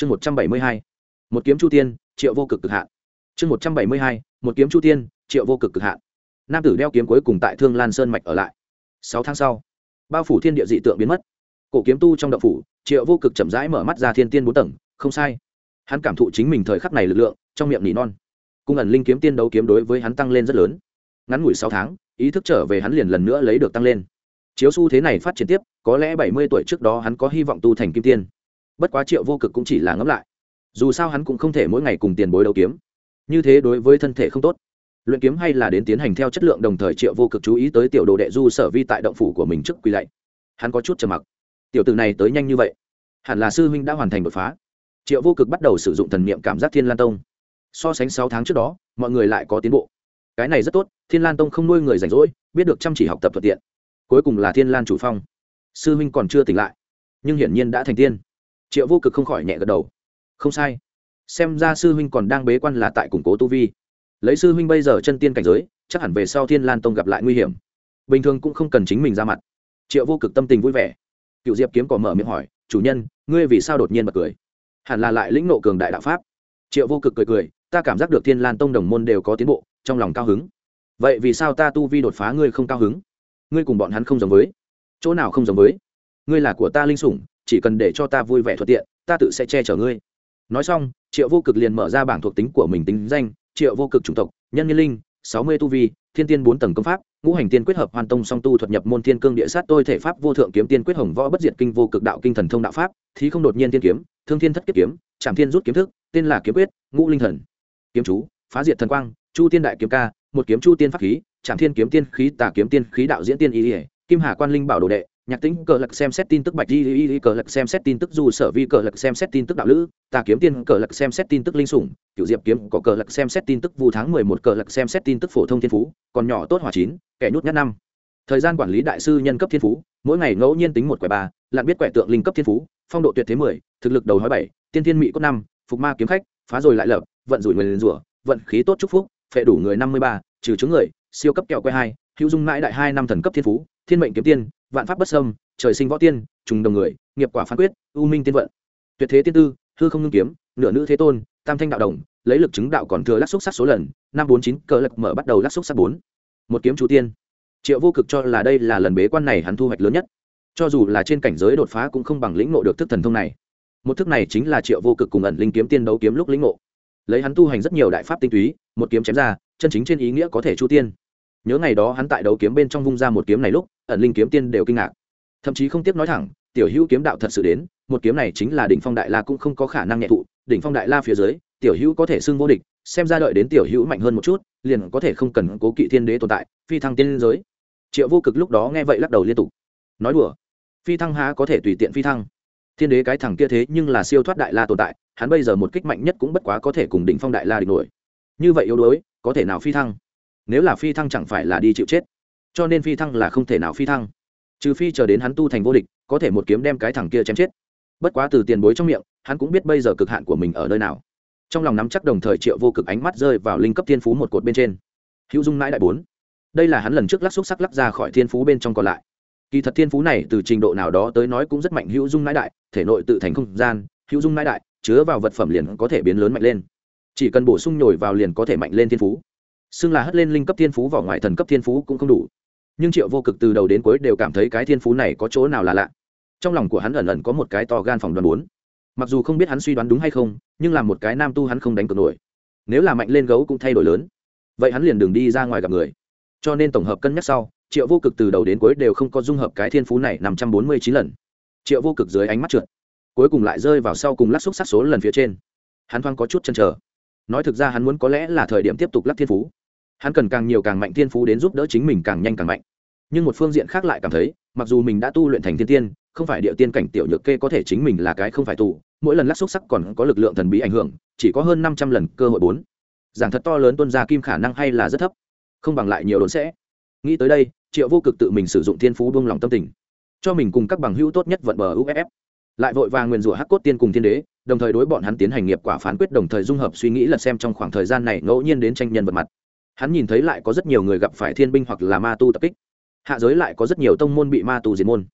chương một trăm bảy mươi hai, một kiếm chu tiên, triệu vô cực cực hạn. Chương một trăm bảy mươi hai, một kiếm chu tiên, triệu vô cực cực hạn. Nam tử đeo kiếm cuối cùng tại thương lan sơn mạch ở lại. Sáu tháng sau, bao phủ thiên địa dị tượng biến mất. Cổ kiếm tu trong đậu phủ, triệu vô cực chậm rãi mở mắt ra thiên tiên bốn tầng, không sai. Hắn cảm thụ chính mình thời khắc này lực lượng, trong miệng nỉ non. Cung ẩn linh kiếm tiên đấu kiếm đối với hắn tăng lên rất lớn. Ngắn ngủi sáu tháng, ý thức trở về hắn liền lần nữa lấy được tăng lên. Chiếu xu thế này phát triển tiếp, có lẽ bảy mươi tuổi trước đó hắn có hy vọng tu thành kim tiên bất quá triệu vô cực cũng chỉ là ngẫm lại. Dù sao hắn cũng không thể mỗi ngày cùng tiền bối đấu kiếm. Như thế đối với thân thể không tốt. Luyện kiếm hay là đến tiến hành theo chất lượng đồng thời triệu vô cực chú ý tới tiểu đồ đệ du sở vi tại động phủ của mình trước quy lạy. Hắn có chút trầm mặc. Tiểu từ này tới nhanh như vậy. Hẳn là sư huynh đã hoàn thành đột phá. Triệu vô cực bắt đầu sử dụng thần niệm cảm giác thiên lan tông. So sánh sáu tháng trước đó, mọi người lại có tiến bộ. Cái này rất tốt, thiên lan tông không nuôi người rảnh rỗi, biết được chăm chỉ học tập thuận tiện. Cuối cùng là thiên lan chủ phong. Sư huynh còn chưa tỉnh lại, nhưng hiển nhiên đã thành tiên triệu vô cực không khỏi nhẹ gật đầu. Không sai. Xem ra sư huynh còn đang bế quan là tại củng cố tu vi. Lấy sư huynh bây giờ chân tiên cảnh giới, chắc hẳn về sau thiên lan tông gặp lại nguy hiểm. Bình thường cũng không cần chính mình ra mặt. Triệu vô cực tâm tình vui vẻ. Cựu diệp kiếm cỏ mở miệng hỏi, chủ nhân, ngươi vì sao đột nhiên bật cười? Hẳn là lại lĩnh nộ cường đại đạo pháp. Triệu vô cực cười cười, ta cảm giác được thiên lan tông đồng môn đều có tiến bộ, trong lòng cao hứng. Vậy vì sao ta tu vi đột phá ngươi không cao hứng? Ngươi cùng bọn hắn không giống với. Chỗ nào không giống với? Ngươi là của ta linh sủng chỉ cần để cho ta vui vẻ thuận tiện, ta tự sẽ che chở ngươi. Nói xong, triệu vô cực liền mở ra bảng thuộc tính của mình tính danh, triệu vô cực chủng tộc, nhân nhân linh, sáu mươi tu vi, thiên tiên bốn tầng công pháp, ngũ hành tiên quyết hợp hoàn tông song tu thuật nhập môn thiên cương địa sát tôi thể pháp vô thượng kiếm tiên quyết hồng võ bất diệt kinh vô cực đạo kinh thần thông đạo pháp, thí không đột nhiên tiên kiếm, thương thiên thất kiếp kiếm, trảm thiên rút kiếm thức, tên là kiếm quyết, ngũ linh thần. Kiếm chú, phá diệt thần quang, chu tiên đại kiếm ca, một kiếm chu tiên pháp khí, trảm thiên kiếm tiên khí tà kiếm tiên khí đạo diễn tiên ý ỉa kim hà quan linh bảo đồ đệ nhạc tính cờ Lực xem xét tin tức bạch di y cờ Lực xem xét tin tức du sở vi cờ Lực xem xét tin tức đạo lữ, tà kiếm tiên cờ Lực xem xét tin tức linh sủng cựu diệp kiếm có cờ Lực xem xét tin tức vu tháng mười một cờ Lực xem xét tin tức phổ thông thiên phú, còn nhỏ tốt hỏa chín, kẻ nhút nhát năm. Thời gian quản lý đại sư nhân cấp thiên phú, mỗi ngày ngẫu nhiên tính một quẻ ba, lặn biết quẻ tượng linh cấp thiên phú, phong độ tuyệt thế mười, thực lực đầu hói bảy, tiên thiên mỹ cốt năm, phục ma kiếm khách, phá rồi lại lập, vận rủi người rủa, vận khí tốt chúc phúc, phệ đủ người năm mươi ba, trừ chứng người, siêu cấp kẹo que hai, hữu dung mãi đại hai năm thần cấp thiên phú, thiên mệnh kiếm tiên vạn pháp bất sâm trời sinh võ tiên, trùng đồng người, nghiệp quả phán quyết, u minh tiên vận. Tuyệt thế tiên tư, hư không ngưng kiếm, nửa nữ thế tôn, tam thanh đạo đồng, lấy lực chứng đạo còn thừa lắc xúc sắc số lần, năm bốn chín, cờ lực mở bắt đầu lắc xúc sắc bốn. Một kiếm chú tiên. Triệu vô cực cho là đây là lần bế quan này hắn thu hoạch lớn nhất. Cho dù là trên cảnh giới đột phá cũng không bằng lĩnh ngộ được thức thần thông này. Một thức này chính là triệu vô cực cùng ẩn linh kiếm tiên đấu kiếm lúc lĩnh ngộ. Lấy hắn tu hành rất nhiều đại pháp tinh túy, một kiếm chém ra, chân chính trên ý nghĩa có thể chu tiên nhớ ngày đó hắn tại đấu kiếm bên trong vung ra một kiếm này lúc, ẩn linh kiếm tiên đều kinh ngạc. Thậm chí không tiếc nói thẳng, tiểu hữu kiếm đạo thật sự đến, một kiếm này chính là đỉnh phong đại la cũng không có khả năng nhẹ thụ, đỉnh phong đại la phía dưới, tiểu hữu có thể xưng vô địch, xem ra đợi đến tiểu hữu mạnh hơn một chút, liền có thể không cần cố kỵ thiên đế tồn tại, phi thăng tiên giới. Triệu vô cực lúc đó nghe vậy lắc đầu liên tục. Nói đùa, phi thăng há có thể tùy tiện phi thăng. Thiên đế cái thằng kia thế nhưng là siêu thoát đại la tồn tại, hắn bây giờ một kích mạnh nhất cũng bất quá có thể cùng đỉnh phong đại la địch nổi. Như vậy yếu đuối, có thể nào phi thăng? Nếu là phi thăng chẳng phải là đi chịu chết. Cho nên phi thăng là không thể nào phi thăng. Trừ phi chờ đến hắn tu thành vô địch, có thể một kiếm đem cái thằng kia chém chết. Bất quá từ tiền bối trong miệng, hắn cũng biết bây giờ cực hạn của mình ở nơi nào. Trong lòng nắm chắc đồng thời triệu vô cực ánh mắt rơi vào linh cấp thiên phú một cột bên trên. Hữu dung mãi đại bốn. Đây là hắn lần trước lắc xúc sắc lắc ra khỏi thiên phú bên trong còn lại. Kỳ thật thiên phú này từ trình độ nào đó tới nói cũng rất mạnh, hữu dung mãi đại, thể nội tự thành không gian, hữu dung mãi đại, chứa vào vật phẩm liền có thể biến lớn mạnh lên. Chỉ cần bổ sung nhồi vào liền có thể mạnh lên thiên phú xưng là hất lên linh cấp thiên phú vào ngoài thần cấp thiên phú cũng không đủ. Nhưng triệu vô cực từ đầu đến cuối đều cảm thấy cái thiên phú này có chỗ nào là lạ. Trong lòng của hắn ẩn ẩn có một cái to gan phòng đoàn bốn. Mặc dù không biết hắn suy đoán đúng hay không, nhưng là một cái nam tu hắn không đánh cược nổi. Nếu là mạnh lên gấu cũng thay đổi lớn. Vậy hắn liền đường đi ra ngoài gặp người. Cho nên tổng hợp cân nhắc sau, triệu vô cực từ đầu đến cuối đều không có dung hợp cái thiên phú này năm trăm bốn mươi chín lần. Triệu vô cực dưới ánh mắt trượt. Cuối cùng lại rơi vào sau cùng lắc xúc sắc số lần phía trên. Hắn thoáng có chút chân trở nói thực ra hắn muốn có lẽ là thời điểm tiếp tục lắc thiên phú hắn cần càng nhiều càng mạnh thiên phú đến giúp đỡ chính mình càng nhanh càng mạnh. Nhưng một phương diện khác lại cảm thấy, mặc dù mình đã tu luyện thành thiên tiên, không phải địa tiên cảnh tiểu nhược kê có thể chính mình là cái không phải tù, mỗi lần lắc xúc sắc còn có lực lượng thần bí ảnh hưởng, chỉ có hơn năm trăm lần cơ hội bốn. Giảng thật to lớn tuân gia kim khả năng hay là rất thấp. Không bằng lại nhiều đốn sẽ. Nghĩ tới đây, triệu vô cực tự mình sử dụng thiên phú buông lòng tâm tình. Cho mình cùng các bằng hữu tốt nhất vận bờ uff lại vội vàng nguyền rủa hắc cốt tiên cùng thiên đế, đồng thời đối bọn hắn tiến hành nghiệp quả phán quyết đồng thời dung hợp suy nghĩ lật xem trong khoảng thời gian này ngẫu nhiên đến tranh nhân vật mặt hắn nhìn thấy lại có rất nhiều người gặp phải thiên binh hoặc là ma tu tập kích. Hạ giới lại có rất nhiều tông môn bị ma tu diệt môn.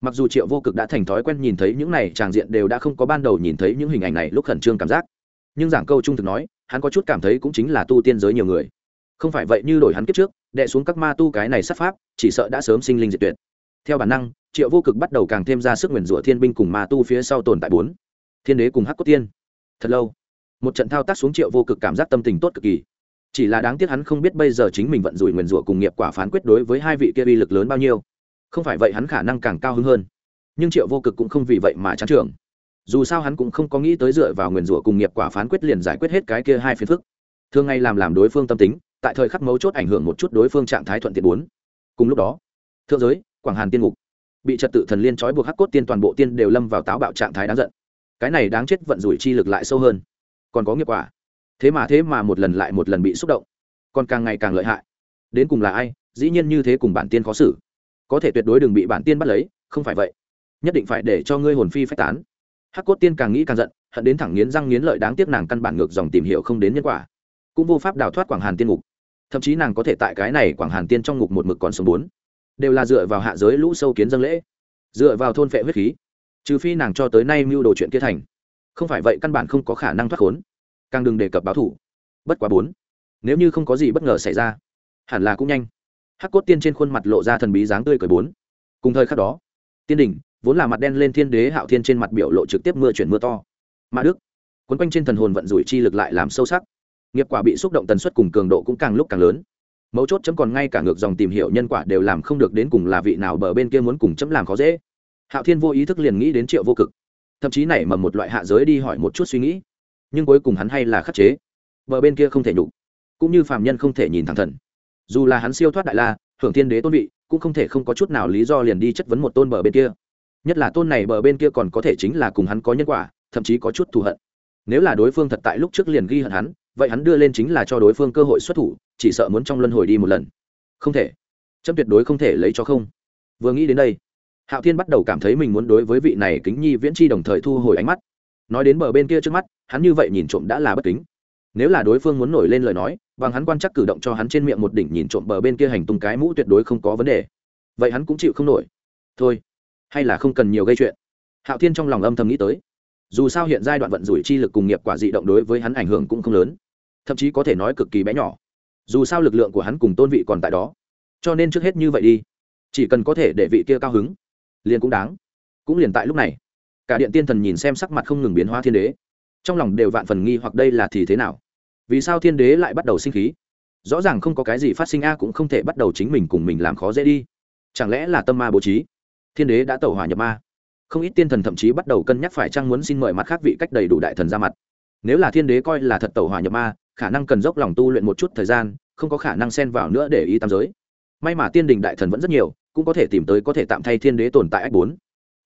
Mặc dù triệu vô cực đã thành thói quen nhìn thấy những này tràng diện đều đã không có ban đầu nhìn thấy những hình ảnh này lúc khẩn trương cảm giác. Nhưng giảng câu trung thực nói, hắn có chút cảm thấy cũng chính là tu tiên giới nhiều người. Không phải vậy như đổi hắn kiếp trước, đệ xuống các ma tu cái này sát pháp, chỉ sợ đã sớm sinh linh diệt tuyệt. Theo bản năng, triệu vô cực bắt đầu càng thêm ra sức nguyền rủa thiên binh cùng ma tu phía sau tồn tại bốn. Thiên đế cùng hắc cốt tiên. Thật lâu, một trận thao tác xuống triệu vô cực cảm giác tâm tình tốt cực kỳ chỉ là đáng tiếc hắn không biết bây giờ chính mình vận rủi nguyền rủa cùng nghiệp quả phán quyết đối với hai vị kia uy lực lớn bao nhiêu. Không phải vậy hắn khả năng càng cao hứng hơn. Nhưng triệu vô cực cũng không vì vậy mà chán trường dù sao hắn cũng không có nghĩ tới dựa vào nguyền rủa cùng nghiệp quả phán quyết liền giải quyết hết cái kia hai phiền phức. Thường ngày làm làm đối phương tâm tính, tại thời khắc mấu chốt ảnh hưởng một chút đối phương trạng thái thuận tiện bốn. Cùng lúc đó, thượng giới, quảng hàn tiên ngục, bị trật tự thần liên trói buộc hắc cốt tiên toàn bộ tiên đều lâm vào táo bạo trạng thái đáng giận. Cái này đáng chết vận rủi chi lực lại sâu hơn. Còn có nghiệp quả thế mà thế mà một lần lại một lần bị xúc động, còn càng ngày càng lợi hại. Đến cùng là ai, dĩ nhiên như thế cùng bản tiên khó xử. Có thể tuyệt đối đừng bị bản tiên bắt lấy, không phải vậy. Nhất định phải để cho ngươi hồn phi phách tán. Hắc cốt tiên càng nghĩ càng giận, hận đến thẳng nghiến răng nghiến lợi đáng tiếc nàng căn bản ngược dòng tìm hiểu không đến nhân quả. Cũng vô pháp đào thoát quảng hàn tiên ngục. Thậm chí nàng có thể tại cái này quảng hàn tiên trong ngục một mực còn sống bốn. Đều là dựa vào hạ giới lũ sâu kiến dân lễ. Dựa vào thôn phệ huyết khí. Trừ phi nàng cho tới nay mưu đồ chuyện kia thành. Không phải vậy căn bản không có khả năng thoát khốn càng đừng đề cập báo thủ. Bất quá bốn, nếu như không có gì bất ngờ xảy ra, hẳn là cũng nhanh. Hắc cốt tiên trên khuôn mặt lộ ra thần bí dáng tươi cười bốn. Cùng thời khắc đó, tiên đỉnh, vốn là mặt đen lên thiên đế hạo thiên trên mặt biểu lộ trực tiếp mưa chuyển mưa to. Mã đức, quấn quanh trên thần hồn vận rủi chi lực lại làm sâu sắc. Nghiệp quả bị xúc động tần suất cùng cường độ cũng càng lúc càng lớn. Mấu chốt chấm còn ngay cả ngược dòng tìm hiểu nhân quả đều làm không được đến cùng là vị nào bờ bên kia muốn cùng chấm làm khó dễ. Hạo thiên vô ý thức liền nghĩ đến triệu vô cực. Thậm chí nảy mầm một loại hạ giới đi hỏi một chút suy nghĩ nhưng cuối cùng hắn hay là khắc chế. Bờ bên kia không thể nhục, cũng như phàm nhân không thể nhìn thẳng thần. Dù là hắn siêu thoát đại la, hưởng thiên đế tôn vị, cũng không thể không có chút nào lý do liền đi chất vấn một tôn bờ bên kia. Nhất là tôn này bờ bên kia còn có thể chính là cùng hắn có nhân quả, thậm chí có chút thù hận. Nếu là đối phương thật tại lúc trước liền ghi hận hắn, vậy hắn đưa lên chính là cho đối phương cơ hội xuất thủ, chỉ sợ muốn trong luân hồi đi một lần. Không thể. Chấm tuyệt đối không thể lấy cho không. Vừa nghĩ đến đây, hạo thiên bắt đầu cảm thấy mình muốn đối với vị này kính nhi viễn chi đồng thời thu hồi ánh mắt nói đến bờ bên kia trước mắt, hắn như vậy nhìn trộm đã là bất kính. Nếu là đối phương muốn nổi lên lời nói, bằng hắn quan chắc cử động cho hắn trên miệng một đỉnh nhìn trộm bờ bên kia hành tung cái mũ tuyệt đối không có vấn đề. Vậy hắn cũng chịu không nổi. Thôi, hay là không cần nhiều gây chuyện. Hạo thiên trong lòng âm thầm nghĩ tới. Dù sao hiện giai đoạn vận rủi chi lực cùng nghiệp quả dị động đối với hắn ảnh hưởng cũng không lớn. Thậm chí có thể nói cực kỳ bé nhỏ. Dù sao lực lượng của hắn cùng tôn vị còn tại đó. Cho nên trước hết như vậy đi. Chỉ cần có thể để vị kia cao hứng, liền cũng đáng. Cũng liền tại lúc này cả điện tiên thần nhìn xem sắc mặt không ngừng biến hóa thiên đế. Trong lòng đều vạn phần nghi hoặc đây là thì thế nào? Vì sao thiên đế lại bắt đầu sinh khí? Rõ ràng không có cái gì phát sinh a cũng không thể bắt đầu chính mình cùng mình làm khó dễ đi. Chẳng lẽ là tâm ma bố trí? Thiên đế đã tẩu hỏa nhập ma. Không ít tiên thần thậm chí bắt đầu cân nhắc phải chăng muốn xin mời mặt khác vị cách đầy đủ đại thần ra mặt. Nếu là thiên đế coi là thật tẩu hỏa nhập ma, khả năng cần dốc lòng tu luyện một chút thời gian, không có khả năng xen vào nữa để ý tam giới. May mà tiên đình đại thần vẫn rất nhiều, cũng có thể tìm tới có thể tạm thay thiên đế tồn tại ách bốn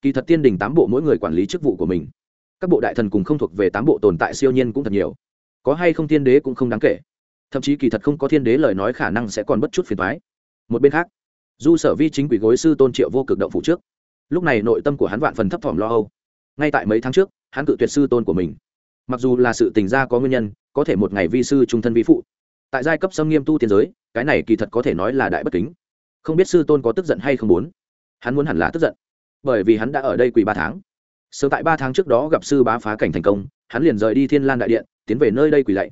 kỳ thật tiên đình tám bộ mỗi người quản lý chức vụ của mình. Các bộ đại thần cùng không thuộc về tám bộ tồn tại siêu nhiên cũng thật nhiều. Có hay không thiên đế cũng không đáng kể. Thậm chí kỳ thật không có thiên đế lời nói khả năng sẽ còn bất chút phiền thoái một bên khác, du sở vi chính quỷ gối sư tôn triệu vô cực động phủ trước. Lúc này nội tâm của hắn vạn phần thấp thỏm lo âu. Ngay tại mấy tháng trước, hắn cự tuyệt sư tôn của mình. Mặc dù là sự tình gia có nguyên nhân, có thể một ngày vi sư trung thân vi phụ. Tại giai cấp xâm nghiêm tu tiên giới, cái này kỳ thật có thể nói là đại bất kính. Không biết sư tôn có tức giận hay không muốn. Hắn muốn hẳn là tức giận bởi vì hắn đã ở đây quỳ ba tháng. Sớm tại ba tháng trước đó gặp sư bá phá cảnh thành công, hắn liền rời đi thiên lan đại điện, tiến về nơi đây quỳ lạy.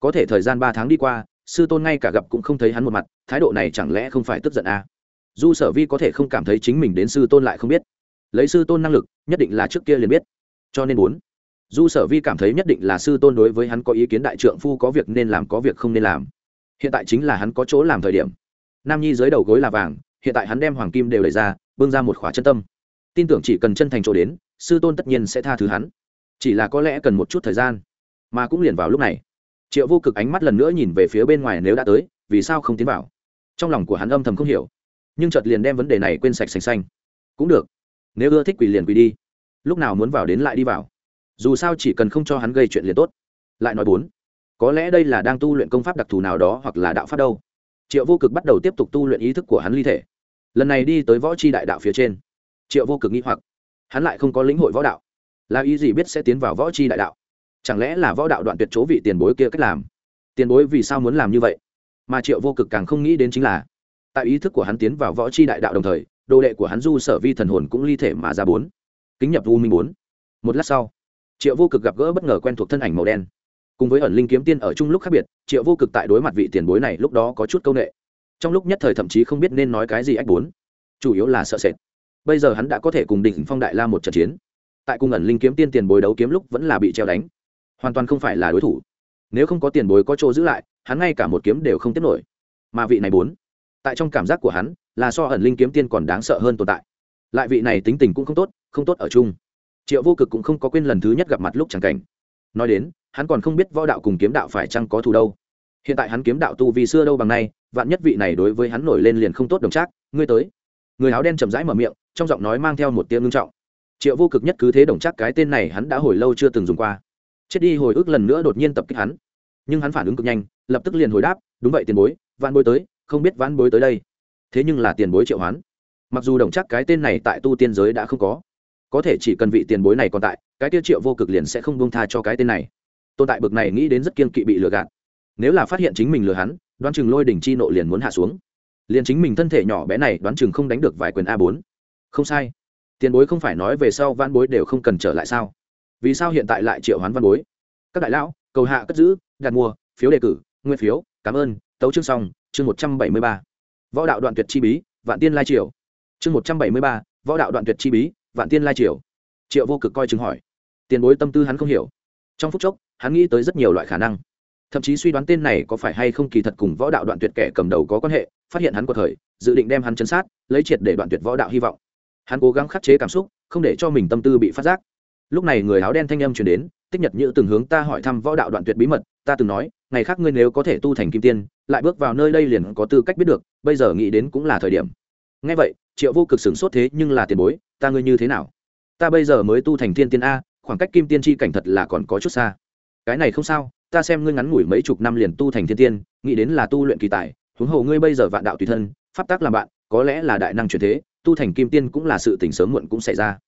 Có thể thời gian ba tháng đi qua, sư tôn ngay cả gặp cũng không thấy hắn một mặt, thái độ này chẳng lẽ không phải tức giận à? du sở vi có thể không cảm thấy chính mình đến sư tôn lại không biết. Lấy sư tôn năng lực, nhất định là trước kia liền biết. Cho nên muốn du sở vi cảm thấy nhất định là sư tôn đối với hắn có ý kiến đại trượng phu có việc nên làm có việc không nên làm. Hiện tại chính là hắn có chỗ làm thời điểm. Nam nhi dưới đầu gối là vàng, hiện tại hắn đem hoàng kim đều đẩy ra, bưng ra một khóa chân tâm tin tưởng chỉ cần chân thành chỗ đến, sư tôn tất nhiên sẽ tha thứ hắn. Chỉ là có lẽ cần một chút thời gian, mà cũng liền vào lúc này. Triệu vô cực ánh mắt lần nữa nhìn về phía bên ngoài nếu đã tới, vì sao không tiến vào? Trong lòng của hắn âm thầm không hiểu, nhưng chợt liền đem vấn đề này quên sạch sành xanh. Cũng được, nếu ưa thích quỳ liền quỳ đi, lúc nào muốn vào đến lại đi vào. Dù sao chỉ cần không cho hắn gây chuyện liền tốt. Lại nói bốn, có lẽ đây là đang tu luyện công pháp đặc thù nào đó hoặc là đạo pháp đâu. Triệu vô cực bắt đầu tiếp tục tu luyện ý thức của hắn ly thể. Lần này đi tới võ c h i đại đạo phía trên triệu vô cực nghĩ hoặc. Hắn lại không có lĩnh hội võ đạo. Là ý gì biết sẽ tiến vào võ c h i đại đạo? Chẳng lẽ là võ đạo đoạn tuyệt chỗ vị tiền bối kia cách làm? Tiền bối vì sao muốn làm như vậy? Mà triệu vô cực càng không nghĩ đến chính là, tại ý thức của hắn tiến vào võ c h i đại đạo đồng thời, đồ đệ của hắn du sở vi thần hồn cũng ly thể mà ra bốn. Kính nhập u minh bốn. Một lát sau, triệu vô cực gặp gỡ bất ngờ quen thuộc thân ảnh màu đen. Cùng với ẩn linh kiếm tiên ở chung lúc khác biệt, triệu vô cực tại đối mặt vị tiền bối này lúc đó có chút c â u n ệ trong lúc nhất thời thậm chí không biết nên nói cái gì ách bốn. Chủ yếu là sợ sệt bây giờ hắn đã có thể cùng đỉnh phong đại la một trận chiến. Tại cùng ẩn linh kiếm tiên tiền bối đấu kiếm lúc vẫn là bị treo đánh. Hoàn toàn không phải là đối thủ. Nếu không có tiền bối có chỗ giữ lại, hắn ngay cả một kiếm đều không tiếp nổi. Mà vị này bốn, tại trong cảm giác của hắn, là so ẩn linh kiếm tiên còn đáng sợ hơn tồn tại. Lại vị này tính tình cũng không tốt không tốt ở chung. Triệu vô cực cũng không có quên lần thứ nhất gặp mặt lúc chẳng cảnh. Nói đến, hắn còn không biết võ đạo cùng kiếm đạo phải chăng có thù đâu. Hiện tại hắn kiếm đạo tu vì xưa đâu bằng nay, vạn nhất vị này đối với hắn nổi lên liền không tốt đồng trác, ngươi tới người áo đen chậm rãi mở miệng, trong giọng nói mang theo một tiếng ngưng trọng. Triệu vô cực nhất cứ thế đồng chắc cái tên này hắn đã hồi lâu chưa từng dùng qua. Chết đi hồi ức lần nữa đột nhiên tập kích hắn. Nhưng hắn phản ứng cực nhanh, lập tức liền hồi đáp, đúng vậy tiền bối, vạn bối tới, không biết vãn bối tới đây. Thế nhưng là tiền bối triệu hoán. Mặc dù đồng chắc cái tên này tại tu tiên giới đã không có có thể chỉ cần vị tiền bối này còn tại, cái tiêu triệu vô cực liền sẽ không buông tha cho cái tên này. Tồn tại bực này nghĩ đến rất kiên kỵ bị lừa gạt. Nếu là phát hiện chính mình lừa hắn Đoan chừng lôi đỉnh chi nộ liền muốn hạ xuống liền chính mình thân thể nhỏ bé này đoán chừng không đánh được vài quyền a bốn. Không sai. Tiền bối không phải nói về sau văn bối đều không cần trở lại sao? Vì sao hiện tại lại triệu hoán văn bối? Các đại lão, cầu hạ cất giữ, đặt mua, phiếu đề cử, nguyên phiếu, cảm ơn, tấu chương xong, chương một trăm bảy mươi ba. Võ đạo đoạn tuyệt chi bí, vạn tiên lai triều. Chương một trăm bảy mươi ba, võ đạo đoạn tuyệt chi bí, vạn tiên lai triều. Triệu vô cực coi chừng hỏi. Tiền bối tâm tư hắn không hiểu. Trong phút chốc, hắn nghĩ tới rất nhiều loại khả năng thậm chí suy đoán tên này có phải hay không kỳ thật cùng võ đạo đoạn tuyệt kẻ cầm đầu có quan hệ, phát hiện hắn của thời dự định đem hắn chấn sát, lấy triệt để đoạn tuyệt võ đạo hy vọng. Hắn cố gắng khắc chế cảm xúc, không để cho mình tâm tư bị phát giác. Lúc này người áo đen thanh âm truyền đến, tích nhật như từng hướng ta hỏi thăm võ đạo đoạn tuyệt bí mật, ta từng nói, ngày khác ngươi nếu có thể tu thành kim tiên, lại bước vào nơi đây liền có tư cách biết được, bây giờ nghĩ đến cũng là thời điểm. Ngay vậy, triệu vô cực sửng sốt thế nhưng là tiền bối, ta ngươi như thế nào? Ta bây giờ mới tu thành thiên tiên a, khoảng cách kim tiên tri cảnh thật là còn có chút xa cái này không sao, ta xem ngươi ngắn ngủi mấy chục năm liền tu thành thiên tiên, nghĩ đến là tu luyện kỳ tài, huống hồ ngươi bây giờ vạn đạo tùy thân, pháp tác làm bạn, có lẽ là đại năng truyền thế, tu thành kim tiên cũng là sự tình sớm muộn cũng xảy ra.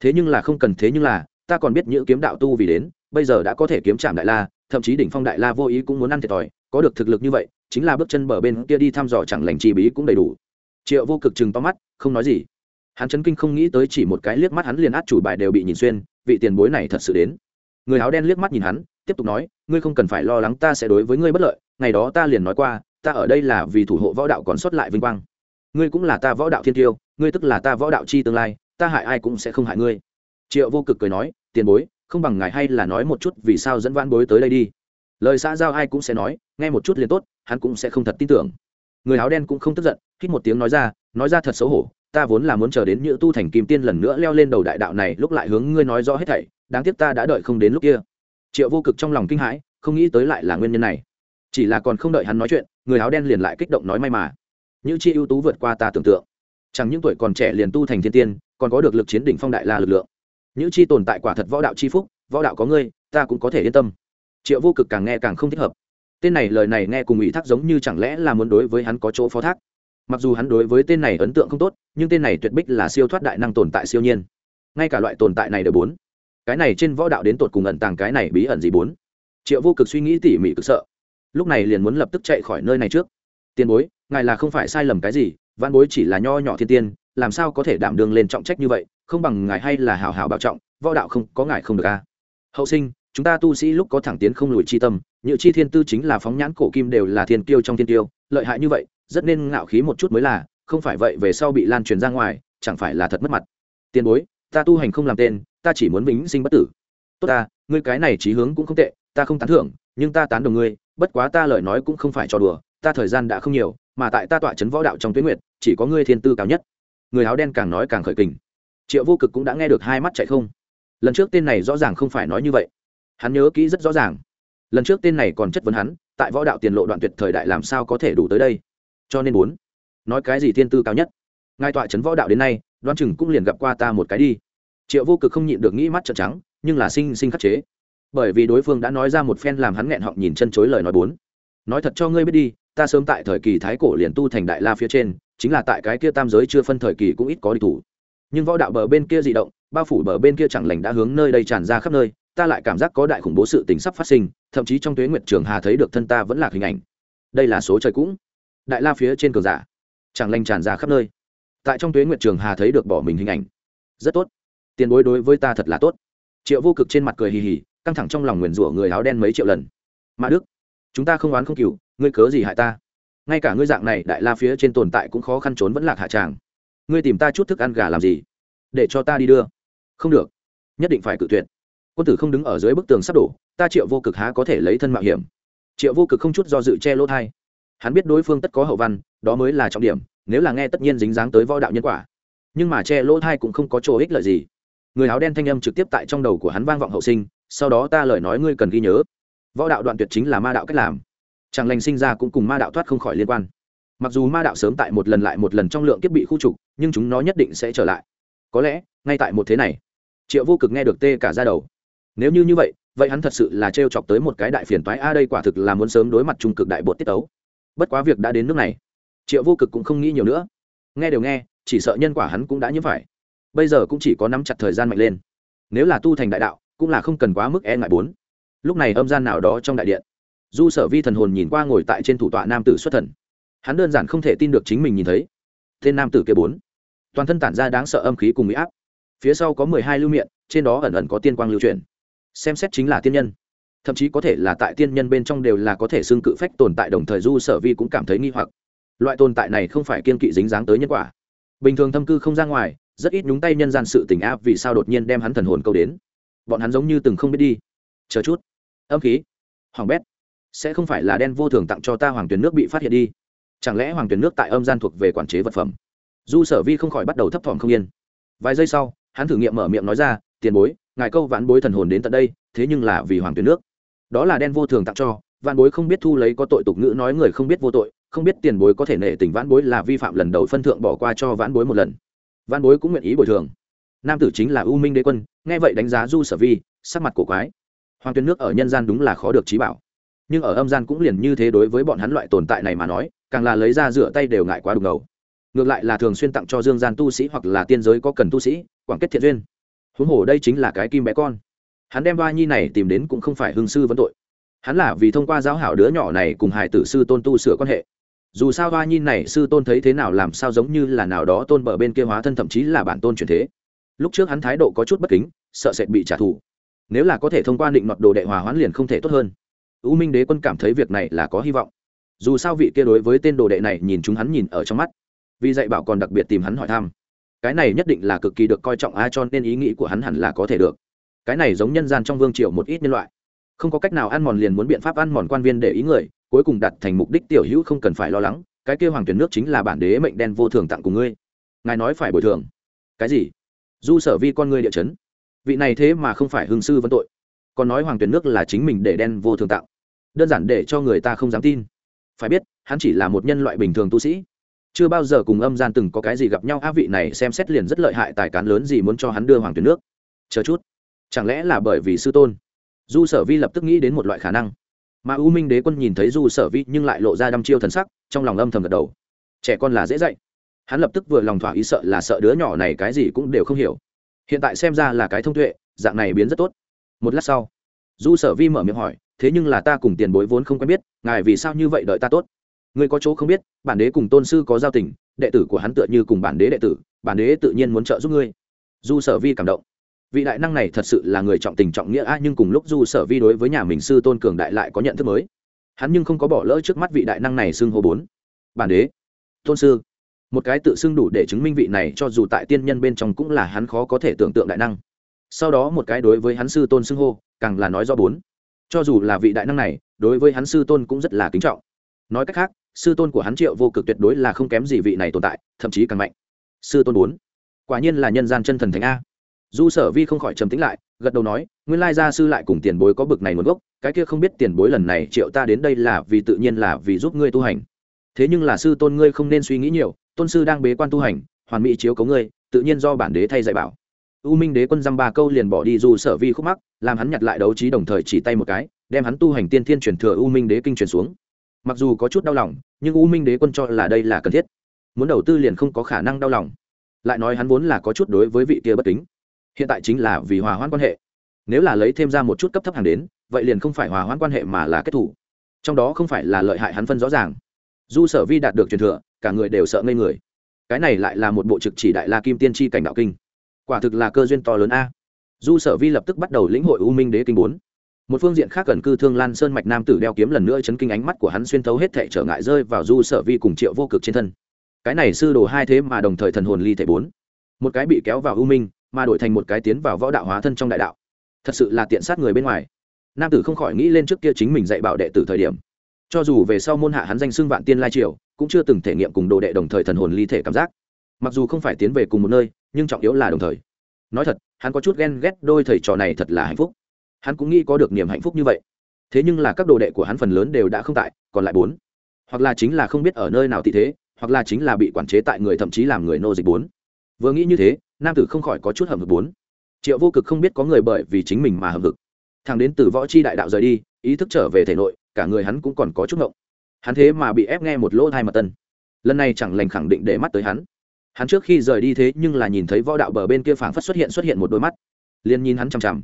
Thế nhưng là không cần thế nhưng là, ta còn biết những kiếm đạo tu vì đến, bây giờ đã có thể kiếm trạm đại la, thậm chí đỉnh phong đại la vô ý cũng muốn ăn thiệt thòi, có được thực lực như vậy, chính là bước chân bờ bên kia đi thăm dò chẳng lành chi bí cũng đầy đủ. Triệu vô cực chừng to mắt, không nói gì. Hắn chấn kinh không nghĩ tới chỉ một cái liếc mắt hắn liền át chủ bài đều bị nhìn xuyên, vị tiền bối này thật sự đến. Người áo đen liếc mắt nhìn hắn tiếp tục nói, ngươi không cần phải lo lắng ta sẽ đối với ngươi bất lợi, ngày đó ta liền nói qua, ta ở đây là vì thủ hộ võ đạo còn sót lại vinh quang. Ngươi cũng là ta võ đạo thiên tiêu, ngươi tức là ta võ đạo chi tương lai, ta hại ai cũng sẽ không hại ngươi. Triệu vô cực cười nói, tiền bối, không bằng ngài hay là nói một chút vì sao dẫn vãn bối tới đây đi. Lời xã giao ai cũng sẽ nói, nghe một chút liền tốt, hắn cũng sẽ không thật tin tưởng. Người áo đen cũng không tức giận, hít một tiếng nói ra nói ra thật xấu hổ, ta vốn là muốn chờ đến những tu thành kim tiên lần nữa leo lên đầu đại đạo này, lúc lại hướng ngươi nói rõ hết thảy, đáng tiếc ta đã đợi không đến lúc kia triệu vô cực trong lòng kinh hãi, không nghĩ tới lại là nguyên nhân này. Chỉ là còn không đợi hắn nói chuyện, người áo đen liền lại kích động nói may mà. Những chi ưu tú vượt qua ta tưởng tượng. Chẳng những tuổi còn trẻ liền tu thành thiên tiên, còn có được lực chiến đỉnh phong đại la lực lượng. Những chi tồn tại quả thật võ đạo chi phúc, võ đạo có ngươi, ta cũng có thể yên tâm. Triệu vô cực càng nghe càng không thích hợp. Tên này lời này nghe cùng ủy thác giống như chẳng lẽ là muốn đối với hắn có chỗ phó thác? Mặc dù hắn đối với tên này ấn tượng không tốt, nhưng tên này tuyệt bích là siêu thoát đại năng tồn tại siêu nhiên. Ngay cả loại tồn tại này đều bốn cái này trên võ đạo đến tột cùng ẩn tàng cái này bí ẩn gì bốn? Triệu vô cực suy nghĩ tỉ mỉ cực sợ. Lúc này liền muốn lập tức chạy khỏi nơi này trước. Tiền bối, ngài là không phải sai lầm cái gì văn bối chỉ là nho nhỏ thiên tiên, làm sao có thể đảm đương lên trọng trách như vậy, không bằng ngài hay là hào hào bảo trọng, võ đạo không, có ngài không được a à. hậu sinh, chúng ta tu sĩ lúc có thẳng tiến không lùi chi tâm, nhự chi thiên tư chính là phóng nhãn cổ kim đều là thiên tiêu trong thiên tiêu lợi hại như vậy, rất nên ngạo khí một chút mới là, không phải vậy về sau bị lan truyền ra ngoài, chẳng phải là thật mất mặt. Tiền bối, ta tu hành không làm tên ta chỉ muốn vĩnh sinh bất tử. Tốt ta, ngươi cái này trí hướng cũng không tệ, ta không tán thưởng, nhưng ta tán đồng ngươi, bất quá ta lời nói cũng không phải trò đùa, ta thời gian đã không nhiều, mà tại ta tọa chấn võ đạo trong tuyến nguyệt, chỉ có ngươi thiên tư cao nhất. Người áo đen càng nói càng khởi kình. Triệu vô cực cũng đã nghe được hai mắt chạy không. Lần trước tên này rõ ràng không phải nói như vậy. Hắn nhớ kỹ rất rõ ràng. Lần trước tên này còn chất vấn hắn, tại võ đạo tiền lộ đoạn tuyệt thời đại làm sao có thể đủ tới đây. Cho nên muốn nói cái gì thiên tư cao nhất? Ngài tọa trấn võ đạo đến nay đoan chừng cũng liền gặp qua ta một cái đi triệu vô cực không nhịn được nghĩ mắt trợn trắng, nhưng là sinh sinh khắc chế. Bởi vì đối phương đã nói ra một phen làm hắn nghẹn họng nhìn chân chối lời nói bốn. Nói thật cho ngươi biết đi, ta sớm tại thời kỳ thái cổ liền tu thành đại la phía trên, chính là tại cái kia tam giới chưa phân thời kỳ cũng ít có địch thủ. Nhưng võ đạo bờ bên kia dị động, bao phủ bờ bên kia chẳng lành đã hướng nơi đây tràn ra khắp nơi, ta lại cảm giác có đại khủng bố sự tình sắp phát sinh, thậm chí trong tuế nguyệt trường hà thấy được thân ta vẫn là hình ảnh. Đây là số trời cũng. Đại la phía trên cường giả, chẳng lành tràn ra khắp nơi. Tại trong tuế nguyệt trường hà thấy được bỏ mình hình ảnh. Rất tốt tiền bối đối với ta thật là tốt. Triệu vô cực trên mặt cười hì hì, căng thẳng trong lòng nguyền rủa người áo đen mấy triệu lần. Mã đức, chúng ta không oán không cừu, ngươi cớ gì hại ta? Ngay cả ngươi dạng này, đại la phía trên tồn tại cũng khó khăn trốn vẫn lạc hạ tràng. Ngươi tìm ta chút thức ăn gà làm gì? Để cho ta đi đưa. Không được. Nhất định phải cự tuyệt. Quân tử không đứng ở dưới bức tường sắp đổ, ta triệu vô cực há có thể lấy thân mạo hiểm? Triệu vô cực không chút do dự che lỗ thai. Hắn biết đối phương tất có hậu văn, đó mới là trọng điểm, nếu là nghe tất nhiên dính dáng tới võ đạo nhân quả. Nhưng mà che lỗ thai cũng không có chỗ ích lợi gì người áo đen thanh âm trực tiếp tại trong đầu của hắn vang vọng hậu sinh, sau đó ta lời nói ngươi cần ghi nhớ. Võ đạo đoạn tuyệt chính là ma đạo cách làm. Chẳng lành sinh ra cũng cùng ma đạo thoát không khỏi liên quan. Mặc dù ma đạo sớm tại một lần lại một lần trong lượng kiếp bị khu trục, nhưng chúng nó nhất định sẽ trở lại. Có lẽ, ngay tại một thế này, triệu vô cực nghe được tê cả ra đầu. Nếu như như vậy vậy hắn thật sự là t r e o chọc tới một cái đại phiền toái, a, đây quả thực là muốn sớm đối mặt trung cực đại bột tiết ấu bất quá việc đã đến nước này, triệu vô cực cũng không nghĩ nhiều nữa. Nghe đều nghe, chỉ sợ nhân quả hắn cũng đã nhiễm phải bây giờ cũng chỉ có nắm chặt thời gian mạnh lên. Nếu là tu thành đại đạo, cũng là không cần quá mức e ngại bốn. Lúc này âm gian nào đó trong đại điện, du sở vi thần hồn nhìn qua ngồi tại trên thủ tọa nam tử xuất thần. Hắn đơn giản không thể tin được chính mình nhìn thấy. Tên nam tử kia bốn. Toàn thân tản ra đáng sợ âm khí cùng mỹ áp. Phía sau có mười hai lưu miệng trên đó ẩn ẩn có tiên quang lưu truyền xem xét chính là tiên nhân. Thậm chí có thể là tại tiên nhân bên trong đều là có thể xưng cự phách tồn tại, đồng thời du sở vi cũng cảm thấy nghi hoặc. Loại tồn tại này không phải kiên kỵ dính dáng tới nhân quả. Bình thường thâm cư không ra ngoài rất ít nhúng tay nhân gian sự tình áp vì sao đột nhiên đem hắn thần hồn câu đến? Bọn hắn giống như từng không biết đi. Chờ chút. Âm khí. Hoàng bét. Sẽ không phải là đen vô thường tặng cho ta hoàng tuyến nước bị phát hiện đi. Chẳng lẽ hoàng tuyến nước tại âm gian thuộc về quản chế vật phẩm? Du sở vi không khỏi bắt đầu thấp thỏm không yên. Vài giây sau, hắn thử nghiệm mở miệng nói ra, tiền bối, ngài câu vãn bối thần hồn đến tận đây, thế nhưng là vì hoàng tuyến nước. Đó là đen vô thường tặng cho, vãn bối không biết thu lấy có tội tục ngữ nói người không biết vô tội, không biết tiền bối có thể nể tình vãn bối là vi phạm lần đầu phân thượng bỏ qua cho vãn bối một lần văn bối cũng nguyện ý bồi thường. Nam tử chính là u minh đế quân, nghe vậy đánh giá du sở vi, sắc mặt cổ quái. Hoàng tuyến nước ở nhân gian đúng là khó được trí bảo. Nhưng ở âm gian cũng liền như thế đối với bọn hắn loại tồn tại này mà nói, càng là lấy ra rửa tay đều ngại quá đục ngầu. Ngược lại là thường xuyên tặng cho dương gian tu sĩ hoặc là tiên giới có cần tu sĩ, quảng kết thiện duyên. Huống hồ đây chính là cái kim bé con. Hắn đem ba nhi này tìm đến cũng không phải hương sư vấn tội. Hắn là vì thông qua giáo hảo đứa nhỏ này cùng hải tử sư tôn tu sửa quan hệ dù sao ba nhìn này sư tôn thấy thế nào làm sao giống như là nào đó tôn bờ bên kia hóa thân thậm chí là bản tôn truyền thế. Lúc trước hắn thái độ có chút bất kính, sợ sệt bị trả thù. Nếu là có thể thông qua định mặt đồ đệ hòa hoãn liền không thể tốt hơn. U minh đế quân cảm thấy việc này là có hy vọng. Dù sao vị kia đối với tên đồ đệ này nhìn chúng hắn nhìn ở trong mắt. Vì dạy bảo còn đặc biệt tìm hắn hỏi thăm. Cái này nhất định là cực kỳ được coi trọng ai cho nên ý nghĩ của hắn hẳn là có thể được. Cái này giống nhân gian trong vương triều một ít nhân loại. Không có cách nào ăn mòn liền muốn biện pháp ăn mòn quan viên để ý người cuối cùng đặt thành mục đích tiểu hữu không cần phải lo lắng, cái kêu hoàng tuyển nước chính là bản đế mệnh đen vô thường tặng cùng ngươi. Ngài nói phải bồi thường. Cái gì? Du sở vi con ngươi địa chấn. Vị này thế mà không phải hương sư vấn tội. Còn nói hoàng tuyển nước là chính mình để đen vô thường tặng. Đơn giản để cho người ta không dám tin. Phải biết, hắn chỉ là một nhân loại bình thường tu sĩ. Chưa bao giờ cùng âm gian từng có cái gì gặp nhau, á vị này xem xét liền rất lợi hại, tài cán lớn gì muốn cho hắn đưa hoàng tuyển nước. Chờ chút. Chẳng lẽ là bởi vì sư tôn? Du sở vi lập tức nghĩ đến một loại khả năng mà u minh đế quân nhìn thấy du sở vi nhưng lại lộ ra đăm chiêu thần sắc, trong lòng âm thầm gật đầu. Trẻ con là dễ dạy. Hắn lập tức vừa lòng thỏa ý sợ là sợ đứa nhỏ này cái gì cũng đều không hiểu. Hiện tại xem ra là cái thông tuệ, dạng này biến rất tốt. Một lát sau, du sở vi mở miệng hỏi, thế nhưng là ta cùng tiền bối vốn không quen biết, ngài vì sao như vậy đợi ta tốt? Ngươi có chỗ không biết, bản đế cùng tôn sư có giao tình, đệ tử của hắn tựa như cùng bản đế đệ tử, bản đế tự nhiên muốn trợ giúp ngươi. Du sở vi cảm động vị đại năng này thật sự là người trọng tình trọng nghĩa a, nhưng cùng lúc du sở vi đối với nhà mình sư tôn cường đại lại có nhận thức mới. Hắn nhưng không có bỏ lỡ trước mắt vị đại năng này xưng hô bốn. Bản đế, tôn sư. Một cái tự xưng đủ để chứng minh vị này cho dù tại tiên nhân bên trong cũng là hắn khó có thể tưởng tượng đại năng. Sau đó một cái đối với hắn sư tôn xưng hô, càng là nói do bốn. Cho dù là vị đại năng này, đối với hắn sư tôn cũng rất là kính trọng. Nói cách khác, sư tôn của hắn triệu vô cực tuyệt đối là không kém gì vị này tồn tại, thậm chí càng mạnh. Sư tôn bốn. Quả nhiên là nhân gian chân thần thánh a du sở vi không khỏi trầm tính lại, gật đầu nói, nguyên lai gia sư lại cùng tiền bối có bực này nguồn gốc, cái kia không biết tiền bối lần này triệu ta đến đây là vì tự nhiên là vì giúp ngươi tu hành. Thế nhưng là sư tôn ngươi không nên suy nghĩ nhiều, tôn sư đang bế quan tu hành, hoàn mỹ chiếu cấu ngươi, tự nhiên do bản đế thay dạy bảo. U minh đế quân dăm ba câu liền bỏ đi du sở vi khúc mắc, làm hắn nhặt lại đấu trí đồng thời chỉ tay một cái, đem hắn tu hành tiên thiên truyền thừa u minh đế kinh truyền xuống. Mặc dù có chút đau lòng, nhưng u minh đế quân cho là đây là cần thiết. Muốn đầu tư liền không có khả năng đau lòng. Lại nói hắn vốn là có chút đối với vị kia bất kính hiện tại chính là vì hòa hoãn quan hệ. Nếu là lấy thêm ra một chút cấp thấp hàng đến, vậy liền không phải hòa hoãn quan hệ mà là kết thủ trong đó không phải là lợi hại hắn phân rõ ràng. Du sở vi đạt được truyền thừa, cả người đều sợ ngây người. Cái này lại là một bộ trực chỉ đại la kim tiên tri cảnh đạo kinh. Quả thực là cơ duyên to lớn a. Du sở vi lập tức bắt đầu lĩnh hội u minh đế kinh bốn. Một phương diện khác gần cư thương lan sơn mạch nam tử đeo kiếm lần nữa chấn kinh ánh mắt của hắn xuyên thấu hết thể trở ngại rơi vào du sở vi cùng triệu vô cực trên thân. Cái này sư đồ hai thế mà đồng thời thần hồn ly thể bốn. Một cái bị kéo vào u minh mà đổi thành một cái tiến vào võ đạo hóa thân trong đại đạo. Thật sự là tiện sát người bên ngoài. Nam tử không khỏi nghĩ lên trước kia chính mình dạy bảo đệ tử thời điểm. Cho dù về sau môn hạ hắn danh xưng vạn tiên lai triều, cũng chưa từng thể nghiệm cùng đồ đệ đồng thời thần hồn ly thể cảm giác. Mặc dù không phải tiến về cùng một nơi, nhưng trọng yếu là đồng thời. Nói thật, hắn có chút ghen ghét đôi thầy trò này thật là hạnh phúc. Hắn cũng nghĩ có được niềm hạnh phúc như vậy. Thế nhưng là các đồ đệ của hắn phần lớn đều đã không tại, còn lại bốn. Hoặc là chính là không biết ở nơi nào thị thế, hoặc là chính là bị quản chế tại người thậm chí làm người nô dịch bốn. Vừa nghĩ như thế nam tử không khỏi có chút hầm hực bốn. Triệu vô cực không biết có người bởi vì chính mình mà hầm hực. Thằng đến từ võ c h i đại đạo rời đi, ý thức trở về thể nội, cả người hắn cũng còn có chút ngộng. Hắn thế mà bị ép nghe một lỗ thai mật tân. Lần này chẳng lành khẳng định để mắt tới hắn. Hắn trước khi rời đi thế nhưng là nhìn thấy võ đạo bờ bên kia phảng phất xuất hiện xuất hiện một đôi mắt. Liền nhìn hắn chằm chằm.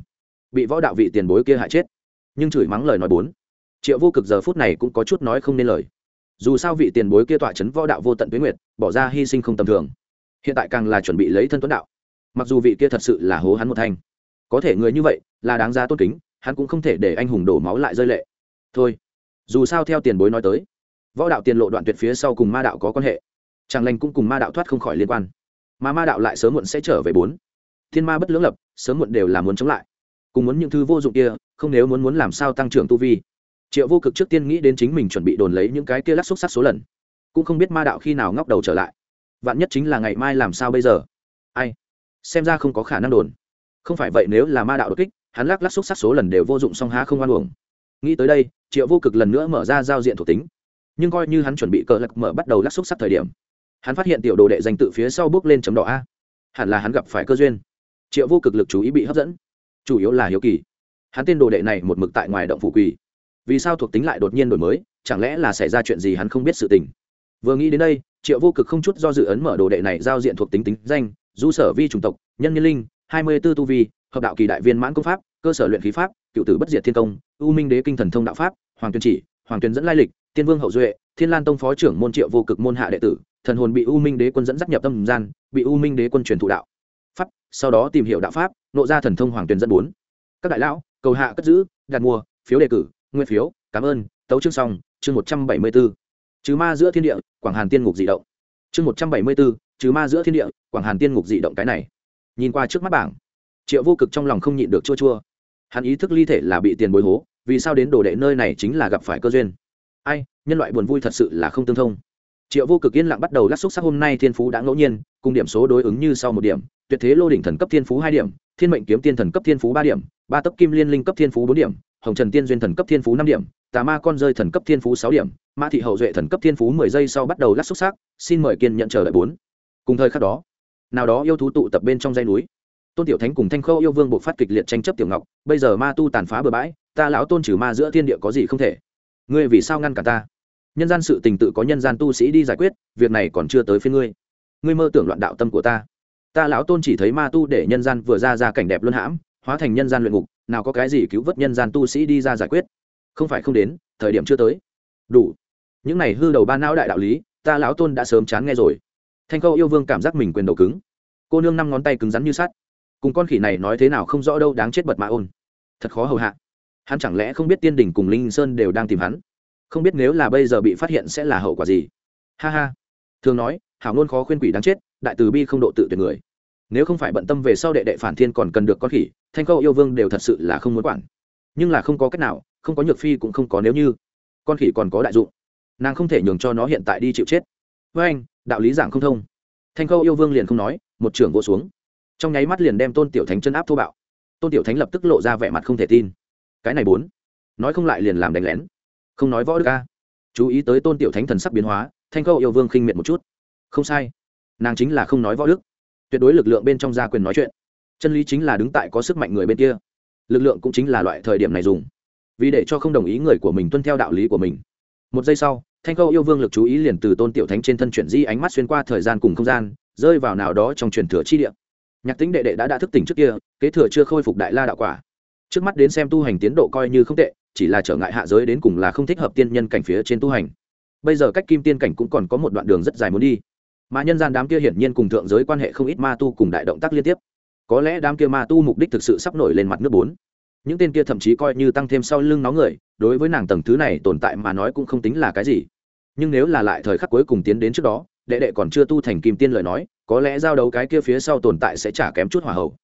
Bị võ đạo vị tiền bối kia hại chết. Nhưng chửi mắng lời nói bốn. Triệu vô cực giờ phút này cũng có chút nói không nên lời. Dù sao vị tiền bối kia tọa chấn võ đạo vô tận tuyến nguyệt, bỏ ra hy sinh không tầm thường hiện tại càng là chuẩn bị lấy thân tuấn đạo. Mặc dù vị kia thật sự là hố hắn một thanh. Có thể người như vậy là đáng giá tôn kính, hắn cũng không thể để anh hùng đổ máu lại rơi lệ. Thôi, dù sao theo tiền bối nói tới, võ đạo tiền lộ đoạn tuyệt phía sau cùng ma đạo có quan hệ. Chẳng lành cũng cùng ma đạo thoát không khỏi liên quan. Mà ma đạo lại sớm muộn sẽ trở về bốn. Thiên ma bất lưỡng lập, sớm muộn đều là muốn chống lại. Cùng muốn những thứ vô dụng kia, không nếu muốn muốn làm sao tăng trưởng tu vi. Triệu vô cực trước tiên nghĩ đến chính mình chuẩn bị đồn lấy những cái kia lắc xúc sắc số lần. Cũng không biết ma đạo khi nào ngóc đầu trở lại vạn nhất chính là ngày mai làm sao bây giờ? Ai? Xem ra không có khả năng đồn. Không phải vậy nếu là ma đạo đột kích, hắn lắc lắc xúc sắc số lần đều vô dụng song há không oan uổng. Nghĩ tới đây, triệu vô cực lần nữa mở ra giao diện thuộc tính. Nhưng coi như hắn chuẩn bị cờ lật mở bắt đầu lắc xúc sắc thời điểm, hắn phát hiện tiểu đồ đệ danh tự phía sau bước lên chấm đỏ a. Hẳn là hắn gặp phải cơ duyên. Triệu vô cực lực chú ý bị hấp dẫn. Chủ yếu là hiếu kỳ. Hắn tên đồ đệ này một mực tại ngoài động phủ quỳ. Vì sao thuộc tính lại đột nhiên đổi mới? Chẳng lẽ là xảy ra chuyện gì hắn không biết sự tình? Vừa nghĩ đến đây, triệu vô cực không chút do dự ấn mở đồ đệ này giao diện thuộc tính tính danh, du sở vi chủng tộc, nhân nhân linh, hai mươi b ố tu vi, hợp đạo kỳ đại viên mãn công pháp, cơ sở luyện khí pháp, cựu tử bất diệt thiên công, u minh đế kinh thần thông đạo pháp, hoàng tuyên chỉ, hoàng tuyên dẫn lai lịch, tiên vương hậu duệ, thiên lan tông phó trưởng môn triệu vô cực môn hạ đệ tử, thần hồn bị u minh đế quân dẫn dắt nhập tâm gian, bị u minh đế quân truyền thụ đạo. Pháp, sau đó tìm hiểu đạo pháp, nộ ra thần thông hoàng tuyên dẫn bốn. Các đại lão, cầu hạ cất giữ, đặt mua, phiếu đề cử nguyên phiếu, cảm ơn, tấu chương xong, chương một trăm bảy mươi bốn ố trừ ma giữa thiên địa quảng hàn tiên ngục dị động. Chương một trăm bảy mươi bốn, ố trừ ma giữa thiên địa quảng hàn tiên ngục dị động cái này. Nhìn qua trước mắt bảng triệu vô cực trong lòng không nhịn được chua chua. Hắn ý thức ly thể là bị tiền bối hố vì sao đến đồ đệ nơi này chính là gặp phải cơ duyên? Ai nhân loại buồn vui thật sự là không tương thông. Triệu vô cực yên lặng bắt đầu lắc xúc sắc hôm nay thiên phú đã ngẫu nhiên cùng điểm số đối ứng như sau một điểm tuyệt thế lô đỉnh thần cấp thiên phú hai điểm thiên mệnh kiếm tiên thần cấp thiên phú ba điểm ba tấc kim liên linh cấp thiên phú bốn điểm hồng trần tiên duyên thần cấp thiên phú năm điểm tà ma con rơi thần cấp thiên phú sáu điểm, mã thị hậu duệ thần cấp thiên phú mười giây sau bắt đầu lắc xúc sắc xin mời kiên nhận chờ đợi bốn. Cùng thời khắc đó, nào đó yêu thú tụ tập bên trong dây núi. Tôn tiểu thánh cùng thanh khâu yêu vương buộc phát kịch liệt tranh chấp tiểu ngọc, bây giờ ma tu tàn phá bừa bãi, ta lão tôn trừ ma giữa thiên địa có gì không thể. Ngươi vì sao ngăn cả ta? Nhân gian sự tình tự có nhân gian tu sĩ đi giải quyết, việc này còn chưa tới phía ngươi. Ngươi mơ tưởng loạn đạo tâm của ta. Ta lão tôn chỉ thấy ma tu để nhân gian vừa ra ra cảnh đẹp luân hãm, hóa thành nhân gian luyện ngục, nào có cái gì cứu vớt nhân gian tu sĩ đi ra giải quyết không phải không đến, thời điểm chưa tới. Đủ. Những này hư đầu ba não đại đạo lý, ta lão tôn đã sớm chán nghe rồi. Thanh khâu yêu vương cảm giác mình quyền đầu cứng. Cô nương năm ngón tay cứng rắn như sắt. Cùng con khỉ này nói thế nào không rõ đâu, đáng chết bật mạ ôn. Thật khó hầu hạ. Hắn chẳng lẽ không biết tiên đình cùng linh sơn đều đang tìm hắn? Không biết nếu là bây giờ bị phát hiện sẽ là hậu quả gì? Ha ha. Thường nói, hảo ngôn khó khuyên quỷ đáng chết, đại từ bi không độ tự tuyệt người. Nếu không phải bận tâm về sau đệ đệ phản thiên còn cần được con khỉ, thanh câu yêu vương đều thật sự là không muốn quản. Nhưng là không có cách nào không có nhược phi cũng không có nếu như. Con khỉ còn có đại dụng. Nàng không thể nhường cho nó hiện tại đi chịu chết. Với anh, đạo lý giảng không thông. Thanh khâu yêu vương liền không nói, một trưởng vô xuống. Trong nháy mắt liền đem tôn tiểu thánh chân áp thô bạo. Tôn tiểu thánh lập tức lộ ra vẻ mặt không thể tin. Cái này bốn. Nói không lại liền làm đánh lén. Không nói võ đức ca chú ý tới tôn tiểu thánh thần sắc biến hóa, thanh khâu yêu vương khinh miệt một chút. Không sai. Nàng chính là không nói võ đức. Tuyệt đối lực lượng bên trong gia quyền nói chuyện. Chân lý chính là đứng tại có sức mạnh người bên kia. Lực lượng cũng chính là loại thời điểm này dùng vì để cho không đồng ý người của mình tuân theo đạo lý của mình. Một giây sau, thanh câu yêu vương lực chú ý liền từ tôn tiểu thánh trên thân chuyển di ánh mắt xuyên qua thời gian cùng không gian, rơi vào nào đó trong truyền thừa chi địa. Nhạc tính đệ đệ đã đã thức tỉnh trước kia, kế thừa chưa khôi phục đại la đạo quả. Trước mắt đến xem tu hành tiến độ coi như không tệ, chỉ là trở ngại hạ giới đến cùng là không thích hợp tiên nhân cảnh phía trên tu hành. Bây giờ cách kim tiên cảnh cũng còn có một đoạn đường rất dài muốn đi. Mà nhân gian đám kia hiển nhiên cùng thượng giới quan hệ không ít ma tu cùng đại động tác liên tiếp. Có lẽ đám kia ma tu mục đích thực sự sắp nổi lên mặt nước bốn những tên kia thậm chí coi như tăng thêm sau lưng nó người đối với nàng tầng thứ này tồn tại mà nói cũng không tính là cái gì nhưng nếu là lại thời khắc cuối cùng tiến đến trước đó đệ đệ còn chưa tu thành kim tiên lời nói có lẽ giao đấu cái kia phía sau tồn tại sẽ trả kém chút hỏa hậu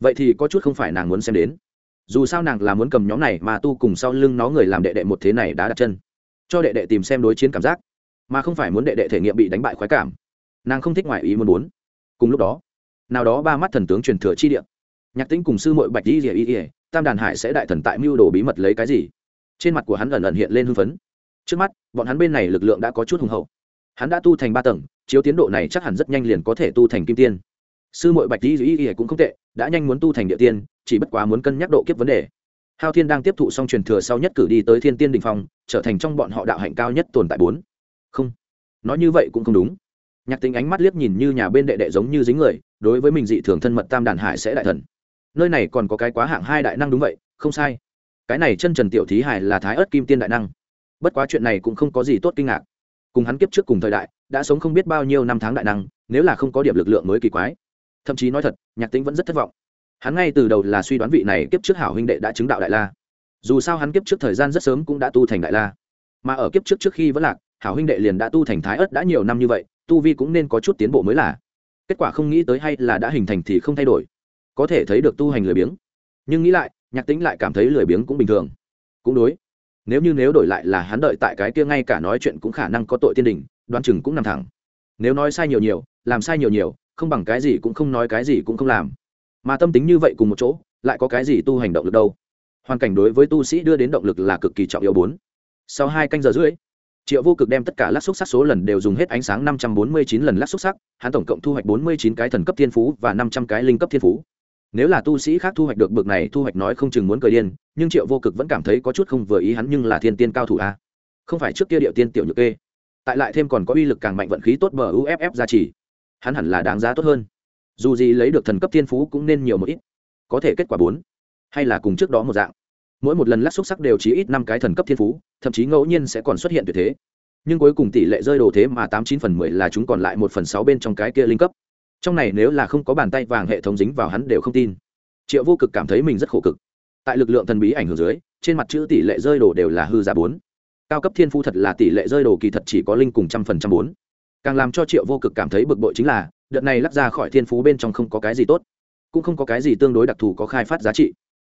vậy thì có chút không phải nàng muốn xem đến dù sao nàng là muốn cầm nhóm này mà tu cùng sau lưng nó người làm đệ đệ một thế này đã đặt chân cho đệ đệ tìm xem đối chiến cảm giác mà không phải muốn đệ đệ thể nghiệm bị đánh bại khoái cảm nàng không thích ngoại ý muốn muốn cùng lúc đó nào đó ba mắt thần tướng truyền thừa chi điện, nhạc tĩnh cùng sư mội bạch y rỉa y ỉa tam đàn hải sẽ đại thần tại mưu đồ bí mật lấy cái gì? Trên mặt của hắn ẩn ẩn hiện lên hưng phấn. Trước mắt, bọn hắn bên này lực lượng đã có chút hùng hậu. Hắn đã tu thành ba tầng, chiếu tiến độ này chắc hẳn rất nhanh liền có thể tu thành kim tiên. Sư mội bạch y dĩ y cũng không tệ, đã nhanh muốn tu thành địa tiên, chỉ bất quá muốn cân nhắc độ kiếp vấn đề. Hao thiên đang tiếp thụ xong truyền thừa sau nhất cử đi tới thiên tiên đình phong, trở thành trong bọn họ đạo hạnh cao nhất tồn tại bốn. Không. Nói như vậy cũng không đúng. Nhạc tính ánh mắt liếc nhìn như nhà bên đệ đệ giống như dính người, đối với mình dị thường thân mật tam đàn hải sẽ đại thần nơi này còn có cái quá hạng hai đại năng đúng vậy, không sai. Cái này chân trần tiểu thí hải là thái ớt kim tiên đại năng. Bất quá chuyện này cũng không có gì tốt kinh ngạc. Cùng hắn kiếp trước cùng thời đại, đã sống không biết bao nhiêu năm tháng đại năng, nếu là không có điểm lực lượng mới kỳ quái. Thậm chí nói thật, nhạc tính vẫn rất thất vọng. Hắn ngay từ đầu là suy đoán vị này kiếp trước hảo huynh đệ đã chứng đạo đại la. Dù sao hắn kiếp trước thời gian rất sớm cũng đã tu thành đại la. Mà ở kiếp trước trước khi vẫn lạc, hảo huynh đệ liền đã tu thành thái ớt đã nhiều năm như vậy, tu vi cũng nên có chút tiến bộ mới là. Kết quả không nghĩ tới hay là đã hình thành thì không thay đổi có thể thấy được tu hành lười biếng. Nhưng nghĩ lại, nhạc tính lại cảm thấy lười biếng cũng bình thường. Cũng đối. Nếu như nếu đổi lại là hắn đợi tại cái kia ngay cả nói chuyện cũng khả năng có tội tiên đình, đoán chừng cũng nằm thẳng. Nếu nói sai nhiều nhiều, làm sai nhiều nhiều, không bằng cái gì cũng không nói cái gì cũng không làm. Mà tâm tính như vậy cùng một chỗ, lại có cái gì tu hành động lực đâu? Hoàn cảnh đối với tu sĩ đưa đến động lực là cực kỳ trọng yếu bốn. Sau hai canh giờ rưỡi, triệu vô cực đem tất cả lát xúc sắc số lần đều dùng hết ánh sáng năm trăm bốn mươi chín lần lát xúc sắc, hắn tổng cộng thu hoạch bốn mươi chín cái thần cấp thiên phú và năm trăm cái linh cấp thiên phú nếu là tu sĩ khác thu hoạch được bực này, thu hoạch nói không chừng muốn cười điên, nhưng triệu vô cực vẫn cảm thấy có chút không vừa ý hắn nhưng là thiên tiên cao thủ a. Không phải trước kia điệu tiên tiểu nhược kê, tại lại thêm còn có uy lực càng mạnh vận khí tốt bờ uff ra chỉ hắn hẳn là đáng giá tốt hơn. Dù gì lấy được thần cấp thiên phú cũng nên nhiều một ít, có thể kết quả bốn, hay là cùng trước đó một dạng. Mỗi một lần lắc xúc sắc đều chỉ ít năm cái thần cấp thiên phú, thậm chí ngẫu nhiên sẽ còn xuất hiện tuyệt thế. Nhưng cuối cùng tỷ lệ rơi đồ thế mà tám chín phần mười là chúng còn lại một phần sáu bên trong cái kia linh cấp trong này nếu là không có bàn tay vàng hệ thống dính vào hắn đều không tin. Triệu vô cực cảm thấy mình rất khổ cực. Tại lực lượng thần bí ảnh hưởng dưới, trên mặt chữ tỷ lệ rơi đồ đều là hư giả bốn. Cao cấp thiên phú thật là tỷ lệ rơi đồ kỳ thật chỉ có linh cùng trăm phần trăm bốn. Càng làm cho triệu vô cực cảm thấy bực bội chính là, đợt này lắc ra khỏi thiên phú bên trong không có cái gì tốt. Cũng không có cái gì tương đối đặc thù có khai phát giá trị.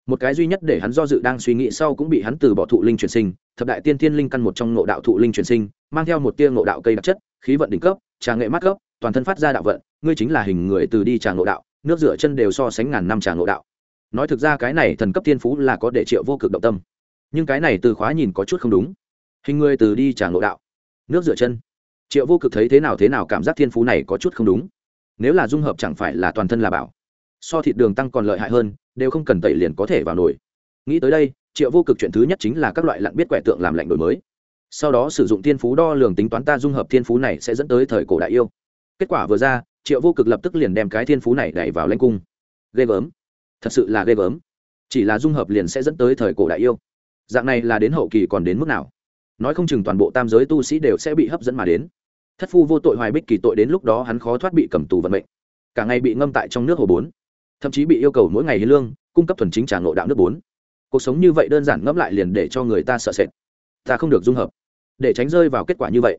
Một cái duy nhất để hắn do dự đang suy nghĩ sau cũng bị hắn từ bỏ thụ linh chuyển sinh, thập đại tiên thiên linh căn một trong ngộ đạo thụ linh chuyển sinh, mang theo một tia ngộ đạo cây đặc chất, khí vận đỉnh cấp, trà nghệ mát cấp toàn thân phát ra đạo vận ngươi chính là hình người từ đi trà ngộ đạo, nước rửa chân đều so sánh ngàn năm trà ngộ đạo. Nói thực ra cái này thần cấp thiên phú là có để triệu vô cực động tâm. Nhưng cái này từ khóa nhìn có chút không đúng. Hình người từ đi trà ngộ đạo, nước rửa chân. Triệu vô cực thấy thế nào thế nào cảm giác thiên phú này có chút không đúng. Nếu là dung hợp chẳng phải là toàn thân là bảo. So thịt đường tăng còn lợi hại hơn, đều không cần tẩy liền có thể vào nổi. nghĩ tới đây, triệu vô cực chuyện thứ nhất chính là các loại lặn biết quẻ tượng làm lạnh đổi mới. Sau đó sử dụng thiên phú đo lường tính toán ta dung hợp thiên phú này sẽ dẫn tới thời cổ đại yêu. Kết quả vừa ra triệu vô cực lập tức liền đem cái thiên phú này đẩy vào lanh cung. Ghê gớm. Thật sự là ghê gớm. Chỉ là dung hợp liền sẽ dẫn tới thời cổ đại yêu. Dạng này là đến hậu kỳ còn đến mức nào? Nói không chừng toàn bộ tam giới tu sĩ đều sẽ bị hấp dẫn mà đến. Thất phu vô tội hoài bích kỳ tội đến lúc đó hắn khó thoát bị cầm tù vận mệnh. Cả ngày bị ngâm tại trong nước hồ bốn. Thậm chí bị yêu cầu mỗi ngày hiến lương, cung cấp thuần chính trả ngộ đạo nước bốn. Cuộc sống như vậy đơn giản ngẫm lại liền để cho người ta sợ sệt. Ta không được dung hợp. Để tránh rơi vào kết quả như vậy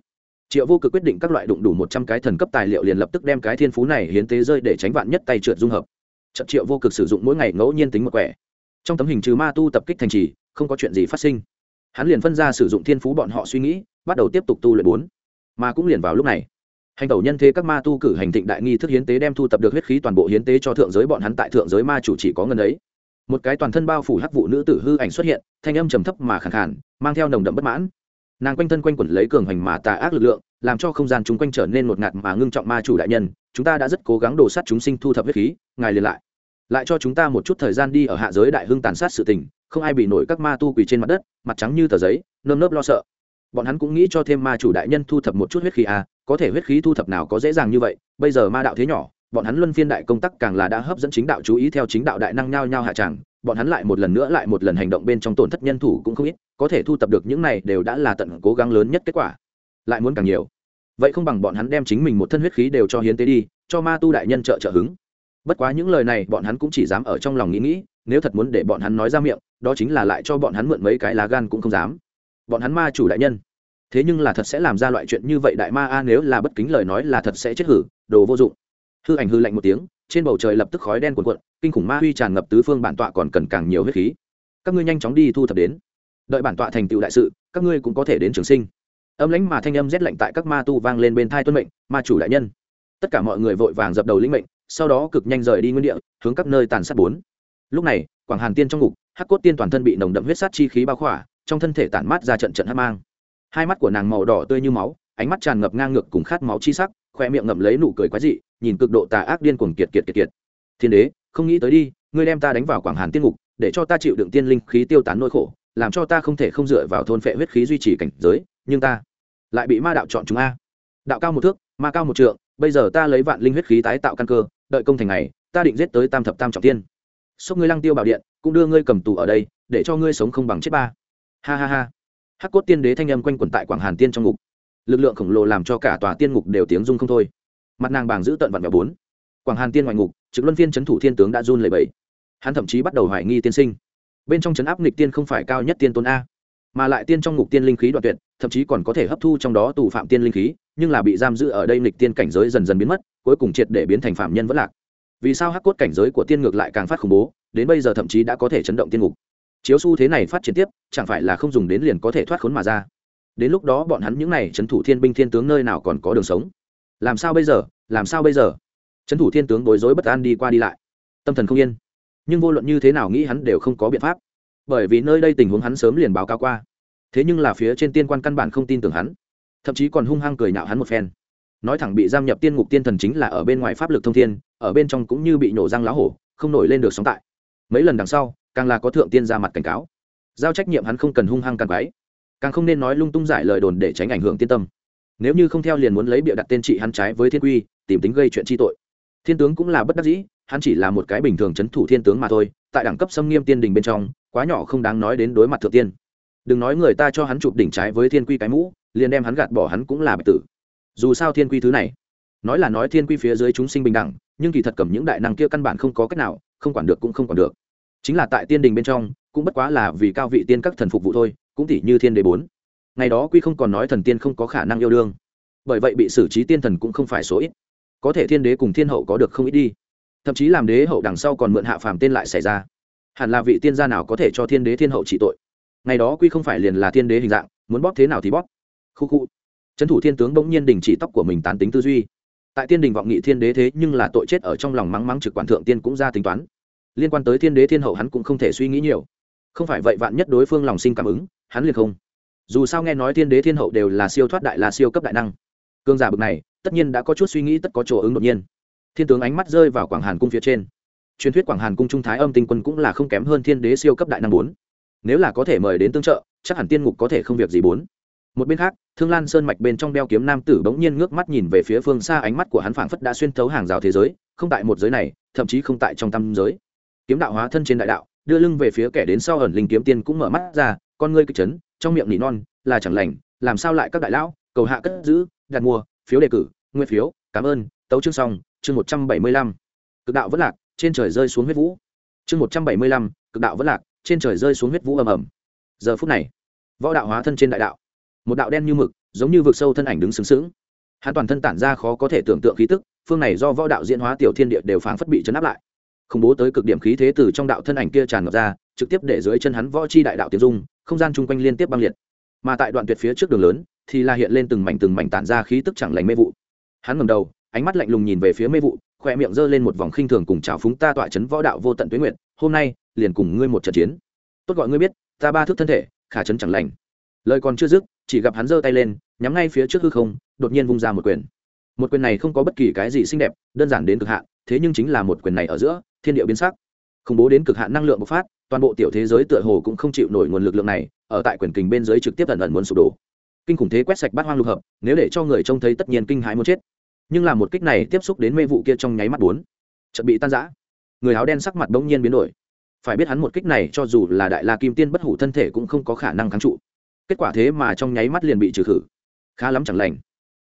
triệu vô cực quyết định các loại đụng đủ một trăm cái thần cấp tài liệu liền lập tức đem cái thiên phú này hiến tế rơi để tránh vạn nhất tay trượt dung hợp. Trận triệu vô cực sử dụng mỗi ngày ngẫu nhiên tính một quẻ. Trong tấm hình trừ ma tu tập kích thành trì, không có chuyện gì phát sinh. Hắn liền phân ra sử dụng thiên phú bọn họ suy nghĩ, bắt đầu tiếp tục tu luyện bốn. Mà cũng liền vào lúc này, hành tẩu nhân thế các ma tu cử hành thịnh đại nghi thức hiến tế đem thu tập được huyết khí toàn bộ hiến tế cho thượng giới bọn hắn tại thượng giới ma chủ chỉ có ngân ấy. Một cái toàn thân bao phủ hắc vụ nữ tử hư ảnh xuất hiện, thanh âm trầm thấp mà khẳng khản mang theo nồng đậm bất mãn nàng quanh thân quanh quẩn lấy cường hành mà tà ác lực lượng, làm cho không gian chúng quanh trở nên một ngạt mà ngưng trọng ma chủ đại nhân, chúng ta đã rất cố gắng đổ sát chúng sinh thu thập huyết khí, ngài liền lại. Lại cho chúng ta một chút thời gian đi ở hạ giới đại hưng tàn sát sự tình, không ai bị nổi các ma tu quỳ trên mặt đất, mặt trắng như tờ giấy, nơm nớp lo sợ. Bọn hắn cũng nghĩ cho thêm ma chủ đại nhân thu thập một chút huyết khí à có thể huyết khí thu thập nào có dễ dàng như vậy, bây giờ ma đạo thế nhỏ, bọn hắn luân phiên đại công tác càng là đã hấp dẫn chính đạo chú ý theo chính đạo đại năng nhao nhao hạ tràng bọn hắn lại một lần nữa lại một lần hành động bên trong tổn thất nhân thủ cũng không ít, có thể thu tập được những này đều đã là tận cố gắng lớn nhất kết quả. Lại muốn càng nhiều. Vậy không bằng bọn hắn đem chính mình một thân huyết khí đều cho hiến tế đi, cho ma tu đại nhân trợ trợ hứng. Bất quá những lời này bọn hắn cũng chỉ dám ở trong lòng nghĩ nghĩ, nếu thật muốn để bọn hắn nói ra miệng, đó chính là lại cho bọn hắn mượn mấy cái lá gan cũng không dám. Bọn hắn ma chủ đại nhân. Thế nhưng là thật sẽ làm ra loại chuyện như vậy đại ma a, nếu là bất kính lời nói là thật sẽ chết hử, đồ vô dụng. Hư ảnh hư lạnh một tiếng, trên bầu trời lập tức khói đen cuồn cuộn kinh khủng ma huy tràn ngập tứ phương bản tọa còn cần càng nhiều huyết khí. Các ngươi nhanh chóng đi thu thập đến. Đợi bản tọa thành tựu đại sự, các ngươi cũng có thể đến trường sinh. Âm lãnh mà thanh âm rét lạnh tại các ma tu vang lên bên thai tuân mệnh, ma chủ đại nhân. Tất cả mọi người vội vàng dập đầu lĩnh mệnh, sau đó cực nhanh rời đi nguyên địa, hướng các nơi tàn sát bốn. Lúc này, quảng hàn tiên trong ngục, hắc cốt tiên toàn thân bị nồng đậm huyết sát chi khí bao khỏa, trong thân thể tản mát ra trận trận hắc mang. Hai mắt của nàng màu đỏ tươi như máu, ánh mắt tràn ngập ngang ngược cùng khát máu chi sắc, khoe miệng ngậm lấy nụ cười quái dị, nhìn cực độ tà ác điên cuồng kiệt kiệt kiệt kiệt. Thiên đế không nghĩ tới đi, ngươi đem ta đánh vào quảng hàn tiên ngục, để cho ta chịu đựng tiên linh khí tiêu tán nỗi khổ, làm cho ta không thể không dựa vào thôn phệ huyết khí duy trì cảnh giới, nhưng ta lại bị ma đạo chọn chúng a. Đạo cao một thước, ma cao một trượng, bây giờ ta lấy vạn linh huyết khí tái tạo căn cơ, đợi công thành này ta định giết tới tam thập tam trọng tiên. Xúc ngươi lăng tiêu bảo điện, cũng đưa ngươi cầm tù ở đây, để cho ngươi sống không bằng chết ba. Ha ha ha. Hắc cốt tiên đế thanh âm quanh quẩn tại quảng hàn tiên trong ngục. Lực lượng khổng lồ làm cho cả tòa tiên ngục đều tiếng rung không thôi. Mặt nàng bàng giữ tận vạn vẹo bốn quảng hàn tiên ngoại ngục, trực luân phiên c thủ thiên tướng đã run lệ bẫy hắn thậm chí bắt đầu hoài nghi tiên sinh. Bên trong trấn áp nghịch tiên không phải cao nhất tiên tôn a, mà lại tiên trong ngục tiên linh khí đoạn tuyệt, thậm chí còn có thể hấp thu trong đó tù phạm tiên linh khí, nhưng là bị giam giữ ở đây nghịch tiên cảnh giới dần dần biến mất, cuối cùng triệt để biến thành phạm nhân vẫn lạc. Vì sao hắc cốt cảnh giới của tiên ngược lại càng phát khủng bố, đến bây giờ thậm chí đã có thể chấn động tiên ngục. Chiếu xu thế này phát triển tiếp, chẳng phải là không dùng đến liền có thể thoát khốn mà ra. Đến lúc đó bọn hắn những n à y trấn thủ thiên binh thiên tướng nơi nào còn có đường sống? Làm sao bây giờ? Làm sao bây giờ? Trấn thủ thiên tướng bối rối bất an đi qua đi lại. Tâm thần không yên. Nhưng vô luận như thế nào nghĩ hắn đều không có biện pháp. Bởi vì nơi đây tình huống hắn sớm liền báo cáo qua. Thế nhưng là phía trên tiên quan căn bản không tin tưởng hắn. Thậm chí còn hung hăng cười nhạo hắn một phen. Nói thẳng bị giam nhập tiên ngục tiên thần chính là ở bên ngoài pháp lực thông thiên, ở bên trong cũng như bị nổ răng lá hổ, không nổi lên được sóng tại. Mấy lần đằng sau, càng là có thượng tiên ra mặt cảnh cáo. Giao trách nhiệm hắn không cần hung hăng càng quái càng không nên nói lung tung giải lời đồn để tránh ảnh hưởng tiên tâm. Nếu như không theo liền muốn lấy bịa đặt tên trị hắn trái với thiên quy, tìm tính gây chuyện chi tội thiên tướng cũng là bất đắc dĩ, hắn chỉ là một cái bình thường c h ấ n thủ thiên tướng mà thôi, tại đẳng cấp xâm nghiêm tiên đình bên trong, quá nhỏ không đáng nói đến đối mặt thượng tiên. Đừng nói người ta cho hắn chụp đỉnh trái với thiên quy cái mũ, liền đem hắn gạt bỏ hắn cũng là bạch tử. Dù sao thiên quy thứ này, nói là nói thiên quy phía dưới chúng sinh bình đẳng, nhưng kỳ thật cầm những đại năng kia căn bản không có cách nào, không quản được cũng không quản được. Chính là tại tiên đình bên trong, cũng bất quá là vì cao vị tiên các thần phục vụ thôi, cũng tỷ như thiên đế bốn. Ngày đó quy không còn nói thần tiên không có khả năng yêu đương. Bởi vậy bị xử trí tiên thần cũng không phải số ít có thể thiên đế cùng thiên hậu có được không ít đi. Thậm chí làm đế hậu đằng sau còn mượn hạ phàm tên lại xảy ra. Hẳn là vị tiên gia nào có thể cho thiên đế thiên hậu trị tội? Ngày đó quy không phải liền là thiên đế hình dạng, muốn bóp thế nào thì bóp. Khu khu. Trấn thủ thiên tướng bỗng nhiên đình chỉ tóc của mình tán tính tư duy. Tại tiên đình vọng nghị thiên đế thế nhưng là tội chết ở trong lòng mắng mắng trực quản thượng tiên cũng ra tính toán. Liên quan tới thiên đế thiên hậu hắn cũng không thể suy nghĩ nhiều. Không phải vậy vạn nhất đối phương lòng sinh cảm ứng, hắn liền không. Dù sao nghe nói thiên đế thiên hậu đều là siêu thoát đại là siêu cấp đại năng. Cương giả bực này tất nhiên đã có chút suy nghĩ tất có chỗ ứng đột nhiên. Thiên tướng ánh mắt rơi vào quảng hàn cung phía trên. Truyền thuyết quảng hàn cung trung thái âm tinh quân cũng là không kém hơn thiên đế siêu cấp đại năng bốn. Nếu là có thể mời đến tương trợ, chắc hẳn tiên ngục có thể không việc gì bốn. Một bên khác, thương lan sơn mạch bên trong đeo kiếm nam tử bỗng nhiên ngước mắt nhìn về phía phương xa ánh mắt của hắn phảng phất đã xuyên thấu hàng rào thế giới, không tại một giới này, thậm chí không tại trong tâm giới. Kiếm đạo hóa thân trên đại đạo, đưa lưng về phía kẻ đến sau ẩn linh kiếm tiên cũng mở mắt ra, con ngươi kịch chấn, trong miệng nỉ non, là chẳng lành, làm sao lại các đại lão, cầu hạ cất giữ, đặt mua phiếu đề cử nguyên phiếu, cảm ơn, tấu chương xong, chương một trăm bảy mươi lăm. Cực đạo vẫn lạc, trên trời rơi xuống huyết vũ. Chương một trăm bảy mươi lăm, cực đạo vẫn lạc, trên trời rơi xuống huyết vũ ầm ầm. Giờ phút này, võ đạo hóa thân trên đại đạo. Một đạo đen như mực, giống như vực sâu thân ảnh đứng sướng sướng hắn toàn thân tản ra khó có thể tưởng tượng khí tức, phương này do võ đạo diễn hóa tiểu thiên địa đều phảng phất bị chấn áp lại. Khủng bố tới cực điểm khí thế từ trong đạo thân ảnh kia tràn ngập ra, trực tiếp để dưới chân hắn võ chi đại đạo tiến dung không gian chung quanh liên tiếp băng liệt mà tại đoạn tuyệt phía trước đường lớn thì là hiện lên từng mảnh từng mảnh tản ra khí tức chẳng lành mê vụ. Hắn ngầm đầu, ánh mắt lạnh lùng nhìn về phía mê vụ khoe miệng giơ lên một vòng khinh thường cùng chào phúng ta tọa chấn võ đạo vô tận tuyến nguyện hôm nay liền cùng ngươi một trận chiến. Tốt gọi ngươi biết, ta ba thước thân thể, khả chấn chẳng lành. Lời còn chưa dứt, chỉ gặp hắn giơ tay lên, nhắm ngay phía trước hư không, đột nhiên vung ra một quyền. Một quyền này không có bất kỳ cái gì xinh đẹp, đơn giản đến cực hạn, thế nhưng chính là một quyền này ở giữa, thiên địa biến sắc khủng bố đến cực hạn năng lượng bộc phát, toàn bộ tiểu thế giới tựa hồ cũng không chịu nổi nguồn lực lượng này, ở tại quyền kình bên dưới trực tiếp ẩn ẩn muốn sụp đổ. Kinh khủng thế quét sạch bát hoang lục hợp, nếu để cho người trông thấy tất nhiên kinh hãi muốn chết. Nhưng là một kích này tiếp xúc đến mê vụ kia trong nháy mắt bốn, chợt bị tan rã. Người áo đen sắc mặt bỗng nhiên biến đổi. Phải biết hắn một kích này cho dù là đại la kim tiên bất hủ thân thể cũng không có khả năng kháng trụ. Kết quả thế mà trong nháy mắt liền bị trừ khử. Khá lắm chẳng lành.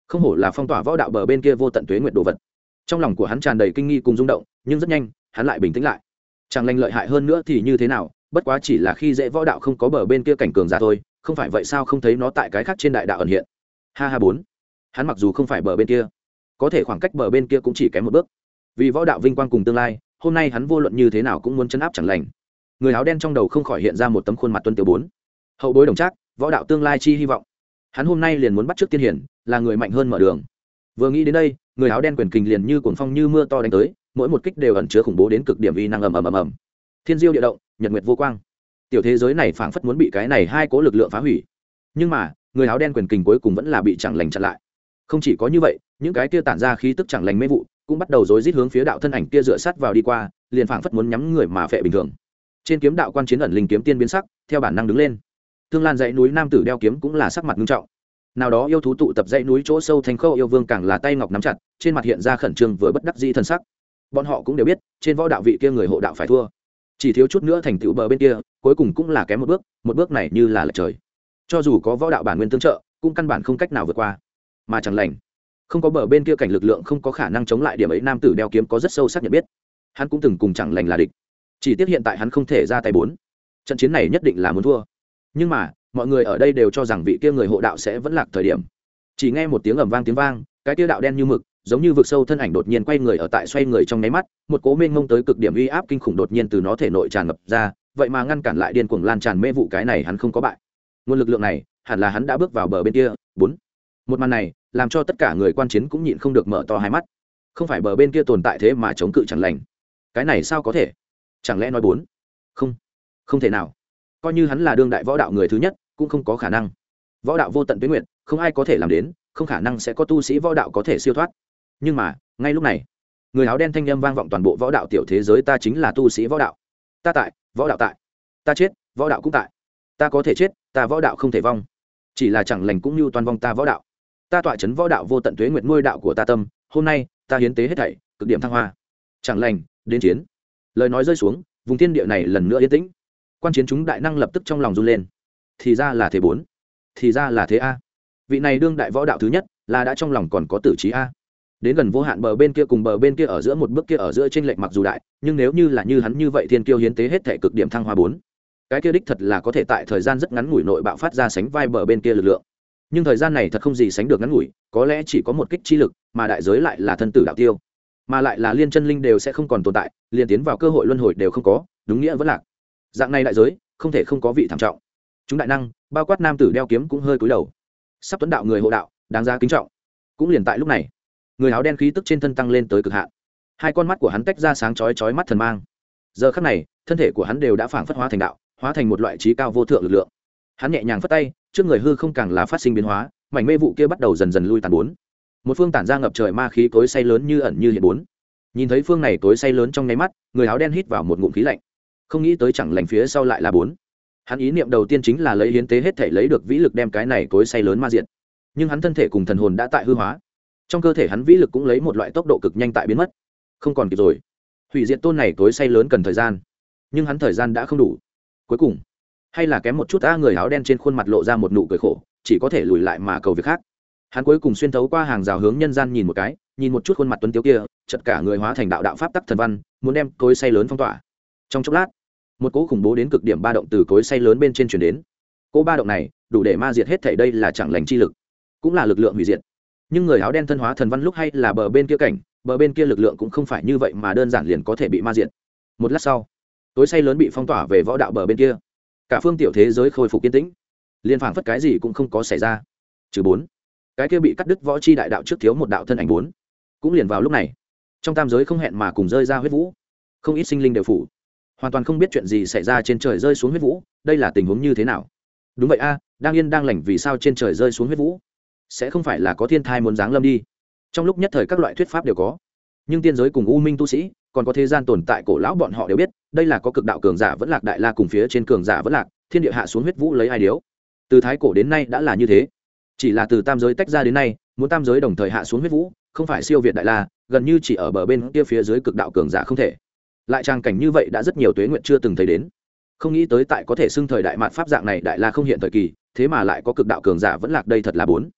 Không hổ là phong tỏa võ đạo bờ bên kia vô tận tuế nguyệt đồ vật. Trong lòng của hắn tràn đầy kinh nghi cùng rung động, nhưng rất nhanh, hắn lại bình tĩnh lại chẳng lành lợi hại hơn nữa thì như thế nào, bất quá chỉ là khi dễ võ đạo không có bờ bên kia cảnh cường giả thôi, không phải vậy sao không thấy nó tại cái khác trên đại đạo ẩn hiện. Ha ha bốn. Hắn mặc dù không phải bờ bên kia, có thể khoảng cách bờ bên kia cũng chỉ kém một bước. Vì võ đạo vinh quang cùng tương lai, hôm nay hắn vô luận như thế nào cũng muốn chấn áp chẳng lành. Người áo đen trong đầu không khỏi hiện ra một tấm khuôn mặt tuân tiêu bốn. Hậu bối đồng trác, võ đạo tương lai chi hy vọng. Hắn hôm nay liền muốn bắt trước tiên hiển, là người mạnh hơn mở đường. Vừa nghĩ đến đây, người áo đen quyền kình liền như cuồng phong như mưa to đánh tới mỗi một kích đều ẩn chứa khủng bố đến cực điểm vi năng ầm ầm ầm ầm. Thiên diêu địa động, nhật nguyệt vô quang. Tiểu thế giới này phảng phất muốn bị cái này hai cố lực lượng phá hủy. Nhưng mà, người áo đen quyền kình cuối cùng vẫn là bị chẳng lành chặn lại. Không chỉ có như vậy, những cái kia tản ra khí tức chẳng lành mê vụ cũng bắt đầu rối rít hướng phía đạo thân ảnh kia dựa sát vào đi qua, liền phảng phất muốn nhắm người mà phệ bình thường. Trên kiếm đạo quan chiến ẩn linh kiếm tiên biến sắc, theo bản năng đứng lên. Thương lan dãy núi nam tử đeo kiếm cũng là sắc mặt nghiêm trọng. Nào đó yêu thú tụ tập dãy núi chỗ sâu thành khâu yêu vương càng là tay ngọc nắm chặt, trên mặt hiện ra khẩn trương vừa bất đắc dĩ thân sắc bọn họ cũng đều biết, trên võ đạo vị kia người hộ đạo phải thua. Chỉ thiếu chút nữa thành tựu bờ bên kia, cuối cùng cũng là kém một bước một bước này như là lệch trời. Cho dù có võ đạo bản nguyên tương trợ, cũng căn bản không cách nào vượt qua. Mà chẳng lành, không có bờ bên kia cảnh lực lượng, không có khả năng chống lại điểm ấy, nam tử đeo kiếm có rất sâu sắc nhận biết. Hắn cũng từng cùng chẳng lành là địch. Chỉ tiếc hiện tại hắn không thể ra tay bốn. Trận chiến này nhất định là muốn thua. Nhưng mà, mọi người ở đây đều cho rằng vị kia người hộ đạo sẽ vẫn lạc thời điểm. Chỉ nghe một tiếng ầm vang tiếng vang, cái kia đạo đen như mực giống như vực sâu thân ảnh đột nhiên quay người ở tại xoay người trong nháy mắt, một cố mênh mông tới cực điểm uy áp kinh khủng đột nhiên từ nó thể nội tràn ngập ra, vậy mà ngăn cản lại điên cuồng lan tràn mê vụ cái này hắn không có bại. Nguồn lực lượng này, hẳn là hắn đã bước vào bờ bên kia. Bốn. Một màn này, làm cho tất cả người quan chiến cũng nhịn không được mở to hai mắt. Không phải bờ bên kia tồn tại thế mà chống cự chẳng lành. Cái này sao có thể? Chẳng lẽ nói bốn? Không. Không thể nào. Coi như hắn là đương đại võ đạo người thứ nhất, cũng không có khả năng. Võ đạo vô tận tuyến nguyện không ai có thể làm đến, không khả năng sẽ có tu sĩ võ đạo có thể siêu thoát nhưng mà, ngay lúc này, người áo đen thanh â m vang vọng toàn bộ võ đạo tiểu thế giới, ta chính là tu sĩ võ đạo. Ta tại, võ đạo tại. Ta chết, võ đạo cũng tại. Ta có thể chết, ta võ đạo không thể vong. Chỉ là chẳng lành cũng như toàn vong ta võ đạo. Ta tọa chấn võ đạo vô tận tuế nguyện nuôi đạo của ta tâm, hôm nay, ta hiến tế hết thảy, cực điểm thăng hoa. Chẳng lành, đến chiến. Lời nói rơi xuống, vùng thiên địa này lần nữa yên tĩnh. Quan chiến chúng đại năng lập tức trong lòng run lên. Thì ra là thế bốn, thì ra là thế a. Vị này đương đại võ đạo thứ nhất, là đã trong lòng còn có tử trí a đến gần vô hạn bờ bên kia cùng bờ bên kia ở giữa một bước kia ở giữa trên lệch mặc dù đại, nhưng nếu như là như hắn như vậy thiên kiêu hiến tế hết thể cực điểm thăng hoa bốn, cái kia đích thật là có thể tại thời gian rất ngắn ngủi nội bạo phát ra sánh vai bờ bên kia lực lượng. Nhưng thời gian này thật không gì sánh được ngắn ngủi, có lẽ chỉ có một kích chi lực, mà đại giới lại là thân tử đạo tiêu. Mà lại là liên chân linh đều sẽ không còn tồn tại, liền tiến vào cơ hội luân hồi đều không có, đúng nghĩa vẫn lạc. Dạng này đại giới, không thể không có vị thảm trọng. Chúng đại năng, bao quát nam tử đeo kiếm cũng hơi cúi đầu. Sắp tuấn đạo người hộ đạo, đáng ra kính trọng. Cũng liền tại lúc này người áo đen khí tức trên thân tăng lên tới cực hạn. Hai con mắt của hắn tách ra sáng chói chói mắt thần mang. Giờ khắc này, thân thể của hắn đều đã phảng phất hóa thành đạo, hóa thành một loại trí cao vô thượng lực lượng. Hắn nhẹ nhàng phất tay, trước người hư không càng là phát sinh biến hóa, mảnh mê vụ kia bắt đầu dần dần lui tàn bốn. Một phương tản ra ngập trời ma khí cối say lớn như ẩn như hiện bốn. Nhìn thấy phương này cối say lớn trong nháy mắt, người áo đen hít vào một ngụm khí lạnh. Không nghĩ tới chẳng lành phía sau lại là bốn. Hắn ý niệm đầu tiên chính là lấy hiến tế hết thể lấy được vĩ lực đem cái này cối say lớn ma diện. Nhưng hắn thân thể cùng thần hồn đã tại hư hóa trong cơ thể hắn vĩ lực cũng lấy một loại tốc độ cực nhanh tại biến mất. Không còn kịp rồi. Hủy diệt tôn này cối say lớn cần thời gian. Nhưng hắn thời gian đã không đủ. Cuối cùng, hay là kém một chút ta người áo đen trên khuôn mặt lộ ra một nụ cười khổ, chỉ có thể lùi lại mà cầu việc khác. Hắn cuối cùng xuyên thấu qua hàng rào hướng nhân gian nhìn một cái, nhìn một chút khuôn mặt tuấn tiếu kia chật cả người hóa thành đạo đạo pháp tắc thần văn, muốn đem cối say lớn phong tỏa. Trong chốc lát, một cỗ khủng bố đến cực điểm ba động từ cối say lớn bên trên chuyển đến. Cỗ ba động này đủ để ma diệt hết thảy, đây là chẳng lành chi lực, cũng là lực lượng hủy diệt nhưng người áo đen thân hóa thần văn lúc hay là bờ bên kia cảnh, bờ bên kia lực lượng cũng không phải như vậy mà đơn giản liền có thể bị ma diệt. Một lát sau, tối say lớn bị phong tỏa về võ đạo bờ bên kia. Cả phương tiểu thế giới khôi phục yên tĩnh. Liên phảng phất cái gì cũng không có xảy ra. Trừ bốn, cái kia bị cắt đứt võ chi đại đạo trước thiếu một đạo thân ảnh bốn, cũng liền vào lúc này. Trong tam giới không hẹn mà cùng rơi ra huyết vũ. Không ít sinh linh đều phủ. Hoàn toàn không biết chuyện gì xảy ra trên trời rơi xuống huyết vũ, đây là tình huống như thế nào? Đúng vậy a, đang yên đang lành vì sao trên trời rơi xuống huyết vũ? Sẽ không phải là có thiên thai muốn giáng lâm đi. Trong lúc nhất thời các loại thuyết pháp đều có. Nhưng tiên giới cùng u minh tu sĩ, còn có thế gian tồn tại cổ lão bọn họ đều biết, đây là có cực đạo cường giả vẫn lạc đại la cùng phía trên cường giả vẫn lạc, thiên địa hạ xuống huyết vũ lấy ai điếu. Từ thái cổ đến nay đã là như thế. Chỉ là từ tam giới tách ra đến nay, muốn tam giới đồng thời hạ xuống huyết vũ, không phải siêu việt đại la, gần như chỉ ở bờ bên kia phía dưới cực đạo cường giả không thể. Lại trang cảnh như vậy đã rất nhiều tuế nguyện chưa từng thấy đến. Không nghĩ tới tại có thể xưng thời đại mạt pháp dạng này đại la không hiện thời kỳ, thế mà lại có cực đạo cường giả vẫn lạc đây thật là bốn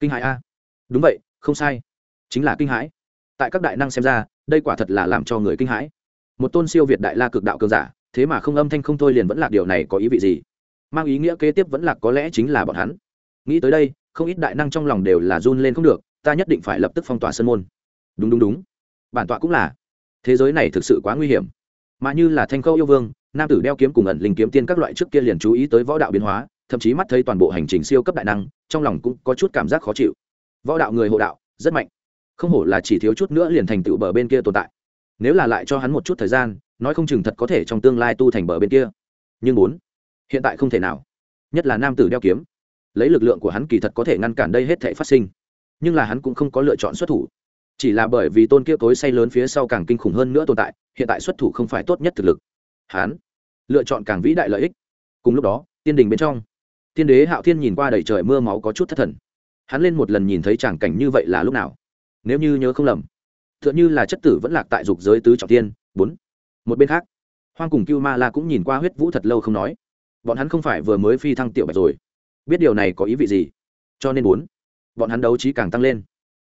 kinh hãi a. Đúng vậy, không sai. Chính là kinh hãi. Tại các đại năng xem ra, đây quả thật là làm cho người kinh hãi. Một tôn siêu việt đại la cực đạo cường giả, thế mà không âm thanh không thôi liền vẫn lạc điều này có ý vị gì? Mang ý nghĩa kế tiếp vẫn lạc có lẽ chính là bọn hắn. Nghĩ tới đây, không ít đại năng trong lòng đều là run lên không được, ta nhất định phải lập tức phong tỏa sân môn. Đúng đúng đúng. Bản tọa cũng là. Thế giới này thực sự quá nguy hiểm. Mà như là thanh khâu yêu vương, nam tử đeo kiếm cùng ẩn linh kiếm tiên các loại trước kia liền chú ý tới võ đạo biến hóa thậm chí mắt thấy toàn bộ hành trình siêu cấp đại năng, trong lòng cũng có chút cảm giác khó chịu. Võ đạo người hộ đạo, rất mạnh. Không hổ là chỉ thiếu chút nữa liền thành tựu bờ bên kia tồn tại. Nếu là lại cho hắn một chút thời gian, nói không chừng thật có thể trong tương lai tu thành bờ bên kia. Nhưng bốn hiện tại không thể nào. Nhất là nam tử đeo kiếm. Lấy lực lượng của hắn kỳ thật có thể ngăn cản đây hết thể phát sinh. Nhưng là hắn cũng không có lựa chọn xuất thủ. Chỉ là bởi vì tôn kia tối say lớn phía sau càng kinh khủng hơn nữa tồn tại, hiện tại xuất thủ không phải tốt nhất thực lực. Hắn lựa chọn càng vĩ đại lợi ích. Cùng lúc đó, tiên đình bên trong thiên đế hạo thiên nhìn qua đầy trời mưa máu có chút thất thần. Hắn lên một lần nhìn thấy tràng cảnh như vậy là lúc nào? Nếu như nhớ không lầm t h ư ợ n h ư là chất tử vẫn lạc tại dục giới tứ trọng tiên bốn. Một bên khác, hoang cùng cưu ma la cũng nhìn qua huyết vũ thật lâu không nói. Bọn hắn không phải vừa mới phi thăng tiểu bạch rồi. Biết điều này có ý vị gì? Cho nên bốn, bọn hắn đấu trí càng tăng lên.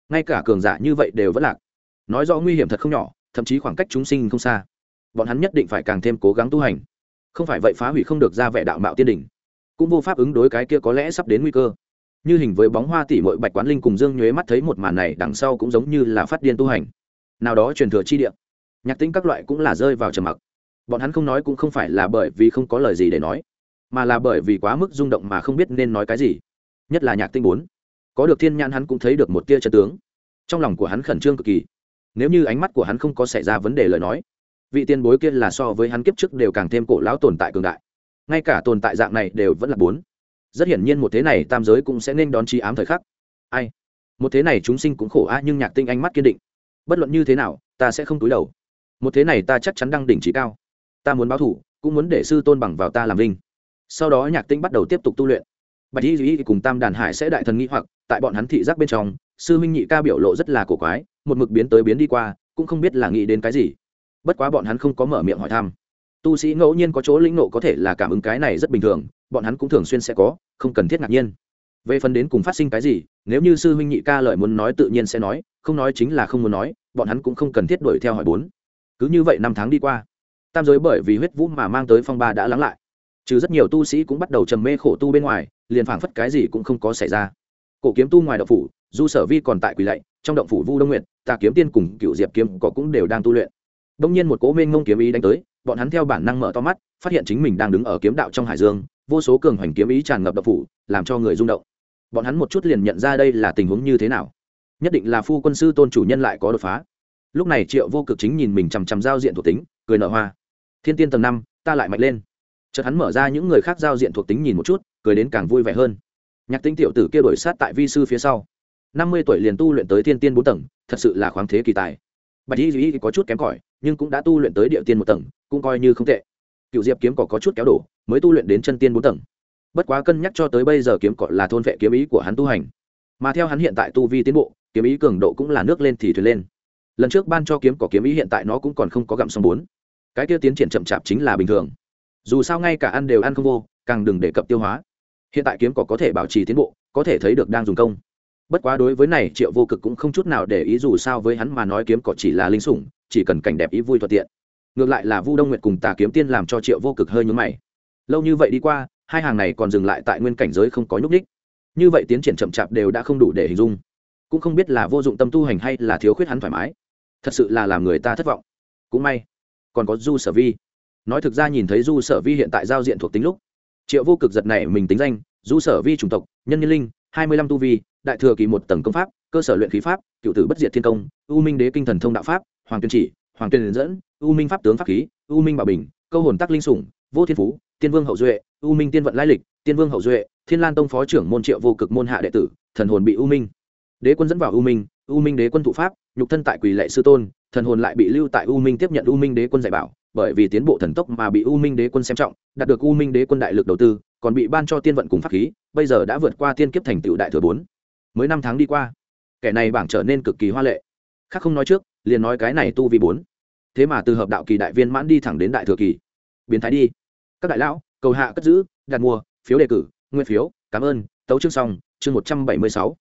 Ngay cả cường giả như vậy đều vẫn lạc. Nói rõ nguy hiểm thật không nhỏ, thậm chí khoảng cách chúng sinh không xa. Bọn hắn nhất định phải càng thêm cố gắng tu hành. Không phải vậy phá hủy không được ra vẻ đạo mạo tiên đỉnh cũng vô pháp ứng đối cái kia có lẽ sắp đến nguy cơ. Như hình với bóng hoa tỷ mội bạch quán linh cùng dương nhuế mắt thấy một màn này đằng sau cũng giống như là phát điên tu hành. Nào đó truyền thừa chi địa. Nhạc tính các loại cũng là rơi vào trầm mặc. Bọn hắn không nói cũng không phải là bởi vì không có lời gì để nói, mà là bởi vì quá mức rung động mà không biết nên nói cái gì. Nhất là nhạc tinh bốn. Có được thiên nhãn hắn cũng thấy được một tia chân tướng. Trong lòng của hắn khẩn trương cực kỳ. Nếu như ánh mắt của hắn không có xảy ra vấn đề lời nói, vị tiền bối kia là so với hắn kiếp trước đều càng thêm cổ lão tồn tại cường đại ngay cả tồn tại dạng này đều vẫn là bốn. Rất hiển nhiên một thế này tam giới cũng sẽ nên đón trí ám thời khắc. Ai? Một thế này chúng sinh cũng khổ a, nhưng nhạc tinh ánh mắt kiên định. Bất luận như thế nào, ta sẽ không túi đầu. Một thế này ta chắc chắn đăng đỉnh trí cao. Ta muốn báo thủ, cũng muốn để sư tôn bằng vào ta làm linh sau đó nhạc tinh bắt đầu tiếp tục tu luyện. Bạch y duy cùng tam đàn hải sẽ đại thần nghĩ hoặc, tại bọn hắn thị giác bên trong, sư huynh nhị ca biểu lộ rất là cổ quái, một mực biến tới biến đi qua, cũng không biết là nghĩ đến cái gì. Bất quá bọn hắn không có mở miệng hỏi thăm tu sĩ ngẫu nhiên có chỗ lĩnh nộ có thể là cảm ứng cái này rất bình thường, bọn hắn cũng thường xuyên sẽ có, không cần thiết ngạc nhiên. Về phần đến cùng phát sinh cái gì, nếu như sư huynh nhị ca lợi muốn nói tự nhiên sẽ nói, không nói chính là không muốn nói, bọn hắn cũng không cần thiết đuổi theo hỏi bốn. Cứ như vậy năm tháng đi qua, tam giới bởi vì huyết vũ mà mang tới phong ba đã lắng lại. Trừ rất nhiều tu sĩ cũng bắt đầu trầm mê khổ tu bên ngoài, liền phảng phất cái gì cũng không có xảy ra. Cổ kiếm tu ngoài động phủ, du sở vi còn tại quỳ lạy, trong động phủ vu đông nguyện tà kiếm tiên cùng cựu diệp kiếm có cũng đều đang tu luyện. Đông nhiên một cố minh ngông kiếm ý đánh tới bọn hắn theo bản năng mở to mắt, phát hiện chính mình đang đứng ở kiếm đạo trong hải dương, vô số cường hoành kiếm ý tràn ngập độc phủ, làm cho người rung động. Bọn hắn một chút liền nhận ra đây là tình huống như thế nào. Nhất định là phu quân sư tôn chủ nhân lại có đột phá. Lúc này triệu vô cực chính nhìn mình chằm chằm giao diện thuộc tính, cười nở hoa. Thiên tiên tầng năm, ta lại mạnh lên. Chợt hắn mở ra những người khác giao diện thuộc tính nhìn một chút, cười đến càng vui vẻ hơn. Nhạc tinh tiểu tử kia đổi sát tại vi sư phía sau. Năm mươi tuổi liền tu luyện tới thiên tiên bốn tầng, thật sự là khoáng thế kỳ tài. Bạch y duy có chút kém cỏi, nhưng cũng đã tu luyện tới địa tiên một tầng cũng coi như không tệ. Cựu diệp kiếm cỏ có chút kéo đổ, mới tu luyện đến chân tiên bốn tầng. Bất quá cân nhắc cho tới bây giờ kiếm cỏ là thôn vệ kiếm ý của hắn tu hành. Mà theo hắn hiện tại tu vi tiến bộ, kiếm ý cường độ cũng là nước lên thì thuyền lên. Lần trước ban cho kiếm cỏ kiếm ý hiện tại nó cũng còn không có gặm xong bốn. Cái kia tiến triển chậm chạp chính là bình thường. Dù sao ngay cả ăn đều ăn không vô, càng đừng đề cập tiêu hóa. Hiện tại kiếm cỏ có thể bảo trì tiến bộ, có thể thấy được đang dùng công. Bất quá đối với này, triệu vô cực cũng không chút nào để ý dù sao với hắn mà nói kiếm cỏ chỉ là linh sủng, chỉ cần cảnh đẹp ý vui thuận tiện ngược lại là vu đông nguyệt cùng tà kiếm tiên làm cho triệu vô cực hơi nhúng mày. Lâu như vậy đi qua, hai hàng này còn dừng lại tại nguyên cảnh giới không có nhúc ních như vậy tiến triển chậm chạp đều đã không đủ để hình dung. Cũng không biết là vô dụng tâm tu hành hay là thiếu khuyết hắn thoải mái. Thật sự là làm người ta thất vọng. Cũng may, còn có du sở vi. Nói thực ra nhìn thấy du sở vi hiện tại giao diện thuộc tính lúc, triệu vô cực giật này mình tính danh, du sở vi chủng tộc, nhân nhân linh, hai mươi lăm tu vi, đại thừa kỳ một tầng công pháp, cơ sở luyện khí pháp, cựu tử bất diệt thiên công, u minh đế kinh thần thông đạo pháp, hoàng tuyên chỉ hoàng tuyên dẫn, u minh pháp tướng pháp khí, u minh bảo bình, câu hồn tắc linh sủng, vô thiên phú, tiên vương hậu duệ, u minh tiên vận lai lịch, tiên vương hậu duệ, thiên lan tông phó trưởng môn triệu vô cực môn hạ đệ tử, thần hồn bị u minh. Đế quân dẫn vào u minh u minh đế quân thụ pháp, nhục thân tại quỳ lệ sư tôn, thần hồn lại bị lưu tại u minh tiếp nhận u minh đế quân dạy bảo, bởi vì tiến bộ thần tốc mà bị u minh đế quân xem trọng, đạt được u minh đế quân đại lực đầu tư, còn bị ban cho tiên vận cùng pháp khí, bây giờ đã vượt qua tiên kiếp thành tựu đại thừa bốn. Mới năm tháng đi qua, kẻ này bảng trở nên cực kỳ hoa lệ khác không nói trước, liền nói cái này tu vi bốn. Thế mà từ hợp đạo kỳ đại viên mãn đi thẳng đến đại thừa kỳ. Biến thái đi. Các đại lão, cầu hạ cất giữ, đặt mua, phiếu đề cử, nguyên phiếu, cảm ơn, tấu chương xong, chương một trăm bảy mươi sáu.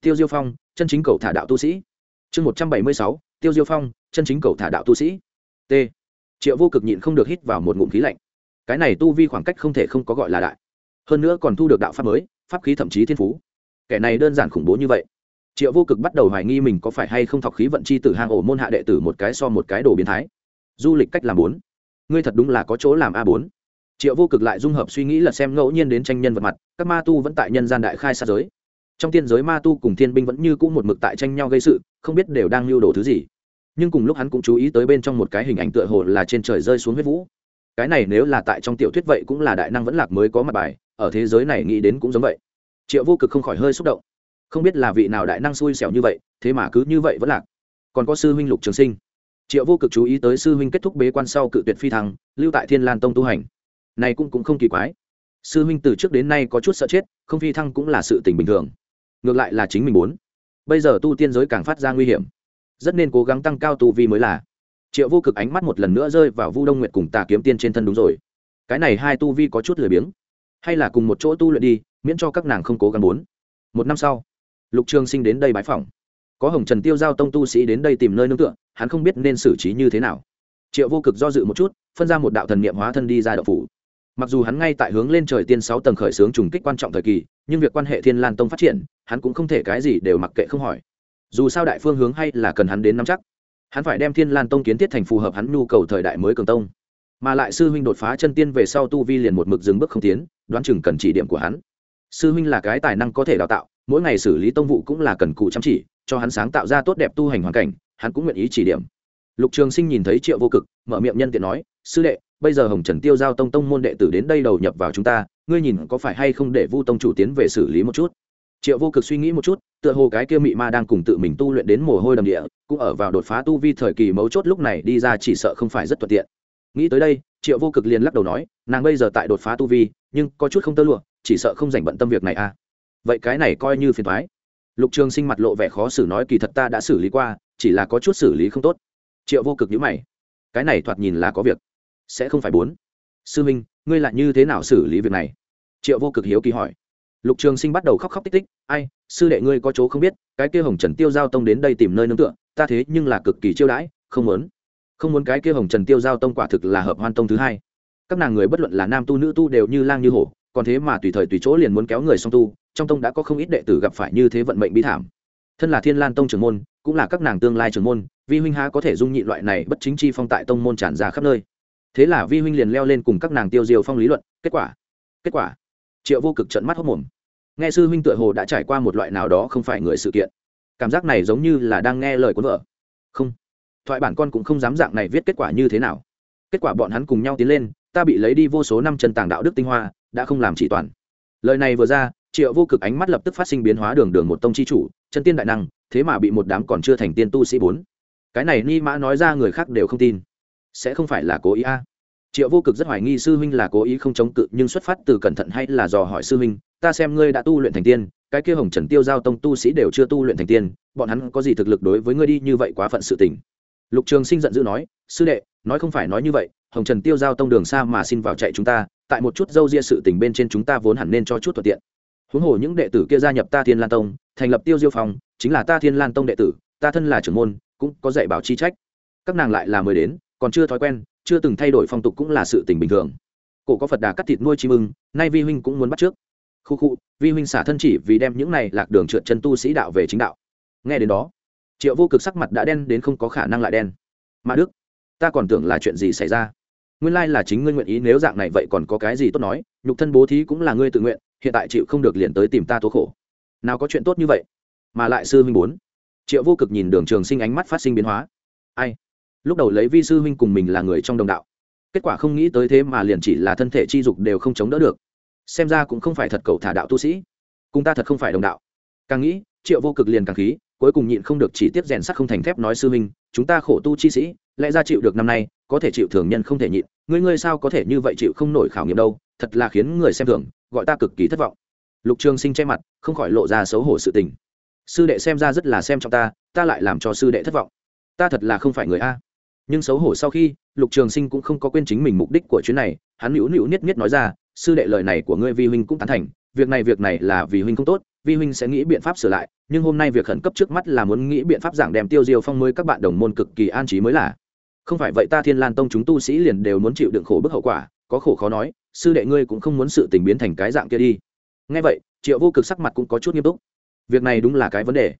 Tiêu diêu phong, chân chính cầu thả đạo tu sĩ. Chương một trăm bảy mươi sáu, tiêu diêu phong, chân chính cầu thả đạo tu sĩ. T. Triệu vô cực nhịn không được hít vào một ngụm khí lạnh. Cái này tu vi khoảng cách không thể không có gọi là đại. Hơn nữa còn thu được đạo pháp mới, pháp khí thậm chí thiên phú. Kẻ này đơn giản khủng bố như vậy triệu vô cực bắt đầu hoài nghi mình có phải hay không thọc khí vận chi tử hang ổ môn hạ đệ tử một cái so một cái đồ biến thái. Du lịch cách làm bốn. Ngươi thật đúng là có chỗ làm a bốn. Triệu vô cực lại dung hợp suy nghĩ là xem ngẫu nhiên đến tranh nhân vật mặt, các ma tu vẫn tại nhân gian đại khai xa giới. Trong tiên giới ma tu cùng thiên binh vẫn như cũ một mực tại tranh nhau gây sự, không biết đều đang lưu đồ thứ gì. Nhưng cùng lúc hắn cũng chú ý tới bên trong một cái hình ảnh tựa hồ là trên trời rơi xuống huyết vũ. Cái này nếu là tại trong tiểu thuyết vậy cũng là đại năng vẫn lạc mới có mặt bài, ở thế giới này nghĩ đến cũng giống vậy. Triệu vô cực không khỏi hơi xúc động không biết là vị nào đại năng xui xẻo như vậy, thế mà cứ như vậy vẫn lạc. Còn có sư huynh lục trường sinh. Triệu vô cực chú ý tới sư huynh kết thúc bế quan sau cự tuyệt phi thăng, lưu tại thiên lan tông tu hành. Này cũng cũng không kỳ quái. Sư huynh từ trước đến nay có chút sợ chết, không phi thăng cũng là sự tình bình thường. Ngược lại là chính mình muốn. Bây giờ tu tiên giới càng phát ra nguy hiểm. Rất nên cố gắng tăng cao tu vi mới là. Triệu vô cực ánh mắt một lần nữa rơi vào vu đông nguyệt cùng tà kiếm tiên trên thân đúng rồi. Cái này hai tu vi có chút lười biếng. Hay là cùng một chỗ tu luyện đi, miễn cho các nàng không cố gắng muốn. Một năm sau lục trường sinh đến đây bái phỏng. Có hồng trần tiêu giao tông tu sĩ đến đây tìm nơi nương tựa, hắn không biết nên xử trí như thế nào. Triệu vô cực do dự một chút, phân ra một đạo thần niệm hóa thân đi ra đậu phủ. Mặc dù hắn ngay tại hướng lên trời tiên sáu tầng khởi xướng trùng kích quan trọng thời kỳ, nhưng việc quan hệ thiên lan tông phát triển, hắn cũng không thể cái gì đều mặc kệ không hỏi. Dù sao đại phương hướng hay là cần hắn đến nắm chắc. Hắn phải đem thiên lan tông kiến thiết thành phù hợp hắn nhu cầu thời đại mới cường tông. Mà lại sư huynh đột phá chân tiên về sau tu vi liền một mực dừng bước không tiến, đoán chừng cần chỉ điểm của hắn sư huynh là cái tài năng có thể đào tạo, mỗi ngày xử lý tông vụ cũng là cần cù chăm chỉ, cho hắn sáng tạo ra tốt đẹp tu hành hoàn cảnh, hắn cũng nguyện ý chỉ điểm. Lục trường sinh nhìn thấy triệu vô cực, mở miệng nhân tiện nói, sư đệ, bây giờ hồng trần tiêu giao tông tông môn đệ tử đến đây đầu nhập vào chúng ta, ngươi nhìn có phải hay không để vu tông chủ tiến về xử lý một chút? Triệu vô cực suy nghĩ một chút, tựa hồ cái kia mị ma đang cùng tự mình tu luyện đến mồ hôi đầm địa, cũng ở vào đột phá tu vi thời kỳ mấu chốt lúc này đi ra chỉ sợ không phải rất thuận tiện. Nghĩ tới đây, triệu vô cực liền lắc đầu nói, nàng bây giờ tại đột phá tu vi, nhưng có chút không tơ lụa chỉ sợ không dành bận tâm việc này à. Vậy cái này coi như phiền thoái lục trường sinh mặt lộ vẻ khó xử nói kỳ thật ta đã xử lý qua, chỉ là có chút xử lý không tốt. Triệu vô cực nhữ mày. Cái này thoạt nhìn là có việc. Sẽ không phải bốn. Sư minh, ngươi lại như thế nào xử lý việc này? Triệu vô cực hiếu kỳ hỏi. Lục trường sinh bắt đầu khóc khóc tích tích. Ai, sư đệ ngươi có chỗ không biết, cái kia hồng trần tiêu giao tông đến đây tìm nơi nương tựa, ta thế nhưng là cực kỳ chiêu đãi, không muốn. Không muốn cái kia hồng trần tiêu giao tông quả thực là hợp hoan tông thứ hai. Các nàng người bất luận là nam tu nữ tu đều như lang như hổ còn thế mà tùy thời tùy chỗ liền muốn kéo người song tu, trong tông đã có không ít đệ tử gặp phải như thế vận mệnh bi thảm. Thân là thiên lan tông trưởng môn, cũng là các nàng tương lai trưởng môn, vi huynh há có thể dung nhị loại này bất chính chi phong tại tông môn tràn ra khắp nơi. Thế là vi huynh liền leo lên cùng các nàng tiêu diêu phong lý luận, kết quả kết quả, triệu vô cực trận mắt hốc mồm. Nghe sư huynh tựa hồ đã trải qua một loại nào đó không phải người sự kiện. Cảm giác này giống như là đang nghe lời cuốn vợ. Không, thoại bản con cũng không dám dạng này viết kết quả như thế nào. Kết quả bọn hắn cùng nhau tiến lên, ta bị lấy đi vô số năm chân tàng đạo đức tinh hoa đã không làm chỉ toàn. Lời này vừa ra, triệu vô cực ánh mắt lập tức phát sinh biến hóa đường đường một tông chi chủ, chân tiên đại năng, thế mà bị một đám còn chưa thành tiên tu sĩ bốn. Cái này ni mã nói ra người khác đều không tin. Sẽ không phải là cố ý a. Triệu vô cực rất hoài nghi sư huynh là cố ý không chống cự, nhưng xuất phát từ cẩn thận hay là dò hỏi sư huynh, ta xem ngươi đã tu luyện thành tiên, cái kia hồng trần tiêu giao tông tu sĩ đều chưa tu luyện thành tiên, bọn hắn có gì thực lực đối với ngươi đi như vậy quá phận sự tình. Lục trường sinh giận dữ nói, sư đệ, nói không phải nói như vậy, hồng trần tiêu giao tông đường xa mà xin vào chạy chúng ta tại một chút dâu ria sự tình bên trên chúng ta vốn hẳn nên cho chút thuận tiện. Huống hồ những đệ tử kia gia nhập ta thiên lan tông thành lập tiêu diêu Phong, chính là ta thiên lan tông đệ tử ta thân là trưởng môn cũng có dạy bảo chi trách. Các nàng lại là mới đến còn chưa thói quen chưa từng thay đổi phong tục cũng là sự tình bình thường. Cổ có phật đà cắt thịt nuôi chim ưng nay vi huynh cũng muốn bắt trước. Khu khu vi huynh xả thân chỉ vì đem những này lạc đường trượt chân tu sĩ đạo về chính đạo. Nghe đến đó triệu vô cực sắc mặt đã đen đến không có khả năng lại đen. Mà đức ta còn tưởng là chuyện gì xảy ra? Nguyên lai là chính ngươi nguyện ý, nếu dạng này vậy còn có cái gì tốt nói? Nhục thân bố thí cũng là ngươi tự nguyện, hiện tại chịu không được liền tới tìm ta tố khổ. Nào có chuyện tốt như vậy? Mà lại sư huynh bốn. Triệu vô cực nhìn đường trường sinh ánh mắt phát sinh biến hóa. Ai? Lúc đầu lấy vi sư huynh cùng mình là người trong đồng đạo. Kết quả không nghĩ tới thế mà liền chỉ là thân thể chi dục đều không chống đỡ được. Xem ra cũng không phải thật cầu thả đạo tu sĩ. Cùng ta thật không phải đồng đạo. Càng nghĩ, triệu vô cực liền càng khí, cuối cùng nhịn không được chỉ tiếp rèn sắc không thành thép nói sư huynh, chúng ta khổ tu chi sĩ, lẽ ra chịu được năm nay có thể chịu thường nhân không thể nhịn, ngươi ngươi sao có thể như vậy chịu không nổi khảo nghiệm đâu, thật là khiến người xem thường, gọi ta cực kỳ thất vọng. Lục trường sinh che mặt, không khỏi lộ ra xấu hổ sự tình. Sư đệ xem ra rất là xem trọng ta ta lại làm cho sư đệ thất vọng. Ta thật là không phải người a. Nhưng xấu hổ sau khi, lục trường sinh cũng không có quên chính mình mục đích của chuyến này, hắn nữu nữu niết niết nói ra, sư đệ lời này của ngươi vi huynh cũng tán thành, việc này việc này là vì huynh không tốt, vi huynh sẽ nghĩ biện pháp sửa lại, nhưng hôm nay việc khẩn cấp trước mắt là muốn nghĩ biện pháp giảng đem tiêu diêu phong mới các bạn đồng môn cực kỳ an trí mới là không phải vậy ta thiên lan tông chúng tu sĩ liền đều muốn chịu đựng khổ bức hậu quả, có khổ khó nói, sư đệ ngươi cũng không muốn sự tình biến thành cái dạng kia đi. Ngay vậy, triệu vô cực sắc mặt cũng có chút nghiêm túc. Việc này đúng là cái vấn đề.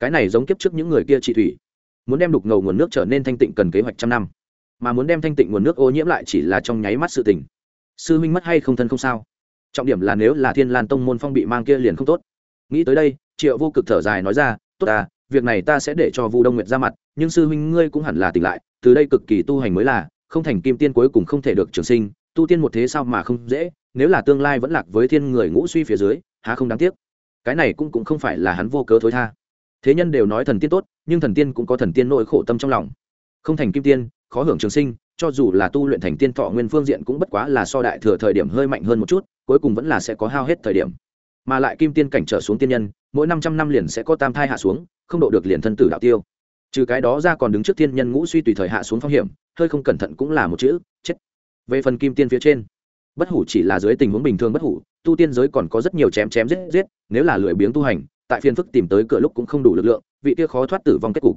Cái này giống kiếp trước những người kia trị thủy. Muốn đem đục ngầu nguồn nước trở nên thanh tịnh cần kế hoạch trăm năm. Mà muốn đem thanh tịnh nguồn nước ô nhiễm lại chỉ là trong nháy mắt sự tình. Sư minh mất hay không thân không sao? Trọng điểm là nếu là thiên lan tông môn phong bị mang kia liền không tốt. Nghĩ tới đây, triệu vô cực thở dài nói ra, tốt à việc này ta sẽ để cho vu đông nguyệt ra mặt, nhưng sư huynh ngươi cũng hẳn là tỉnh lại từ đây cực kỳ tu hành mới là, không thành kim tiên cuối cùng không thể được trường sinh, tu tiên một thế sao mà không dễ, nếu là tương lai vẫn lạc với thiên người ngũ suy phía dưới, há không đáng tiếc. Cái này cũng cũng không phải là hắn vô cớ thối tha. Thế nhân đều nói thần tiên tốt, nhưng thần tiên cũng có thần tiên nỗi khổ tâm trong lòng. Không thành kim tiên, khó hưởng trường sinh, cho dù là tu luyện thành tiên thọ nguyên phương diện cũng bất quá là so đại thừa thời điểm hơi mạnh hơn một chút, cuối cùng vẫn là sẽ có hao hết thời điểm. Mà lại kim tiên cảnh trở xuống tiên nhân, mỗi năm trăm năm liền sẽ có tam thai hạ xuống, không độ được liền thân tử đạo tiêu trừ cái đó ra còn đứng trước tiên nhân ngũ suy tùy thời hạ xuống phong hiểm, hơi không cẩn thận cũng là một chữ, chết. Về phần kim tiên phía trên, bất hủ chỉ là dưới tình huống bình thường bất hủ, tu tiên giới còn có rất nhiều chém chém giết giết, nếu là lười biếng tu hành, tại phiên phức tìm tới cửa lúc cũng không đủ lực lượng, vị kia khó thoát tử vong kết cục.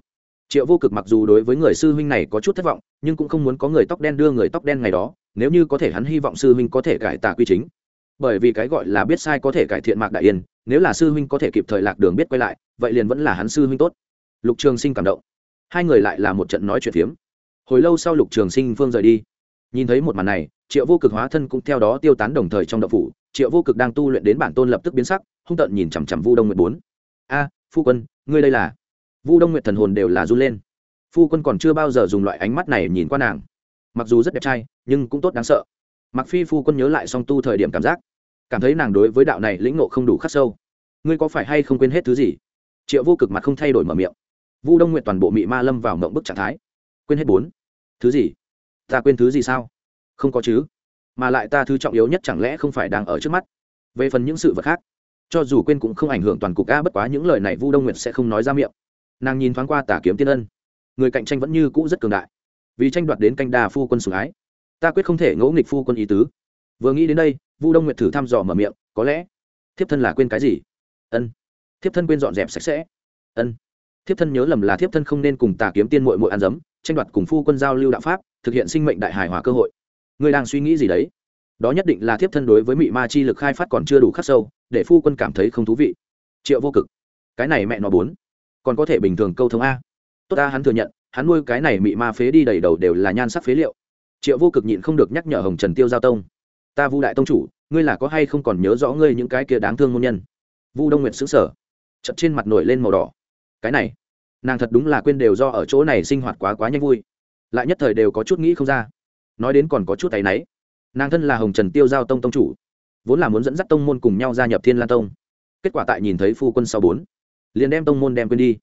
Triệu vô cực mặc dù đối với người sư huynh này có chút thất vọng, nhưng cũng không muốn có người tóc đen đưa người tóc đen ngày đó, nếu như có thể hắn hy vọng sư huynh có thể cải tà quy chính. Bởi vì cái gọi là biết sai có thể cải thiện mạc đại yên, nếu là sư huynh có thể kịp thời lạc đường biết quay lại, vậy liền vẫn là hắn sư huynh tốt lục trường sinh cảm động. Hai người lại là một trận nói chuyện phiếm. Hồi lâu sau lục trường sinh phương rời đi. Nhìn thấy một màn này, triệu vô cực hóa thân cũng theo đó tiêu tán đồng thời trong đậu phủ, triệu vô cực đang tu luyện đến bản tôn lập tức biến sắc, hung tợn nhìn chằm chằm vu đông nguyệt bốn. A, phu quân, ngươi đây là? Vu đông nguyệt thần hồn đều là run lên. Phu quân còn chưa bao giờ dùng loại ánh mắt này nhìn qua nàng. Mặc dù rất đẹp trai, nhưng cũng tốt đáng sợ. Mặc phi phu quân nhớ lại song tu thời điểm cảm giác. Cảm thấy nàng đối với đạo này lĩnh ngộ không đủ khắc sâu. Ngươi có phải hay không quên hết thứ gì? Triệu vô cực mặt không thay đổi mở miệng vu đông nguyện toàn bộ mị ma lâm vào mộng bức trạng thái. Quên hết bốn. Thứ gì? Ta quên thứ gì sao? Không có chứ. Mà lại ta thứ trọng yếu nhất chẳng lẽ không phải đang ở trước mắt? Về phần những sự vật khác, cho dù quên cũng không ảnh hưởng toàn cục a, bất quá những lời này vu đông nguyệt sẽ không nói ra miệng. Nàng nhìn thoáng qua tả kiếm tiên ân. Người cạnh tranh vẫn như cũ rất cường đại. Vì tranh đoạt đến canh đà phu quân sủng ái, ta quyết không thể ngẫu nghịch phu quân ý tứ. Vừa nghĩ đến đây, vu đông nguyệt thử thăm dò mở miệng, có lẽ thiếp thân là quên cái gì? Ân. Thiếp thân quên dọn dẹp sạch sẽ. Ân thiếp thân nhớ lầm là thiếp thân không nên cùng tà kiếm tiên mội mội ăn dấm, tranh đoạt cùng phu quân giao lưu đạo pháp, thực hiện sinh mệnh đại hài hòa cơ hội. Ngươi đang suy nghĩ gì đấy? Đó nhất định là thiếp thân đối với mị ma chi lực khai phát còn chưa đủ khắc sâu, để phu quân cảm thấy không thú vị. Triệu vô cực. Cái này mẹ nó bốn. Còn có thể bình thường câu thông a. Tốt ta hắn thừa nhận, hắn nuôi cái này mị ma phế đi đầy đầu đều là nhan sắc phế liệu. Triệu vô cực nhịn không được nhắc nhở hồng trần tiêu giao tông. Ta vu đại tông chủ, ngươi là có hay không còn nhớ rõ ngươi những cái kia đáng thương môn nhân? Vu đông nguyệt xứng sở chật trên mặt nổi lên màu đỏ cái này. Nàng thật đúng là quên đều do ở chỗ này sinh hoạt quá quá nhanh vui. Lại nhất thời đều có chút nghĩ không ra. Nói đến còn có chút tay náy. Nàng thân là hồng trần tiêu giao tông tông chủ, vốn là muốn dẫn dắt tông môn cùng nhau gia nhập thiên lan tông. Kết quả tại nhìn thấy phu quân sau bốn, liền đem tông môn đem quên đi.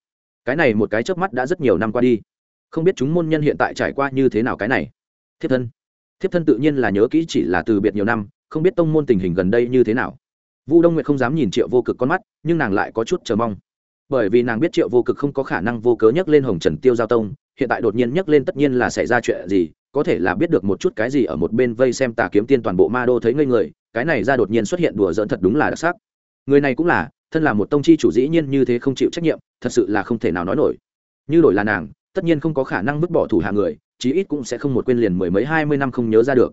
Cái này một cái chớp mắt đã rất nhiều năm qua đi. Không biết chúng môn nhân hiện tại trải qua như thế nào cái này. Thiếp thân. Thiếp thân tự nhiên là nhớ kỹ chỉ là từ biệt nhiều năm, không biết tông môn tình hình gần đây như thế nào. Vu đông nguyệt không dám nhìn triệu vô cực con mắt, nhưng nàng lại có chút chờ mong bởi vì nàng biết triệu vô cực không có khả năng vô cớ nhắc lên hồng trần tiêu giao tông, hiện tại đột nhiên nhắc lên tất nhiên là xảy ra chuyện gì, có thể là biết được một chút cái gì ở một bên vây xem tà kiếm tiên toàn bộ ma đô thấy ngây người, cái này ra đột nhiên xuất hiện đùa giỡn thật đúng là đặc sắc. Người này cũng là, thân là một tông chi chủ dĩ nhiên như thế không chịu trách nhiệm, thật sự là không thể nào nói nổi. Như đổi là nàng, tất nhiên không có khả năng vứt bỏ thủ hạ người, chí ít cũng sẽ không một quên liền mười mấy hai mươi năm không nhớ ra được.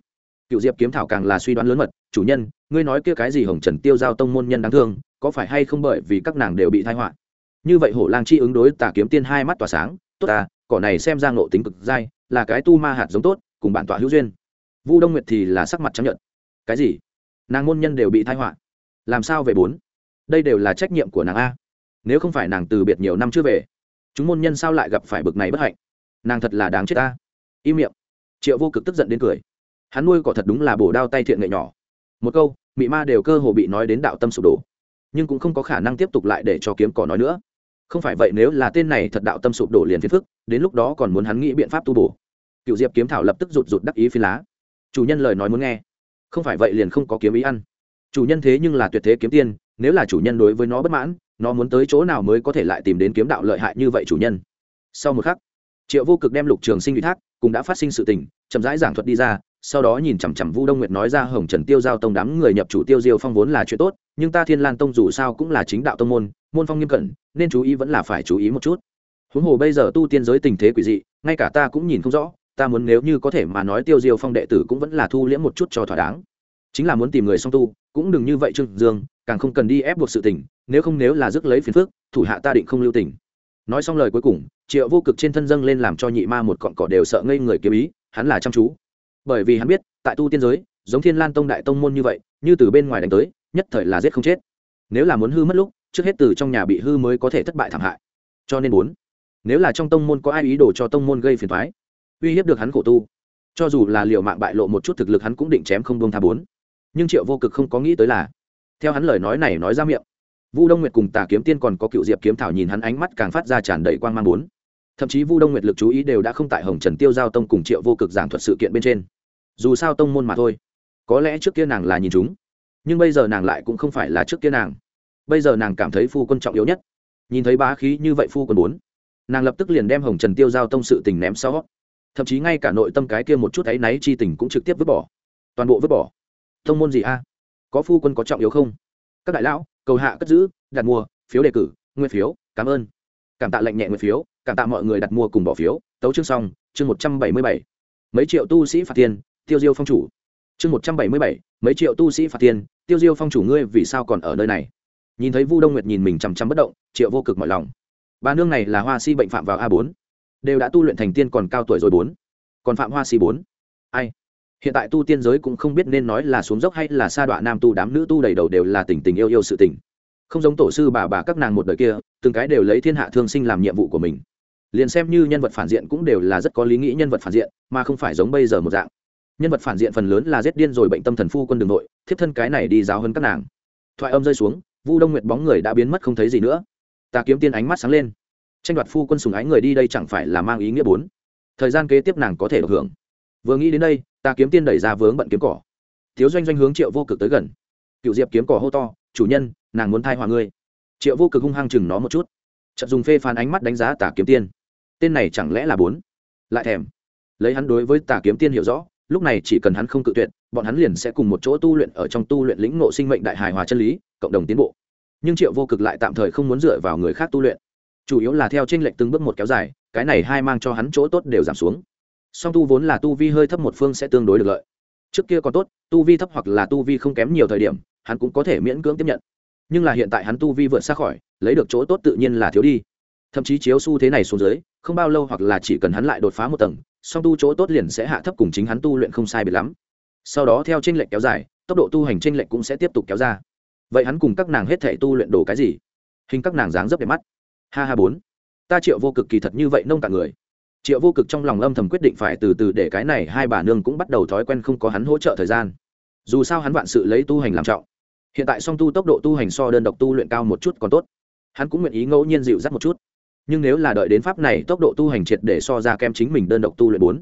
Cựu diệp kiếm thảo càng là suy đoán lớn mật, chủ nhân, ngươi nói kia cái gì hồng trần tiêu giao tông môn nhân đáng thương, có phải hay không bởi vì các nàng đều bị thai họa? Như vậy hổ lang chi ứng đối tà kiếm tiên hai mắt tỏa sáng, tốt ta, cỏ này xem ra ngộ tính cực dai, là cái tu ma hạt giống tốt, cùng bản tọa hữu duyên. Vu đông nguyệt thì là sắc mặt chấp nhận cái gì? Nàng môn nhân đều bị thai họa. Làm sao về bốn? Đây đều là trách nhiệm của nàng a. Nếu không phải nàng từ biệt nhiều năm chưa về, chúng môn nhân sao lại gặp phải bực này bất hạnh? Nàng thật là đáng chết ta. Im miệng. Triệu vô cực tức giận đến cười. Hắn nuôi cỏ thật đúng là bổ đao tay thiện nghệ nhỏ. Một câu, mị ma đều cơ hồ bị nói đến đạo tâm sụp đổ. Nhưng cũng không có khả năng tiếp tục lại để cho kiếm cỏ nói nữa không phải vậy nếu là tên này thật đạo tâm sụp đổ liền phiền phức, đến lúc đó còn muốn hắn nghĩ biện pháp tu bổ. Cựu diệp kiếm thảo lập tức rụt rụt đắc ý phi lá. Chủ nhân lời nói muốn nghe. Không phải vậy liền không có kiếm ý ăn. Chủ nhân thế nhưng là tuyệt thế kiếm tiên, nếu là chủ nhân đối với nó bất mãn, nó muốn tới chỗ nào mới có thể lại tìm đến kiếm đạo lợi hại như vậy chủ nhân? Sau một khắc, triệu vô cực đem lục trường sinh ủy thác, cũng đã phát sinh sự tình, chậm rãi giảng thuật đi ra, sau đó nhìn chằm chằm vu đông nguyệt nói ra hồng trần tiêu giao tông đám người nhập chủ tiêu diêu phong vốn là chuyện tốt nhưng ta thiên lan tông dù sao cũng là chính đạo tông môn môn phong nghiêm cẩn, nên chú ý vẫn là phải chú ý một chút. Huống hồ bây giờ tu tiên giới tình thế quỷ dị, ngay cả ta cũng nhìn không rõ, ta muốn nếu như có thể mà nói tiêu diêu phong đệ tử cũng vẫn là thu liễm một chút cho thỏa đáng. Chính là muốn tìm người song tu, cũng đừng như vậy trương dương, càng không cần đi ép buộc sự tình, nếu không nếu là rước lấy phiền phước thủ hạ ta định không lưu tình. Nói xong lời cuối cùng, triệu vô cực trên thân dâng lên làm cho nhị ma một cọn cỏ đều sợ ngây người kiếm ý, hắn là chăm chú. Bởi vì hắn biết, tại tu tiên giới, giống thiên lan tông đại tông môn như vậy, như từ bên ngoài đánh tới nhất thời là giết không chết. Nếu là muốn hư mất lúc, trước hết từ trong nhà bị hư mới có thể thất bại thảm hại. Cho nên muốn nếu là trong tông môn có ai ý đồ cho tông môn gây phiền thoái uy hiếp được hắn khổ tu, cho dù là liệu mạng bại lộ một chút thực lực hắn cũng định chém không buông tha bốn. Nhưng triệu vô cực không có nghĩ tới là, theo hắn lời nói này nói ra miệng, vu đông nguyệt cùng tà kiếm tiên còn có cựu diệp kiếm thảo nhìn hắn ánh mắt càng phát ra tràn đầy quang mang bốn. Thậm chí vu đông nguyệt lực chú ý đều đã không tại hồng trần tiêu giao tông cùng triệu vô cực giảng thuật sự kiện bên trên. Dù sao tông môn mà thôi, có lẽ trước kia nàng là nhìn chúng nhưng bây giờ nàng lại cũng không phải là trước kia nàng. Bây giờ nàng cảm thấy phu quân trọng yếu nhất. Nhìn thấy bá khí như vậy phu quân bốn nàng lập tức liền đem hồng trần tiêu giao tông sự tình ném sau. Thậm chí ngay cả nội tâm cái kia một chút áy náy chi tình cũng trực tiếp vứt bỏ. Toàn bộ vứt bỏ. Thông môn gì a? Có phu quân có trọng yếu không? Các đại lão, cầu hạ cất giữ, đặt mua, phiếu đề cử, nguyên phiếu, cảm ơn. Cảm tạ lệnh nhẹ nguyên phiếu, cảm tạ mọi người đặt mua cùng bỏ phiếu. Tấu chương xong, chương một trăm bảy mươi bảy. Mấy triệu tu sĩ phạt tiền, tiêu diêu phong chủ. Chương một trăm bảy mươi bảy, mấy triệu tu sĩ phạt tiền tiêu diêu phong chủ ngươi vì sao còn ở nơi này? Nhìn thấy vu đông nguyệt nhìn mình chằm chằm bất động, triệu vô cực mọi lòng. Bà nương này là hoa si bệnh phạm vào a bốn. Đều đã tu luyện thành tiên còn cao tuổi rồi bốn. Còn phạm hoa si bốn. Ai? Hiện tại tu tiên giới cũng không biết nên nói là xuống dốc hay là sa đọa nam tu đám nữ tu đầy đầu đều là tình tình yêu yêu sự tình. Không giống tổ sư bà bà các nàng một đời kia, từng cái đều lấy thiên hạ thương sinh làm nhiệm vụ của mình. Liền xem như nhân vật phản diện cũng đều là rất có lý nghĩ nhân vật phản diện, mà không phải giống bây giờ một dạng nhân vật phản diện phần lớn là giết điên rồi bệnh tâm thần phu quân đường nội, thiếp thân cái này đi giáo hơn các nàng. Thoại âm rơi xuống, vu đông nguyệt bóng người đã biến mất không thấy gì nữa. Ta kiếm tiên ánh mắt sáng lên. Tranh đoạt phu quân sùng ái người đi đây chẳng phải là mang ý nghĩa bốn. Thời gian kế tiếp nàng có thể được hưởng. Vừa nghĩ đến đây ta kiếm tiên đẩy ra vướng bận kiếm cỏ. Thiếu doanh doanh hướng triệu vô cực tới gần. Cựu diệp kiếm cỏ hô to, chủ nhân, nàng muốn thai hòa ngươi. Triệu vô cực hung hăng chừng nó một chút. Trận dùng phê phán ánh mắt đánh giá tà kiếm tiên. Tên này chẳng lẽ là bốn? Lại thèm. Lấy hắn đối với tà kiếm tiên hiểu rõ lúc này chỉ cần hắn không cự tuyệt, bọn hắn liền sẽ cùng một chỗ tu luyện ở trong tu luyện lĩnh ngộ sinh mệnh đại hài hòa chân lý, cộng đồng tiến bộ. Nhưng triệu vô cực lại tạm thời không muốn dựa vào người khác tu luyện. Chủ yếu là theo trên lệch từng bước một kéo dài, cái này hai mang cho hắn chỗ tốt đều giảm xuống. Song tu vốn là tu vi hơi thấp một phương sẽ tương đối được lợi. Trước kia còn tốt, tu vi thấp hoặc là tu vi không kém nhiều thời điểm, hắn cũng có thể miễn cưỡng tiếp nhận. Nhưng là hiện tại hắn tu vi vượt xa khỏi, lấy được chỗ tốt tự nhiên là thiếu đi. Thậm chí chiếu xu thế này xuống dưới, không bao lâu hoặc là chỉ cần hắn lại đột phá một tầng song tu chỗ tốt liền sẽ hạ thấp cùng chính hắn tu luyện không sai biệt lắm. Sau đó theo tranh lệch kéo dài, tốc độ tu hành tranh lệch cũng sẽ tiếp tục kéo ra. Vậy hắn cùng các nàng hết thể tu luyện đồ cái gì? Hình các nàng dáng dấp đẹp mắt. Ha ha bốn. Ta triệu vô cực kỳ thật như vậy nông cả người. Triệu vô cực trong lòng âm thầm quyết định phải từ từ để cái này hai bà nương cũng bắt đầu thói quen không có hắn hỗ trợ thời gian. Dù sao hắn vạn sự lấy tu hành làm trọng. Hiện tại song tu tốc độ tu hành so đơn độc tu luyện cao một chút còn tốt. Hắn cũng nguyện ý ngẫu nhiên dịu dắt một chút nhưng nếu là đợi đến pháp này tốc độ tu hành triệt để so ra kem chính mình đơn độc tu luyện bốn,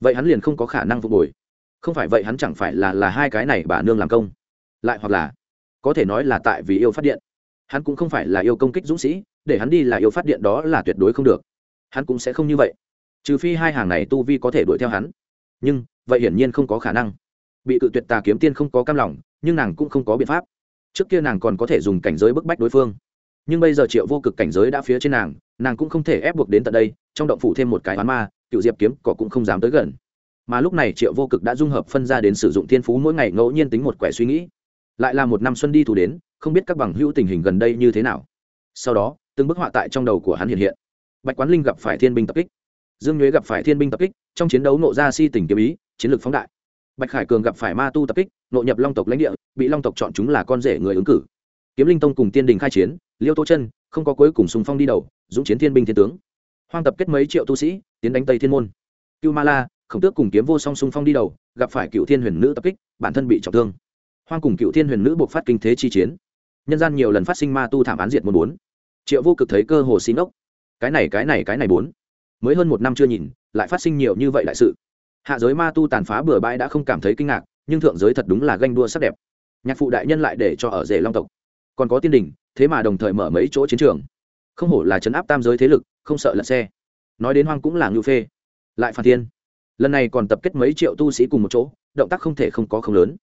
vậy hắn liền không có khả năng phục hồi. Không phải vậy hắn chẳng phải là là hai cái này bà nương làm công. Lại hoặc là, có thể nói là tại vì yêu phát điện. Hắn cũng không phải là yêu công kích dũng sĩ, để hắn đi là yêu phát điện đó là tuyệt đối không được. Hắn cũng sẽ không như vậy. Trừ phi hai hàng này tu vi có thể đuổi theo hắn. Nhưng, vậy hiển nhiên không có khả năng. Bị cự tuyệt tà kiếm tiên không có cam lòng, nhưng nàng cũng không có biện pháp. Trước kia nàng còn có thể dùng cảnh giới bức bách đối phương. Nhưng bây giờ triệu vô cực cảnh giới đã phía trên nàng nàng cũng không thể ép buộc đến tận đây, trong động phủ thêm một cái oán ma, cựu diệp kiếm cỏ cũng không dám tới gần. Mà lúc này triệu vô cực đã dung hợp phân ra đến sử dụng thiên phú mỗi ngày ngẫu nhiên tính một quẻ suy nghĩ. Lại là một năm xuân đi thủ đến, không biết các bằng hữu tình hình gần đây như thế nào. Sau đó, từng bức họa tại trong đầu của hắn hiện hiện. Bạch quán linh gặp phải thiên binh tập kích. Dương nhuế gặp phải thiên binh tập kích, trong chiến đấu nộ ra si tình kiếm ý, chiến lược phóng đại. Bạch khải cường gặp phải ma tu tập kích nội nhập long tộc lãnh địa, bị long tộc chọn chúng là con rể người ứng cử. Kiếm linh tông cùng tiên đình khai chiến, liêu tô chân không có cuối cùng sùng phong đi đầu, dũng chiến thiên binh thiên tướng. Hoang tập kết mấy triệu tu sĩ, tiến đánh tây thiên môn. Cưu ma la, khổng tước cùng kiếm vô song sung phong đi đầu, gặp phải cựu thiên huyền nữ tập kích, bản thân bị trọng thương. Hoang cùng cựu thiên huyền nữ buộc phát kinh thế chi chiến. Nhân gian nhiều lần phát sinh ma tu thảm án diệt môn bốn. Triệu vô cực thấy cơ hồ xin ốc cái này cái này cái này bốn. Mới hơn một năm chưa nhìn, lại phát sinh nhiều như vậy đại sự. Hạ giới ma tu tàn phá bừa bãi đã không cảm thấy kinh ngạc, nhưng thượng giới thật đúng là ganh đua sắc đẹp. Nhạc phụ đại nhân lại để cho ở rể long tộc. Còn có tiên đình thế mà đồng thời mở mấy chỗ chiến trường. Không hổ là chấn áp tam giới thế lực, không sợ lật xe. Nói đến hoang cũng là ngưu phê. Lại phản thiên. Lần này còn tập kết mấy triệu tu sĩ cùng một chỗ, động tác không thể không có không lớn.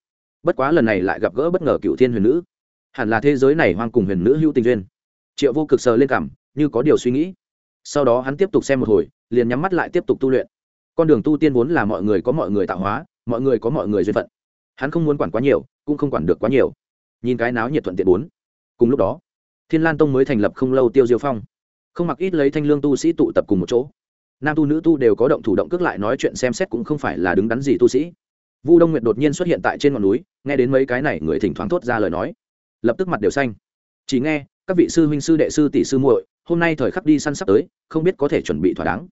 Bất quá lần này lại gặp gỡ bất ngờ cựu thiên huyền nữ. Hẳn là thế giới này hoang cùng huyền nữ hữu tình duyên. Triệu vô cực sờ lên cảm, như có điều suy nghĩ. Sau đó hắn tiếp tục xem một hồi, liền nhắm mắt lại tiếp tục tu luyện. Con đường tu tiên vốn là mọi người có mọi người tạo hóa, mọi người có mọi người duyên phận. Hắn không muốn quản quá nhiều, cũng không quản được quá nhiều. Nhìn cái náo nhiệt thuận tiện bốn cùng lúc đó, thiên lan tông mới thành lập không lâu tiêu diêu phong. Không mặc ít lấy thanh lương tu sĩ tụ tập cùng một chỗ. Nam tu nữ tu đều có động thủ động cước lại nói chuyện xem xét cũng không phải là đứng đắn gì tu sĩ. Vu đông nguyệt đột nhiên xuất hiện tại trên ngọn núi, nghe đến mấy cái này, người thỉnh thoảng thốt ra lời nói. Lập tức mặt đều xanh. Chỉ nghe, các vị sư huynh sư đệ sư tỷ sư muội, hôm nay thời khắc đi săn sắp tới, không biết có thể chuẩn bị thỏa đáng.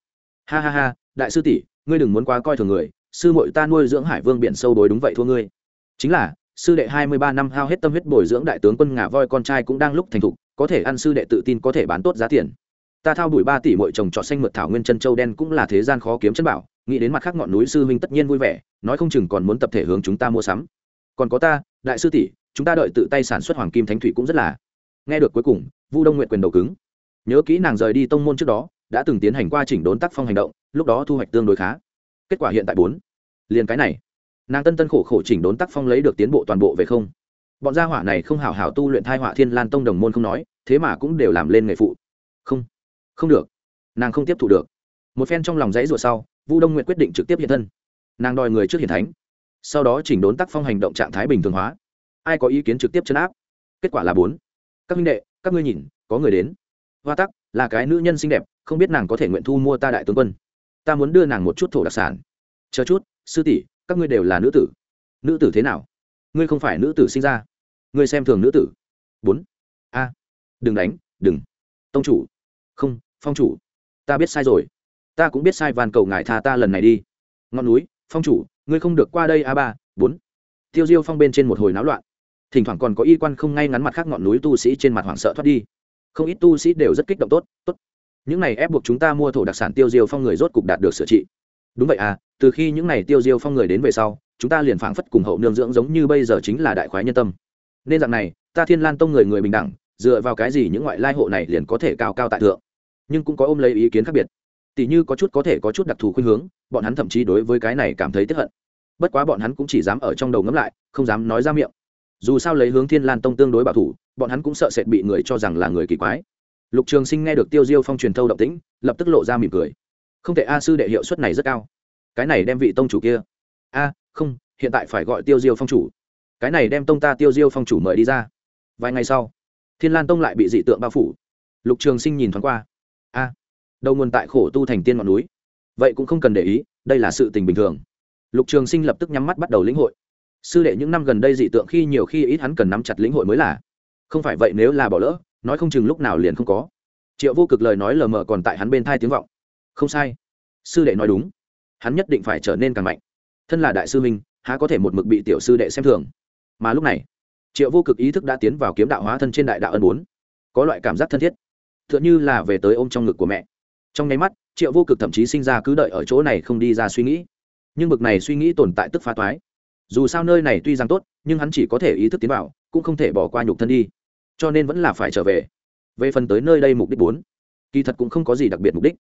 Ha ha ha, đại sư tỷ, ngươi đừng muốn quá coi thường người, sư muội ta nuôi dưỡng hải vương biển sâu đối đúng vậy thua ngươi. Chính là sư đệ hai mươi ba năm hao hết tâm huyết bồi dưỡng đại tướng quân ngà voi con trai cũng đang lúc thành thục, có thể ăn sư đệ tự tin có thể bán tốt giá tiền. Ta thao đuổi ba tỷ muội chồng trọt xanh mượt thảo nguyên chân châu đen cũng là thế gian khó kiếm chân bảo, nghĩ đến mặt khác ngọn núi sư huynh tất nhiên vui vẻ, nói không chừng còn muốn tập thể hướng chúng ta mua sắm. Còn có ta, đại sư tỷ, chúng ta đợi tự tay sản xuất hoàng kim thánh thủy cũng rất là. Nghe được cuối cùng, vu đông nguyện quyền đầu cứng. Nhớ kỹ nàng rời đi tông môn trước đó, đã từng tiến hành qua chỉnh đốn tác phong hành động, lúc đó thu hoạch tương đối khá. Kết quả hiện tại bốn. Liền cái này nàng tân tân khổ khổ chỉnh đốn tác phong lấy được tiến bộ toàn bộ về không. Bọn gia hỏa này không hảo hảo tu luyện thai họa thiên lan tông đồng môn không nói, thế mà cũng đều làm lên nghề phụ. Không không được. Nàng không tiếp thu được. Một phen trong lòng dãy ruột sau, vu đông nguyện quyết định trực tiếp hiện thân. Nàng đòi người trước hiển thánh. Sau đó chỉnh đốn tác phong hành động trạng thái bình thường hóa. Ai có ý kiến trực tiếp chấn áp? Kết quả là bốn. Các minh đệ, các ngươi nhìn, có người đến. Hoa tắc, là cái nữ nhân xinh đẹp, không biết nàng có thể nguyện thu mua ta đại tướng quân. Ta muốn đưa nàng một chút thổ đặc sản. Chờ chút, sư tỷ các ngươi đều là nữ tử. Nữ tử thế nào? Ngươi không phải nữ tử sinh ra. Ngươi xem thường nữ tử. Bốn. A. Đừng đánh, đừng. Tông chủ. Không, phong chủ. Ta biết sai rồi. Ta cũng biết sai, van cầu ngài tha ta lần này đi. Ngọn núi, phong chủ, ngươi không được qua đây, a ba. Bốn. Tiêu diêu phong bên trên một hồi náo loạn. Thỉnh thoảng còn có y quan không ngay ngắn mặt khác ngọn núi tu sĩ trên mặt hoảng sợ thoát đi. Không ít tu sĩ đều rất kích động tốt tốt. Những này ép buộc chúng ta mua thổ đặc sản tiêu diêu phong người rốt cục đạt được sửa trị đúng vậy à từ khi những này tiêu diêu phong người đến về sau, chúng ta liền phảng phất cùng hậu nương dưỡng giống như bây giờ chính là đại khoái nhân tâm. Nên dạng này, ta thiên lan tông người người bình đẳng, dựa vào cái gì những ngoại lai hộ này liền có thể cao cao tại thượng? Nhưng cũng có ôm lấy ý kiến khác biệt. Tỷ như có chút có thể có chút đặc thù khuynh hướng, bọn hắn thậm chí đối với cái này cảm thấy tiếp hận. Bất quá bọn hắn cũng chỉ dám ở trong đầu ngẫm lại, không dám nói ra miệng. Dù sao lấy hướng thiên lan tông tương đối bảo thủ, bọn hắn cũng sợ sệt bị người cho rằng là người kỳ quái. Lục trường sinh nghe được tiêu diêu phong truyền thâu động tĩnh, lập tức lộ ra mỉm cười không thể a, sư đệ hiệu suất này rất cao. Cái này đem vị tông chủ kia. A, không, hiện tại phải gọi tiêu diêu phong chủ. Cái này đem tông ta tiêu diêu phong chủ mời đi ra. Vài ngày sau, thiên lan tông lại bị dị tượng bao phủ. Lục trường sinh nhìn thoáng qua. A, đầu nguồn tại khổ tu thành tiên ngọn núi. Vậy cũng không cần để ý, đây là sự tình bình thường. Lục trường sinh lập tức nhắm mắt bắt đầu lĩnh hội. Sư đệ những năm gần đây dị tượng khi nhiều khi ít hắn cần nắm chặt lĩnh hội mới là. Không phải vậy nếu là bỏ lỡ, nói không chừng lúc nào liền không có. Triệu vô cực lời nói lờ mờ còn tại hắn bên thai tiếng vọng không sai. Sư đệ nói đúng. Hắn nhất định phải trở nên càng mạnh. Thân là đại sư minh há có thể một mực bị tiểu sư đệ xem thường? Mà lúc này, triệu vô cực ý thức đã tiến vào kiếm đạo hóa thân trên đại đạo ân bốn. Có loại cảm giác thân thiết. T h ư ợ n h ư là về tới ôm trong ngực của mẹ. Trong nháy mắt, triệu vô cực thậm chí sinh ra cứ đợi ở chỗ này không đi ra suy nghĩ. Nhưng bực này suy nghĩ tồn tại tức phá toái. Dù sao nơi này tuy rằng tốt, nhưng hắn chỉ có thể ý thức tiến vào, cũng không thể bỏ qua nhục thân đi. Cho nên vẫn là phải trở về. Về phần tới nơi đây mục đích bốn, kỳ thật cũng không có gì đặc biệt mục đích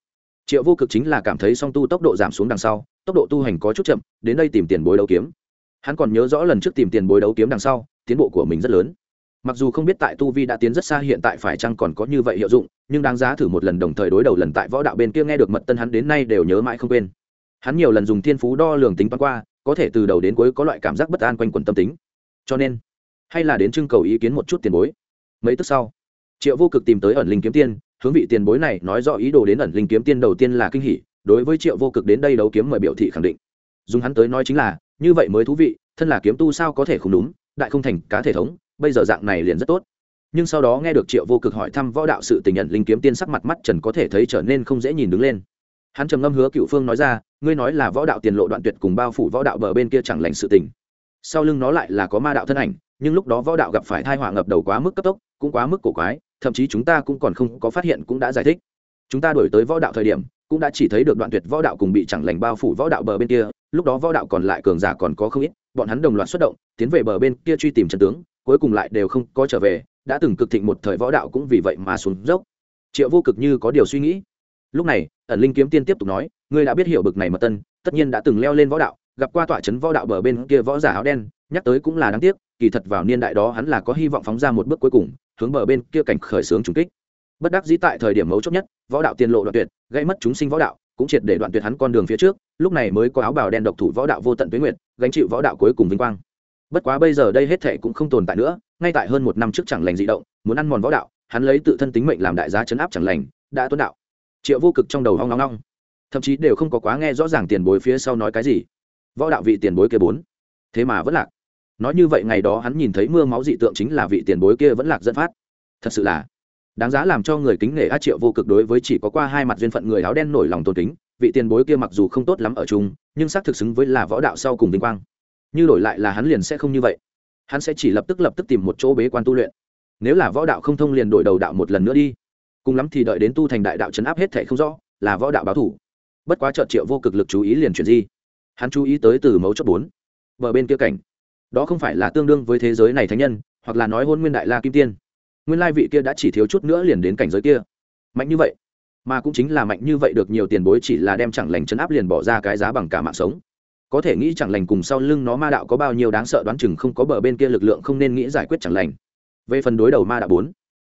triệu vô cực chính là cảm thấy song tu tốc độ giảm xuống đằng sau, tốc độ tu hành có chút chậm, đến đây tìm tiền bối đấu kiếm. Hắn còn nhớ rõ lần trước tìm tiền bối đấu kiếm đằng sau, tiến bộ của mình rất lớn. Mặc dù không biết tại tu vi đã tiến rất xa hiện tại phải chăng còn có như vậy hiệu dụng, nhưng đáng giá thử một lần đồng thời đối đầu lần tại võ đạo bên kia nghe được mật tân hắn đến nay đều nhớ mãi không quên. Hắn nhiều lần dùng thiên phú đo lường tính toán qua, có thể từ đầu đến cuối có loại cảm giác bất an quanh quẩn tâm tính. Cho nên, hay là đến trưng cầu ý kiến một chút tiền bối. Mấy tức sau, triệu vô cực tìm tới ẩn linh kiếm tiên hướng vị tiền bối này nói rõ ý đồ đến ẩn linh kiếm tiên đầu tiên là kinh hỉ, đối với triệu vô cực đến đây đấu kiếm mời biểu thị khẳng định. Dùng hắn tới nói chính là, như vậy mới thú vị, thân là kiếm tu sao có thể không đúng, đại không thành cá thể thống, bây giờ dạng này liền rất tốt. Nhưng sau đó nghe được triệu vô cực hỏi thăm võ đạo sự tình nhận linh kiếm tiên sắc mặt mắt trần có thể thấy trở nên không dễ nhìn đứng lên. Hắn trầm ngâm hứa cựu phương nói ra, ngươi nói là võ đạo tiền lộ đoạn tuyệt cùng bao phủ võ đạo bờ bên kia chẳng lành sự tình. Sau lưng nó lại là có ma đạo thân ảnh nhưng lúc đó võ đạo gặp phải thai họa ngập đầu quá mức cấp tốc, cũng quá mức cổ quái, thậm chí chúng ta cũng còn không có phát hiện cũng đã giải thích. Chúng ta đổi tới võ đạo thời điểm, cũng đã chỉ thấy được đoạn tuyệt võ đạo cùng bị chẳng lành bao phủ võ đạo bờ bên kia, lúc đó võ đạo còn lại cường giả còn có không ít, bọn hắn đồng loạt xuất động, tiến về bờ bên kia truy tìm trận tướng, cuối cùng lại đều không có trở về, đã từng cực thịnh một thời võ đạo cũng vì vậy mà xuống dốc. Triệu vô cực như có điều suy nghĩ. Lúc này, ẩn linh kiếm tiên tiếp tục nói, ngươi đã biết hiểu bực này mà tân, tất nhiên đã từng leo lên võ đạo, gặp qua tọa trấn võ đạo bờ bên kia võ giả áo đen, nhắc tới cũng là đáng tiếc kỳ thật vào niên đại đó hắn là có hy vọng phóng ra một bước cuối cùng, hướng bờ bên kia cảnh khởi xướng trùng kích. Bất đắc dĩ tại thời điểm mấu chốt nhất, võ đạo tiên lộ đoạn tuyệt, gây mất chúng sinh võ đạo, cũng triệt để đoạn tuyệt hắn con đường phía trước, lúc này mới có áo bào đen độc thủ võ đạo vô tận tuyến nguyện gánh chịu võ đạo cuối cùng vinh quang. Bất quá bây giờ đây hết thể cũng không tồn tại nữa, ngay tại hơn một năm trước chẳng lành dị động, muốn ăn mòn võ đạo, hắn lấy tự thân tính mệnh làm đại giá chấn áp chẳng lành, đã tuấn đạo. Triệu vô cực trong đầu hoang long long thậm chí đều không có quá nghe rõ ràng tiền bối phía sau nói cái gì. Võ đạo vị tiền bối kia bốn. Thế mà vẫn lạc nói như vậy ngày đó hắn nhìn thấy mưa máu dị tượng chính là vị tiền bối kia vẫn lạc dẫn phát. Thật sự là, đáng giá làm cho người kính nể a triệu vô cực đối với chỉ có qua hai mặt duyên phận người áo đen nổi lòng tôn kính, vị tiền bối kia mặc dù không tốt lắm ở chung, nhưng xác thực xứng với là võ đạo sau cùng vinh quang. Như đổi lại là hắn liền sẽ không như vậy. Hắn sẽ chỉ lập tức lập tức tìm một chỗ bế quan tu luyện. Nếu là võ đạo không thông liền đổi đầu đạo một lần nữa đi. Cùng lắm thì đợi đến tu thành đại đạo chấn áp hết thể không rõ, là võ đạo báo thủ. Bất quá trợt triệu vô cực lực chú ý liền chuyển di. Hắn chú ý tới từ mấu chốt bốn. Bờ bên kia cảnh đó không phải là tương đương với thế giới này thánh nhân, hoặc là nói hôn nguyên đại la kim tiên. Nguyên lai vị kia đã chỉ thiếu chút nữa liền đến cảnh giới kia. Mạnh như vậy, mà cũng chính là mạnh như vậy được nhiều tiền bối chỉ là đem chẳng lành chấn áp liền bỏ ra cái giá bằng cả mạng sống. Có thể nghĩ chẳng lành cùng sau lưng nó ma đạo có bao nhiêu đáng sợ đoán chừng không có bờ bên kia lực lượng không nên nghĩ giải quyết chẳng lành. Về phần đối đầu ma đạo bốn,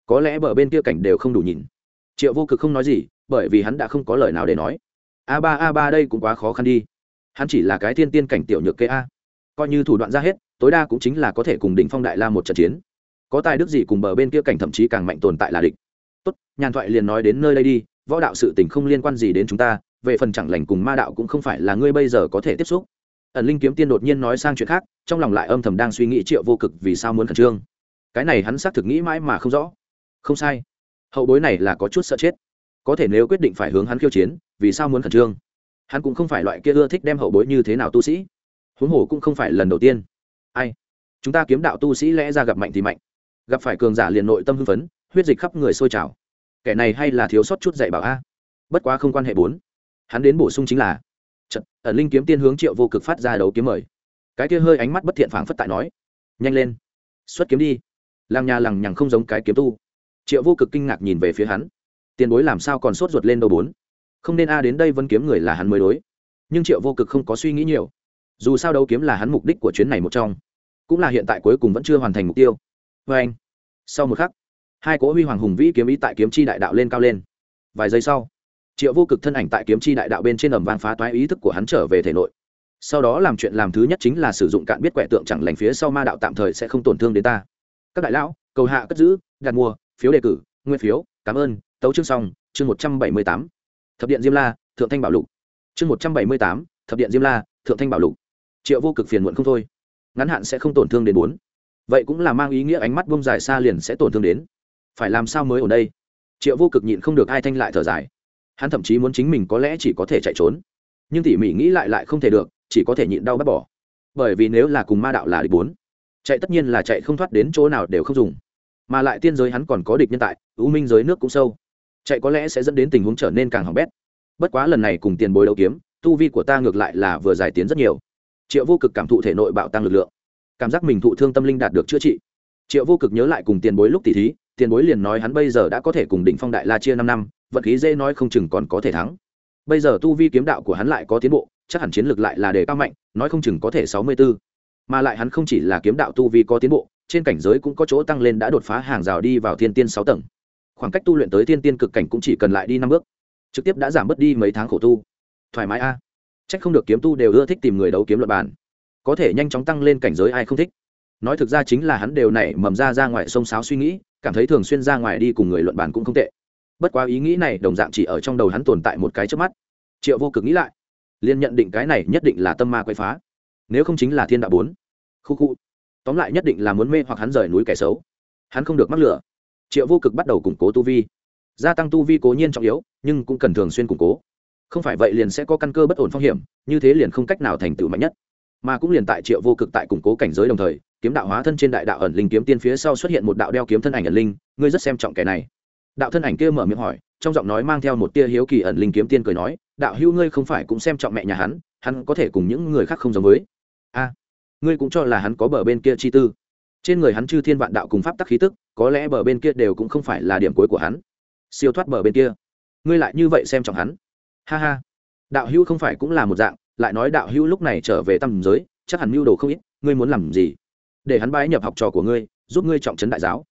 có lẽ bờ bên kia cảnh đều không đủ nhìn. Triệu vô cực không nói gì, bởi vì hắn đã không có lời nào để nói. A ba a ba đây cũng quá khó khăn đi. Hắn chỉ là cái thiên tiên cảnh tiểu nhược kê a coi như thủ đoạn ra hết, tối đa cũng chính là có thể cùng đỉnh phong đại la một trận chiến. Có tài đức gì cùng bờ bên kia cảnh thậm chí càng mạnh tồn tại là địch. Tốt, nhàn thoại liền nói đến nơi đây đi, võ đạo sự tình không liên quan gì đến chúng ta, về phần chẳng lành cùng ma đạo cũng không phải là ngươi bây giờ có thể tiếp xúc. Ẩn linh kiếm tiên đột nhiên nói sang chuyện khác, trong lòng lại âm thầm đang suy nghĩ triệu vô cực vì sao muốn khẩn trương. Cái này hắn xác thực nghĩ mãi mà không rõ. Không sai. Hậu bối này là có chút sợ chết. Có thể nếu quyết định phải hướng hắn khiêu chiến, vì sao muốn khẩn trương? Hắn cũng không phải loại kia ưa thích đem hậu bối như thế nào tu sĩ huống hồ cũng không phải lần đầu tiên. Ai? Chúng ta kiếm đạo tu sĩ lẽ ra gặp mạnh thì mạnh. Gặp phải cường giả liền nội tâm hưng phấn, huyết dịch khắp người sôi trào. Kẻ này hay là thiếu sót chút dạy bảo a? Bất quá không quan hệ bốn. Hắn đến bổ sung chính là trận ẩn linh kiếm tiên hướng triệu vô cực phát ra đấu kiếm mời. Cái kia hơi ánh mắt bất thiện phảng phất tại nói, nhanh lên, xuất kiếm đi. Làng nhà lằng nhằng không giống cái kiếm tu. Triệu vô cực kinh ngạc nhìn về phía hắn. Tiền bối làm sao còn sốt ruột lên đầu bốn? Không nên a đến đây vẫn kiếm người là hắn mới đối. Nhưng triệu vô cực không có suy nghĩ nhiều dù sao đấu kiếm là hắn mục đích của chuyến này một trong, cũng là hiện tại cuối cùng vẫn chưa hoàn thành mục tiêu. Vê anh, sau một khắc, hai cỗ huy hoàng hùng vĩ kiếm ý tại kiếm chi đại đạo lên cao lên. Vài giây sau, triệu vô cực thân ảnh tại kiếm chi đại đạo bên trên ẩm vang phá toái ý thức của hắn trở về thể nội. Sau đó làm chuyện làm thứ nhất chính là sử dụng cạn biết quẻ tượng chẳng lành phía sau ma đạo tạm thời sẽ không tổn thương đến ta. Các đại lão, cầu hạ cất giữ, đặt mua, phiếu đề cử, nguyên phiếu, cảm ơn, tấu chương xong, chương một trăm bảy mươi tám. Thập điện diêm la, thượng thanh bảo lục. Chương một trăm bảy mươi tám, thập điện diêm la, thượng thanh bảo lục triệu vô cực phiền muộn không thôi. Ngắn hạn sẽ không tổn thương đến bốn. Vậy cũng là mang ý nghĩa ánh mắt bông dài xa liền sẽ tổn thương đến. Phải làm sao mới ở đây? Triệu vô cực nhịn không được ai thanh lại thở dài. Hắn thậm chí muốn chính mình có lẽ chỉ có thể chạy trốn. Nhưng tỉ mỉ nghĩ lại lại không thể được, chỉ có thể nhịn đau bắt bỏ. Bởi vì nếu là cùng ma đạo là địch bốn, chạy tất nhiên là chạy không thoát đến chỗ nào đều không dùng. Mà lại tiên giới hắn còn có địch nhân tại ưu minh giới nước cũng sâu. Chạy có lẽ sẽ dẫn đến tình huống trở nên càng hỏng bét. Bất quá lần này cùng tiền bối đấu kiếm, tu vi của ta ngược lại là vừa giải tiến rất nhiều triệu vô cực cảm thụ thể nội bạo tăng lực lượng. Cảm giác mình thụ thương tâm linh đạt được chữa trị. Triệu vô cực nhớ lại cùng tiền bối lúc tỷ thí, tiền bối liền nói hắn bây giờ đã có thể cùng đỉnh phong đại la chia năm năm, vận khí dễ nói không chừng còn có thể thắng. Bây giờ tu vi kiếm đạo của hắn lại có tiến bộ, chắc hẳn chiến lược lại là đề cao mạnh, nói không chừng có thể sáu mươi b ố mà lại hắn không chỉ là kiếm đạo tu vi có tiến bộ, trên cảnh giới cũng có chỗ tăng lên đã đột phá hàng rào đi vào thiên tiên sáu tầng. Khoảng cách tu luyện tới thiên tiên cực cảnh cũng chỉ cần lại đi năm bước, trực tiếp đã giảm bớt đi mấy tháng khổ tu. Thoải mái a. à. Chắc không được kiếm tu đều ưa thích tìm người đấu kiếm luật bàn có thể nhanh chóng tăng lên cảnh giới ai không thích. Nói thực ra chính là hắn đều nảy mầm ra ra ngoài sông sáo suy nghĩ, cảm thấy thường xuyên ra ngoài đi cùng người luận bàn cũng không tệ. Bất quá ý nghĩ này đồng dạng chỉ ở trong đầu hắn tồn tại một cái trước mắt. Triệu vô cực nghĩ lại, liền nhận định cái này nhất định là tâm ma quay phá. Nếu không chính là thiên đạo bốn. Khu khu. Tóm lại nhất định là muốn mê hoặc hắn rời núi kẻ xấu. Hắn không được mắc lửa. Triệu vô cực bắt đầu củng cố tu vi. Gia tăng tu vi cố nhiên trọng yếu, nhưng cũng cần thường xuyên củng cố không phải vậy liền sẽ có căn cơ bất ổn phong hiểm, như thế liền không cách nào thành tựu mạnh nhất. Mà cũng liền tại triệu vô cực tại củng cố cảnh giới đồng thời, kiếm đạo hóa thân trên đại đạo ẩn linh kiếm tiên phía sau xuất hiện một đạo đeo kiếm thân ảnh ẩn linh, ngươi rất xem trọng kẻ này. Đạo thân ảnh kia mở miệng hỏi, trong giọng nói mang theo một tia hiếu kỳ ẩn linh kiếm tiên cười nói, đạo hữu ngươi không phải cũng xem trọng mẹ nhà hắn hắn có thể cùng những người khác không giống với. A, ngươi cũng cho là hắn có bờ bên kia chi tư. Trên người hắn chư thiên vạn đạo cùng pháp tắc khí tức, có lẽ bờ bên kia đều cũng không phải là điểm cuối của hắn. Siêu thoát bờ bên kia. Ngươi lại như vậy xem trọng hắn ha ha. Đạo hữu không phải cũng là một dạng, lại nói đạo hữu lúc này trở về tầm giới, chắc hẳn mưu đồ không ít, ngươi muốn làm gì? Để hắn bái nhập học trò của ngươi, giúp ngươi trọng trấn đại giáo.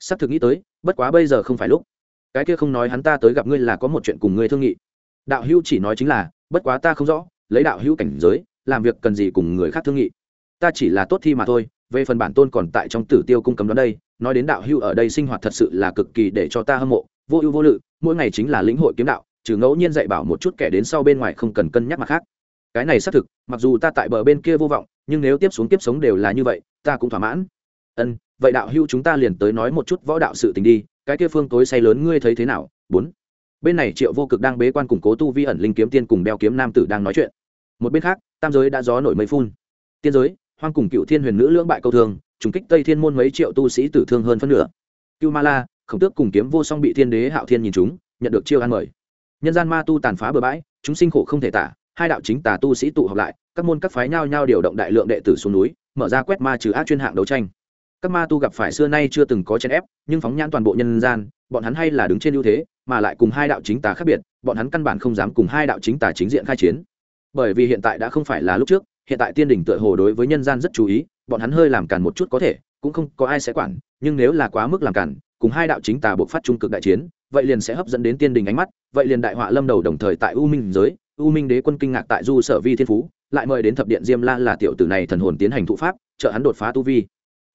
S ắ c thực nghĩ tới, bất quá bây giờ không phải lúc. Cái kia không nói hắn ta tới gặp ngươi là có một chuyện cùng ngươi thương nghị. Đạo hữu chỉ nói chính là, bất quá ta không rõ, lấy đạo hữu cảnh giới, làm việc cần gì cùng người khác thương nghị. Ta chỉ là tốt thi mà thôi, về phần bản tôn còn tại trong tử tiêu cung cấm đó đây, nói đến đạo hữu ở đây sinh hoạt thật sự là cực kỳ để cho ta hâm mộ, vô ưu vô lự, mỗi ngày chính là lĩnh hội kiếm đạo trừ ngẫu nhiên dạy bảo một chút kẻ đến sau bên ngoài không cần cân nhắc mặt khác. Cái này xác thực, mặc dù ta tại bờ bên kia vô vọng, nhưng nếu tiếp xuống tiếp sống đều là như vậy, ta cũng thỏa mãn. Ân, vậy đạo hữu chúng ta liền tới nói một chút võ đạo sự tình đi, cái kia phương tối say lớn ngươi thấy thế nào? Bốn. Bên này triệu vô cực đang bế quan củng cố tu vi ẩn linh kiếm tiên cùng đeo kiếm nam tử đang nói chuyện. Một bên khác, tam giới đã gió nổi mây phun. Tiên giới, hoang cùng cựu thiên huyền nữ lưỡng bại câu thường, trùng kích tây thiên môn mấy triệu tu sĩ tử thương hơn phân nửa. Cưu ma la, khổng tước cùng kiếm vô song bị thiên đế hạo thiên nhìn chúng, nhận được chiêu an mời nhân gian ma tu tàn phá bừa bãi, chúng sinh khổ không thể tả, hai đạo chính tà tu sĩ tụ họp lại, các môn các phái nhao nhao điều động đại lượng đệ tử xuống núi, mở ra quét ma trừ ác chuyên hạng đấu tranh. Các ma tu gặp phải xưa nay chưa từng có chèn ép, nhưng phóng nhãn toàn bộ nhân gian, bọn hắn hay là đứng trên ưu thế, mà lại cùng hai đạo chính tà khác biệt, bọn hắn căn bản không dám cùng hai đạo chính tà chính diện khai chiến. Bởi vì hiện tại đã không phải là lúc trước, hiện tại tiên đỉnh tựa hồ đối với nhân gian rất chú ý, bọn hắn hơi làm càn một chút có thể, cũng không có ai sẽ quản, nhưng nếu là quá mức làm càn cùng hai đạo chính tà buộc phát trung cực đại chiến, vậy liền sẽ hấp dẫn đến tiên đình ánh mắt, vậy liền đại họa lâm đầu đồng thời tại u minh giới, u minh đế quân kinh ngạc tại du sở vi thiên phú, lại mời đến thập điện diêm la là tiểu tử này thần hồn tiến hành thụ pháp, trợ hắn đột phá tu vi.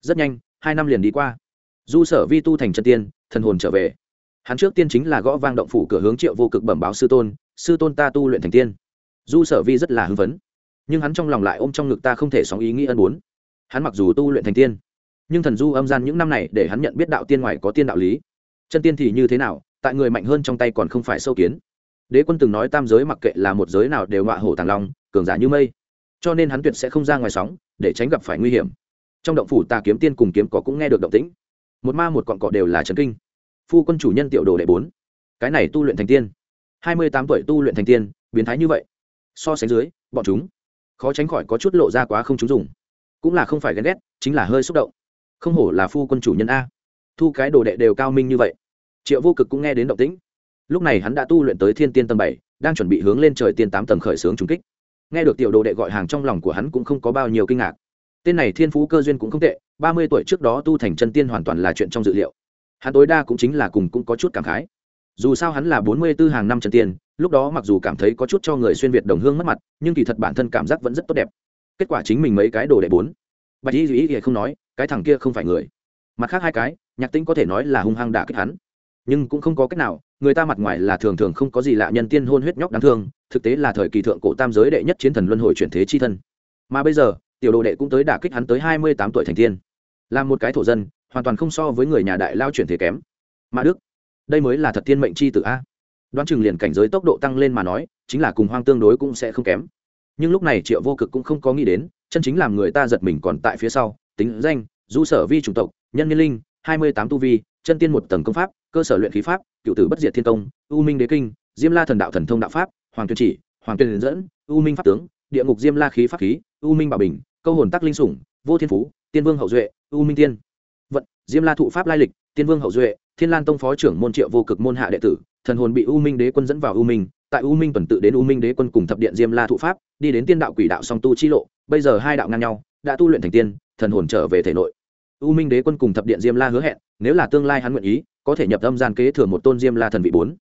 Rất nhanh, hai năm liền đi qua. Du sở vi tu thành chân tiên, thần hồn trở về. Hắn trước tiên chính là gõ vang động phủ cửa hướng triệu vô cực bẩm báo sư tôn sư tôn ta tu luyện thành tiên. Du sở vi rất là hưng phấn. Nhưng hắn trong lòng lại ôm trong ngực ta không thể sóng ý nghĩ ân bốn. Hắn mặc dù tu luyện thành tiên nhưng thần du âm gian những năm này để hắn nhận biết đạo tiên ngoài có tiên đạo lý. Chân tiên thì như thế nào, tại người mạnh hơn trong tay còn không phải sâu kiến. Đế quân từng nói tam giới mặc kệ là một giới nào đều ngọa hổ tàng long, cường giả như mây. Cho nên hắn tuyệt sẽ không ra ngoài sóng, để tránh gặp phải nguy hiểm. Trong động phủ tà kiếm tiên cùng kiếm cỏ cũng nghe được động tĩnh. Một ma một cọn cọ đều là trấn kinh. Phu quân chủ nhân tiểu đồ đệ bốn. Cái này tu luyện thành tiên. Hai mươi tám tuổi tu luyện thành tiên, biến thái như vậy. So sánh dưới, bọn chúng, khó tránh khỏi có chút lộ ra quá không chúng dùng. Cũng là không phải ghen ghét, chính là hơi xúc động không hổ là phu quân chủ nhân a. Thu cái đồ đệ đều cao minh như vậy. Triệu vô cực cũng nghe đến động tĩnh. Lúc này hắn đã tu luyện tới thiên tiên tầng bảy, đang chuẩn bị hướng lên trời tiên tám tầng khởi xướng trung kích. Nghe được tiểu đồ đệ gọi hàng trong lòng của hắn cũng không có bao nhiêu kinh ngạc. Tên này thiên phú cơ duyên cũng không tệ, ba mươi tuổi trước đó tu thành chân tiên hoàn toàn là chuyện trong dự liệu. Hắn tối đa cũng chính là cùng cũng có chút cảm khái. Dù sao hắn là bốn mươi b ố hàng năm chân tiên, lúc đó mặc dù cảm thấy có chút cho người xuyên việt đồng hương mất mặt, nhưng kỳ thật bản thân cảm giác vẫn rất tốt đẹp. Kết quả chính mình mấy cái đồ đệ bốn. Bạch y duy ý không nói cái thằng kia không phải người. Mặt khác hai cái, nhạc tĩnh có thể nói là hung hăng đả kích hắn. Nhưng cũng không có cách nào, người ta mặt ngoài là thường thường không có gì lạ nhân tiên hôn huyết nhóc đáng thương, thực tế là thời kỳ thượng cổ tam giới đệ nhất chiến thần luân hồi chuyển thế chi thân. Mà bây giờ, tiểu đồ đệ cũng tới đả kích hắn tới hai mươi tám tuổi thành tiên. Là một cái thổ dân, hoàn toàn không so với người nhà đại lao chuyển thế kém. Mà đức, đây mới là thật thiên mệnh c h i tử a. Đoán chừng liền cảnh giới tốc độ tăng lên mà nói, chính là cùng hoang tương đối cũng sẽ không kém. Nhưng lúc này triệu vô cực cũng không có nghĩ đến, chân chính làm người ta giật mình còn tại phía sau tính danh, du sở vi chủng tộc, nhân nhân linh, hai mươi tám tu vi, chân tiên một tầng công pháp, cơ sở luyện khí pháp, cựu tử bất diệt thiên công u minh đế kinh, diêm la thần đạo thần thông đạo pháp, hoàng tuyên chỉ, hoàng tuyên dẫn, u minh pháp tướng, địa ngục diêm la khí pháp khí, u minh bảo bình, câu hồn tắc linh sủng, vô thiên phú, tiên vương hậu duệ, u minh tiên. Vận, diêm la thụ pháp lai lịch, tiên vương hậu duệ, thiên lan tông phó trưởng môn triệu vô cực môn hạ đệ tử, thần hồn bị u minh đế quân dẫn vào u minh, tại u minh tuần tự đến u minh đế quân cùng thập điện diêm la thụ pháp, đi đến tiên đạo quỷ đạo song tu chi lộ, bây giờ hai đạo ngang nhau, đã tu luyện thành tiên thần hồn trở về thể nội. U minh đế quân cùng thập điện diêm la hứa hẹn, nếu là tương lai hắn nguyện ý, có thể nhập âm gian kế thừa một tôn diêm la thần vị bốn.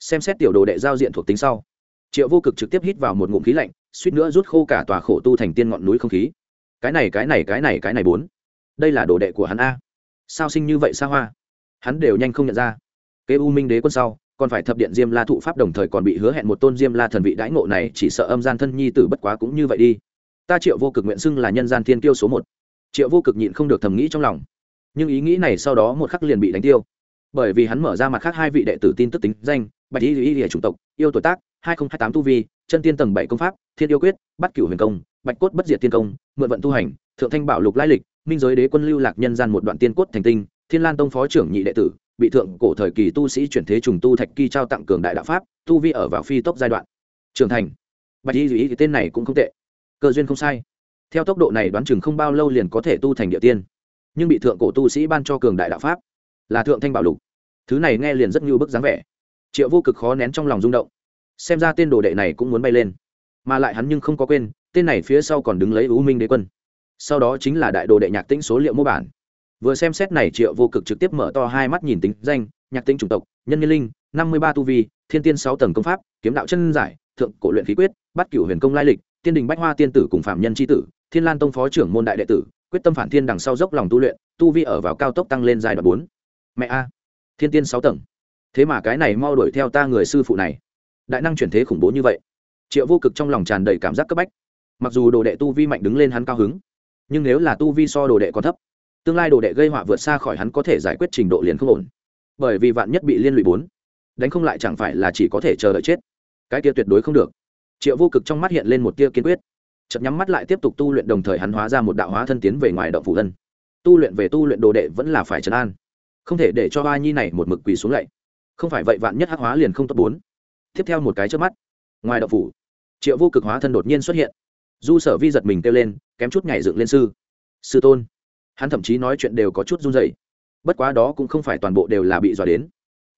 Xem xét tiểu đồ đệ giao diện thuộc tính sau. Triệu vô cực trực tiếp hít vào một ngụm khí lạnh, suýt nữa rút khô cả tòa khổ tu thành tiên ngọn núi không khí. Cái này cái này cái này cái này bốn. Đây là đồ đệ của hắn a. Sao sinh như vậy xa hoa? Hắn đều nhanh không nhận ra. Kế u minh đế quân sau, còn phải thập điện diêm la thụ pháp đồng thời còn bị hứa hẹn một tôn diêm la thần vị đãi ngộ này, chỉ sợ âm gian thân nhi tử bất quá cũng như vậy đi. Ta triệu vô cực nguyện xưng là nhân gian thiên tiêu số một triệu vô cực nhịn không được thầm nghĩ trong lòng. Nhưng ý nghĩ này sau đó một khắc liền bị đánh tiêu. Bởi vì hắn mở ra mặt khác hai vị đệ tử tin tức tính danh, bạch y y y chủng tộc, yêu tuổi tác, hai nghìn hai tám tu vi, chân tiên tầng bảy công pháp, thiên yêu quyết bắt cửu huyền công, bạch cốt bất diệt tiên công, mượn vận tu hành, thượng thanh bảo lục lai lịch, minh giới đế quân lưu lạc nhân gian một đoạn tiên cốt thành tinh, thiên lan tông phó trưởng nhị đệ tử, bị thượng cổ thời kỳ tu sĩ chuyển thế trùng tu thạch kỳ trao tặng cường đại đạo pháp, tu vi ở vào phi tốc giai đoạn. Trưởng thành. Bạch y y thì tên này cũng không tệ. Cơ duyên không sai theo tốc độ này đoán chừng không bao lâu liền có thể tu thành địa tiên. Nhưng bị thượng cổ tu sĩ ban cho cường đại đạo pháp, là thượng thanh bảo lục. Thứ này nghe liền rất như bức dáng vẻ. Triệu vô cực khó nén trong lòng rung động. Xem ra tên đồ đệ này cũng muốn bay lên. Mà lại hắn nhưng không có quên, tên này phía sau còn đứng lấy u minh đế quân. Sau đó chính là đại đồ đệ nhạc tĩnh số liệu mô bản. Vừa xem xét này, triệu vô cực trực tiếp mở to hai mắt nhìn tính danh, nhạc tĩnh chủng tộc, nhân nhân linh, năm mươi ba tu vi, thiên tiên sáu tầng công pháp, kiếm đạo chân giải, thượng cổ luyện khí quyết bắt cửu huyền công lai lịch, tiên đình bách hoa tiên tử cùng phạm nhân tri tử thiên lan tông phó trưởng môn đại đệ tử, quyết tâm phản thiên đằng sau dốc lòng tu luyện, tu vi ở vào cao tốc tăng lên giai đoạn bốn. Mẹ a, thiên tiên sáu tầng. Thế mà cái này mau đuổi theo ta người sư phụ này. Đại năng chuyển thế khủng bố như vậy. Triệu vô cực trong lòng tràn đầy cảm giác cấp bách. Mặc dù đồ đệ tu vi mạnh đứng lên hắn cao hứng, nhưng nếu là tu vi so đồ đệ còn thấp, tương lai đồ đệ gây họa vượt xa khỏi hắn có thể giải quyết trình độ liền không ổn. Bởi vì vạn nhất bị liên lụy bốn, đánh không lại chẳng phải là chỉ có thể chờ đợi chết. Cái kia tuyệt đối không được. Triệu vô cực trong mắt hiện lên một tia kiên quyết chậm nhắm mắt lại tiếp tục tu luyện, đồng thời hắn hóa ra một đạo hóa thân tiến về ngoài động phủ thân. Tu luyện về tu luyện đồ đệ vẫn là phải trấn an. Không thể để cho ba nhi này một mực quỳ xuống lạy. Không phải vậy vạn nhất hắc hóa liền không tốt bốn. Tiếp theo một cái trước mắt, ngoài động phủ, triệu vô cực hóa thân đột nhiên xuất hiện. Du sở vi giật mình kêu lên, kém chút nhảy dựng lên sư. Sư tôn. Hắn thậm chí nói chuyện đều có chút run dày bất quá đó cũng không phải toàn bộ đều là bị dọa đến.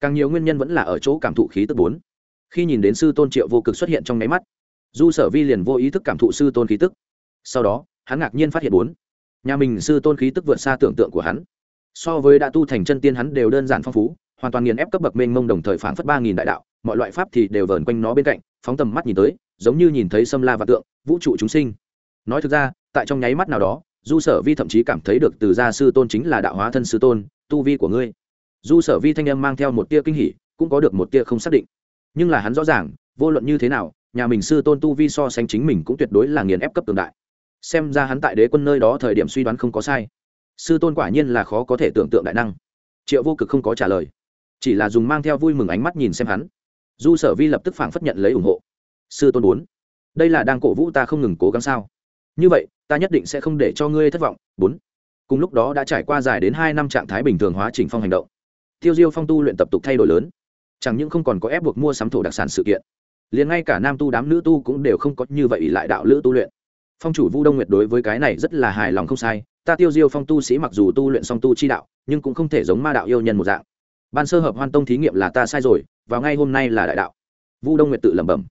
Càng nhiều nguyên nhân vẫn là ở chỗ cảm thụ khí tức bốn. Khi nhìn đến sư tôn triệu vô cực xuất hiện trong nháy mắt du sở vi liền vô ý thức cảm thụ sư tôn khí tức. Sau đó, hắn ngạc nhiên phát hiện bốn. Nhà mình sư tôn khí tức vượt xa tưởng tượng của hắn. So với đã tu thành chân tiên hắn đều đơn giản phong phú, hoàn toàn nghiền ép cấp bậc mênh mông đồng thời phản phất ba nghìn đại đạo, mọi loại pháp thì đều vờn quanh nó bên cạnh, phóng tầm mắt nhìn tới, giống như nhìn thấy sâm la và tượng, vũ trụ chúng sinh. Nói thực ra, tại trong nháy mắt nào đó, du sở vi thậm chí cảm thấy được từ gia sư tôn chính là đạo hóa thân sư tôn, tu vi của ngươi. Du sở vi thanh âm mang theo một tia kinh hỉ, cũng có được một tia không xác định. Nhưng là hắn rõ ràng, vô luận như thế nào nhà mình sư tôn tu vi so sánh chính mình cũng tuyệt đối là nghiền ép cấp tương đại. Xem ra hắn tại đế quân nơi đó thời điểm suy đoán không có sai. Sư tôn quả nhiên là khó có thể tưởng tượng đại năng. Triệu vô cực không có trả lời, chỉ là dùng mang theo vui mừng ánh mắt nhìn xem hắn. Du sở vi lập tức phảng phất nhận lấy ủng hộ. Sư tôn bốn đây là đang cổ vũ ta không ngừng cố gắng sao? Như vậy, ta nhất định sẽ không để cho ngươi thất vọng. Bốn. Cùng lúc đó đã trải qua dài đến hai năm trạng thái bình thường hóa trình phong hành động. Tiêu diêu phong tu luyện tập tục thay đổi lớn. Chẳng những không còn có ép buộc mua sắm thổ đặc sản sự kiện liền ngay cả nam tu đám nữ tu cũng đều không có như vậy lại đạo lữ tu luyện. Phong chủ vu đông nguyệt đối với cái này rất là hài lòng không sai, ta tiêu diêu phong tu sĩ mặc dù tu luyện song tu chi đạo, nhưng cũng không thể giống ma đạo yêu nhân một dạng. Ban sơ hợp hoan tông thí nghiệm là ta sai rồi, vào ngay hôm nay là đại đạo. Vu đông nguyệt tự lẩm bẩm.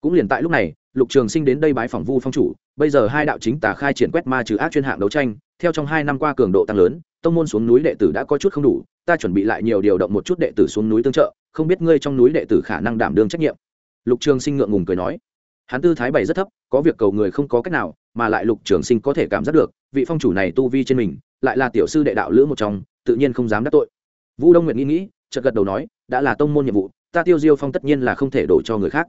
Cũng liền tại lúc này, lục trường sinh đến đây bái phòng vu phong chủ, bây giờ hai đạo chính tà khai triển quét ma trừ ác chuyên hạng đấu tranh, theo trong hai năm qua cường độ tăng lớn, tông môn xuống núi đệ tử đã có chút không đủ, ta chuẩn bị lại nhiều điều động một chút đệ tử xuống núi tương trợ, không biết ngươi trong núi đệ tử khả năng đảm đương trách nhiệm lục trường sinh ngượng ngùng cười nói, hắn tư thái bày rất thấp, có việc cầu người không có cách nào, mà lại lục trường sinh có thể cảm giác được, vị phong chủ này tu vi trên mình, lại là tiểu sư đệ đạo lữ một trong, tự nhiên không dám đắc tội. Vũ đông nguyện nghĩ nghĩ, chợt gật đầu nói, đã là tông môn nhiệm vụ, ta tiêu diêu phong tất nhiên là không thể đổ cho người khác.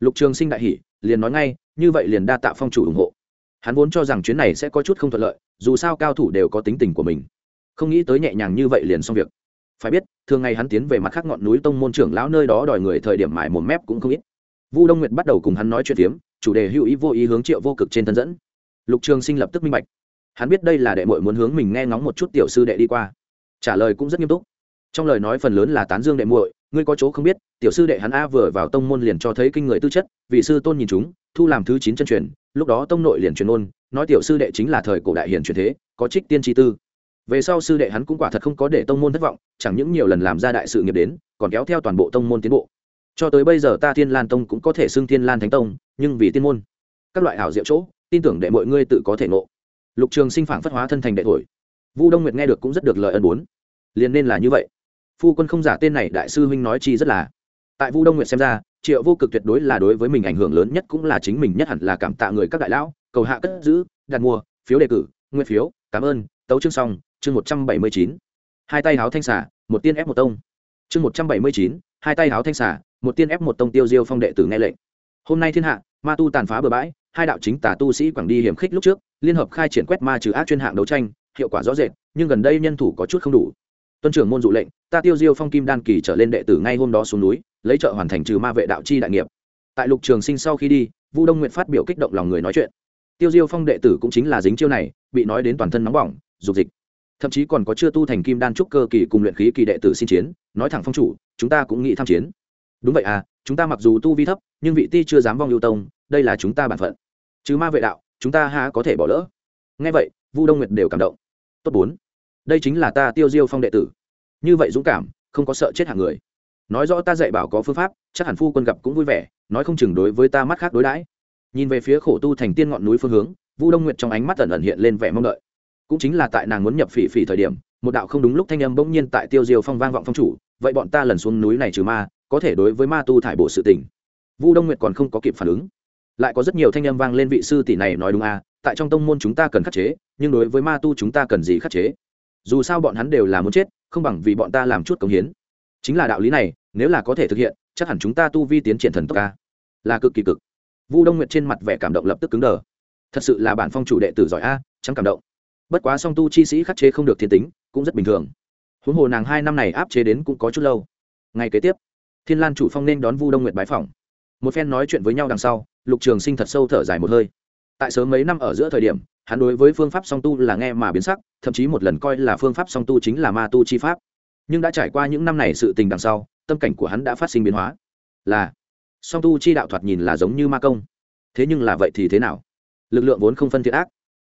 Lục trường sinh đại hỉ, liền nói ngay, như vậy liền đa tạ phong chủ ủng hộ. Hắn vốn cho rằng chuyến này sẽ có chút không thuận lợi, dù sao cao thủ đều có tính tình của mình. Không nghĩ tới nhẹ nhàng như vậy liền xong việc. Phải biết, thường ngày hắn tiến về mặt khác ngọn núi tông môn trưởng lão nơi đó đòi người thời điểm mải một mép cũng không ít vu đông nguyệt bắt đầu cùng hắn nói chuyện tiếm chủ đề hữu ý vô ý hướng triệu vô cực trên thân dẫn. Lục trường sinh lập tức minh bạch. Hắn biết đây là đệ mội muốn hướng mình nghe ngóng một chút tiểu sư đệ đi qua. Trả lời cũng rất nghiêm túc. Trong lời nói phần lớn là tán dương đệ muội, ngươi có chỗ không biết, tiểu sư đệ hắn a vừa vào tông môn liền cho thấy kinh người tư chất, vị sư tôn nhìn chúng, thu làm thứ chín chân truyền, lúc đó tông nội liền truyền ôn, nói tiểu sư đệ chính là thời cổ đại hiền truyền thế, có trích tiên tri tư. Về sau sư đệ hắn cũng quả thật không có để tông môn thất vọng, chẳng những nhiều lần làm ra đại sự nghiệp đến, còn kéo theo toàn bộ tông môn tiến bộ cho tới bây giờ ta thiên lan tông cũng có thể xưng thiên lan thánh tông, nhưng vì tiên môn. Các loại hảo diệu chỗ, tin tưởng đệ mọi ngươi tự có thể ngộ. Lục trường sinh phản phất hóa thân thành đệ thổi. Vu đông nguyệt nghe được cũng rất được lợi ân bốn. Liền nên là như vậy. Phu quân không giả tên này đại sư huynh nói chi rất là. Tại vu đông nguyệt xem ra, triệu vô cực tuyệt đối là đối với mình ảnh hưởng lớn nhất cũng là chính mình nhất hẳn là cảm tạ người các đại lão, cầu hạ cất giữ, đặt mua, phiếu đề cử, nguyên phiếu, cảm ơn, tấu chương xong, chương một trăm bảy mươi chín. Hai tay háo thanh xả một tiên ép một tông. Chương một trăm bảy mươi chín, hai tay háo thanh xả một tiên ép một tông tiêu diêu phong đệ tử nghe lệnh. Hôm nay thiên hạ, ma tu tàn phá bừa bãi, hai đạo chính tà tu sĩ quảng đi hiểm khích lúc trước, liên hợp khai triển quét ma trừ ác chuyên hạng đấu tranh, hiệu quả rõ rệt, nhưng gần đây nhân thủ có chút không đủ. Tuân trưởng môn dụ lệnh, ta tiêu diêu phong kim đan kỳ trở lên đệ tử ngay hôm đó xuống núi, lấy trợ hoàn thành trừ ma vệ đạo chi đại nghiệp. Tại lục trường sinh sau khi đi, vu đông nguyện phát biểu kích động lòng người nói chuyện. Tiêu diêu phong đệ tử cũng chính là dính chiêu này, bị nói đến toàn thân nóng bỏng, dục dịch. Thậm chí còn có chưa tu thành kim đan trúc cơ kỳ cùng luyện khí kỳ đệ tử xin chiến, nói thẳng phong chủ, chúng ta cũng nghĩ tham chiến đúng vậy à chúng ta mặc dù tu vi thấp, nhưng vị ti chưa dám vong lưu tông, đây là chúng ta bản phận. Chứ ma vệ đạo, chúng ta há có thể bỏ lỡ. Ngay vậy, vu đông nguyệt đều cảm động. Tốt bốn. Đây chính là ta tiêu diêu phong đệ tử. Như vậy dũng cảm, không có sợ chết hạng người. Nói rõ ta dạy bảo có phương pháp, chắc hẳn phu quân gặp cũng vui vẻ, nói không chừng đối với ta mắt khác đối đãi. Nhìn về phía khổ tu thành tiên ngọn núi phương hướng, vu đông nguyệt trong ánh mắt ẩn ẩn hiện lên vẻ mong đợi. Cũng chính là tại nàng muốn nhập phỉ phỉ thời điểm, một đạo không đúng lúc thanh âm bỗng nhiên tại tiêu diêu phong vang vọng phong chủ, vậy bọn ta lần xuống núi này trừ ma có thể đối với ma tu thải bộ sự tình. Vu đông nguyệt còn không có kịp phản ứng. Lại có rất nhiều thanh âm vang lên vị sư tỷ này nói đúng à tại trong tông môn chúng ta cần khắc chế, nhưng đối với ma tu chúng ta cần gì khắc chế? Dù sao bọn hắn đều là muốn chết, không bằng vì bọn ta làm chút công hiến. Chính là đạo lý này, nếu là có thể thực hiện, chắc hẳn chúng ta tu vi tiến triển thần tốc ca là cực kỳ cực. Vu đông nguyệt trên mặt vẻ cảm động lập tức cứng đờ. Thật sự là bản phong chủ đệ tử giỏi a chẳng cảm động. Bất quá song tu chi sĩ khắc chế không được thiên tính, cũng rất bình thường. Huống hồ nàng hai năm này áp chế đến cũng có chút lâu. Ngày kế tiếp thiên lan chủ phong nên đón vu đông nguyệt bái phỏng. Một phen nói chuyện với nhau đằng sau, lục trường sinh thật sâu thở dài một hơi. Tại sớm mấy năm ở giữa thời điểm, hắn đối với phương pháp song tu là nghe mà biến sắc, thậm chí một lần coi là phương pháp song tu chính là ma tu chi pháp. Nhưng đã trải qua những năm này sự tình đằng sau, tâm cảnh của hắn đã phát sinh biến hóa. Là, song tu chi đạo thoạt nhìn là giống như ma công. Thế nhưng là vậy thì thế nào? Lực lượng vốn không phân thiện ác.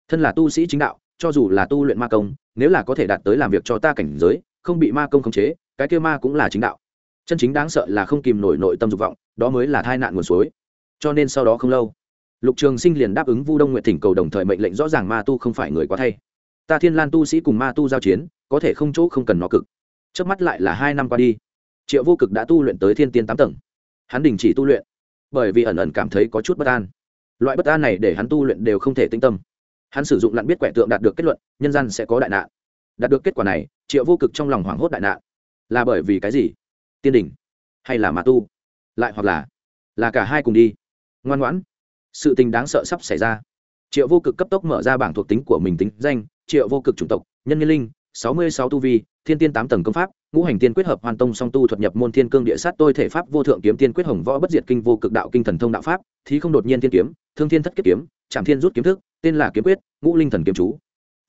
Thân là tu sĩ chính đạo, cho dù là tu luyện ma công, nếu là có thể đạt tới làm việc cho ta cảnh giới, không bị ma công khống chế, cái kia ma cũng là chính đạo chân chính đáng sợ là không kìm nổi nội tâm dục vọng, đó mới là tai nạn nguồn suối. Cho nên sau đó không lâu, lục trường sinh liền đáp ứng vu đông nguyện thỉnh cầu đồng thời mệnh lệnh rõ ràng ma tu không phải người quá thay. Ta thiên lan tu sĩ cùng ma tu giao chiến, có thể không chỗ không cần nó cực. Trước mắt lại là hai năm qua đi, triệu vô cực đã tu luyện tới thiên tiên tám tầng. Hắn đình chỉ tu luyện, bởi vì ẩn ẩn cảm thấy có chút bất an. Loại bất an này để hắn tu luyện đều không thể tinh tâm. Hắn sử dụng lặn biết quẻ tượng đạt được kết luận, nhân gian sẽ có đại nạn. Đạt được kết quả này, triệu vô cực trong lòng hoảng hốt đại nạn. Là bởi vì cái gì? Tiên đình hay là mà tu? Lại hoặc là là cả hai cùng đi. Ngoan ngoãn. Sự tình đáng sợ sắp xảy ra. Triệu vô cực cấp tốc mở ra bảng thuộc tính của mình tính danh, triệu vô cực chủng tộc, nhân nhân linh, sáu mươi sáu tu vi, thiên tiên tám tầng công pháp, ngũ hành tiên quyết hợp hoàn tông song tu thuật nhập môn thiên cương địa sát tôi thể pháp vô thượng kiếm tiên quyết hồng võ bất diệt kinh vô cực đạo kinh thần thông đạo pháp, thí không đột nhiên thiên kiếm, thương thiên thất kiếp kiếm trạm thiên rút kiếm thức, tên là kiếm quyết, ngũ linh thần kiếm chú.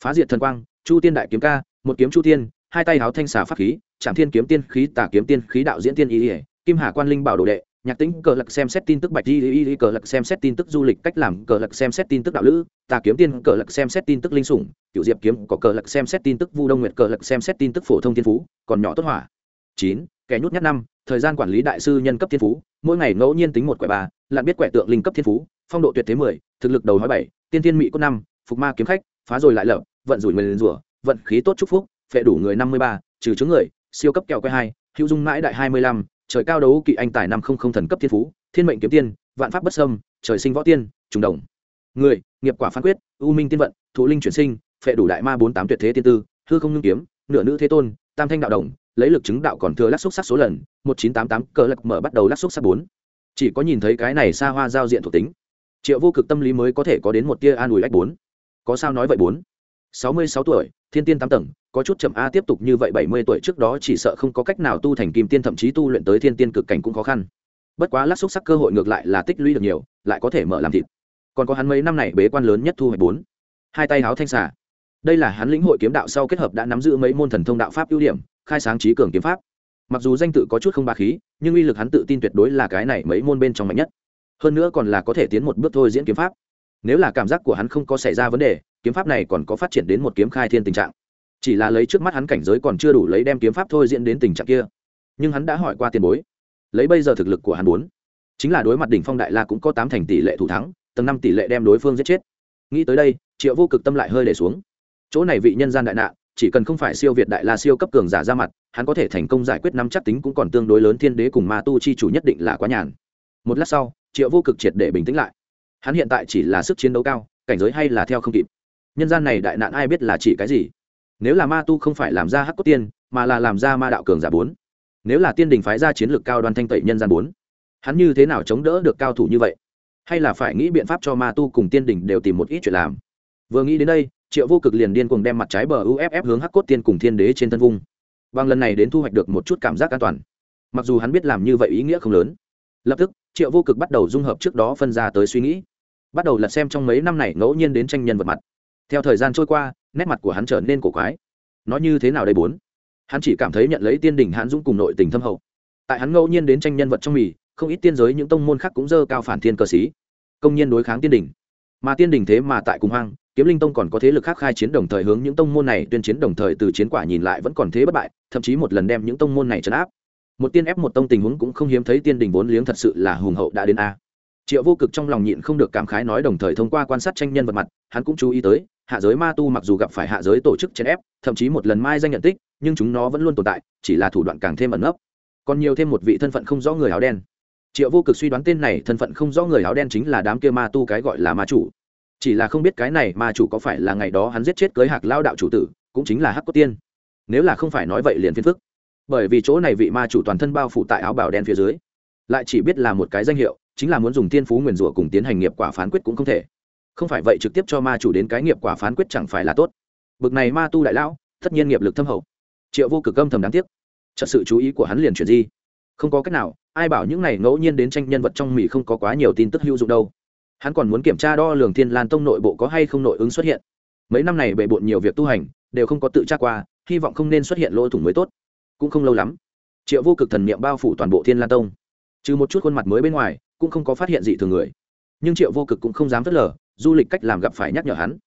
Phá diệt thần quang, chu tiên đại kiếm ca, một kiếm chu tiên hai tay háo thanh xà pháp khí trạm thiên kiếm tiên khí, tà kiếm tiên khí, đạo diễn tiên y kim hà quan linh bảo đồ đệ, nhạc tính cờ lật xem xét tin tức bạch y y cờ lật xem xét tin tức du lịch, cách làm cờ lật xem xét tin tức đạo lữ, tà kiếm tiên cờ lật xem xét tin tức linh sủng cựu diệp kiếm có cờ lật xem xét tin tức vu đông nguyệt cờ lật xem xét tin tức phổ thông thiên phú, còn nhỏ tốt hỏa. Chín, kẻ nhút nhát năm, thời gian quản lý đại sư nhân cấp thiên phú, mỗi ngày ngẫu nhiên tính một quẻ ba, lặn biết quẻ tượng linh cấp thiên phú, phong độ tuyệt thế mười, thực lực đầu hói bảy, tiên thiên mỹ cốt năm, phục ma kiếm khách, phá rồi lại lợp vận rủi mười liền rủa, vận khí tốt chúc phúc phệ đủ người năm mươi ba, trừ chứng người, siêu cấp kẹo quay hai, hữu dung mãi đại hai mươi lăm, trời cao đấu kỵ anh tài năm không không thần cấp thiên phú, thiên mệnh kiếm tiên, vạn pháp bất sâm trời sinh võ tiên, trùng đồng. Người, nghiệp quả phán quyết, u minh tiên vận, thụ linh chuyển sinh, phệ đủ đại ma bốn tám tuyệt thế tiên tư, hư không ngưng kiếm, nửa nữ thế tôn, tam thanh đạo đồng, lấy lực chứng đạo còn thừa lắc xúc sắc số lần, một chín tám tám, cờ lật mở bắt đầu lắc xúc sắc bốn. Chỉ có nhìn thấy cái này xa hoa giao diện thuộc tính, triệu vô cực tâm lý mới có thể có đến một tia an ủi ách bốn. Có sao nói vậy bốn? Sáu mươi sáu tuổi thiên tiên tám tầng, có chút chậm a tiếp tục như vậy bảy mươi tuổi trước đó chỉ sợ không có cách nào tu thành kim tiên, thậm chí tu luyện tới thiên tiên cực cảnh cũng khó khăn. Bất quá lắc xúc sắc cơ hội ngược lại là tích lũy được nhiều, lại có thể mở làm thịt. Còn có hắn mấy năm này bế quan lớn nhất thu hoạch bốn. Hai tay háo thanh xà. Đây là hắn lĩnh hội kiếm đạo sau kết hợp đã nắm giữ mấy môn thần thông đạo pháp ưu điểm, khai sáng trí cường kiếm pháp. Mặc dù danh tự có chút không ba khí, nhưng uy lực hắn tự tin tuyệt đối là cái này mấy môn bên trong mạnh nhất. Hơn nữa còn là có thể tiến một bước thôi diễn kiếm pháp nếu là cảm giác của hắn không có xảy ra vấn đề kiếm pháp này còn có phát triển đến một kiếm khai thiên tình trạng. Chỉ là lấy trước mắt hắn cảnh giới còn chưa đủ lấy đem kiếm pháp thôi diễn đến tình trạng kia. Nhưng hắn đã hỏi qua tiền bối. Lấy bây giờ thực lực của hắn muốn, chính là đối mặt đỉnh phong đại la cũng có tám thành tỷ lệ thủ thắng tầng năm tỷ lệ đem đối phương giết chết. Nghĩ tới đây triệu vô cực tâm lại hơi để xuống. Chỗ này vị nhân gian đại nạn chỉ cần không phải siêu việt đại la siêu cấp cường giả ra mặt hắn có thể thành công giải quyết năm chắc tính cũng còn tương đối lớn thiên đế cùng ma tu chi chủ nhất định là quá nhàn. Một lát sau triệu vô cực triệt để bình tĩnh lại hắn hiện tại chỉ là sức chiến đấu cao, cảnh giới hay là theo không kịp. Nhân gian này đại nạn ai biết là chỉ cái gì? Nếu là ma tu không phải làm ra hắc cốt tiên, mà là làm ra ma đạo cường giả bốn. Nếu là tiên đình phái ra chiến lược cao đoan thanh tẩy nhân gian bốn, hắn như thế nào chống đỡ được cao thủ như vậy? Hay là phải nghĩ biện pháp cho ma tu cùng tiên đình đều tìm một ít chuyện làm? Vừa nghĩ đến đây, triệu vô cực liền điên cùng đem mặt trái bờ uff hướng hắc cốt tiên cùng thiên đế trên thân vung. Bằng lần này đến thu hoạch được một chút cảm giác an toàn. Mặc dù hắn biết làm như vậy ý nghĩa không lớn. Lập tức, triệu vô cực bắt đầu dung hợp trước đó phân ra tới suy nghĩ bắt đầu lật xem trong mấy năm này ngẫu nhiên đến tranh nhân vật mặt. Theo thời gian trôi qua, nét mặt của hắn trở nên cổ quái. Nói như thế nào đây bốn? Hắn chỉ cảm thấy nhận lấy tiên đỉnh hãn dũng cùng nội tình thâm hậu. Tại hắn ngẫu nhiên đến tranh nhân vật trong mì, không ít tiên giới những tông môn khác cũng dơ cao phản thiên cờ xí công nhiên đối kháng tiên đỉnh mà tiên đỉnh thế mà tại cùng hoang, kiếm linh tông còn có thế lực khác khai chiến đồng thời hướng những tông môn này tuyên chiến đồng thời từ chiến quả nhìn lại vẫn còn thế bất bại, thậm chí một lần đem những tông môn này trấn áp. Một tiên ép một tông tình huống cũng không hiếm thấy tiên đình vốn liếng thật sự là hùng hậu đã đến a triệu vô cực trong lòng nhịn không được cảm khái nói đồng thời thông qua quan sát tranh nhân vật mặt, hắn cũng chú ý tới, hạ giới ma tu mặc dù gặp phải hạ giới tổ chức chèn ép, thậm chí một lần mai danh nhận tích, nhưng chúng nó vẫn luôn tồn tại, chỉ là thủ đoạn càng thêm ẩn nấp. Còn nhiều thêm một vị thân phận không rõ người áo đen. Triệu vô cực suy đoán tên này thân phận không rõ người áo đen chính là đám kia ma tu cái gọi là ma chủ. Chỉ là không biết cái này ma chủ có phải là ngày đó hắn giết chết cưới hạc lao đạo chủ tử, cũng chính là hắc cốt tiên. Nếu là không phải nói vậy liền phiền phức. Bởi vì chỗ này vị ma chủ toàn thân bao phủ tại áo bào đen phía dưới, lại chỉ biết là một cái danh hiệu chính là muốn dùng tiên phú nguyền rủa cùng tiến hành nghiệp quả phán quyết cũng không thể. Không phải vậy trực tiếp cho ma chủ đến cái nghiệp quả phán quyết chẳng phải là tốt. Bực này ma tu đại lão, tất nhiên nghiệp lực thâm hậu. Triệu vô cực âm thầm đáng tiếc. Trận sự chú ý của hắn liền chuyển di. Không có cách nào, ai bảo những này ngẫu nhiên đến tranh nhân vật trong mỹ không có quá nhiều tin tức hữu dụng đâu. Hắn còn muốn kiểm tra đo lường thiên lan tông nội bộ có hay không nội ứng xuất hiện. Mấy năm này bề bộn nhiều việc tu hành, đều không có tự tra qua, hy vọng không nên xuất hiện lỗ thủng mới tốt. Cũng không lâu lắm, triệu vô cực thần niệm bao phủ toàn bộ thiên lan tông. Trừ một chút khuôn mặt mới bên ngoài cũng không có phát hiện gì thường người. Nhưng triệu vô cực cũng không dám phớt lờ, du lịch cách làm gặp phải nhắc nhở hắn.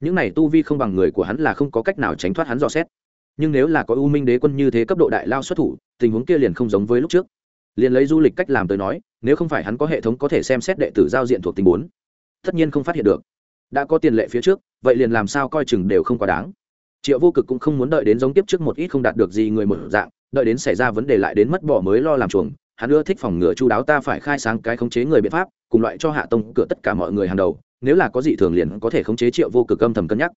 Những này tu vi không bằng người của hắn là không có cách nào tránh thoát hắn dò xét. Nhưng nếu là có u minh đế quân như thế cấp độ đại lao xuất thủ, tình huống kia liền không giống với lúc trước. Liền lấy du lịch cách làm tới nói, nếu không phải hắn có hệ thống có thể xem xét đệ tử giao diện thuộc tình bốn tất nhiên không phát hiện được. Đã có tiền lệ phía trước, vậy liền làm sao coi chừng đều không quá đáng. Triệu vô cực cũng không muốn đợi đến giống tiếp trước một ít không đạt được gì người một dạng, đợi đến xảy ra vấn đề lại đến mất bỏ mới lo làm chuồng hắn ưa thích phòng ngừa chu đáo ta phải khai sáng cái khống chế người biện pháp, cùng loại cho hạ tông cửa tất cả mọi người hàng đầu, nếu là có gì thường liền có thể khống chế triệu vô cực âm thầm cân nhắc.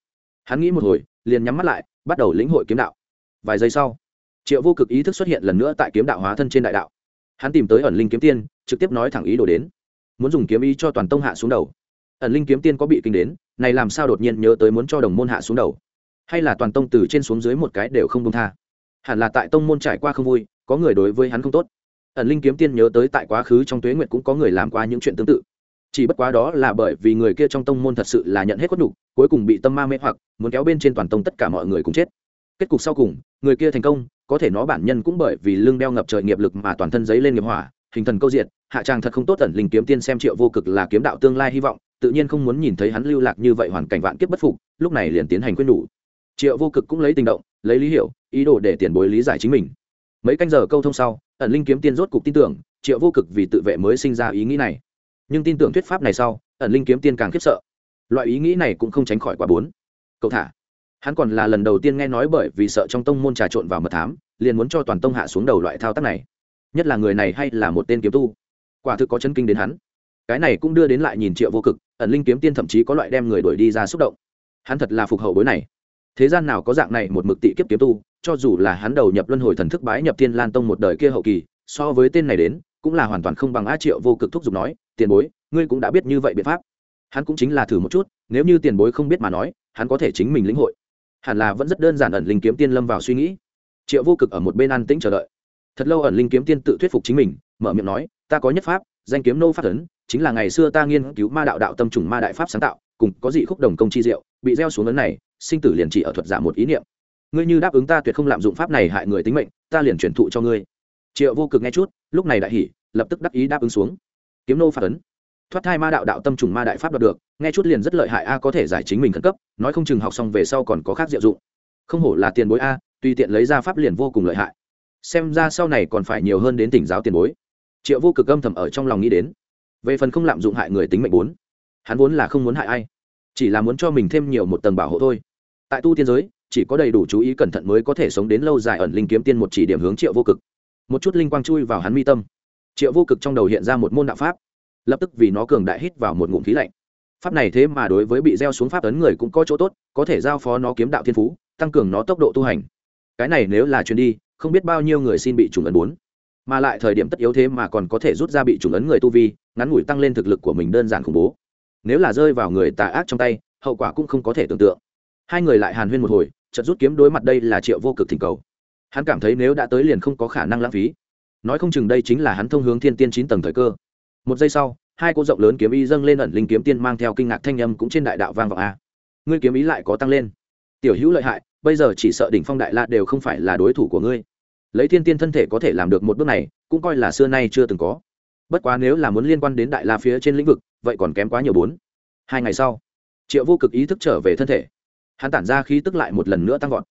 Hắn nghĩ một hồi, liền nhắm mắt lại, bắt đầu lĩnh hội kiếm đạo. Vài giây sau, triệu vô cực ý thức xuất hiện lần nữa tại kiếm đạo hóa thân trên đại đạo. Hắn tìm tới ẩn linh kiếm tiên, trực tiếp nói thẳng ý đồ đến. Muốn dùng kiếm ý cho toàn tông hạ xuống đầu. Ẩn linh kiếm tiên có bị kinh đến, này làm sao đột nhiên nhớ tới muốn cho đồng môn hạ xuống đầu? Hay là toàn tông từ trên xuống dưới một cái đều không công tha? Hẳn là tại tông môn trải qua không vui, có người đối với hắn không tốt ẩn linh kiếm tiên nhớ tới tại quá khứ trong tuế nguyệt cũng có người làm qua những chuyện tương tự. Chỉ bất quá đó là bởi vì người kia trong tông môn thật sự là nhận hết khuất đủ, cuối cùng bị tâm ma mê hoặc muốn kéo bên trên toàn tông tất cả mọi người cùng chết. Kết cục sau cùng người kia thành công có thể nó bản nhân cũng bởi vì lưng đeo ngập trời nghiệp lực mà toàn thân giấy lên nghiệp hỏa hình thần câu diệt. hạ tràng thật không tốt ẩn linh kiếm tiên xem triệu vô cực là kiếm đạo tương lai hy vọng tự nhiên không muốn nhìn thấy hắn lưu lạc như vậy hoàn cảnh vạn kiếp bất phục lúc này liền tiến hành quyết đủ triệu vô cực cũng lấy tình động lấy lý hiểu ý đồ để tiền bối lý giải chính mình. Mấy canh giờ câu thông sau ẩn linh kiếm tiên rốt cục tin tưởng, triệu vô cực vì tự vệ mới sinh ra ý nghĩ này. Nhưng tin tưởng thuyết pháp này sau, ẩn linh kiếm tiên càng khiếp sợ. Loại ý nghĩ này cũng không tránh khỏi quả bốn. Cậu thả. Hắn còn là lần đầu tiên nghe nói bởi vì sợ trong tông môn trà trộn vào mật thám, liền muốn cho toàn tông hạ xuống đầu loại thao tác này. Nhất là người này hay là một tên kiếm tu. Quả thực có chân kinh đến hắn. Cái này cũng đưa đến lại nhìn triệu vô cực, ẩn linh kiếm tiên thậm chí có loại đem người đuổi đi ra xúc động. Hắn thật là phục hậu bối này thế gian nào có dạng này một mực tị kiếp kiếm tu, cho dù là hắn đầu nhập luân hồi thần thức bái nhập thiên lan tông một đời kia hậu kỳ, so với tên này đến, cũng là hoàn toàn không bằng a triệu vô cực thúc giục nói, tiền bối, ngươi cũng đã biết như vậy biện pháp. Hắn cũng chính là thử một chút, nếu như tiền bối không biết mà nói, hắn có thể chính mình lĩnh hội. Hẳn là vẫn rất đơn giản ẩn linh kiếm tiên lâm vào suy nghĩ. Triệu vô cực ở một bên an tĩnh chờ đợi. Thật lâu ẩn linh kiếm tiên tự thuyết phục chính mình, mở miệng nói, ta có nhất pháp, danh kiếm nô phát ấn, chính là ngày xưa ta nghiên cứu ma đạo đạo tâm trùng ma đại pháp sáng tạo, cùng có dị khúc đồng công chi diệu, bị gieo xuống ấn này sinh tử liền chỉ ở thuật giả một ý niệm. Ngươi như đáp ứng ta tuyệt không lạm dụng pháp này hại người tính mệnh, ta liền truyền thụ cho ngươi. Triệu vô cực nghe chút, lúc này đại hỉ, lập tức đắc ý đáp ứng xuống. Kiếm nô phát ấn. Thoát thai ma đạo đạo tâm trùng ma đại pháp đoạt được, nghe chút liền rất lợi hại a, có thể giải chính mình khẩn cấp, nói không chừng học xong về sau còn có khác diệu dụng. Không hổ là tiền bối a, tùy tiện lấy ra pháp liền vô cùng lợi hại. Xem ra sau này còn phải nhiều hơn đến tỉnh giáo tiền bối. Triệu vô cực âm thầm ở trong lòng nghĩ đến. Về phần không lạm dụng hại người tính mệnh bốn, hắn vốn là không muốn hại ai, chỉ là muốn cho mình thêm nhiều một tầng bảo hộ thôi tại tu tiên giới, chỉ có đầy đủ chú ý cẩn thận mới có thể sống đến lâu dài ẩn linh kiếm tiên một chỉ điểm hướng triệu vô cực. Một chút linh quang chui vào hắn mi tâm. Triệu vô cực trong đầu hiện ra một môn đạo pháp. Lập tức vì nó cường đại hít vào một ngụm khí lạnh. Pháp này thế mà đối với bị gieo xuống pháp ấn người cũng có chỗ tốt, có thể giao phó nó kiếm đạo thiên phú, tăng cường nó tốc độ tu hành. Cái này nếu là chuyến đi, không biết bao nhiêu người xin bị trùng ấn bốn. Mà lại thời điểm tất yếu thế mà còn có thể rút ra bị trùng ấn người tu vi, ngắn ngủi tăng lên thực lực của mình đơn giản khủng bố. Nếu là rơi vào người tà ác trong tay, hậu quả cũng không có thể tưởng tượng hai người lại hàn huyên một hồi, chợt rút kiếm đối mặt đây là triệu vô cực thỉnh cầu. Hắn cảm thấy nếu đã tới liền không có khả năng lãng phí. Nói không chừng đây chính là hắn thông hướng thiên tiên chín tầng thời cơ. Một giây sau, hai cô rộng lớn kiếm y dâng lên ẩn linh kiếm tiên mang theo kinh ngạc thanh âm cũng trên đại đạo vang vọng a. Ngươi kiếm ý lại có tăng lên. Tiểu hữu lợi hại, bây giờ chỉ sợ đỉnh phong đại la đều không phải là đối thủ của ngươi. Lấy thiên tiên thân thể có thể làm được một bước này, cũng coi là xưa nay chưa từng có. Bất quá nếu là muốn liên quan đến đại la phía trên lĩnh vực, vậy còn kém quá nhiều bốn. Hai ngày sau, triệu vô cực ý thức trở về thân thể hắn tản ra khí tức lại một lần nữa tăng vọt.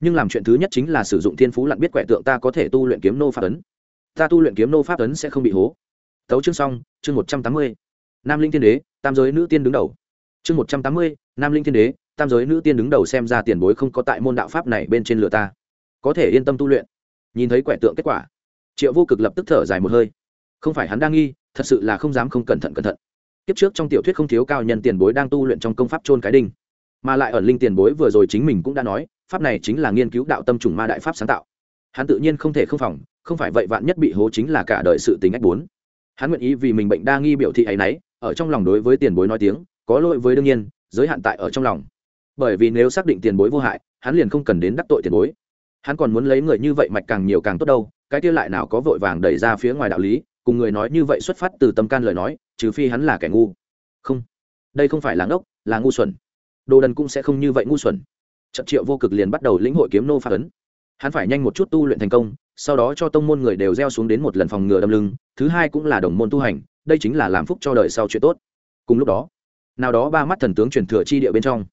Nhưng làm chuyện thứ nhất chính là sử dụng thiên phú lặn biết quẻ tượng ta có thể tu luyện kiếm nô pháp ấn. Ta tu luyện kiếm nô pháp ấn sẽ không bị hố. Tấu chương xong, chương một trăm tám mươi. Nam linh thiên đế, tam giới nữ tiên đứng đầu. Chương một trăm tám mươi, nam linh thiên đế, tam giới nữ tiên đứng đầu xem ra tiền bối không có tại môn đạo pháp này bên trên lửa ta. Có thể yên tâm tu luyện. Nhìn thấy quẻ tượng kết quả, triệu vô cực lập tức thở dài một hơi. Không phải hắn đang nghi, thật sự là không dám không cẩn thận cẩn thận. Kiếp trước trong tiểu thuyết không thiếu cao nhân tiền bối đang tu luyện trong công pháp trôn cái đinh mà lại ẩn linh tiền bối vừa rồi chính mình cũng đã nói, pháp này chính là nghiên cứu đạo tâm trùng ma đại pháp sáng tạo. Hắn tự nhiên không thể không phòng, không phải vậy vạn nhất bị hố chính là cả đời sự tính ách bốn. Hắn nguyện ý vì mình bệnh đa nghi biểu thị ấy nấy, ở trong lòng đối với tiền bối nói tiếng, có lỗi với đương nhiên, giới hạn tại ở trong lòng. Bởi vì nếu xác định tiền bối vô hại, hắn liền không cần đến đắc tội tiền bối. Hắn còn muốn lấy người như vậy mạch càng nhiều càng tốt đâu, cái kia lại nào có vội vàng đẩy ra phía ngoài đạo lý, cùng người nói như vậy xuất phát từ tâm can lời nói, trừ phi hắn là kẻ ngu. Không, đây không phải là ngốc, là ngu xuẩn đồ đần cũng sẽ không như vậy ngu xuẩn. Trận triệu vô cực liền bắt đầu lĩnh hội kiếm nô pha ấn. Hắn phải nhanh một chút tu luyện thành công, sau đó cho tông môn người đều gieo xuống đến một lần phòng ngừa đâm lưng, thứ hai cũng là đồng môn tu hành, đây chính là làm phúc cho đời sau chuyện tốt. Cùng lúc đó, nào đó ba mắt thần tướng truyền thừa chi địa bên trong,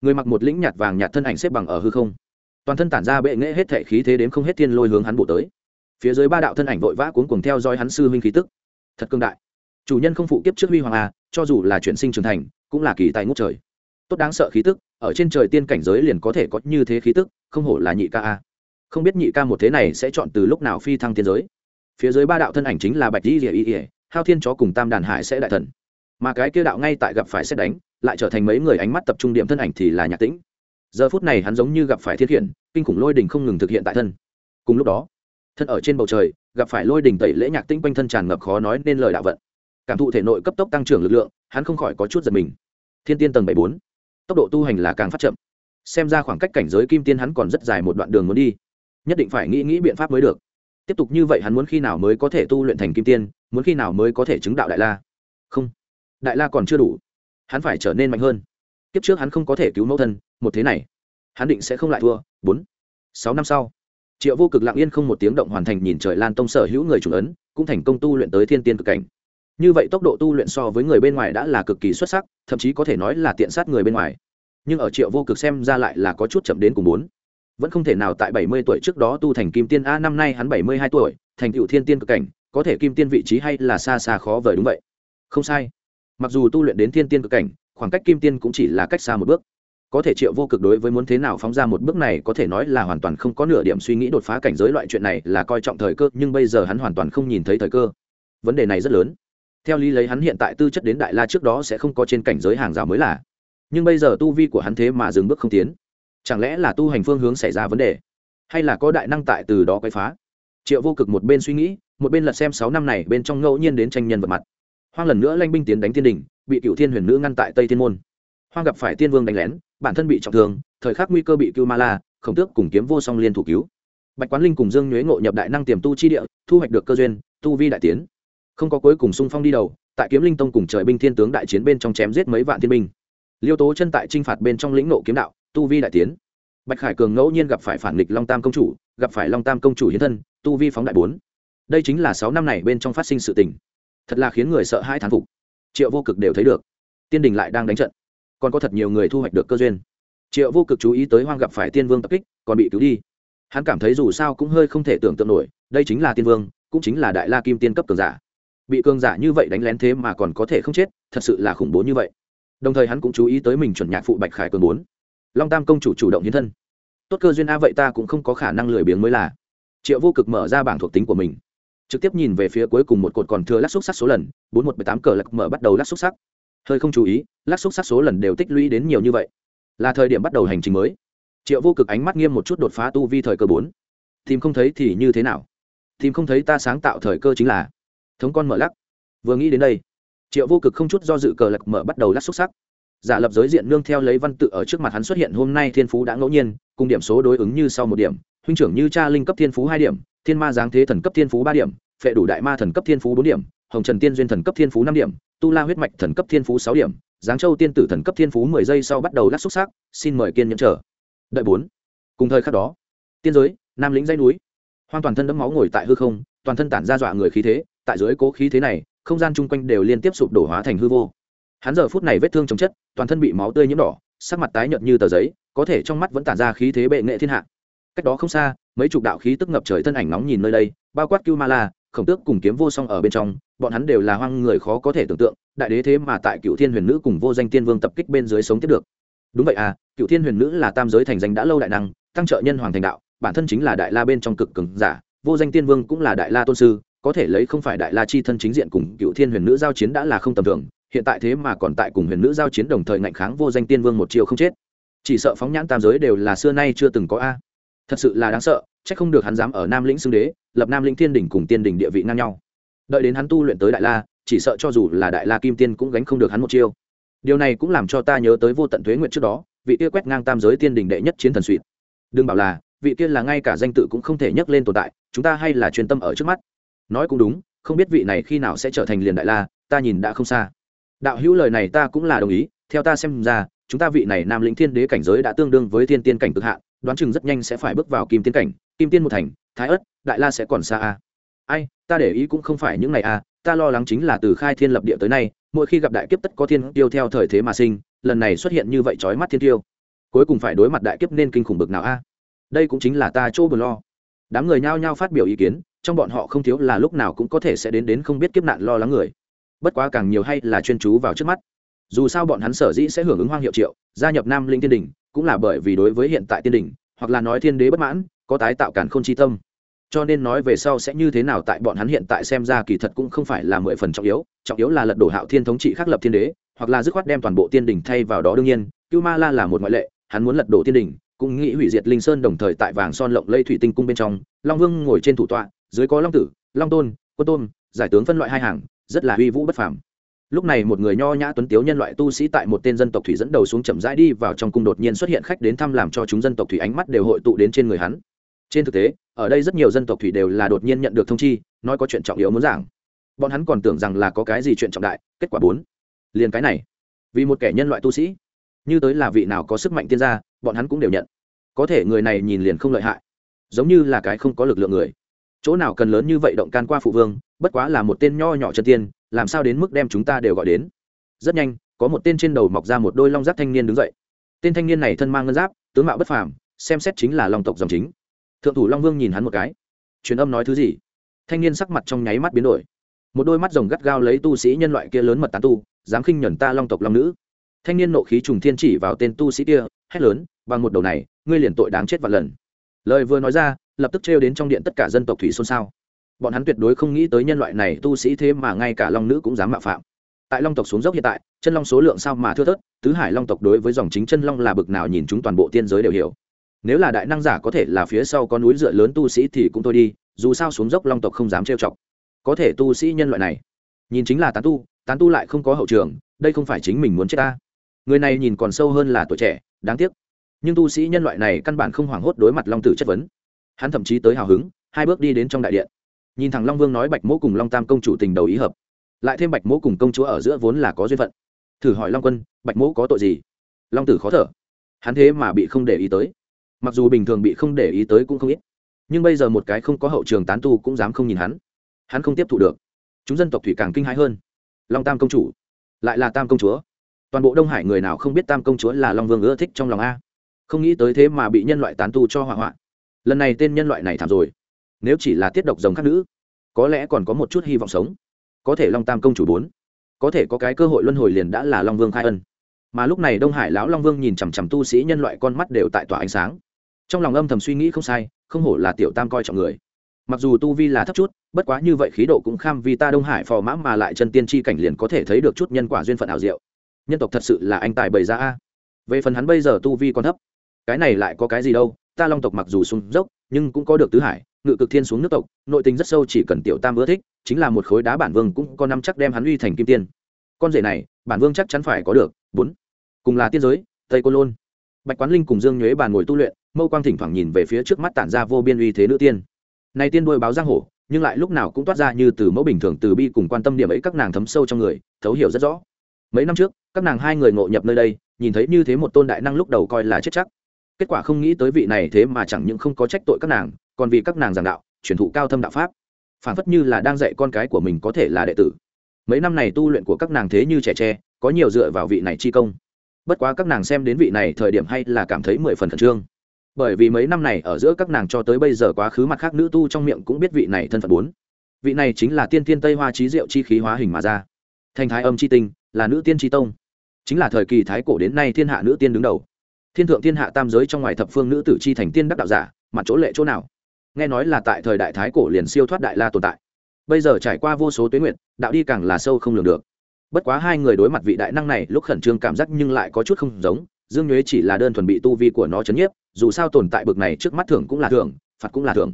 người mặc một lĩnh nhạt vàng nhạt thân ảnh xếp bằng ở hư không. Toàn thân tản ra bệ nghệ hết thể khí thế đến không hết thiên lôi hướng hắn bộ tới. Phía dưới ba đạo thân ảnh vội vã cuốn cuồng theo dõi hắn sư huynh khí tức. Thật cương đại. Chủ nhân không phụ kiếp trước huy hoàng a cho dù là chuyển sinh trưởng thành, cũng là kỳ tài ngút trời tốt đáng sợ khí tức, ở trên trời tiên cảnh giới liền có thể có như thế khí tức, không hổ là nhị ca a. Không biết nhị ca một thế này sẽ chọn từ lúc nào phi thăng tiên giới. Phía dưới ba đạo thân ảnh chính là bạch di rỉa y ỉa hao thiên chó cùng tam đàn hải sẽ đại thần. Mà cái kia đạo ngay tại gặp phải xét đánh, lại trở thành mấy người ánh mắt tập trung điểm thân ảnh thì là nhạc tĩnh. Giờ phút này hắn giống như gặp phải thiết hiện kinh khủng lôi đình không ngừng thực hiện tại thân. Cùng lúc đó, thân ở trên bầu trời, gặp phải lôi đình tẩy lễ nhạc tĩnh quanh thân tràn ngập khó nói nên lời đạo vận. Cảm thụ thể nội cấp tốc tăng trưởng lực lượng, hắn không khỏi có chút giật mình. Thiên tiên tầng bảy bốn tốc độ tu hành là càng phát chậm. Xem ra khoảng cách cảnh giới kim tiên hắn còn rất dài một đoạn đường muốn đi. Nhất định phải nghĩ nghĩ biện pháp mới được. Tiếp tục như vậy hắn muốn khi nào mới có thể tu luyện thành kim tiên, muốn khi nào mới có thể chứng đạo đại la? Không. Đại la còn chưa đủ. Hắn phải trở nên mạnh hơn. Kiếp trước hắn không có thể cứu mẫu thân, một thế này, hắn định sẽ không lại thua. Bốn. Sáu năm sau, triệu vô cực lặng yên không một tiếng động hoàn thành nhìn trời lan tông sở hữu người chủ ấn, cũng thành công tu luyện tới thiên tiên cực cảnh như vậy tốc độ tu luyện so với người bên ngoài đã là cực kỳ xuất sắc, thậm chí có thể nói là tiện sát người bên ngoài. Nhưng ở triệu vô cực xem ra lại là có chút chậm đến cùng bốn. Vẫn không thể nào tại bảy mươi tuổi trước đó tu thành kim tiên a, năm nay hắn bảy mươi hai tuổi, thành cựu thiên tiên cực cảnh, có thể kim tiên vị trí hay là xa xa khó vời đúng vậy. Không sai. Mặc dù tu luyện đến thiên tiên cực cảnh, khoảng cách kim tiên cũng chỉ là cách xa một bước. Có thể triệu vô cực đối với muốn thế nào phóng ra một bước này có thể nói là hoàn toàn không có nửa điểm suy nghĩ đột phá cảnh giới loại chuyện này là coi trọng thời cơ, nhưng bây giờ hắn hoàn toàn không nhìn thấy thời cơ. Vấn đề này rất lớn theo lý lấy hắn hiện tại tư chất đến đại la trước đó sẽ không có trên cảnh giới hàng rào mới là. Nhưng bây giờ tu vi của hắn thế mà dừng bước không tiến. Chẳng lẽ là tu hành phương hướng xảy ra vấn đề? Hay là có đại năng tại từ đó quay phá? Triệu vô cực một bên suy nghĩ, một bên lật xem sáu năm này bên trong ngẫu nhiên đến tranh nhân vật mặt. Hoang lần nữa lanh binh tiến đánh thiên đình, bị cựu thiên huyền nữ ngăn tại tây thiên môn. Hoang gặp phải tiên vương đánh lén, bản thân bị trọng thương, thời khắc nguy cơ bị cưu ma la, khổng tước cùng kiếm vô song liên thủ cứu. Bạch quán linh cùng dương nhuế ngộ nhập đại năng tiềm tu chi địa, thu hoạch được cơ duyên, tu vi đại tiến không có cuối cùng sung phong đi đầu, tại kiếm linh tông cùng trời binh thiên tướng đại chiến bên trong chém giết mấy vạn thiên binh. Liêu tố chân tại t r i n h phạt bên trong lĩnh nộ kiếm đạo, tu vi đại tiến. Bạch khải cường ngẫu nhiên gặp phải phản nghịch long tam công chủ, gặp phải long tam công chủ hiến thân, tu vi phóng đại bốn. Đây chính là sáu năm này bên trong phát sinh sự tình. Thật là khiến người sợ hai thán phục. Triệu vô cực đều thấy được. Tiên đình lại đang đánh trận. Còn có thật nhiều người thu hoạch được cơ duyên. Triệu vô cực chú ý tới hoang gặp phải tiên vương tập kích, còn bị cứu đi. Hắn cảm thấy dù sao cũng hơi không thể tưởng tượng nổi, đây chính là tiên vương, cũng chính là đại la kim tiên cấp cường giả bị cường giả như vậy đánh lén thế mà còn có thể không chết, thật sự là khủng bố như vậy. Đồng thời hắn cũng chú ý tới mình chuẩn nhạc phụ bạch khải cường bốn long tam công chủ chủ động hiến thân. Tốt cơ duyên a vậy ta cũng không có khả năng lười biếng mới là. Triệu vô cực mở ra bảng thuộc tính của mình. Trực tiếp nhìn về phía cuối cùng một cột còn thừa lắc xúc sắc số lần, bốn một bảy tám cờ lạc mở bắt đầu lắc xúc sắc. Hơi không chú ý, lắc xúc sắc số lần đều tích lũy đến nhiều như vậy. Là thời điểm bắt đầu hành trình mới. Triệu vô cực ánh mắt nghiêm một chút đột phá tu vi thời cơ bốn. Tìm không thấy thì như thế nào? Tìm không thấy ta sáng tạo thời cơ chính là thống con mở lắc. Vừa nghĩ đến đây, triệu vô cực không chút do dự cờ lạc mở bắt đầu lắc xúc sắc. Giả lập giới diện nương theo lấy văn tự ở trước mặt hắn xuất hiện, hôm nay thiên phú đã ngẫu nhiên, cùng điểm số đối ứng như sau một điểm, huynh trưởng như cha linh cấp thiên phú hai điểm, thiên ma giáng thế thần cấp thiên phú ba điểm, phệ đủ đại ma thần cấp thiên phú bốn điểm, hồng trần tiên duyên thần cấp thiên phú năm điểm, tu la huyết mạch thần cấp thiên phú sáu điểm, giáng châu tiên tử thần cấp thiên phú mười giây sau bắt đầu lắc xúc xác xin mời kiên nhẫn chờ. Đợi bốn. Cùng thời khắc đó, tiên giới, nam lĩnh dây núi hoàn toàn thân đẫm máu ngồi tại hư không, toàn thân tản ra dọa người khí thế tại dưới cố khí thế này, không gian chung quanh đều liên tiếp sụp đổ hóa thành hư vô. Hắn giờ phút này vết thương chồng chất, toàn thân bị máu tươi nhiễm đỏ, sắc mặt tái nhợt như tờ giấy, có thể trong mắt vẫn tản ra khí thế bệ nghệ thiên hạ. Cách đó không xa, mấy chục đạo khí tức ngập trời thân ảnh nóng nhìn nơi đây, bao quát cưu ma la, khổng tước cùng kiếm vô song ở bên trong, bọn hắn đều là hoang người khó có thể tưởng tượng, đại đế thế mà tại cựu thiên huyền nữ cùng vô danh tiên vương tập kích bên dưới sống tiếp được. Đúng vậy à cựu thiên huyền nữ là tam giới thành danh đã lâu đại năng, tăng trợ nhân hoàng thành đạo, bản thân chính là đại la bên trong cực cường giả, vô danh tiên vương cũng là đại la tôn sư có thể lấy không phải đại la chi thân chính diện cùng cựu thiên huyền nữ giao chiến đã là không tầm thường, hiện tại thế mà còn tại cùng huyền nữ giao chiến đồng thời ngạnh kháng vô danh tiên vương một chiều không chết. Chỉ sợ phóng nhãn tam giới đều là xưa nay chưa từng có a. Thật sự là đáng sợ c h ắ c không được hắn dám ở nam lĩnh xưng đế, lập nam lĩnh thiên đỉnh cùng tiên đỉnh địa vị ngang nhau. Đợi đến hắn tu luyện tới đại la, chỉ sợ cho dù là đại la kim tiên cũng gánh không được hắn một chiêu. Điều này cũng làm cho ta nhớ tới vô tận thuế nguyện trước đó, vị kia quét ngang tam giới tiên đỉnh đệ nhất chiến thần suỵt. Đừng bảo là, vị kia là ngay cả danh tự cũng không thể nhắc lên tồn tại, chúng ta hay là chuyên tâm ở trước mắt nói cũng đúng, không biết vị này khi nào sẽ trở thành liền đại la, ta nhìn đã không xa. Đạo hữu lời này ta cũng là đồng ý, theo ta xem ra, chúng ta vị này nam lĩnh thiên đế cảnh giới đã tương đương với thiên tiên cảnh cực hạn, đoán chừng rất nhanh sẽ phải bước vào kim tiên cảnh, kim tiên một thành, thái ất đại la sẽ còn xa a. Ai, ta để ý cũng không phải những này a, ta lo lắng chính là từ khai thiên lập địa tới nay, mỗi khi gặp đại kiếp tất có thiên tiêu theo thời thế mà sinh, lần này xuất hiện như vậy trói mắt thiên tiêu. Cuối cùng phải đối mặt đại kiếp nên kinh khủng bực nào a? Đây cũng chính là ta chỗ buồn lo. Đám người nhao nhao phát biểu ý kiến trong bọn họ không thiếu là lúc nào cũng có thể sẽ đến đến không biết kiếp nạn lo lắng người. Bất quá càng nhiều hay là chuyên chú vào trước mắt. Dù sao bọn hắn sở dĩ sẽ hưởng ứng hoang hiệu triệu, gia nhập nam linh tiên đình, cũng là bởi vì đối với hiện tại tiên đình, hoặc là nói thiên đế bất mãn, có tái tạo cản không chi tâm. Cho nên nói về sau sẽ như thế nào tại bọn hắn hiện tại xem ra kỳ thật cũng không phải là mười phần trọng yếu trọng yếu là lật đổ hạo thiên thống trị khắc lập thiên đế, hoặc là dứt khoát đem toàn bộ tiên đình thay vào đó đương nhiên, cưu ma la là một ngoại lệ, hắn muốn lật đổ tiên đình, cũng nghĩ hủy diệt linh sơn đồng thời tại vàng son lộng lây thủy tinh cung bên trong, long vương ngồi trên thủ tọa dưới có long tử, long tôn, quân tôn, giải tướng phân loại hai hàng, rất là uy vũ bất phàm. Lúc này một người nho nhã tuấn tiếu nhân loại tu sĩ tại một tên dân tộc thủy dẫn đầu xuống chậm rãi đi vào trong cung đột nhiên xuất hiện khách đến thăm làm cho chúng dân tộc thủy ánh mắt đều hội tụ đến trên người hắn. Trên thực tế, ở đây rất nhiều dân tộc thủy đều là đột nhiên nhận được thông chi, nói có chuyện trọng yếu muốn giảng. Bọn hắn còn tưởng rằng là có cái gì chuyện trọng đại, kết quả bốn. Liền cái này, vì một kẻ nhân loại tu sĩ, như tới là vị nào có sức mạnh tiên gia, bọn hắn cũng đều nhận. Có thể người này nhìn liền không lợi hại, giống như là cái không có lực lượng người chỗ nào cần lớn như vậy động can qua phụ vương, bất quá là một tên nho nhỏ chân tiên, làm sao đến mức đem chúng ta đều gọi đến? Rất nhanh, có một tên trên đầu mọc ra một đôi long giáp thanh niên đứng dậy. Tên thanh niên này thân mang ngân giáp, tướng mạo bất phàm, xem xét chính là long tộc dòng chính. Thượng thủ long vương nhìn hắn một cái. Truyền âm nói thứ gì? Thanh niên sắc mặt trong nháy mắt biến đổi. Một đôi mắt rồng gắt gao lấy tu sĩ nhân loại kia lớn mật tán tu, dám khinh nhẫn ta long tộc long nữ. Thanh niên nộ khí trùng thiên chỉ vào tên tu sĩ kia, hét lớn, bằng một đầu này, ngươi liền tội đáng chết vạn lần. Lời vừa nói ra lập tức trêu đến trong điện tất cả dân tộc thủy xôn xao. Bọn hắn tuyệt đối không nghĩ tới nhân loại này tu sĩ thế mà ngay cả long nữ cũng dám mạo phạm. Tại long tộc xuống dốc hiện tại, chân long số lượng sao mà thưa thớt, tứ hải long tộc đối với dòng chính chân long là bực nào nhìn chúng toàn bộ tiên giới đều hiểu. Nếu là đại năng giả có thể là phía sau có núi dựa lớn tu sĩ thì cũng thôi đi, dù sao xuống dốc long tộc không dám trêu chọc. Có thể tu sĩ nhân loại này, nhìn chính là tán tu tán tu lại không có hậu trường, đây không phải chính mình muốn chết ta. Người này nhìn còn sâu hơn là tuổi trẻ, đáng tiếc. Nhưng tu sĩ nhân loại này căn bản không hoảng hốt đối mặt long tử chất vấn hắn thậm chí tới hào hứng, hai bước đi đến trong đại điện. Nhìn thằng long vương nói bạch mỗ cùng long tam công chủ tình đầu ý hợp. Lại thêm bạch mỗ cùng công chúa ở giữa vốn là có duyên phận. Thử hỏi long quân, bạch mỗ có tội gì? Long tử khó thở. Hắn thế mà bị không để ý tới. Mặc dù bình thường bị không để ý tới cũng không ít, nhưng bây giờ một cái không có hậu trường tán tu cũng dám không nhìn hắn. Hắn không tiếp thụ được. Chúng dân tộc thủy càng kinh hãi hơn. Long tam công chủ, lại là tam công chúa. Toàn bộ đông hải người nào không biết tam công chúa là long vương ưa thích trong lòng a. Không nghĩ tới thế mà bị nhân loại tán tu cho hỏa hoạn lần này tên nhân loại này thảm rồi. Nếu chỉ là tiết độc giống các nữ, có lẽ còn có một chút hy vọng sống. Có thể long tam công chủ bốn, có thể có cái cơ hội luân hồi liền đã là long vương khai ân. Mà lúc này đông hải lão long vương nhìn chằm chằm tu sĩ nhân loại con mắt đều tại tỏa ánh sáng. Trong lòng âm thầm suy nghĩ không sai, không hổ là tiểu tam coi trọng người. Mặc dù tu vi là thấp chút, bất quá như vậy khí độ cũng kham vì ta đông hải phò mã mà lại chân tiên tri cảnh liền có thể thấy được chút nhân quả duyên phận ảo diệu. Nhân tộc thật sự là anh tài bày ra a. Về phần hắn bây giờ tu vi còn thấp, cái này lại có cái gì đâu ta long tộc mặc dù sung dốc, nhưng cũng có được tứ hải, ngự cực thiên xuống nước tộc, nội tình rất sâu chỉ cần tiểu tam ưa thích, chính là một khối đá bản vương cũng có năm chắc đem hắn uy thành kim tiên. Con rể này, bản vương chắc chắn phải có được. Bốn. Cùng là tiên giới, tây côn lôn. Bạch quán linh cùng dương nhuế bàn ngồi tu luyện, mâu quang thỉnh thoảng nhìn về phía trước mắt tản ra vô biên uy thế nữ tiên. Này tiên đuôi báo giang hổ nhưng lại lúc nào cũng toát ra như từ mẫu bình thường từ bi cùng quan tâm điểm ấy các nàng thấm sâu trong người, thấu hiểu rất rõ. Mấy năm trước, các nàng hai người ngộ nhập nơi đây, nhìn thấy như thế một tôn đại năng lúc đầu coi là chết chắc kết quả không nghĩ tới vị này thế mà chẳng những không có trách tội các nàng, còn vì các nàng giảng đạo, truyền thụ cao thâm đạo pháp. Phản phất như là đang dạy con cái của mình có thể là đệ tử. Mấy năm này tu luyện của các nàng thế như trẻ tre, có nhiều dựa vào vị này chi công. Bất quá các nàng xem đến vị này thời điểm hay là cảm thấy mười phần khẩn trương. Bởi vì mấy năm này ở giữa các nàng cho tới bây giờ quá khứ mặt khác nữ tu trong miệng cũng biết vị này thân phận bốn. Vị này chính là tiên tiên tây hoa trí diệu chi khí hóa hình mà ra. Thành thái âm chi tinh, là nữ tiên tri tông. Chính là thời kỳ thái cổ đến nay thiên hạ nữ tiên đứng đầu thiên thượng thiên hạ tam giới trong ngoài thập phương nữ tử chi thành tiên đắc đạo giả mặt chỗ lệ chỗ nào? Nghe nói là tại thời đại thái cổ liền siêu thoát đại la tồn tại. Bây giờ trải qua vô số tuyến nguyện đạo đi càng là sâu không lường được. Bất quá hai người đối mặt vị đại năng này, lúc khẩn trương cảm giác nhưng lại có chút không giống, dương nhuế chỉ là đơn thuần bị tu vi của nó chấn nhiếp, dù sao tồn tại bực này trước mắt thưởng cũng là thưởng, phạt cũng là thưởng.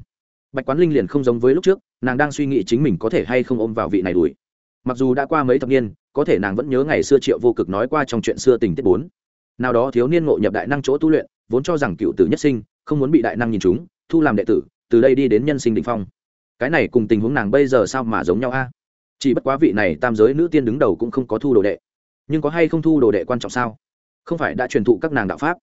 Bạch quán linh liền không giống với lúc trước, nàng đang suy nghĩ chính mình có thể hay không ôm vào vị này đuổi. Mặc dù đã qua mấy thập niên, có thể nàng vẫn nhớ ngày xưa triệu vô cực nói qua trong chuyện xưa tình tiết bốn nào đó thiếu niên ngộ nhập đại năng chỗ tu luyện, vốn cho rằng cựu tử nhất sinh, không muốn bị đại năng nhìn chúng, thu làm đệ tử, từ đây đi đến nhân sinh đình phong. Cái này cùng tình huống nàng bây giờ sao mà giống nhau a? Chỉ bất quá vị này tam giới nữ tiên đứng đầu cũng không có thu đồ đệ. Nhưng có hay không thu đồ đệ quan trọng sao? Không phải đã truyền thụ các nàng đạo pháp.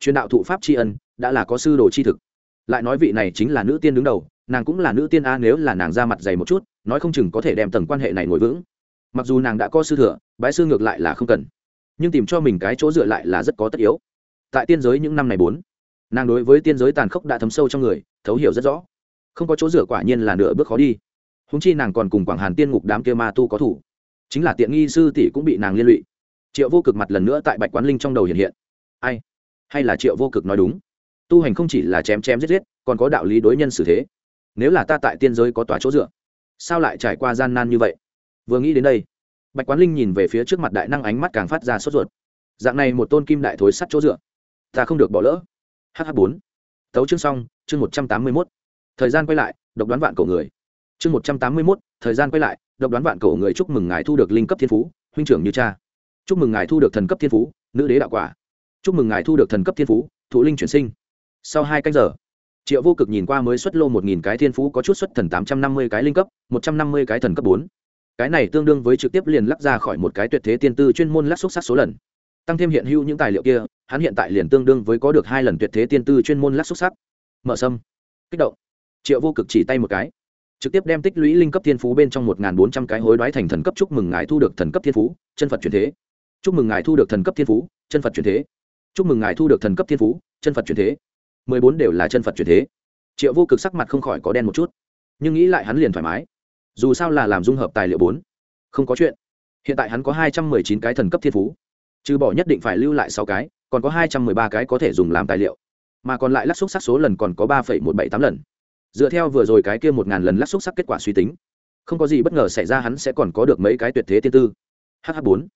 Truyền đạo thụ pháp tri ân, đã là có sư đồ chi thực. Lại nói vị này chính là nữ tiên đứng đầu, nàng cũng là nữ tiên a nếu là nàng ra mặt dày một chút, nói không chừng có thể đem tầng quan hệ này ngồi vững. Mặc dù nàng đã có sư thừa, bái sư ngược lại là không cần nhưng tìm cho mình cái chỗ dựa lại là rất có tất yếu. Tại tiên giới những năm này bốn, nàng đối với tiên giới tàn khốc đã thấm sâu trong người, thấu hiểu rất rõ. Không có chỗ dựa quả nhiên là nửa bước khó đi. Húng chi nàng còn cùng quảng hàn tiên ngục đám kia ma tu có thủ. Chính là tiện nghi sư tỷ cũng bị nàng liên lụy. Triệu vô cực mặt lần nữa tại bạch quán linh trong đầu hiện hiện. Ai? Hay là triệu vô cực nói đúng? Tu hành không chỉ là chém chém giết giết, còn có đạo lý đối nhân xử thế. Nếu là ta tại tiên giới có tòa chỗ dựa, sao lại trải qua gian nan như vậy? Vừa nghĩ đến đây bạch quán linh nhìn về phía trước mặt đại năng ánh mắt càng phát ra sốt ruột. Dạng này một tôn kim đại thối sắt chỗ dựa, ta không được bỏ lỡ. Hh bốn. Tấu chương xong, chương một trăm tám mươi mốt. Thời gian quay lại, độc đoán vạn cổ người. Chương một trăm tám mươi mốt, thời gian quay lại, độc đoán vạn cổ người chúc mừng ngài thu được linh cấp thiên phú, huynh trưởng như cha. Chúc mừng ngài thu được thần cấp thiên phú, nữ đế đạo quả. Chúc mừng ngài thu được thần cấp thiên phú, thụ linh chuyển sinh. Sau hai canh giờ, triệu vô cực nhìn qua mới xuất lô một nghìn cái thiên phú có chút xuất thần tám trăm năm mươi cái linh cấp, một trăm năm mươi cái thần cấp bốn cái này tương đương với trực tiếp liền lắc ra khỏi một cái tuyệt thế tiên tư chuyên môn lắc xúc sắc số lần. Tăng thêm hiện hữu những tài liệu kia, hắn hiện tại liền tương đương với có được hai lần tuyệt thế tiên tư chuyên môn lắc xúc sắc. Mở sâm. Kích động. Triệu vô cực chỉ tay một cái. Trực tiếp đem tích lũy linh cấp thiên phú bên trong một bốn trăm cái hối đoái thành thần cấp chúc mừng ngài thu được thần cấp thiên phú, chân phật truyền thế. Chúc mừng ngài thu được thần cấp thiên phú, chân phật truyền thế. Chúc mừng ngài thu được thần cấp thiên phú, chân phật truyền thế. Mười bốn đều là chân phật truyền thế. Triệu vô cực sắc mặt không khỏi có đen một chút, nhưng nghĩ lại hắn liền thoải mái dù sao là làm dung hợp tài liệu bốn. Không có chuyện. Hiện tại hắn có hai trăm mười chín cái thần cấp thiên phú. Trừ bỏ nhất định phải lưu lại sáu cái, còn có hai trăm mười ba cái có thể dùng làm tài liệu. Mà còn lại lắc xúc sắc số lần còn có ba phẩy một bảy tám lần. Dựa theo vừa rồi cái kia một ngàn lần lắc xúc sắc kết quả suy tính, không có gì bất ngờ xảy ra hắn sẽ còn có được mấy cái tuyệt thế tiên tư. Hh bốn.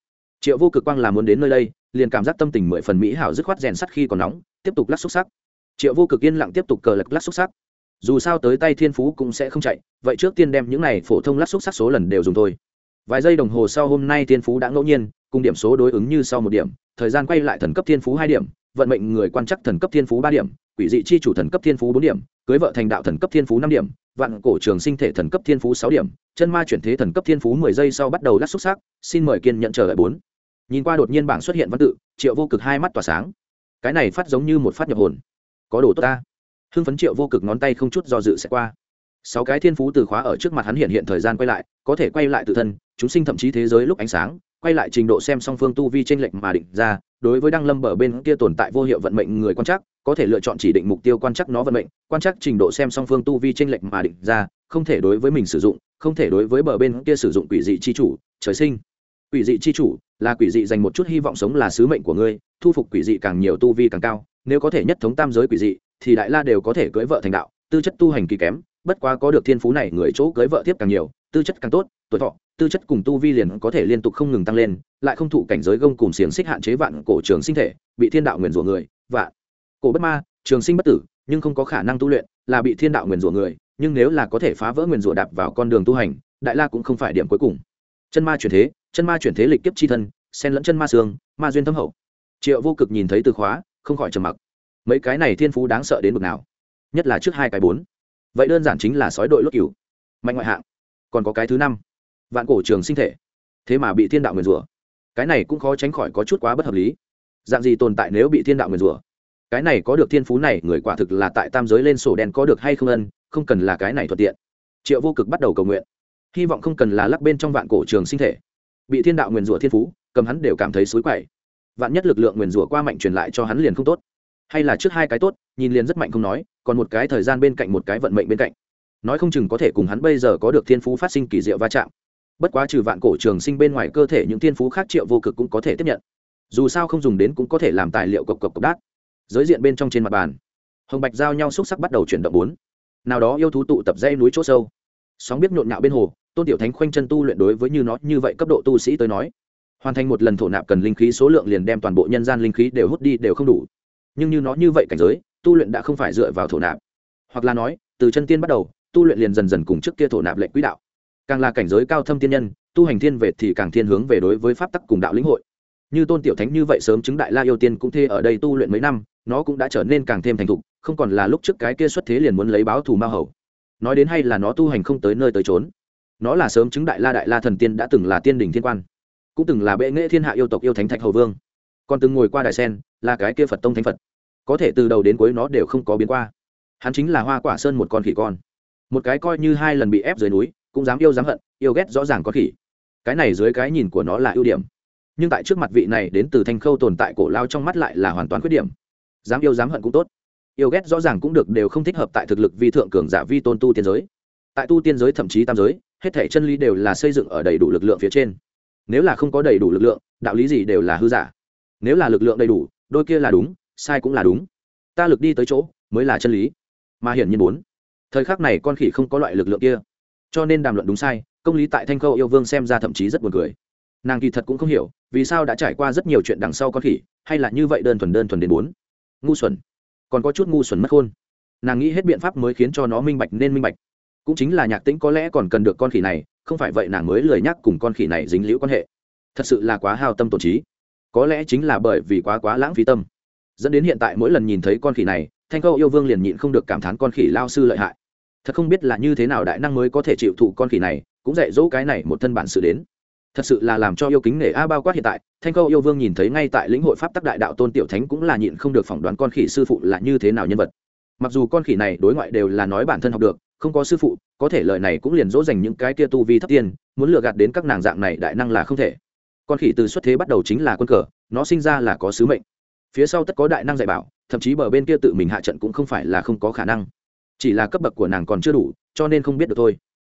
Triệu vô cực quang là muốn đến nơi đây, liền cảm giác tâm tình mười phần mỹ hảo dứt khoát rèn sắt khi còn nóng, tiếp tục lắc xúc sắc. Triệu vô cực yên lặng tiếp tục cờ lật lắc xúc sắc dù sao tới tay thiên phú cũng sẽ không chạy, vậy trước tiên đem những này phổ thông lắc xúc sắc số lần đều dùng thôi. Vài giây đồng hồ sau hôm nay thiên phú đã ngẫu nhiên, cùng điểm số đối ứng như sau một điểm, thời gian quay lại thần cấp thiên phú hai điểm, vận mệnh người quan chắc thần cấp thiên phú ba điểm, quỷ dị chi chủ thần cấp thiên phú bốn điểm, cưới vợ thành đạo thần cấp thiên phú năm điểm, vạn cổ trường sinh thể thần cấp thiên phú sáu điểm, chân ma chuyển thế thần cấp thiên phú mười giây sau bắt đầu lắc xúc sắc, xin mời kiên nhận chờ lại bốn. Nhìn qua đột nhiên bảng xuất hiện văn tự, triệu vô cực hai mắt tỏa sáng. Cái này phát giống như một phát nhập hồn. Có đồ tốt ta hưng phấn triệu vô cực ngón tay không chút do dự sẽ qua. Sáu cái thiên phú từ khóa ở trước mặt hắn hiện hiện thời gian quay lại, có thể quay lại tự thân, chúng sinh thậm chí thế giới lúc ánh sáng, quay lại trình độ xem song phương tu vi tranh lệch mà định ra, đối với đăng lâm bờ bên kia tồn tại vô hiệu vận mệnh người quan trắc, có thể lựa chọn chỉ định mục tiêu quan trắc nó vận mệnh, quan trắc trình độ xem song phương tu vi tranh lệch mà định ra, không thể đối với mình sử dụng, không thể đối với bờ bên kia sử dụng quỷ dị chi chủ, trời sinh. Quỷ dị chi chủ là quỷ dị dành một chút hy vọng sống là sứ mệnh của ngươi, thu phục quỷ dị càng nhiều tu vi càng cao, nếu có thể nhất thống tam giới quỷ dị thì đại la đều có thể cưới vợ thành đạo, tư chất tu hành kỳ kém, bất quá có được thiên phú này người chỗ cưới vợ tiếp càng nhiều, tư chất càng tốt, tuổi thọ, tư chất cùng tu vi liền có thể liên tục không ngừng tăng lên, lại không thụ cảnh giới gông cùng xiềng xích hạn chế vạn cổ trường sinh thể, bị thiên đạo nguyền rủa người vạn cổ bất ma, trường sinh bất tử, nhưng không có khả năng tu luyện, là bị thiên đạo nguyền rủa người, nhưng nếu là có thể phá vỡ nguyền rủa đạp vào con đường tu hành, đại la cũng không phải điểm cuối cùng. Chân ma chuyển thế, chân ma chuyển thế lịch kiếp chi thân, xen lẫn chân ma xương, ma duyên thâm hậu. Triệu vô cực nhìn thấy từ khóa, không khỏi trầm mặc mấy cái này thiên phú đáng sợ đến mực nào? Nhất là trước hai cái bốn. Vậy đơn giản chính là sói đội lốt cửu mạnh ngoại hạng. Còn có cái thứ năm. Vạn cổ trường sinh thể. Thế mà bị thiên đạo nguyền rủa. Cái này cũng khó tránh khỏi có chút quá bất hợp lý. Dạng gì tồn tại nếu bị thiên đạo nguyền rủa? Cái này có được thiên phú này, người quả thực là tại tam giới lên sổ đen có được hay không ân, không cần là cái này thuận tiện. Triệu vô cực bắt đầu cầu nguyện. Hy vọng không cần là lắc bên trong vạn cổ trường sinh thể. Bị thiên đạo nguyền rủa thiên phú, cầm hắn đều cảm thấy xối quậy. Vạn nhất lực lượng nguyền rủa qua mạnh truyền lại cho hắn liền không tốt hay là trước hai cái tốt, nhìn liền rất mạnh không nói, còn một cái thời gian bên cạnh một cái vận mệnh bên cạnh. Nói không chừng có thể cùng hắn bây giờ có được thiên phú phát sinh kỳ diệu va chạm. Bất quá trừ vạn cổ trường sinh bên ngoài cơ thể những thiên phú khác triệu vô cực cũng có thể tiếp nhận. Dù sao không dùng đến cũng có thể làm tài liệu cộc cộc cộc đát. Giới diện bên trong trên mặt bàn, hồng bạch giao nhau xúc sắc bắt đầu chuyển động bốn. Nào đó yêu thú tụ tập dây núi chỗ sâu. Sóng biết nhộn nhạo bên hồ, tôn tiểu thánh khoanh chân tu luyện đối với như nó như vậy cấp độ tu sĩ tới nói. Hoàn thành một lần thổ nạp cần linh khí số lượng liền đem toàn bộ nhân gian linh khí đều hút đi đều không đủ nhưng như nó như vậy cảnh giới, tu luyện đã không phải dựa vào thổ nạp. Hoặc là nói, từ chân tiên bắt đầu, tu luyện liền dần dần cùng trước kia thổ nạp lệnh quỹ đạo. Càng là cảnh giới cao thâm tiên nhân, tu hành thiên về thì càng thiên hướng về đối với pháp tắc cùng đạo lĩnh hội. Như tôn tiểu thánh như vậy sớm chứng đại la yêu tiên cũng thê ở đây tu luyện mấy năm, nó cũng đã trở nên càng thêm thành thục, không còn là lúc trước cái kia xuất thế liền muốn lấy báo thù ma hầu. Nói đến hay là nó tu hành không tới nơi tới trốn nó là sớm chứng đại la đại la thần tiên đã từng là tiên đình thiên quan, cũng từng là bệ nghệ thiên hạ yêu tộc yêu thánh thạch hầu vương còn từng ngồi qua đại sen, là cái kia phật tông thánh phật. Có thể từ đầu đến cuối nó đều không có biến qua. Hắn chính là hoa quả sơn một con khỉ con. Một cái coi như hai lần bị ép dưới núi, cũng dám yêu dám hận, yêu ghét rõ ràng có khỉ. Cái này dưới cái nhìn của nó là ưu điểm. Nhưng tại trước mặt vị này đến từ thanh khâu tồn tại cổ lao trong mắt lại là hoàn toàn khuyết điểm. Dám yêu dám hận cũng tốt. Yêu ghét rõ ràng cũng được đều không thích hợp tại thực lực vi thượng cường giả vi tôn tu tiên giới. Tại tu tiên giới thậm chí tam giới, hết thể chân lý đều là xây dựng ở đầy đủ lực lượng phía trên. Nếu là không có đầy đủ lực lượng, đạo lý gì đều là hư giả nếu là lực lượng đầy đủ, đôi kia là đúng, sai cũng là đúng. Ta lực đi tới chỗ, mới là chân lý. Mà hiển nhiên muốn thời khắc này con khỉ không có loại lực lượng kia. Cho nên đàm luận đúng sai, công lý tại thanh khâu yêu vương xem ra thậm chí rất buồn cười. Nàng kỳ thật cũng không hiểu, vì sao đã trải qua rất nhiều chuyện đằng sau con khỉ, hay là như vậy đơn thuần đơn thuần đến bốn. Ngu xuẩn. Còn có chút ngu xuẩn mất khôn. Nàng nghĩ hết biện pháp mới khiến cho nó minh bạch nên minh bạch. Cũng chính là nhạc tĩnh có lẽ còn cần được con khỉ này, không phải vậy nàng mới lười nhắc cùng con khỉ này dính liễu quan hệ. Thật sự là quá hào tâm tổn trí có lẽ chính là bởi vì quá quá lãng phí tâm. Dẫn đến hiện tại mỗi lần nhìn thấy con khỉ này, thanh câu yêu vương liền nhịn không được cảm thán con khỉ lao sư lợi hại. Thật không biết là như thế nào đại năng mới có thể chịu thụ con khỉ này, cũng dạy dỗ cái này một thân bản sự đến. Thật sự là làm cho yêu kính nể a bao quát hiện tại, thanh câu yêu vương nhìn thấy ngay tại lĩnh hội pháp tắc đại đạo tôn tiểu thánh cũng là nhịn không được phỏng đoán con khỉ sư phụ là như thế nào nhân vật. Mặc dù con khỉ này đối ngoại đều là nói bản thân học được, không có sư phụ, có thể lời này cũng liền dỗ dành những cái kia tu vi thấp tiên, muốn lừa gạt đến các nàng dạng này đại năng là không thể con khỉ từ xuất thế bắt đầu chính là quân cờ, nó sinh ra là có sứ mệnh. Phía sau tất có đại năng dạy bảo, thậm chí bờ bên kia tự mình hạ trận cũng không phải là không có khả năng. Chỉ là cấp bậc của nàng còn chưa đủ, cho nên không biết được thôi.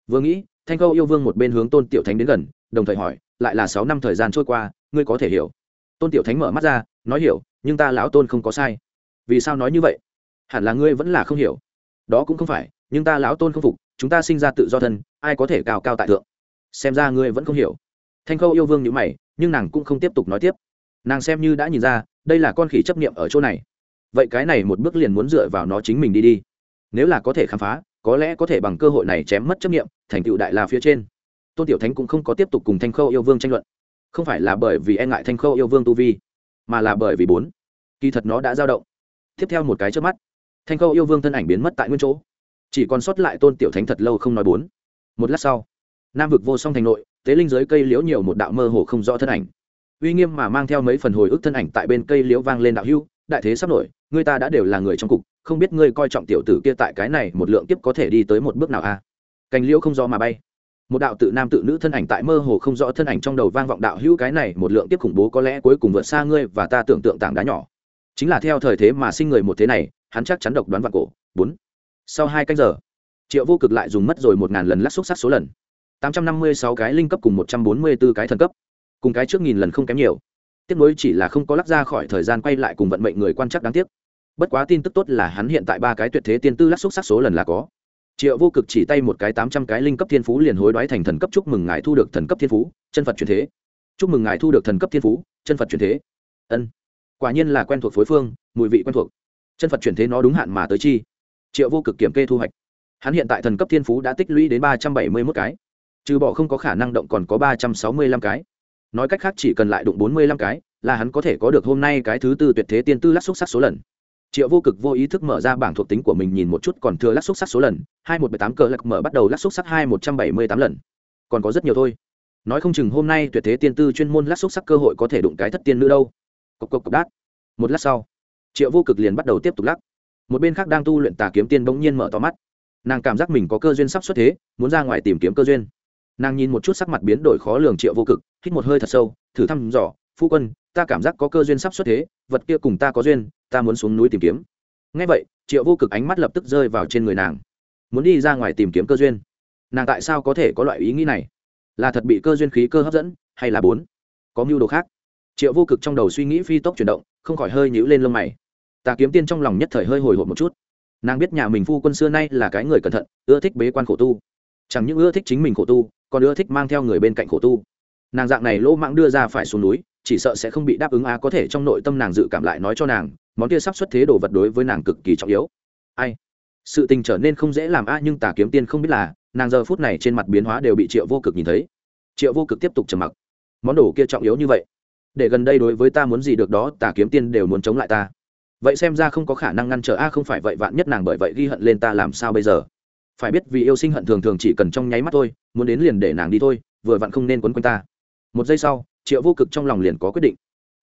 Vừa nghĩ, thanh khâu yêu vương một bên hướng tôn tiểu thánh đến gần, đồng thời hỏi, lại là sáu năm thời gian trôi qua, ngươi có thể hiểu? Tôn tiểu thánh mở mắt ra, nói hiểu, nhưng ta lão tôn không có sai. Vì sao nói như vậy? Hẳn là ngươi vẫn là không hiểu. Đó cũng không phải, nhưng ta lão tôn không phục, chúng ta sinh ra tự do thân, ai có thể cao cao tại thượng? Xem ra ngươi vẫn không hiểu thanh khâu yêu vương nhữ mày, nhưng nàng cũng không tiếp tục nói tiếp. Nàng xem như đã nhìn ra, đây là con khỉ chấp nghiệm ở chỗ này. Vậy cái này một bước liền muốn dựa vào nó chính mình đi đi. Nếu là có thể khám phá, có lẽ có thể bằng cơ hội này chém mất chấp nghiệm thành tựu đại la phía trên. Tôn tiểu thánh cũng không có tiếp tục cùng thanh khâu yêu vương tranh luận. Không phải là bởi vì e ngại thanh khâu yêu vương tu vi, mà là bởi vì bốn. Kỳ thật nó đã dao động. Tiếp theo một cái trước mắt, thanh khâu yêu vương thân ảnh biến mất tại nguyên chỗ. Chỉ còn sót lại tôn tiểu thánh thật lâu không nói bốn. Một lát sau, nam vực vô song thành nội tế linh giới cây liễu nhiều một đạo mơ hồ không rõ thân ảnh. Uy nghiêm mà mang theo mấy phần hồi ức thân ảnh tại bên cây liễu vang lên đạo hưu, đại thế sắp nổi, người ta đã đều là người trong cục, không biết ngươi coi trọng tiểu tử kia tại cái này một lượng tiếp có thể đi tới một bước nào a à? cành liễu không do mà bay. Một đạo tự nam tự nữ thân ảnh tại mơ hồ không rõ thân ảnh trong đầu vang vọng đạo hữu cái này một lượng tiếp khủng bố có lẽ cuối cùng vượt xa ngươi và ta tưởng tượng tảng đá nhỏ. Chính là theo thời thế mà sinh người một thế này, hắn chắc chắn độc đoán vạn cổ. Bốn. Sau hai canh giờ, triệu vô cực lại dùng mất rồi một ngàn lần lắc xúc sắc số lần tám trăm năm mươi sáu cái linh cấp cùng một trăm bốn mươi b ố cái thần cấp. Cùng cái trước nghìn lần không kém nhiều. Tiếc nối chỉ là không có lắc ra khỏi thời gian quay lại cùng vận mệnh người quan chắc đáng tiếc. Bất quá tin tức tốt là hắn hiện tại ba cái tuyệt thế tiên tư lắc xúc sắc số lần là có. Triệu vô cực chỉ tay một cái tám trăm cái linh cấp thiên phú liền hối đoái thành thần cấp chúc mừng ngài thu được thần cấp thiên phú, chân phật chuyển thế. Chúc mừng ngài thu được thần cấp thiên phú, chân phật chuyển thế. Ân. Quả nhiên là quen thuộc phối phương, mùi vị quen thuộc. Chân phật chuyển thế nó đúng hạn mà tới chi. Triệu vô cực kiểm kê thu hoạch. Hắn hiện tại thần cấp thiên phú đã tích lũy đến ba trăm bảy mươi mốt cái trừ bỏ không có khả năng động còn có ba trăm sáu mươi lăm cái. Nói cách khác chỉ cần lại đụng bốn mươi lăm cái, là hắn có thể có được hôm nay cái thứ tư tuyệt thế tiên tư lắc xúc sắc số lần. Triệu vô cực vô ý thức mở ra bảng thuộc tính của mình nhìn một chút còn thừa lắc xúc sắc số lần, hai một bảy tám cờ lạc mở bắt đầu lắc xúc sắc hai một trăm bảy mươi tám lần. Còn có rất nhiều thôi. Nói không chừng hôm nay tuyệt thế tiên tư chuyên môn lắc xúc sắc cơ hội có thể đụng cái thất tiên nữ đâu. Cộc cộc cộc đát. Một lát sau, triệu vô cực liền bắt đầu tiếp tục lắc. Một bên khác đang tu luyện tà kiếm tiên bỗng nhiên mở to mắt. Nàng cảm giác mình có cơ duyên sắp xuất thế, muốn ra ngoài tìm kiếm cơ duyên nàng nhìn một chút sắc mặt biến đổi khó lường triệu vô cực, hít một hơi thật sâu, thử thăm dò, phu quân, ta cảm giác có cơ duyên sắp xuất thế, vật kia cùng ta có duyên, ta muốn xuống núi tìm kiếm. Ngay vậy, triệu vô cực ánh mắt lập tức rơi vào trên người nàng. Muốn đi ra ngoài tìm kiếm cơ duyên. Nàng tại sao có thể có loại ý nghĩ này? Là thật bị cơ duyên khí cơ hấp dẫn, hay là bốn? Có mưu đồ khác? Triệu vô cực trong đầu suy nghĩ phi tốc chuyển động, không khỏi hơi nhíu lên lông mày. Tà kiếm tiên trong lòng nhất thời hơi hồi hộp một chút. Nàng biết nhà mình phu quân xưa nay là cái người cẩn thận, ưa thích bế quan khổ tu. Chẳng những ưa thích chính mình khổ tu còn ưa thích mang theo người bên cạnh khổ tu. Nàng dạng này lỗ mãng đưa ra phải xuống núi, chỉ sợ sẽ không bị đáp ứng a có thể trong nội tâm nàng dự cảm lại nói cho nàng, món kia sắp xuất thế đồ vật đối với nàng cực kỳ trọng yếu. Ai? Sự tình trở nên không dễ làm a nhưng tà kiếm tiên không biết là, nàng giờ phút này trên mặt biến hóa đều bị triệu vô cực nhìn thấy. Triệu vô cực tiếp tục trầm mặc. Món đồ kia trọng yếu như vậy? Để gần đây đối với ta muốn gì được đó, tà kiếm tiên đều muốn chống lại ta. Vậy xem ra không có khả năng ngăn trở a không phải vậy vạn nhất nàng bởi vậy ghi hận lên ta làm sao bây giờ? Phải biết vì yêu sinh hận thường thường chỉ cần trong nháy mắt thôi, muốn đến liền để nàng đi thôi, vừa vặn không nên quấn quanh ta. Một giây sau, triệu vô cực trong lòng liền có quyết định.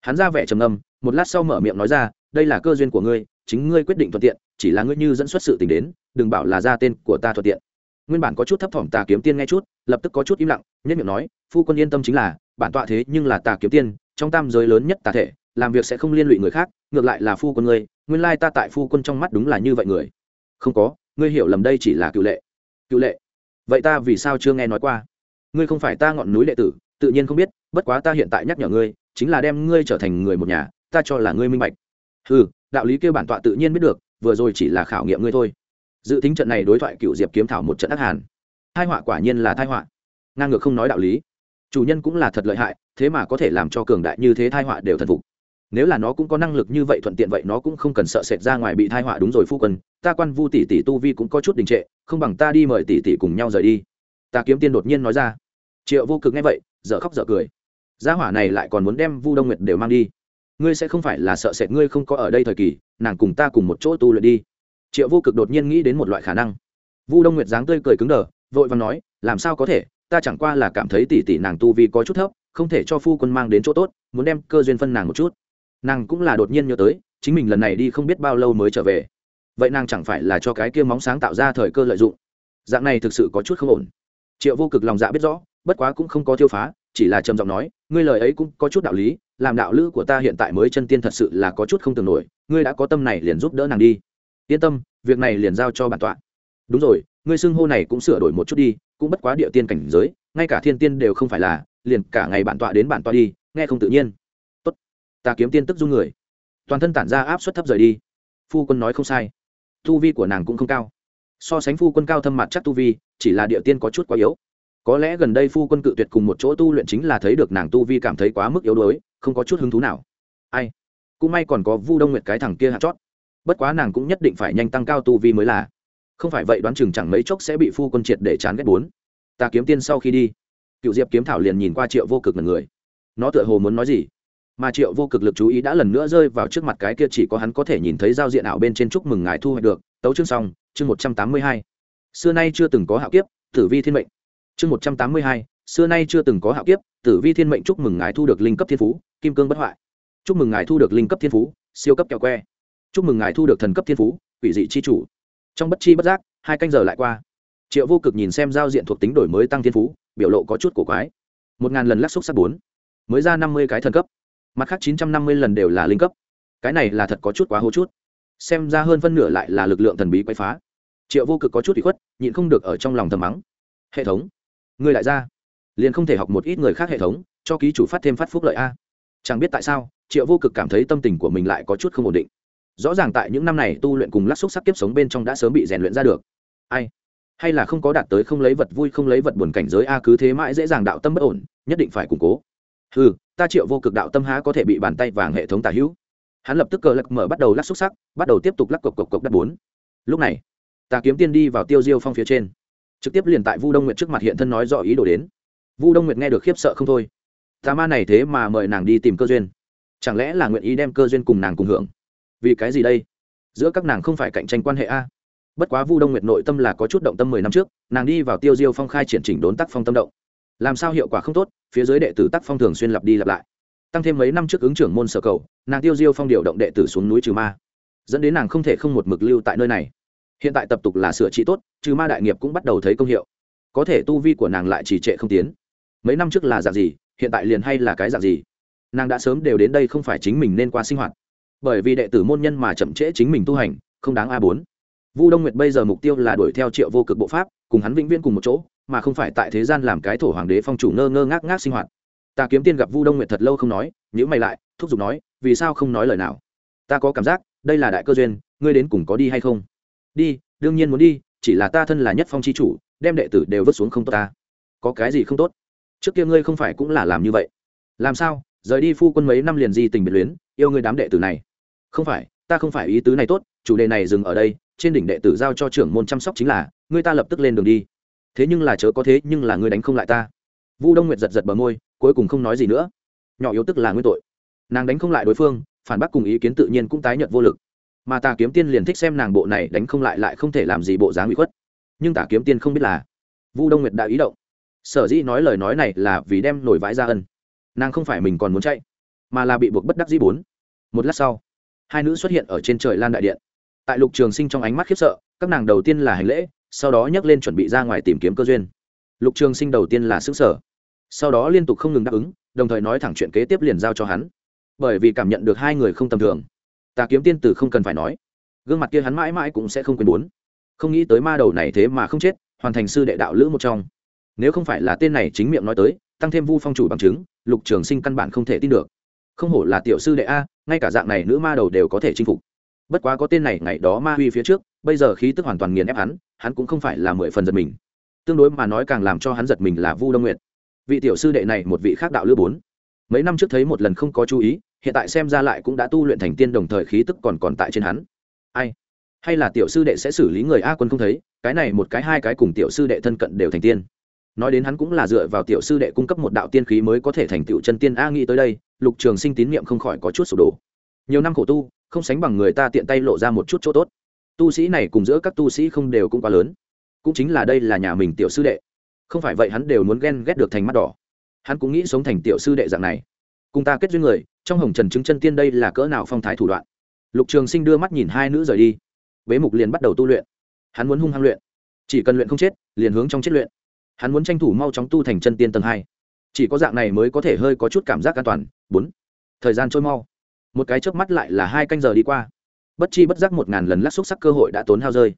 Hắn ra vẻ trầm âm một lát sau mở miệng nói ra, đây là cơ duyên của ngươi, chính ngươi quyết định thuận tiện, chỉ là ngươi như dẫn xuất sự tình đến, đừng bảo là ra tên của ta thuận tiện. Nguyên bản có chút thấp thỏm tà kiếm tiên nghe chút, lập tức có chút im lặng, nhất miệng nói, phu quân yên tâm chính là, bản tọa thế nhưng là tà kiếm tiên, trong tam giới lớn nhất tà thể, làm việc sẽ không liên lụy người khác, ngược lại là phu quân ngươi, nguyên lai ta tại phu quân trong mắt đúng là như vậy người. Không có ngươi hiểu lầm đây chỉ là cựu lệ. Cựu lệ? Vậy ta vì sao chưa nghe nói qua? Ngươi không phải ta ngọn núi đệ tử, tự nhiên không biết, bất quá ta hiện tại nhắc nhở ngươi, chính là đem ngươi trở thành người một nhà, ta cho là ngươi minh bạch. Ừ đạo lý kêu bản tọa tự nhiên biết được, vừa rồi chỉ là khảo nghiệm ngươi thôi. Dự tính trận này đối thoại cựu diệp kiếm thảo một trận ác hàn. Hai họa quả nhiên là thai họa. Ngang ngược không nói đạo lý. Chủ nhân cũng là thật lợi hại, thế mà có thể làm cho cường đại như thế thai họa đều thần phục nếu là nó cũng có năng lực như vậy thuận tiện vậy nó cũng không cần sợ sệt ra ngoài bị thai họa đúng rồi phu quân. Ta quan vu tỷ tỷ tu vi cũng có chút đình trệ, không bằng ta đi mời tỷ tỷ cùng nhau rời đi. Ta kiếm tiên đột nhiên nói ra. Triệu vô cực nghe vậy, dở khóc dở cười. Gia hỏa này lại còn muốn đem vu đông nguyệt đều mang đi. Ngươi sẽ không phải là sợ sệt ngươi không có ở đây thời kỳ, nàng cùng ta cùng một chỗ tu luyện đi. Triệu vô cực đột nhiên nghĩ đến một loại khả năng. Vu đông nguyệt dáng tươi cười cứng đờ, vội và nói, làm sao có thể? Ta chẳng qua là cảm thấy tỷ tỷ nàng tu vi có chút thấp, không thể cho phu quân mang đến chỗ tốt, muốn đem cơ duyên phân nàng một chút nàng cũng là đột nhiên nhớ tới, chính mình lần này đi không biết bao lâu mới trở về. Vậy nàng chẳng phải là cho cái kia móng sáng tạo ra thời cơ lợi dụng? Dạng này thực sự có chút không ổn. Triệu vô cực lòng dạ biết rõ, bất quá cũng không có thiêu phá, chỉ là trầm giọng nói, ngươi lời ấy cũng có chút đạo lý, làm đạo lữ của ta hiện tại mới chân tiên thật sự là có chút không tưởng nổi, ngươi đã có tâm này liền giúp đỡ nàng đi. Yên tâm, việc này liền giao cho bản tọa. Đúng rồi, ngươi xưng hô này cũng sửa đổi một chút đi, cũng bất quá địa tiên cảnh giới, ngay cả thiên tiên đều không phải là, liền cả ngày bản tọa đến bản tọa đi, nghe không tự nhiên ta kiếm tiên tức du người. Toàn thân tản ra áp suất thấp rời đi. Phu quân nói không sai. Tu vi của nàng cũng không cao. So sánh phu quân cao thâm mặt chắc tu vi, chỉ là địa tiên có chút quá yếu. Có lẽ gần đây phu quân cự tuyệt cùng một chỗ tu luyện chính là thấy được nàng tu vi cảm thấy quá mức yếu đuối, không có chút hứng thú nào. Ai? Cũng may còn có vu đông nguyệt cái thằng kia hạt chót. Bất quá nàng cũng nhất định phải nhanh tăng cao tu vi mới là. Không phải vậy đoán chừng chẳng mấy chốc sẽ bị phu quân triệt để chán ghét bốn. Ta kiếm tiên sau khi đi. Cựu diệp kiếm thảo liền nhìn qua triệu vô cực là người. Nó tựa hồ muốn nói gì? Mà triệu vô cực lực chú ý đã lần nữa rơi vào trước mặt cái kia chỉ có hắn có thể nhìn thấy giao diện ảo bên trên chúc mừng ngài thu hoạch được. Tấu chương xong, chương một trăm tám mươi hai. Xưa nay chưa từng có hạo kiếp, tử vi thiên mệnh. Chương một trăm tám mươi hai, xưa nay chưa từng có hạo kiếp, tử vi thiên mệnh chúc mừng ngài thu được linh cấp thiên phú, kim cương bất hoại. Chúc mừng ngài thu được linh cấp thiên phú, siêu cấp kẹo que. Chúc mừng ngài thu được thần cấp thiên phú, quỷ dị chi chủ. Trong bất chi bất giác, hai canh giờ lại qua. Triệu vô cực nhìn xem giao diện thuộc tính đổi mới tăng thiên phú, biểu lộ có chút cổ quái. Một ngàn lần lắc xúc sắc bốn. Mới ra năm mươi cái thần cấp mặt khác chín trăm năm mươi lần đều là linh cấp. Cái này là thật có chút quá hô chút. Xem ra hơn phân nửa lại là lực lượng thần bí quay phá. Triệu vô cực có chút bị khuất, nhịn không được ở trong lòng thầm mắng. Hệ thống, người lại ra. Liền không thể học một ít người khác hệ thống, cho ký chủ phát thêm phát phúc lợi a. Chẳng biết tại sao, triệu vô cực cảm thấy tâm tình của mình lại có chút không ổn định. Rõ ràng tại những năm này tu luyện cùng lắc xúc sắc tiếp sống bên trong đã sớm bị rèn luyện ra được. Ai? Hay là không có đạt tới không lấy vật vui không lấy vật buồn cảnh giới a cứ thế mãi dễ dàng đạo tâm bất ổn, nhất định phải củng cố ừ ta triệu vô cực đạo tâm há có thể bị bàn tay vàng hệ thống tả hữu. Hắn lập tức cờ lật mở bắt đầu lắc xúc sắc, bắt đầu tiếp tục lắc cộc cộc cộc đất bốn. Lúc này, ta kiếm tiên đi vào tiêu diêu phong phía trên. Trực tiếp liền tại vu đông nguyệt trước mặt hiện thân nói rõ ý đồ đến. Vu đông nguyệt nghe được khiếp sợ không thôi. Tà ma này thế mà mời nàng đi tìm cơ duyên. Chẳng lẽ là nguyện ý đem cơ duyên cùng nàng cùng hưởng? Vì cái gì đây? Giữa các nàng không phải cạnh tranh quan hệ a? Bất quá vu đông nguyệt nội tâm là có chút động tâm mười năm trước, nàng đi vào tiêu diêu phong khai triển chỉnh đốn tác phong tâm động làm sao hiệu quả không tốt, phía dưới đệ tử tác phong thường xuyên lặp đi lặp lại. Tăng thêm mấy năm trước ứng trưởng môn sở cầu, nàng tiêu diêu phong điều động đệ tử xuống núi trừ ma, dẫn đến nàng không thể không một mực lưu tại nơi này. Hiện tại tập tục là sửa trị tốt, trừ ma đại nghiệp cũng bắt đầu thấy công hiệu. Có thể tu vi của nàng lại trì trệ không tiến. Mấy năm trước là dạng gì, hiện tại liền hay là cái dạng gì? Nàng đã sớm đều đến đây không phải chính mình nên qua sinh hoạt. Bởi vì đệ tử môn nhân mà chậm trễ chính mình tu hành, không đáng a bốn. Vu đông nguyệt bây giờ mục tiêu là đuổi theo triệu vô cực bộ pháp, cùng hắn vĩnh viễn cùng một chỗ mà không phải tại thế gian làm cái thổ hoàng đế phong chủ ngơ ngơ ngác ngác sinh hoạt. Ta kiếm tiên gặp vu đông nguyệt thật lâu không nói nhữ mày lại, thúc giục nói, vì sao không nói lời nào? Ta có cảm giác, đây là đại cơ duyên, ngươi đến cùng có đi hay không? Đi, đương nhiên muốn đi, chỉ là ta thân là nhất phong c h i chủ, đem đệ tử đều vứt xuống không tốt ta. Có cái gì không tốt? Trước kia ngươi không phải cũng là làm như vậy. Làm sao? Rời đi phu quân mấy năm liền di tình biệt luyến, yêu ngươi đám đệ tử này. Không phải, ta không phải ý tứ này tốt, chủ đề này dừng ở đây, trên đỉnh đệ tử giao cho trưởng môn chăm sóc chính là, ngươi ta lập tức lên đường đi thế nhưng là chớ có thế nhưng là ngươi đánh không lại ta. Vu đông nguyệt giật giật bờ môi, cuối cùng không nói gì nữa. Nhỏ yếu tức là nguyên tội. Nàng đánh không lại đối phương, phản bác cùng ý kiến tự nhiên cũng tái nhận vô lực. Mà tà kiếm tiên liền thích xem nàng bộ này đánh không lại lại không thể làm gì bộ dáng bị khuất. Nhưng tà kiếm tiên không biết là vu đông nguyệt đã ý động. Sở dĩ nói lời nói này là vì đem nổi vãi ra ân. Nàng không phải mình còn muốn chạy, mà là bị buộc bất đắc dĩ bốn. Một lát sau, hai nữ xuất hiện ở trên trời lan đại điện. Tại lục trường sinh trong ánh mắt khiếp sợ, các nàng đầu tiên là hành lễ sau đó nhấc lên chuẩn bị ra ngoài tìm kiếm cơ duyên. Lục trường sinh đầu tiên là xứ sở sau đó liên tục không ngừng đáp ứng, đồng thời nói thẳng chuyện kế tiếp liền giao cho hắn. Bởi vì cảm nhận được hai người không tầm thường, tà kiếm tiên tử không cần phải nói, gương mặt kia hắn mãi mãi cũng sẽ không quên bốn không nghĩ tới ma đầu này thế mà không chết, hoàn thành sư đệ đạo lữ một trong. Nếu không phải là tên này chính miệng nói tới, tăng thêm vu phong chủ bằng chứng, lục trường sinh căn bản không thể tin được. Không hổ là tiểu sư đệ a, ngay cả dạng này nữ ma đầu đều có thể chinh phục. Bất quá có tên này ngày đó ma huy phía trước, bây giờ khí tức hoàn toàn nghiền ép hắn hắn cũng không phải là mười phần giật mình. Tương đối mà nói càng làm cho hắn giật mình là vu đông nguyệt. Vị tiểu sư đệ này một vị khác đạo lữ bốn. Mấy năm trước thấy một lần không có chú ý, hiện tại xem ra lại cũng đã tu luyện thành tiên đồng thời khí tức còn còn tại trên hắn. Ai? Hay là tiểu sư đệ sẽ xử lý người a quân không thấy, cái này một cái hai cái cùng tiểu sư đệ thân cận đều thành tiên. Nói đến hắn cũng là dựa vào tiểu sư đệ cung cấp một đạo tiên khí mới có thể thành tựu chân tiên a nghĩ tới đây, lục trường sinh tín nhiệm không khỏi có chút sụp đổ. Nhiều năm khổ tu, không sánh bằng người ta tiện tay lộ ra một chút chỗ tốt tu sĩ này cùng giữa các tu sĩ không đều cũng quá lớn. Cũng chính là đây là nhà mình tiểu sư đệ. Không phải vậy hắn đều muốn ghen ghét được thành mắt đỏ. Hắn cũng nghĩ sống thành tiểu sư đệ dạng này. Cùng ta kết duyên người, trong hồng trần chứng chân tiên đây là cỡ nào phong thái thủ đoạn. Lục trường sinh đưa mắt nhìn hai nữ rời đi. Bế mục liền bắt đầu tu luyện. Hắn muốn hung hăng luyện. Chỉ cần luyện không chết, liền hướng trong chết luyện. Hắn muốn tranh thủ mau chóng tu thành chân tiên tầng hai. Chỉ có dạng này mới có thể hơi có chút cảm giác an toàn. Bốn. Thời gian trôi mau. Một cái chớp mắt lại là hai canh giờ đi qua bất chi bất giác một ngàn lần lắc xúc sắc cơ hội đã tốn hao rơi.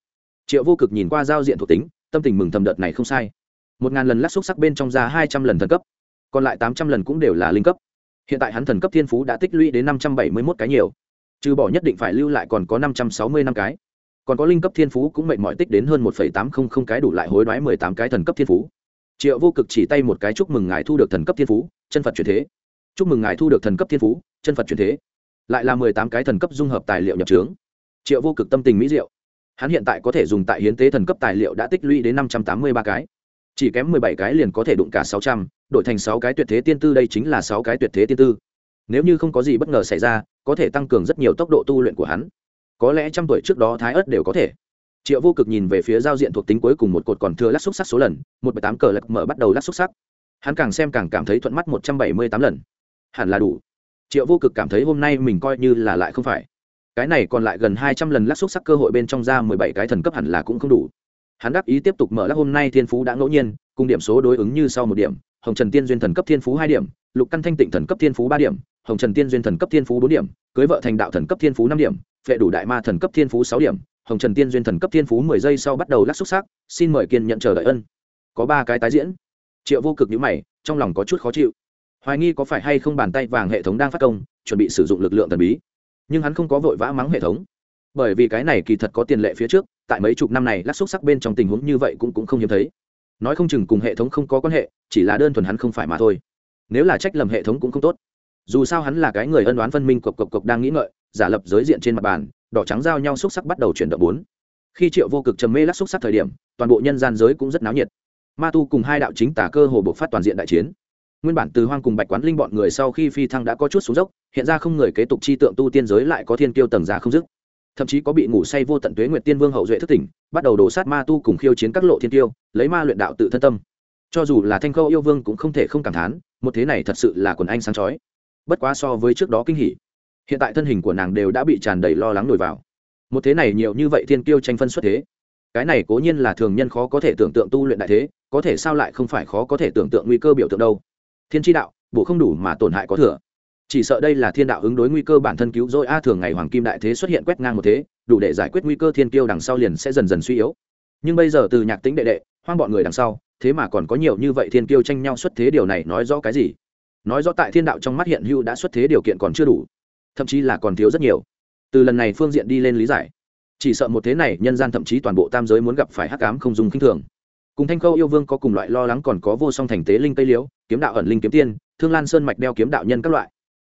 Triệu vô cực nhìn qua giao diện thuộc tính, tâm tình mừng thầm đợt này không sai. Một ngàn lần lắc xúc sắc bên trong ra hai trăm lần thần cấp, còn lại tám trăm lần cũng đều là linh cấp. Hiện tại hắn thần cấp thiên phú đã tích lũy đến năm trăm bảy mươi mốt cái nhiều. Trừ bỏ nhất định phải lưu lại còn có năm trăm sáu mươi năm cái. Còn có linh cấp thiên phú cũng mệnh mọi tích đến hơn một phẩy tám không không cái đủ lại hối đoái mười tám cái thần cấp thiên phú. Triệu vô cực chỉ tay một cái chúc mừng ngài thu được thần cấp thiên phú, chân phật truyền thế. Chúc mừng ngài thu được thần cấp thiên phú, chân phật truyền thế lại là mười tám cái thần cấp dung hợp tài liệu nhập trướng. Triệu vô cực tâm tình mỹ diệu. Hắn hiện tại có thể dùng tại hiến tế thần cấp tài liệu đã tích lũy đến năm trăm tám mươi ba cái. Chỉ kém mười bảy cái liền có thể đụng cả sáu trăm, đổi thành sáu cái tuyệt thế tiên tư đây chính là sáu cái tuyệt thế tiên tư. Nếu như không có gì bất ngờ xảy ra, có thể tăng cường rất nhiều tốc độ tu luyện của hắn. Có lẽ trăm tuổi trước đó thái ớt đều có thể. Triệu vô cực nhìn về phía giao diện thuộc tính cuối cùng một cột còn thừa lắc xúc sắc số lần, một bảy tám cờ lật mở bắt đầu lắc xúc sắc. Hắn càng xem càng cảm thấy thuận mắt một trăm bảy mươi tám lần. Hẳn là đủ triệu vô cực cảm thấy hôm nay mình coi như là lại không phải. Cái này còn lại gần hai trăm lần lắc xúc sắc cơ hội bên trong ra mười bảy cái thần cấp hẳn là cũng không đủ. Hắn đáp ý tiếp tục mở lắc hôm nay thiên phú đã ngẫu nhiên, cùng điểm số đối ứng như sau một điểm, hồng trần tiên duyên thần cấp thiên phú hai điểm, lục căn thanh tịnh thần cấp thiên phú ba điểm, hồng trần tiên duyên thần cấp thiên phú bốn điểm, cưới vợ thành đạo thần cấp thiên phú năm điểm vệ đủ đại ma thần cấp thiên phú sáu điểm, hồng trần tiên duyên thần cấp thiên phú mười giây sau bắt đầu lắc xúc sắc, xin mời kiên nhận chờ đợi ân. Có ba cái tái diễn. Triệu vô cực nhữ mày, trong lòng có chút khó chịu hoài nghi có phải hay không bàn tay vàng hệ thống đang phát công, chuẩn bị sử dụng lực lượng thần bí. Nhưng hắn không có vội vã mắng hệ thống. Bởi vì cái này kỳ thật có tiền lệ phía trước, tại mấy chục năm này, lắc xúc sắc bên trong tình huống như vậy cũng cũng không hiếm thấy. Nói không chừng cùng hệ thống không có quan hệ, chỉ là đơn thuần hắn không phải mà thôi. Nếu là trách lầm hệ thống cũng không tốt. Dù sao hắn là cái người ân đoán phân minh cộc cộc cộc đang nghĩ ngợi, giả lập giới diện trên mặt bàn, đỏ trắng giao nhau xúc sắc bắt đầu chuyển động bốn. Khi triệu vô cực trầm mê lắc xúc sắc thời điểm, toàn bộ nhân gian giới cũng rất náo nhiệt. Ma tu cùng hai đạo chính tả cơ hồ bộc phát toàn diện đại chiến nguyên bản từ hoang cùng bạch quán linh bọn người sau khi phi thăng đã có chút xuống dốc, hiện ra không người kế tục chi tượng tu tiên giới lại có thiên kiêu tầng già không dứt. Thậm chí có bị ngủ say vô tận tuế nguyệt tiên vương hậu duệ thất tỉnh, bắt đầu đổ sát ma tu cùng khiêu chiến các lộ thiên tiêu lấy ma luyện đạo tự thân tâm. Cho dù là thanh khâu yêu vương cũng không thể không cảm thán, một thế này thật sự là quần anh sáng chói. Bất quá so với trước đó kinh hỉ, hiện tại thân hình của nàng đều đã bị tràn đầy lo lắng nổi vào. Một thế này nhiều như vậy thiên tiêu tranh phân xuất thế, cái này cố nhiên là thường nhân khó có thể tưởng tượng tu luyện đại thế, có thể sao lại không phải khó có thể tưởng tượng nguy cơ biểu tượng đâu thiên tri đạo bộ không đủ mà tổn hại có thừa. Chỉ sợ đây là thiên đạo ứng đối nguy cơ bản thân cứu rồi a, thường ngày hoàng kim đại thế xuất hiện quét ngang một thế, đủ để giải quyết nguy cơ thiên kiêu đằng sau liền sẽ dần dần suy yếu. Nhưng bây giờ từ nhạc tính đệ đệ, hoang bọn người đằng sau, thế mà còn có nhiều như vậy thiên kiêu tranh nhau xuất thế điều này nói rõ cái gì? Nói rõ tại thiên đạo trong mắt hiện hữu đã xuất thế điều kiện còn chưa đủ, thậm chí là còn thiếu rất nhiều. Từ lần này phương diện đi lên lý giải, chỉ sợ một thế này nhân gian thậm chí toàn bộ tam giới muốn gặp phải hắc cám không dùng k i n h thường cùng thanh khâu yêu vương có cùng loại lo lắng còn có vô song thành tế linh tây liễu kiếm đạo ẩn linh kiếm tiên, thương lan sơn mạch đeo kiếm đạo nhân các loại.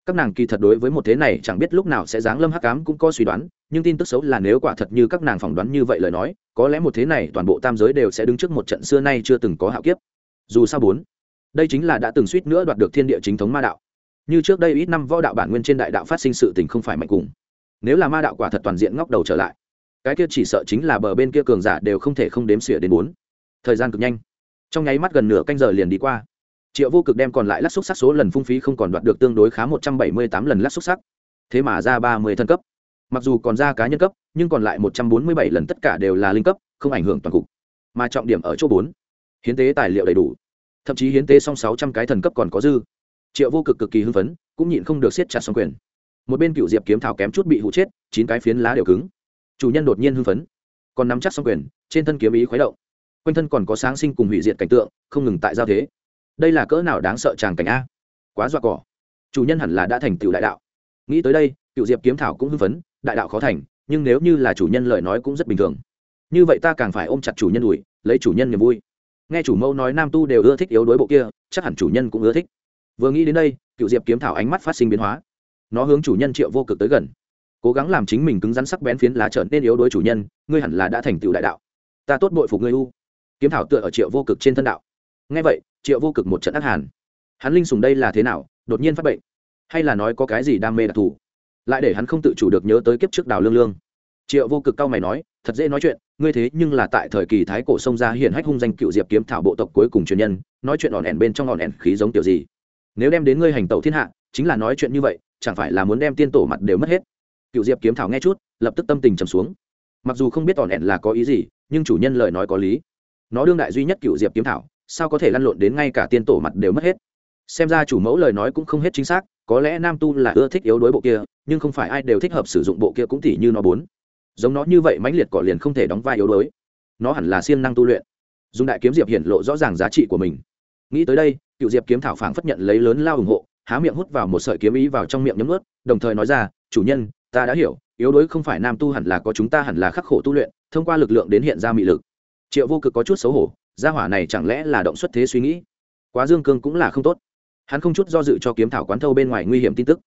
Các nàng kỳ thật đối với một thế này chẳng biết lúc nào sẽ giáng lâm hắc cám cũng có suy đoán, nhưng tin tức xấu là nếu quả thật như các nàng phỏng đoán như vậy lời nói, có lẽ một thế này toàn bộ tam giới đều sẽ đứng trước một trận xưa nay chưa từng có hạo kiếp. Dù sao bốn, đây chính là đã từng suýt nữa đoạt được thiên địa chính thống ma đạo. Như trước đây ít năm võ đạo bản nguyên trên đại đạo phát sinh sự tình không phải mạnh cùng. Nếu là ma đạo quả thật toàn diện ngóc đầu trở lại, cái kia chỉ sợ chính là bờ bên kia cường giả đều không thể không đếm xỉa đến bốn thời gian cực nhanh. Trong nháy mắt gần nửa canh giờ liền đi qua. Triệu vô cực đem còn lại lát xúc sắc số lần phung phí không còn đoạt được tương đối khá một trăm bảy mươi tám lần lát xúc sắc. Thế mà ra ba mươi thân cấp. Mặc dù còn ra cá nhân cấp, nhưng còn lại một trăm bốn mươi bảy lần tất cả đều là linh cấp, không ảnh hưởng toàn cục. Mà trọng điểm ở chỗ bốn. Hiến tế tài liệu đầy đủ. Thậm chí hiến tế xong sáu trăm cái thần cấp còn có dư. Triệu vô cực cực kỳ hưng phấn, cũng nhịn không được siết chặt xong quyền. Một bên cựu diệp kiếm thảo kém chút bị hụ chết, chín cái phiến lá đều cứng. Chủ nhân đột nhiên hưng phấn. Còn nắm chắc xong quyền, trên thân kiếm ý khuấy động quanh thân còn có sáng sinh cùng hủy diệt cảnh tượng, không ngừng tại giao thế. Đây là cỡ nào đáng sợ tràng cảnh a? Quá dọa cỏ. Chủ nhân hẳn là đã thành tựu đại đạo. Nghĩ tới đây cựu diệp kiếm thảo cũng hưng phấn, đại đạo khó thành, nhưng nếu như là chủ nhân lời nói cũng rất bình thường. Như vậy ta càng phải ôm chặt chủ nhân đùi, lấy chủ nhân niềm vui. Nghe chủ mẫu nói nam tu đều ưa thích yếu đuối bộ kia, chắc hẳn chủ nhân cũng ưa thích. Vừa nghĩ đến đây cựu diệp kiếm thảo ánh mắt phát sinh biến hóa. Nó hướng chủ nhân triệu vô cực tới gần. Cố gắng làm chính mình cứng rắn sắc bén phiến lá trở nên yếu đuối chủ nhân, ngươi hẳn là đã thành tựu đại đạo. Ta tốt bội phục ngươi u kiếm thảo tựa ở triệu vô cực trên thân đạo. Ngay vậy, triệu vô cực một trận ác hàn. Hắn linh sùng đây là thế nào, đột nhiên phát bệnh? Hay là nói có cái gì đam mê đặc thù? Lại để hắn không tự chủ được nhớ tới kiếp trước đào lương lương. Triệu vô cực cao mày nói, thật dễ nói chuyện, ngươi thế nhưng là tại thời kỳ thái cổ sông ra hiển hách hung danh cựu diệp kiếm thảo bộ tộc cuối cùng truyền nhân, nói chuyện ỏn ẻn bên trong ỏn ẻn khí giống tiểu gì? Nếu đem đến ngươi hành tẩu thiên hạ, chính là nói chuyện như vậy, chẳng phải là muốn đem tiên tổ mặt đều mất hết? Cựu diệp kiếm thảo nghe chút, lập tức tâm tình trầm xuống. Mặc dù không biết ỏn ẻn là có ý gì, nhưng chủ nhân lời nói có lý nó đương đại duy nhất cựu diệp kiếm thảo, sao có thể lăn lộn đến ngay cả tiên tổ mặt đều mất hết? Xem ra chủ mẫu lời nói cũng không hết chính xác, có lẽ nam tu là ưa thích yếu đuối bộ kia, nhưng không phải ai đều thích hợp sử dụng bộ kia cũng tỉ như nó bốn. Giống nó như vậy mãnh liệt cỏ liền không thể đóng vai yếu đuối. Nó hẳn là siêng năng tu luyện. Dùng đại kiếm diệp hiển lộ rõ ràng giá trị của mình. Nghĩ tới đây, cựu diệp kiếm thảo phảng phất nhận lấy lớn lao ủng hộ, há miệng hút vào một sợi kiếm ý vào trong miệng nhấm ướt đồng thời nói ra, chủ nhân, ta đã hiểu, yếu đuối không phải nam tu hẳn là có chúng ta hẳn là khắc khổ tu luyện, thông qua lực lượng đến hiện ra mị lực triệu vô cực có chút xấu hổ, gia hỏa này chẳng lẽ là động xuất thế suy nghĩ? Quá dương cương cũng là không tốt. Hắn không chút do dự cho kiếm thảo quán thâu bên ngoài nguy hiểm tin tức.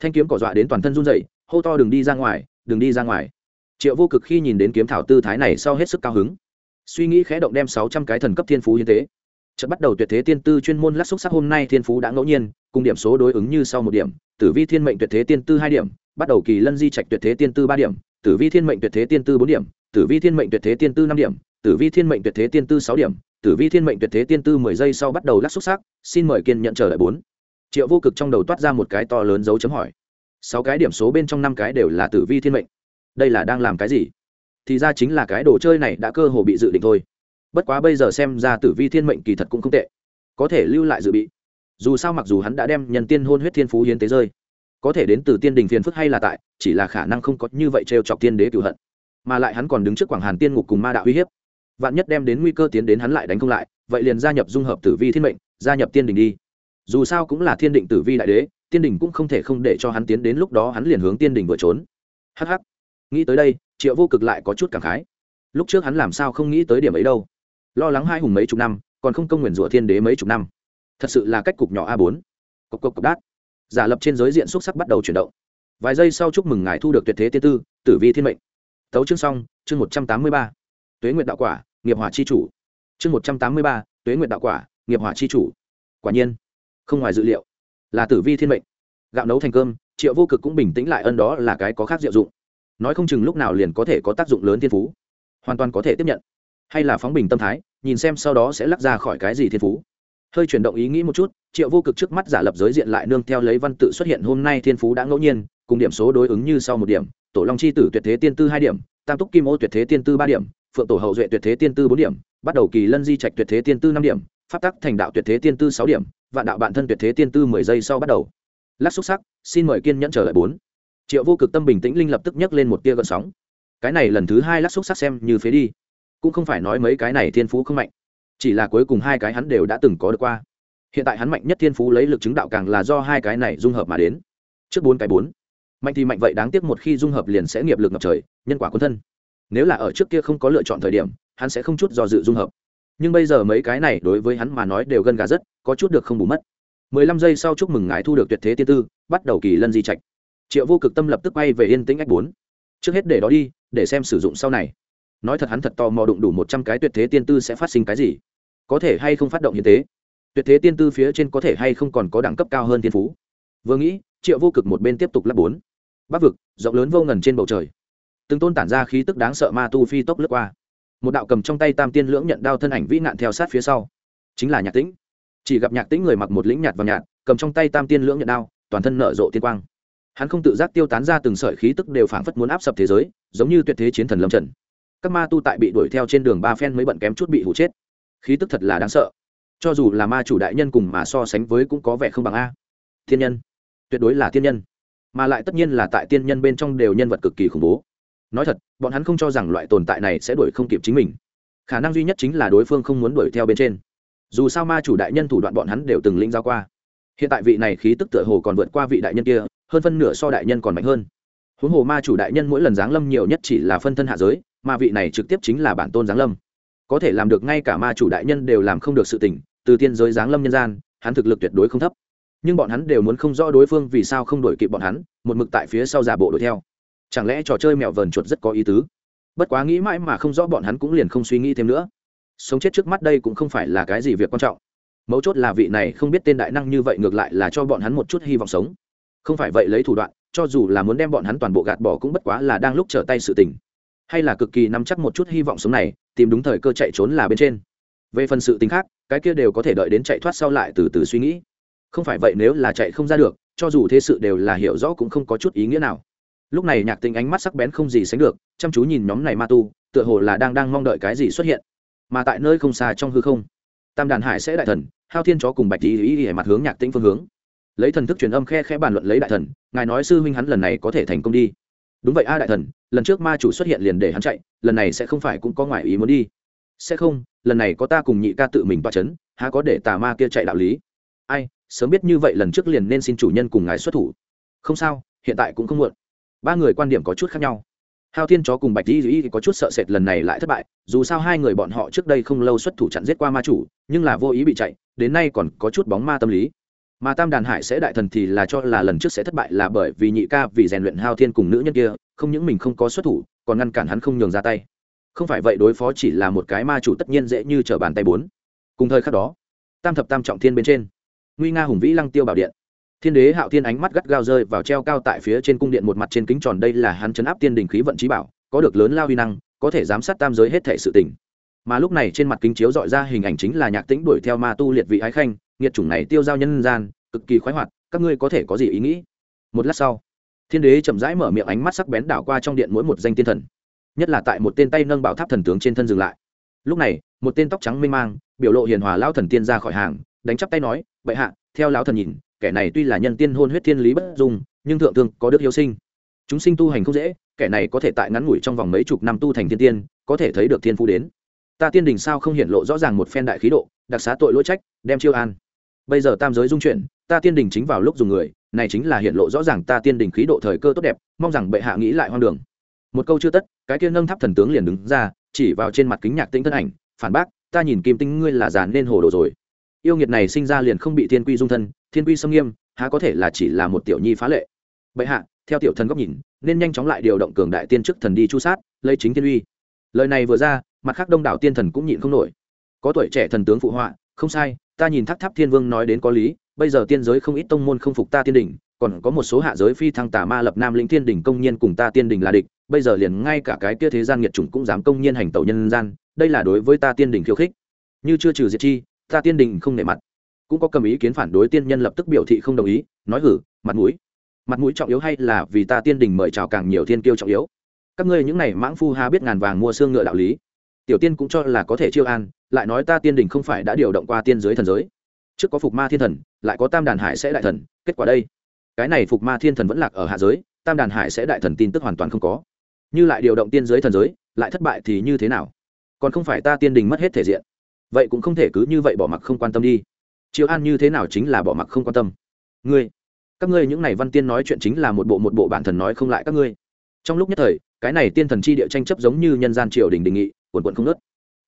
Thanh kiếm cỏ dọa đến toàn thân run dậy hô to đừng đi ra ngoài, đừng đi ra ngoài. Triệu vô cực khi nhìn đến kiếm thảo tư thái này sau hết sức cao hứng. Suy nghĩ khẽ động đem sáu trăm cái thần cấp thiên phú hiến tế. Chợt bắt đầu tuyệt thế tiên tư chuyên môn lát xúc sắc hôm nay thiên phú đã ngẫu nhiên, cùng điểm số đối ứng như sau một điểm, tử vi thiên mệnh tuyệt thế tiên tư hai điểm, bắt đầu kỳ lân di trạch tuyệt thế tiên tư ba điểm, tử vi thiên mệnh tuyệt thế tiên tư bốn điểm, tử vi thiên mệnh tuyệt thế tiên tư năm điểm tử vi thiên mệnh tuyệt thế tiên tư sáu điểm, tử vi thiên mệnh tuyệt thế tiên tư mười giây sau bắt đầu lắc xúc sắc, xin mời kiên nhận chờ đợi bốn. Triệu vô cực trong đầu toát ra một cái to lớn dấu chấm hỏi. Sáu cái điểm số bên trong năm cái đều là tử vi thiên mệnh. Đây là đang làm cái gì? Thì ra chính là cái đồ chơi này đã cơ hồ bị dự định thôi. Bất quá bây giờ xem ra tử vi thiên mệnh kỳ thật cũng không tệ. Có thể lưu lại dự bị. Dù sao mặc dù hắn đã đem nhân tiên hôn huyết thiên phú hiến tế rơi, có thể đến từ tiên đình phiền phức hay là tại, chỉ là khả năng không có như vậy trêu chọc tiên đế cửu hận. Mà lại hắn còn đứng trước quảng hàn tiên ngục cùng ma đạo uy hiếp vạn nhất đem đến nguy cơ tiến đến hắn lại đánh không lại, vậy liền gia nhập dung hợp tử vi thiên mệnh, gia nhập tiên đình đi. Dù sao cũng là thiên định tử vi đại đế, tiên đình cũng không thể không để cho hắn tiến đến lúc đó hắn liền hướng tiên đình vừa trốn. Hh nghĩ tới đây, triệu vô cực lại có chút cảm khái. Lúc trước hắn làm sao không nghĩ tới điểm ấy đâu. Lo lắng hai hùng mấy chục năm, còn không công nguyện rủa thiên đế mấy chục năm. Thật sự là cách cục nhỏ a bốn. Cộc cộc cộc đát. Giả lập trên giới diện xúc sắc bắt đầu chuyển động. Vài giây sau chúc mừng ngài thu được tuyệt thế tiên tư, tử vi thiên mệnh. Tấu chương xong, chương một trăm tám mươi ba tuế nguyện đạo quả, nghiệp hỏa chi chủ. Chương một trăm tám mươi ba, tuế nguyện đạo quả, nghiệp hỏa chi chủ. Quả nhiên, không ngoài dự liệu. Là tử vi thiên mệnh. Gạo nấu thành cơm, triệu vô cực cũng bình tĩnh lại ân đó là cái có khác diệu dụng. Nói không chừng lúc nào liền có thể có tác dụng lớn thiên phú. Hoàn toàn có thể tiếp nhận. Hay là phóng bình tâm thái, nhìn xem sau đó sẽ lắc ra khỏi cái gì thiên phú. Hơi chuyển động ý nghĩ một chút, triệu vô cực trước mắt giả lập giới diện lại nương theo lấy văn tự xuất hiện hôm nay thiên phú đã ngẫu nhiên, cùng điểm số đối ứng như sau một điểm, tổ long chi tử tuyệt thế tiên tư hai điểm, tam túc kim ô tuyệt thế tiên tư ba điểm phượng tổ hậu duệ tuyệt thế tiên tư bốn điểm, bắt đầu kỳ lân di trạch tuyệt thế tiên tư năm điểm, pháp tắc thành đạo tuyệt thế tiên tư sáu điểm, vạn đạo bản thân tuyệt thế tiên tư mười giây sau bắt đầu. Lát xúc sắc, xin mời kiên nhẫn trở lại bốn. Triệu vô cực tâm bình tĩnh linh lập tức nhấc lên một tia gợn sóng. Cái này lần thứ hai lắc xúc sắc xem như phế đi. Cũng không phải nói mấy cái này thiên phú không mạnh, chỉ là cuối cùng hai cái hắn đều đã từng có được qua. Hiện tại hắn mạnh nhất thiên phú lấy lực chứng đạo càng là do hai cái này dung hợp mà đến. Trước bốn cái bốn. Mạnh thì mạnh vậy, đáng tiếc một khi dung hợp liền sẽ nghiệp lực ngập trời, nhân quả quân thân nếu là ở trước kia không có lựa chọn thời điểm, hắn sẽ không chút do dự dung hợp. Nhưng bây giờ mấy cái này đối với hắn mà nói đều gân gà rất, có chút được không bù mất. Mười lăm giây sau chúc mừng ngài thu được tuyệt thế tiên tư, bắt đầu kỳ lân di trạch. Triệu vô cực tâm lập tức bay về yên tĩnh ách bốn. Trước hết để đó đi, để xem sử dụng sau này. Nói thật hắn thật tò mò đụng đủ một trăm cái tuyệt thế tiên tư sẽ phát sinh cái gì. Có thể hay không phát động như thế tuyệt thế tiên tư phía trên có thể hay không còn có đẳng cấp cao hơn tiên phú? Vừa nghĩ, triệu vô cực một bên tiếp tục lắp bốn. Bắc vực, rộng lớn vô ngần trên bầu trời từng tôn tản ra khí tức đáng sợ ma tu phi tốc lướt qua. Một đạo cầm trong tay tam tiên lưỡng nhận đao thân ảnh vĩ nạn theo sát phía sau. Chính là nhạc tĩnh. Chỉ gặp nhạc tĩnh người mặc một lĩnh nhạt và nhạt, cầm trong tay tam tiên lưỡng nhận đao, toàn thân nở rộ tiên quang. Hắn không tự giác tiêu tán ra từng sợi khí tức đều phảng phất muốn áp sập thế giới, giống như tuyệt thế chiến thần lâm trần các ma tu tại bị đuổi theo trên đường ba phen mới bận kém chút bị hụ chết. Khí tức thật là đáng sợ. Cho dù là ma chủ đại nhân cùng mà so sánh với cũng có vẻ không bằng a. Thiên nhân. Tuyệt đối là thiên nhân. Mà lại tất nhiên là tại tiên nhân bên trong đều nhân vật cực kỳ khủng bố nói thật, bọn hắn không cho rằng loại tồn tại này sẽ đuổi không kịp chính mình. Khả năng duy nhất chính là đối phương không muốn đuổi theo bên trên. Dù sao ma chủ đại nhân thủ đoạn bọn hắn đều từng lĩnh giao qua. Hiện tại vị này khí tức tựa hồ còn vượt qua vị đại nhân kia, hơn phân nửa so đại nhân còn mạnh hơn. Huống hồ ma chủ đại nhân mỗi lần giáng lâm nhiều nhất chỉ là phân thân hạ giới, mà vị này trực tiếp chính là bản tôn giáng lâm. Có thể làm được ngay cả ma chủ đại nhân đều làm không được sự tỉnh từ tiên giới giáng lâm nhân gian, hắn thực lực tuyệt đối không thấp. Nhưng bọn hắn đều muốn không rõ đối phương vì sao không đổi kịp bọn hắn, một mực tại phía sau giả bộ đuổi theo chẳng lẽ trò chơi mèo vờn chuột rất có ý tứ? Bất quá nghĩ mãi mà không rõ bọn hắn cũng liền không suy nghĩ thêm nữa. Sống chết trước mắt đây cũng không phải là cái gì việc quan trọng. Mấu chốt là vị này không biết tên đại năng như vậy ngược lại là cho bọn hắn một chút hy vọng sống. Không phải vậy lấy thủ đoạn, cho dù là muốn đem bọn hắn toàn bộ gạt bỏ cũng bất quá là đang lúc trở tay sự tình. Hay là cực kỳ nắm chắc một chút hy vọng sống này, tìm đúng thời cơ chạy trốn là bên trên. Về phần sự tính khác, cái kia đều có thể đợi đến chạy thoát sau lại từ từ suy nghĩ. Không phải vậy nếu là chạy không ra được, cho dù thế sự đều là hiểu rõ cũng không có chút ý nghĩa nào lúc này nhạc tình ánh mắt sắc bén không gì sánh được, chăm chú nhìn nhóm này ma tu, tựa hồ là đang đang mong đợi cái gì xuất hiện. Mà tại nơi không xa trong hư không, tam đàn hải sẽ đại thần, hao thiên chó cùng bạch ý ý ý mặt hướng nhạc tĩnh phương hướng. Lấy thần thức truyền âm khe khẽ bàn luận lấy đại thần, ngài nói sư huynh hắn lần này có thể thành công đi. Đúng vậy a đại thần, lần trước ma chủ xuất hiện liền để hắn chạy, lần này sẽ không phải cũng có ngoại ý muốn đi. Sẽ không, lần này có ta cùng nhị ca tự mình toa c h ấ n há có để tà ma kia chạy đạo lý. Ai, sớm biết như vậy lần trước liền nên xin chủ nhân cùng ngài xuất thủ. Không sao, hiện tại cũng không muộn ba người quan điểm có chút khác nhau. Hao thiên chó cùng bạch di duy có chút sợ sệt lần này lại thất bại, dù sao hai người bọn họ trước đây không lâu xuất thủ chặn giết qua ma chủ, nhưng là vô ý bị chạy, đến nay còn có chút bóng ma tâm lý. Mà tam đàn hải sẽ đại thần thì là cho là lần trước sẽ thất bại là bởi vì nhị ca vì rèn luyện hao thiên cùng nữ nhân kia, không những mình không có xuất thủ, còn ngăn cản hắn không nhường ra tay. Không phải vậy đối phó chỉ là một cái ma chủ tất nhiên dễ như t r ở bàn tay bốn. Cùng thời khắc đó, tam thập tam trọng thiên bên trên, nguy nga hùng vĩ lăng tiêu bảo điện thiên đế hạo thiên ánh mắt gắt gao rơi vào treo cao tại phía trên cung điện một mặt trên kính tròn, đây là hắn chấn áp tiên đình khí vận trí bảo, có được lớn lao huy năng, có thể giám sát tam giới hết thể sự tình. Mà lúc này trên mặt kính chiếu dọi ra hình ảnh chính là nhạc tĩnh đuổi theo ma tu liệt vị ái khanh, nghiệt chủng này tiêu giao nhân gian, cực kỳ khoái hoạt, các ngươi có thể có gì ý nghĩ? Một lát sau, thiên đế chậm rãi mở miệng ánh mắt sắc bén đảo qua trong điện mỗi một danh tiên thần. Nhất là tại một tên tay nâng bảo tháp thần tướng trên thân dừng lại. Lúc này, một tên tóc trắng mê mang, biểu lộ hiền hòa lao thần tiên ra khỏi hàng, đánh chắp tay nói, bệ hạ, theo lão thần nhìn kẻ này tuy là nhân tiên hôn huyết thiên lý bất dung, nhưng thượng thương có đức hiếu sinh. Chúng sinh tu hành không dễ, kẻ này có thể tại ngắn ngủi trong vòng mấy chục năm tu thành thiên tiên, có thể thấy được thiên phu đến. Ta tiên đình sao không hiện lộ rõ ràng một phen đại khí độ, đặc xá tội lỗi trách, đem chiêu an. Bây giờ tam giới dung chuyển, ta tiên đình chính vào lúc dùng người, này chính là hiện lộ rõ ràng ta tiên đình khí độ thời cơ tốt đẹp, mong rằng bệ hạ nghĩ lại hoang đường. Một câu chưa tất, cái kia nâng tháp thần tướng liền đứng ra, chỉ vào trên mặt kính nhạc tĩnh thân ảnh, phản bác, ta nhìn kim tinh ngươi là già nên hồ đồ rồi. Yêu nghiệt này sinh ra liền không bị thiên quy dung thân thiên quy xâm nghiêm, há có thể là chỉ là một tiểu nhi phá lệ. Bệ hạ, theo tiểu thần góc nhìn, nên nhanh chóng lại điều động cường đại tiên chức thần đi chu sát, lấy chính thiên uy. Lời này vừa ra, mặt khác đông đảo tiên thần cũng nhịn không nổi. Có tuổi trẻ thần tướng phụ họa, không sai, ta nhìn tháp tháp thiên vương nói đến có lý, bây giờ tiên giới không ít tông môn không phục ta tiên đỉnh còn có một số hạ giới phi thăng tà ma lập nam lĩnh thiên đỉnh công nhiên cùng ta tiên đỉnh là địch, bây giờ liền ngay cả cái kia thế gian nghiệt chủng cũng dám công nhiên hành tẩu nhân gian, đây là đối với ta tiên đỉnh khiêu khích. Như chưa trừ diệt chi, ta tiên đỉnh không nể mặt cũng có cầm ý kiến phản đối tiên nhân lập tức biểu thị không đồng ý, nói hử, mặt mũi mặt mũi trọng yếu hay là vì ta tiên đình mời chào càng nhiều thiên kiêu trọng yếu? Các ngươi những này mãng phu ha biết ngàn vàng mua xương ngựa đạo lý. Tiểu tiên cũng cho là có thể chiêu an, lại nói ta tiên đình không phải đã điều động qua tiên giới thần giới. Trước có phục ma thiên thần, lại có tam đàn hải sẽ đại thần, kết quả đây. Cái này phục ma thiên thần vẫn lạc ở hạ giới, tam đàn hải sẽ đại thần tin tức hoàn toàn không có. Như lại điều động tiên giới thần giới, lại thất bại thì như thế nào? Còn không phải ta tiên đình mất hết thể diện. Vậy cũng không thể cứ như vậy bỏ mặc không quan tâm đi chiếu an như thế nào chính là bỏ mặc không quan tâm. Ngươi, các ngươi những này văn tiên nói chuyện chính là một bộ một bộ bản thần nói không lại các ngươi. Trong lúc nhất thời, cái này tiên thần chi địa tranh chấp giống như nhân gian triều đình đề nghị quần quận không nớt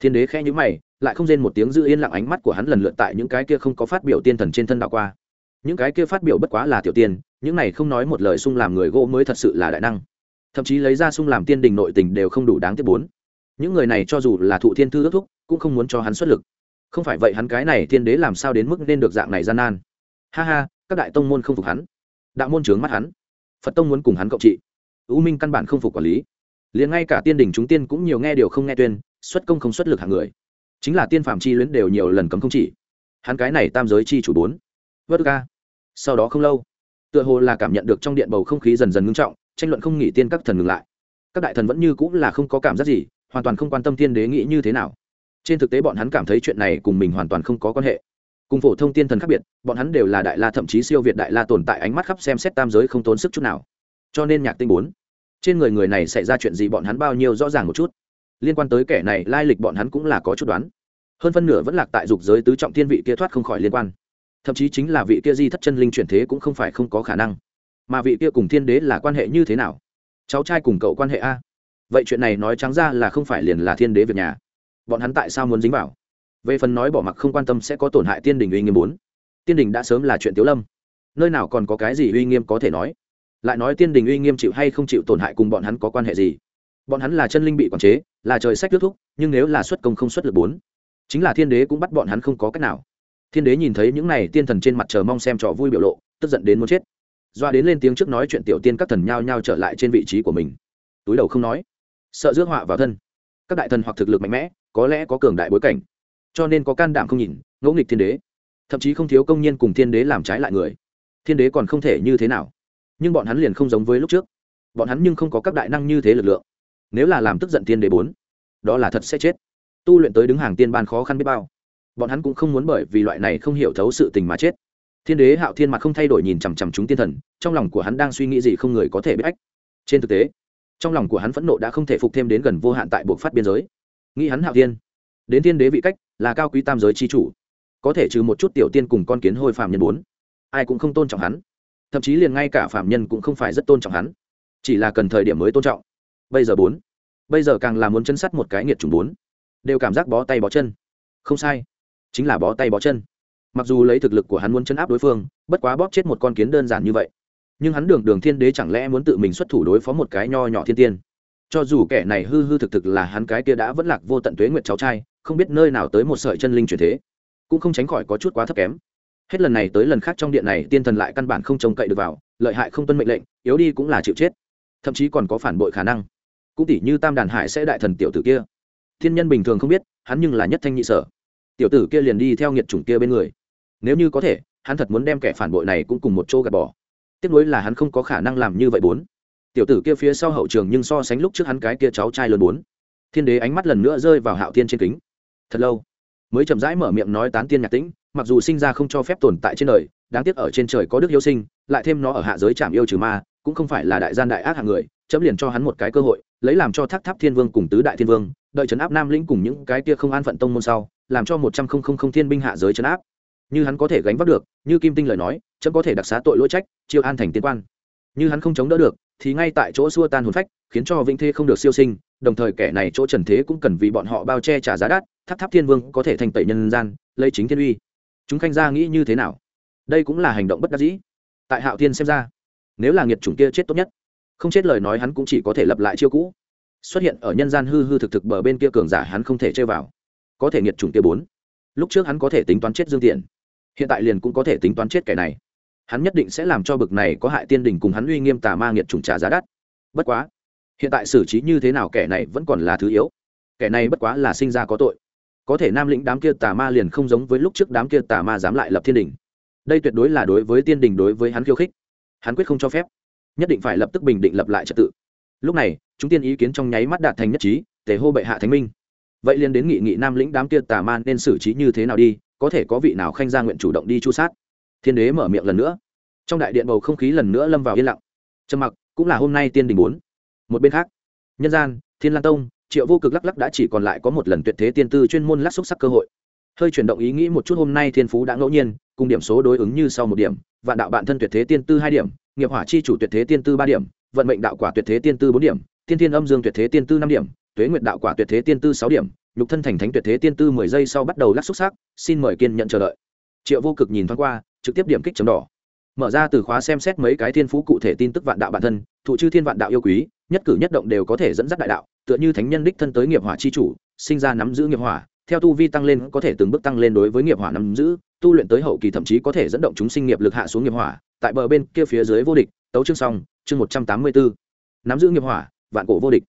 thiên đế khẽ nhữ mày, lại không rên một tiếng giữ yên lặng ánh mắt của hắn lần lượt tại những cái kia không có phát biểu tiên thần trên thân đạo qua. Những cái kia phát biểu bất quá là tiểu tiên, những này không nói một lời sung làm người gỗ mới thật sự là đại năng. Thậm chí lấy ra sung làm tiên đình nội tình đều không đủ đáng tiếc bốn. Những người này cho dù là thụ thiên thư ước thúc, cũng không muốn cho hắn xuất lực không phải vậy hắn cái này thiên đế làm sao đến mức nên được dạng này gian nan? Ha ha, các đại tông môn không phục hắn. Đạo môn trướng mắt hắn. Phật tông muốn cùng hắn cộng trị. U minh căn bản không phục quản lý. Liền ngay cả tiên đình chúng tiên cũng nhiều nghe điều không nghe tuyên, xuất công không xuất lực hàng người. Chính là tiên phạm chi luyến đều nhiều lần cấm không chỉ. Hắn cái này tam giới chi chủ bốn. Vớt ca sau đó không lâu, tựa hồ là cảm nhận được trong điện bầu không khí dần dần ngưng trọng, tranh luận không nghỉ tiên các thần ngừng lại. Các đại thần vẫn như cũng là không có cảm giác gì, hoàn toàn không quan tâm tiên đế nghĩ như thế nào trên thực tế bọn hắn cảm thấy chuyện này cùng mình hoàn toàn không có quan hệ. Cùng phổ thông tiên thần khác biệt, bọn hắn đều là đại la thậm chí siêu việt đại la tồn tại ánh mắt khắp xem xét tam giới không tốn sức chút nào. Cho nên nhạc tinh bốn, trên người người này xảy ra chuyện gì bọn hắn bao nhiêu rõ ràng một chút. Liên quan tới kẻ này, lai lịch bọn hắn cũng là có chút đoán. Hơn phân nửa vẫn lạc tại dục giới tứ trọng thiên vị kia thoát không khỏi liên quan. Thậm chí chính là vị kia di thất chân linh chuyển thế cũng không phải không có khả năng. Mà vị kia cùng thiên đế là quan hệ như thế nào? Cháu trai cùng cậu quan hệ a? Vậy chuyện này nói trắng ra là không phải liền là thiên đế việc nhà bọn hắn tại sao muốn dính vào? Về phần nói bỏ mặc không quan tâm sẽ có tổn hại tiên đình uy nghiêm bốn. Tiên đình đã sớm là chuyện tiếu lâm. Nơi nào còn có cái gì uy nghiêm có thể nói? Lại nói tiên đình uy nghiêm chịu hay không chịu tổn hại cùng bọn hắn có quan hệ gì? Bọn hắn là chân linh bị quản chế, là trời sách kết thúc, nhưng nếu là xuất công không xuất lực bốn, chính là thiên đế cũng bắt bọn hắn không có cách nào. Thiên đế nhìn thấy những này tiên thần trên mặt chờ mong xem trò vui biểu lộ, tức giận đến muốn chết. Doa đến lên tiếng trước nói chuyện tiểu tiên các thần nhao nhao trở lại trên vị trí của mình. Túi đầu không nói. Sợ rước họa vào thân các đại thần hoặc thực lực mạnh mẽ, có lẽ có cường đại bối cảnh. Cho nên có can đảm không nhìn ngẫu nghịch thiên đế. Thậm chí không thiếu công nhân cùng thiên đế làm trái lại người. Thiên đế còn không thể như thế nào. Nhưng bọn hắn liền không giống với lúc trước. Bọn hắn nhưng không có các đại năng như thế lực lượng. Nếu là làm tức giận thiên đế bốn, đó là thật sẽ chết. Tu luyện tới đứng hàng tiên ban khó khăn biết bao. Bọn hắn cũng không muốn bởi vì loại này không hiểu thấu sự tình mà chết. Thiên đế hạo thiên mặt không thay đổi nhìn chằm chằm chúng tiên thần, trong lòng của hắn đang suy nghĩ gì không người có thể biết ách. Trên thực tế trong lòng của hắn phẫn nộ đã không thể phục thêm đến gần vô hạn tại buộc phát biên giới. Nghĩ hắn hạo thiên, đến thiên đế vị cách, là cao quý tam giới c h i chủ, có thể trừ một chút tiểu tiên cùng con kiến hôi phạm nhân bốn, ai cũng không tôn trọng hắn. Thậm chí liền ngay cả phạm nhân cũng không phải rất tôn trọng hắn, chỉ là cần thời điểm mới tôn trọng. Bây giờ bốn, bây giờ càng là muốn chân sắt một cái nghiệt trùng bốn, đều cảm giác bó tay bó chân. Không sai, chính là bó tay bó chân. Mặc dù lấy thực lực của hắn muốn chấn áp đối phương, bất quá bóp chết một con kiến đơn giản như vậy nhưng hắn đường đường thiên đế chẳng lẽ muốn tự mình xuất thủ đối phó một cái nho nhỏ thiên tiên? Cho dù kẻ này hư hư thực thực là hắn cái kia đã vẫn lạc vô tận tuế nguyệt cháu trai, không biết nơi nào tới một sợi chân linh truyền thế, cũng không tránh khỏi có chút quá thấp kém. Hết lần này tới lần khác trong điện này, tiên thần lại căn bản không trông cậy được vào, lợi hại không tuân mệnh lệnh, yếu đi cũng là chịu chết. Thậm chí còn có phản bội khả năng. Cũng tỷ như tam đàn hải sẽ đại thần tiểu tử kia. Thiên nhân bình thường không biết, hắn nhưng là nhất thanh nhị sở. Tiểu tử kia liền đi theo nghiệt chủng kia bên người. Nếu như có thể, hắn thật muốn đem kẻ phản bội này cũng cùng một chỗ gạt bỏ tiếc nuối là hắn không có khả năng làm như vậy bốn. Tiểu tử kia phía sau hậu trường nhưng so sánh lúc trước hắn cái kia cháu trai lớn bốn. Thiên đế ánh mắt lần nữa rơi vào hạo thiên trên kính. Thật lâu, mới chậm rãi mở miệng nói tán tiên nhạc tĩnh, mặc dù sinh ra không cho phép tồn tại trên đời, đáng tiếc ở trên trời có đức yêu sinh, lại thêm nó ở hạ giới chạm yêu trừ ma, cũng không phải là đại gian đại ác hạng người, chấm liền cho hắn một cái cơ hội, lấy làm cho thác tháp thiên vương cùng tứ đại thiên vương, đợi trấn áp nam lĩnh cùng những cái kia không an phận tông môn sau, làm cho một trăm không không không thiên binh hạ giới trấn áp như hắn có thể gánh vác được, như kim tinh lời nói, chấm có thể đặc xá tội lỗi trách, chiêu an thành tiên quan. Như hắn không chống đỡ được, thì ngay tại chỗ xua tan hồn phách, khiến cho vĩnh thê không được siêu sinh, đồng thời kẻ này chỗ trần thế cũng cần vì bọn họ bao che trả giá đắt, tháp tháp thiên vương có thể thành tẩy nhân gian, lấy chính thiên uy. Chúng khanh gia nghĩ như thế nào? Đây cũng là hành động bất đắc dĩ. Tại hạo thiên xem ra, nếu là nghiệt chủng kia chết tốt nhất, không chết lời nói hắn cũng chỉ có thể lập lại chiêu cũ. Xuất hiện ở nhân gian hư hư thực thực bờ bên kia cường giả hắn không thể chơi vào. Có thể nghiệt chủng kia bốn. Lúc trước hắn có thể tính toán chết dương tiện hiện tại liền cũng có thể tính toán chết kẻ này. Hắn nhất định sẽ làm cho bực này có hại tiên đình cùng hắn uy nghiêm tà ma nghiệt trùng trả giá đắt. Bất quá, hiện tại xử trí như thế nào kẻ này vẫn còn là thứ yếu. Kẻ này bất quá là sinh ra có tội. Có thể nam lĩnh đám kia tà ma liền không giống với lúc trước đám kia tà ma dám lại lập thiên đình. Đây tuyệt đối là đối với tiên đình đối với hắn khiêu khích. Hắn quyết không cho phép. Nhất định phải lập tức bình định lập lại trật tự. Lúc này, chúng tiên ý kiến trong nháy mắt đạt thành nhất trí, tề hô bệ hạ thánh minh. Vậy liền đến nghị nghị nam lĩnh đám kia tà ma nên xử trí như thế nào đi? Có thể có vị nào khanh gia nguyện chủ động đi chu sát. Thiên đế mở miệng lần nữa. Trong đại điện bầu không khí lần nữa lâm vào yên lặng. Trầm mặc, cũng là hôm nay tiên đình bốn. Một bên khác, nhân gian, thiên lan tông, triệu vô cực lắc lắc đã chỉ còn lại có một lần tuyệt thế tiên tư chuyên môn lắc xúc sắc cơ hội. Hơi chuyển động ý nghĩ một chút hôm nay thiên phú đã ngẫu nhiên, cùng điểm số đối ứng như sau một điểm, vạn đạo bạn thân tuyệt thế tiên tư hai điểm, nghiệp hỏa chi chủ tuyệt thế tiên tư ba điểm, vận mệnh đạo quả tuyệt thế tiên tư bốn điểm tiên thiên âm dương tuyệt thế tiên tư năm điểm, tuế nguyệt đạo quả tuyệt thế tiên tư sáu điểm nhục thân thành thánh tuyệt thế tiên tư mười giây sau bắt đầu lắc xúc sắc, xin mời kiên nhận chờ đợi. Triệu vô cực nhìn thoáng qua, trực tiếp điểm kích chấm đỏ. Mở ra từ khóa xem xét mấy cái thiên phú cụ thể tin tức vạn đạo bản thân, thụ chư thiên vạn đạo yêu quý, nhất cử nhất động đều có thể dẫn dắt đại đạo, tựa như thánh nhân đích thân tới nghiệp hỏa chi chủ, sinh ra nắm giữ nghiệp hỏa, theo tu vi tăng lên có thể từng bước tăng lên đối với nghiệp hỏa nắm giữ, tu luyện tới hậu kỳ thậm chí có thể dẫn động chúng sinh nghiệp lực hạ xuống nghiệp hỏa, tại bờ bên kia phía dưới vô địch, tấu chương xong, chương một trăm tám mươi bốn nắm giữ nghiệp hỏa, vạn cổ vô địch.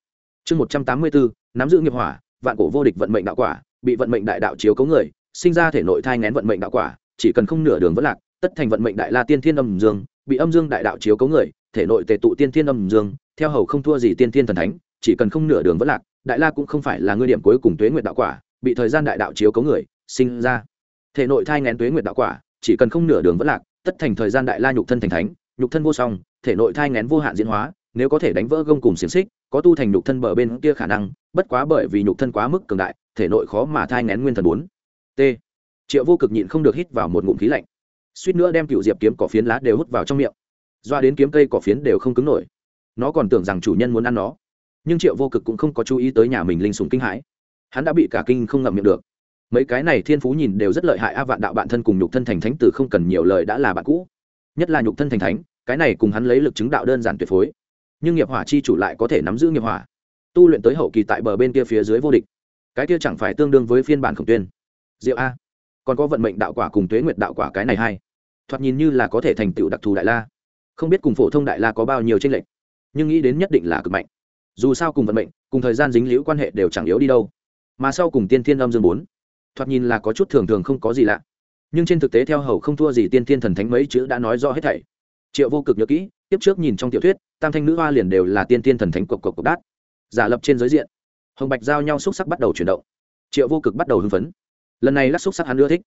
Chương một trăm tám mươi bốn nắm giữ nghiệp hỏa vạn cổ vô địch vận mệnh đạo quả, bị vận mệnh đại đạo chiếu cấu người, sinh ra thể nội thai ngén vận mệnh đạo quả, chỉ cần không nửa đường vẫn lạc, tất thành vận mệnh đại la tiên thiên âm dương, bị âm dương đại đạo chiếu cấu người, thể nội tề tụ tiên thiên âm dương, theo hầu không thua gì tiên thiên thần thánh, chỉ cần không nửa đường vẫn lạc, đại la cũng không phải là ngươi điểm cuối cùng tuế nguyệt đạo quả, bị thời gian đại đạo chiếu cấu người, sinh ra. Thể nội thai ngén tuế nguyệt đạo quả, chỉ cần không nửa đường vẫn lạc, tất thành thời gian đại la nhục thân thành thánh, nhục thân vô song, thể nội thai ngén vô hạn diễn hóa, nếu có thể đánh vỡ gông cùng xiềng xích có tu thành nhục thân bờ bên kia khả năng, bất quá bởi vì nhục thân quá mức cường đại, thể nội khó mà thai ngén nguyên thần bốn. T. Triệu vô cực nhịn không được hít vào một ngụm khí lạnh. Suýt nữa đem cựu diệp kiếm cỏ phiến lá đều hút vào trong miệng. Doa đến kiếm cây cỏ phiến đều không cứng nổi. Nó còn tưởng rằng chủ nhân muốn ăn nó. Nhưng triệu vô cực cũng không có chú ý tới nhà mình linh sùng kinh hãi. Hắn đã bị cả kinh không ngậm miệng được. Mấy cái này thiên phú nhìn đều rất lợi hại, a vạn đạo bạn thân cùng nhục thân thành thánh từ không cần nhiều lời đã là bạn cũ. Nhất là nhục thân thành thánh, cái này cùng hắn lấy lực chứng đạo đơn giản tuyệt phối nhưng nghiệp hỏa chi chủ lại có thể nắm giữ nghiệp hỏa. Tu luyện tới hậu kỳ tại bờ bên kia phía dưới vô địch. Cái kia chẳng phải tương đương với phiên bản khổng tuyên. Diệu a. Còn có vận mệnh đạo quả cùng tuế nguyệt đạo quả cái này hay. Thoạt nhìn như là có thể thành tựu đặc thù đại la. Không biết cùng phổ thông đại la có bao nhiêu tranh lệch, nhưng nghĩ đến nhất định là cực mạnh. Dù sao cùng vận mệnh, cùng thời gian dính liễu quan hệ đều chẳng yếu đi đâu. Mà sau cùng tiên thiên âm dương bốn. Thoạt nhìn là có chút thường thường không có gì lạ. Nhưng trên thực tế theo hầu không thua gì tiên thiên thần thánh mấy chữ đã nói rõ hết thảy. Triệu vô cực nhớ kỹ tiếp trước nhìn trong tiểu thuyết, tam thanh nữ hoa liền đều là tiên tiên thần thánh cộc cộc cộc đát. Giả lập trên giới diện, hồng bạch giao nhau xúc sắc bắt đầu chuyển động. Triệu vô cực bắt đầu hưng phấn. Lần này lắc xúc sắc hắn ưa thích,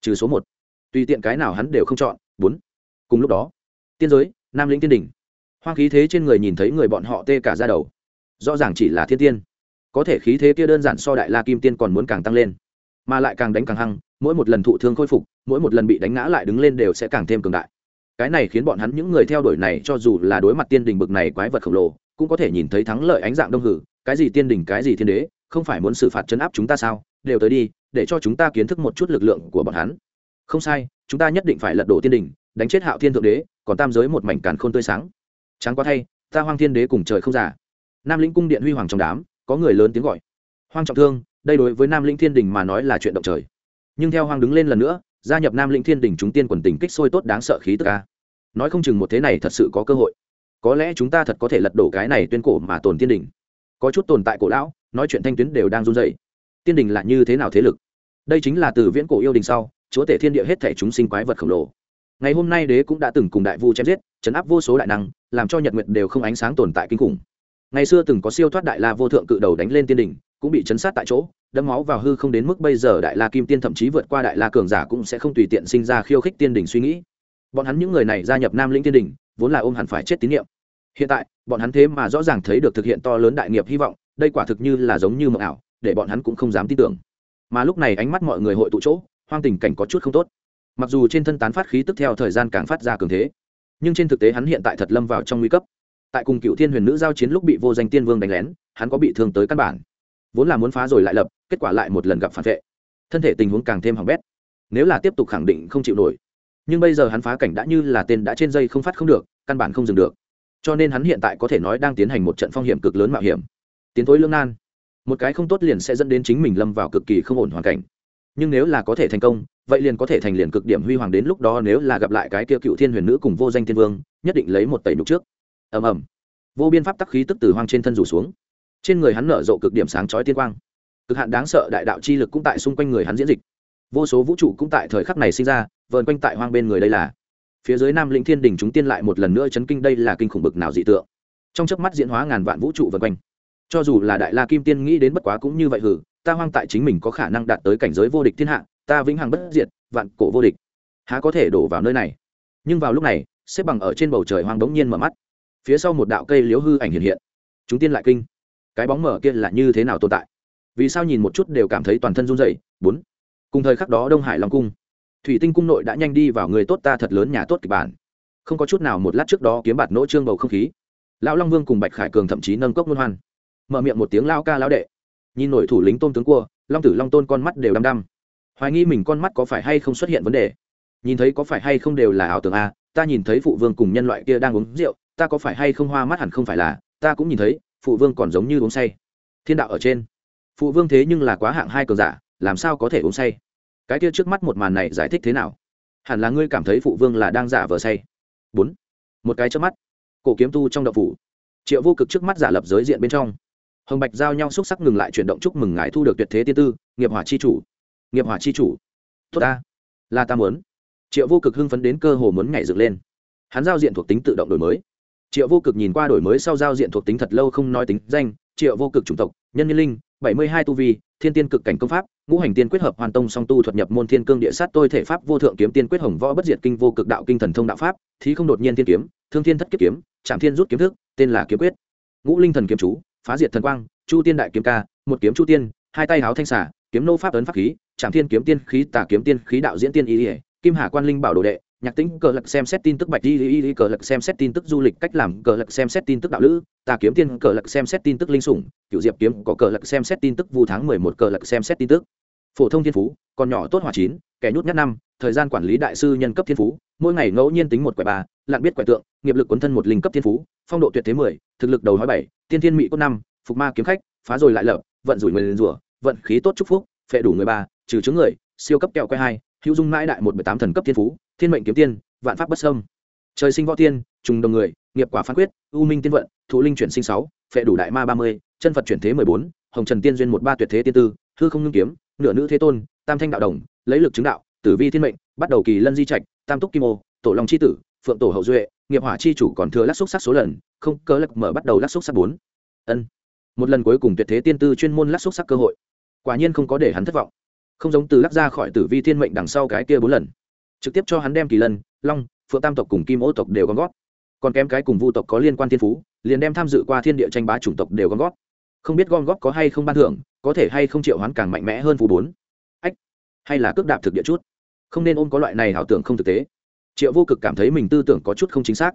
trừ số một. Tùy tiện cái nào hắn đều không chọn, bốn. Cùng lúc đó, tiên giới, nam lĩnh tiên đỉnh. Hoang khí thế trên người nhìn thấy người bọn họ tê cả ra đầu. Rõ ràng chỉ là thiên tiên. Có thể khí thế kia đơn giản so đại la kim tiên còn muốn càng tăng lên, mà lại càng đánh càng hăng, mỗi một lần thụ thương khôi phục, mỗi một lần bị đánh ngã lại đứng lên đều sẽ càng thêm cường đại cái này khiến bọn hắn những người theo đuổi này cho dù là đối mặt tiên đình bực này quái vật khổng lồ, cũng có thể nhìn thấy thắng lợi ánh dạng đông hử. Cái gì tiên đình, cái gì thiên đế, không phải muốn xử phạt chấn áp chúng ta sao? Đều tới đi, để cho chúng ta kiến thức một chút lực lượng của bọn hắn. Không sai, chúng ta nhất định phải lật đổ tiên đình, đánh chết hạo thiên thượng đế, còn tam giới một mảnh càn khôn tươi sáng. Trắng quá thay, ta hoang thiên đế cùng trời không giả nam lĩnh cung điện huy hoàng trong đám, có người lớn tiếng gọi. Hoang trọng thương, đây đối với nam lĩnh thiên đình mà nói là chuyện động trời. Nhưng theo hoang đứng lên lần nữa gia nhập nam lĩnh thiên đình chúng tiên quần tình kích sôi tốt đáng sợ khí tức ca nói không chừng một thế này thật sự có cơ hội. Có lẽ chúng ta thật có thể lật đổ cái này tuyên cổ mà tồn tiên đình. Có chút tồn tại cổ lão, nói chuyện thanh tuyến đều đang run dậy tiên đình là như thế nào thế lực? Đây chính là từ viễn cổ yêu đình sau, chúa tể thiên địa hết thể chúng sinh quái vật khổng lồ. Ngày hôm nay đế cũng đã từng cùng đại vu chém giết, chấn áp vô số đại năng, làm cho nhật nguyệt đều không ánh sáng tồn tại kinh khủng. Ngày xưa từng có siêu thoát đại la vô thượng cự đầu đánh lên tiên đình cũng bị chấn sát tại chỗ đâm máu vào hư không đến mức bây giờ đại la kim tiên thậm chí vượt qua đại la cường giả cũng sẽ không tùy tiện sinh ra khiêu khích tiên đình suy nghĩ. Bọn hắn những người này gia nhập nam lĩnh tiên đình vốn là ôm hẳn phải chết tín nhiệm hiện tại, bọn hắn thế mà rõ ràng thấy được thực hiện to lớn đại nghiệp hy vọng, đây quả thực như là giống như mộng ảo, để bọn hắn cũng không dám tin tưởng. Mà lúc này ánh mắt mọi người hội tụ chỗ, hoang tình cảnh có chút không tốt. Mặc dù trên thân tán phát khí tức theo thời gian càng phát ra cường thế, nhưng trên thực tế hắn hiện tại thật lâm vào trong nguy cấp. Tại cùng cựu thiên huyền nữ giao chiến lúc bị vô danh tiên vương đánh lén, hắn có bị thương tới căn bản vốn là muốn phá rồi lại lập, kết quả lại một lần gặp phản vệ. Thân thể tình huống càng thêm hỏng bét. Nếu là tiếp tục khẳng định không chịu nổi. Nhưng bây giờ hắn phá cảnh đã như là tên đã trên dây không phát không được, căn bản không dừng được. Cho nên hắn hiện tại có thể nói đang tiến hành một trận phong hiểm cực lớn mạo hiểm. Tiến thối lương nan. Một cái không tốt liền sẽ dẫn đến chính mình lâm vào cực kỳ không ổn hoàn cảnh. Nhưng nếu là có thể thành công, vậy liền có thể thành liền cực điểm huy hoàng đến lúc đó nếu là gặp lại cái kia cựu thiên huyền nữ cùng vô danh thiên vương, nhất định lấy một tẩy nhục trước. Ầm ầm. Vô biên pháp tắc khí tức từ hoang trên thân rủ xuống trên người hắn nở rộ cực điểm sáng chói tiên quang. Cực hạn đáng sợ đại đạo chi lực cũng tại xung quanh người hắn diễn dịch. Vô số vũ trụ cũng tại thời khắc này sinh ra, vờn quanh tại hoang bên người đây là. Phía dưới nam lĩnh thiên đình chúng tiên lại một lần nữa chấn kinh đây là kinh khủng bực nào dị tượng. Trong chớp mắt diễn hóa ngàn vạn vũ trụ vần quanh. Cho dù là đại la kim tiên nghĩ đến bất quá cũng như vậy hử ta hoang tại chính mình có khả năng đạt tới cảnh giới vô địch thiên hạ, ta vĩnh hằng bất diệt, vạn cổ vô địch. Há có thể đổ vào nơi này? Nhưng vào lúc này, xếp bằng ở trên bầu trời hoang đống nhiên mở mắt. Phía sau một đạo cây liếu hư ảnh hiện hiện. Chúng tiên lại kinh cái bóng mở kia là như thế nào tồn tại? Vì sao nhìn một chút đều cảm thấy toàn thân run rẩy? Bốn. Cùng thời khắc đó đông hải long cung, thủy tinh cung nội đã nhanh đi vào người tốt ta thật lớn nhà tốt kịch bản. Không có chút nào một lát trước đó kiếm bạt nỗ trương bầu không khí. Lão long vương cùng bạch khải cường thậm chí nâng cốc luân hoan. Mở miệng một tiếng lao ca lao đệ. Nhìn nổi thủ lính tôn tướng cua, long tử long tôn con mắt đều đăm đăm. Hoài nghi mình con mắt có phải hay không xuất hiện vấn đề? Nhìn thấy có phải hay không đều là ảo tưởng a, ta nhìn thấy phụ vương cùng nhân loại kia đang uống rượu, ta có phải hay không hoa mắt hẳn không phải là, ta cũng nhìn thấy phụ vương còn giống như uống say. Thiên đạo ở trên. Phụ vương thế nhưng là quá hạng hai cường giả, làm sao có thể uống say? Cái kia trước mắt một màn này giải thích thế nào? Hẳn là ngươi cảm thấy phụ vương là đang giả vờ say. Bốn. Một cái trước mắt. Cổ kiếm tu trong đậu phủ. Triệu vô cực trước mắt giả lập giới diện bên trong. Hồng bạch giao nhau xúc sắc ngừng lại chuyển động chúc mừng ngài thu được tuyệt thế tiên tư, nghiệp hỏa chi chủ. Nghiệp hỏa chi chủ. Tốt ta. Là ta muốn. Triệu vô cực hưng phấn đến cơ hồ muốn nhảy dựng lên. Hắn giao diện thuộc tính tự động đổi mới triệu vô cực nhìn qua đổi mới sau giao diện thuộc tính thật lâu không nói tính danh, triệu vô cực chủng tộc, nhân nhân linh, bảy mươi hai tu vi, thiên tiên cực cảnh công pháp, ngũ hành tiên quyết hợp hoàn tông song tu thuật nhập môn thiên cương địa sát tôi thể pháp vô thượng kiếm tiên quyết hồng võ bất diệt kinh vô cực đạo kinh thần thông đạo pháp, thí không đột nhiên thiên kiếm, thương thiên thất kiếp kiếm trạm thiên rút kiếm thức, tên là kiếm quyết. Ngũ linh thần kiếm chú, phá diệt thần quang, chu tiên đại kiếm ca, một kiếm chu tiên, hai tay háo thanh xả kiếm nô pháp ấn pháp khí trạm thiên kiếm tiên khí tà kiếm tiên khí đạo diễn tiên ý ỉa kim hà quan linh bảo đồ đệ nhạc tính cờ lật xem xét tin tức bạch y y cờ lật xem xét tin tức du lịch cách làm cờ lật xem xét tin tức đạo lữ tà kiếm tiên cờ lật xem xét tin tức linh sủng cựu diệp kiếm có cờ lật xem xét tin tức vu tháng mười một cờ lật xem xét tin tức. Phổ thông thiên phú, còn nhỏ tốt hòa chín, kẻ nhút nhát năm, thời gian quản lý đại sư nhân cấp thiên phú, mỗi ngày ngẫu nhiên tính một quẻ bà lặn biết quẻ tượng, nghiệp lực quấn thân một linh cấp thiên phú, phong độ tuyệt thế mười, thực lực đầu hói bảy, tiên thiên mỹ cốt năm, phục ma kiếm khách, phá rồi lại lợp vận rủi người liền rủa, vận khí tốt chúc phúc, phệ đủ người ba, trừ chứng người, siêu cấp kẹo quay hai, hữu dung mãi đại một bảy tám thần cấp thiên phú thiên mệnh kiếm tiên, vạn pháp bất sâm trời sinh võ tiên, trùng đồng người, nghiệp quả phán quyết, u minh tiên vận, thụ linh chuyển sinh sáu, phệ đủ đại ma ba mươi, chân phật chuyển thế mười bốn, hồng trần tiên duyên một ba tuyệt thế tiên tư, hư không ngưng kiếm, nửa nữ thế tôn, tam thanh đạo đồng, lấy lực chứng đạo, tử vi thiên mệnh, bắt đầu kỳ lân di trạch, tam túc kim ô, tổ long c h i tử, phượng tổ hậu duệ, nghiệp hỏa chi chủ còn thừa lắc xúc sắc số lần, không cơ lắc mở bắt đầu lắc xúc sắc bốn. Ân. Một lần cuối cùng tuyệt thế tiên tư chuyên môn lắc xúc sắc cơ hội. Quả nhiên không có để hắn thất vọng. Không giống từ lắc ra khỏi tử vi thiên mệnh đằng sau cái kia bốn lần trực tiếp cho hắn đem kỳ lân, long, phượng tam tộc cùng kim ô tộc đều gom gót còn kém cái cùng vu tộc có liên quan thiên phú, liền đem tham dự qua thiên địa tranh bá chủng tộc đều gom gót không biết gom góp có hay không ban thưởng, có thể hay không triệu hoán càng mạnh mẽ hơn phú bốn. Ách, hay là cước đạp thực địa chút. Không nên ôm có loại này ảo tưởng không thực tế. Triệu vô cực cảm thấy mình tư tưởng có chút không chính xác.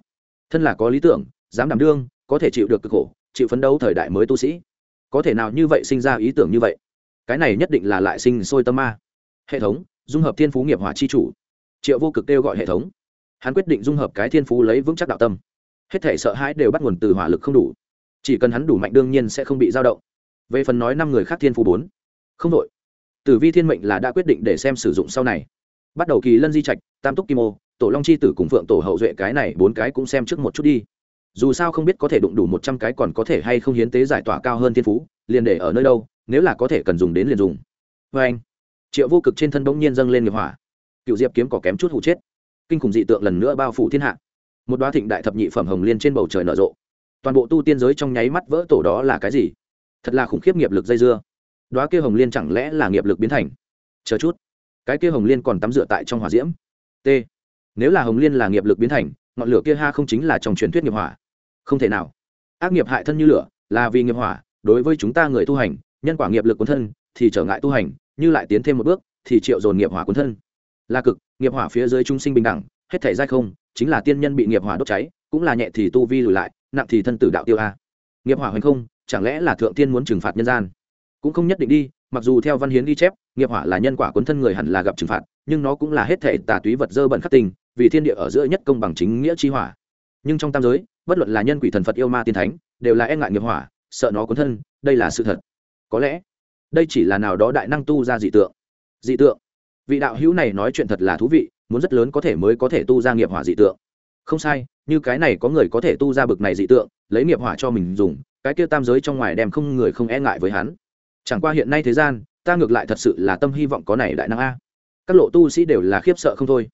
Thân là có lý tưởng, dám đảm đương, có thể chịu được cực khổ, chịu phấn đấu thời đại mới tu sĩ. Có thể nào như vậy sinh ra ý tưởng như vậy? Cái này nhất định là lại sinh sôi tâm ma. Hệ thống, dung hợp thiên phú nghiệp hỏa chi chủ triệu vô cực kêu gọi hệ thống. Hắn quyết định dung hợp cái thiên phú lấy vững chắc đạo tâm. Hết thể sợ hãi đều bắt nguồn từ hỏa lực không đủ. Chỉ cần hắn đủ mạnh đương nhiên sẽ không bị dao động. Về phần nói năm người khác thiên phú bốn. Không đội tử vi thiên mệnh là đã quyết định để xem sử dụng sau này. Bắt đầu kỳ lân di trạch, tam túc kim ô, tổ long chi tử cùng phượng tổ hậu duệ cái này bốn cái cũng xem trước một chút đi. Dù sao không biết có thể đụng đủ một trăm cái còn có thể hay không hiến tế giải tỏa cao hơn thiên phú, liền để ở nơi đâu, nếu là có thể cần dùng đến liền dùng. Vê anh triệu vô cực trên thân bỗng nhiên dâng lên nghiệp hỏa cựu diệp kiếm có kém chút hụ chết. Kinh khủng dị tượng lần nữa bao phủ thiên hạ. Một đoá thịnh đại thập nhị phẩm hồng liên trên bầu trời nở rộ. Toàn bộ tu tiên giới trong nháy mắt vỡ tổ đó là cái gì? Thật là khủng khiếp nghiệp lực dây dưa. Đoá kia hồng liên chẳng lẽ là nghiệp lực biến thành? Chờ chút. Cái kia hồng liên còn tắm rửa tại trong hỏa diễm. T. Nếu là hồng liên là nghiệp lực biến thành, ngọn lửa kia ha không chính là trong truyền thuyết nghiệp hỏa. Không thể nào. Ác nghiệp hại thân như lửa, là vì nghiệp hỏa, đối với chúng ta người tu hành, nhân quả nghiệp lực cuốn thân, thì trở ngại tu hành, như lại tiến thêm một bước, thì triệu dồn nghiệp hỏa cuốn thân là cực, nghiệp hỏa phía dưới trung sinh bình đẳng, hết thể dai không, chính là tiên nhân bị nghiệp hỏa đốt cháy, cũng là nhẹ thì tu vi lùi lại, nặng thì thân tử đạo tiêu a. Nghiệp hỏa hoành không, chẳng lẽ là thượng tiên muốn trừng phạt nhân gian? Cũng không nhất định đi, mặc dù theo văn hiến ghi chép, nghiệp hỏa là nhân quả cuốn thân người hẳn là gặp trừng phạt, nhưng nó cũng là hết thể tà túy vật dơ bẩn khắc tình vì thiên địa ở giữa nhất công bằng chính nghĩa chi hỏa. Nhưng trong tam giới, bất luận là nhân quỷ thần phật yêu ma tiên thánh, đều là e ngại nghiệp hỏa, sợ nó cuốn thân, đây là sự thật. Có lẽ, đây chỉ là nào đó đại năng tu ra dị tượng. Dị tượng vị đạo hữu này nói chuyện thật là thú vị, muốn rất lớn có thể mới có thể tu ra nghiệp hỏa dị tượng. Không sai, như cái này có người có thể tu ra bực này dị tượng, lấy nghiệp hỏa cho mình dùng, cái kia tam giới trong ngoài đem không người không e ngại với hắn. Chẳng qua hiện nay thế gian, ta ngược lại thật sự là tâm hy vọng có này đại năng a. Các lộ tu sĩ đều là khiếp sợ không thôi.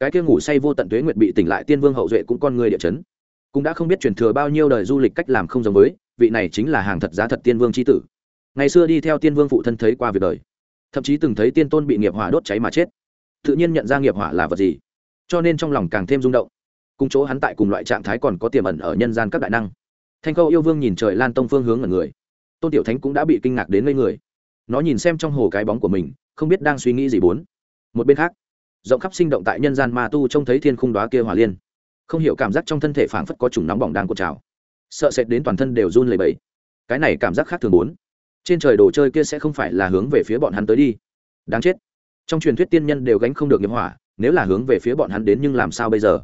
Cái kia ngủ say vô tận tuế nguyệt bị tỉnh lại tiên vương hậu duệ cũng con người địa chấn. Cũng đã không biết truyền thừa bao nhiêu đời du lịch cách làm không giống với, vị này chính là hàng thật giá thật tiên vương c h i tử. Ngày xưa đi theo tiên vương phụ thân thấy qua việc đời thậm chí từng thấy tiên tôn bị nghiệp hỏa đốt cháy mà chết. Tự nhiên nhận ra nghiệp hỏa là vật gì, cho nên trong lòng càng thêm rung động. Cùng chỗ hắn tại cùng loại trạng thái còn có tiềm ẩn ở nhân gian các đại năng. Thanh khâu yêu vương nhìn trời lan tông phương hướng ở người. Tôn tiểu thánh cũng đã bị kinh ngạc đến ngây người. Nó nhìn xem trong hồ cái bóng của mình, không biết đang suy nghĩ gì bốn. Một bên khác, rộng khắp sinh động tại nhân gian ma tu trông thấy thiên khung đoá kia hỏa liên. Không hiểu cảm giác trong thân thể phảng phất có chủng nóng bỏng đang cột trào. Sợ sệt đến toàn thân đều run lẩy bẩy. Cái này cảm giác khác thường bốn trên trời đồ chơi kia sẽ không phải là hướng về phía bọn hắn tới đi. Đáng chết. Trong truyền thuyết tiên nhân đều gánh không được nghiệp hỏa, nếu là hướng về phía bọn hắn đến nhưng làm sao bây giờ?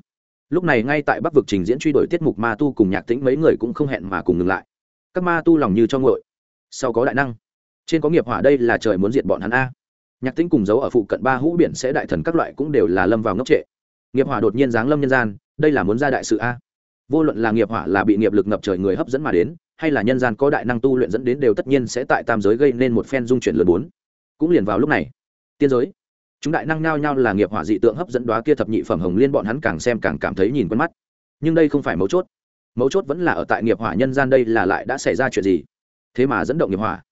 Lúc này ngay tại bắc vực trình diễn truy đuổi tiết mục ma tu cùng nhạc tĩnh mấy người cũng không hẹn mà cùng ngừng lại. Các ma tu lòng như cho ngội sau có đại năng. Trên có nghiệp hỏa đây là trời muốn diệt bọn hắn a. Nhạc tĩnh cùng giấu ở phụ cận ba hũ biển sẽ đại thần các loại cũng đều là lâm vào ngốc trệ. Nghiệp hỏa đột nhiên giáng lâm nhân gian, đây là muốn ra đại sự a. Vô luận là nghiệp hỏa là bị nghiệp lực ngập trời người hấp dẫn mà đến hay là nhân gian có đại năng tu luyện dẫn đến đều tất nhiên sẽ tại tam giới gây nên một phen dung chuyển lớn bốn. Cũng liền vào lúc này, tiên giới, chúng đại năng nhao nhao là nghiệp hỏa dị tượng hấp dẫn đoá kia thập nhị phẩm hồng liên bọn hắn càng xem càng cảm thấy nhìn quen mắt. Nhưng đây không phải mấu chốt mấu chốt vẫn là ở tại nghiệp hỏa nhân gian đây là lại đã xảy ra chuyện gì? Thế mà dẫn động nghiệp hỏa.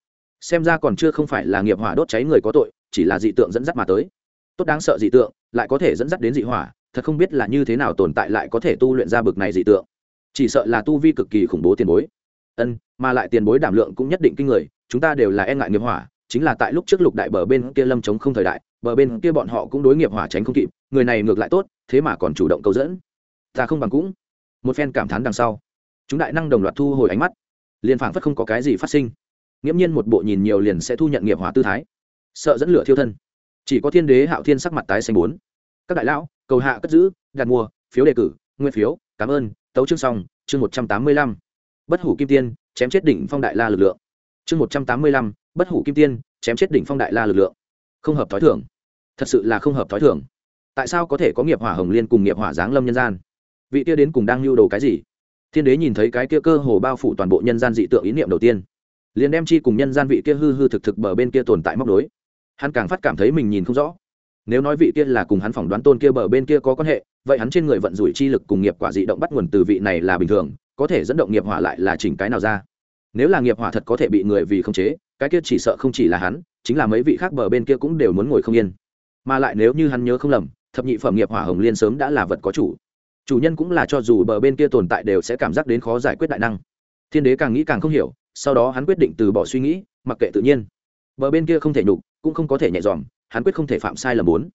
Xem ra còn chưa không phải là nghiệp hỏa đốt cháy người có tội, chỉ là dị tượng dẫn dắt mà tới. Tốt đáng sợ dị tượng, lại có thể dẫn dắt đến dị hỏa, thật không biết là như thế nào tồn tại lại có thể tu luyện ra bực này dị tượng. Chỉ sợ là tu vi cực kỳ khủng bố tiền bối ân, mà lại tiền bối đảm lượng cũng nhất định kinh người, chúng ta đều là e ngại nghiệp hỏa, chính là tại lúc trước lục đại bờ bên kia lâm chống không thời đại, bờ bên kia bọn họ cũng đối nghiệp hỏa tránh không kịp, người này ngược lại tốt, thế mà còn chủ động câu dẫn. Ta không bằng cũng. Một phen cảm thán đằng sau, chúng đại năng đồng loạt thu hồi ánh mắt. Liền phảng phất không có cái gì phát sinh. Nghiễm nhiên một bộ nhìn nhiều liền sẽ thu nhận nghiệp hỏa tư thái. Sợ dẫn lửa thiêu thân. Chỉ có thiên đế hạo thiên sắc mặt tái xanh bốn. Các đại lão, cầu hạ cất giữ, đặt mua phiếu đề cử, nguyên phiếu, cảm ơn, tấu chương xong, chương một trăm tám mươi lăm bất hủ kim tiên, chém chết đỉnh phong đại la lực lượng. Chương một trăm tám mươi lăm, bất hủ kim tiên, chém chết đỉnh phong đại la lực lượng. Không hợp t h ó i thưởng thật sự là không hợp t h ó i thưởng tại sao có thể có nghiệp hỏa hồng liên cùng nghiệp hỏa giáng lâm nhân gian? Vị kia đến cùng đang lưu đồ cái gì? Thiên đế nhìn thấy cái kia cơ hồ bao phủ toàn bộ nhân gian dị tượng ý niệm đầu tiên. Liền đem chi cùng nhân gian vị kia hư hư thực thực bờ bên kia tồn tại móc đối hắn càng phát cảm thấy mình nhìn không rõ. Nếu nói vị kia là cùng hắn phỏng đoán tôn kia bờ bên kia có quan hệ, vậy hắn trên người vận rủi chi lực cùng nghiệp quả dị động bắt nguồn từ vị này là bình thường có thể dẫn động nghiệp hỏa lại là chỉnh cái nào ra. Nếu là nghiệp hỏa thật có thể bị người vì không chế, cái kia chỉ sợ không chỉ là hắn, chính là mấy vị khác bờ bên kia cũng đều muốn ngồi không yên. Mà lại nếu như hắn nhớ không lầm, thập nhị phẩm nghiệp hỏa hồng liên sớm đã là vật có chủ. Chủ nhân cũng là cho dù bờ bên kia tồn tại đều sẽ cảm giác đến khó giải quyết đại năng. Thiên đế càng nghĩ càng không hiểu, sau đó hắn quyết định từ bỏ suy nghĩ, mặc kệ tự nhiên. Bờ bên kia không thể nhục, cũng không có thể nhẹ dòm, hắn quyết không thể phạm sai lầm bốn.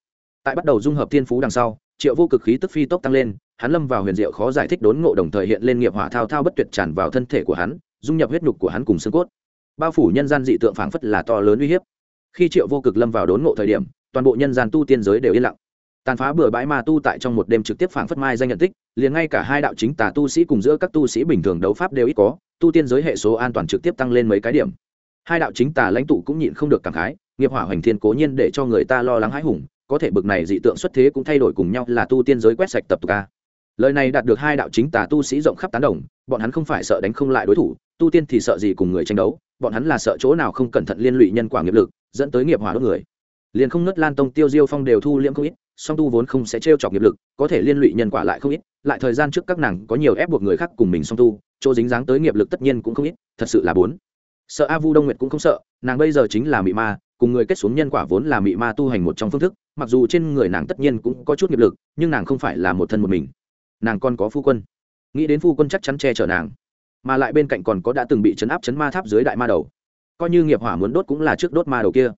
Tại bắt đầu dung hợp thiên phú đằng sau, triệu vô cực khí tức phi tốc tăng lên hắn lâm vào huyền diệu khó giải thích đốn ngộ đồng thời hiện lên nghiệp hỏa thao thao bất tuyệt tràn vào thân thể của hắn, dung nhập huyết nhục của hắn cùng xương cốt. Bao phủ nhân gian dị tượng phảng phất là to lớn uy hiếp. Khi triệu vô cực lâm vào đốn ngộ thời điểm, toàn bộ nhân gian tu tiên giới đều yên lặng. Tàn phá bừa bãi ma tu tại trong một đêm trực tiếp phảng phất mai danh nhận tích, liền ngay cả hai đạo chính tà tu sĩ cùng giữa các tu sĩ bình thường đấu pháp đều ít có, tu tiên giới hệ số an toàn trực tiếp tăng lên mấy cái điểm. Hai đạo chính tà lãnh tụ cũng nhịn không được cảm khái, nghiệp hỏa hoành thiên cố nhiên để cho người ta lo lắng hãi hùng, có thể bực này dị tượng xuất thế cũng thay đổi cùng nhau là tu tiên giới quét sạch tập tục a lời này đạt được hai đạo chính tà tu sĩ rộng khắp tán đồng, bọn hắn không phải sợ đánh không lại đối thủ, tu tiên thì sợ gì cùng người tranh đấu, bọn hắn là sợ chỗ nào không cẩn thận liên lụy nhân quả nghiệp lực, dẫn tới nghiệp hỏa đốt người. Liền không nứt lan tông, tiêu diêu phong đều thu liễm không ít, song tu vốn không sẽ t chọc nghiệp lực, có thể liên lụy nhân quả lại không ít, lại thời gian trước các nàng có nhiều ép buộc người khác cùng mình song tu, chỗ dính dáng tới nghiệp lực tất nhiên cũng không ít, thật sự là bốn. Sợ a vu đông nguyệt cũng không sợ, nàng bây giờ chính là mị ma, cùng người kết xuống nhân quả vốn là mị ma tu hành một trong phương thức, mặc dù trên người nàng tất nhiên cũng có chút nghiệp lực, nhưng nàng không phải là một thân một mình nàng còn có phu quân. Nghĩ đến phu quân chắc chắn che chở nàng, mà lại bên cạnh còn có đã từng bị chấn áp chấn ma tháp dưới đại ma đầu. Coi như nghiệp hỏa muốn đốt cũng là trước đốt ma đầu kia.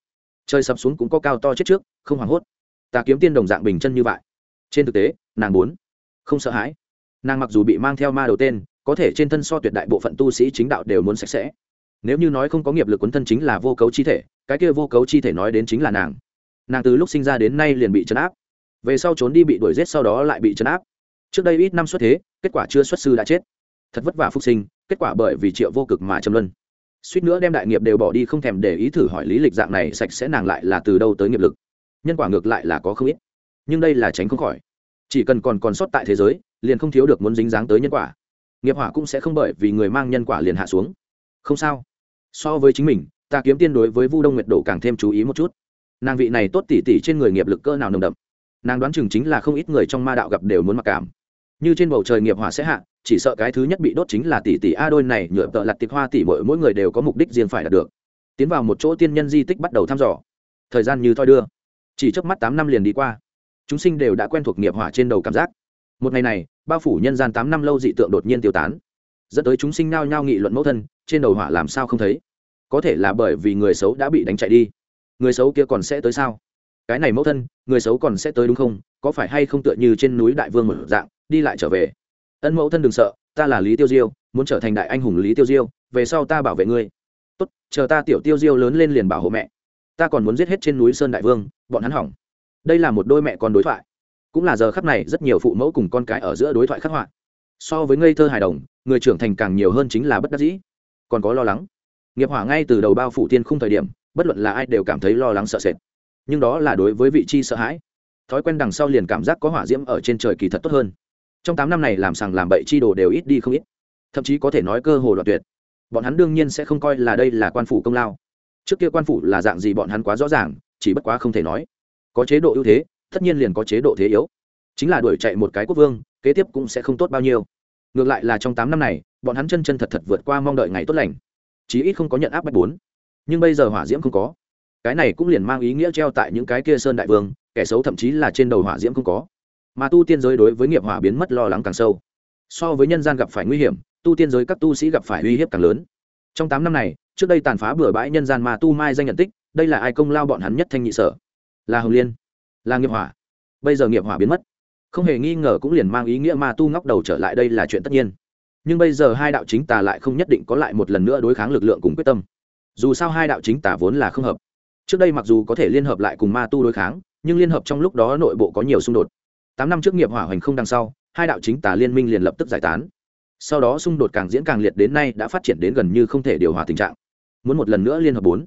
Trời sập xuống cũng có cao to chết trước, không hoảng hốt. Ta kiếm tiên đồng dạng bình chân như vậy. Trên thực tế, nàng muốn không sợ hãi. Nàng mặc dù bị mang theo ma đầu tên, có thể trên thân so tuyệt đại bộ phận tu sĩ chính đạo đều muốn sạch sẽ. Nếu như nói không có nghiệp lực quấn thân chính là vô cấu chi thể, cái kia vô cấu chi thể nói đến chính là nàng. Nàng từ lúc sinh ra đến nay liền bị chấn áp. Về sau trốn đi bị đuổi g i ế t sau đó lại bị chấn áp trước đây ít năm xuất thế, kết quả chưa xuất sư đã chết. Thật vất vả phục sinh, kết quả bởi vì triệu vô cực mà châm luân. Suýt nữa đem đại nghiệp đều bỏ đi không thèm để ý thử hỏi lý lịch dạng này sạch sẽ nàng lại là từ đâu tới nghiệp lực. Nhân quả ngược lại là có không ít. Nhưng đây là tránh không khỏi. Chỉ cần còn còn sót tại thế giới, liền không thiếu được muốn dính dáng tới nhân quả. Nghiệp hỏa cũng sẽ không bởi vì người mang nhân quả liền hạ xuống. Không sao. So với chính mình, ta kiếm tiên đối với vu đông nguyệt đổ càng thêm chú ý một chút. Nàng vị này tốt tỉ tỉ trên người nghiệp lực cơ nào nồng đậm. Nàng đoán chừng chính là không ít người trong ma đạo gặp đều muốn mặc cảm như trên bầu trời nghiệp hỏa sẽ hạ, chỉ sợ cái thứ nhất bị đốt chính là tỷ tỷ a đôi này nhựa tợ lặt tịch hoa tỷ mỗi mỗi người đều có mục đích riêng phải đạt được. Tiến vào một chỗ tiên nhân di tích bắt đầu thăm dò. Thời gian như thoi đưa. Chỉ trước mắt tám năm liền đi qua. Chúng sinh đều đã quen thuộc nghiệp hỏa trên đầu cảm giác. Một ngày này, bao phủ nhân gian tám năm lâu dị tượng đột nhiên tiêu tán. Dẫn tới chúng sinh nao nhao nghị luận mẫu thân, trên đầu hỏa làm sao không thấy? Có thể là bởi vì người xấu đã bị đánh chạy đi. Người xấu kia còn sẽ tới sao? Cái này mẫu thân, người xấu còn sẽ tới đúng không? Có phải hay không tựa như trên núi đại vương một dạng đi lại trở về. Ân mẫu thân đừng sợ, ta là lý tiêu diêu, muốn trở thành đại anh hùng lý tiêu diêu, về sau ta bảo vệ ngươi. Tốt, chờ ta tiểu tiêu diêu lớn lên liền bảo hộ mẹ. Ta còn muốn giết hết trên núi sơn đại vương, bọn hắn hỏng. Đây là một đôi mẹ con đối thoại. Cũng là giờ khắc này rất nhiều phụ mẫu cùng con cái ở giữa đối thoại khắc họa. So với ngây thơ hài đồng, người trưởng thành càng nhiều hơn chính là bất đắc dĩ. Còn có lo lắng. Nghiệp hỏa ngay từ đầu bao phủ tiên khung thời điểm, bất luận là ai đều cảm thấy lo lắng sợ sệt. Nhưng đó là đối với vị chi sợ hãi. Thói quen đằng sau liền cảm giác có hỏa diễm ở trên trời kỳ thật tốt hơn trong tám năm này làm sàng làm bậy chi đồ đều ít đi không ít. Thậm chí có thể nói cơ hồ đoạn tuyệt. Bọn hắn đương nhiên sẽ không coi là đây là quan phủ công lao. Trước kia quan phủ là dạng gì bọn hắn quá rõ ràng, chỉ bất quá không thể nói. Có chế độ ưu thế, tất nhiên liền có chế độ thế yếu. Chính là đuổi chạy một cái quốc vương, kế tiếp cũng sẽ không tốt bao nhiêu. Ngược lại là trong tám năm này, bọn hắn chân chân thật thật vượt qua mong đợi ngày tốt lành. Chí ít không có nhận áp bách bốn. Nhưng bây giờ hỏa diễm không có. Cái này cũng liền mang ý nghĩa treo tại những cái kia sơn đại vương, kẻ xấu thậm chí là trên đầu hỏa diễm không có mà tu tiên giới đối với nghiệp hỏa biến mất lo lắng càng sâu. So với nhân gian gặp phải nguy hiểm, tu tiên giới các tu sĩ gặp phải uy hiếp càng lớn. Trong tám năm này, trước đây tàn phá bừa bãi nhân gian mà tu mai danh nhận tích, đây là ai công lao bọn hắn nhất thanh nhị sở? Là hồng liên, là nghiệp hỏa. Bây giờ nghiệp hỏa biến mất. Không hề nghi ngờ cũng liền mang ý nghĩa ma tu ngóc đầu trở lại đây là chuyện tất nhiên. Nhưng bây giờ hai đạo chính tà lại không nhất định có lại một lần nữa đối kháng lực lượng cùng quyết tâm. Dù sao hai đạo chính tà vốn là không hợp. Trước đây mặc dù có thể liên hợp lại cùng ma tu đối kháng, nhưng liên hợp trong lúc đó nội bộ có nhiều xung đột tám năm trước nghiệp hỏa hoành không đằng sau, hai đạo chính tà liên minh liền lập tức giải tán. Sau đó xung đột càng diễn càng liệt đến nay đã phát triển đến gần như không thể điều hòa tình trạng. Muốn một lần nữa liên hợp bốn.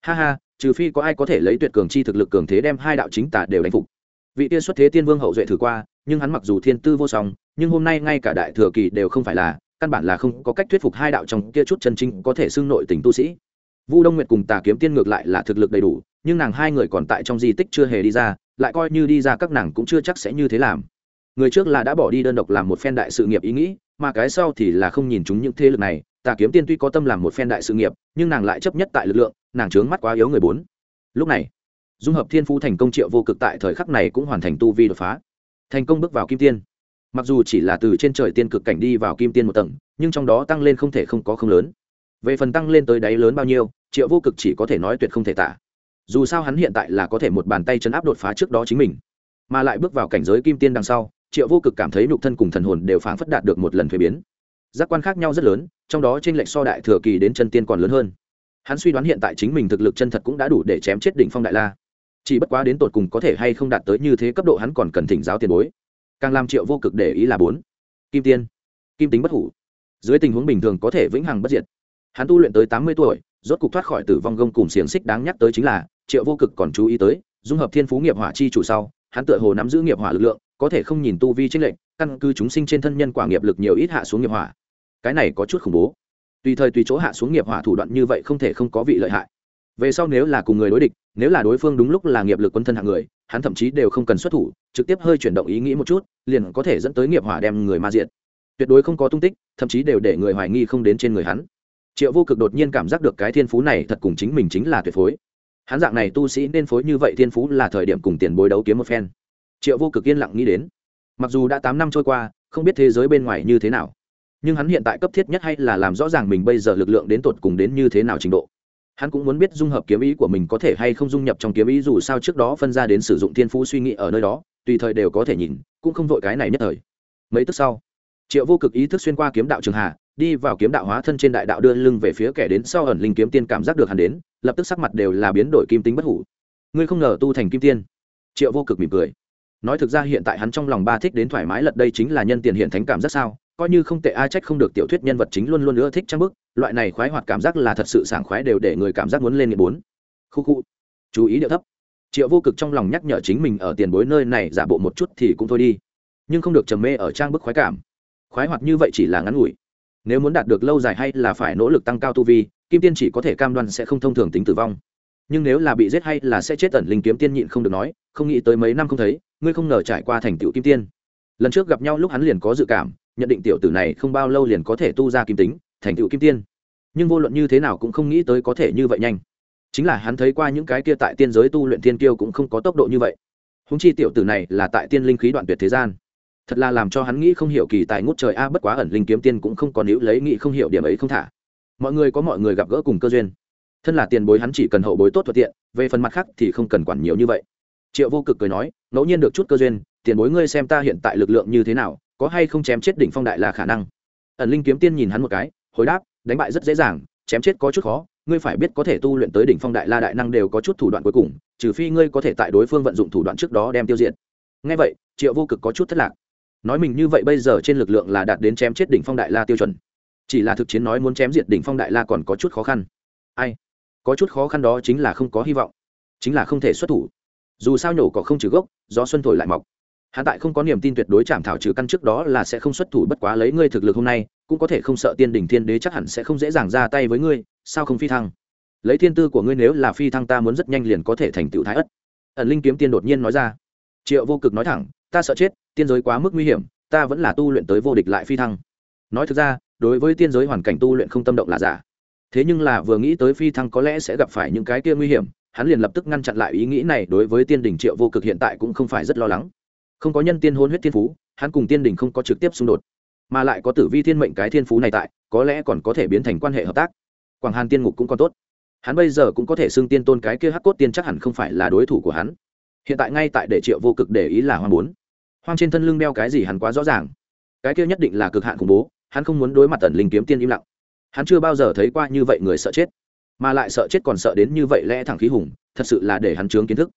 Ha ha, trừ phi có ai có thể lấy tuyệt cường chi thực lực cường thế đem hai đạo chính tà đều đánh phục. Vị tiên xuất thế tiên vương hậu duệ thử qua, nhưng hắn mặc dù thiên tư vô song, nhưng hôm nay ngay cả đại thừa kỳ đều không phải là, căn bản là không có cách thuyết phục hai đạo trong kia chút chân chính có thể xưng nội tình tu sĩ. Vu đông nguyệt cùng tà kiếm tiên ngược lại là thực lực đầy đủ, nhưng nàng hai người còn tại trong di tích chưa hề đi ra lại coi như đi ra các nàng cũng chưa chắc sẽ như thế làm. Người trước là đã bỏ đi đơn độc làm một phen đại sự nghiệp ý nghĩ, mà cái sau thì là không nhìn chúng những thế lực này. Tà kiếm tiên tuy có tâm làm một phen đại sự nghiệp, nhưng nàng lại chấp nhất tại lực lượng, nàng trướng mắt quá yếu người bốn. Lúc này, dung hợp thiên phú thành công triệu vô cực tại thời khắc này cũng hoàn thành tu vi đột phá. Thành công bước vào kim tiên. Mặc dù chỉ là từ trên trời tiên cực cảnh đi vào kim tiên một tầng, nhưng trong đó tăng lên không thể không có không lớn. Về phần tăng lên tới đáy lớn bao nhiêu, triệu vô cực chỉ có thể nói tuyệt không thể tả dù sao hắn hiện tại là có thể một bàn tay chấn áp đột phá trước đó chính mình. Mà lại bước vào cảnh giới kim tiên đằng sau, triệu vô cực cảm thấy nhục thân cùng thần hồn đều phảng phất đạt được một lần thuế biến. Giác quan khác nhau rất lớn, trong đó trên lệch so đại thừa kỳ đến chân tiên còn lớn hơn. Hắn suy đoán hiện tại chính mình thực lực chân thật cũng đã đủ để chém chết đỉnh phong đại la. Chỉ bất quá đến tột cùng có thể hay không đạt tới như thế cấp độ hắn còn cần thỉnh giáo tiền bối. Càng làm triệu vô cực để ý là bốn. Kim tiên. Kim tính bất hủ. Dưới tình huống bình thường có thể vĩnh hằng bất diệt. Hắn tu luyện tới tám mươi tuổi, rốt cục thoát khỏi tử vong gông cùng xiềng xích đáng nhắc tới chính là triệu vô cực còn chú ý tới, dung hợp thiên phú nghiệp hỏa chi chủ sau, hắn tựa hồ nắm giữ nghiệp hỏa lực lượng, có thể không nhìn tu vi trên lệnh căn cứ chúng sinh trên thân nhân quả nghiệp lực nhiều ít hạ xuống nghiệp hỏa. Cái này có chút khủng bố. Tùy thời tùy chỗ hạ xuống nghiệp hỏa thủ đoạn như vậy không thể không có vị lợi hại. Về sau nếu là cùng người đối địch, nếu là đối phương đúng lúc là nghiệp lực quân thân hạng người, hắn thậm chí đều không cần xuất thủ, trực tiếp hơi chuyển động ý nghĩ một chút, liền có thể dẫn tới nghiệp hỏa đem người ma diện tuyệt đối không có tung tích, thậm chí đều để người hoài nghi không đến trên người hắn. Triệu vô cực đột nhiên cảm giác được cái thiên phú này thật cùng chính mình chính là tuyệt phối hắn dạng này tu sĩ nên phối như vậy thiên phú là thời điểm cùng tiền bối đấu kiếm một phen. Triệu vô cực yên lặng nghĩ đến, mặc dù đã tám năm trôi qua, không biết thế giới bên ngoài như thế nào, nhưng hắn hiện tại cấp thiết nhất hay là làm rõ ràng mình bây giờ lực lượng đến tột cùng đến như thế nào trình độ. Hắn cũng muốn biết dung hợp kiếm ý của mình có thể hay không dung nhập trong kiếm ý, dù sao trước đó phân ra đến sử dụng thiên phú suy nghĩ ở nơi đó, tùy thời đều có thể nhìn, cũng không vội cái này nhất thời. Mấy tức sau, triệu vô cực ý thức xuyên qua kiếm đạo trường hà, đi vào kiếm đạo hóa thân trên đại đạo đưa lưng về phía kẻ đến sau ẩn linh kiếm tiên cảm giác được hắn đến lập tức sắc mặt đều là biến đổi kim tính bất hủ. Ngươi không ngờ tu thành kim tiên. Triệu vô cực mỉm cười. Nói thực ra hiện tại hắn trong lòng ba thích đến thoải mái lật đây chính là nhân tiền hiện thánh cảm giác sao, coi như không tệ ai trách không được tiểu thuyết nhân vật chính luôn luôn ưa thích trang bức, loại này khoái hoạt cảm giác là thật sự sảng khoái đều để người cảm giác muốn lên nghiện bốn. Khu khu. Chú ý điệu thấp. Triệu vô cực trong lòng nhắc nhở chính mình ở tiền bối nơi này giả bộ một chút thì cũng thôi đi. Nhưng không được trầm mê ở trang bức khoái cảm. Khoái hoạt như vậy chỉ là ngắn ngủi. Nếu muốn đạt được lâu dài hay là phải nỗ lực tăng cao tu vi kim tiên chỉ có thể cam đoan sẽ không thông thường tính tử vong. Nhưng nếu là bị giết hay là sẽ chết tẩn linh kiếm tiên nhịn không được nói, không nghĩ tới mấy năm không thấy, ngươi không ngờ trải qua thành tựu kim tiên. Lần trước gặp nhau lúc hắn liền có dự cảm, nhận định tiểu tử này không bao lâu liền có thể tu ra kim tính, thành tựu kim tiên. Nhưng vô luận như thế nào cũng không nghĩ tới có thể như vậy nhanh. Chính là hắn thấy qua những cái kia tại tiên giới tu luyện tiên kiêu cũng không có tốc độ như vậy. Húng chi tiểu tử này là tại tiên linh khí đoạn tuyệt thế gian. Thật là làm cho hắn nghĩ không hiểu kỳ tài ngút trời, a, bất quá ẩn linh kiếm tiên cũng không còn níu lấy, nghĩ không hiểu điểm ấy không thả mọi người có mọi người gặp gỡ cùng cơ duyên. Thân là tiền bối hắn chỉ cần hậu bối tốt thuận tiện, về phần mặt khác thì không cần quản nhiều như vậy. Triệu vô cực cười nói, ngẫu nhiên được chút cơ duyên, tiền bối ngươi xem ta hiện tại lực lượng như thế nào, có hay không chém chết đỉnh phong đại là khả năng? Ẩn linh kiếm tiên nhìn hắn một cái, hồi đáp, đánh bại rất dễ dàng, chém chết có chút khó, ngươi phải biết có thể tu luyện tới đỉnh phong đại la đại năng đều có chút thủ đoạn cuối cùng, trừ phi ngươi có thể tại đối phương vận dụng thủ đoạn trước đó đem tiêu diệt. Ngay vậy, triệu vô cực có chút thất lạc. Nói mình như vậy bây giờ trên lực lượng là đạt đến chém chết đỉnh phong đại la tiêu chuẩn chỉ là thực chiến nói muốn chém diệt đỉnh phong đại la còn có chút khó khăn. Ai? Có chút khó khăn đó chính là không có hy vọng, chính là không thể xuất thủ. Dù sao nhổ cỏ không trừ gốc do xuân thổi lại mọc. Hắn tại không có niềm tin tuyệt đối chạm thảo trừ căn trước đó là sẽ không xuất thủ bất quá lấy ngươi thực lực hôm nay, cũng có thể không sợ tiên đỉnh thiên đế chắc hẳn sẽ không dễ dàng ra tay với ngươi, sao không phi thăng? Lấy thiên tư của ngươi nếu là phi thăng ta muốn rất nhanh liền có thể thành tựu thái ất. Ẩn linh kiếm tiên đột nhiên nói ra. Triệu vô cực nói thẳng, ta sợ chết, tiên giới quá mức nguy hiểm, ta vẫn là tu luyện tới vô địch lại phi thăng. Nói thực ra đối với tiên giới hoàn cảnh tu luyện không tâm động là giả. Thế nhưng là vừa nghĩ tới phi thăng có lẽ sẽ gặp phải những cái kia nguy hiểm hắn liền lập tức ngăn chặn lại ý nghĩ này đối với tiên đình triệu vô cực hiện tại cũng không phải rất lo lắng. Không có nhân tiên hôn huyết thiên phú hắn cùng tiên đình không có trực tiếp xung đột mà lại có tử vi thiên mệnh cái thiên phú này tại có lẽ còn có thể biến thành quan hệ hợp tác. Quảng hàn tiên ngục cũng còn tốt. Hắn bây giờ cũng có thể xưng tiên tôn cái kia hắc cốt tiên chắc hẳn không phải là đối thủ của hắn. Hiện tại ngay tại để triệu vô cực để ý là hoang muốn, hoang trên thân lưng đeo cái gì hắn quá rõ ràng. Cái kia nhất định là cực hạn khủng bố hắn không muốn đối mặt tần linh kiếm tiên im lặng. Hắn chưa bao giờ thấy qua như vậy người sợ chết, mà lại sợ chết còn sợ đến như vậy lẽ thẳng khí hùng, thật sự là để hắn chướng kiến thức.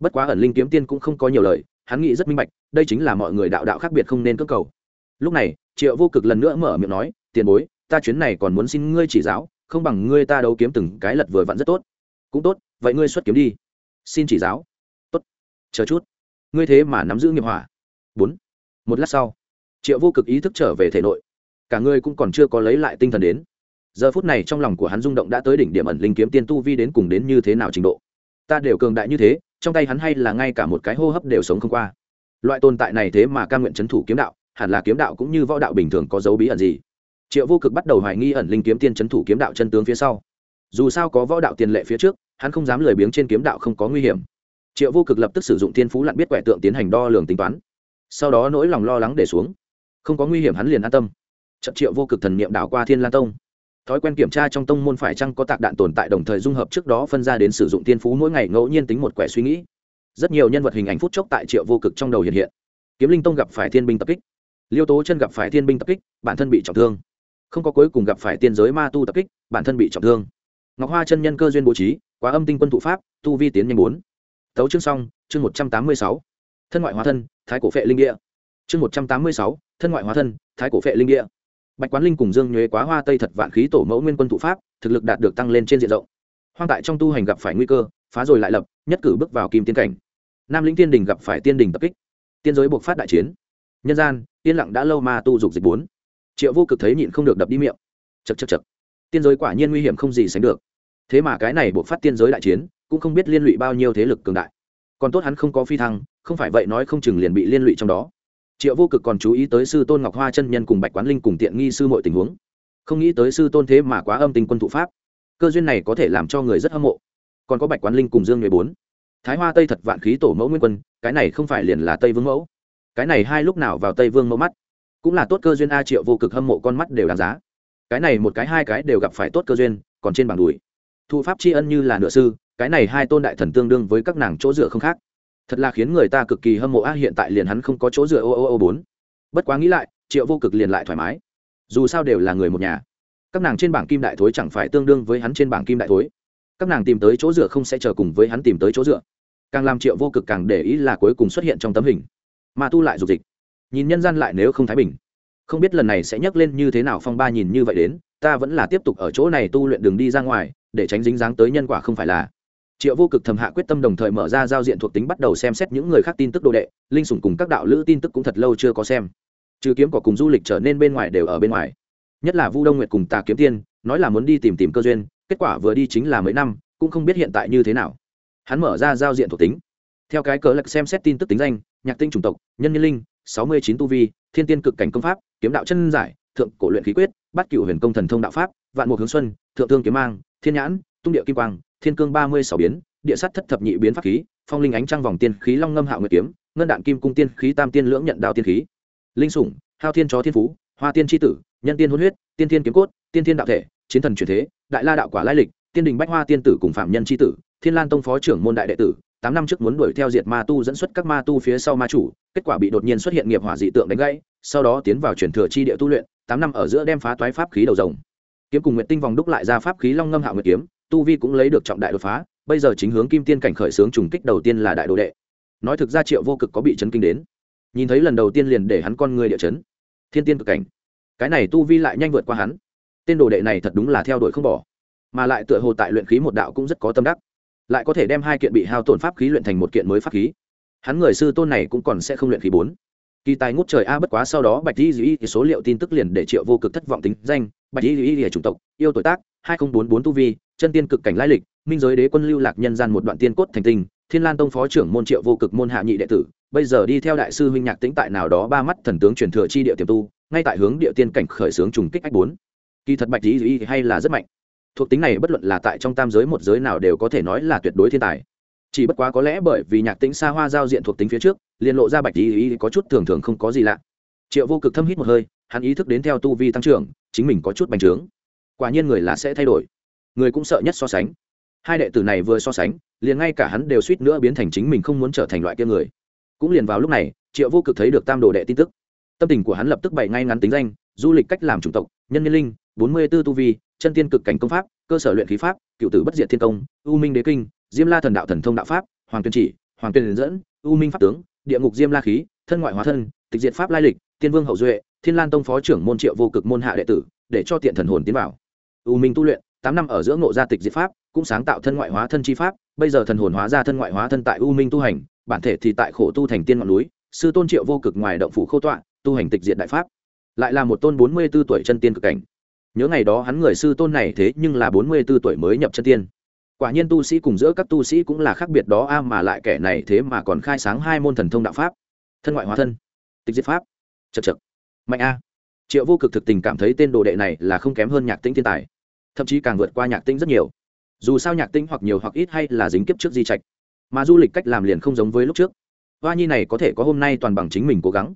Bất quá ẩn linh kiếm tiên cũng không có nhiều lời, hắn nghĩ rất minh bạch, đây chính là mọi người đạo đạo khác biệt không nên cơ cầu. Lúc này, triệu vô cực lần nữa mở miệng nói, tiền bối, ta chuyến này còn muốn xin ngươi chỉ giáo, không bằng ngươi ta đấu kiếm từng cái lật vừa vặn rất tốt. Cũng tốt, vậy ngươi xuất kiếm đi. Xin chỉ giáo. Tốt, chờ chút. Ngươi thế mà nắm giữ nghiệp hỏa. Bốn. Một lát sau, triệu vô cực ý thức trở về thể nội cả ngươi cũng còn chưa có lấy lại tinh thần đến. Giờ phút này trong lòng của hắn rung động đã tới đỉnh điểm ẩn linh kiếm tiên tu vi đến cùng đến như thế nào trình độ. Ta đều cường đại như thế, trong tay hắn hay là ngay cả một cái hô hấp đều sống không qua. Loại tồn tại này thế mà ca nguyện c h ấ n thủ kiếm đạo, hẳn là kiếm đạo cũng như võ đạo bình thường có dấu bí ẩn gì. Triệu vô cực bắt đầu hoài nghi ẩn linh kiếm tiên c h ấ n thủ kiếm đạo chân tướng phía sau. Dù sao có võ đạo tiền lệ phía trước, hắn không dám lười biếng trên kiếm đạo không có nguy hiểm. Triệu vô cực lập tức sử dụng tiên phú lặn biết quẻ tượng tiến hành đo lường tính toán. Sau đó nỗi lòng lo lắng để xuống. Không có nguy hiểm hắn liền an tâm trận triệu vô cực thần niệm đảo qua thiên lan tông. Thói quen kiểm tra trong tông môn phải chăng có tạc đạn tồn tại đồng thời dung hợp trước đó phân ra đến sử dụng tiên phú mỗi ngày ngẫu nhiên tính một quẻ suy nghĩ. Rất nhiều nhân vật hình ảnh phút chốc tại triệu vô cực trong đầu hiện hiện. Kiếm linh tông gặp phải thiên binh tập kích. Liêu tố chân gặp phải thiên binh tập kích, bản thân bị trọng thương. Không có cuối cùng gặp phải tiên giới ma tu tập kích, bản thân bị trọng thương. Ngọc hoa chân nhân cơ duyên bố trí, quá âm tinh quân thụ pháp, tu vi tiến nhanh bốn. Tấu chương xong, chương một trăm tám mươi sáu. Thân ngoại hóa thân, thái cổ phệ linh địa. Chương một trăm tám mươi sáu, thân ngoại hóa thân, thái cổ phệ linh địa bạch quán linh cùng dương nhuế quá hoa tây thật vạn khí tổ mẫu nguyên quân thụ pháp, thực lực đạt được tăng lên trên diện rộng. Hoang tại trong tu hành gặp phải nguy cơ, phá rồi lại lập, nhất cử bước vào kim tiên cảnh. Nam lĩnh tiên đình gặp phải tiên đình tập kích. Tiên giới buộc phát đại chiến. Nhân gian, yên lặng đã lâu mà tu dục dịch bốn. Triệu vô cực thấy nhịn không được đập đi miệng. Chật chật chật tiên giới quả nhiên nguy hiểm không gì sánh được. Thế mà cái này buộc phát tiên giới đại chiến, cũng không biết liên lụy bao nhiêu thế lực cường đại. Còn tốt hắn không có phi thăng, không phải vậy nói không chừng liền bị liên lụy trong đó triệu vô cực còn chú ý tới sư tôn ngọc hoa chân nhân cùng bạch quán linh cùng tiện nghi sư mọi tình huống. Không nghĩ tới sư tôn thế mà quá âm tình quân thụ pháp. Cơ duyên này có thể làm cho người rất hâm mộ. Còn có bạch quán linh cùng dương mười bốn. Thái hoa tây thật vạn khí tổ mẫu nguyên quân, cái này không phải liền là tây vương mẫu. Cái này hai lúc nào vào tây vương mẫu mắt? Cũng là tốt cơ duyên a triệu vô cực hâm mộ con mắt đều đáng giá. Cái này một cái hai cái đều gặp phải tốt cơ duyên, còn trên bảng đùi thụ pháp tri ân như là nửa sư, cái này hai tôn đại thần tương đương với các nàng chỗ dựa không khác thật là khiến người ta cực kỳ hâm mộ. A, hiện tại liền hắn không có chỗ dựa. Ô ô ô, bốn. Bất quá nghĩ lại, triệu vô cực liền lại thoải mái. Dù sao đều là người một nhà. Các nàng trên bảng kim đại thối chẳng phải tương đương với hắn trên bảng kim đại thối. Các nàng tìm tới chỗ dựa không sẽ chờ cùng với hắn tìm tới chỗ dựa. Càng làm triệu vô cực càng để ý là cuối cùng xuất hiện trong tấm hình. Mà tu lại dục dịch. Nhìn nhân gian lại nếu không thái bình. Không biết lần này sẽ nhấc lên như thế nào phong ba nhìn như vậy đến, ta vẫn là tiếp tục ở chỗ này tu luyện đường đi ra ngoài, để tránh dính dáng tới nhân quả không phải là triệu vô cực thầm hạ quyết tâm đồng thời mở ra giao diện thuộc tính bắt đầu xem xét những người khác tin tức đồ đệ, linh sủng cùng các đạo lữ tin tức cũng thật lâu chưa có xem. Trừ kiếm cỏ cùng du lịch trở nên bên ngoài đều ở bên ngoài. Nhất là vu đông nguyệt cùng tà kiếm tiên, nói là muốn đi tìm tìm cơ duyên, kết quả vừa đi chính là mấy năm, cũng không biết hiện tại như thế nào. Hắn mở ra giao diện thuộc tính. Theo cái cờ lạch xem xét tin tức tính danh, nhạc tinh chủng tộc, nhân nhân linh, sáu mươi chín tu vi, thiên tiên cực cảnh công pháp, kiếm đạo chân giải, thượng cổ luyện khí quyết bắt cựu huyền công thần thông đạo pháp, vạn mục hướng xuân, thượng thương kiếm mang, thiên nhãn, tung địa kim quang thiên cương ba mươi sáu biến, địa sát thất thập nhị biến pháp khí, phong linh ánh trăng vòng tiên khí long ngâm hạo nguyệt kiếm, ngân đạn kim cung tiên khí tam tiên lưỡng nhận đạo tiên khí. Linh sủng, hao thiên chó thiên phú, hoa tiên tri tử, nhân tiên hôn huyết, tiên thiên kiếm cốt, tiên thiên đạo thể, chiến thần truyền thế, đại la đạo quả lai lịch, tiên đình bách hoa tiên tử cùng phạm nhân tri tử, thiên lan tông phó trưởng môn đại đệ tử, tám năm trước muốn đuổi theo diệt ma tu dẫn xuất các ma tu phía sau ma chủ, kết quả bị đột nhiên xuất hiện nghiệp hỏa dị tượng đánh gãy, sau đó tiến vào truyền thừa chi địa tu luyện, tám năm ở giữa đem phá toái pháp khí đầu rồng. Kiếm cùng nguyện tinh vòng đúc lại ra pháp khí long ngâm hạo nguyệt kiếm tu vi cũng lấy được trọng đại đột phá, bây giờ chính hướng kim tiên cảnh khởi xướng trùng kích đầu tiên là đại đồ đệ. Nói thực ra triệu vô cực có bị chấn kinh đến. Nhìn thấy lần đầu tiên liền để hắn con người địa chấn. Thiên tiên cực cảnh. Cái này tu vi lại nhanh vượt qua hắn. Tên đồ đệ này thật đúng là theo đuổi không bỏ. Mà lại tựa hồ tại luyện khí một đạo cũng rất có tâm đắc. Lại có thể đem hai kiện bị hao tổn pháp khí luyện thành một kiện mới pháp khí. Hắn người sư tôn này cũng còn sẽ không luyện khí bốn. Kỳ tài ngút trời a, bất quá sau đó bạch di dĩ số liệu tin tức liền để triệu vô cực thất vọng tính danh. Bạch di dĩ chủng tộc, yêu tuổi tác hai nghìn bốn bốn tu vi, chân tiên cực cảnh lai lịch, minh giới đế quân lưu lạc nhân gian một đoạn tiên cốt thành tinh, thiên lan tông phó trưởng môn triệu vô cực môn hạ nhị đệ tử, bây giờ đi theo đại sư huynh nhạc tĩnh tại nào đó ba mắt thần tướng truyền thừa chi địa tiềm tu, ngay tại hướng địa tiên cảnh khởi xướng trùng kích ách bốn. Kỳ thật bạch lý lý hay là rất mạnh. Thuộc tính này bất luận là tại trong tam giới một giới nào đều có thể nói là tuyệt đối thiên tài. Chỉ bất quá có lẽ bởi vì nhạc tĩnh xa hoa giao diện thuộc tính phía trước, liền lộ ra bạch lý lý có chút thường thường không có gì lạ. Triệu vô cực thâm hít một hơi, hắn ý thức đến theo tu vi tăng trưởng, chính mình có chút bành trướng quả nhiên người là sẽ thay đổi. Người cũng sợ nhất so sánh. Hai đệ tử này vừa so sánh, liền ngay cả hắn đều suýt nữa biến thành chính mình không muốn trở thành loại kia người. Cũng liền vào lúc này, triệu vô cực thấy được tam đồ đệ tin tức. Tâm tình của hắn lập tức bày ngay ngắn tính danh, du lịch cách làm chủng tộc, nhân nhân linh, bốn mươi b ố tu vi, chân tiên cực cảnh công pháp, cơ sở luyện khí pháp, cựu tử bất diệt thiên công, u minh đế kinh, diêm la thần đạo thần thông đạo pháp, hoàng tuyên chỉ, hoàng tuyên dẫn, u minh pháp tướng, địa ngục diêm la khí, thân ngoại hóa thân, tịch diệt pháp lai lịch, tiên vương hậu duệ, thiên lan tông phó trưởng môn triệu vô cực môn hạ đệ tử, để cho tiện thần hồn tiến vào u minh tu luyện, tám năm ở giữa ngộ gia tịch diệt pháp, cũng sáng tạo thân ngoại hóa thân chi pháp, bây giờ thần hồn hóa ra thân ngoại hóa thân tại u minh tu hành, bản thể thì tại khổ tu thành tiên ngọn núi, sư tôn triệu vô cực ngoài động phủ khâu tọa, tu hành tịch diệt đại pháp. Lại là một tôn bốn mươi b ố tuổi chân tiên cực cảnh. Nhớ ngày đó hắn người sư tôn này thế nhưng là bốn mươi b ố tuổi mới nhập chân tiên. Quả nhiên tu sĩ cùng giữa các tu sĩ cũng là khác biệt đó a, mà lại kẻ này thế mà còn khai sáng hai môn thần thông đạo pháp. Thân ngoại hóa thân. Tịch diệt pháp. Chật chật mạnh a triệu vô cực thực tình cảm thấy tên đồ đệ này là không kém hơn nhạc tĩnh thiên tài, thậm chí càng vượt qua nhạc tĩnh rất nhiều. Dù sao nhạc tĩnh hoặc nhiều hoặc ít hay là dính kiếp trước di trạch, mà du lịch cách làm liền không giống với lúc trước. Hoa nhi này có thể có hôm nay toàn bằng chính mình cố gắng.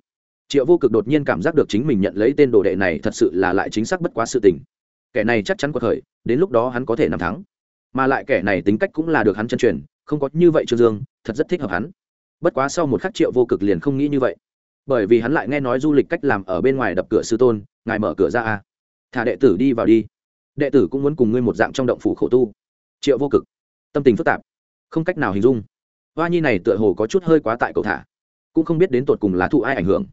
Triệu vô cực đột nhiên cảm giác được chính mình nhận lấy tên đồ đệ này thật sự là lại chính xác bất quá sự tình. Kẻ này chắc chắn có thời đến lúc đó hắn có thể nằm thắng. Mà lại kẻ này tính cách cũng là được hắn chân truyền, không có như vậy trương dương, thật rất thích hợp hắn. Bất quá sau một khắc triệu vô cực liền không nghĩ như vậy bởi vì hắn lại nghe nói du lịch cách làm ở bên ngoài đập cửa sư tôn, ngài mở cửa ra à. thả đệ tử đi vào đi. Đệ tử cũng muốn cùng ngươi một dạng trong động phủ khổ tu. Triệu vô cực. Tâm tình phức tạp. Không cách nào hình dung. Hoa nhi này tựa hồ có chút hơi quá tại cầu thả. Cũng không biết đến tột cùng là thụ ai ảnh hưởng.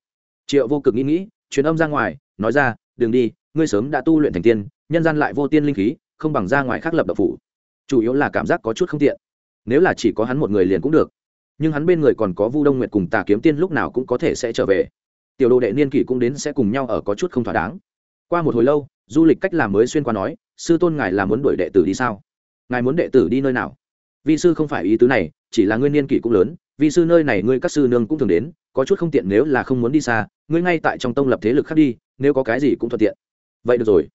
Triệu vô cực nghĩ nghĩ, truyền âm ra ngoài, nói ra đường đi, ngươi sớm đã tu luyện thành tiên, nhân gian lại vô tiên linh khí, không bằng ra ngoài khác lập độc phủ. Chủ yếu là cảm giác có chút không tiện. Nếu là chỉ có hắn một người liền cũng được nhưng hắn bên người còn có vu đông nguyệt cùng tà kiếm tiên lúc nào cũng có thể sẽ trở về. Tiểu đồ đệ niên kỷ cũng đến sẽ cùng nhau ở có chút không thỏa đáng. Qua một hồi lâu, du lịch cách làm mới xuyên qua nói, sư tôn ngài là muốn đuổi đệ tử đi sao? Ngài muốn đệ tử đi nơi nào? Vi sư không phải ý tứ này, chỉ là ngươi niên kỷ cũng lớn, vi sư nơi này ngươi các sư nương cũng thường đến, có chút không tiện nếu là không muốn đi xa, ngươi ngay tại trong tông lập thế lực khác đi, nếu có cái gì cũng thuận tiện. Vậy được rồi.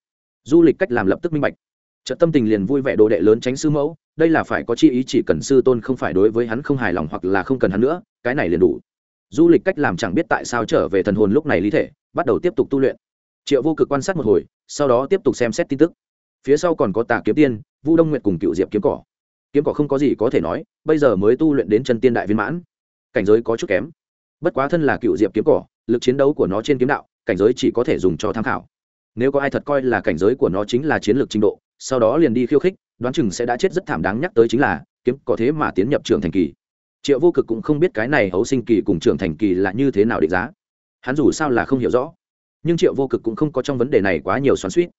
Du lịch cách làm lập tức minh bạch trận tâm tình liền vui vẻ đồ đệ lớn tránh sư mẫu, đây là phải có chi ý chỉ cần sư tôn không phải đối với hắn không hài lòng hoặc là không cần hắn nữa, cái này liền đủ. Du lịch cách làm chẳng biết tại sao trở về thần hồn lúc này lý thể, bắt đầu tiếp tục tu luyện. Triệu vô cực quan sát một hồi, sau đó tiếp tục xem xét tin tức. Phía sau còn có tà kiếm tiên, vu đông nguyện cùng cựu diệp kiếm cỏ. Kiếm cỏ không có gì có thể nói, bây giờ mới tu luyện đến chân tiên đại viên mãn. Cảnh giới có chút kém. Bất quá thân là cựu diệp kiếm cỏ, lực chiến đấu của nó trên kiếm đạo, cảnh giới chỉ có thể dùng cho tham khảo. Nếu có ai thật coi là cảnh giới của nó chính là chiến lược trình độ sau đó liền đi khiêu khích, đoán chừng sẽ đã chết rất thảm đáng nhắc tới chính là, kiếm có thế mà tiến nhập trường thành kỳ. Triệu vô cực cũng không biết cái này hấu sinh kỳ cùng trường thành kỳ là như thế nào định giá. Hắn dù sao là không hiểu rõ, nhưng triệu vô cực cũng không có trong vấn đề này quá nhiều xoắn suýt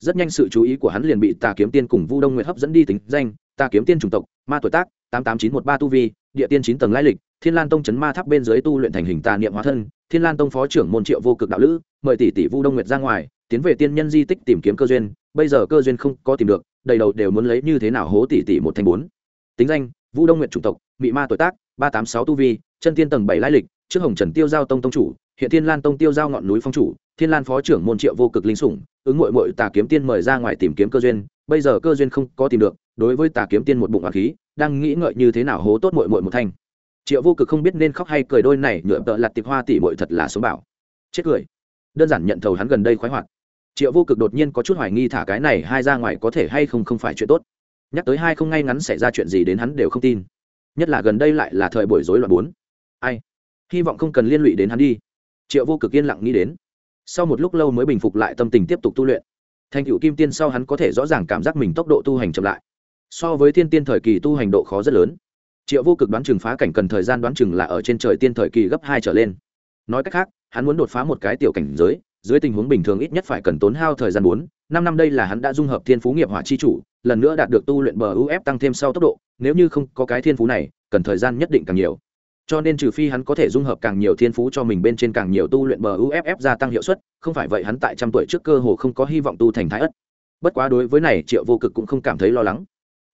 rất nhanh sự chú ý của hắn liền bị tà kiếm tiên cùng vu đông nguyệt hấp dẫn đi tính danh, tà kiếm tiên chủng tộc, ma tuổi tác, tám tám chín một ba tu vi, địa tiên chín tầng lai lịch, thiên lan tông chấn ma tháp bên dưới tu luyện thành hình tà niệm hóa thân, thiên lan tông phó trưởng môn triệu vô cực đạo lữ, mời tỷ tỷ vu đông nguyệt ra ngoài, tiến về tiên nhân di tích tìm kiếm cơ duyên bây giờ cơ duyên không có tìm được, đầy đầu đều muốn lấy như thế nào hố tỷ tỷ một thành bốn. Tính danh, vu đông nguyện chủng tộc, mị ma tuổi tác, ba tám sáu tu vi, chân tiên tầng bảy lai lịch, trước hồng trần tiêu giao tông tông chủ, hiện thiên lan tông tiêu giao ngọn núi phong chủ, thiên lan phó trưởng môn triệu vô cực linh sủng, ứng mội mội tà kiếm tiên mời ra ngoài tìm kiếm cơ duyên, bây giờ cơ duyên không có tìm được, đối với tà kiếm tiên một bụng hoàng khí, đang nghĩ ngợi như thế nào hố tốt mội mội một thanh triệu vô cực không biết nên khóc hay cười đôi này, nhựa tợ lặt tiệp hoa tỷ mội thật là sống bảo. Chết cười. Đơn giản nhận thầu hắn gần đây khoái hoạt triệu vô cực đột nhiên có chút hoài nghi thả cái này hai ra ngoài có thể hay không không phải chuyện tốt. Nhắc tới hai không ngay ngắn xảy ra chuyện gì đến hắn đều không tin. Nhất là gần đây lại là thời buổi rối loạn bốn. Ai? Hy vọng không cần liên lụy đến hắn đi. Triệu vô cực yên lặng nghĩ đến. Sau một lúc lâu mới bình phục lại tâm tình tiếp tục tu luyện. Thành cựu kim tiên sau hắn có thể rõ ràng cảm giác mình tốc độ tu hành chậm lại. So với thiên tiên thời kỳ tu hành độ khó rất lớn. Triệu vô cực đoán chừng phá cảnh cần thời gian đoán chừng là ở trên trời tiên thời kỳ gấp hai trở lên. Nói cách khác, hắn muốn đột phá một cái tiểu cảnh giới dưới tình huống bình thường ít nhất phải cần tốn hao thời gian bốn, năm năm đây là hắn đã dung hợp thiên phú nghiệp hỏa chi chủ, lần nữa đạt được tu luyện bờ uf tăng thêm sau tốc độ, nếu như không có cái thiên phú này, cần thời gian nhất định càng nhiều. Cho nên trừ phi hắn có thể dung hợp càng nhiều thiên phú cho mình bên trên càng nhiều tu luyện bờ uff gia tăng hiệu suất, không phải vậy hắn tại trăm tuổi trước cơ hồ không có hy vọng tu thành thái ất. Bất quá đối với này, triệu vô cực cũng không cảm thấy lo lắng.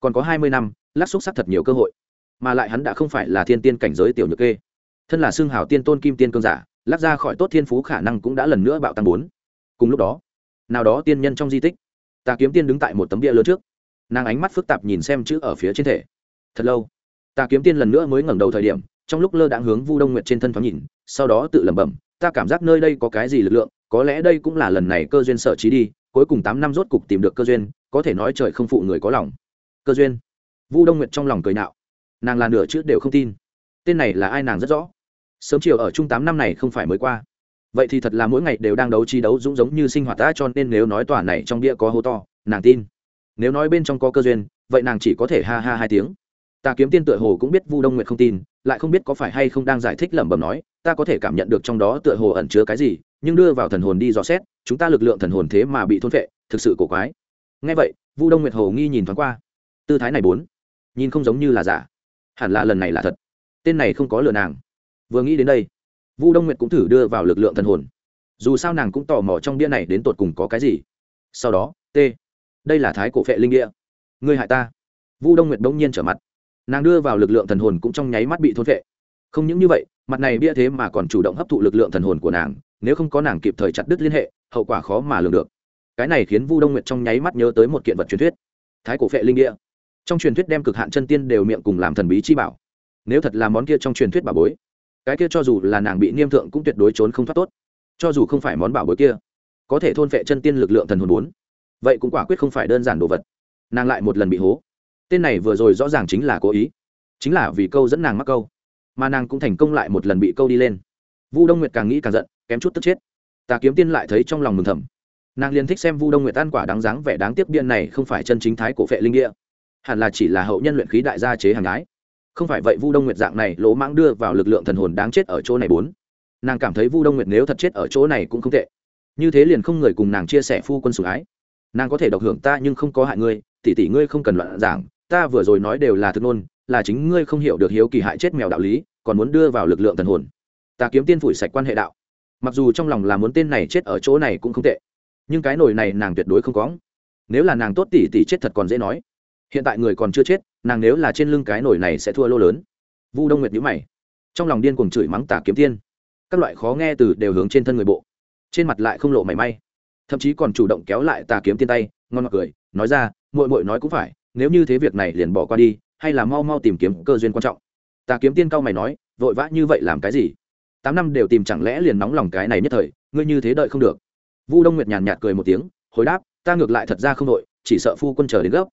Còn có hai mươi năm, lát xúc sắc thật nhiều cơ hội. Mà lại hắn đã không phải là thiên tiên cảnh giới tiểu nhược kê. Thân là xương hào tiên tôn kim tiên cương giả lắc ra khỏi tốt thiên phú khả năng cũng đã lần nữa bạo tăng bốn. Cùng lúc đó, nào đó tiên nhân trong di tích, tà kiếm tiên đứng tại một tấm bia lớn trước. Nàng ánh mắt phức tạp nhìn xem chữ ở phía trên thể. Thật lâu, tà kiếm tiên lần nữa mới ngẩng đầu thời điểm, trong lúc lơ đãng hướng vu đông nguyệt trên thân thoáng nhìn, sau đó tự lẩm bẩm, ta cảm giác nơi đây có cái gì lực lượng, có lẽ đây cũng là lần này cơ duyên sở trí đi, cuối cùng tám năm rốt cục tìm được cơ duyên, có thể nói trời không phụ người có lòng. Cơ duyên. Vu đông nguyệt trong lòng cười nạo. Nàng là nửa chữ đều không tin. Tên này là ai nàng rất rõ sớm chiều ở chung tám năm này không phải mới qua. Vậy thì thật là mỗi ngày đều đang đấu chi đấu dũng giống như sinh hoạt ta, cho nên nếu nói tòa này trong bia có hô to, nàng tin. Nếu nói bên trong có cơ duyên, vậy nàng chỉ có thể ha ha hai tiếng. Ta kiếm tiên tựa hồ cũng biết vu đông nguyệt không tin, lại không biết có phải hay không đang giải thích lẩm bẩm nói, ta có thể cảm nhận được trong đó tựa hồ ẩn chứa cái gì, nhưng đưa vào thần hồn đi dò xét, chúng ta lực lượng thần hồn thế mà bị thôn phệ, thực sự cổ quái. Ngay vậy, vu đông nguyệt hồ nghi nhìn thoáng qua. Tư thái này bốn, nhìn không giống như là giả. Hẳn là lần này là thật. Tên này không có lừa nàng vừa nghĩ đến đây, vu đông nguyệt cũng thử đưa vào lực lượng thần hồn. Dù sao nàng cũng tò mò trong bia này đến tột cùng có cái gì. Sau đó, t, đây là thái cổ phệ linh địa ngươi hại ta. Vu đông nguyệt đông nhiên trở mặt. Nàng đưa vào lực lượng thần hồn cũng trong nháy mắt bị thôn phệ. Không những như vậy, mặt này bia thế mà còn chủ động hấp thụ lực lượng thần hồn của nàng, nếu không có nàng kịp thời chặt đứt liên hệ, hậu quả khó mà lường được. Cái này khiến vu đông nguyệt trong nháy mắt nhớ tới một kiện vật truyền thuyết. Thái cổ phệ linh địa trong truyền thuyết đem cực hạn chân tiên đều miệng cùng làm thần bí chi bảo. Nếu thật là món kia trong truyền thuyết bảo bối cái kia cho dù là nàng bị niêm thượng cũng tuyệt đối trốn không thoát tốt. Cho dù không phải món bảo bối kia, có thể thôn vệ chân tiên lực lượng thần hồn bốn, vậy cũng quả quyết không phải đơn giản đồ vật. Nàng lại một lần bị hố. Tên này vừa rồi rõ ràng chính là cố ý, chính là vì câu dẫn nàng mắc câu, mà nàng cũng thành công lại một lần bị câu đi lên. Vu đông nguyệt càng nghĩ càng giận, kém chút tức chết. Tà kiếm tiên lại thấy trong lòng mừng thầm. Nàng liền thích xem vu đông nguyệt ăn quả đáng dáng vẻ đáng tiếc biên này không phải chân chính thái cổ phệ linh địa, hẳn là chỉ là hậu nhân luyện khí đại gia chế hàng gái không phải vậy vu đông nguyệt dạng này, lỗ mãng đưa vào lực lượng thần hồn đáng chết ở chỗ này bốn. Nàng cảm thấy vu đông nguyệt nếu thật chết ở chỗ này cũng không tệ. Như thế liền không người cùng nàng chia sẻ phu quân sủng ái. Nàng có thể độc hưởng ta nhưng không có hại ngươi, tỷ tỷ ngươi không cần loạn giảng, ta vừa rồi nói đều là thực nôn, là chính ngươi không hiểu được hiếu kỳ hại chết mèo đạo lý, còn muốn đưa vào lực lượng thần hồn. Ta kiếm tiên phủi sạch quan hệ đạo. Mặc dù trong lòng là muốn tên này chết ở chỗ này cũng không tệ, nhưng cái nồi này nàng tuyệt đối không có. Nếu là nàng tốt tỷ tỷ chết thật còn dễ nói hiện tại người còn chưa chết, nàng nếu là trên lưng cái nổi này sẽ thua lô lớn. Vu đông nguyệt nhữ mày. Trong lòng điên cuồng chửi mắng tà kiếm tiên. Các loại khó nghe từ đều hướng trên thân người bộ. Trên mặt lại không lộ mảy may. Thậm chí còn chủ động kéo lại tà kiếm tiên tay, ngon ngọt cười, nói ra, muội muội nói cũng phải, nếu như thế việc này liền bỏ qua đi, hay là mau mau tìm kiếm cơ duyên quan trọng. Tà kiếm tiên cao mày nói, vội vã như vậy làm cái gì? Tám năm đều tìm chẳng lẽ liền nóng lòng cái này nhất thời, ngươi như thế đợi không được. Vu đông nguyệt nhàn nhạt cười một tiếng, hồi đáp, ta ngược lại thật ra không đội chỉ sợ phu quân chờ đến gấp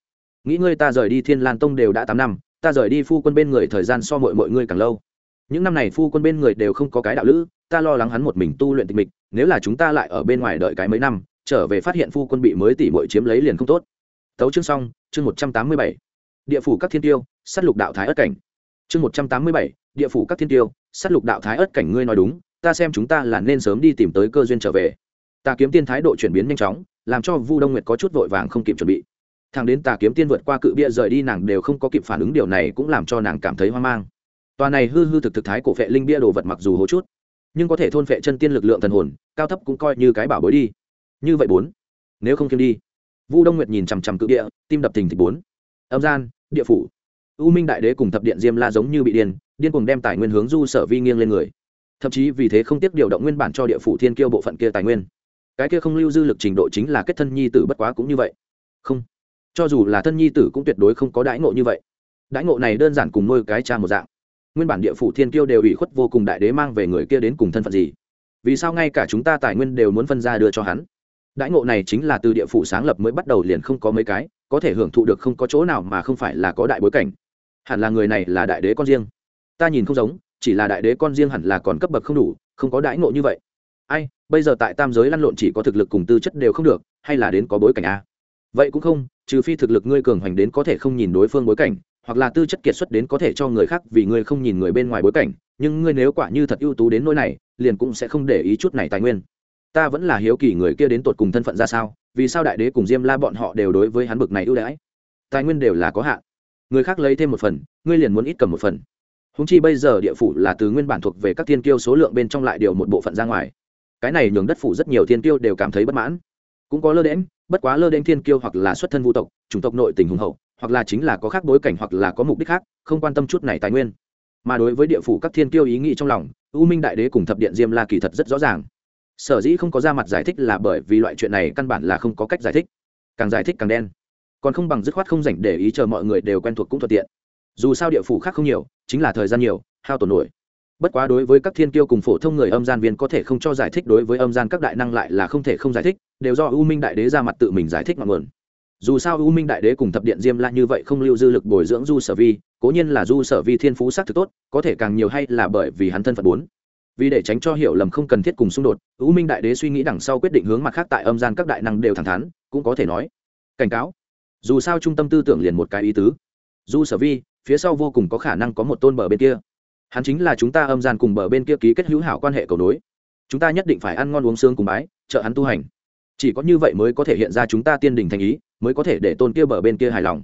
nghĩ ngươi ta rời đi thiên lan tông đều đã tám năm, ta rời đi phu quân bên người thời gian so mọi mọi ngươi càng lâu. Những năm này phu quân bên người đều không có cái đạo lữ, ta lo lắng hắn một mình tu luyện tịch mịch, nếu là chúng ta lại ở bên ngoài đợi cái mấy năm, trở về phát hiện phu quân bị mới tỉ mội chiếm lấy liền không tốt. Tấu chương xong, chương một trăm tám mươi bảy. Địa phủ các thiên tiêu s á t lục đạo thái ất cảnh. Chương một trăm tám mươi bảy, địa phủ các thiên tiêu s á t lục đạo thái ất cảnh ngươi nói đúng, ta xem chúng ta là nên sớm đi tìm tới cơ duyên trở về. Ta kiếm tiên thái độ chuyển biến nhanh chóng, làm cho vu đông nguyệt có chút vội vàng không kịp chuẩn bị thằng đến tà kiếm tiên vượt qua cự bia rời đi nàng đều không có kịp phản ứng điều này cũng làm cho nàng cảm thấy hoang mang. Tòa này hư hư thực thực thái cổ vệ linh bia đồ vật mặc dù hố chút, nhưng có thể thôn vệ chân tiên lực lượng thần hồn, cao thấp cũng coi như cái bảo bối đi. Như vậy bốn, nếu không kiếm đi. Vu đông nguyệt nhìn chằm chằm cự địa tim đập thình thịch bốn. Âm gian, địa phủ. U minh đại đế cùng thập điện diêm la giống như bị điên điên cùng đem tài nguyên hướng du sở vi nghiêng lên người. Thậm chí vì thế không tiếp điều động nguyên bản cho địa phủ thiên kiêu bộ phận kia tài nguyên. Cái kia không lưu dư lực trình độ chính là kết thân nhi tử bất quá cũng như vậy. Không cho dù là thân nhi tử cũng tuyệt đối không có đãi ngộ như vậy. Đãi ngộ này đơn giản cùng nuôi cái cha một dạng. Nguyên bản địa phủ thiên kiêu đều ủy khuất vô cùng đại đế mang về người kia đến cùng thân phận gì. Vì sao ngay cả chúng ta tài nguyên đều muốn phân ra đưa cho hắn? Đãi ngộ này chính là từ địa phủ sáng lập mới bắt đầu liền không có mấy cái, có thể hưởng thụ được không có chỗ nào mà không phải là có đại bối cảnh. Hẳn là người này là đại đế con riêng. Ta nhìn không giống, chỉ là đại đế con riêng hẳn là còn cấp bậc không đủ, không có đãi ngộ như vậy. Ai, bây giờ tại tam giới lăn lộn chỉ có thực lực cùng tư chất đều không được, hay là đến có bối cảnh a? Vậy cũng không, trừ phi thực lực ngươi cường hoành đến có thể không nhìn đối phương bối cảnh, hoặc là tư chất kiệt xuất đến có thể cho người khác vì ngươi không nhìn người bên ngoài bối cảnh, nhưng ngươi nếu quả như thật ưu tú đến nỗi này, liền cũng sẽ không để ý chút này tài nguyên. Ta vẫn là hiếu kỳ người kia đến tột cùng thân phận ra sao, vì sao đại đế cùng diêm la bọn họ đều đối với hắn bực này ưu đãi? Tài nguyên đều là có hạn. Người khác lấy thêm một phần, ngươi liền muốn ít cầm một phần. Húng chi bây giờ địa phủ là từ nguyên bản thuộc về các thiên kiêu số lượng bên trong lại điều một bộ phận ra ngoài. Cái này nhường đất phủ rất nhiều thiên kiêu đều cảm thấy bất mãn. Cũng có lơ đễm bất quá lơ đen thiên kiêu hoặc là xuất thân vũ tộc, chủng tộc nội tình hùng hậu, hoặc là chính là có khác bối cảnh hoặc là có mục đích khác, không quan tâm chút này tài nguyên. Mà đối với địa phủ các thiên kiêu ý nghĩ trong lòng, u minh đại đế cùng thập điện diêm la kỳ thật rất rõ ràng. Sở dĩ không có ra mặt giải thích là bởi vì loại chuyện này căn bản là không có cách giải thích. Càng giải thích càng đen. Còn không bằng dứt khoát không dành để ý chờ mọi người đều quen thuộc cũng thuận tiện. Dù sao địa phủ khác không nhiều, chính là thời gian nhiều, hao tổn nổi bất quá đối với các thiên kiêu cùng phổ thông người âm gian viên có thể không cho giải thích, đối với âm gian các đại năng lại là không thể không giải thích, đều do u minh đại đế ra mặt tự mình giải thích ngọn nguồn. Dù sao u minh đại đế cùng thập điện diêm la như vậy không lưu dư lực bồi dưỡng du sở vi, cố nhiên là du sở vi thiên phú s á c thực tốt, có thể càng nhiều hay là bởi vì hắn thân phận bốn. Vì để tránh cho hiểu lầm không cần thiết cùng xung đột, u minh đại đế suy nghĩ đằng sau quyết định hướng mặt khác tại âm gian các đại năng đều thẳng thắn, cũng có thể nói. Cảnh cáo. Dù sao trung tâm tư tưởng liền một cái ý tứ. Du sở vi, phía sau vô cùng có khả năng có một tôn bờ bên kia hắn chính là chúng ta âm gian cùng bờ bên kia ký kết hữu hảo quan hệ cầu nối. Chúng ta nhất định phải ăn ngon uống xương cùng bái, trợ hắn tu hành. Chỉ có như vậy mới có thể hiện ra chúng ta tiên đình thành ý, mới có thể để tôn kia bờ bên kia hài lòng.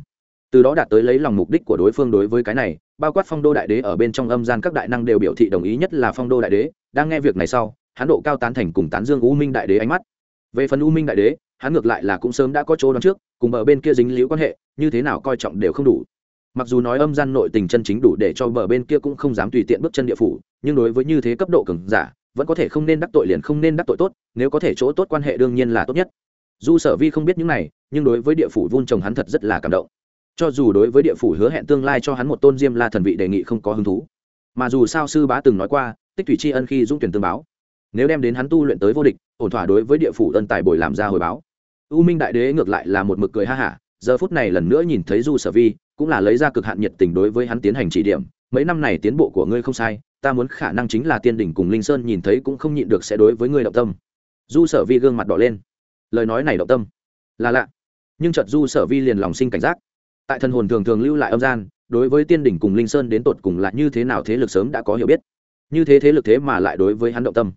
Từ đó đạt tới lấy lòng mục đích của đối phương đối với cái này, bao quát phong đô đại đế ở bên trong âm gian các đại năng đều biểu thị đồng ý nhất là phong đô đại đế, đang nghe việc này sau, hắn độ cao tán thành cùng tán dương u minh đại đế ánh mắt. Về phần u minh đại đế, hắn ngược lại là cũng sớm đã có chỗ đón trước, cùng bờ bên kia dính liễu quan hệ, như thế nào coi trọng đều không đủ mặc dù nói âm gian nội tình chân chính đủ để cho bờ bên kia cũng không dám tùy tiện bước chân địa phủ, nhưng đối với như thế cấp độ cường giả, vẫn có thể không nên đắc tội liền không nên đắc tội tốt, nếu có thể chỗ tốt quan hệ đương nhiên là tốt nhất. Dù sở vi không biết những này, nhưng đối với địa phủ vun trồng hắn thật rất là cảm động. Cho dù đối với địa phủ hứa hẹn tương lai cho hắn một tôn diêm la thần vị đề nghị không có hứng thú. Mà dù sao sư bá từng nói qua, tích thủy tri ân khi dũng tuyển tương báo. Nếu đem đến hắn tu luyện tới vô địch, ổn thỏa đối với địa phủ ân tài bồi làm ra hồi báo. U minh đại đế ngược lại là một mực cười ha hả, giờ phút này lần nữa nhìn thấy du sở vi cũng là lấy ra cực hạn nhiệt tình đối với hắn tiến hành chỉ điểm. Mấy năm này tiến bộ của ngươi không sai, ta muốn khả năng chính là tiên đỉnh cùng linh sơn nhìn thấy cũng không nhịn được sẽ đối với ngươi động tâm. Du sở vi gương mặt đỏ lên. Lời nói này động tâm. Là lạ. Nhưng chợt du sở vi liền lòng sinh cảnh giác. Tại thần hồn thường thường lưu lại âm gian, đối với tiên đỉnh cùng linh sơn đến tột cùng là như thế nào thế lực sớm đã có hiểu biết. Như thế thế lực thế mà lại đối với hắn động tâm.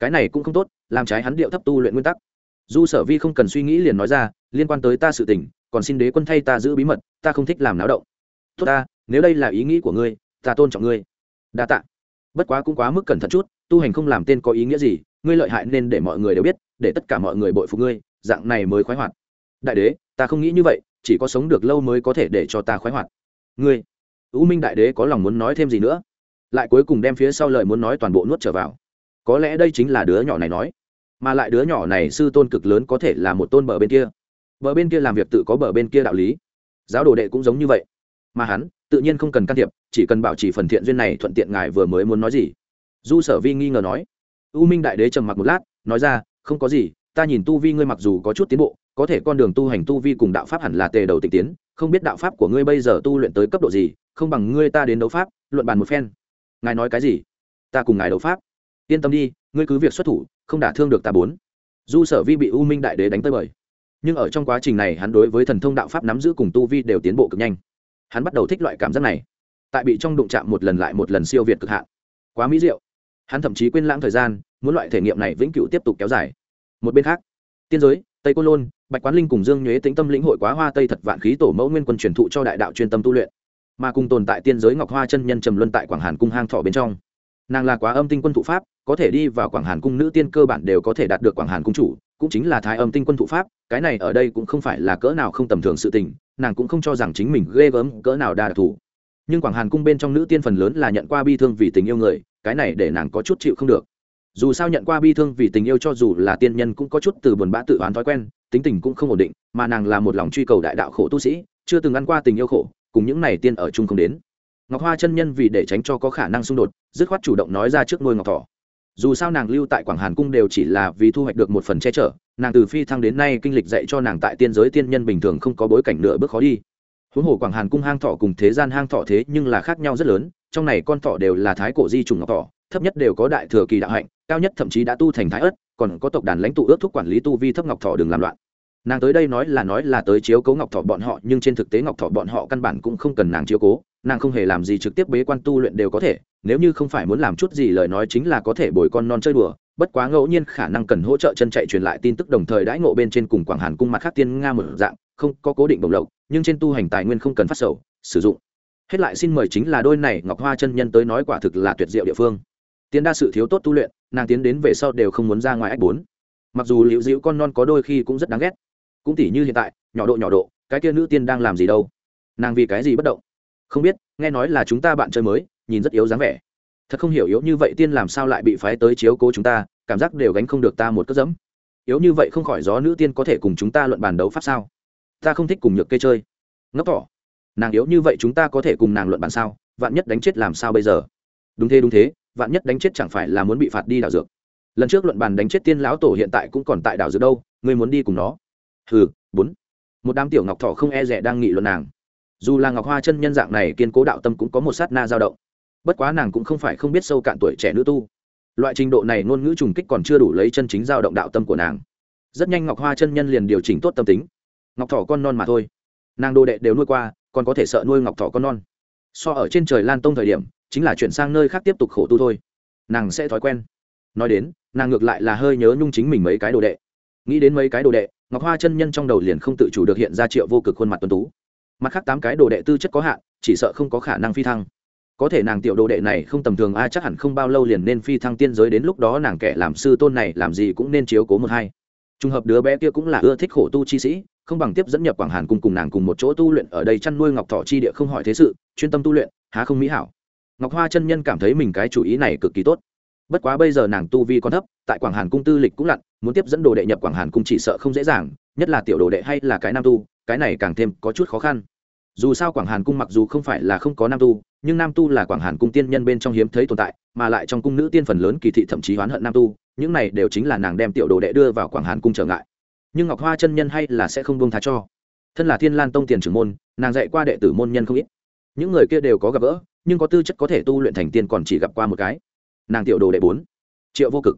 Cái này cũng không tốt, làm trái hắn điệu thấp tu luyện nguyên tắc. Du sở vi không cần suy nghĩ liền nói ra, liên quan tới ta sự tình còn xin đế quân thay ta giữ bí mật, ta không thích làm náo động. Tốt ta, nếu đây là ý nghĩ của ngươi, ta tôn trọng ngươi. Đa tạ. Bất quá cũng quá mức cẩn thận chút, tu hành không làm tên có ý nghĩa gì, ngươi lợi hại nên để mọi người đều biết, để tất cả mọi người bội phục ngươi, dạng này mới khoái hoạt. Đại đế, ta không nghĩ như vậy, chỉ có sống được lâu mới có thể để cho ta khoái hoạt. Ngươi ưu minh đại đế có lòng muốn nói thêm gì nữa? Lại cuối cùng đem phía sau lời muốn nói toàn bộ nuốt trở vào. Có lẽ đây chính là đứa nhỏ này nói, mà lại đứa nhỏ này sư tôn cực lớn có thể là một tôn bờ bên kia bờ bên kia làm việc tự có bờ bên kia đạo lý. Giáo đồ đệ cũng giống như vậy. Mà hắn, tự nhiên không cần can thiệp, chỉ cần bảo trì phần thiện duyên này thuận tiện ngài vừa mới muốn nói gì. Du sở vi nghi ngờ nói. U minh đại đế trầm mặc một lát, nói ra, không có gì, ta nhìn tu vi ngươi mặc dù có chút tiến bộ, có thể con đường tu hành tu vi cùng đạo pháp hẳn là tề đầu tịch tiến, không biết đạo pháp của ngươi bây giờ tu luyện tới cấp độ gì, không bằng ngươi ta đến đấu pháp, luận bàn một phen. Ngài nói cái gì? Ta cùng ngài đấu pháp. Yên tâm đi, ngươi cứ việc xuất thủ, không đả thương được ta bốn. Du sở vi bị u minh đại đế đánh tới bời nhưng ở trong quá trình này, hắn đối với thần thông đạo pháp nắm giữ cùng tu vi đều tiến bộ cực nhanh. Hắn bắt đầu thích loại cảm giác này. Tại bị trong đụng chạm một lần lại một lần siêu việt cực hạn. Quá mỹ diệu. Hắn thậm chí quên lãng thời gian, muốn loại thể nghiệm này vĩnh cửu tiếp tục kéo dài. Một bên khác, tiên giới, tây côn lôn, bạch quán linh cùng dương nhuế tĩnh tâm lĩnh hội quá hoa tây thật vạn khí tổ mẫu nguyên quân truyền thụ cho đại đạo chuyên tâm tu luyện. Mà cùng tồn tại tiên giới ngọc hoa chân nhân trầm luân tại quảng hàn cung hang thọ bên trong. Nàng là quá âm tinh quân thụ pháp có thể đi vào quảng hàn cung nữ tiên cơ bản đều có thể đạt được quảng hàn cung chủ, cũng chính là thái âm tinh quân thụ pháp, cái này ở đây cũng không phải là cỡ nào không tầm thường sự tình, nàng cũng không cho rằng chính mình ghê gớm, cỡ nào đa đặc thù nhưng quảng hàn cung bên trong nữ tiên phần lớn là nhận qua bi thương vì tình yêu người, cái này để nàng có chút chịu không được. Dù sao nhận qua bi thương vì tình yêu cho dù là tiên nhân cũng có chút từ buồn bã tự oán thói quen, tính tình cũng không ổn định, mà nàng là một lòng truy cầu đại đạo khổ tu sĩ, chưa từng ăn qua tình yêu khổ, cùng những này tiên ở chung không đến. Ngọc hoa chân nhân vì để tránh cho có khả năng xung đột, dứt khoát chủ động nói ra trước ngôi ngọc thỏ dù sao nàng lưu tại quảng hàn cung đều chỉ là vì thu hoạch được một phần che chở, nàng từ phi thăng đến nay kinh lịch dạy cho nàng tại tiên giới tiên nhân bình thường không có bối cảnh nửa bước khó đi. Huống hồ quảng hàn cung hang thọ cùng thế gian hang thọ thế nhưng là khác nhau rất lớn, trong này con thọ đều là thái cổ di trùng ngọc thọ, thấp nhất đều có đại thừa kỳ đạo hạnh, cao nhất thậm chí đã tu thành thái ất còn có tộc đàn lãnh tụ ước thúc quản lý tu vi thấp ngọc thọ đừng làm loạn. Nàng tới đây nói là nói là tới chiếu cố ngọc thọ bọn họ, nhưng trên thực tế ngọc thọ bọn họ căn bản cũng không cần nàng chiếu cố nàng không hề làm gì trực tiếp bế quan tu luyện đều có thể, nếu như không phải muốn làm chút gì lời nói chính là có thể bồi con non chơi đùa, bất quá ngẫu nhiên khả năng cần hỗ trợ chân chạy truyền lại tin tức đồng thời đãi ngộ bên trên cùng quảng hàn cung mặt khác tiên nga một dạng, không có cố định bổng lộc, nhưng trên tu hành tài nguyên không cần phát sầu, sử dụng. Hết lại xin mời chính là đôi này ngọc hoa chân nhân tới nói quả thực là tuyệt diệu địa phương. Tiến đa sự thiếu tốt tu luyện, nàng tiến đến về sau đều không muốn ra ngoài ách bốn. Mặc dù liễu dĩu con non có đôi khi cũng rất đáng ghét. Cũng tỉ như hiện tại, nhỏ độ nhỏ độ, cái kia nữ tiên đang làm gì đâu? Nàng vì cái gì bất động? Không biết, nghe nói là chúng ta bạn chơi mới, nhìn rất yếu dáng vẻ. Thật không hiểu yếu như vậy tiên làm sao lại bị phái tới chiếu cố chúng ta, cảm giác đều gánh không được ta một cất dẫm. Yếu như vậy không khỏi gió nữ tiên có thể cùng chúng ta luận bàn đấu pháp sao? Ta không thích cùng nhược kê chơi. Ngốc tỏ nàng yếu như vậy chúng ta có thể cùng nàng luận bàn sao? Vạn nhất đánh chết làm sao bây giờ? Đúng thế đúng thế, vạn nhất đánh chết chẳng phải là muốn bị phạt đi đảo dược? Lần trước luận bàn đánh chết tiên lão tổ hiện tại cũng còn tại đảo dược đâu, ngươi muốn đi cùng nó. Hừ, bốn. Một đám tiểu ngọc Thỏ không e rẻ đang nghị luận nàng dù là ngọc hoa chân nhân dạng này kiên cố đạo tâm cũng có một sát na dao động. Bất quá nàng cũng không phải không biết sâu cạn tuổi trẻ nữ tu. Loại trình độ này ngôn ngữ trùng kích còn chưa đủ lấy chân chính dao động đạo tâm của nàng. Rất nhanh ngọc hoa chân nhân liền điều chỉnh tốt tâm tính. Ngọc thỏ con non mà thôi. Nàng đồ đệ đều nuôi qua, còn có thể sợ nuôi ngọc thỏ con non. So ở trên trời lan tông thời điểm, chính là chuyển sang nơi khác tiếp tục khổ tu thôi. Nàng sẽ thói quen. Nói đến, nàng ngược lại là hơi nhớ nhung chính mình mấy cái đồ đệ. Nghĩ đến mấy cái đồ đệ, ngọc hoa chân nhân trong đầu liền không tự chủ được hiện ra triệu vô cực khuôn mặt tuân tú mặt khác tám cái đồ đệ tư chất có hạn, chỉ sợ không có khả năng phi thăng. Có thể nàng tiểu đồ đệ này không tầm thường, a, chắc hẳn không bao lâu liền nên phi thăng tiên giới đến lúc đó nàng kẻ làm sư tôn này làm gì cũng nên chiếu cố một hai. Trùng hợp đứa bé kia cũng là ưa thích khổ tu chi sĩ, không bằng tiếp dẫn nhập quảng hàn cùng cùng nàng cùng một chỗ tu luyện ở đây chăn nuôi ngọc thọ chi địa không hỏi thế sự, chuyên tâm tu luyện, há không mỹ hảo. Ngọc hoa chân nhân cảm thấy mình cái chủ ý này cực kỳ tốt. Bất quá bây giờ nàng tu vi còn thấp, tại quảng hàn cung tư lịch cũng lặn, muốn tiếp dẫn đồ đệ nhập quảng hàn cung chỉ sợ không dễ dàng, nhất là tiểu đồ đệ hay là cái nam tu cái này càng thêm có chút khó khăn. Dù sao quảng hàn cung mặc dù không phải là không có nam tu, nhưng nam tu là quảng hàn cung tiên nhân bên trong hiếm thấy tồn tại, mà lại trong cung nữ tiên phần lớn kỳ thị thậm chí oán hận nam tu, những này đều chính là nàng đem tiểu đồ đệ đưa vào quảng hàn cung trở ngại. Nhưng ngọc hoa chân nhân hay là sẽ không buông tha cho. Thân là thiên lan tông tiền trưởng môn, nàng dạy qua đệ tử môn nhân không ít. Những người kia đều có gặp gỡ, nhưng có tư chất có thể tu luyện thành tiên còn chỉ gặp qua một cái. Nàng tiểu đồ đệ bốn. Triệu vô cực.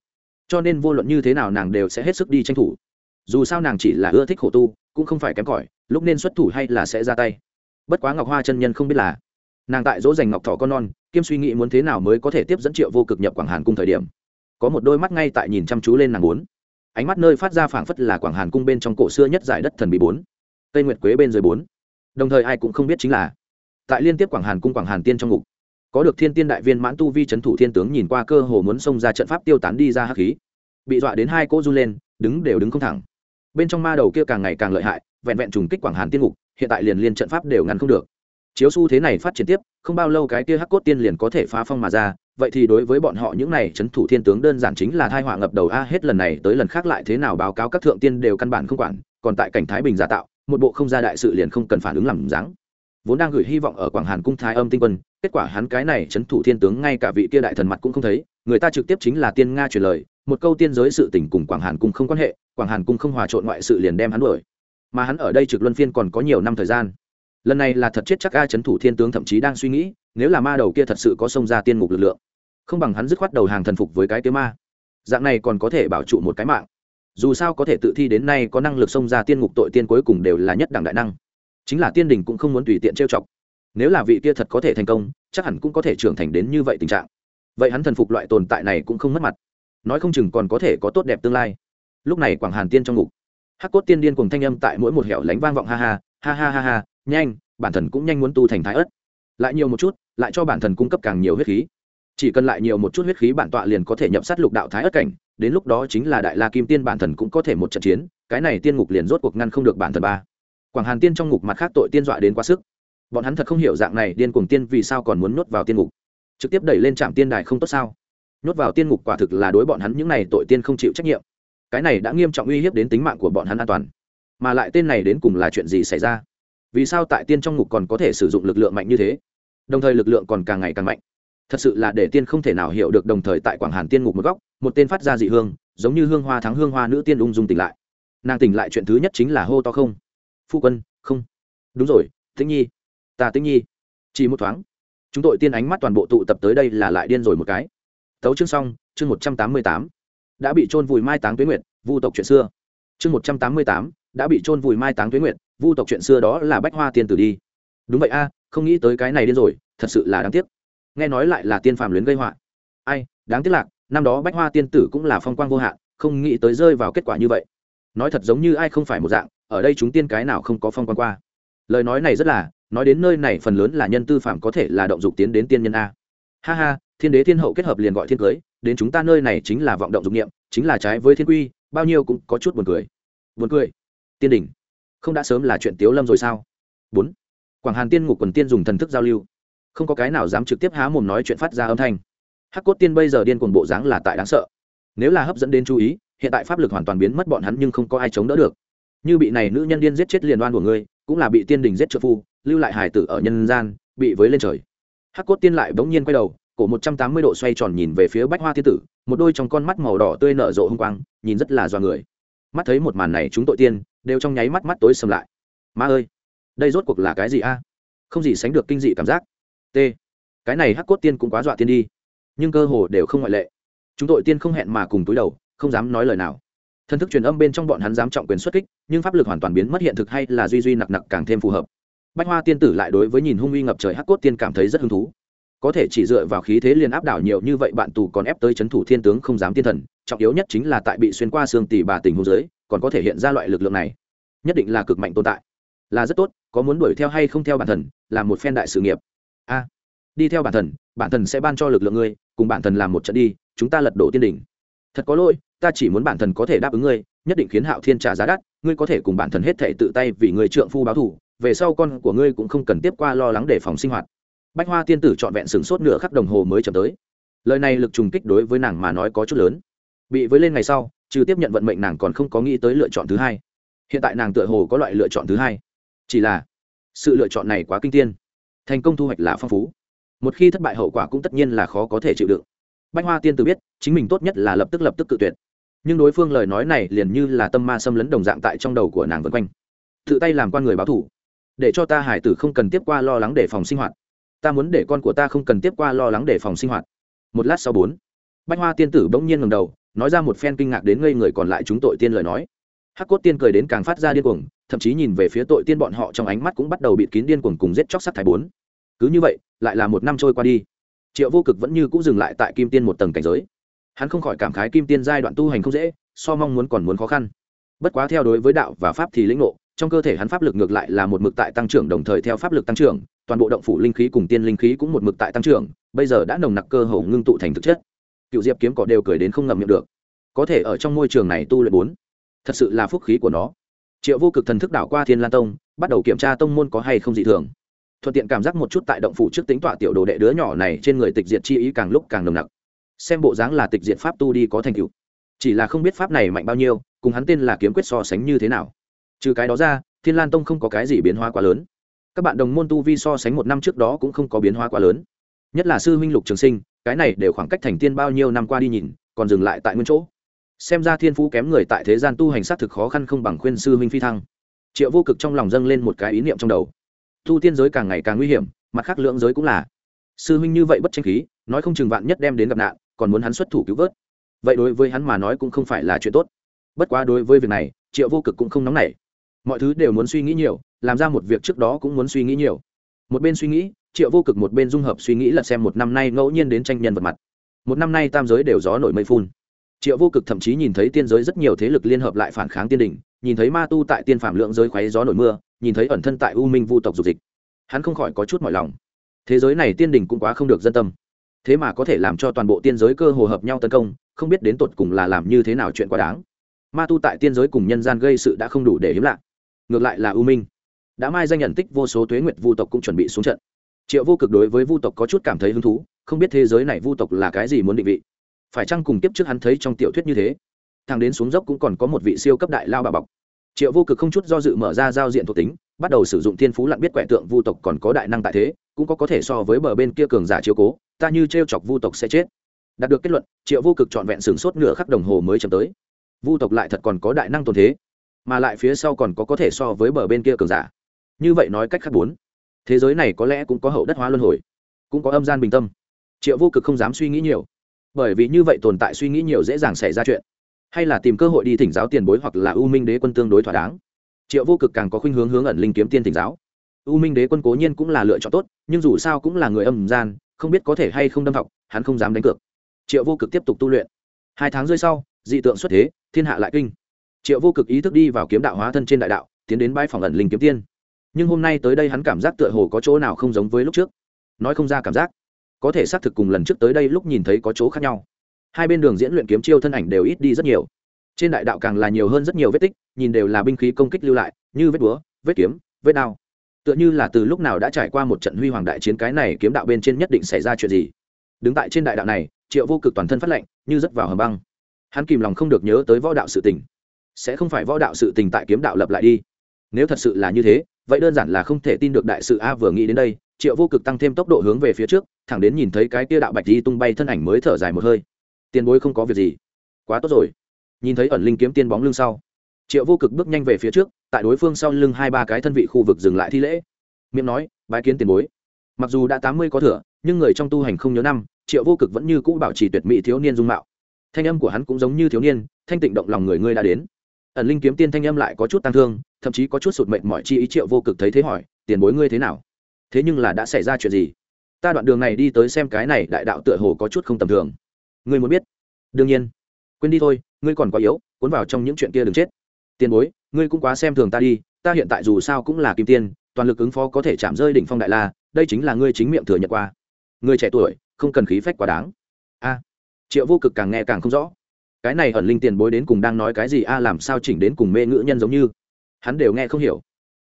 Cho nên vô luận như thế nào nàng đều sẽ hết sức đi tranh thủ. Dù sao nàng chỉ là ưa thích khổ tu cũng không phải kém cỏi, lúc nên xuất thủ hay là sẽ ra tay. Bất quá ngọc hoa chân nhân không biết là, nàng tại dỗ dành ngọc thỏ con non, kiêm suy nghĩ muốn thế nào mới có thể tiếp dẫn triệu vô cực nhập quảng hàn cung thời điểm. Có một đôi mắt ngay tại nhìn chăm chú lên nàng bốn. Ánh mắt nơi phát ra phảng phất là quảng hàn cung bên trong cổ xưa nhất giải đất thần bị bốn. Tây nguyệt quế bên dưới bốn. Đồng thời ai cũng không biết chính là, tại liên tiếp quảng hàn cung quảng hàn tiên trong ngục, có được thiên tiên đại viên mãn tu vi c h ấ n thủ thiên tướng nhìn qua cơ hồ muốn xông ra trận pháp tiêu tán đi ra hắc khí. Bị dọa đến hai cỗ run lên, đứng đều đứng không thẳng bên trong ma đầu kia càng ngày càng lợi hại, vẹn vẹn trùng kích quảng hàn tiên ngục, hiện tại liền liên trận pháp đều ngăn không được. Chiếu xu thế này phát triển tiếp, không bao lâu cái kia hắc cốt tiên liền có thể phá phong mà ra, vậy thì đối với bọn họ những này c h ấ n thủ thiên tướng đơn giản chính là thai họa ngập đầu a, hết lần này tới lần khác lại thế nào báo cáo các thượng tiên đều căn bản không quản, còn tại cảnh thái bình giả tạo, một bộ không ra đại sự liền không cần phản ứng làm dáng. Vốn đang gửi hy vọng ở quảng hàn cung thái âm tinh quân, kết quả hắn cái này c thủ thiên tướng ngay cả vị kia đại thần mặt cũng không thấy, người ta trực tiếp chính là tiên nga truyền lời một câu tiên giới sự tình cùng quảng hàn cung không quan hệ, quảng hàn cung không hòa trộn ngoại sự liền đem hắn đuổi. Mà hắn ở đây trực luân phiên còn có nhiều năm thời gian. Lần này là thật chết chắc a chấn thủ thiên tướng thậm chí đang suy nghĩ, nếu là ma đầu kia thật sự có xông ra tiên ngục lực lượng, không bằng hắn dứt khoát đầu hàng thần phục với cái tiếng ma. Dạng này còn có thể bảo trụ một cái mạng. Dù sao có thể tự thi đến nay có năng lực xông ra tiên ngục tội tiên cuối cùng đều là nhất đẳng đại năng. Chính là tiên đình cũng không muốn tùy tiện trêu chọc. Nếu là vị kia thật có thể thành công, chắc hẳn cũng có thể trưởng thành đến như vậy tình trạng. Vậy hắn thần phục loại tồn tại này cũng không mất mặt nói không chừng còn có thể có tốt đẹp tương lai. Lúc này quảng hàn tiên trong ngục. Hắc cốt tiên điên cùng thanh âm tại mỗi một hẻo lánh vang vọng ha ha ha ha ha ha, nhanh, bản thần cũng nhanh muốn tu thành thái ớt. Lại nhiều một chút, lại cho bản thần cung cấp càng nhiều huyết khí. Chỉ cần lại nhiều một chút huyết khí bản tọa liền có thể nhập sát lục đạo thái ớt cảnh, đến lúc đó chính là đại la kim tiên bản thần cũng có thể một trận chiến, cái này tiên ngục liền rốt cuộc ngăn không được bản thần ba. Quảng hàn tiên trong ngục mặt khác tội tiên dọa đến quá sức. Bọn hắn thật không hiểu dạng này điên cuồng tiên vì sao còn muốn nuốt vào tiên ngục. Trực tiếp đẩy lên trạm tiên đài không tốt sao? Nhốt vào tiên ngục quả thực là đối bọn hắn những này tội tiên không chịu trách nhiệm. Cái này đã nghiêm trọng uy hiếp đến tính mạng của bọn hắn an toàn. Mà lại tên này đến cùng là chuyện gì xảy ra? Vì sao tại tiên trong ngục còn có thể sử dụng lực lượng mạnh như thế? Đồng thời lực lượng còn càng ngày càng mạnh. Thật sự là để tiên không thể nào hiểu được đồng thời tại quảng hàn tiên ngục một góc, một tên phát ra dị hương, giống như hương hoa thắng hương hoa nữ tiên ung dung tỉnh lại. Nàng tỉnh lại chuyện thứ nhất chính là hô to không. Phu quân, không. Đúng rồi, tĩnh nhi. Ta tĩnh nhi. Chỉ một thoáng, chúng tội tiên ánh mắt toàn bộ tụ tập tới đây là lại điên rồi một cái tấu chương xong, chương một trăm tám mươi tám. Đã bị trôn vùi mai táng tuyến nguyệt, vu tộc chuyện xưa. Chương một trăm tám mươi tám, đã bị trôn vùi mai táng tuyến nguyệt, vu tộc chuyện xưa đó là bách hoa tiên tử đi. Đúng vậy a, không nghĩ tới cái này điên rồi, thật sự là đáng tiếc. Nghe nói lại là tiên phàm luyến gây họa. Ai, đáng tiếc lạc, năm đó bách hoa tiên tử cũng là phong quang vô hạn, không nghĩ tới rơi vào kết quả như vậy. Nói thật giống như ai không phải một dạng, ở đây chúng tiên cái nào không có phong quang qua. Lời nói này rất là, nói đến nơi này phần lớn là nhân tư phạm có thể là động dục tiến đến tiên nhân a. Ha ha thiên đế thiên hậu kết hợp liền gọi thiên cưới, đến chúng ta nơi này chính là vọng động dục niệm, chính là trái với thiên quy, bao nhiêu cũng có chút buồn cười. Buồn cười? Tiên đỉnh. Không đã sớm là chuyện tiếu lâm rồi sao? Bốn. Quảng hàn tiên ngục quần tiên dùng thần thức giao lưu. Không có cái nào dám trực tiếp há mồm nói chuyện phát ra âm thanh. Hắc cốt tiên bây giờ điên cuồng bộ dáng là tại đáng sợ. Nếu là hấp dẫn đến chú ý, hiện tại pháp lực hoàn toàn biến mất bọn hắn nhưng không có ai chống đỡ được. Như bị này nữ nhân điên giết chết liền đoan của ngươi, cũng là bị tiên đình giết trợ phu, lưu lại hải tử ở nhân gian, bị với lên trời. Hắc cốt tiên lại bỗng nhiên quay đầu cổ một trăm tám mươi độ xoay tròn nhìn về phía bách hoa thiên tử, một đôi trong con mắt màu đỏ tươi nở rộ hung quang, nhìn rất là do người. Mắt thấy một màn này chúng tội tiên, đều trong nháy mắt mắt tối sầm lại. Ma ơi, đây rốt cuộc là cái gì a? Không gì sánh được kinh dị cảm giác. T, cái này hắc cốt tiên cũng quá dọa tiên đi. Nhưng cơ hồ đều không ngoại lệ. Chúng tội tiên không hẹn mà cùng túi đầu, không dám nói lời nào. Thân thức truyền âm bên trong bọn hắn dám trọng quyền xuất kích, nhưng pháp lực hoàn toàn biến mất hiện thực hay là duy duy nặc nặc càng thêm phù hợp. Bách hoa tiên tử lại đối với nhìn hung uy ngập trời hắc cốt tiên cảm thấy rất hứng thú có thể chỉ dựa vào khí thế liền áp đảo nhiều như vậy bạn tù còn ép tới c h ấ n thủ thiên tướng không dám tiên thần, trọng yếu nhất chính là tại bị xuyên qua xương tỷ bà tình hồ dưới, còn có thể hiện ra loại lực lượng này. Nhất định là cực mạnh tồn tại. Là rất tốt, có muốn đuổi theo hay không theo bản thần, là một phen đại sự nghiệp. A, đi theo bản thần bản thần sẽ ban cho lực lượng ngươi, cùng bản thần làm một trận đi, chúng ta lật đổ tiên đỉnh. Thật có lỗi, ta chỉ muốn bản thần có thể đáp ứng ngươi, nhất định khiến hạo thiên trả giá đắt, ngươi có thể cùng bản thần hết thể tự tay vì người trượng phu báo thù, về sau con của ngươi cũng không cần tiếp qua lo lắng để phòng sinh hoạt bách hoa tiên tử trọn vẹn sửng sốt nửa khắc đồng hồ mới chậm tới. Lời này lực trùng kích đối với nàng mà nói có chút lớn. Bị với lên ngày sau, trừ tiếp nhận vận mệnh nàng còn không có nghĩ tới lựa chọn thứ hai. Hiện tại nàng tựa hồ có loại lựa chọn thứ hai. Chỉ là, sự lựa chọn này quá kinh tiên. Thành công thu hoạch là phong phú. Một khi thất bại hậu quả cũng tất nhiên là khó có thể chịu đựng. Bách hoa tiên tử biết, chính mình tốt nhất là lập tức lập tức cự tuyệt. Nhưng đối phương lời nói này liền như là tâm ma xâm lấn đồng dạng tại trong đầu của nàng vân quanh. Tự tay làm con người báo thủ. Để cho ta hải tử không cần tiếp qua lo lắng để phòng sinh hoạt ta muốn để con của ta không cần tiếp qua lo lắng để phòng sinh hoạt. Một lát sau bốn, bách hoa tiên tử bỗng nhiên ngầm đầu, nói ra một phen kinh ngạc đến ngây người còn lại chúng tội tiên lời nói. Hắc cốt tiên cười đến càng phát ra điên cuồng, thậm chí nhìn về phía tội tiên bọn họ trong ánh mắt cũng bắt đầu bịt kín điên cuồng cùng giết chóc sắc thái bốn. Cứ như vậy, lại là một năm trôi qua đi. Triệu vô cực vẫn như cũng dừng lại tại kim tiên một tầng cảnh giới. Hắn không khỏi cảm khái kim tiên giai đoạn tu hành không dễ, so mong muốn còn muốn khó khăn. Bất quá theo đối với đạo và pháp thì lĩnh ngộ trong cơ thể hắn pháp lực ngược lại là một mực tại tăng trưởng, đồng thời theo pháp lực tăng trưởng, toàn bộ động phủ linh khí cùng tiên linh khí cũng một mực tại tăng trưởng, bây giờ đã nồng nặc cơ hồ ngưng tụ thành thực chất. Cựu diệp kiếm cỏ đều cười đến không ngậm miệng được. Có thể ở trong môi trường này tu luyện bốn, thật sự là phúc khí của nó. Triệu vô cực thần thức đảo qua thiên lan tông, bắt đầu kiểm tra tông môn có hay không dị thường. Thuận tiện cảm giác một chút tại động phủ trước tính tọa tiểu đồ đệ đứa nhỏ này trên người tịch diệt chi ý càng lúc càng nồng nặc. Xem bộ dáng là tịch diệt pháp tu đi có thành tựu. Chỉ là không biết pháp này mạnh bao nhiêu, cùng hắn tên là kiếm quyết so sánh như thế nào trừ cái đó ra, thiên lan tông không có cái gì biến hóa quá lớn. Các bạn đồng môn tu vi so sánh một năm trước đó cũng không có biến hóa quá lớn. Nhất là sư huynh lục trường sinh, cái này đều khoảng cách thành tiên bao nhiêu năm qua đi nhìn, còn dừng lại tại nguyên chỗ. Xem ra thiên phú kém người tại thế gian tu hành sát thực khó khăn không bằng khuyên sư huynh phi thăng. Triệu vô cực trong lòng dâng lên một cái ý niệm trong đầu. Tu tiên giới càng ngày càng nguy hiểm, mặt khác lưỡng giới cũng là. Sư huynh như vậy bất tranh khí, nói không chừng vạn nhất đem đến gặp nạn, còn muốn hắn xuất thủ cứu vớt. Vậy đối với hắn mà nói cũng không phải là chuyện tốt. Bất quá đối với việc này, triệu vô cực cũng không nóng nảy mọi thứ đều muốn suy nghĩ nhiều, làm ra một việc trước đó cũng muốn suy nghĩ nhiều. Một bên suy nghĩ, triệu vô cực một bên dung hợp suy nghĩ là xem một năm nay ngẫu nhiên đến tranh nhân vật mặt. Một năm nay tam giới đều gió nổi mây phun. Triệu vô cực thậm chí nhìn thấy tiên giới rất nhiều thế lực liên hợp lại phản kháng tiên đình nhìn thấy ma tu tại tiên phạm lượng giới khoáy gió nổi mưa, nhìn thấy ẩn thân tại u minh vu tộc dục dịch. Hắn không khỏi có chút mọi lòng. Thế giới này tiên đình cũng quá không được dân tâm. Thế mà có thể làm cho toàn bộ tiên giới cơ hồ hợp nhau tấn công, không biết đến tột cùng là làm như thế nào chuyện quá đáng. Ma tu tại tiên giới cùng nhân gian gây sự đã không đủ để hiếm lạ ngược lại là u minh. Đã mai danh nhận tích vô số tuế nguyệt vu tộc cũng chuẩn bị xuống trận. Triệu vô cực đối với vu tộc có chút cảm thấy hứng thú, không biết thế giới này vu tộc là cái gì muốn định vị. Phải chăng cùng tiếp trước hắn thấy trong tiểu thuyết như thế? Thằng đến xuống dốc cũng còn có một vị siêu cấp đại lao bà bọc. Triệu vô cực không chút do dự mở ra giao diện thuộc tính, bắt đầu sử dụng thiên phú lặn biết quẻ tượng vu tộc còn có đại năng tại thế, cũng có có thể so với bờ bên kia cường giả chiếu cố, ta như t r e o chọc vu tộc sẽ chết. Đạt được kết luận, triệu vô cực trọn vẹn sửng sốt nửa khắc đồng hồ mới chấm tới. Vu tộc lại thật còn có đại năng tồn thế mà lại phía sau còn có có thể so với bờ bên kia cường giả. Như vậy nói cách khác bốn, thế giới này có lẽ cũng có hậu đất hóa luân hồi, cũng có âm gian bình tâm. Triệu vô cực không dám suy nghĩ nhiều, bởi vì như vậy tồn tại suy nghĩ nhiều dễ dàng xảy ra chuyện. Hay là tìm cơ hội đi thỉnh giáo tiền bối hoặc là u minh đế quân tương đối thỏa đáng. Triệu vô cực càng có khuynh hướng hướng ẩn linh kiếm tiên thỉnh giáo. U minh đế quân cố nhiên cũng là lựa chọn tốt, nhưng dù sao cũng là người âm gian, không biết có thể hay không đâm học, hắn không dám đánh cược. Triệu vô cực tiếp tục tu luyện. Hai tháng rơi sau, dị tượng xuất thế, thiên hạ lại kinh triệu vô cực ý thức đi vào kiếm đạo hóa thân trên đại đạo, tiến đến bãi phòng ẩn linh kiếm tiên. Nhưng hôm nay tới đây hắn cảm giác tựa hồ có chỗ nào không giống với lúc trước. Nói không ra cảm giác. Có thể xác thực cùng lần trước tới đây lúc nhìn thấy có chỗ khác nhau. Hai bên đường diễn luyện kiếm chiêu thân ảnh đều ít đi rất nhiều. Trên đại đạo càng là nhiều hơn rất nhiều vết tích, nhìn đều là binh khí công kích lưu lại, như vết búa, vết kiếm, vết đao. Tựa như là từ lúc nào đã trải qua một trận huy hoàng đại chiến cái này kiếm đạo bên trên nhất định xảy ra chuyện gì. Đứng tại trên đại đạo này, triệu vô cực toàn thân phát lệnh như rất vào hầm băng. Hắn kìm lòng không được nhớ tới võ đạo sự tình sẽ không phải võ đạo sự tình tại kiếm đạo lập lại đi. Nếu thật sự là như thế, vậy đơn giản là không thể tin được đại sự a vừa nghĩ đến đây, triệu vô cực tăng thêm tốc độ hướng về phía trước, thẳng đến nhìn thấy cái kia đạo bạch di tung bay thân ảnh mới thở dài một hơi. Tiền bối không có việc gì. Quá tốt rồi. Nhìn thấy ẩn linh kiếm tiên bóng lưng sau, triệu vô cực bước nhanh về phía trước, tại đối phương sau lưng hai ba cái thân vị khu vực dừng lại thi lễ. Miệng nói, bái kiến tiền bối. Mặc dù đã tám mươi có thừa, nhưng người trong tu hành không nhớ năm, triệu vô cực vẫn như cũ bảo trì tuyệt mỹ thiếu niên dung mạo. Thanh âm của hắn cũng giống như thiếu niên, thanh tịnh động lòng người ngươi đã đến ẩn linh kiếm tiên thanh âm lại có chút tăng thương, thậm chí có chút sụt mệnh mọi chi ý triệu vô cực thấy thế hỏi, tiền bối ngươi thế nào? Thế nhưng là đã xảy ra chuyện gì? Ta đoạn đường này đi tới xem cái này đại đạo tựa hồ có chút không tầm thường. Ngươi muốn biết? Đương nhiên. Quên đi thôi, ngươi còn quá yếu, cuốn vào trong những chuyện kia đừng chết. Tiền bối, ngươi cũng quá xem thường ta đi, ta hiện tại dù sao cũng là kim tiên, toàn lực ứng phó có thể chạm rơi đỉnh phong đại la, đây chính là ngươi chính miệng thừa nhận qua. Người trẻ tuổi, không cần khí phách quá đáng. A. Triệu vô cực càng nghe càng không rõ cái này ẩn linh tiền bối đến cùng đang nói cái gì? A, làm sao chỉnh đến cùng mê ngữ nhân giống như? Hắn đều nghe không hiểu.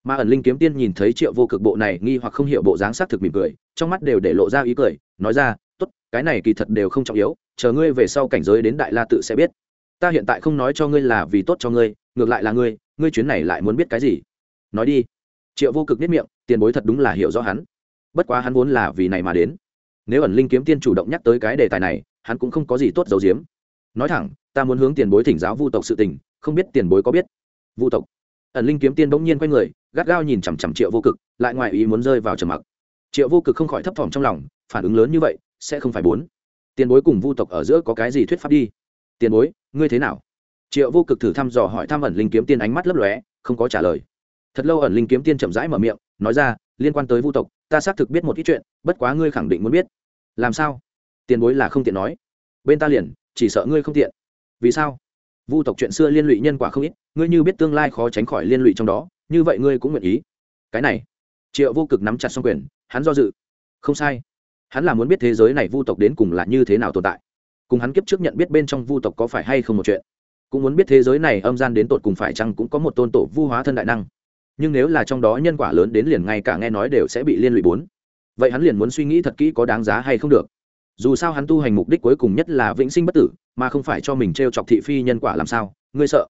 Mà ẩn linh kiếm tiên nhìn thấy triệu vô cực bộ này, nghi hoặc không hiểu bộ dáng xác thực mỉm cười, trong mắt đều để lộ ra ý cười, nói ra, tốt, cái này kỳ thật đều không trọng yếu, chờ ngươi về sau cảnh giới đến đại la tự sẽ biết. Ta hiện tại không nói cho ngươi là vì tốt cho ngươi, ngược lại là ngươi ngươi chuyến này lại muốn biết cái gì? Nói đi. Triệu vô cực biết miệng, tiền bối thật đúng là hiểu rõ hắn. Bất quá hắn vốn là vì này mà đến. Nếu ẩn linh kiếm tiên chủ động nhắc tới cái đề tài này, hắn cũng không có gì tốt giấu giếm nói thẳng, ta muốn hướng tiền bối thỉnh giáo vu tộc sự tình, không biết tiền bối có biết. Vu tộc. Ẩn linh kiếm tiên bỗng nhiên quay người, gắt gao nhìn chằm chằm triệu vô cực, lại ngoài ý muốn rơi vào trầm mặc. Triệu vô cực không khỏi thấp thỏm trong lòng, phản ứng lớn như vậy, sẽ không phải bốn. Tiền bối cùng vu tộc ở giữa có cái gì thuyết pháp đi? Tiền bối, ngươi thế nào? Triệu vô cực thử thăm dò hỏi thăm ẩn linh kiếm tiên ánh mắt lấp lóe, không có trả lời. Thật lâu ẩn linh kiếm tiên chậm rãi mở miệng, nói ra, liên quan tới vu tộc, ta xác thực biết một ít chuyện, bất quá ngươi khẳng định muốn biết. Làm sao? Tiền bối là không tiện nói bên ta liền, chỉ sợ ngươi không tiện. Vì sao? Vu tộc chuyện xưa liên lụy nhân quả không ít, ngươi như biết tương lai khó tránh khỏi liên lụy trong đó, như vậy ngươi cũng nguyện ý. Cái này, triệu vô cực nắm chặt xong quyền, hắn do dự. Không sai. Hắn là muốn biết thế giới này vu tộc đến cùng là như thế nào tồn tại. Cùng hắn kiếp trước nhận biết bên trong vu tộc có phải hay không một chuyện. Cũng muốn biết thế giới này âm gian đến tột cùng phải chăng cũng có một tôn tổ vu hóa thân đại năng. Nhưng nếu là trong đó nhân quả lớn đến liền ngay cả nghe nói đều sẽ bị liên lụy bốn. Vậy hắn liền muốn suy nghĩ thật kỹ có đáng giá hay không được dù sao hắn tu hành mục đích cuối cùng nhất là vĩnh sinh bất tử, mà không phải cho mình t r e o chọc thị phi nhân quả làm sao, ngươi sợ?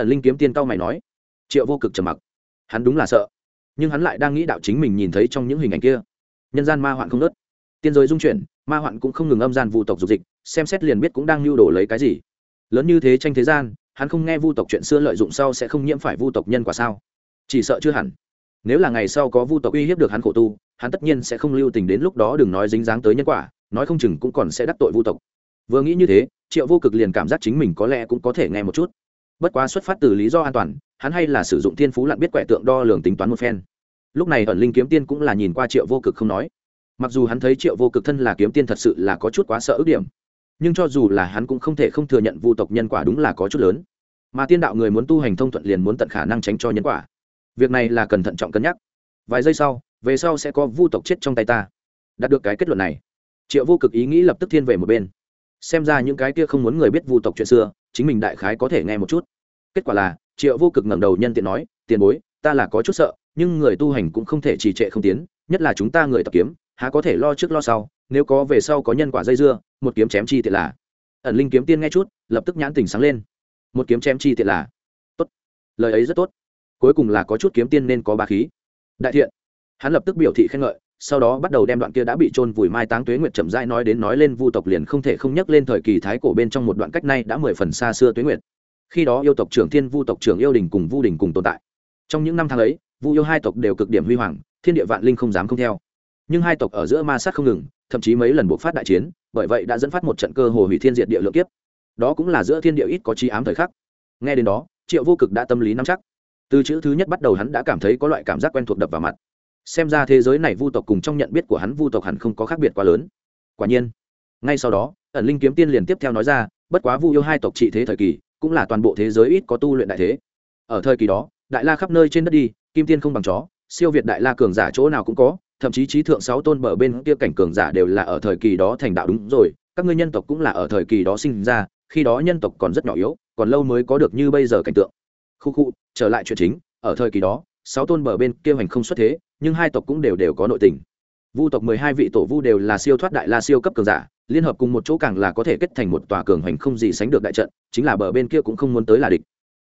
Ẩn linh kiếm tiên cao mày nói. Triệu vô cực trầm mặc. Hắn đúng là sợ. Nhưng hắn lại đang nghĩ đạo chính mình nhìn thấy trong những hình ảnh kia. Nhân gian ma hoạn không nớt. Tiên giới dung chuyển, ma hoạn cũng không ngừng âm gian vu tộc dục dịch, xem xét liền biết cũng đang lưu đổ lấy cái gì. Lớn như thế tranh thế gian, hắn không nghe vu tộc chuyện xưa lợi dụng sau sẽ không nhiễm phải vu tộc nhân quả sao? Chỉ sợ chưa hẳn. Nếu là ngày sau có vu tộc uy hiếp được hắn khổ tu, hắn tất nhiên sẽ không lưu tình đến lúc đó đừng nói dính dáng tới nhân quả nói không chừng cũng còn sẽ đắc tội vu tộc. Vừa nghĩ như thế, triệu vô cực liền cảm giác chính mình có lẽ cũng có thể nghe một chút. Bất quá xuất phát từ lý do an toàn, hắn hay là sử dụng thiên phú lặn biết quẻ tượng đo lường tính toán một phen. Lúc này ẩn linh kiếm tiên cũng là nhìn qua triệu vô cực không nói. Mặc dù hắn thấy triệu vô cực thân là kiếm tiên thật sự là có chút quá sợ ước điểm, nhưng cho dù là hắn cũng không thể không thừa nhận vu tộc nhân quả đúng là có chút lớn. Mà tiên đạo người muốn tu hành thông thuận liền muốn tận khả năng tránh cho nhân quả. Việc này là cần thận trọng cân nhắc. Vài giây sau, về sau sẽ có vu tộc chết trong tay ta. Đạt được cái kết luận này triệu vô cực ý nghĩ lập tức thiên về một bên. Xem ra những cái kia không muốn người biết vu tộc chuyện xưa, chính mình đại khái có thể nghe một chút. Kết quả là, triệu vô cực ngẩng đầu nhân tiện nói, tiền bối, ta là có chút sợ, nhưng người tu hành cũng không thể trì trệ không tiến, nhất là chúng ta người tập kiếm, há có thể lo trước lo sau, nếu có về sau có nhân quả dây dưa, một kiếm chém chi tiện là. Ẩn linh kiếm tiên nghe chút, lập tức nhãn tình sáng lên. Một kiếm chém chi tiện là. Tốt, lời ấy rất tốt. Cuối cùng là có chút kiếm tiên nên có ba khí. Đại thiện. Hắn lập tức biểu thị khen ngợi sau đó bắt đầu đem đoạn kia đã bị trôn vùi mai táng tuế nguyệt chậm rãi nói đến nói lên vu tộc liền không thể không nhắc lên thời kỳ thái cổ bên trong một đoạn cách nay đã mười phần xa xưa tuế nguyệt. Khi đó yêu tộc trưởng thiên, vu tộc trưởng yêu đình cùng vu đình cùng tồn tại. Trong những năm tháng ấy, vu yêu hai tộc đều cực điểm huy hoàng, thiên địa vạn linh không dám không theo. Nhưng hai tộc ở giữa ma sát không ngừng, thậm chí mấy lần buộc phát đại chiến, bởi vậy đã dẫn phát một trận cơ hồ hủy thiên diệt địa lượng kiếp. Đó cũng là giữa thiên địa ít có trí ám thời khắc. Nghe đến đó, triệu vô cực đã tâm lý nắm chắc. Từ chữ thứ nhất bắt đầu hắn đã cảm thấy có loại cảm giác quen thuộc đập vào mặt xem ra thế giới này vu tộc cùng trong nhận biết của hắn vu tộc hẳn không có khác biệt quá lớn. Quả nhiên, ngay sau đó, ẩn linh kiếm tiên liền tiếp theo nói ra, bất quá vu yêu hai tộc trị thế thời kỳ, cũng là toàn bộ thế giới ít có tu luyện đại thế. Ở thời kỳ đó, đại la khắp nơi trên đất đi, kim tiên không bằng chó, siêu việt đại la cường giả chỗ nào cũng có, thậm chí trí thượng sáu tôn bờ bên kia cảnh cường giả đều là ở thời kỳ đó thành đạo đúng rồi, các ngươi nhân tộc cũng là ở thời kỳ đó sinh ra, khi đó nhân tộc còn rất nhỏ yếu, còn lâu mới có được như bây giờ cảnh tượng. Khu khu, trở lại chuyện chính, ở thời kỳ đó, sáu tôn bờ bên kia hoành không xuất thế nhưng hai tộc cũng đều đều có nội tình. Vu tộc mười hai vị tổ vu đều là siêu thoát đại la siêu cấp cường giả, liên hợp cùng một chỗ càng là có thể kết thành một tòa cường hoành không gì sánh được đại trận, chính là bờ bên kia cũng không muốn tới là địch.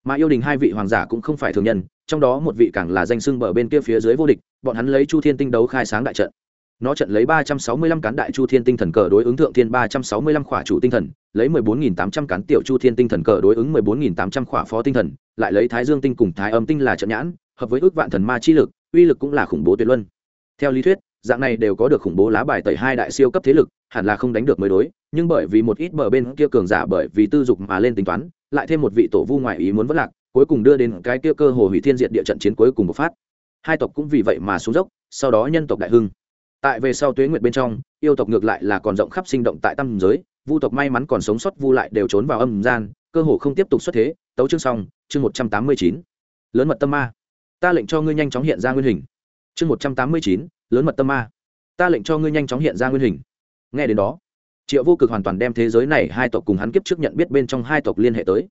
Mà yêu đình hai vị hoàng giả cũng không phải thường nhân, trong đó một vị càng là danh xưng bờ bên kia phía dưới vô địch, bọn hắn lấy chu thiên tinh đấu khai sáng đại trận. Nó trận lấy ba trăm sáu mươi lăm cán đại chu thiên tinh thần cờ đối ứng thượng thiên, ba trăm sáu mươi lăm khỏa chủ tinh thần, lấy mười bốn nghìn tám trăm cán tiểu chu thiên tinh thần cờ đối ứng mười bốn nghìn tám trăm khỏa phó tinh thần, lại lấy thái dương tinh cùng thái âm tinh là trận nhãn, hợp với ước vạn thần ma chi lực uy lực cũng là khủng bố tuyệt luân. Theo lý thuyết, dạng này đều có được khủng bố lá bài tẩy hai đại siêu cấp thế lực, hẳn là không đánh được mới đối, nhưng bởi vì một ít bờ bên kia cường giả bởi vì tư dục mà lên tính toán, lại thêm một vị tổ vu ngoại ý muốn vất lạc, cuối cùng đưa đến cái kia cơ hồ hủy thiên diệt địa trận chiến cuối cùng bộc phát. Hai tộc cũng vì vậy mà xuống dốc, sau đó nhân tộc đại hưng. Tại về sau tuế nguyệt bên trong, yêu tộc ngược lại là còn rộng khắp sinh động tại tâm giới, vu tộc may mắn còn sống sót vu lại đều trốn vào âm gian, cơ hồ không tiếp tục xuất thế. Tấu chương xong, chương một trăm tám mươi chín. Lớn mật tâm ma ta lệnh cho ngươi nhanh chóng hiện ra nguyên hình. Chương một trăm tám mươi chín, lớn mật tâm ma. Ta lệnh cho ngươi nhanh chóng hiện ra nguyên hình. Nghe đến đó, triệu vô cực hoàn toàn đem thế giới này hai tộc cùng hắn kiếp trước nhận biết bên trong hai tộc liên hệ tới.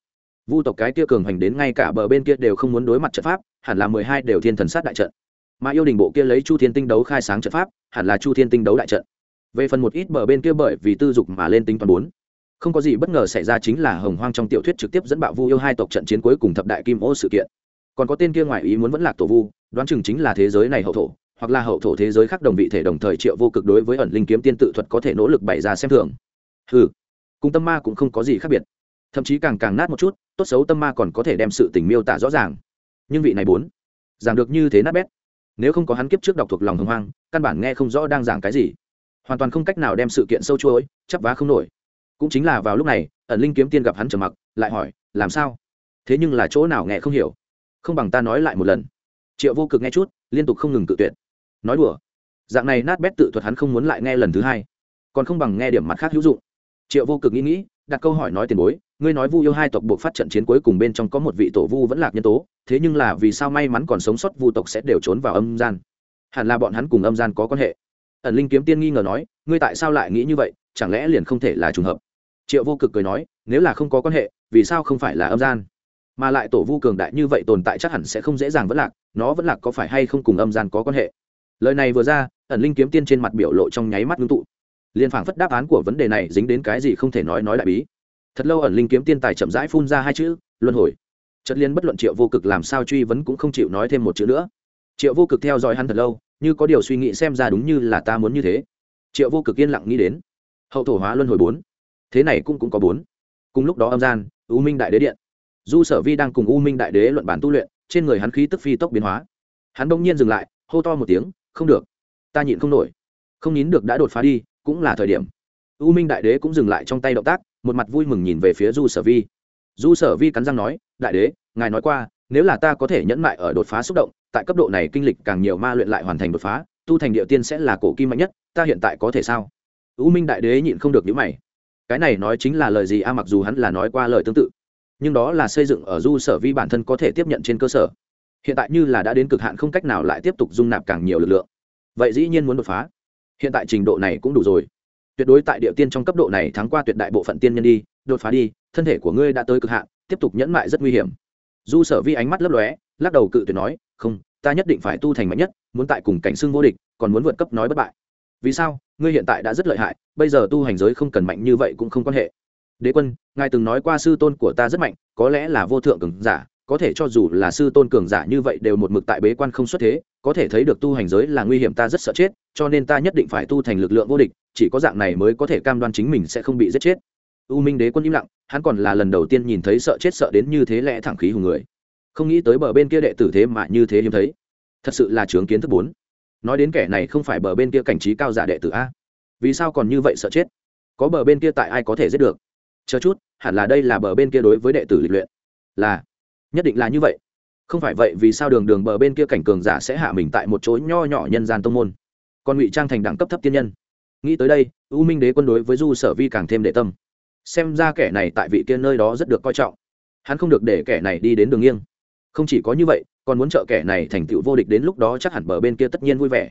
Vu tộc cái kia cường hành đến ngay cả bờ bên kia đều không muốn đối mặt trận pháp, hẳn là mười hai đều thiên thần sát đại trận. Mà yêu đình bộ kia lấy chu thiên tinh đấu khai sáng trận pháp, hẳn là chu thiên tinh đấu đại trận. Về phần một ít bờ bên kia bởi vì tư dục mà lên tính toàn bốn, không có gì bất ngờ xảy ra chính là hồng hoang trong tiểu thuyết trực tiếp dẫn bạo vu yêu hai tộc trận chiến cuối cùng thập đại kim ô sự kiện còn có tên kia ngoài ý muốn vẫn lạc tổ vu, đoán chừng chính là thế giới này hậu thổ, hoặc là hậu thổ thế giới khác đồng vị thể đồng thời triệu vô cực đối với ẩn linh kiếm tiên tự thuật có thể nỗ lực bày ra xem thường. Ừ cùng tâm ma cũng không có gì khác biệt. Thậm chí càng càng nát một chút, tốt xấu tâm ma còn có thể đem sự tình miêu tả rõ ràng. Nhưng vị này bốn, giảng được như thế nát bét. Nếu không có hắn kiếp trước đọc thuộc lòng hồng hoang, căn bản nghe không rõ đang giảng cái gì. Hoàn toàn không cách nào đem sự kiện sâu chuỗi, chắp vá không nổi. Cũng chính là vào lúc này, ẩn linh kiếm tiên gặp hắn trầm mặc, lại hỏi, làm sao? Thế nhưng là chỗ nào nghe không hiểu không bằng ta nói lại một lần. Triệu vô cực nghe chút, liên tục không ngừng tự tuyệt. Nói đùa. Dạng này nát bét tự thuật hắn không muốn lại nghe lần thứ hai. Còn không bằng nghe điểm mặt khác hữu dụng. Triệu vô cực nghĩ nghĩ, đặt câu hỏi nói tiền bối, ngươi nói vu yêu hai tộc buộc phát trận chiến cuối cùng bên trong có một vị tổ vu vẫn lạc nhân tố, thế nhưng là vì sao may mắn còn sống sót vu tộc sẽ đều trốn vào âm gian? Hẳn là bọn hắn cùng âm gian có quan hệ. Ẩn linh kiếm tiên nghi ngờ nói, ngươi tại sao lại nghĩ như vậy, chẳng lẽ liền không thể là trùng hợp? Triệu vô cực cười nói, nếu là không có quan hệ, vì sao không phải là âm gian? Mà lại tổ vu cường đại như vậy tồn tại chắc hẳn sẽ không dễ dàng vẫn lạc, nó vẫn lạc có phải hay không cùng âm gian có quan hệ? Lời này vừa ra, ẩn linh kiếm tiên trên mặt biểu lộ trong nháy mắt ngưng tụ. Liền phảng phất đáp án của vấn đề này dính đến cái gì không thể nói nói đại bí. Thật lâu ẩn linh kiếm tiên tài chậm rãi phun ra hai chữ, luân hồi. Chất liên bất luận triệu vô cực làm sao truy vấn cũng không chịu nói thêm một chữ nữa. Triệu vô cực theo dõi hắn thật lâu, như có điều suy nghĩ xem ra đúng như là ta muốn như thế. Triệu vô cực yên lặng nghĩ đến. Hậu thổ hóa luân hồi bốn. Thế này cũng cũng có bốn. Cùng lúc đó âm gian, u minh đại đế điện du sở vi đang cùng u minh đại đế luận bản tu luyện, trên người hắn khí tức phi tốc biến hóa. Hắn bỗng nhiên dừng lại, hô to một tiếng, không được, ta nhịn không nổi. Không nín được đã đột phá đi, cũng là thời điểm. U minh đại đế cũng dừng lại trong tay động tác, một mặt vui mừng nhìn về phía du sở vi. Du sở vi cắn răng nói, đại đế, ngài nói qua, nếu là ta có thể nhẫn mại ở đột phá xúc động, tại cấp độ này kinh lịch càng nhiều ma luyện lại hoàn thành đột phá, tu thành địa tiên sẽ là cổ kim mạnh nhất, ta hiện tại có thể sao? U minh đại đế nhịn không được nhữ mày. Cái này nói chính là lời gì a, mặc dù hắn là nói qua lời tương tự nhưng đó là xây dựng ở du sở vi bản thân có thể tiếp nhận trên cơ sở. Hiện tại như là đã đến cực hạn không cách nào lại tiếp tục dung nạp càng nhiều lực lượng. Vậy dĩ nhiên muốn đột phá. Hiện tại trình độ này cũng đủ rồi. Tuyệt đối tại địa tiên trong cấp độ này thắng qua tuyệt đại bộ phận tiên nhân đi, đột phá đi, thân thể của ngươi đã tới cực hạn, tiếp tục nhẫn mại rất nguy hiểm. Du sở vi ánh mắt lấp lóe, lắc đầu cự tuyệt nói, không, ta nhất định phải tu thành mạnh nhất, muốn tại cùng cảnh xưng vô địch, còn muốn vượt cấp nói bất bại. Vì sao? Ngươi hiện tại đã rất lợi hại, bây giờ tu hành giới không cần mạnh như vậy cũng không quan hệ đế quân, ngài từng nói qua sư tôn của ta rất mạnh, có lẽ là vô thượng cường giả, có thể cho dù là sư tôn cường giả như vậy đều một mực tại bế quan không xuất thế, có thể thấy được tu hành giới là nguy hiểm ta rất sợ chết, cho nên ta nhất định phải tu thành lực lượng vô địch, chỉ có dạng này mới có thể cam đoan chính mình sẽ không bị giết chết. U minh đế quân im lặng, hắn còn là lần đầu tiên nhìn thấy sợ chết sợ đến như thế lẽ thẳng khí hùng người. Không nghĩ tới bờ bên kia đệ tử thế mà như thế hiếm thấy. Thật sự là trướng kiến thức bốn. Nói đến kẻ này không phải bờ bên kia cảnh trí cao giả đệ tử a. Vì sao còn như vậy sợ chết? Có bờ bên kia tại ai có thể giết được? Chờ chút, hẳn là đây là bờ bên kia đối với đệ tử lịch luyện. Là, nhất định là như vậy. Không phải vậy vì sao đường đường bờ bên kia cảnh cường giả sẽ hạ mình tại một chỗ nho nhỏ nhân gian tông môn? Còn ngụy trang thành đẳng cấp thấp tiên nhân. Nghĩ tới đây, u minh đế quân đối với du sở vi càng thêm đệ tâm. Xem ra kẻ này tại vị kia nơi đó rất được coi trọng. Hắn không được để kẻ này đi đến đường nghiêng. Không chỉ có như vậy, còn muốn trợ kẻ này thành tựu vô địch đến lúc đó chắc hẳn bờ bên kia tất nhiên vui vẻ.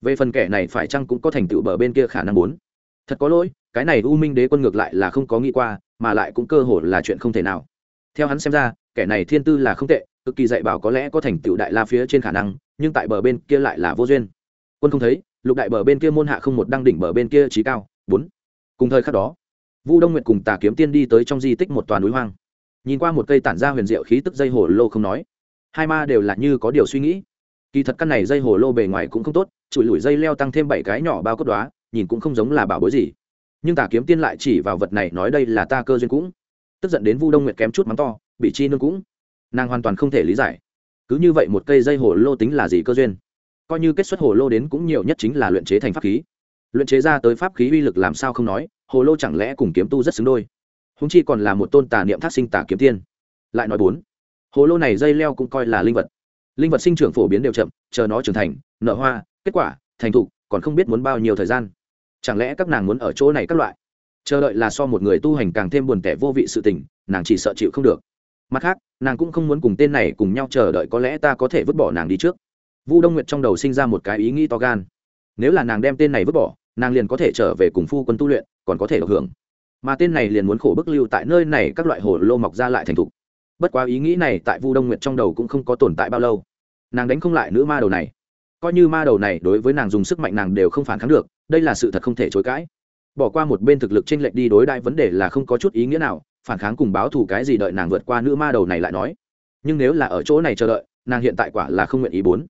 Về phần kẻ này phải chăng cũng có thành tựu bờ bên kia khả năng muốn? Thật có lỗi cái này u minh đế quân ngược lại là không có nghĩ qua, mà lại cũng cơ hội là chuyện không thể nào. Theo hắn xem ra, kẻ này thiên tư là không tệ, cực kỳ dạy bảo có lẽ có thành tựu đại la phía trên khả năng, nhưng tại bờ bên kia lại là vô duyên. Quân không thấy, lục đại bờ bên kia môn hạ không một đăng đỉnh bờ bên kia trí cao, bốn. Cùng thời khắc đó, vu đông nguyệt cùng tà kiếm tiên đi tới trong di tích một toàn núi hoang. Nhìn qua một cây tản ra huyền diệu khí tức dây hồ lô không nói, hai ma đều là như có điều suy nghĩ. Kỳ thật căn này dây hồ lô bề ngoài cũng không tốt trụi lủi dây leo tăng thêm bảy cái nhỏ bao cốt đoá nhìn cũng không giống là bảo bối gì nhưng tà kiếm tiên lại chỉ vào vật này nói đây là ta cơ duyên cũng. Tức giận đến vu đông nguyệt kém chút mắng to bị chi nương cũng. Nàng hoàn toàn không thể lý giải. Cứ như vậy một cây dây hồ lô tính là gì cơ duyên? Coi như kết xuất hồ lô đến cũng nhiều nhất chính là luyện chế thành pháp khí. Luyện chế ra tới pháp khí uy lực làm sao không nói, hồ lô chẳng lẽ cùng kiếm tu rất xứng đôi? Húng chi còn là một tôn tà niệm thác sinh tà kiếm tiên. Lại nói bốn, hồ lô này dây leo cũng coi là linh vật. Linh vật sinh trưởng phổ biến đều chậm, chờ nó trưởng thành, nở hoa, kết quả, thành thục, còn không biết muốn bao nhiêu thời gian chẳng lẽ các nàng muốn ở chỗ này các loại? Chờ đợi là so một người tu hành càng thêm buồn tẻ vô vị sự tình, nàng chỉ sợ chịu không được. Mặt khác, nàng cũng không muốn cùng tên này cùng nhau chờ đợi có lẽ ta có thể vứt bỏ nàng đi trước. Vu đông nguyệt trong đầu sinh ra một cái ý nghĩ to gan. Nếu là nàng đem tên này vứt bỏ, nàng liền có thể trở về cùng phu quân tu luyện, còn có thể được hưởng. Mà tên này liền muốn khổ bức lưu tại nơi này các loại hồ lô mọc ra lại thành thục. Bất quá ý nghĩ này tại vu đông nguyệt trong đầu cũng không có tồn tại bao lâu. Nàng đánh không lại nữ ma đầu này. Coi như ma đầu này đối với nàng dùng sức mạnh nàng đều không phản kháng được đây là sự thật không thể chối cãi. Bỏ qua một bên thực lực chênh lệch đi đối đại vấn đề là không có chút ý nghĩa nào, phản kháng cùng báo thù cái gì đợi nàng vượt qua nữ ma đầu này lại nói. Nhưng nếu là ở chỗ này chờ đợi, nàng hiện tại quả là không nguyện ý bốn.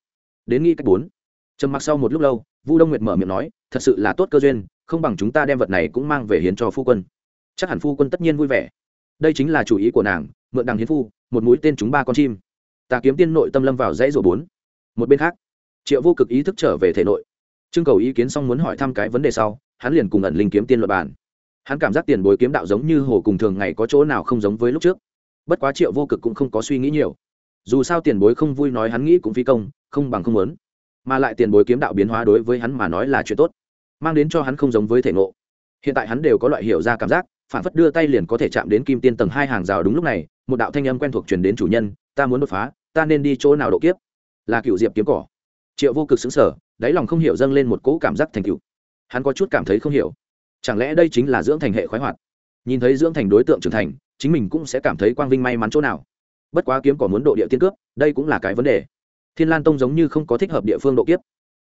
Đến nghĩ cách bốn. Trầm mặc sau một lúc lâu, vu đông nguyệt mở miệng nói, thật sự là tốt cơ duyên, không bằng chúng ta đem vật này cũng mang về hiến cho phu quân. Chắc hẳn phu quân tất nhiên vui vẻ. Đây chính là chủ ý của nàng, mượn đằng hiến phu, một mũi tên chúng ba con chim. Ta kiếm tiên nội tâm lâm vào dãy rủa bốn. Một bên khác, triệu vô cực ý thức trở về thể nội trưng cầu ý kiến xong muốn hỏi thăm cái vấn đề sau, hắn liền cùng ẩn linh kiếm tiên luật bàn. Hắn cảm giác tiền bối kiếm đạo giống như hồ cùng thường ngày có chỗ nào không giống với lúc trước. Bất quá triệu vô cực cũng không có suy nghĩ nhiều. Dù sao tiền bối không vui nói hắn nghĩ cũng phi công, không bằng không muốn. Mà lại tiền bối kiếm đạo biến hóa đối với hắn mà nói là chuyện tốt, mang đến cho hắn không giống với thể ngộ. Hiện tại hắn đều có loại hiểu ra cảm giác, phản phất đưa tay liền có thể chạm đến kim tiên tầng hai hàng rào đúng lúc này, một đạo thanh âm quen thuộc truyền đến chủ nhân, ta muốn đột phá, ta nên đi chỗ nào độ kiếp? Là cựu diệp kiếm cỏ. Triệu vô cực xứng sở đáy lòng không hiểu dâng lên một cỗ cảm giác thành tựu. Hắn có chút cảm thấy không hiểu. Chẳng lẽ đây chính là dưỡng thành hệ khoái hoạt? Nhìn thấy dưỡng thành đối tượng trưởng thành, chính mình cũng sẽ cảm thấy quang vinh may mắn chỗ nào. Bất quá kiếm còn muốn độ địa tiên cướp, đây cũng là cái vấn đề. Thiên lan tông giống như không có thích hợp địa phương độ kiếp.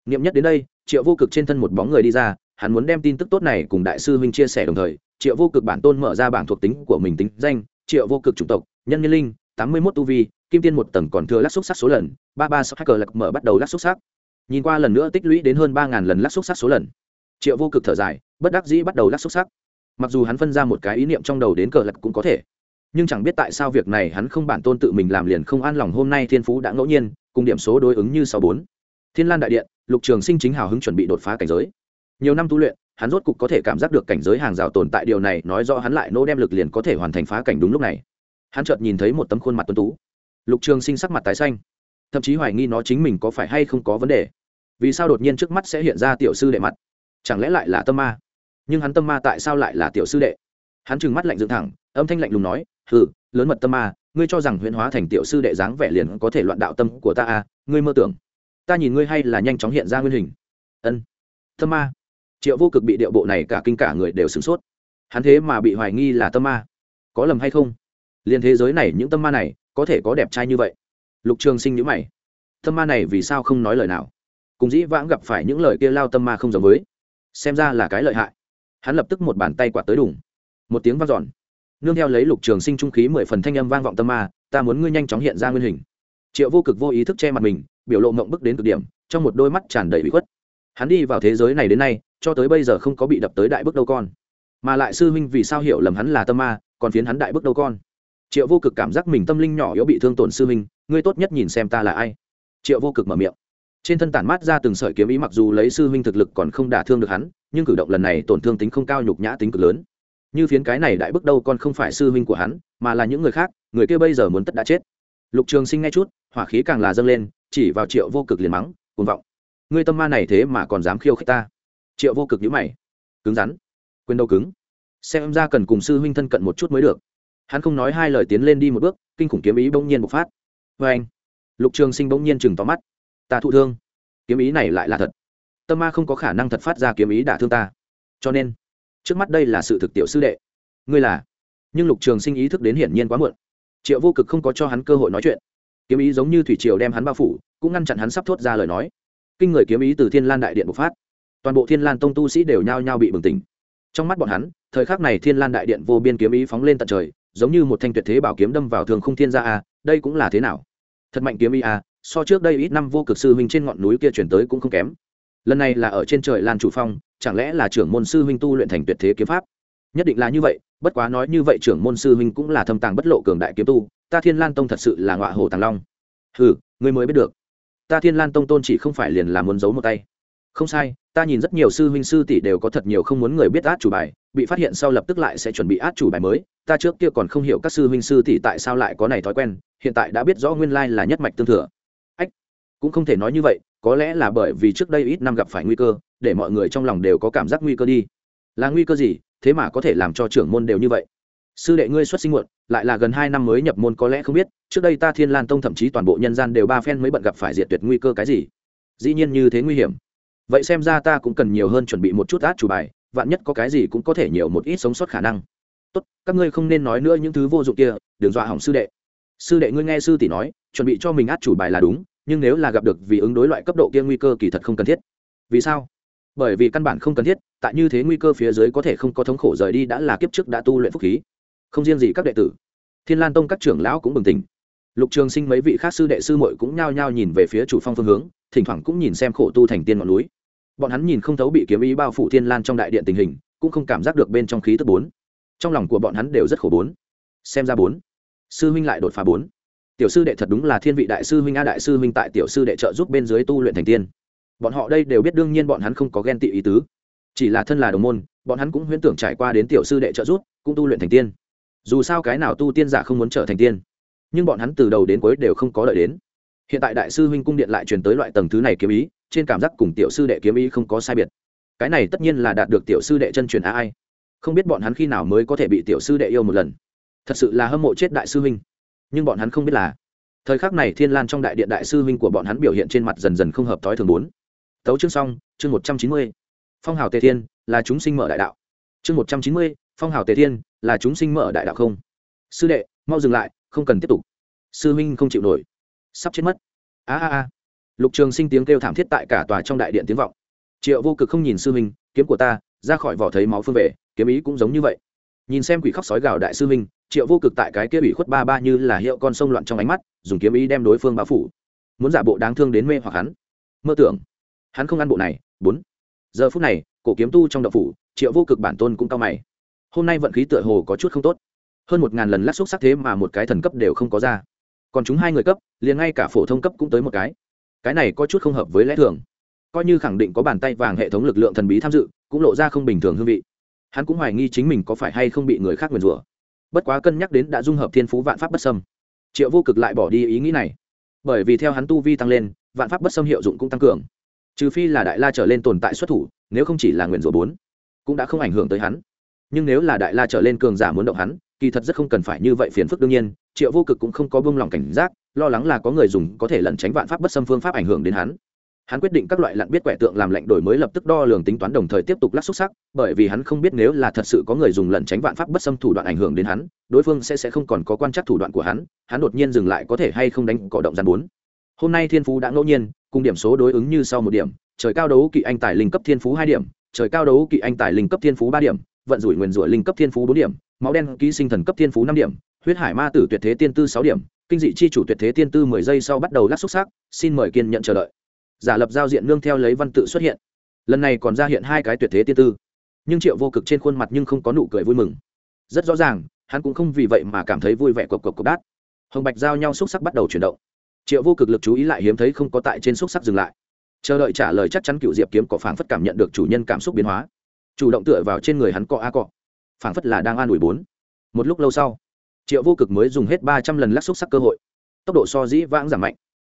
Niệm nhất đến đây, triệu vô cực trên thân một bóng người đi ra, hắn muốn đem tin tức tốt này cùng đại sư huynh chia sẻ đồng thời, triệu vô cực bản tôn mở ra bảng thuộc tính của mình tính danh, triệu vô cực chủng tộc, nhân nhân linh, tám mươi mốt tu vi, kim tiên một tầng còn thừa lắc xúc sắc số lần, ba ba sáu hacker lạc mở bắt đầu lắc xúc sắc nhìn qua lần nữa tích lũy đến hơn ba ngàn lần lắc xúc sắc số lần. Triệu vô cực thở dài, bất đắc dĩ bắt đầu lắc xúc sắc. Mặc dù hắn phân ra một cái ý niệm trong đầu đến cờ lật cũng có thể, nhưng chẳng biết tại sao việc này hắn không bản tôn tự mình làm liền không an lòng hôm nay thiên phú đã ngẫu nhiên, cùng điểm số đối ứng như sáu bốn. Thiên lan đại điện, lục trường sinh chính hào hứng chuẩn bị đột phá cảnh giới. Nhiều năm tu luyện, hắn rốt cục có thể cảm giác được cảnh giới hàng rào tồn tại, điều này nói rõ hắn lại nỗ đem lực liền có thể hoàn thành phá cảnh đúng lúc này. Hắn chợt nhìn thấy một tấm khuôn mặt tuấn tú. Lục trường sinh sắc mặt tái xanh. Thậm chí hoài nghi nó chính mình có phải hay không có vấn đề vì sao đột nhiên trước mắt sẽ hiện ra tiểu sư đệ mặt? Chẳng lẽ lại là tâm ma? Nhưng hắn tâm ma tại sao lại là tiểu sư đệ? Hắn trừng mắt lạnh dựng thẳng, âm thanh lạnh lùng nói, hừ, lớn mật tâm ma, ngươi cho rằng huyễn hóa thành tiểu sư đệ dáng vẻ liền có thể loạn đạo tâm của ta à? Ngươi mơ tưởng, ta nhìn ngươi hay là nhanh chóng hiện ra nguyên hình. Ân. Tâm ma. Triệu vô cực bị điệu bộ này cả kinh cả người đều sửng sốt. Hắn thế mà bị hoài nghi là tâm ma. Có lầm hay không? Liền thế giới này những tâm ma này có thể có đẹp trai như vậy? Lục trường sinh nhữ mày. Tâm ma này vì sao không nói lời nào? Cùng dĩ vãng gặp phải những lời kia lao tâm ma không giống với. Xem ra là cái lợi hại. Hắn lập tức một bàn tay quạt tới đủng một tiếng vang dọn. Nương theo lấy lục trường sinh trung khí mười phần thanh âm vang vọng tâm ma, ta muốn ngươi nhanh chóng hiện ra nguyên hình. Triệu vô cực vô ý thức che mặt mình, biểu lộ mộng bức đến cực điểm, trong một đôi mắt tràn đầy bị khuất. Hắn đi vào thế giới này đến nay, cho tới bây giờ không có bị đập tới đại bước đâu con. Mà lại sư huynh vì sao hiểu lầm hắn là tâm ma, còn phiến hắn đại bước đâu con. Triệu vô cực cảm giác mình tâm linh nhỏ yếu bị thương tổn sư huynh, ngươi tốt nhất nhìn xem ta là ai. Triệu vô cực mở miệng trên thân tản mát ra từng sợi kiếm ý mặc dù lấy sư huynh thực lực còn không đả thương được hắn, nhưng cử động lần này tổn thương tính không cao, nhục nhã tính cực lớn. Như phiến cái này đại bước đâu còn không phải sư huynh của hắn, mà là những người khác, người kia bây giờ muốn tất đã chết. Lục trường sinh ngay chút, hỏa khí càng là dâng lên, chỉ vào triệu vô cực liền mắng, cuồng vọng. Ngươi tâm ma này thế mà còn dám khiêu khích ta? Triệu vô cực nhữ mày. Cứng rắn. Quên đâu cứng? Xem ra cần cùng sư huynh thân cận một chút mới được. Hắn không nói hai lời tiến lên đi một bước, kinh khủng kiếm ý bỗng nhiên bộc phát. Vê anh lục trường sinh bỗng nhiên chừng tóm mắt ta thụ thương. Kiếm ý này lại là thật. Tâm ma không có khả năng thật phát ra kiếm ý đả thương ta. Cho nên, trước mắt đây là sự thực tiểu sư đệ. Ngươi là. Nhưng lục trường sinh ý thức đến hiển nhiên quá muộn. Triệu vô cực không có cho hắn cơ hội nói chuyện. Kiếm ý giống như thủy triều đem hắn bao phủ, cũng ngăn chặn hắn sắp thốt ra lời nói. Kinh người kiếm ý từ thiên lan đại điện bộc phát. Toàn bộ thiên lan tông tu sĩ đều nhao nhao bị bừng tỉnh. Trong mắt bọn hắn, thời khắc này thiên lan đại điện vô biên kiếm ý phóng lên tận trời, giống như một thanh tuyệt thế bảo kiếm đâm vào thường không thiên gia a, đây cũng là thế nào? Thật mạnh kiếm ý a so trước đây ít năm vô cực sư huynh trên ngọn núi kia chuyển tới cũng không kém. Lần này là ở trên trời lan chủ phong, chẳng lẽ là trưởng môn sư huynh tu luyện thành tuyệt thế kiếm pháp? Nhất định là như vậy, bất quá nói như vậy trưởng môn sư huynh cũng là thâm tàng bất lộ cường đại kiếm tu, ta thiên lan tông thật sự là ngọa hồ tàng long. Ừ ngươi mới biết được. Ta thiên lan tông tôn chỉ không phải liền là muốn giấu một tay. Không sai, ta nhìn rất nhiều sư huynh sư tỷ đều có thật nhiều không muốn người biết át chủ bài, bị phát hiện sau lập tức lại sẽ chuẩn bị át chủ bài mới. Ta trước kia còn không hiểu các sư huynh sư tỷ tại sao lại có này thói quen, hiện tại đã biết rõ nguyên lai là nhất mạch tương thừa cũng không thể nói như vậy, có lẽ là bởi vì trước đây ít năm gặp phải nguy cơ, để mọi người trong lòng đều có cảm giác nguy cơ đi. Là nguy cơ gì? Thế mà có thể làm cho trưởng môn đều như vậy. Sư đệ ngươi xuất sinh muộn, lại là gần hai năm mới nhập môn có lẽ không biết, trước đây ta thiên lan tông thậm chí toàn bộ nhân gian đều ba phen mới bận gặp phải diệt tuyệt nguy cơ cái gì. Dĩ nhiên như thế nguy hiểm. Vậy xem ra ta cũng cần nhiều hơn chuẩn bị một chút át chủ bài, vạn nhất có cái gì cũng có thể nhiều một ít sống sót khả năng. Tốt, các ngươi không nên nói nữa những thứ vô dụng kia, đừng dọa hỏng sư đệ. Sư đệ ngươi nghe sư tỷ nói, chuẩn bị cho mình át chủ bài là đúng nhưng nếu là gặp được vì ứng đối loại cấp độ kia nguy cơ kỳ thật không cần thiết. Vì sao? Bởi vì căn bản không cần thiết, tại như thế nguy cơ phía dưới có thể không có thống khổ rời đi đã là kiếp trước đã tu luyện phúc khí. Không riêng gì các đệ tử, thiên lan tông các trưởng lão cũng bừng tỉnh. Lục trường sinh mấy vị khác sư đệ sư mội cũng nhao nhao nhìn về phía chủ phong phương hướng, thỉnh thoảng cũng nhìn xem khổ tu thành tiên ngọn núi. Bọn hắn nhìn không thấu bị kiếm ý bao phủ thiên lan trong đại điện tình hình, cũng không cảm giác được bên trong khí tức bốn. Trong lòng của bọn hắn đều rất khổ bốn. Xem ra bốn. Sư huynh lại đột phá bốn tiểu sư đệ thật đúng là thiên vị đại sư huynh a, đại sư huynh tại tiểu sư đệ trợ giúp bên dưới tu luyện thành tiên. Bọn họ đây đều biết đương nhiên bọn hắn không có ghen tị ý tứ. Chỉ là thân là đồng môn, bọn hắn cũng huyễn tưởng trải qua đến tiểu sư đệ trợ giúp, cũng tu luyện thành tiên. Dù sao cái nào tu tiên giả không muốn trở thành tiên, nhưng bọn hắn từ đầu đến cuối đều không có đợi đến. Hiện tại đại sư huynh cung điện lại truyền tới loại tầng thứ này kiếm ý, trên cảm giác cùng tiểu sư đệ kiếm ý không có sai biệt. Cái này tất nhiên là đạt được tiểu sư đệ chân truyền a ai. Không biết bọn hắn khi nào mới có thể bị tiểu sư đệ yêu một lần. Thật sự là hâm mộ chết đại sư huynh nhưng bọn hắn không biết là thời khắc này thiên lan trong đại điện đại sư huynh của bọn hắn biểu hiện trên mặt dần dần không hợp thói thường bốn tấu chương xong chương một trăm chín mươi phong hào tề thiên là chúng sinh mở đại đạo chương một trăm chín mươi phong hào tề thiên là chúng sinh mở đại đạo không sư đệ mau dừng lại không cần tiếp tục sư huynh không chịu nổi sắp chết mất a a a lục trường sinh tiếng kêu thảm thiết tại cả tòa trong đại điện tiếng vọng triệu vô cực không nhìn sư huynh kiếm của ta ra khỏi vỏ thấy máu phương về kiếm ý cũng giống như vậy nhìn xem quỷ khóc sói gào đại sư minh triệu vô cực tại cái kia bị khuất ba ba như là hiệu con sông loạn trong ánh mắt, dùng kiếm ý đem đối phương bao phủ. Muốn giả bộ đáng thương đến mê hoặc hắn. Mơ tưởng. Hắn không ăn bộ này, bốn. Giờ phút này, cổ kiếm tu trong đậu phủ, triệu vô cực bản tôn cũng cao mày. Hôm nay vận khí tựa hồ có chút không tốt. Hơn một ngàn lần lắc xúc sắc thế mà một cái thần cấp đều không có ra. Còn chúng hai người cấp, liền ngay cả phổ thông cấp cũng tới một cái. Cái này có chút không hợp với lẽ thường. Coi như khẳng định có bàn tay vàng hệ thống lực lượng thần bí tham dự, cũng lộ ra không bình thường hương vị hắn cũng hoài nghi chính mình có phải hay không bị người khác nguyền rủa. Bất quá cân nhắc đến đã dung hợp thiên phú vạn pháp bất sâm triệu vô cực lại bỏ đi ý nghĩ này. Bởi vì theo hắn tu vi tăng lên, vạn pháp bất sâm hiệu dụng cũng tăng cường. Trừ phi là đại la trở lên tồn tại xuất thủ, nếu không chỉ là nguyền rủa bốn, cũng đã không ảnh hưởng tới hắn. Nhưng nếu là đại la trở lên cường giả muốn động hắn, kỳ thật rất không cần phải như vậy phiền phức đương nhiên, triệu vô cực cũng không có buông lòng cảnh giác, lo lắng là có người dùng có thể lẩn tránh vạn pháp bất xâm phương pháp ảnh hưởng đến hắn hắn quyết định các loại lặn biết quẻ tượng làm lệnh đổi mới lập tức đo lường tính toán đồng thời tiếp tục lắc xúc sắc, bởi vì hắn không biết nếu là thật sự có người dùng lần tránh vạn pháp bất xâm thủ đoạn ảnh hưởng đến hắn, đối phương sẽ sẽ không còn có quan trắc thủ đoạn của hắn hắn đột nhiên dừng lại có thể hay không đánh cỏ động gian bốn. Hôm nay thiên phú đã ngẫu nhiên, cùng điểm số đối ứng như sau một điểm, trời cao đấu kỵ anh tài linh cấp thiên phú hai điểm, trời cao đấu kỵ anh tài linh cấp thiên phú ba điểm, vận rủi nguyền rủi linh cấp thiên phú bốn điểm, máu đen ký sinh thần cấp thiên phú năm điểm, huyết hải ma tử tuyệt thế tiên tư sáu điểm, kinh dị chi chủ tuyệt thế tiên tư mười giây sau bắt đầu lắc xúc xác xin mời kiên nhận chờ đợi giả lập giao diện nương theo lấy văn tự xuất hiện. Lần này còn ra hiện hai cái tuyệt thế tiên tư. Nhưng triệu vô cực trên khuôn mặt nhưng không có nụ cười vui mừng. Rất rõ ràng, hắn cũng không vì vậy mà cảm thấy vui vẻ cộc cộc cộc đát. Hồng bạch giao nhau xúc sắc bắt đầu chuyển động. Triệu vô cực lực chú ý lại hiếm thấy không có tại trên xúc sắc dừng lại. Chờ đợi trả lời chắc chắn cựu diệp kiếm có phảng phất cảm nhận được chủ nhân cảm xúc biến hóa. Chủ động tựa vào trên người hắn cọ a cọ. Phảng phất là đang an ủi bốn. Một lúc lâu sau, triệu vô cực mới dùng hết ba trăm lần lắc xúc sắc cơ hội. Tốc độ so dĩ vãng giảm mạnh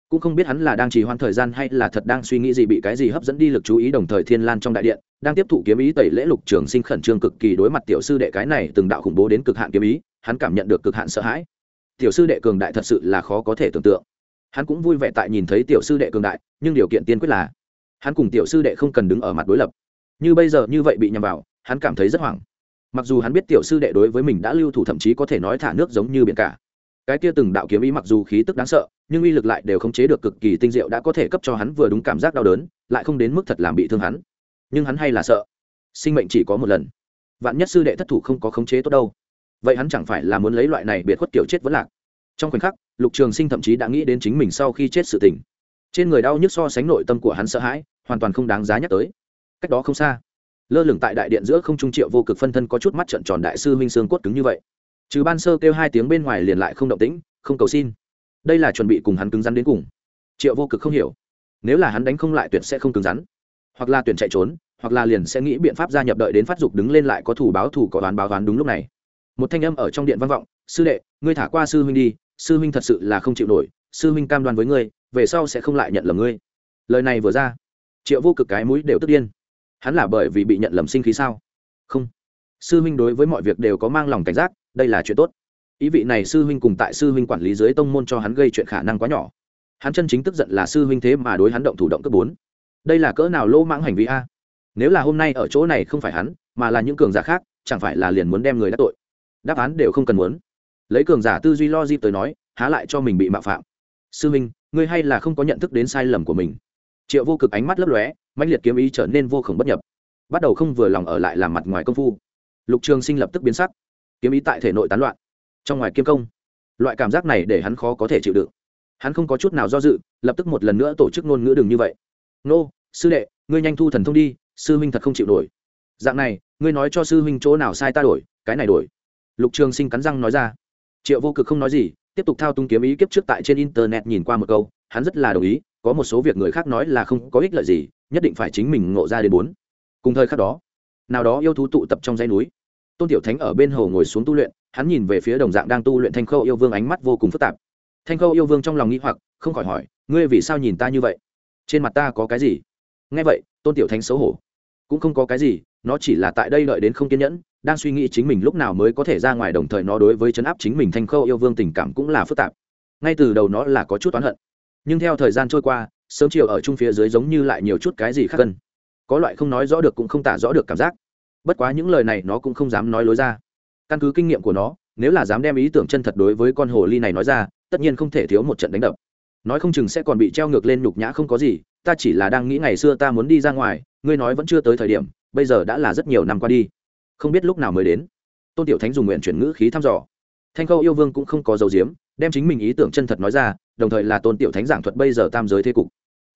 cũng không biết hắn là đang trì hoãn thời gian hay là thật đang suy nghĩ gì bị cái gì hấp dẫn đi lực chú ý đồng thời thiên lan trong đại điện, đang tiếp thụ kiếm ý tẩy lễ lục trường sinh khẩn trương cực kỳ đối mặt tiểu sư đệ cái này từng đạo khủng bố đến cực hạn kiếm ý, hắn cảm nhận được cực hạn sợ hãi. Tiểu sư đệ cường đại thật sự là khó có thể tưởng tượng. Hắn cũng vui vẻ tại nhìn thấy tiểu sư đệ cường đại, nhưng điều kiện tiên quyết là hắn cùng tiểu sư đệ không cần đứng ở mặt đối lập. Như bây giờ như vậy bị nhầm vào, hắn cảm thấy rất hoảng. Mặc dù hắn biết tiểu sư đệ đối với mình đã lưu thủ thậm chí có thể nói thả nước giống như biển cả cái kia từng đạo kiếm ý mặc dù khí tức đáng sợ, nhưng uy lực lại đều khống chế được cực kỳ tinh diệu đã có thể cấp cho hắn vừa đúng cảm giác đau đớn, lại không đến mức thật làm bị thương hắn. Nhưng hắn hay là sợ. Sinh mệnh chỉ có một lần. Vạn nhất sư đệ thất thủ không có khống chế tốt đâu. Vậy hắn chẳng phải là muốn lấy loại này biệt khuất kiểu chết vẫn lạc? Trong khoảnh khắc, lục trường sinh thậm chí đã nghĩ đến chính mình sau khi chết sự tình. Trên người đau nhức so sánh nội tâm của hắn sợ hãi, hoàn toàn không đáng giá nhắc tới. Cách đó không xa, lơ lửng tại đại điện giữa không trung triệu vô cực phân thân có chút mắt trận tròn đại sư minh sương cốt cứng như vậy trừ ban sơ kêu hai tiếng bên ngoài liền lại không động tĩnh, không cầu xin. Đây là chuẩn bị cùng hắn cứng rắn đến cùng. Triệu vô cực không hiểu. Nếu là hắn đánh không lại tuyển sẽ không cứng rắn. Hoặc là tuyển chạy trốn, hoặc là liền sẽ nghĩ biện pháp gia nhập đợi đến phát dục đứng lên lại có thủ báo thủ có đoán báo đoán đúng lúc này. Một thanh âm ở trong điện vang vọng, sư đệ, ngươi thả qua sư huynh đi, sư huynh thật sự là không chịu nổi, sư huynh cam đoan với ngươi, về sau sẽ không lại nhận lầm ngươi. Lời này vừa ra, triệu vô cực cái mũi đều tức điên. Hắn là bởi vì bị nhận lầm sinh khí sao? Không. Sư huynh đối với mọi việc đều có mang lòng cảnh giác đây là chuyện tốt. Ý vị này sư huynh cùng tại sư huynh quản lý dưới tông môn cho hắn gây chuyện khả năng quá nhỏ. Hắn chân chính tức giận là sư huynh thế mà đối hắn động thủ động cấp bốn. Đây là cỡ nào lô mãng hành vi a? Nếu là hôm nay ở chỗ này không phải hắn, mà là những cường giả khác, chẳng phải là liền muốn đem người đắc tội? Đáp án đều không cần muốn. Lấy cường giả tư duy lo dịp tới nói, há lại cho mình bị mạo phạm. Sư huynh, ngươi hay là không có nhận thức đến sai lầm của mình. Triệu vô cực ánh mắt lấp lóe mạnh liệt kiếm ý trở nên vô khổng bất nhập. Bắt đầu không vừa lòng ở lại làm mặt ngoài công phu. Lục trường sinh lập tức biến sắc kiếm ý tại thể nội tán loạn. Trong ngoài kiếm công, loại cảm giác này để hắn khó có thể chịu đựng. Hắn không có chút nào do dự, lập tức một lần nữa tổ chức ngôn ngữ đừng như vậy. Nô, sư đệ, ngươi nhanh thu thần thông đi, sư huynh thật không chịu nổi. Dạng này, ngươi nói cho sư huynh chỗ nào sai ta đổi, cái này đổi. Lục trường sinh cắn răng nói ra. Triệu vô cực không nói gì, tiếp tục thao túng kiếm ý kiếp trước tại trên internet nhìn qua một câu, hắn rất là đồng ý, có một số việc người khác nói là không có ích lợi gì, nhất định phải chính mình ngộ ra đến bốn. Cùng thời khắc đó, nào đó yêu thú tụ tập trong dãy núi tôn tiểu thánh ở bên hồ ngồi xuống tu luyện, hắn nhìn về phía đồng dạng đang tu luyện thanh khâu yêu vương ánh mắt vô cùng phức tạp. Thanh khâu yêu vương trong lòng nghĩ hoặc, không khỏi hỏi, ngươi vì sao nhìn ta như vậy? Trên mặt ta có cái gì? Nghe vậy, tôn tiểu thánh xấu hổ. Cũng không có cái gì, nó chỉ là tại đây đợi đến không kiên nhẫn, đang suy nghĩ chính mình lúc nào mới có thể ra ngoài đồng thời nó đối với chấn áp chính mình thanh khâu yêu vương tình cảm cũng là phức tạp. Ngay từ đầu nó là có chút oán hận. Nhưng theo thời gian trôi qua, sớm chiều ở chung phía dưới giống như lại nhiều chút cái gì khác cân có loại không nói rõ được cũng không tả rõ được cảm giác bất quá những lời này nó cũng không dám nói lối ra. Căn cứ kinh nghiệm của nó, nếu là dám đem ý tưởng chân thật đối với con hồ ly này nói ra, tất nhiên không thể thiếu một trận đánh đập. Nói không chừng sẽ còn bị treo ngược lên nhục nhã không có gì, ta chỉ là đang nghĩ ngày xưa ta muốn đi ra ngoài, ngươi nói vẫn chưa tới thời điểm, bây giờ đã là rất nhiều năm qua đi. Không biết lúc nào mới đến. Tôn tiểu thánh dùng nguyện chuyển ngữ khí thăm dò. Thanh khâu yêu vương cũng không có dấu diếm, đem chính mình ý tưởng chân thật nói ra, đồng thời là tôn tiểu thánh giảng thuật bây giờ tam giới thế cục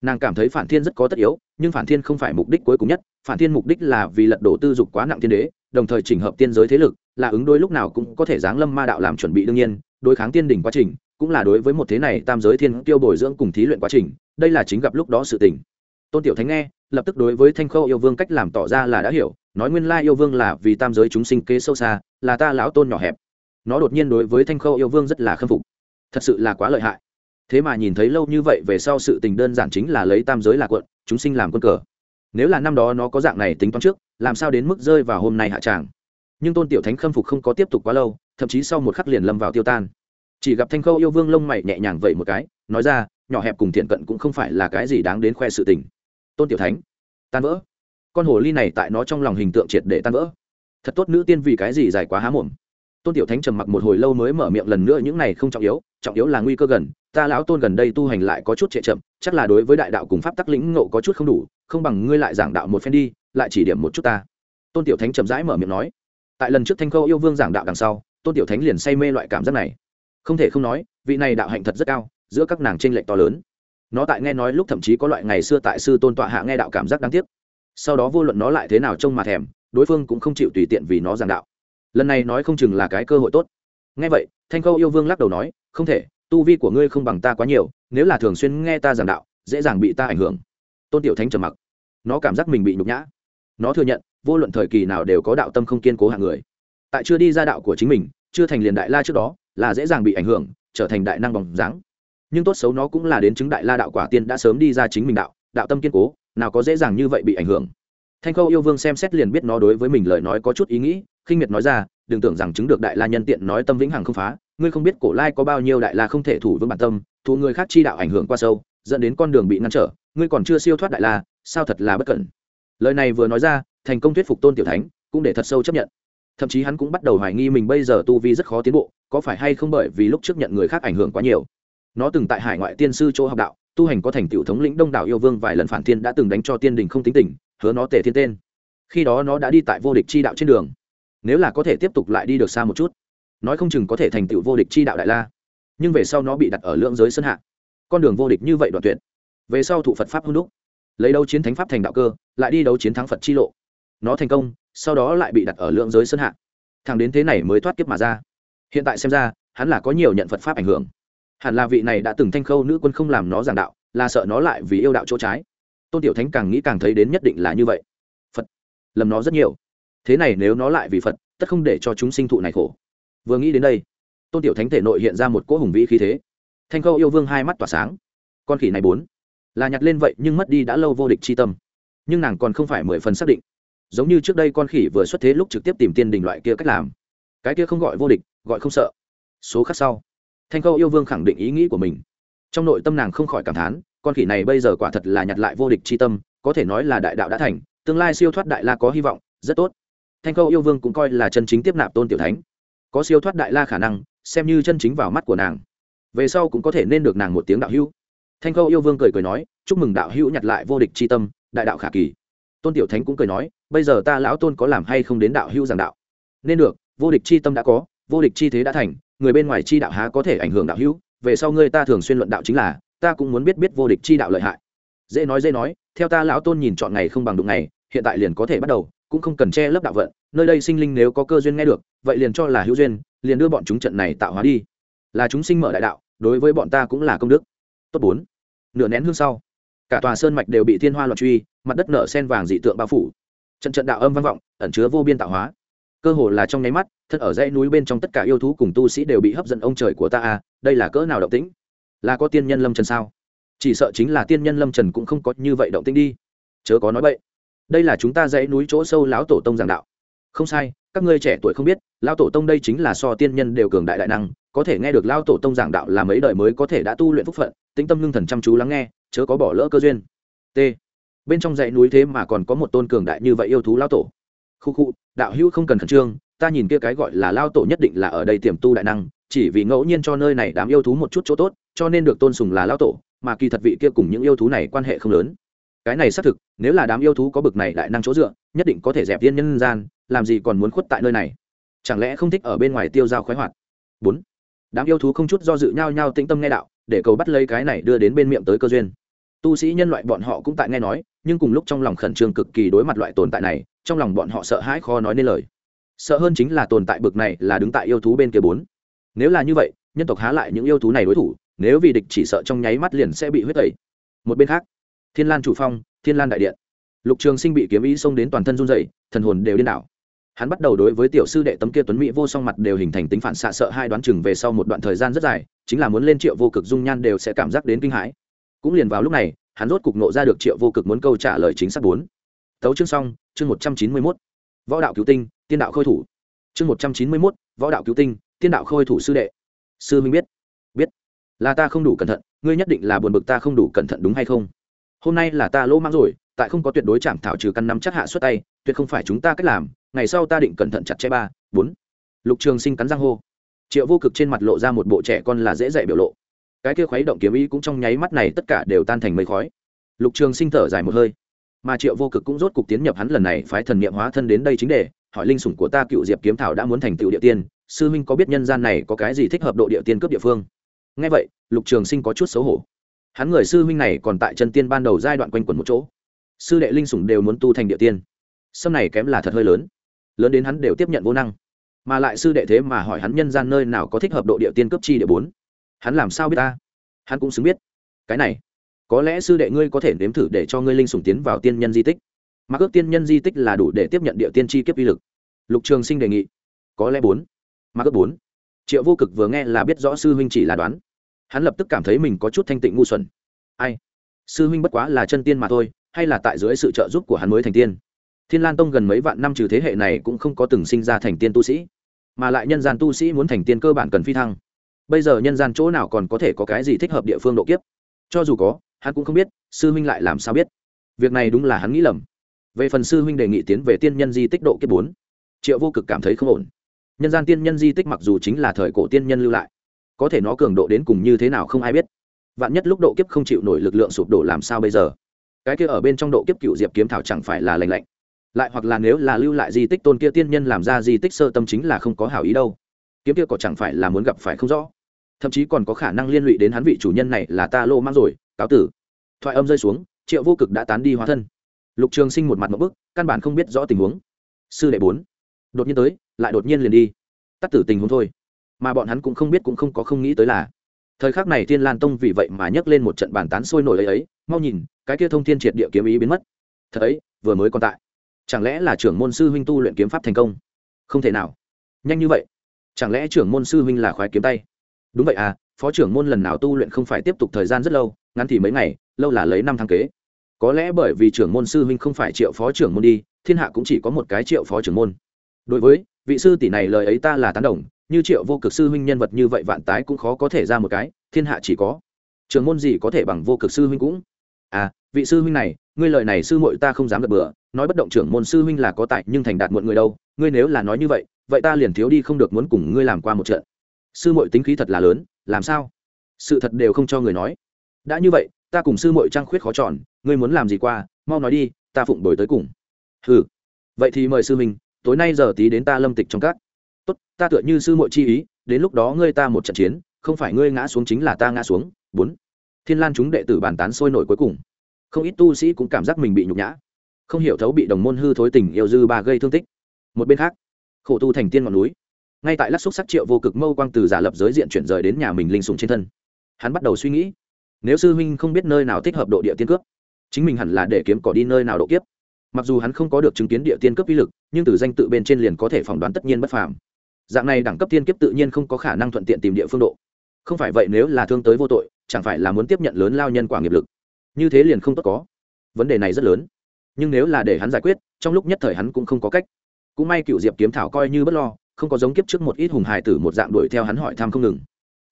nàng cảm thấy phản thiên rất có tất yếu, nhưng phản thiên không phải mục đích cuối cùng nhất, phản thiên mục đích là vì lật đổ tư dục quá nặng thiên đế, đồng thời chỉnh hợp tiên giới thế lực, là ứng đối lúc nào cũng có thể giáng lâm ma đạo làm chuẩn bị đương nhiên, đối kháng tiên đỉnh quá trình, cũng là đối với một thế này tam giới thiên tiêu bồi dưỡng cùng thí luyện quá trình, đây là chính gặp lúc đó sự tình. Tôn tiểu thánh nghe, lập tức đối với thanh khâu yêu vương cách làm tỏ ra là đã hiểu, nói nguyên lai yêu vương là vì tam giới chúng sinh kế sâu xa, là ta lão tôn nhỏ hẹp. Nó đột nhiên đối với thanh khâu yêu vương rất là khâm phục. Thật sự là quá lợi hại thế mà nhìn thấy lâu như vậy về sau sự tình đơn giản chính là lấy tam giới là quận, chúng sinh làm quân cờ. Nếu là năm đó nó có dạng này tính toán trước, làm sao đến mức rơi vào hôm nay hạ tràng? Nhưng tôn tiểu thánh khâm phục không có tiếp tục quá lâu, thậm chí sau một khắc liền lâm vào tiêu tan. Chỉ gặp thanh khâu yêu vương lông mày nhẹ nhàng vậy một cái, nói ra, nhỏ hẹp cùng thiện cận cũng không phải là cái gì đáng đến khoe sự tình. Tôn tiểu thánh, tan vỡ. Con hồ ly này tại nó trong lòng hình tượng triệt để tan vỡ. Thật tốt nữ tiên vì cái gì dài quá há mồm tôn tiểu thánh trầm mặc một hồi lâu mới mở miệng lần nữa, những này không trọng yếu trọng yếu là nguy cơ gần. Ta lão tôn gần đây tu hành lại có chút trệ chậm, chắc là đối với đại đạo cùng pháp tắc lĩnh ngộ có chút không đủ, không bằng ngươi lại giảng đạo một phen đi, lại chỉ điểm một chút ta. Tôn tiểu thánh chậm rãi mở miệng nói. Tại lần trước thanh khâu yêu vương giảng đạo đằng sau, tôn tiểu thánh liền say mê loại cảm giác này. Không thể không nói, vị này đạo hạnh thật rất cao, giữa các nàng tranh lệch to lớn. Nó tại nghe nói lúc thậm chí có loại ngày xưa tại sư tôn tọa hạ nghe đạo cảm giác đáng tiếc. Sau đó vô luận nó lại thế nào trông mà thèm, đối phương cũng không chịu tùy tiện vì nó giảng đạo lần này nói không chừng là cái cơ hội tốt. Nghe vậy, thanh khâu yêu vương lắc đầu nói, không thể, tu vi của ngươi không bằng ta quá nhiều, nếu là thường xuyên nghe ta giảng đạo, dễ dàng bị ta ảnh hưởng. Tôn tiểu thánh trầm mặc. Nó cảm giác mình bị nhục nhã. Nó thừa nhận, vô luận thời kỳ nào đều có đạo tâm không kiên cố hạng người. Tại chưa đi ra đạo của chính mình, chưa thành liền đại la trước đó, là dễ dàng bị ảnh hưởng, trở thành đại năng bóng dáng. Nhưng tốt xấu nó cũng là đến chứng đại la đạo quả tiên đã sớm đi ra chính mình đạo đạo tâm kiên cố, nào có dễ dàng như vậy bị ảnh hưởng. Thanh khâu yêu vương xem xét liền biết nó đối với mình lời nói có chút ý nghĩ khinh miệt nói ra, đừng tưởng rằng chứng được đại la nhân tiện nói tâm vĩnh hằng không phá, ngươi không biết cổ lai có bao nhiêu đại la không thể thủ vững bản tâm thủ người khác chi đạo ảnh hưởng qua sâu, dẫn đến con đường bị ngăn trở, ngươi còn chưa siêu thoát đại la, sao thật là bất cẩn? Lời này vừa nói ra, thành công thuyết phục tôn tiểu thánh, cũng để thật sâu chấp nhận. Thậm chí hắn cũng bắt đầu hoài nghi mình bây giờ tu vi rất khó tiến bộ, có phải hay không bởi vì lúc trước nhận người khác ảnh hưởng quá nhiều. Nó từng tại hải ngoại tiên sư chỗ học đạo, tu hành có thành tựu thống lĩnh đông đảo yêu vương vài lần phản thiên đã từng đánh cho tiên đình không tính tình, hứa nó tề thiên tên. Khi đó nó đã đi tại vô địch chi đạo trên đường nếu là có thể tiếp tục lại đi được xa một chút, nói không chừng có thể thành tựu vô địch chi đạo đại la. Nhưng về sau nó bị đặt ở lượng giới sân hạ. Con đường vô địch như vậy đoạn tuyệt. Về sau thụ phật pháp hưng đúc. Lấy đấu chiến thánh pháp thành đạo cơ, lại đi đấu chiến thắng phật chi lộ. Nó thành công, sau đó lại bị đặt ở lượng giới sân hạ. Thằng đến thế này mới thoát kiếp mà ra. Hiện tại xem ra, hắn là có nhiều nhận phật pháp ảnh hưởng. Hẳn là vị này đã từng thanh khâu nữ quân không làm nó giảng đạo, là sợ nó lại vì yêu đạo chỗ trái. Tôn tiểu thánh càng nghĩ càng thấy đến nhất định là như vậy. Phật, lầm nó rất nhiều thế này nếu nó lại vì phật, tất không để cho chúng sinh thụ này khổ. Vừa nghĩ đến đây, tôn tiểu thánh thể nội hiện ra một cỗ hùng vĩ khí thế. Thanh khâu yêu vương hai mắt tỏa sáng. Con khỉ này bốn, là nhặt lên vậy nhưng mất đi đã lâu vô địch chi tâm. Nhưng nàng còn không phải mười phần xác định. Giống như trước đây con khỉ vừa xuất thế lúc trực tiếp tìm tiên đình loại kia cách làm. Cái kia không gọi vô địch, gọi không sợ. Số khác sau, thanh khâu yêu vương khẳng định ý nghĩ của mình. Trong nội tâm nàng không khỏi cảm thán, con khỉ này bây giờ quả thật là nhặt lại vô địch c h i tâm, có thể nói là đại đạo đã thành, tương lai siêu thoát đại la có hy vọng, rất tốt thanh khâu yêu vương cũng coi là chân chính tiếp nạp tôn tiểu thánh. Có siêu thoát đại la khả năng, xem như chân chính vào mắt của nàng. Về sau cũng có thể nên được nàng một tiếng đạo hữu. Thanh khâu yêu vương cười cười nói, chúc mừng đạo hữu nhặt lại vô địch c h i tâm, đại đạo khả kỳ. Tôn tiểu thánh cũng cười nói, bây giờ ta lão tôn có làm hay không đến đạo hữu giảng đạo? Nên được, vô địch c h i tâm đã có, vô địch chi thế đã thành, người bên ngoài chi đạo há có thể ảnh hưởng đạo hữu, về sau ngươi ta thường xuyên luận đạo chính là, ta cũng muốn biết biết vô địch chi đạo lợi hại. Dễ nói dễ nói, theo ta lão tôn nhìn chọn ngày không bằng đụng ngày, hiện tại liền có thể bắt đầu cũng không cần che lấp đạo vận, nơi đây sinh linh nếu có cơ duyên nghe được, vậy liền cho là hữu duyên, liền đưa bọn chúng trận này tạo hóa đi. Là chúng sinh mở đại đạo, đối với bọn ta cũng là công đức. Tốt bốn. Nửa nén hương sau, cả tòa sơn mạch đều bị thiên hoa loạn truy, mặt đất nở sen vàng dị tượng bao phủ. Trận trận đạo âm vang vọng, ẩn chứa vô biên tạo hóa. Cơ hồ là trong nháy mắt, thân ở dãy núi bên trong tất cả yêu thú cùng tu sĩ đều bị hấp dẫn ông trời của ta à đây là cỡ nào động tĩnh? Là có tiên nhân lâm trần sao? Chỉ sợ chính là tiên nhân lâm trần cũng không có như vậy động tĩnh đi. Chớ có nói vậy đây là chúng ta dãy núi chỗ sâu lão tổ tông giảng đạo. Không sai, các ngươi trẻ tuổi không biết, lão tổ tông đây chính là so tiên nhân đều cường đại đại năng, có thể nghe được lão tổ tông giảng đạo là mấy đời mới có thể đã tu luyện phúc phận, tĩnh tâm ngưng thần chăm chú lắng nghe, chớ có bỏ lỡ cơ duyên. T. Bên trong dãy núi thế mà còn có một tôn cường đại như vậy yêu thú lão tổ. Khu khu, đạo hữu không cần khẩn trương, ta nhìn kia cái gọi là lao tổ nhất định là ở đây tiềm tu đại năng, chỉ vì ngẫu nhiên cho nơi này đám yêu thú một chút chỗ tốt, cho nên được tôn sùng là lao tổ, mà kỳ thật vị kia cùng những yêu thú này quan hệ không lớn cái này xác thực, nếu là đám yêu thú có bực này đại năng chỗ dựa, nhất định có thể dẹp viên nhân gian, làm gì còn muốn khuất tại nơi này? Chẳng lẽ không thích ở bên ngoài tiêu dao khoái hoạt? Bốn. Đám yêu thú không chút do dự nhau nhau tĩnh tâm nghe đạo, để cầu bắt lấy cái này đưa đến bên miệng tới cơ duyên. Tu sĩ nhân loại bọn họ cũng tại nghe nói, nhưng cùng lúc trong lòng khẩn trương cực kỳ đối mặt loại tồn tại này, trong lòng bọn họ sợ hãi khó nói nên lời. Sợ hơn chính là tồn tại bực này là đứng tại yêu thú bên kia bốn. Nếu là như vậy, nhân tộc há lại những yêu thú này đối thủ, nếu vì địch chỉ sợ trong nháy mắt liền sẽ bị huyết tẩy. Một bên khác thiên lan chủ phong, thiên lan đại điện. Lục trường sinh bị kiếm ý xông đến toàn thân run dày thần hồn đều điên đảo. Hắn bắt đầu đối với tiểu sư đệ tấm kia tuấn mỹ vô song mặt đều hình thành tính phản xạ sợ hai đoán chừng về sau một đoạn thời gian rất dài, chính là muốn lên triệu vô cực dung nhan đều sẽ cảm giác đến kinh hãi. Cũng liền vào lúc này, hắn rốt cục nộ ra được triệu vô cực muốn câu trả lời chính xác bốn. Tấu chương xong, chương một trăm chín mươi mốt. Võ đạo cứu tinh, tiên đạo khôi thủ. Chương một trăm chín mươi mốt, võ đạo cứu tinh, tiên đạo khôi thủ sư đệ. Sư minh biết. Biết. Là ta không đủ cẩn thận, ngươi nhất định là buồn bực ta không đủ cẩn thận đúng hay không? Hôm nay là ta lỗ mang rồi, tại không có tuyệt đối chạm thảo trừ căn nắm chắc hạ xuất tay, tuyệt không phải chúng ta cách làm, ngày sau ta định cẩn thận chặt chẽ ba, bốn. Lục trường sinh cắn răng hô. Triệu vô cực trên mặt lộ ra một bộ trẻ con là dễ dạy biểu lộ. Cái kia khuấy động kiếm ý cũng trong nháy mắt này tất cả đều tan thành mây khói. Lục trường sinh thở dài một hơi. Mà triệu vô cực cũng rốt cục tiến nhập hắn lần này phái thần niệm hóa thân đến đây chính để hỏi linh sủng của ta cựu diệp kiếm thảo đã muốn thành tựu địa tiên, sư minh có biết nhân gian này có cái gì thích hợp độ địa tiên cướp địa phương? Ngay vậy, lục trường sinh có chút xấu hổ hắn người sư huynh này còn tại chân tiên ban đầu giai đoạn quanh quẩn một chỗ. Sư đệ linh sủng đều muốn tu thành địa tiên. Sâm này kém là thật hơi lớn. Lớn đến hắn đều tiếp nhận vô năng. Mà lại sư đệ thế mà hỏi hắn nhân gian nơi nào có thích hợp độ địa tiên cấp chi địa bốn. Hắn làm sao biết ta? Hắn cũng xứng biết. Cái này, có lẽ sư đệ ngươi có thể nếm thử để cho ngươi linh sủng tiến vào tiên nhân di tích. Mà ước tiên nhân di tích là đủ để tiếp nhận địa tiên chi kiếp uy lực. Lục trường sinh đề nghị, có lẽ bốn. Mà ước bốn. Triệu vô cực vừa nghe là biết rõ sư huynh chỉ là đoán hắn lập tức cảm thấy mình có chút thanh tịnh ngu xuẩn. Ai? Sư huynh bất quá là chân tiên mà thôi, hay là tại dưới sự trợ giúp của hắn mới thành tiên? Thiên lan tông gần mấy vạn năm trừ thế hệ này cũng không có từng sinh ra thành tiên tu sĩ, mà lại nhân gian tu sĩ muốn thành tiên cơ bản cần phi thăng. Bây giờ nhân gian chỗ nào còn có thể có cái gì thích hợp địa phương độ kiếp? Cho dù có, hắn cũng không biết, sư huynh lại làm sao biết? Việc này đúng là hắn nghĩ lầm. Về phần sư huynh đề nghị tiến về tiên nhân di tích độ kiếp bốn, triệu vô cực cảm thấy không ổn. Nhân gian tiên nhân di tích mặc dù chính là thời cổ tiên nhân lưu lại có thể nó cường độ đến cùng như thế nào không ai biết. Vạn nhất lúc độ kiếp không chịu nổi lực lượng sụp đổ làm sao bây giờ? Cái kia ở bên trong độ kiếp cựu diệp kiếm thảo chẳng phải là lành lạnh. Lại hoặc là nếu là lưu lại di tích tôn kia tiên nhân làm ra di tích sơ tâm chính là không có hảo ý đâu. Kiếm kia có chẳng phải là muốn gặp phải không rõ? Thậm chí còn có khả năng liên lụy đến hắn vị chủ nhân này là ta lô mang rồi, cáo tử. Thoại âm rơi xuống, triệu vô cực đã tán đi hóa thân. Lục trường sinh một mặt một bức, căn bản không biết rõ tình huống. Sư đệ bốn, đột nhiên tới, lại đột nhiên liền đi. Tắt tử tình huống thôi mà bọn hắn cũng không biết cũng không có không nghĩ tới là, thời khắc này thiên lan tông vì vậy mà nhấc lên một trận bàn tán sôi nổi ấy ấy, mau nhìn, cái kia thông thiên triệt địa kiếm ý biến mất. Thật ấy, vừa mới còn tại. Chẳng lẽ là trưởng môn sư huynh tu luyện kiếm pháp thành công? Không thể nào. Nhanh như vậy. Chẳng lẽ trưởng môn sư huynh là khoái kiếm tay? Đúng vậy à phó trưởng môn lần nào tu luyện không phải tiếp tục thời gian rất lâu, ngắn thì mấy ngày, lâu là lấy năm tháng kế. Có lẽ bởi vì trưởng môn sư huynh không phải triệu phó trưởng môn đi, thiên hạ cũng chỉ có một cái triệu phó trưởng môn. Đối với vị sư tỷ này lời ấy ta là tán đồng như triệu vô cực sư huynh nhân vật như vậy vạn tái cũng khó có thể ra một cái, thiên hạ chỉ có. Trường môn gì có thể bằng vô cực sư huynh cũng? À vị sư huynh này, ngươi lời này sư muội ta không dám gật bừa, nói bất động trưởng môn sư huynh là có tại nhưng thành đạt muộn người đâu, ngươi nếu là nói như vậy vậy ta liền thiếu đi không được muốn cùng ngươi làm qua một trận. Sư muội tính khí thật là lớn, làm sao? Sự thật đều không cho người nói. Đã như vậy, ta cùng sư muội trang khuyết khó tròn, ngươi muốn làm gì qua, mau nói đi, ta phụng đổi tới cùng. Ừ vậy thì mời sư huynh, tối nay giờ tí đến ta lâm tịch trong các tốt, ta tựa như sư muội chi ý, đến lúc đó ngươi ta một trận chiến, không phải ngươi ngã xuống chính là ta ngã xuống. Bốn, thiên lan chúng đệ tử bàn tán sôi nổi cuối cùng. Không ít tu sĩ cũng cảm giác mình bị nhục nhã. Không hiểu thấu bị đồng môn hư thối tình yêu dư ba gây thương tích. Một bên khác, khổ tu thành tiên ngọn núi. Ngay tại lát xúc sắc triệu vô cực mâu quang từ giả lập giới diện chuyển rời đến nhà mình linh sùng trên thân. Hắn bắt đầu suy nghĩ, nếu sư huynh không biết nơi nào thích hợp độ địa tiên cướp, chính mình hẳn là để kiếm cỏ đi nơi nào độ kiếp. Mặc dù hắn không có được chứng kiến địa tiên cấp uy lực, nhưng từ danh tự bên trên liền có thể phỏng đoán tất nhiên bất phàm dạng này đẳng cấp tiên kiếp tự nhiên không có khả năng thuận tiện tìm địa phương độ. Không phải vậy nếu là thương tới vô tội, chẳng phải là muốn tiếp nhận lớn lao nhân quả nghiệp lực. Như thế liền không tốt có. Vấn đề này rất lớn. Nhưng nếu là để hắn giải quyết, trong lúc nhất thời hắn cũng không có cách. Cũng may cựu diệp kiếm thảo coi như bất lo, không có giống kiếp trước một ít hùng hài tử một dạng đuổi theo hắn hỏi thăm không ngừng.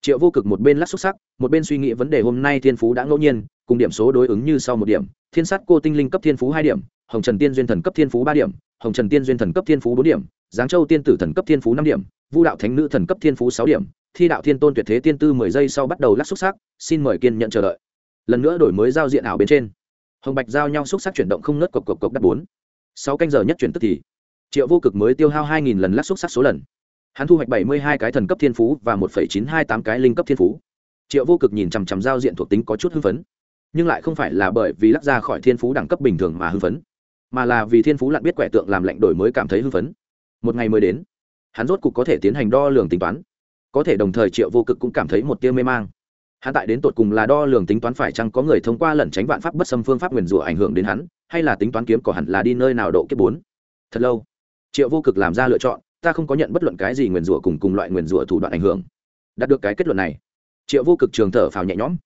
Triệu vô cực một bên lắc xúc sắc, một bên suy nghĩ vấn đề hôm nay thiên phú đã ngẫu nhiên, cùng điểm số đối ứng như sau một điểm, thiên sát cô tinh linh cấp thiên phú hai điểm, hồng trần tiên duyên thần cấp thiên phú ba điểm hồng trần tiên duyên thần cấp thiên phú bốn điểm, giáng châu tiên tử thần cấp thiên phú năm điểm, vu đạo thánh nữ thần cấp thiên phú sáu điểm, thi đạo thiên tôn tuyệt thế tiên tư mười giây sau bắt đầu lắc xúc sắc, xin mời kiên nhận chờ đợi. Lần nữa đổi mới giao diện ảo bên trên. Hồng bạch giao nhau xúc sắc chuyển động không nớt cộc cộc cộc đắt bốn. Sáu canh giờ nhất chuyển tức thì, triệu vô cực mới tiêu hao hai nghìn lần lắc xúc sắc số lần. Hắn thu hoạch bảy mươi hai cái thần cấp thiên phú và một chín hai tám cái linh cấp thiên phú. Triệu vô cực nhìn chằm chằm giao diện thuộc tính có chút hưng phấn. Nhưng lại không phải là bởi vì lắc ra khỏi thiên phú đẳng cấp bình thường mà hưng phấn mà là vì thiên phú lặn biết quẻ tượng làm lệnh đổi mới cảm thấy hưng phấn. Một ngày mới đến, hắn rốt cục có thể tiến hành đo lường tính toán. Có thể đồng thời triệu vô cực cũng cảm thấy một tiêu mê mang. Hắn tại đến tột cùng là đo lường tính toán phải chăng có người thông qua lẩn tránh vạn pháp bất xâm phương pháp nguyền rủa ảnh hưởng đến hắn, hay là tính toán kiếm của hẳn là đi nơi nào độ kiếp bốn. Thật lâu, triệu vô cực làm ra lựa chọn, ta không có nhận bất luận cái gì nguyền rủa cùng cùng loại nguyền rủa thủ đoạn ảnh hưởng. Đạt được cái kết luận này, triệu vô cực trường thở phào nhẹ nhõm.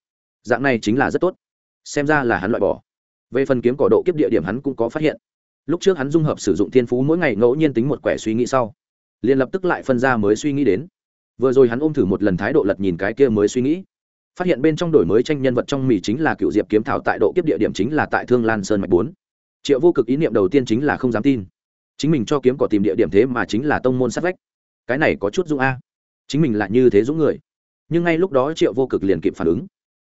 Dạng này chính là rất tốt. Xem ra là hắn loại bỏ về phần kiếm cỏ độ kiếp địa điểm hắn cũng có phát hiện. Lúc trước hắn dung hợp sử dụng thiên phú mỗi ngày ngẫu nhiên tính một quẻ suy nghĩ sau, liền lập tức lại phân ra mới suy nghĩ đến. Vừa rồi hắn ôm thử một lần thái độ lật nhìn cái kia mới suy nghĩ. Phát hiện bên trong đổi mới tranh nhân vật trong mì chính là cựu diệp kiếm thảo tại độ kiếp địa điểm chính là tại thương lan sơn mạch bốn. Triệu vô cực ý niệm đầu tiên chính là không dám tin. Chính mình cho kiếm cỏ tìm địa điểm thế mà chính là tông môn sát vách. Cái này có chút dũng a. Chính mình là như thế dũng người. Nhưng ngay lúc đó triệu vô cực liền kịp phản ứng.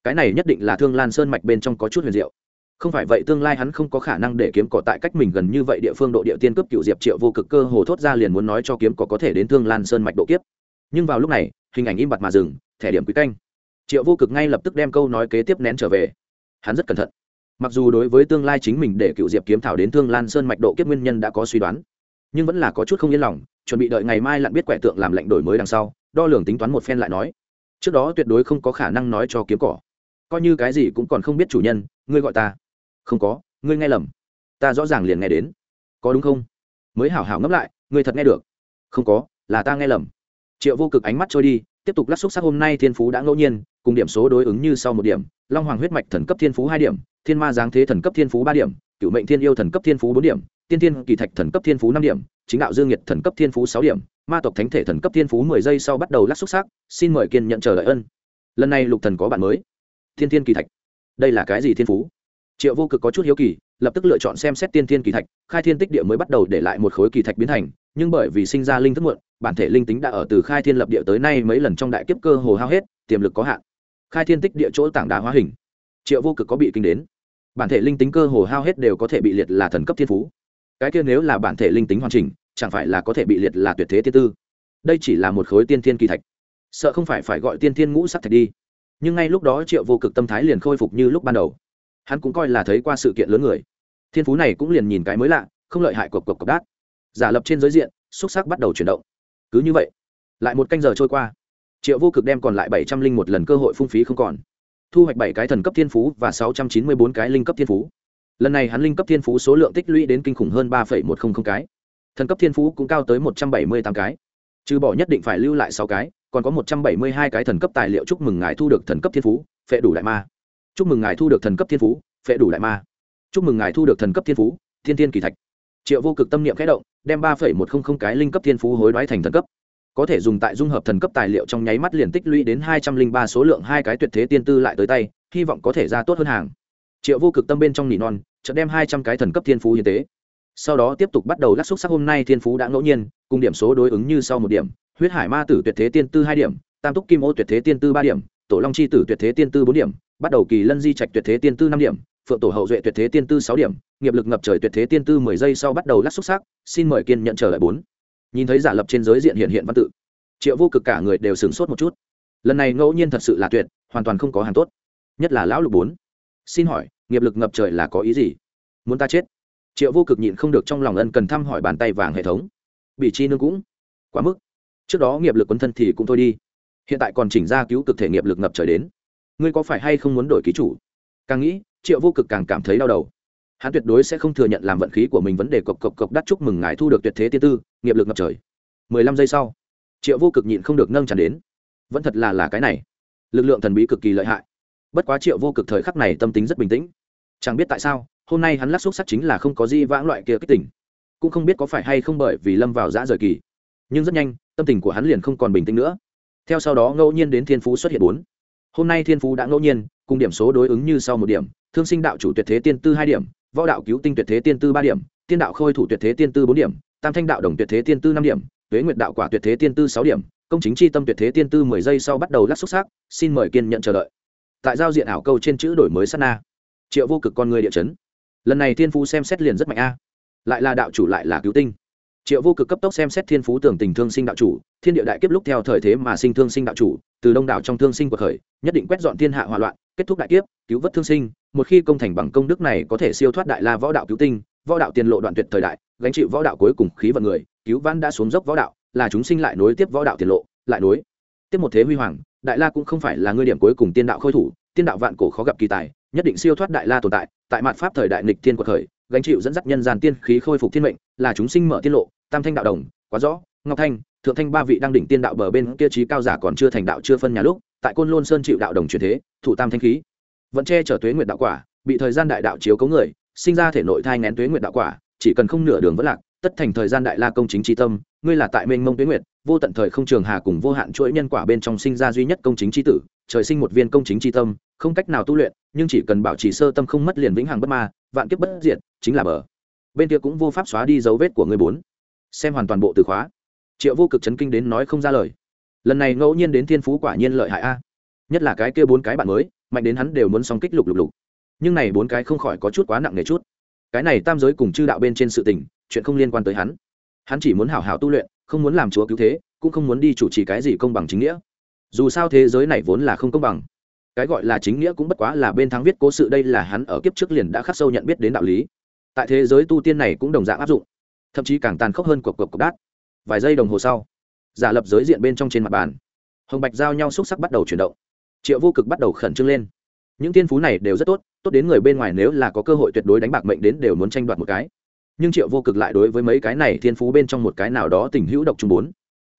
Cái này nhất định là thương lan sơn mạch bên trong có chút huyền diệu không phải vậy tương lai hắn không có khả năng để kiếm cỏ tại cách mình gần như vậy địa phương độ địa tiên cướp cựu diệp triệu vô cực cơ hồ thốt ra liền muốn nói cho kiếm cỏ có thể đến thương lan sơn mạch độ kiếp. Nhưng vào lúc này, hình ảnh im bặt mà dừng, thẻ điểm quý canh. Triệu vô cực ngay lập tức đem câu nói kế tiếp nén trở về. Hắn rất cẩn thận. Mặc dù đối với tương lai chính mình để cựu diệp kiếm thảo đến thương lan sơn mạch độ kiếp nguyên nhân đã có suy đoán, nhưng vẫn là có chút không yên lòng, chuẩn bị đợi ngày mai lặn biết quẻ tượng làm lệnh đổi mới đằng sau, đo lường tính toán một phen lại nói. Trước đó tuyệt đối không có khả năng nói cho kiếm cỏ. Coi như cái gì cũng còn không biết chủ nhân, ngươi gọi ta không có, ngươi nghe lầm. Ta rõ ràng liền nghe đến. Có đúng không? Mới hảo hảo ngẫm lại, ngươi thật nghe được. Không có, là ta nghe lầm. Triệu vô cực ánh mắt trôi đi, tiếp tục lắc xúc sắc hôm nay thiên phú đã ngẫu nhiên, cùng điểm số đối ứng như sau một điểm, long hoàng huyết mạch thần cấp thiên phú hai điểm, thiên ma giáng thế thần cấp thiên phú ba điểm cựu mệnh thiên yêu thần cấp thiên phú bốn điểm, tiên thiên kỳ thạch thần cấp thiên phú năm điểm, chính đạo dương nhiệt thần cấp thiên phú sáu điểm, ma tộc thánh thể thần cấp thiên phú mười giây sau bắt đầu lắc xúc sắc, xin mời kiên nhận chờ đợi ân. Lần này lục thần có bạn mới. Thiên thiên kỳ thạch. Đây là cái gì thiên phú? Triệu vô cực có chút hiếu kỳ, lập tức lựa chọn xem xét tiên thiên kỳ thạch, khai thiên tích địa mới bắt đầu để lại một khối kỳ thạch biến thành, nhưng bởi vì sinh ra linh thức muộn, bản thể linh tính đã ở từ khai thiên lập địa tới nay mấy lần trong đại kiếp cơ hồ hao hết, tiềm lực có hạn. Khai thiên tích địa chỗ tảng đá hóa hình. Triệu vô cực có bị kinh đến. Bản thể linh tính cơ hồ hao hết đều có thể bị liệt là thần cấp thiên phú. Cái kia nếu là bản thể linh tính hoàn chỉnh, chẳng phải là có thể bị liệt là tuyệt thế tiên tư. Đây chỉ là một khối tiên thiên kỳ thạch. Sợ không phải phải gọi tiên thiên ngũ sắc thạch đi. Nhưng ngay lúc đó triệu vô cực tâm thái liền khôi phục như lúc ban đầu hắn cũng coi là thấy qua sự kiện lớn người. Thiên phú này cũng liền nhìn cái mới lạ, không lợi hại cộc cộc cộc đát. Giả lập trên giới diện, xúc sắc bắt đầu chuyển động. Cứ như vậy, lại một canh giờ trôi qua. Triệu vô cực đem còn lại bảy trăm linh một lần cơ hội phung phí không còn. Thu hoạch bảy cái thần cấp thiên phú và sáu trăm chín mươi bốn cái linh cấp thiên phú. Lần này hắn linh cấp thiên phú số lượng tích lũy đến kinh khủng hơn ba một trăm linh cái. Thần cấp thiên phú cũng cao tới một trăm bảy mươi tám cái. Trừ bỏ nhất định phải lưu lại sáu cái, còn có một trăm bảy mươi hai cái thần cấp tài liệu chúc mừng ngài thu được thần cấp thiên phú, phệ đủ đại ma chúc mừng ngài thu được thần cấp thiên phú, phệ đủ đại ma. Chúc mừng ngài thu được thần cấp thiên phú, thiên thiên kỳ thạch. Triệu vô cực tâm niệm khẽ động, đem ba một trăm linh cái linh cấp thiên phú hối đoái thành thần cấp. Có thể dùng tại dung hợp thần cấp tài liệu trong nháy mắt liền tích lũy đến hai trăm linh ba số lượng hai cái tuyệt thế tiên tư lại tới tay, hy vọng có thể ra tốt hơn hàng. Triệu vô cực tâm bên trong nỉ non, chợt đem hai trăm cái thần cấp thiên phú hiến tế. Sau đó tiếp tục bắt đầu lắc xúc sắc hôm nay thiên phú đã ngẫu nhiên, cùng điểm số đối ứng như sau một điểm, huyết hải ma tử tuyệt thế tiên tư hai điểm, tam túc kim ô tuyệt thế tiên tư ba điểm, tổ long chi tử tuyệt thế tiên tư bốn điểm bắt đầu kỳ lân di trạch tuyệt thế tiên tư năm điểm phượng tổ hậu duệ tuyệt thế tiên tư sáu điểm nghiệp lực ngập trời tuyệt thế tiên tư mười giây sau bắt đầu lắc xúc xác, xin mời kiên nhận trở lại bốn. Nhìn thấy giả lập trên giới diện hiện hiện văn tự triệu vô cực cả người đều sửng sốt một chút. Lần này ngẫu nhiên thật sự là tuyệt hoàn toàn không có hàng tốt. Nhất là lão lục bốn. Xin hỏi nghiệp lực ngập trời là có ý gì? Muốn ta chết? Triệu vô cực nhịn không được trong lòng ân cần thăm hỏi bàn tay vàng hệ thống. Bị chi nương cũng. Quá mức. Trước đó nghiệp lực quấn thân thì cũng thôi đi. Hiện tại còn chỉnh ra cứu cực thể nghiệp lực ngập trời đến ngươi có phải hay không muốn đổi ký chủ? Càng nghĩ, triệu vô cực càng cảm thấy đau đầu. Hắn tuyệt đối sẽ không thừa nhận làm vận khí của mình vấn đề cộc cộc cộc đắt chúc mừng ngài thu được tuyệt thế tiên tư, nghiệp lực ngập trời. Mười lăm giây sau, triệu vô cực nhịn không được nâng tràn đến. Vẫn thật là là cái này. Lực lượng thần bí cực kỳ lợi hại. Bất quá triệu vô cực thời khắc này tâm tính rất bình tĩnh. Chẳng biết tại sao, hôm nay hắn lắc xúc sắc chính là không có gì vãng loại kia kích tỉnh cũng không biết có phải hay không bởi vì lâm vào giã rời kỳ. Nhưng rất nhanh, tâm tình của hắn liền không còn bình tĩnh nữa. Theo sau đó ngẫu nhiên đến thiên phú xuất hiện bốn hôm nay thiên phú đã ngẫu nhiên, cùng điểm số đối ứng như sau một điểm, thương sinh đạo chủ tuyệt thế tiên tư hai điểm, võ đạo cứu tinh tuyệt thế tiên tư ba điểm, tiên đạo khôi thủ tuyệt thế tiên tư bốn điểm, tam thanh đạo đồng tuyệt thế tiên tư năm điểm, tuế nguyệt đạo quả tuyệt thế tiên tư sáu điểm, công chính chi tâm tuyệt thế tiên tư mười giây sau bắt đầu lắc xúc xác xin mời kiên nhận chờ đợi. Tại giao diện ảo câu trên chữ đổi mới sát na. Triệu vô cực con người địa chấn. Lần này thiên phú xem xét liền rất mạnh a. Lại là đạo chủ lại là cứu tinh. Triệu vô cực cấp tốc xem xét thiên phú tưởng tình thương sinh đạo chủ, thiên địa đại kiếp lúc theo thời thế mà sinh thương sinh đạo chủ từ đông đảo trong thương sinh cuộc khởi, nhất định quét dọn thiên hạ hỏa loạn, kết thúc đại kiếp, cứu vớt thương sinh, một khi công thành bằng công đức này có thể siêu thoát đại la võ đạo cứu tinh, võ đạo tiền lộ đoạn tuyệt thời đại, gánh chịu võ đạo cuối cùng khí vận người, cứu vãn đã xuống dốc võ đạo, là chúng sinh lại nối tiếp võ đạo tiền lộ, lại nối tiếp một thế huy hoàng, đại la cũng không phải là ngươi điểm cuối cùng tiên đạo khôi thủ, tiên đạo vạn cổ khó gặp kỳ tài, nhất định siêu thoát đại la tồn tại tại mạn pháp thời đại nghịch thiên cuộc khởi, gánh chịu dẫn dắt nhân gian tiên khí khôi phục thiên mệnh, là chúng sinh mở tiên lộ, tam thanh đạo đồng, quá rõ, ngọc thanh thượng thanh ba vị đang đỉnh tiên đạo bờ bên kia trí cao giả còn chưa thành đạo, chưa phân nhà lúc, tại côn lôn sơn chịu đạo đồng truyền thế, thủ tam thanh khí. Vẫn che chở tuế nguyệt đạo quả, bị thời gian đại đạo chiếu cấu người, sinh ra thể nội thai ngén tuế nguyệt đạo quả, chỉ cần không nửa đường vẫn lạc, tất thành thời gian đại la công chính tri tâm, ngươi là tại mênh mông tuế nguyệt, vô tận thời không trường hà cùng vô hạn chuỗi nhân quả bên trong sinh ra duy nhất công chính tri tử, trời sinh một viên công chính tri tâm, không cách nào tu luyện, nhưng chỉ cần bảo trì sơ tâm không mất liền vĩnh hằng bất ma, vạn kiếp bất diệt, chính là bờ. Bên kia cũng vô pháp xóa đi dấu vết của người bốn. Xem hoàn toàn bộ từ khóa triệu vô cực chấn kinh đến nói không ra lời. Lần này ngẫu nhiên đến thiên phú quả nhiên lợi hại a. Nhất là cái kia bốn cái bạn mới, mạnh đến hắn đều muốn song kích lục lục lục. Nhưng này bốn cái không khỏi có chút quá nặng nề chút. Cái này tam giới cùng chư đạo bên trên sự tình, chuyện không liên quan tới hắn. Hắn chỉ muốn hảo hảo tu luyện, không muốn làm chúa cứu thế, cũng không muốn đi chủ trì cái gì công bằng chính nghĩa. Dù sao thế giới này vốn là không công bằng. Cái gọi là chính nghĩa cũng bất quá là bên thắng viết cố sự, đây là hắn ở kiếp trước liền đã khắc sâu nhận biết đến đạo lý. Tại thế giới tu tiên này cũng đồng dạng áp dụng. Thậm chí càng tàn khốc hơn cuộc cuộc cuộc đát vài giây đồng hồ sau, giả lập giới diện bên trong trên mặt bàn, hồng bạch giao nhau xúc sắc bắt đầu chuyển động. Triệu vô cực bắt đầu khẩn trương lên. Những tiên phú này đều rất tốt tốt đến người bên ngoài nếu là có cơ hội tuyệt đối đánh bạc mệnh đến đều muốn tranh đoạt một cái. Nhưng triệu vô cực lại đối với mấy cái này thiên phú bên trong một cái nào đó tình hữu độc trung bốn.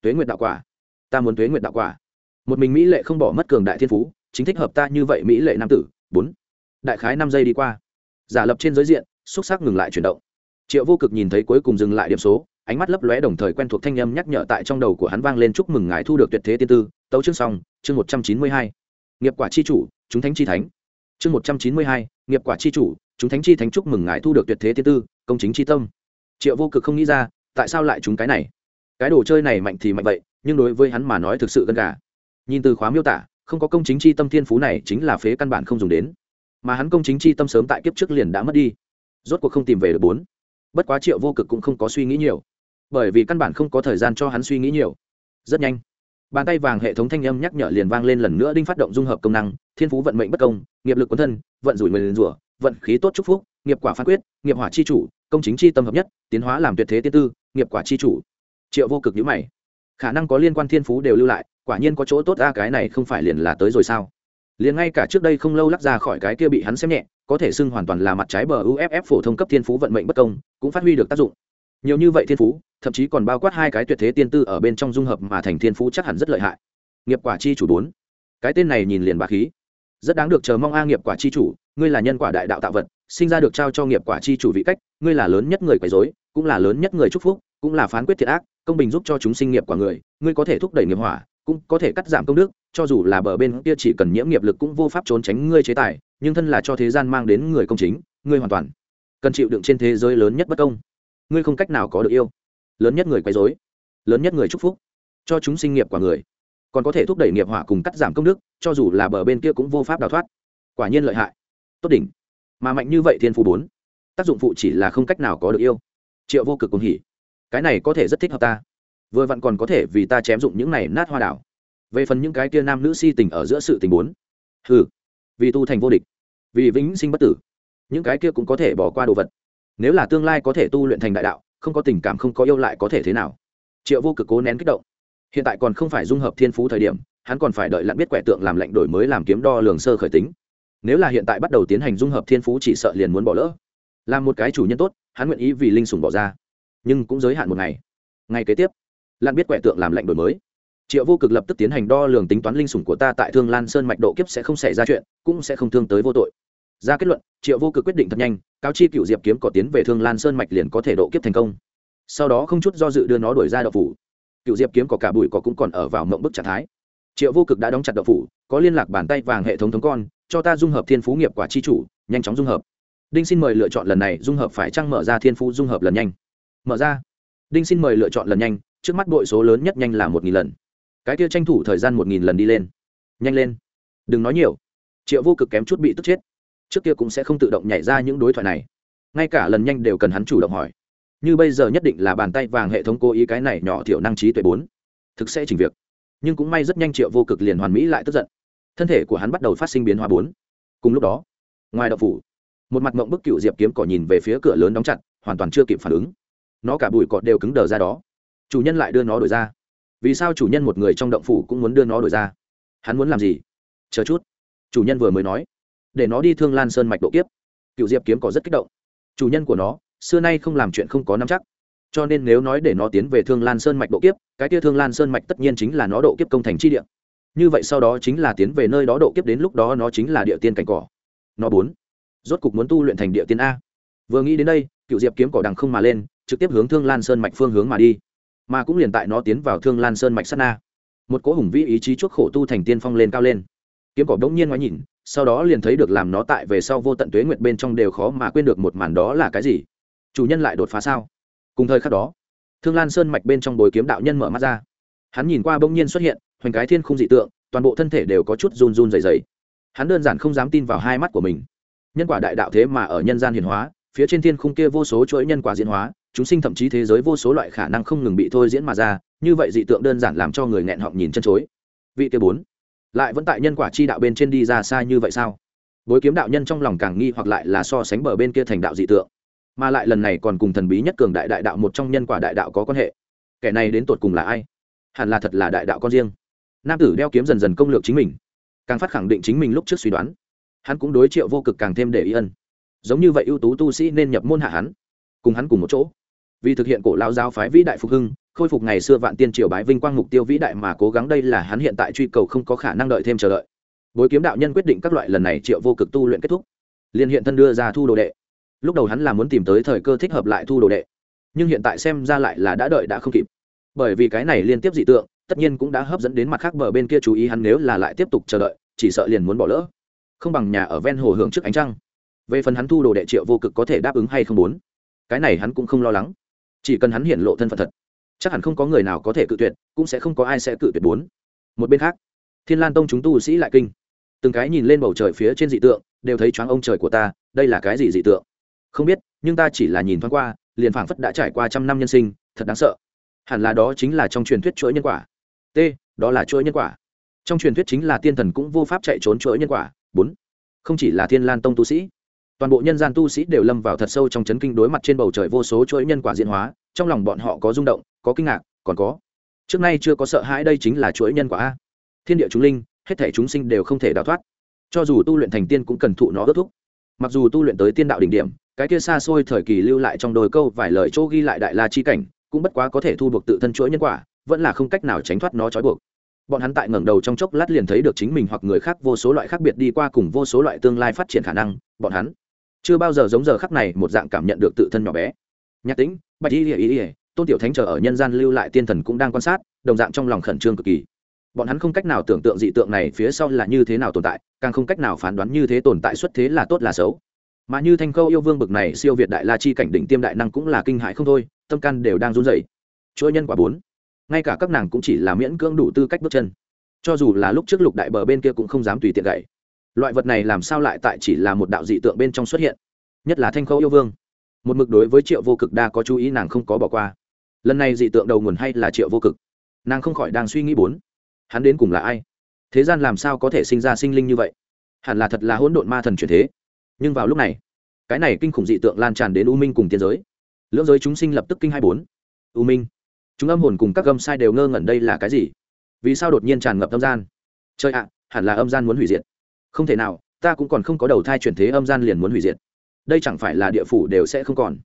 Tuế nguyệt đạo quả. Ta muốn tuế nguyệt đạo quả. Một mình mỹ lệ không bỏ mất cường đại thiên phú, chính thích hợp ta như vậy mỹ lệ nam tử. Bốn. Đại khái năm giây đi qua. Giả lập trên giới diện, xúc sắc ngừng lại chuyển động. Triệu vô cực nhìn thấy cuối cùng dừng lại điểm số ánh mắt lấp lóe đồng thời quen thuộc thanh âm nhắc nhở tại trong đầu của hắn vang lên chúc mừng ngài thu được tuyệt thế tiên tư, tấu chương xong, chương một trăm chín mươi hai. Nghiệp quả chi chủ, chúng thánh chi thánh. Chương một trăm chín mươi hai, nghiệp quả chi chủ, chúng thánh chi thánh chúc mừng ngài thu được tuyệt thế tiên tư, công chính chi tâm. Triệu vô cực không nghĩ ra, tại sao lại chúng cái này? Cái đồ chơi này mạnh thì mạnh vậy, nhưng đối với hắn mà nói thực sự gần gà. Nhìn từ khóa miêu tả, không có công chính chi tâm thiên phú này chính là phế căn bản không dùng đến. Mà hắn công chính chi tâm sớm tại kiếp trước liền đã mất đi. Rốt cuộc không tìm về được bốn. Bất quá triệu vô cực cũng không có suy nghĩ nhiều bởi vì căn bản không có thời gian cho hắn suy nghĩ nhiều. Rất nhanh, bàn tay vàng hệ thống thanh âm nhắc nhở liền vang lên lần nữa đinh phát động dung hợp công năng, thiên phú vận mệnh bất công, nghiệp lực quân thân, vận rủi người liền rủa, vận khí tốt chúc phúc, nghiệp quả phán quyết, nghiệp hỏa chi chủ, công chính chi tâm hợp nhất, tiến hóa làm tuyệt thế tiên tư, nghiệp quả chi chủ. Triệu vô cực nhữ mày. Khả năng có liên quan thiên phú đều lưu lại, quả nhiên có chỗ tốt ra cái này không phải liền là tới rồi sao? Liền ngay cả trước đây không lâu lắc ra khỏi cái kia bị hắn xem nhẹ, có thể xưng hoàn toàn là mặt trái bờ uff phổ thông cấp thiên phú vận mệnh bất công, cũng phát huy được tác dụng nhiều như vậy thiên phú, thậm chí còn bao quát hai cái tuyệt thế tiên tư ở bên trong dung hợp mà thành thiên phú chắc hẳn rất lợi hại. Nghiệp quả chi chủ bốn. Cái tên này nhìn liền bà khí. Rất đáng được chờ mong a nghiệp quả chi chủ, ngươi là nhân quả đại đạo tạo vật, sinh ra được trao cho nghiệp quả chi chủ vị cách, ngươi là lớn nhất người quấy dối cũng là lớn nhất người chúc phúc, cũng là phán quyết thiệt ác, công bình giúp cho chúng sinh nghiệp quả người, ngươi có thể thúc đẩy nghiệp hỏa, cũng có thể cắt giảm công đức, cho dù là bờ bên kia chỉ cần nhiễm nghiệp lực cũng vô pháp trốn tránh ngươi chế tài, nhưng thân là cho thế gian mang đến người công chính, ngươi hoàn toàn cần chịu đựng trên thế giới lớn nhất bất công ngươi không cách nào có được yêu. Lớn nhất người quấy dối lớn nhất người chúc phúc, cho chúng sinh nghiệp quả người, còn có thể thúc đẩy nghiệp hỏa cùng cắt giảm công đức, cho dù là bờ bên kia cũng vô pháp đào thoát. Quả nhiên lợi hại, tốt đỉnh. Mà mạnh như vậy thiên phú bốn, tác dụng phụ chỉ là không cách nào có được yêu. Triệu vô cực cùng hỉ, cái này có thể rất thích hợp ta. Vừa vặn còn có thể vì ta chém dụng những này nát hoa đảo. Về phần những cái kia nam nữ si tình ở giữa sự tình bốn ừ vì tu thành vô địch, vì vĩnh sinh bất tử, những cái kia cũng có thể bỏ qua đồ vật nếu là tương lai có thể tu luyện thành đại đạo, không có tình cảm không có yêu lại có thể thế nào? Triệu vô cực cố nén kích động. Hiện tại còn không phải dung hợp thiên phú thời điểm, hắn còn phải đợi lặn biết quẻ tượng làm lệnh đổi mới làm kiếm đo lường sơ khởi tính. Nếu là hiện tại bắt đầu tiến hành dung hợp thiên phú chỉ sợ liền muốn bỏ lỡ. Làm một cái chủ nhân tốt, hắn nguyện ý vì linh sùng bỏ ra. Nhưng cũng giới hạn một ngày. Ngày kế tiếp lan biết quẻ tượng làm lệnh đổi mới. Triệu vô cực lập tức tiến hành đo lường tính toán linh sủng của ta tại thương lan sơn mạch độ kiếp sẽ không xảy ra chuyện, cũng sẽ không thương tới vô tội. Ra kết luận, triệu vô cực quyết định thật nhanh cáo chi cựu diệp kiếm có tiến về thương lan sơn mạch liền có thể độ kiếp thành công. Sau đó không chút do dự đưa nó đổi ra đậu phủ. Cựu diệp kiếm có cả bụi có cũng còn ở vào mộng bức trạng thái. Triệu vô cực đã đóng chặt đậu phủ, có liên lạc bàn tay vàng hệ thống thống con, cho ta dung hợp thiên phú nghiệp quả chi chủ, nhanh chóng dung hợp. Đinh xin mời lựa chọn lần này, dung hợp phải chăng mở ra thiên phú dung hợp lần nhanh? Mở ra. Đinh xin mời lựa chọn lần nhanh, trước mắt bội số lớn nhất nhanh là một nghìn lần. Cái kia tranh thủ thời gian một nghìn lần đi lên. Nhanh lên. Đừng nói nhiều. Triệu vô cực kém chút bị tức chết trước kia cũng sẽ không tự động nhảy ra những đối thoại này. Ngay cả lần nhanh đều cần hắn chủ động hỏi. Như bây giờ nhất định là bàn tay vàng hệ thống cố ý cái này nhỏ thiểu năng trí tuệ bốn. Thực sẽ chỉnh việc. Nhưng cũng may rất nhanh triệu vô cực liền hoàn mỹ lại tức giận. Thân thể của hắn bắt đầu phát sinh biến hóa bốn. Cùng lúc đó, ngoài đậu phủ, một mặt mộng bức cựu diệp kiếm cỏ nhìn về phía cửa lớn đóng chặt, hoàn toàn chưa kịp phản ứng. Nó cả bụi cọt đều cứng đờ ra đó. Chủ nhân lại đưa nó đổi ra. Vì sao chủ nhân một người trong động phủ cũng muốn đưa nó đổi ra? Hắn muốn làm gì? Chờ chút. Chủ nhân vừa mới nói để nó đi thương lan sơn mạch độ kiếp. Cựu diệp kiếm có rất kích động. Chủ nhân của nó, xưa nay không làm chuyện không có nắm chắc. Cho nên nếu nói để nó tiến về thương lan sơn mạch độ kiếp, cái kia thương lan sơn mạch tất nhiên chính là nó độ kiếp công thành chi địa. Như vậy sau đó chính là tiến về nơi đó độ kiếp đến lúc đó nó chính là địa tiên cảnh cỏ. Nó bốn. Rốt cục muốn tu luyện thành địa tiên a. Vừa nghĩ đến đây, cựu diệp kiếm cỏ đằng không mà lên, trực tiếp hướng thương lan sơn mạch phương hướng mà đi. Mà cũng liền tại nó tiến vào thương lan sơn mạch sát na. Một cỗ hùng vĩ ý chí chuốc khổ tu thành tiên phong lên cao lên kiếm cỏ đống nhiên ngoái nhìn, sau đó liền thấy được làm nó tại về sau vô tận tuế nguyệt bên trong đều khó mà quên được một màn đó là cái gì. Chủ nhân lại đột phá sao? Cùng thời khắc đó, thương lan sơn mạch bên trong bồi kiếm đạo nhân mở mắt ra. Hắn nhìn qua bỗng nhiên xuất hiện, hoành cái thiên không dị tượng, toàn bộ thân thể đều có chút run run dày dày hắn đơn giản không dám tin vào hai mắt của mình. Nhân quả đại đạo thế mà ở nhân gian hiển hóa, phía trên thiên khung kia vô số chuỗi nhân quả diễn hóa, chúng sinh thậm chí thế giới vô số loại khả năng không ngừng bị thôi diễn mà ra, như vậy dị tượng đơn giản làm cho người nghẹn họng nhìn chân chối. Vị kia bốn lại vẫn tại nhân quả chi đạo bên trên đi ra xa như vậy sao? Bối kiếm đạo nhân trong lòng càng nghi hoặc lại là so sánh bờ bên kia thành đạo dị tượng, mà lại lần này còn cùng thần bí nhất cường đại đại đạo một trong nhân quả đại đạo có quan hệ. Kẻ này đến tột cùng là ai? Hẳn là thật là đại đạo con riêng. Nam tử đeo kiếm dần dần công lược chính mình, càng phát khẳng định chính mình lúc trước suy đoán. Hắn cũng đối triệu vô cực càng thêm để ý ân. Giống như vậy ưu tú tu sĩ nên nhập môn hạ hắn, cùng hắn cùng một chỗ. Vì thực hiện cổ lao giáo phái vĩ đại phục hưng khôi phục ngày xưa vạn tiên triều bái vinh quang mục tiêu vĩ đại mà cố gắng đây là hắn hiện tại truy cầu không có khả năng đợi thêm chờ đợi. Bối kiếm đạo nhân quyết định các loại lần này triệu vô cực tu luyện kết thúc. Liên hiện thân đưa ra thu đồ đệ. Lúc đầu hắn là muốn tìm tới thời cơ thích hợp lại thu đồ đệ. Nhưng hiện tại xem ra lại là đã đợi đã không kịp. Bởi vì cái này liên tiếp dị tượng, tất nhiên cũng đã hấp dẫn đến mặt khác bờ bên kia chú ý hắn nếu là lại tiếp tục chờ đợi, chỉ sợ liền muốn bỏ lỡ. Không bằng nhà ở ven hồ hưởng trước ánh trăng. Về phần hắn thu đồ đệ triệu vô cực có thể đáp ứng hay không muốn cái này hắn cũng không lo lắng. Chỉ cần hắn hiện lộ thân phận thật chắc hẳn không có người nào có thể cự tuyệt, cũng sẽ không có ai sẽ cự tuyệt bốn. Một bên khác, thiên lan tông chúng tu sĩ lại kinh. Từng cái nhìn lên bầu trời phía trên dị tượng, đều thấy choáng ông trời của ta, đây là cái gì dị tượng? Không biết, nhưng ta chỉ là nhìn thoáng qua, liền phảng phất đã trải qua trăm năm nhân sinh, thật đáng sợ. Hẳn là đó chính là trong truyền thuyết chuỗi nhân quả. T, đó là chuỗi nhân quả. Trong truyền thuyết chính là tiên thần cũng vô pháp chạy trốn chuỗi nhân quả, bốn. Không chỉ là thiên lan tông tu sĩ, toàn bộ nhân gian tu sĩ đều lâm vào thật sâu trong chấn kinh đối mặt trên bầu trời vô số chuỗi nhân quả diễn hóa, trong lòng bọn họ có rung động có kinh ngạc còn có trước nay chưa có sợ hãi đây chính là chuỗi nhân quả a thiên địa chúng linh hết thể chúng sinh đều không thể đào thoát cho dù tu luyện thành tiên cũng cần thụ nó ước thúc mặc dù tu luyện tới tiên đạo đỉnh điểm cái kia xa xôi thời kỳ lưu lại trong đôi câu vài lời chỗ ghi lại đại la chi cảnh cũng bất quá có thể thu buộc tự thân chuỗi nhân quả vẫn là không cách nào tránh thoát nó trói buộc bọn hắn tại ngẩng đầu trong chốc lát liền thấy được chính mình hoặc người khác vô số loại khác biệt đi qua cùng vô số loại tương lai phát triển khả năng bọn hắn chưa bao giờ giống giờ khắc này một dạng cảm nhận được tự thân nhỏ bé nhạc tính bạch y ỉa ỉa tôn tiểu thánh chờ ở nhân gian lưu lại tiên thần cũng đang quan sát, đồng dạng trong lòng khẩn trương cực kỳ. Bọn hắn không cách nào tưởng tượng dị tượng này phía sau là như thế nào tồn tại, càng không cách nào phán đoán như thế tồn tại xuất thế là tốt là xấu. Mà như thanh khâu yêu vương bực này siêu việt đại la chi cảnh đỉnh tiêm đại năng cũng là kinh hại không thôi, tâm căn đều đang run rẩy. Chuỗi nhân quả bốn. Ngay cả các nàng cũng chỉ là miễn cưỡng đủ tư cách bước chân. Cho dù là lúc trước lục đại bờ bên kia cũng không dám tùy tiện gậy. Loại vật này làm sao lại tại chỉ là một đạo dị tượng bên trong xuất hiện? Nhất là thanh khâu yêu vương. Một mực đối với triệu vô cực đa có chú ý nàng không có bỏ qua lần này dị tượng đầu nguồn hay là triệu vô cực? Nàng không khỏi đang suy nghĩ bốn. Hắn đến cùng là ai? Thế gian làm sao có thể sinh ra sinh linh như vậy? Hẳn là thật là hỗn độn ma thần truyền thế. Nhưng vào lúc này, cái này kinh khủng dị tượng lan tràn đến u minh cùng tiên giới. Lưỡng giới chúng sinh lập tức kinh hai bốn. U minh, chúng âm hồn cùng các gâm sai đều ngơ ngẩn đây là cái gì? Vì sao đột nhiên tràn ngập âm gian? Chơi ạ, hẳn là âm gian muốn hủy diệt. Không thể nào, ta cũng còn không có đầu thai chuyển thế âm gian liền muốn hủy diệt. Đây chẳng phải là địa phủ đều sẽ không còn.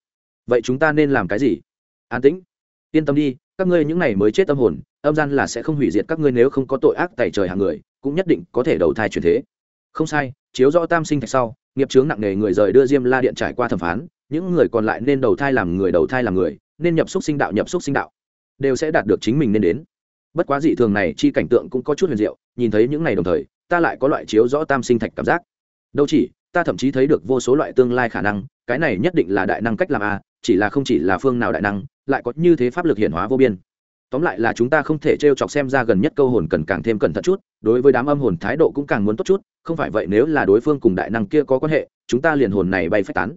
Vậy chúng ta nên làm cái gì? An tĩnh yên tâm đi, các ngươi những này mới chết tâm hồn, âm gian là sẽ không hủy diệt các ngươi nếu không có tội ác tại trời hàng người, cũng nhất định có thể đầu thai chuyển thế. Không sai, chiếu rõ tam sinh thạch sau, nghiệp chướng nặng nề người rời đưa diêm la điện trải qua thẩm phán, những người còn lại nên đầu thai làm người, đầu thai làm người, nên nhập xúc sinh đạo, nhập xúc sinh đạo, đều sẽ đạt được chính mình nên đến. Bất quá dị thường này, chi cảnh tượng cũng có chút huyền diệu, nhìn thấy những này đồng thời, ta lại có loại chiếu rõ tam sinh thạch cảm giác. Đâu chỉ, ta thậm chí thấy được vô số loại tương lai khả năng, cái này nhất định là đại năng cách làm a chỉ là không chỉ là phương nào đại năng, lại có như thế pháp lực hiển hóa vô biên. Tóm lại là chúng ta không thể t r e o chọc xem ra gần nhất câu hồn cần càng thêm cẩn thận chút, đối với đám âm hồn thái độ cũng càng muốn tốt chút, không phải vậy nếu là đối phương cùng đại năng kia có quan hệ, chúng ta liền hồn này bay phách tán.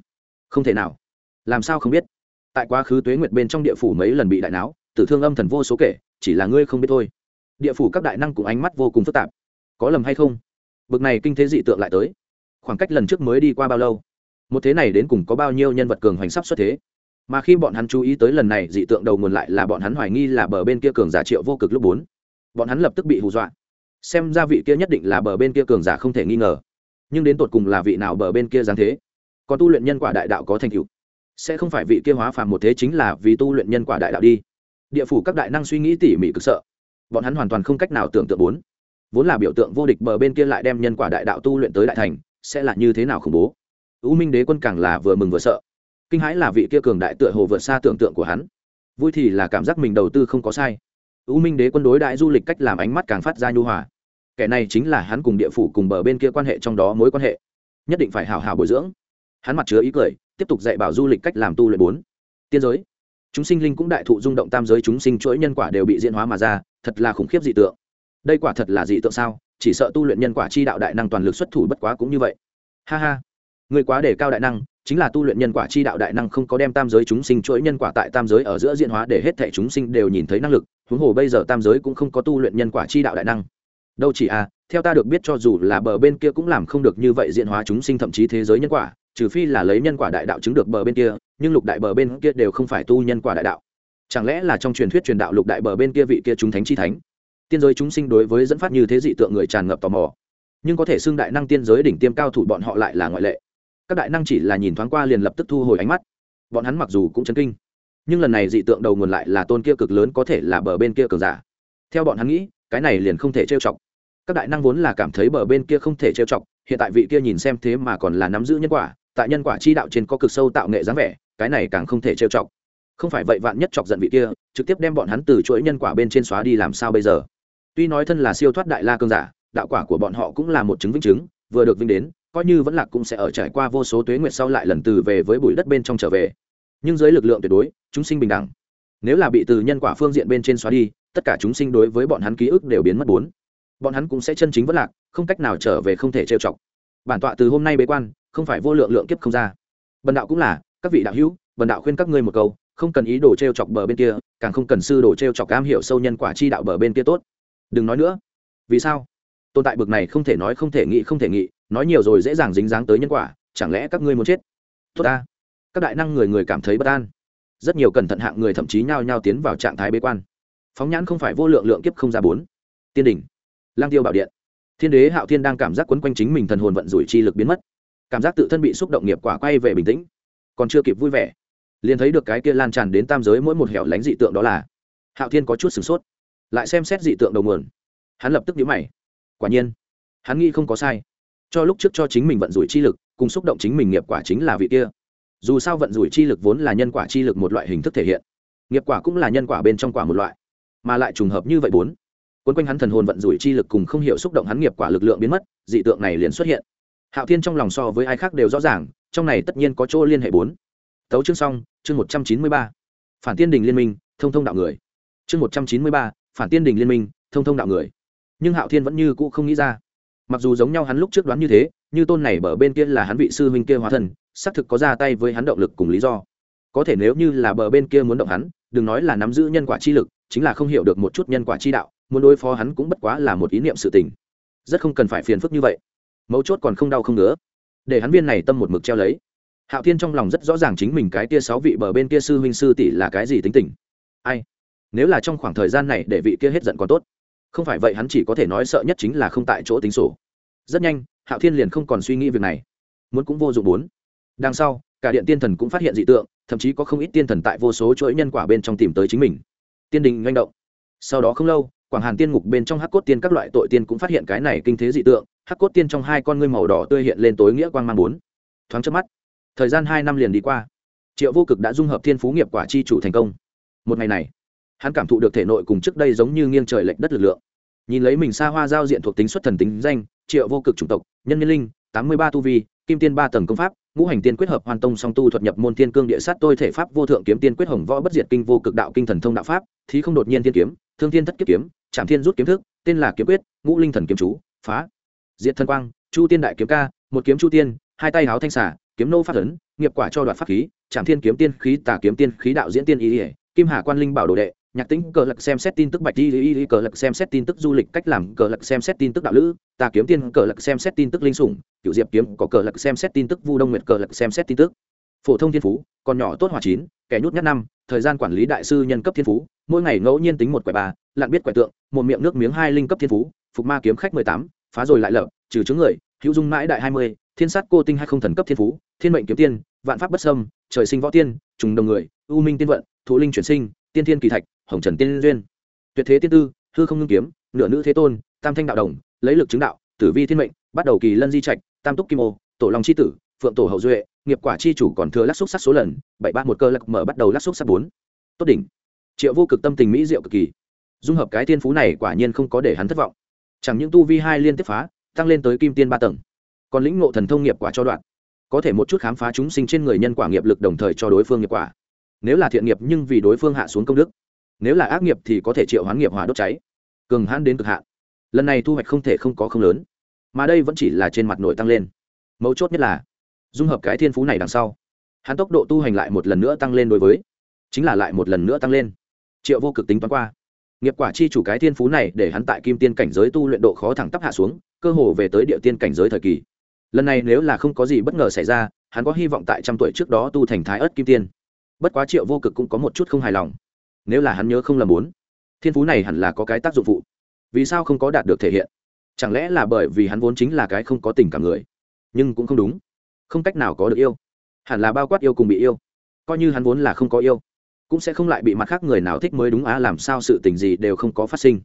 Không thể nào. Làm sao không biết? Tại quá khứ tuế nguyệt bên trong địa phủ mấy lần bị đại não tử thương âm thần vô số kể, chỉ là ngươi không biết thôi. Địa phủ các đại năng cùng ánh mắt vô cùng phức tạp. Có lầm hay không? Bực này kinh thế dị tượng lại tới. Khoảng cách lần trước mới đi qua bao lâu? Một thế này đến cùng có bao nhiêu nhân vật cường hoành sắp xuất thế? Mà khi bọn hắn chú ý tới lần này, dị tượng đầu nguồn lại là bọn hắn hoài nghi là bờ bên kia cường giả triệu vô cực lúc bốn. Bọn hắn lập tức bị hù dọa. Xem ra vị kia nhất định là bờ bên kia cường giả không thể nghi ngờ. Nhưng đến tột cùng là vị nào bờ bên kia dáng thế? Còn tu luyện nhân quả đại đạo có thành tựu. Sẽ không phải vị kia hóa phàm một thế chính là vì tu luyện nhân quả đại đạo đi. Địa phủ các đại năng suy nghĩ tỉ mỉ cực sợ. Bọn hắn hoàn toàn không cách nào tưởng tượng bốn. Vốn là biểu tượng vô địch bờ bên kia lại đem nhân quả đại đạo tu luyện tới đại thành, sẽ là như thế nào khủng bố? U minh đế quân càng là vừa mừng vừa sợ kinh hãi là vị kia cường đại tựa hồ vượt xa tưởng tượng của hắn. Vui thì là cảm giác mình đầu tư không có sai. U minh đế quân đối đại du lịch cách làm ánh mắt càng phát ra nhu hòa. Kẻ này chính là hắn cùng địa phủ cùng bờ bên kia quan hệ trong đó mối quan hệ. Nhất định phải hào hào bồi dưỡng. Hắn mặt chứa ý cười, tiếp tục dạy bảo du lịch cách làm tu luyện bốn. Tiên giới. Chúng sinh linh cũng đại thụ rung động tam giới chúng sinh chuỗi nhân quả đều bị diễn hóa mà ra, thật là khủng khiếp dị tượng. Đây quả thật là dị tượng sao? Chỉ sợ tu luyện nhân quả chi đạo đại năng toàn lực xuất thủ bất quá cũng như vậy. Ha ha. Người quá đề cao đại năng chính là tu luyện nhân quả chi đạo đại năng không có đem tam giới chúng sinh chuỗi nhân quả tại tam giới ở giữa diện hóa để hết thảy chúng sinh đều nhìn thấy năng lực, huống hồ bây giờ tam giới cũng không có tu luyện nhân quả chi đạo đại năng. Đâu chỉ à theo ta được biết cho dù là bờ bên kia cũng làm không được như vậy diện hóa chúng sinh thậm chí thế giới nhân quả, trừ phi là lấy nhân quả đại đạo chứng được bờ bên kia, nhưng lục đại bờ bên kia đều không phải tu nhân quả đại đạo. Chẳng lẽ là trong truyền thuyết truyền đạo lục đại bờ bên kia vị kia chúng thánh chi thánh? Tiên giới chúng sinh đối với dẫn phát như thế dị tượng người tràn ngập tò mò. Nhưng có thể xưng đại năng tiên giới đỉnh tiêm cao thủ bọn họ lại là ngoại lệ các đại năng chỉ là nhìn thoáng qua liền lập tức thu hồi ánh mắt. Bọn hắn mặc dù cũng chấn kinh, nhưng lần này dị tượng đầu nguồn lại là tôn kia cực lớn có thể là bờ bên kia cường giả. Theo bọn hắn nghĩ, cái này liền không thể trêu chọc. Các đại năng vốn là cảm thấy bờ bên kia không thể trêu chọc, hiện tại vị kia nhìn xem thế mà còn là nắm giữ nhân quả, tại nhân quả chi đạo trên có cực sâu tạo nghệ dáng vẻ, cái này càng không thể trêu chọc. Không phải vậy vạn nhất chọc giận vị kia, trực tiếp đem bọn hắn từ chuỗi nhân quả bên trên xóa đi làm sao bây giờ? Tuy nói thân là siêu thoát đại la cương giả, đạo quả của bọn họ cũng là một chứng vĩnh chứng, vừa được vinh đến coi như vẫn lạc cũng sẽ ở trải qua vô số tuế nguyệt sau lại lần từ về với bụi đất bên trong trở về. Nhưng dưới lực lượng tuyệt đối, chúng sinh bình đẳng. Nếu là bị từ nhân quả phương diện bên trên xóa đi, tất cả chúng sinh đối với bọn hắn ký ức đều biến mất bốn. Bọn hắn cũng sẽ chân chính vẫn lạc, không cách nào trở về không thể trêu chọc. Bản tọa từ hôm nay bế quan, không phải vô lượng lượng kiếp không ra. Bần đạo cũng là, các vị đạo hữu, bần đạo khuyên các ngươi một câu, không cần ý đồ trêu chọc bờ bên kia, càng không cần sư đồ trêu chọc cam hiểu sâu nhân quả chi đạo bờ bên kia tốt. Đừng nói nữa. Vì sao? Tồn tại bực này không thể nói không thể nghĩ không thể nghĩ nói nhiều rồi dễ dàng dính dáng tới nhân quả, chẳng lẽ các ngươi muốn chết? Tốt ta. Các đại năng người người cảm thấy bất an. Rất nhiều cẩn thận hạng người thậm chí nhao nhao tiến vào trạng thái bế quan. Phóng nhãn không phải vô lượng lượng kiếp không ra bốn. Tiên đỉnh. Lang tiêu bảo điện. Thiên đế hạo thiên đang cảm giác quấn quanh chính mình thần hồn vận rủi chi lực biến mất. Cảm giác tự thân bị xúc động nghiệp quả quay về bình tĩnh. Còn chưa kịp vui vẻ, liền thấy được cái kia lan tràn đến tam giới mỗi một hẻo lánh dị tượng đó là hạo thiên có chút sửng sốt, lại xem xét dị tượng đầu nguồn. Hắn lập tức nhíu mày. Quả nhiên, hắn nghĩ không có sai cho lúc trước cho chính mình vận rủi chi lực, cùng xúc động chính mình nghiệp quả chính là vị kia. Dù sao vận rủi chi lực vốn là nhân quả chi lực một loại hình thức thể hiện, nghiệp quả cũng là nhân quả bên trong quả một loại, mà lại trùng hợp như vậy bốn. Quấn quanh hắn thần hồn vận rủi chi lực cùng không hiểu xúc động hắn nghiệp quả lực lượng biến mất, dị tượng này liền xuất hiện. Hạo thiên trong lòng so với ai khác đều rõ ràng, trong này tất nhiên có chỗ liên hệ bốn. Tấu chương xong, chương một trăm chín mươi ba. Phản tiên đình liên minh, thông thông đạo người. Chương một trăm chín mươi ba, phản tiên đình liên minh, thông thông đạo người. Nhưng hạo thiên vẫn như cũ không nghĩ ra mặc dù giống nhau hắn lúc trước đoán như thế, như tôn này bờ bên kia là hắn vị sư huynh kia hóa thần xác thực có ra tay với hắn động lực cùng lý do. Có thể nếu như là bờ bên kia muốn động hắn, đừng nói là nắm giữ nhân quả chi lực, chính là không hiểu được một chút nhân quả chi đạo, muốn đối phó hắn cũng bất quá là một ý niệm sự tình. Rất không cần phải phiền phức như vậy. Mấu chốt còn không đau không nữa để hắn viên này tâm một mực treo lấy. Hạo thiên trong lòng rất rõ ràng chính mình cái kia sáu vị bờ bên kia sư huynh sư tỷ là cái gì tính tình. Ai? Nếu là trong khoảng thời gian này để vị kia hết giận còn tốt không phải vậy hắn chỉ có thể nói sợ nhất chính là không tại chỗ tính sổ. Rất nhanh, hạo thiên liền không còn suy nghĩ việc này. Muốn cũng vô dụng bốn. Đằng sau, cả điện tiên thần cũng phát hiện dị tượng, thậm chí có không ít tiên thần tại vô số chuỗi nhân quả bên trong tìm tới chính mình. Tiên đình manh động. Sau đó không lâu, quảng hàn tiên ngục bên trong hắc cốt tiên các loại tội tiên cũng phát hiện cái này kinh thế dị tượng, hắc cốt tiên trong hai con ngươi màu đỏ tươi hiện lên tối nghĩa quang mang bốn. Thoáng trước mắt, thời gian hai năm liền đi qua. Triệu vô cực đã dung hợp thiên phú nghiệp quả chi chủ thành công. Một ngày này, hắn cảm thụ được thể nội cùng trước đây giống như nghiêng trời lệch đất lực lượng nhìn lấy mình xa hoa giao diện thuộc tính xuất thần tính danh, triệu vô cực chủng tộc, nhân nhân linh, tám mươi ba tu vi, kim tiên ba tầng công pháp, ngũ hành tiên quyết hợp hoàn tông song tu thuật nhập môn tiên cương địa sát tôi thể pháp vô thượng kiếm tiên quyết hồng võ bất diệt kinh vô cực đạo kinh thần thông đạo pháp, thí không đột nhiên tiên kiếm, thương thiên thất kiếp kiếm, trảm thiên rút kiếm thức, tên là kiếm quyết, ngũ linh thần kiếm chú, phá. Diệt thân quang, chu tiên đại kiếm ca, một kiếm chu tiên, hai tay háo thanh xả kiếm nô phát ấn, nghiệp quả cho đoạt pháp khí, trảm thiên kiếm tiên khí tà kiếm tiên khí đạo diễn tiên ý ỉa kim hà quan linh bảo đồ đệ nhạc tính cờ lật xem xét tin tức bạch đi y cờ lật xem xét tin tức du lịch cách làm cờ lật xem xét tin tức đạo lữ ta kiếm tiên cờ lật xem xét tin tức linh sủng cựu diệp kiếm có cờ lật xem xét tin tức vu đông nguyệt cờ lật xem xét tin tức. Phổ thông thiên phú còn nhỏ tốt hòa chín kẻ nhút nhát năm thời gian quản lý đại sư nhân cấp thiên phú mỗi ngày ngẫu nhiên tính một quẻ bà, lặn biết quẻ tượng một miệng nước miếng hai linh cấp thiên phú phục ma kiếm khách mười tám phá rồi lại lợp trừ chứng người hữu dung mãi đại hai mươi thiên sát cô tinh hai không thần cấp thiên phú thiên mệnh kiếm tiên vạn pháp bất sâm trời sinh võ tiên trùng đồng người u minh tiên vận thụ linh chuyển sinh tiên thiên kỳ thạch, hồng trần tiên duyên. Tuyệt thế tiên tư, hư không ngưng kiếm, nửa nữ thế tôn, tam thanh đạo đồng, lấy lực chứng đạo, tử vi thiên mệnh, bắt đầu kỳ lân di trạch, tam túc kim ô, tổ long c h i tử, phượng tổ hậu duệ, nghiệp quả chi chủ còn thừa lắc xúc sắc số lần, bảy ba một cơ lạc mở bắt đầu lắc xúc sắc bốn. Tốt đỉnh. Triệu vô cực tâm tình mỹ diệu cực kỳ. Dung hợp cái thiên phú này quả nhiên không có để hắn thất vọng. Chẳng những tu vi hai liên tiếp phá, tăng lên tới kim tiên ba tầng. Còn lĩnh ngộ thần thông nghiệp quả cho đoạn. Có thể một chút khám phá chúng sinh trên người nhân quả nghiệp lực đồng thời cho đối phương nghiệp quả nếu là thiện nghiệp nhưng vì đối phương hạ xuống công đức, nếu là ác nghiệp thì có thể triệu hoán nghiệp hỏa đốt cháy, cường hãn đến cực hạn. Lần này thu hoạch không thể không có không lớn, mà đây vẫn chỉ là trên mặt nội tăng lên. Mấu chốt nhất là, dung hợp cái thiên phú này đằng sau, hắn tốc độ tu hành lại một lần nữa tăng lên đối với, chính là lại một lần nữa tăng lên. Triệu vô cực tính toán qua, nghiệp quả chi chủ cái thiên phú này để hắn tại kim tiên cảnh giới tu luyện độ khó thẳng tắp hạ xuống, cơ hồ về tới địa tiên cảnh giới thời kỳ. Lần này nếu là không có gì bất ngờ xảy ra, hắn có hy vọng tại trăm tuổi trước đó tu thành thái ớt kim tiên bất quá triệu vô cực cũng có một chút không hài lòng. Nếu là hắn nhớ không lầm muốn thiên phú này hẳn là có cái tác dụng phụ. Vì sao không có đạt được thể hiện? Chẳng lẽ là bởi vì hắn vốn chính là cái không có tình cảm người? Nhưng cũng không đúng. Không cách nào có được yêu. Hẳn là bao quát yêu cùng bị yêu. Coi như hắn vốn là không có yêu, cũng sẽ không lại bị mặt khác người nào thích mới đúng á, làm sao sự tình gì đều không có phát sinh.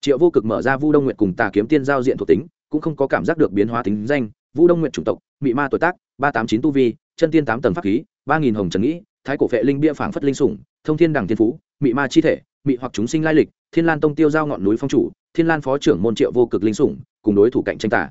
Triệu vô cực mở ra vu đông nguyện cùng tà kiếm tiên giao diện thuộc tính, cũng không có cảm giác được biến hóa tính danh. Vu đông nguyện chủng tộc, mị ma tuổi tác, ba tám chín tu vi, chân tiên tám tầng pháp khí, ba nghìn hồng trần nghĩ thái cổ vệ linh bia phảng phất linh sủng, thông thiên đẳng thiên phú, mị ma chi thể, mị hoặc chúng sinh lai lịch, thiên lan tông tiêu giao ngọn núi phong chủ, thiên lan phó trưởng môn triệu vô cực linh sủng, cùng đối thủ cạnh tranh tả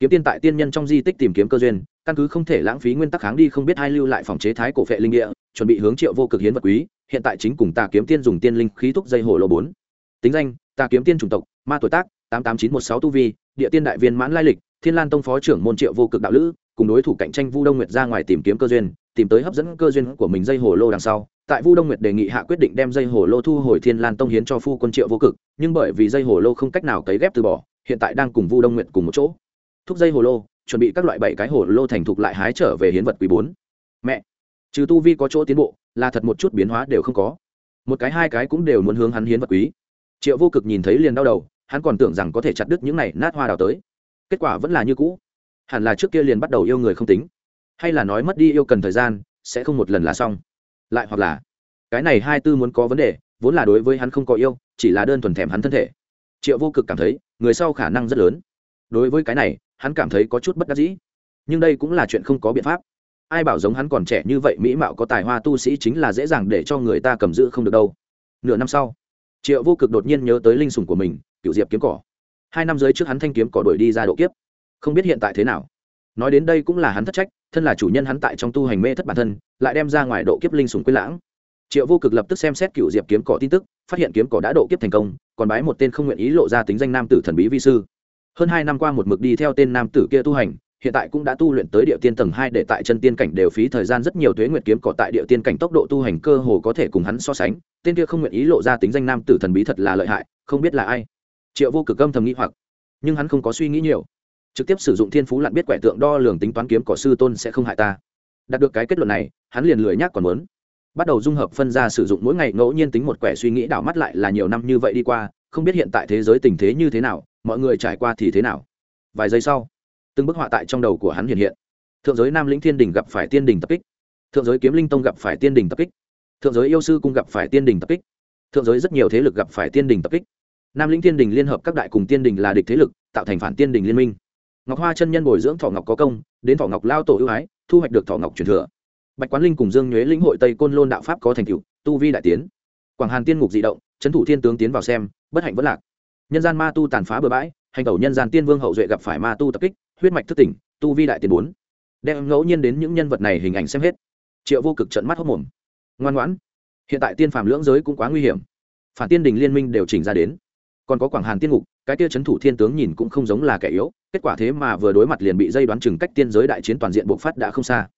kiếm tiên tại tiên nhân trong di tích tìm kiếm cơ duyên, căn cứ không thể lãng phí nguyên tắc kháng đi không biết hai lưu lại phòng chế thái cổ vệ linh địa chuẩn bị hướng triệu vô cực hiến vật quý, hiện tại chính cùng tà kiếm tiên dùng tiên linh khí thúc dây hồ lô bốn. Tính danh, tà kiếm tiên chủng tộc, ma tuổi tác, tám tám chín một sáu tu vi, địa tiên đại viên mãn lai lịch, thiên lan tông phó trưởng môn triệu vô cực đạo lữ, cùng đối thủ cạnh tranh vu đông nguyệt ra ngoài tìm kiếm cơ duyên tìm tới hấp dẫn cơ duyên của mình dây hồ lô đằng sau. Tại vu đông nguyệt đề nghị hạ quyết định đem dây hồ lô thu hồi thiên lan tông hiến cho phu quân triệu vô cực, nhưng bởi vì dây hồ lô không cách nào cấy ghép từ bỏ, hiện tại đang cùng vu đông nguyệt cùng một chỗ. Thúc dây hồ lô, chuẩn bị các loại bảy cái hồ lô thành thục lại hái trở về hiến vật quý bốn. Mẹ! Trừ tu vi có chỗ tiến bộ, là thật một chút biến hóa đều không có. Một cái hai cái cũng đều muốn hướng hắn hiến vật quý. Triệu vô cực nhìn thấy liền đau đầu, hắn còn tưởng rằng có thể chặt đứt những này nát hoa đào tới. Kết quả vẫn là như cũ. Hẳn là trước kia liền bắt đầu yêu người không tính hay là nói mất đi yêu cần thời gian, sẽ không một lần là xong. Lại hoặc là, cái này hai tư muốn có vấn đề, vốn là đối với hắn không có yêu, chỉ là đơn thuần thèm hắn thân thể. Triệu vô cực cảm thấy, người sau khả năng rất lớn. Đối với cái này, hắn cảm thấy có chút bất đắc dĩ. Nhưng đây cũng là chuyện không có biện pháp. Ai bảo giống hắn còn trẻ như vậy, mỹ mạo có tài hoa tu sĩ chính là dễ dàng để cho người ta cầm giữ không được đâu. Nửa năm sau, triệu vô cực đột nhiên nhớ tới linh sùng của mình cựu diệp kiếm cỏ. Hai năm dưới trước hắn thanh kiếm cỏ đuổi đi ra độ kiếp. Không biết hiện tại thế nào nói đến đây cũng là hắn thất trách, thân là chủ nhân hắn tại trong tu hành mê thất bản thân, lại đem ra ngoài độ kiếp linh sùng quyết lãng. Triệu vô cực lập tức xem xét cựu diệp kiếm cỏ tin tức, phát hiện kiếm cỏ đã độ kiếp thành công, còn bái một tên không nguyện ý lộ ra tính danh nam tử thần bí vi sư. Hơn hai năm qua một mực đi theo tên nam tử kia tu hành, hiện tại cũng đã tu luyện tới địa tiên tầng hai để tại chân tiên cảnh đều phí thời gian rất nhiều tuế nguyệt kiếm cỏ tại địa tiên cảnh tốc độ tu hành cơ hồ có thể cùng hắn so sánh. Tên kia không nguyện ý lộ ra tính danh nam tử thần bí thật là lợi hại, không biết là ai. Triệu vô cực âm thầm nghĩ hoặc, nhưng hắn không có suy nghĩ nhiều trực tiếp sử dụng thiên phú lặn biết quẻ tượng đo lường tính toán kiếm cỏ sư tôn sẽ không hại ta. Đạt được cái kết luận này, hắn liền lười nhác còn muốn. Bắt đầu dung hợp phân ra sử dụng mỗi ngày, ngẫu nhiên tính một quẻ suy nghĩ đảo mắt lại là nhiều năm như vậy đi qua, không biết hiện tại thế giới tình thế như thế nào, mọi người trải qua thì thế nào. Vài giây sau, từng bức họa tại trong đầu của hắn hiện hiện. Thượng giới nam lĩnh thiên đình gặp phải tiên đình tập kích. Thượng giới kiếm linh tông gặp phải tiên đình tập kích. Thượng giới yêu sư cung gặp phải tiên đình tập kích. Thượng giới rất nhiều thế lực gặp phải tiên đình tập kích. Nam lĩnh tiên đình liên hợp các đại cùng tiên đình là địch thế lực, tạo thành phản tiên đình liên minh ngọc hoa chân nhân bồi dưỡng thọ ngọc có công, đến thọ ngọc lao tổ ưu ái, thu hoạch được thọ ngọc truyền thừa. Bạch quán linh cùng dương nhuế lĩnh hội tây côn lôn đạo pháp có thành tựu, tu vi đại tiến. Quảng hàn tiên ngục dị động trấn thủ thiên tướng tiến vào xem, bất hạnh vẫn lạc. Nhân gian ma tu tàn phá bừa bãi, hành tẩu nhân gian tiên vương hậu duệ gặp phải ma tu tập kích, huyết mạch thất tỉnh, tu vi đại tiến bốn. Đem ngẫu nhiên đến những nhân vật này hình ảnh xem hết. Triệu vô cực trận mắt hốc mồm. Ngoan ngoãn. Hiện tại tiên phàm lưỡng giới cũng quá nguy hiểm. Phản tiên đình liên minh đều chỉnh ra đến còn có quảng hàn tiên ngục, cái kia c thủ thiên tướng nhìn cũng không giống là kẻ yếu, kết quả thế mà vừa đối mặt liền bị dây đoán chừng cách tiên giới đại chiến toàn diện bộc phát đã không xa.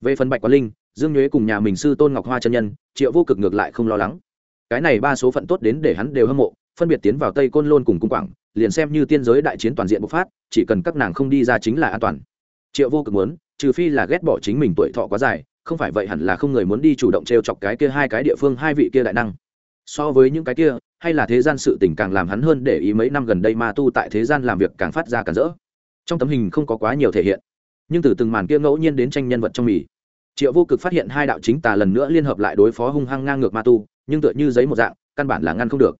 Về phần bạch quán linh, dương nhuế cùng nhà mình sư tôn ngọc hoa chân nhân, triệu vô cực ngược lại không lo lắng. Cái này ba số phận tốt đến để hắn đều hâm mộ, phân biệt tiến vào tây côn lôn cùng cung quảng, liền xem như tiên giới đại chiến toàn diện bộc phát, chỉ cần các nàng không đi ra chính là an toàn. Triệu vô cực muốn, trừ phi là ghét bỏ chính mình tuổi thọ quá dài, không phải vậy hẳn là không người muốn đi chủ động t r e o chọc cái kia hai cái địa phương, hai vị kia đại năng. So với những cái kia hay là thế gian sự tình càng làm hắn hơn để ý mấy năm gần đây ma tu tại thế gian làm việc càng phát ra càng rỡ. Trong tấm hình không có quá nhiều thể hiện, nhưng từ từng màn kia ngẫu nhiên đến tranh nhân vật trong mì, triệu vô cực phát hiện hai đạo chính tà lần nữa liên hợp lại đối phó hung hăng ngang ngược ma tu, nhưng tựa như giấy một dạng, căn bản là ngăn không được.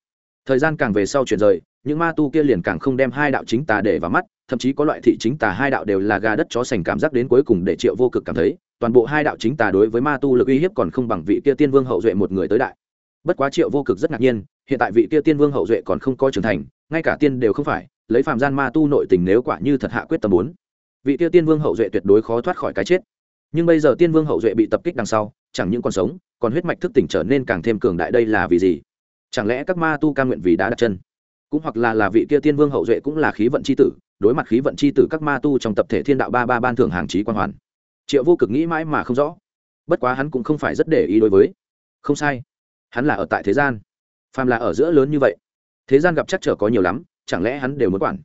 Thời gian càng về sau chuyển rời, những ma tu kia liền càng không đem hai đạo chính tà để vào mắt, thậm chí có loại thị chính tà hai đạo đều là gà đất chó sành cảm giác đến cuối cùng để triệu vô cực cảm thấy, toàn bộ hai đạo chính tà đối với ma tu lực uy hiếp còn không bằng vị kia tiên vương hậu duệ một người tới đại bất quá triệu vô cực rất ngạc nhiên, hiện tại vị kia tiên vương hậu duệ còn không coi trưởng thành, ngay cả tiên đều không phải, lấy phàm gian ma tu nội tình nếu quả như thật hạ quyết tâm bốn vị kia tiên vương hậu duệ tuyệt đối khó thoát khỏi cái chết. Nhưng bây giờ tiên vương hậu duệ bị tập kích đằng sau, chẳng những còn sống, còn huyết mạch thức tỉnh trở nên càng thêm cường đại đây là vì gì? Chẳng lẽ các ma tu ca nguyện vì đã đặt chân? Cũng hoặc là là vị kia tiên vương hậu duệ cũng là khí vận c h i tử, đối mặt khí vận c h i tử các ma tu trong tập thể thiên đạo ba ba ban thưởng hàng trí quan hoàn. Triệu vô cực nghĩ mãi mà không rõ. Bất quá hắn cũng không phải rất để ý đối với. Không sai hắn là ở tại thế gian. Phàm là ở giữa lớn như vậy, thế gian gặp chắc trở có nhiều lắm, chẳng lẽ hắn đều muốn quản?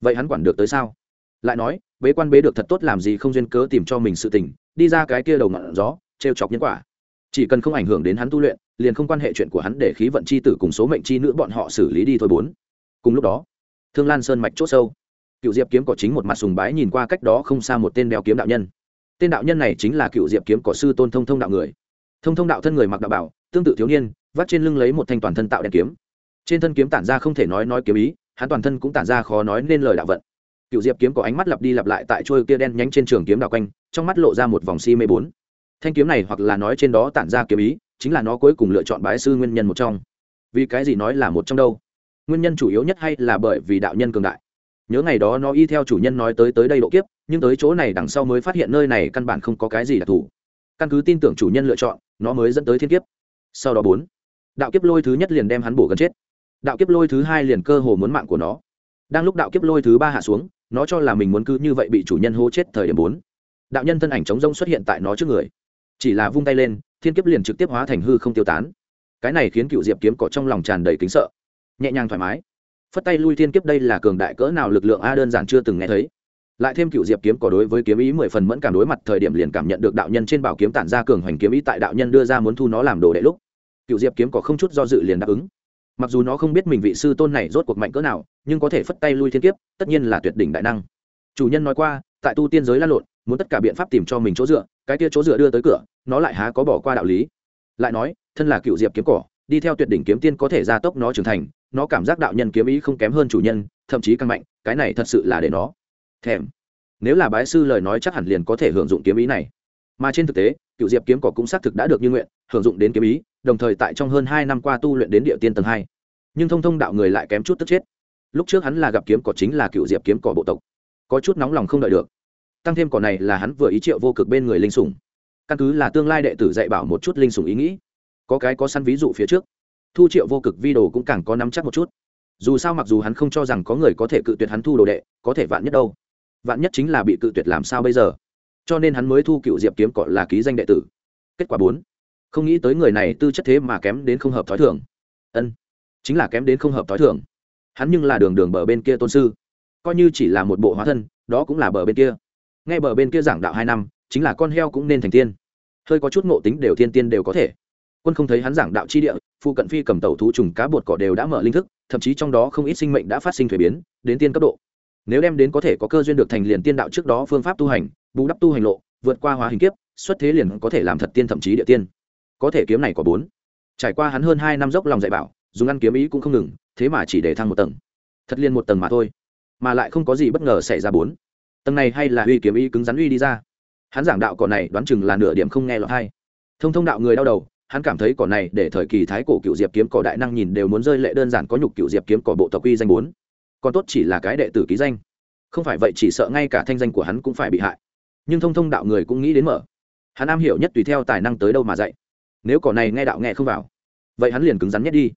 Vậy hắn quản được tới sao? Lại nói, bế quan bế được thật tốt làm gì không duyên cớ tìm cho mình sự tình, đi ra cái kia đầu ngọn gió, trêu chọc nhân quả. Chỉ cần không ảnh hưởng đến hắn tu luyện, liền không quan hệ chuyện của hắn để khí vận c h i tử cùng số mệnh c h i nữ bọn họ xử lý đi thôi bốn. Cùng lúc đó, thương lan sơn mạch c h ỗ sâu, cựu diệp kiếm cỏ chính một mặt sùng bái nhìn qua cách đó không xa một tên đeo kiếm đạo nhân. Tên đạo nhân này chính là cựu diệp kiếm cỏ sư tôn thông thông đạo người. Thông thông đạo thân người mặc đạo bảo tương tự thiếu niên vắt trên lưng lấy một thanh toàn thân tạo đèn kiếm. Trên thân kiếm tản ra không thể nói nói kiếm ý, hắn toàn thân cũng tản ra khó nói nên lời đạo vận. Cựu diệp kiếm có ánh mắt lặp đi lặp lại tại trôi kia đen nhánh trên trường kiếm đạo quanh, trong mắt lộ ra một vòng si mê bốn. Thanh kiếm này hoặc là nói trên đó tản ra kiếm ý, chính là nó cuối cùng lựa chọn bái sư nguyên nhân một trong. Vì cái gì nói là một trong đâu? Nguyên nhân chủ yếu nhất hay là bởi vì đạo nhân cường đại. Nhớ ngày đó nó y theo chủ nhân nói tới tới đây độ kiếp, nhưng tới chỗ này đằng sau mới phát hiện nơi này căn bản không có cái gì đặc thù. Căn cứ tin tưởng chủ nhân lựa chọn, nó mới dẫn tới thiên kiếp sau đó bốn. Đạo kiếp lôi thứ nhất liền đem hắn bổ gần chết. Đạo kiếp lôi thứ hai liền cơ hồ muốn mạng của nó. Đang lúc đạo kiếp lôi thứ ba hạ xuống, nó cho là mình muốn cứ như vậy bị chủ nhân hô chết thời điểm bốn. Đạo nhân thân ảnh chống rông xuất hiện tại nó trước người. Chỉ là vung tay lên, thiên kiếp liền trực tiếp hóa thành hư không tiêu tán. Cái này khiến cựu diệp kiếm cỏ trong lòng tràn đầy kính sợ. Nhẹ nhàng thoải mái. Phất tay lui thiên kiếp đây là cường đại cỡ nào lực lượng a, đơn giản chưa từng nghe thấy lại thêm cựu diệp kiếm cỏ đối với kiếm ý mười phần mẫn cảm đối mặt thời điểm liền cảm nhận được đạo nhân trên bảo kiếm tản ra cường hoành kiếm ý tại đạo nhân đưa ra muốn thu nó làm đồ đệ lúc. Cựu diệp kiếm cỏ không chút do dự liền đáp ứng. Mặc dù nó không biết mình vị sư tôn này rốt cuộc mạnh cỡ nào, nhưng có thể phất tay lui thiên kiếp, tất nhiên là tuyệt đỉnh đại năng. Chủ nhân nói qua, tại tu tiên giới lan lộn, muốn tất cả biện pháp tìm cho mình chỗ dựa, cái kia chỗ dựa đưa tới cửa, nó lại há có bỏ qua đạo lý. Lại nói, thân là cựu diệp kiếm cỏ, đi theo tuyệt đỉnh kiếm tiên có thể gia tốc nó trưởng thành, nó cảm giác đạo nhân kiếm ý không kém hơn chủ nhân, thậm chí càng mạnh, cái này thật sự là để nó thèm. Nếu là bái sư lời nói chắc hẳn liền có thể hưởng dụng kiếm ý này. Mà trên thực tế, cựu diệp kiếm cỏ cũng xác thực đã được như nguyện, hưởng dụng đến kiếm ý, đồng thời tại trong hơn hai năm qua tu luyện đến địa tiên tầng hai. Nhưng thông thông đạo người lại kém chút tức chết. Lúc trước hắn là gặp kiếm cỏ chính là cựu diệp kiếm cỏ bộ tộc. Có chút nóng lòng không đợi được. Tăng thêm cỏ này là hắn vừa ý triệu vô cực bên người linh sủng. Căn cứ là tương lai đệ tử dạy bảo một chút linh sủng ý nghĩ. Có cái có săn ví dụ phía trước. Thu triệu vô cực vi đồ cũng càng có nắm chắc một chút. Dù sao mặc dù hắn không cho rằng có người có thể cự tuyệt hắn thu đồ đệ, có thể vạn nhất đâu vạn nhất chính là bị cự tuyệt làm sao bây giờ? Cho nên hắn mới thu cựu diệp kiếm cọ là ký danh đệ tử. Kết quả bốn. Không nghĩ tới người này tư chất thế mà kém đến không hợp thói thường. Ân, chính là kém đến không hợp thói thường. Hắn nhưng là đường đường bờ bên kia tôn sư. Coi như chỉ là một bộ hóa thân, đó cũng là bờ bên kia. Ngay bờ bên kia giảng đạo hai năm, chính là con heo cũng nên thành tiên. Hơi có chút ngộ tính đều thiên tiên đều có thể. Quân không thấy hắn giảng đạo chi địa phụ cận phi cầm tàu thú trùng cá bột cỏ đều đã mở linh thức, thậm chí trong đó không ít sinh mệnh đã phát sinh thuế biến, đến tiên cấp độ nếu đem đến có thể có cơ duyên được thành liền tiên đạo trước đó phương pháp tu hành, bù đắp tu hành lộ, vượt qua hóa hình kiếp, xuất thế liền có thể làm thật tiên thậm chí địa tiên. Có thể kiếm này có bốn. Trải qua hắn hơn hai năm dốc lòng dạy bảo, dùng ăn kiếm ý cũng không ngừng, thế mà chỉ để thăng một tầng. Thật liên một tầng mà thôi, mà lại không có gì bất ngờ xảy ra bốn. Tầng này hay là uy kiếm ý cứng rắn uy đi ra. Hắn giảng đạo cỏ này đoán chừng là nửa điểm không nghe lọt hay. Thông thông đạo người đau đầu, hắn cảm thấy cỏ này để thời kỳ thái cổ cựu diệp kiếm cỏ đại năng nhìn đều muốn rơi lệ đơn giản có nhục cựu diệp kiếm cỏ bộ tộc uy danh bốn còn tốt chỉ là cái đệ tử ký danh. Không phải vậy chỉ sợ ngay cả thanh danh của hắn cũng phải bị hại. Nhưng thông thông đạo người cũng nghĩ đến mở. Hắn am hiểu nhất tùy theo tài năng tới đâu mà dạy. Nếu cỏ này nghe đạo nghe không vào, vậy hắn liền cứng rắn nhất đi.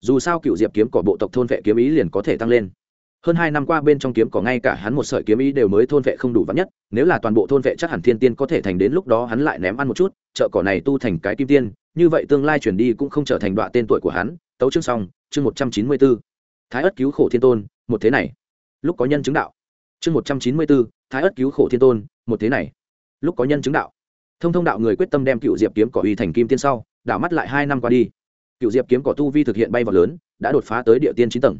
Dù sao cựu diệp kiếm cỏ bộ tộc thôn vệ kiếm ý liền có thể tăng lên. Hơn hai năm qua bên trong kiếm cỏ ngay cả hắn một sợi kiếm ý đều mới thôn vệ không đủ vắn nhất, nếu là toàn bộ thôn vệ chắc hẳn thiên tiên có thể thành đến lúc đó hắn lại ném ăn một chút, chợ cỏ này tu thành cái kim tiên, như vậy tương lai chuyển đi cũng không trở thành đoạn tên tuổi của hắn. Tấu chương xong, chương một trăm chín mươi b ố thái ất cứu khổ thiên tôn một thế này. Lúc có nhân chứng đạo. Chương một trăm chín mươi bốn, thái ất cứu khổ thiên tôn, một thế này. Lúc có nhân chứng đạo. Thông thông đạo người quyết tâm đem cựu diệp kiếm cỏ uy thành kim tiên sau, đảo mắt lại hai năm qua đi. Cựu diệp kiếm cỏ tu vi thực hiện bay vào lớn, đã đột phá tới địa tiên chín tầng.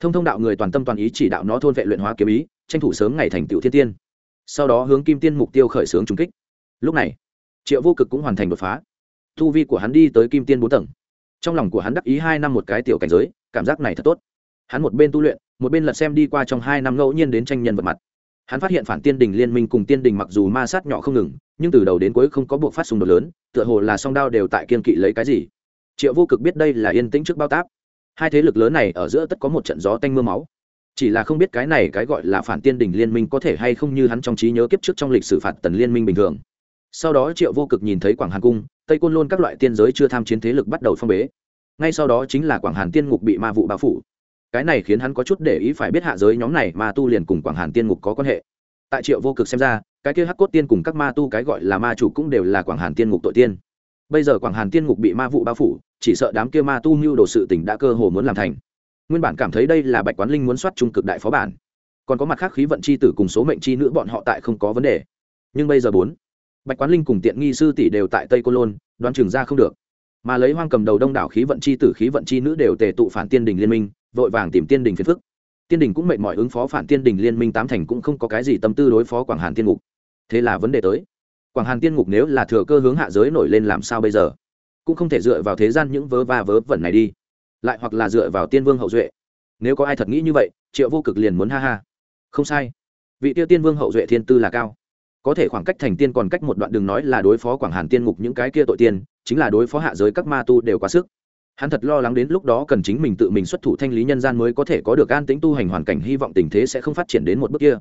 Thông thông đạo người toàn tâm toàn ý chỉ đạo nó thôn vệ luyện hóa kiếm ý, tranh thủ sớm ngày thành tựu thiên tiên. Sau đó hướng kim tiên mục tiêu khởi xướng trung kích. Lúc này, triệu vô cực cũng hoàn thành đột phá. Tu vi của hắn đi tới kim tiên bốn tầng. Trong lòng của hắn đắc ý hai năm một cái tiểu cảnh giới, cảm giác này thật tốt. Hắn một bên tu luyện một bên lật xem đi qua trong hai năm ngẫu nhiên đến tranh nhân vật mặt. Hắn phát hiện phản tiên đình liên minh cùng tiên đình mặc dù ma sát nhỏ không ngừng, nhưng từ đầu đến cuối không có buộc phát xung đột lớn, tựa hồ là song đao đều tại kiên kỵ lấy cái gì. Triệu vô cực biết đây là yên tĩnh trước bao táp. Hai thế lực lớn này ở giữa tất có một trận gió tanh mưa máu. Chỉ là không biết cái này cái gọi là phản tiên đình liên minh có thể hay không như hắn trong trí nhớ kiếp trước trong lịch sử phạt tần liên minh bình thường. Sau đó triệu vô cực nhìn thấy quảng hàn cung, tây côn lôn các loại tiên giới chưa tham chiến thế lực bắt đầu phong bế. Ngay sau đó chính là quảng hàn tiên ngục bị ma vụ bao phủ cái này khiến hắn có chút để ý phải biết hạ giới nhóm này mà tu liền cùng quảng hàn tiên ngục có quan hệ. Tại triệu vô cực xem ra, cái kia hắc cốt tiên cùng các ma tu cái gọi là ma chủ cũng đều là quảng hàn tiên ngục tội tiên. Bây giờ quảng hàn tiên ngục bị ma vụ bao phủ, chỉ sợ đám kia ma tu mưu đồ sự tỉnh đã cơ hồ muốn làm thành. Nguyên bản cảm thấy đây là bạch quán linh muốn soát trung cực đại phó bản. Còn có mặt khác khí vận c h i tử cùng số mệnh c h i nữ bọn họ tại không có vấn đề. Nhưng bây giờ bốn, bạch quán linh cùng tiện nghi sư tỷ đều tại tây côn lôn, đoán trường ra không được. Mà lấy hoang cầm đầu đông đảo khí vận c h i tử, khí vận c h i nữ đều tề tụ phản tiên đình liên minh vội vàng tìm tiên đình phiền phức. Tiên đình cũng mệt mỏi ứng phó phản tiên đình liên minh tám thành cũng không có cái gì tâm tư đối phó quảng hàn tiên ngục. Thế là vấn đề tới. Quảng hàn tiên ngục nếu là thừa cơ hướng hạ giới nổi lên làm sao bây giờ? Cũng không thể dựa vào thế gian những vớ va vớ vẩn này đi. Lại hoặc là dựa vào tiên vương hậu duệ. Nếu có ai thật nghĩ như vậy, triệu vô cực liền muốn ha ha. Không sai. Vị tiêu tiên vương hậu duệ thiên tư là cao. Có thể khoảng cách thành tiên còn cách một đoạn đường nói là đối phó quảng hàn tiên ngục những cái kia tội tiên, chính là đối phó hạ giới các ma tu đều quá sức hắn thật lo lắng đến lúc đó cần chính mình tự mình xuất thủ thanh lý nhân gian mới có thể có được an tính tu hành hoàn cảnh, hy vọng tình thế sẽ không phát triển đến một bước kia.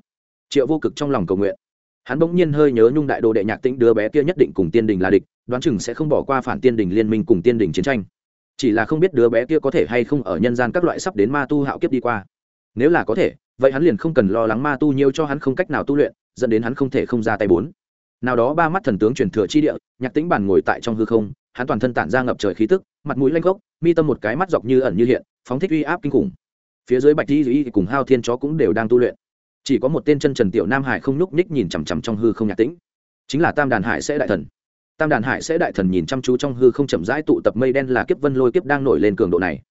Triệu vô cực trong lòng cầu nguyện. Hắn bỗng nhiên hơi nhớ nhung đại đồ đệ nhạc tĩnh đứa bé kia nhất định cùng tiên đình là địch, đoán chừng sẽ không bỏ qua phản tiên đình liên minh cùng tiên đình chiến tranh. Chỉ là không biết đứa bé kia có thể hay không ở nhân gian các loại sắp đến ma tu hạo kiếp đi qua. Nếu là có thể, vậy hắn liền không cần lo lắng ma tu nhiều cho hắn không cách nào tu luyện, dẫn đến hắn không thể không ra tay bốn. Nào đó ba mắt thần tướng truyền thừa chi địa, nhạc tĩnh bàn ngồi tại trong hư không, hắn toàn thân tản ra ngập trời khí tức mặt mũi lanh gốc, mi tâm một cái mắt dọc như ẩn như hiện, phóng thích uy áp kinh khủng. Phía dưới bạch di duy cùng hao thiên chó cũng đều đang tu luyện. Chỉ có một tên chân trần tiểu nam hải không nhúc nhích nhìn chằm chằm trong hư không nhạc tĩnh. Chính là tam đàn hải sẽ đại thần. Tam đàn hải sẽ đại thần nhìn chăm chú trong hư không chậm rãi tụ tập mây đen là kiếp vân lôi kiếp đang nổi lên cường độ này.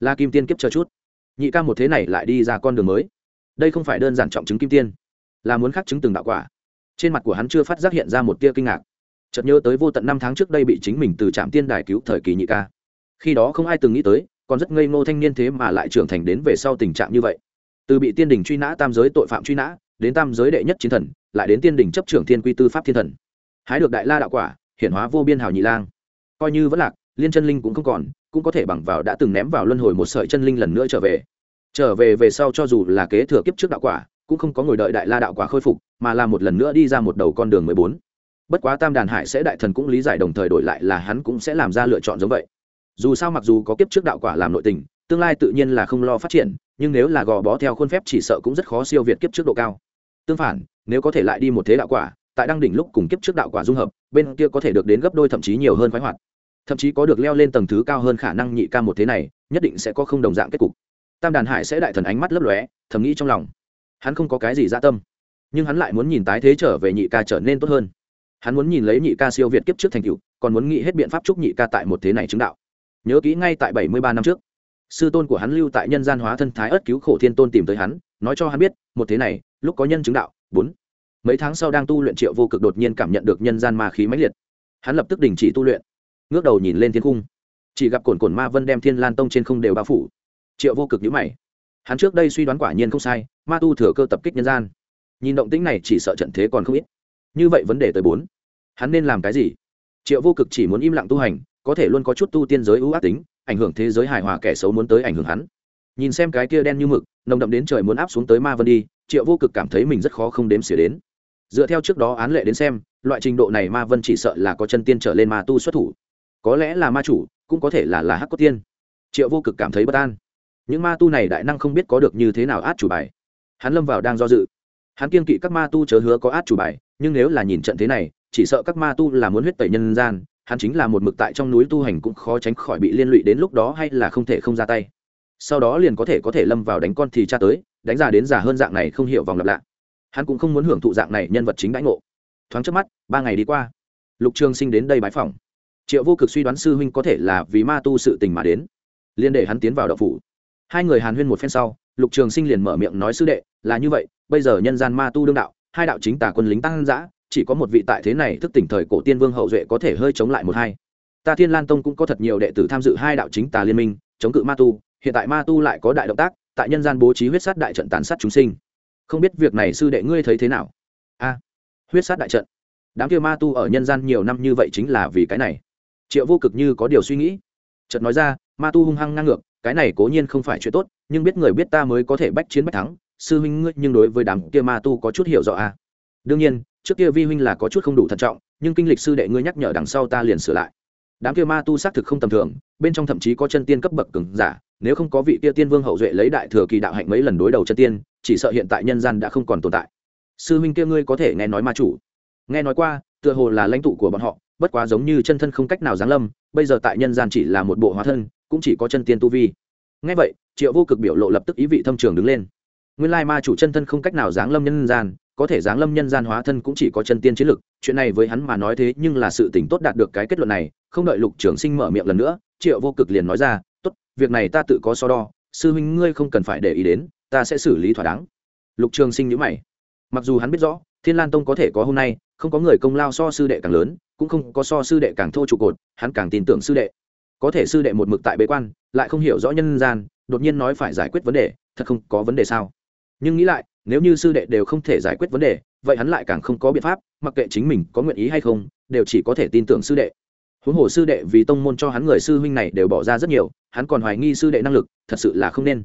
Là kim tiên kiếp chờ chút. Nhị ca một thế này lại đi ra con đường mới. Đây không phải đơn giản trọng chứng kim tiên, là muốn khắc chứng từng đạo quả. Trên mặt của hắn chưa phát giác hiện ra một tia kinh ngạc. Chợt nhớ tới vô tận năm tháng trước đây bị chính mình từ trạm tiên đài cứu thời kỳ nhị ca khi đó không ai từng nghĩ tới, còn rất ngây ngô thanh niên thế mà lại trưởng thành đến về sau tình trạng như vậy. Từ bị tiên đình truy nã tam giới tội phạm truy nã, đến tam giới đệ nhất chiến thần, lại đến tiên đình chấp trưởng thiên quy tư pháp thiên thần. Hái được đại la đạo quả, hiển hóa vô biên hào nhị lang. Coi như vẫn lạc, liên chân linh cũng không còn, cũng có thể bằng vào đã từng ném vào luân hồi một sợi chân linh lần nữa trở về. Trở về về sau cho dù là kế thừa kiếp trước đạo quả, cũng không có ngồi đợi đại la đạo quả khôi phục, mà là một lần nữa đi ra một đầu con đường mười bốn. Bất quá tam đàn hải sẽ đại thần cũng lý giải đồng thời đổi lại là hắn cũng sẽ làm ra lựa chọn giống vậy dù sao mặc dù có kiếp trước đạo quả làm nội tình, tương lai tự nhiên là không lo phát triển, nhưng nếu là gò bó theo khuôn phép chỉ sợ cũng rất khó siêu việt kiếp trước độ cao. Tương phản, nếu có thể lại đi một thế đạo quả, tại đăng đỉnh lúc cùng kiếp trước đạo quả dung hợp, bên kia có thể được đến gấp đôi thậm chí nhiều hơn khoái hoạt. Thậm chí có được leo lên tầng thứ cao hơn khả năng nhị ca một thế này, nhất định sẽ có không đồng dạng kết cục. Tam đàn hải sẽ đại thần ánh mắt lấp lóe, thầm nghĩ trong lòng. Hắn không có cái gì dã tâm, nhưng hắn lại muốn nhìn tái thế trở về nhị ca trở nên tốt hơn. Hắn muốn nhìn lấy nhị ca siêu việt kiếp trước thành cựu còn muốn nghĩ hết biện pháp chúc nhị ca tại một thế này chứng đạo nhớ kỹ ngay tại bảy mươi ba năm trước. Sư tôn của hắn lưu tại nhân gian hóa thân thái ất cứu khổ thiên tôn tìm tới hắn, nói cho hắn biết, một thế này, lúc có nhân chứng đạo, bốn. Mấy tháng sau đang tu luyện triệu vô cực đột nhiên cảm nhận được nhân gian ma khí mãnh liệt. Hắn lập tức đình chỉ tu luyện, ngước đầu nhìn lên thiên cung. Chỉ gặp cồn cồn ma vân đem thiên lan tông trên không đều bao phủ. Triệu vô cực nhữ mày. Hắn trước đây suy đoán quả nhiên không sai, ma tu thừa cơ tập kích nhân gian. Nhìn động tĩnh này chỉ sợ trận thế còn không ít. Như vậy vấn đề tới bốn. Hắn nên làm cái gì? Triệu vô cực chỉ muốn im lặng tu hành có thể luôn có chút tu tiên giới ưu ác tính, ảnh hưởng thế giới hài hòa kẻ xấu muốn tới ảnh hưởng hắn. Nhìn xem cái kia đen như mực, nồng đậm đến trời muốn áp xuống tới ma vân đi, triệu vô cực cảm thấy mình rất khó không đếm xỉa đến. Dựa theo trước đó án lệ đến xem, loại trình độ này ma vân chỉ sợ là có chân tiên trở lên ma tu xuất thủ. Có lẽ là ma chủ, cũng có thể là là hắc cốt tiên. Triệu vô cực cảm thấy bất an. Những ma tu này đại năng không biết có được như thế nào át chủ bài. Hắn lâm vào đang do dự. Hắn kiên kỵ các ma tu chớ hứa có át chủ bài, nhưng nếu là nhìn trận thế này, chỉ sợ các ma tu là muốn huyết tẩy nhân gian hắn chính là một mực tại trong núi tu hành cũng khó tránh khỏi bị liên lụy đến lúc đó hay là không thể không ra tay. Sau đó liền có thể có thể lâm vào đánh con thì cha tới, đánh già đến già hơn dạng này không hiểu vòng lặp lạ. Hắn cũng không muốn hưởng thụ dạng này nhân vật chính đãi ngộ. Thoáng trước mắt, ba ngày đi qua. Lục trường sinh đến đây bái phòng triệu vô cực suy đoán sư huynh có thể là vì ma tu sự tình mà đến. Liên để hắn tiến vào đậu phủ. Hai người hàn huyên một phen sau, lục trường sinh liền mở miệng nói sư đệ, là như vậy, bây giờ nhân gian ma tu đương đạo, hai đạo chính tả quân lính tăng giã chỉ có một vị tại thế này thức tỉnh thời cổ tiên vương hậu duệ có thể hơi chống lại một hai. Ta thiên lan tông cũng có thật nhiều đệ tử tham dự hai đạo chính tà liên minh, chống cự ma tu, hiện tại ma tu lại có đại động tác, tại nhân gian bố trí huyết sát đại trận tàn sát chúng sinh. Không biết việc này sư đệ ngươi thấy thế nào? A, huyết sát đại trận. Đám kia ma tu ở nhân gian nhiều năm như vậy chính là vì cái này. Triệu vô cực như có điều suy nghĩ. Chợt nói ra, ma tu hung hăng ngang ngược, cái này cố nhiên không phải chuyện tốt, nhưng biết người biết ta mới có thể bách chiến bách thắng. Sư huynh ngươi nhưng đối với đám kia ma tu có chút hiểu rõ à. đương nhiên trước kia vi huynh là có chút không đủ thận trọng, nhưng kinh lịch sư đệ ngươi nhắc nhở đằng sau ta liền sửa lại. Đám kia ma tu xác thực không tầm thường, bên trong thậm chí có chân tiên cấp bậc cứng giả, nếu không có vị kia tiên vương hậu duệ lấy đại thừa kỳ đạo hạnh mấy lần đối đầu chân tiên, chỉ sợ hiện tại nhân gian đã không còn tồn tại. Sư huynh kia ngươi có thể nghe nói ma chủ. Nghe nói qua, tựa hồ là lãnh tụ của bọn họ, bất quá giống như chân thân không cách nào giáng lâm, bây giờ tại nhân gian chỉ là một bộ hóa thân, cũng chỉ có chân tiên tu vi. Nghe vậy, triệu vô cực biểu lộ lập tức ý vị thâm trường đứng lên. Nguyên lai ma chủ chân thân không cách nào giáng lâm nhân gian có thể giáng lâm nhân gian hóa thân cũng chỉ có chân tiên chiến lực, chuyện này với hắn mà nói thế nhưng là sự tỉnh tốt đạt được cái kết luận này, không đợi lục trường sinh mở miệng lần nữa, triệu vô cực liền nói ra, tốt, việc này ta tự có so đo, sư huynh ngươi không cần phải để ý đến, ta sẽ xử lý thỏa đáng. Lục trường sinh nhíu mày. Mặc dù hắn biết rõ, thiên lan tông có thể có hôm nay, không có người công lao so sư đệ càng lớn, cũng không có so sư đệ càng thô trụ cột, hắn càng tin tưởng sư đệ. Có thể sư đệ một mực tại bế quan, lại không hiểu rõ nhân gian, đột nhiên nói phải giải quyết vấn đề, thật không có vấn đề sao? Nhưng nghĩ lại nếu như sư đệ đều không thể giải quyết vấn đề, vậy hắn lại càng không có biện pháp, mặc kệ chính mình có nguyện ý hay không, đều chỉ có thể tin tưởng sư đệ. Huống hồ sư đệ vì tông môn cho hắn người sư huynh này đều bỏ ra rất nhiều, hắn còn hoài nghi sư đệ năng lực, thật sự là không nên.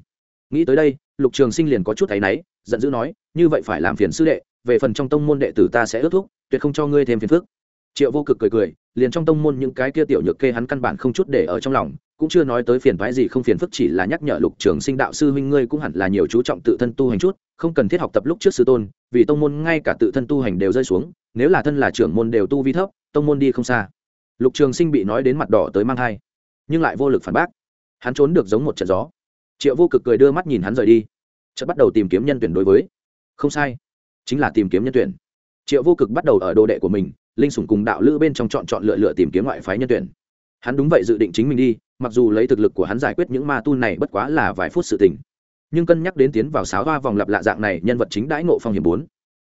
Nghĩ tới đây, lục trường sinh liền có chút thấy náy, giận dữ nói, như vậy phải làm phiền sư đệ, về phần trong tông môn đệ tử ta sẽ ước thúc, tuyệt không cho ngươi thêm phiền phức. Triệu vô cực cười cười, liền trong tông môn những cái kia tiểu nhược kê hắn căn bản không chút để ở trong lòng cũng chưa nói tới phiền toái gì, không phiền phức chỉ là nhắc nhở lục trường sinh đạo sư huynh ngươi cũng hẳn là nhiều chú trọng tự thân tu hành chút, không cần thiết học tập lúc trước sư tôn, vì tông môn ngay cả tự thân tu hành đều rơi xuống, nếu là thân là trưởng môn đều tu vi thấp, tông môn đi không xa. Lục trường sinh bị nói đến mặt đỏ tới mang thai, nhưng lại vô lực phản bác. Hắn trốn được giống một trận gió. Triệu vô cực cười đưa mắt nhìn hắn rời đi, chợt bắt đầu tìm kiếm nhân tuyển đối với. Không sai, chính là tìm kiếm nhân tuyển. Triệu vô cực bắt đầu ở đồ đệ của mình, linh sủng cùng đạo lữ bên trong chọn chọn lựa lựa tìm kiếm ngoại phái nhân tuyển. Hắn đúng vậy dự định chính mình đi mặc dù lấy thực lực của hắn giải quyết những ma tu này bất quá là vài phút sự tình, nhưng cân nhắc đến tiến vào sáo hoa vòng lặp lạ dạng này, nhân vật chính đãi ngộ phong hiểm bốn.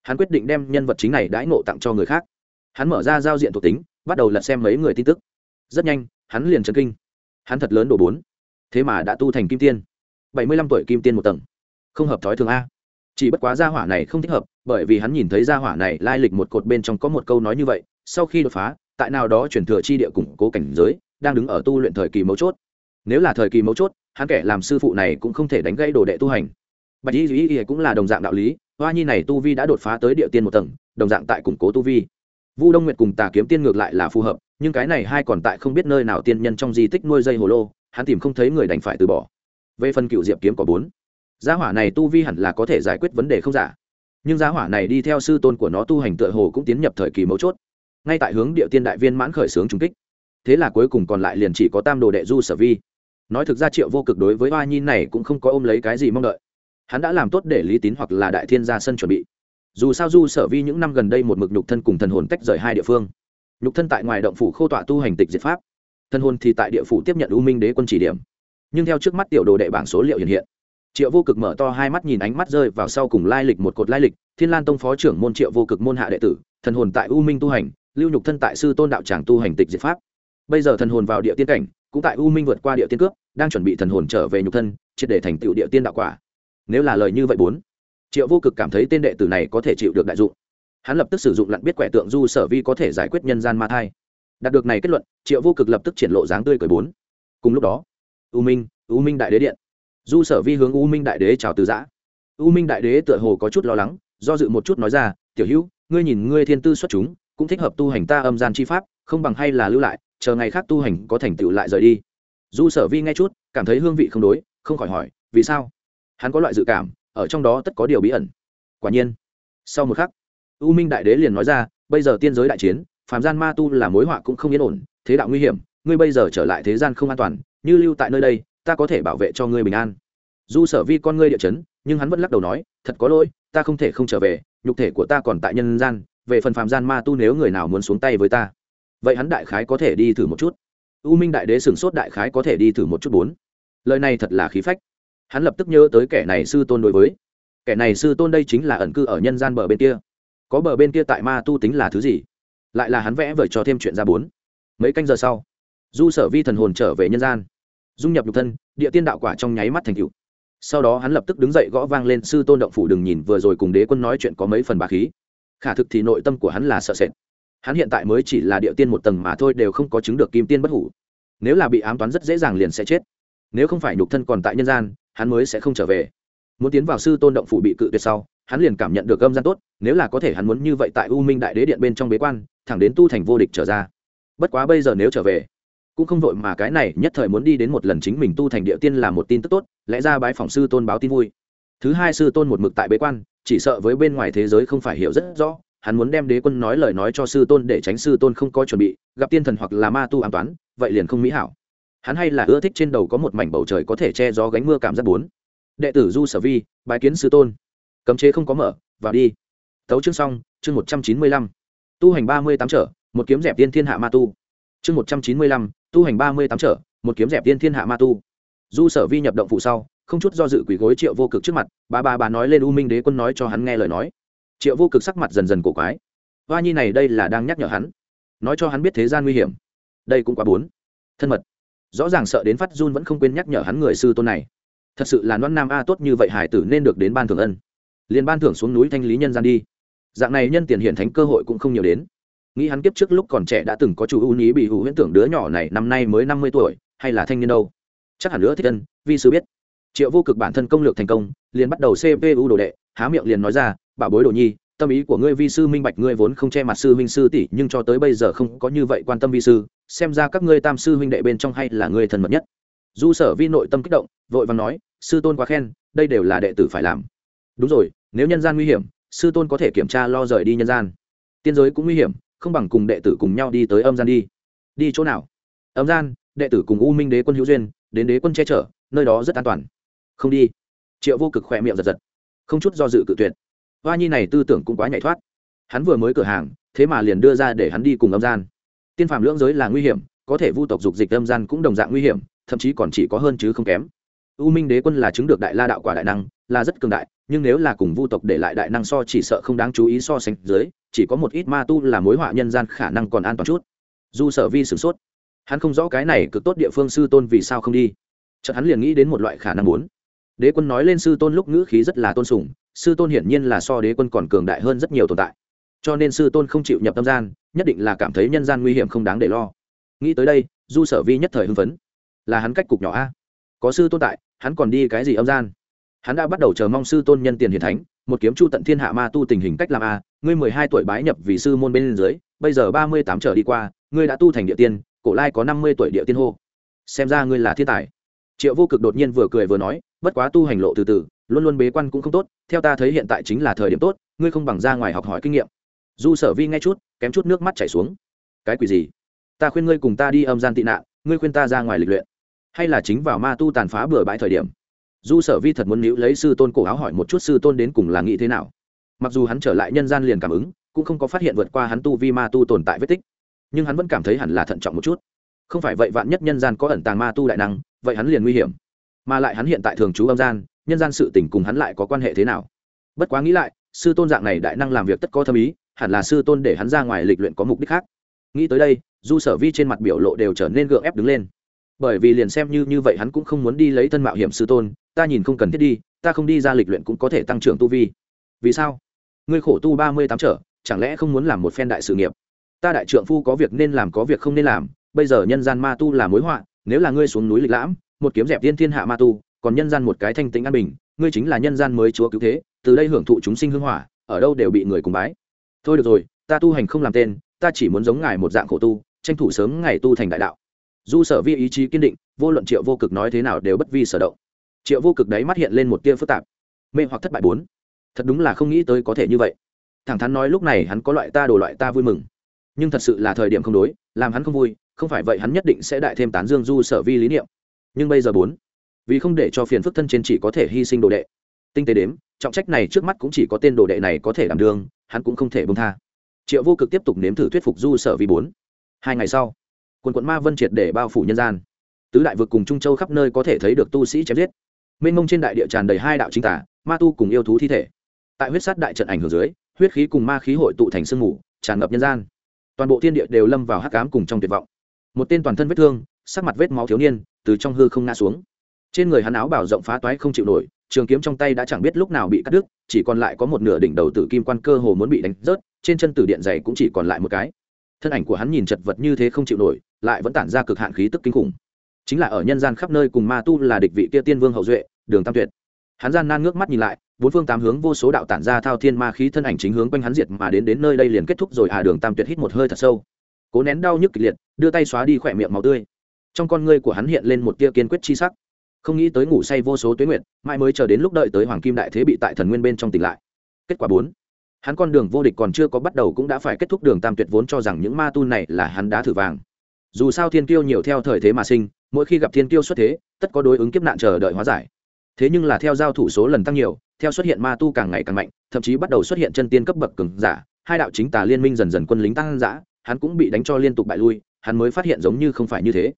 Hắn quyết định đem nhân vật chính này đãi ngộ tặng cho người khác. Hắn mở ra giao diện thuộc tính, bắt đầu lật xem mấy người tin tức. Rất nhanh, hắn liền chấn kinh. Hắn thật lớn đồ bốn. Thế mà đã tu thành kim tiên. Bảy mươi lăm tuổi kim tiên một tầng. Không hợp thói thường a. Chỉ bất quá gia hỏa này không thích hợp, bởi vì hắn nhìn thấy gia hỏa này lai lịch một cột bên trong có một câu nói như vậy, sau khi đột phá, tại nào đó chuyển thừa chi địa củng cố cảnh giới đang đứng ở tu luyện thời kỳ mấu chốt. Nếu là thời kỳ mấu chốt, hắn kẻ làm sư phụ này cũng không thể đánh gãy đồ đệ tu hành. Bạch y duy y cũng là đồng dạng đạo lý, hoa nhi này tu vi đã đột phá tới địa tiên một tầng, đồng dạng tại củng cố tu vi. Vu đông nguyệt cùng tà kiếm tiên ngược lại là phù hợp, nhưng cái này hai còn tại không biết nơi nào tiên nhân trong di tích nuôi dây hồ lô, hắn tìm không thấy người đành phải từ bỏ. Về phần cựu diệp kiếm có bốn. Gia hỏa này tu vi hẳn là có thể giải quyết vấn đề không giả. Nhưng gia hỏa này đi theo sư tôn của nó tu hành tựa hồ cũng tiến nhập thời kỳ mấu chốt. Ngay tại hướng địa tiên đại viên mãn khởi xướng trung kích thế là cuối cùng còn lại liền chỉ có tam đồ đệ du sở vi. Nói thực ra triệu vô cực đối với hoa nhi này cũng không có ôm lấy cái gì mong đợi. Hắn đã làm tốt để lý tín hoặc là đại thiên ra sân chuẩn bị. Dù sao du sở vi những năm gần đây một mực nhục thân cùng thần hồn tách rời hai địa phương. Nhục thân tại ngoài động phủ khô tọa tu hành tịch diệt pháp. Thân hồn thì tại địa phủ tiếp nhận u minh đế quân chỉ điểm. Nhưng theo trước mắt tiểu đồ đệ bảng số liệu hiện hiện, triệu vô cực mở to hai mắt nhìn ánh mắt rơi vào sau cùng lai lịch một cột lai lịch, thiên lan tông phó trưởng môn triệu vô cực môn hạ đệ tử, thần hồn tại u minh tu hành, lưu nhục thân tại sư tôn đạo tràng tu hành tịch diệt pháp bây giờ thần hồn vào địa tiên cảnh, cũng tại u minh vượt qua địa tiên cướp, đang chuẩn bị thần hồn trở về nhục thân, triệt để thành tựu địa tiên đạo quả. Nếu là lời như vậy bốn, triệu vô cực cảm thấy tên đệ tử này có thể chịu được đại dụng. Hắn lập tức sử dụng lặn biết quẻ tượng du sở vi có thể giải quyết nhân gian ma thai. Đạt được này kết luận, triệu vô cực lập tức triển lộ dáng tươi cười bốn. Cùng lúc đó, u minh u minh đại đế điện. Du sở vi hướng u minh đại đế chào từ giã. U minh đại đế tựa hồ có chút lo lắng, do dự một chút nói ra, tiểu hữu, ngươi nhìn ngươi thiên tư xuất chúng, cũng thích hợp tu hành ta âm gian chi pháp, không bằng hay là lưu lại chờ ngày khác tu hành có thành tựu lại rời đi. Du sở vi nghe chút, cảm thấy hương vị không đối, không khỏi hỏi, vì sao? Hắn có loại dự cảm, ở trong đó tất có điều bí ẩn. Quả nhiên, sau một khắc, u minh đại đế liền nói ra, bây giờ tiên giới đại chiến, phàm gian ma tu là mối họa cũng không yên ổn, thế đạo nguy hiểm, ngươi bây giờ trở lại thế gian không an toàn, như lưu tại nơi đây, ta có thể bảo vệ cho ngươi bình an. Du sở vi con ngươi địa chấn, nhưng hắn vẫn lắc đầu nói, thật có lỗi, ta không thể không trở về, nhục thể của ta còn tại nhân gian, về phần phàm gian ma tu nếu người nào muốn xuống tay với ta vậy hắn đại khái có thể đi thử một chút. U minh đại đế sửng sốt đại khái có thể đi thử một chút bốn. Lời này thật là khí phách. Hắn lập tức nhớ tới kẻ này sư tôn đối với. Kẻ này sư tôn đây chính là ẩn cư ở nhân gian bờ bên kia. Có bờ bên kia tại ma tu tính là thứ gì? Lại là hắn vẽ vời cho thêm chuyện ra bốn. Mấy canh giờ sau, du sở vi thần hồn trở về nhân gian. Dung nhập nhục thân, địa tiên đạo quả trong nháy mắt thành cựu sau đó hắn lập tức đứng dậy gõ vang lên, sư tôn động phủ đừng nhìn, vừa rồi cùng đế quân nói chuyện có mấy phần bà khí. Khả thực thì nội tâm của hắn là sợ sệt hắn hiện tại mới chỉ là địa tiên một tầng mà thôi, đều không có chứng được kim tiên bất hủ. Nếu là bị ám toán rất dễ dàng liền sẽ chết. Nếu không phải nhục thân còn tại nhân gian, hắn mới sẽ không trở về. Muốn tiến vào sư tôn động phủ bị cự tuyệt sau, hắn liền cảm nhận được âm gian tốt, nếu là có thể hắn muốn như vậy tại u minh đại đế điện bên trong bế quan, thẳng đến tu thành vô địch trở ra. Bất quá bây giờ nếu trở về, cũng không vội mà cái này nhất thời muốn đi đến một lần chính mình tu thành địa tiên là một tin tức tốt, lẽ ra bái phỏng sư tôn báo tin vui. Thứ hai sư tôn một mực tại bế quan, chỉ sợ với bên ngoài thế giới không phải hiểu rất rõ hắn muốn đem đế quân nói lời nói cho sư tôn để tránh sư tôn không có chuẩn bị, gặp tiên thần hoặc là ma tu an toán, vậy liền không mỹ hảo. Hắn hay là ưa thích trên đầu có một mảnh bầu trời có thể che gió gánh mưa cảm giác bốn. Đệ tử du sở vi, bái kiến sư tôn. Cấm chế không có mở, vào đi. Tấu chương xong, chương một trăm chín mươi lăm. Tu hành ba mươi tám trở, một kiếm dẹp tiên thiên hạ ma tu. Chương một trăm chín mươi lăm, tu hành ba mươi tám trở, một kiếm dẹp tiên thiên hạ ma tu. Du sở vi nhập động phụ sau, không chút do dự quỷ gối triệu vô cực trước mặt bà bà bà nói lên u minh đế quân nói cho hắn nghe lời nói triệu vô cực sắc mặt dần dần cổ quái. Hoa nhi này đây là đang nhắc nhở hắn. Nói cho hắn biết thế gian nguy hiểm. Đây cũng quá bốn. Thân mật. Rõ ràng sợ đến phát run vẫn không quên nhắc nhở hắn người sư tôn này. Thật sự là non nam a tốt như vậy hải tử nên được đến ban thưởng ân. Liền ban thưởng xuống núi thanh lý nhân gian đi. Dạng này nhân tiền hiện thánh cơ hội cũng không nhiều đến. Nghĩ hắn kiếp trước lúc còn trẻ đã từng có chủ ưu ý bị hữu huyễn tưởng đứa nhỏ này năm nay mới năm mươi tuổi, hay là thanh niên đâu? Chắc hẳn nữa thích ân, vi sư biết. Triệu vô cực bản thân công lược thành công, liền bắt đầu cpu đồ đệ há miệng liền nói ra bảo bối đồ nhi, tâm ý của ngươi vi sư minh bạch, ngươi vốn không che mặt sư huynh sư tỷ, nhưng cho tới bây giờ không có như vậy quan tâm vi sư, xem ra các ngươi tam sư huynh đệ bên trong hay là ngươi thân mật nhất. Du sở vi nội tâm kích động, vội vàng nói, sư tôn quá khen, đây đều là đệ tử phải làm. Đúng rồi, nếu nhân gian nguy hiểm, sư tôn có thể kiểm tra lo rời đi nhân gian. Tiên giới cũng nguy hiểm, không bằng cùng đệ tử cùng nhau đi tới âm gian đi. Đi chỗ nào? Âm gian, đệ tử cùng u minh đế quân hữu duyên, đến đế quân che chở, nơi đó rất an toàn. Không đi. Triệu vô cực khỏe miệng giật giật không chút do dự cự tuyệt. Hoa nhi này tư tưởng cũng quá nhảy thoát. Hắn vừa mới cửa hàng, thế mà liền đưa ra để hắn đi cùng âm gian. Tiên phàm lưỡng giới là nguy hiểm, có thể vu tộc dục dịch âm gian cũng đồng dạng nguy hiểm, thậm chí còn chỉ có hơn chứ không kém. U minh đế quân là chứng được đại la đạo quả đại năng, là rất cường đại, nhưng nếu là cùng vu tộc để lại đại năng so chỉ sợ không đáng chú ý so sánh dưới, chỉ có một ít ma tu là mối họa nhân gian khả năng còn an toàn chút. Dù sở vi sửng sốt, hắn không rõ cái này cực tốt địa phương sư tôn vì sao không đi. Chợt hắn liền nghĩ đến một loại khả năng muốn đế quân nói lên sư tôn lúc ngữ khí rất là tôn sùng, sư tôn hiển nhiên là so đế quân còn cường đại hơn rất nhiều tồn tại. Cho nên sư tôn không chịu nhập tâm gian, nhất định là cảm thấy nhân gian nguy hiểm không đáng để lo. Nghĩ tới đây, du sở vi nhất thời hưng phấn. Là hắn cách cục nhỏ a. Có sư tôn tại, hắn còn đi cái gì âm gian? Hắn đã bắt đầu chờ mong sư tôn nhân tiền hiền thánh, một kiếm chu tận thiên hạ ma tu tình hình cách làm a, ngươi mười hai tuổi bái nhập vì sư môn bên dưới, bây giờ ba mươi tám trở đi qua, ngươi đã tu thành địa tiên, cổ lai có năm mươi tuổi địa tiên hô. Xem ra ngươi là thiên tài. Triệu vô cực đột nhiên vừa cười vừa nói bất quá tu hành lộ từ từ, luôn luôn bế quan cũng không tốt, theo ta thấy hiện tại chính là thời điểm tốt, ngươi không bằng ra ngoài học hỏi kinh nghiệm. Du sở vi nghe chút, kém chút nước mắt chảy xuống. Cái quỷ gì? Ta khuyên ngươi cùng ta đi âm gian tị nạn, ngươi khuyên ta ra ngoài lịch luyện. Hay là chính vào ma tu tàn phá bừa bãi thời điểm. Du sở vi thật muốn níu lấy sư tôn cổ áo hỏi một chút sư tôn đến cùng là nghĩ thế nào. Mặc dù hắn trở lại nhân gian liền cảm ứng, cũng không có phát hiện vượt qua hắn tu vi ma tu tồn tại vết tích. Nhưng hắn vẫn cảm thấy hẳn là thận trọng một chút. Không phải vậy vạn nhất nhân gian có ẩn tàng ma tu đại năng, vậy hắn liền nguy hiểm mà lại hắn hiện tại thường trú âm gian, nhân gian sự tình cùng hắn lại có quan hệ thế nào? Bất quá nghĩ lại, sư tôn dạng này đại năng làm việc tất có thâm ý, hẳn là sư tôn để hắn ra ngoài lịch luyện có mục đích khác. Nghĩ tới đây, du sở vi trên mặt biểu lộ đều trở nên gượng ép đứng lên. Bởi vì liền xem như như vậy hắn cũng không muốn đi lấy thân mạo hiểm sư tôn, ta nhìn không cần thiết đi, ta không đi ra lịch luyện cũng có thể tăng trưởng tu vi. Vì sao? Ngươi khổ tu ba mươi tám trở, chẳng lẽ không muốn làm một phen đại sự nghiệp? Ta đại trượng phu có việc nên làm có việc không nên làm, bây giờ nhân gian ma tu là mối họa, nếu là ngươi xuống núi lịch lãm một kiếm dẹp tiên thiên hạ ma tu, còn nhân gian một cái thanh tĩnh an bình, ngươi chính là nhân gian mới chúa cứu thế, từ đây hưởng thụ chúng sinh hưng hỏa, ở đâu đều bị người cùng bái. Thôi được rồi, ta tu hành không làm tên, ta chỉ muốn giống ngài một dạng khổ tu, tranh thủ sớm ngày tu thành đại đạo. Du sở vi ý chí kiên định, vô luận triệu vô cực nói thế nào đều bất vi sở động. Triệu vô cực đấy mắt hiện lên một tia phức tạp. Mê hoặc thất bại bốn. Thật đúng là không nghĩ tới có thể như vậy. Thẳng thắn nói lúc này hắn có loại ta đồ loại ta vui mừng. Nhưng thật sự là thời điểm không đối, làm hắn không vui, không phải vậy hắn nhất định sẽ đại thêm tán dương du sở vi lý niệm nhưng bây giờ bốn, vì không để cho phiền phức thân trên chỉ có thể hy sinh đồ đệ. Tinh tế đếm, trọng trách này trước mắt cũng chỉ có tên đồ đệ này có thể đảm đương, hắn cũng không thể bông tha. Triệu vô cực tiếp tục nếm thử thuyết phục du sở vi bốn. Hai ngày sau, quần quận ma vân triệt để bao phủ nhân gian. Tứ đại vực cùng trung châu khắp nơi có thể thấy được tu sĩ chém giết. Mênh mông trên đại địa tràn đầy hai đạo chính tả ma tu cùng yêu thú thi thể. Tại huyết sát đại trận ảnh hưởng dưới, huyết khí cùng ma khí hội tụ thành sương mù, tràn ngập nhân gian. Toàn bộ thiên địa đều lâm vào hắc cám cùng trong tuyệt vọng. Một tên toàn thân vết thương sắc mặt vết máu thiếu niên từ trong hư không ngã xuống. Trên người hắn áo bảo rộng phá toái không chịu nổi, trường kiếm trong tay đã chẳng biết lúc nào bị cắt đứt, chỉ còn lại có một nửa đỉnh đầu tử kim quan cơ hồ muốn bị đánh rớt, trên chân tử điện dày cũng chỉ còn lại một cái. Thân ảnh của hắn nhìn chật vật như thế không chịu nổi, lại vẫn tản ra cực hạn khí tức kinh khủng. Chính là ở nhân gian khắp nơi cùng ma tu là địch vị kia tiên vương hậu duệ, đường tam tuyệt. Hắn gian nan ngước mắt nhìn lại, bốn phương tám hướng vô số đạo tản ra thao thiên ma khí thân ảnh chính hướng quanh hắn diệt mà đến đến nơi đây liền kết thúc rồi à đường tam tuyệt hít một hơi thật sâu. Cố nén đau nhức kịch liệt, đưa tay xóa đi khỏe miệng màu tươi trong con ngươi của hắn hiện lên một tia kiên quyết chi sắc. Không nghĩ tới ngủ say vô số tuyến nguyện mãi mới chờ đến lúc đợi tới hoàng kim đại thế bị tại thần nguyên bên trong tỉnh lại. Kết quả bốn. Hắn con đường vô địch còn chưa có bắt đầu cũng đã phải kết thúc đường tam tuyệt vốn cho rằng những ma tu này là hắn đá thử vàng. Dù sao thiên kiêu nhiều theo thời thế mà sinh, mỗi khi gặp thiên kiêu xuất thế, tất có đối ứng kiếp nạn chờ đợi hóa giải. Thế nhưng là theo giao thủ số lần tăng nhiều, theo xuất hiện ma tu càng ngày càng mạnh, thậm chí bắt đầu xuất hiện chân tiên cấp bậc cường giả, hai đạo chính tà liên minh dần dần quân lính tăng giã hắn cũng bị đánh cho liên tục bại lui, hắn mới phát hiện giống như không phải như thế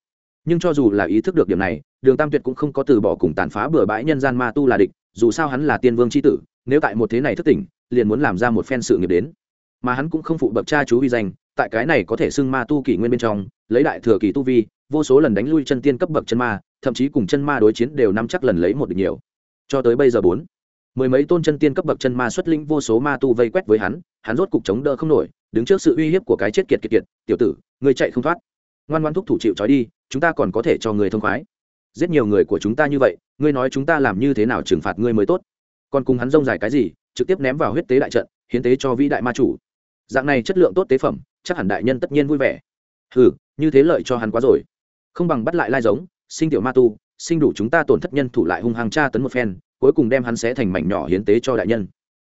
nhưng cho dù là ý thức được điểm này, đường tam tuyệt cũng không có từ bỏ cùng tàn phá bừa bãi nhân gian ma tu là địch, dù sao hắn là tiên vương c h i tử, nếu tại một thế này thất tỉnh, liền muốn làm ra một phen sự nghiệp đến. Mà hắn cũng không phụ bậc cha chú uy danh, tại cái này có thể xưng ma tu kỷ nguyên bên trong, lấy đại thừa kỳ tu vi, vô số lần đánh lui chân tiên cấp bậc chân ma, thậm chí cùng chân ma đối chiến đều nắm chắc lần lấy một địch nhiều. Cho tới bây giờ bốn, mười mấy tôn chân tiên cấp bậc chân ma xuất linh vô số ma tu vây quét với hắn hắn rốt cục chống đỡ không nổi, đứng trước sự uy hiếp của cái chết kiệt kiệt kiệt, tiểu tử người chạy không thoát ngoan ngoan thúc thủ chịu trói đi, chúng ta còn có thể cho người thông khoái. Giết nhiều người của chúng ta như vậy, ngươi nói chúng ta làm như thế nào trừng phạt ngươi mới tốt? Còn cùng hắn rông dài cái gì, trực tiếp ném vào huyết tế đại trận, hiến tế cho vĩ đại ma chủ. Dạng này chất lượng tốt tế phẩm, chắc hẳn đại nhân tất nhiên vui vẻ. Hừ, như thế lợi cho hắn quá rồi. Không bằng bắt lại lai giống, sinh tiểu ma tu, sinh đủ chúng ta tổn thất nhân thủ lại hung hăng tra tấn một phen, cuối cùng đem hắn sẽ thành mảnh nhỏ hiến tế cho đại nhân.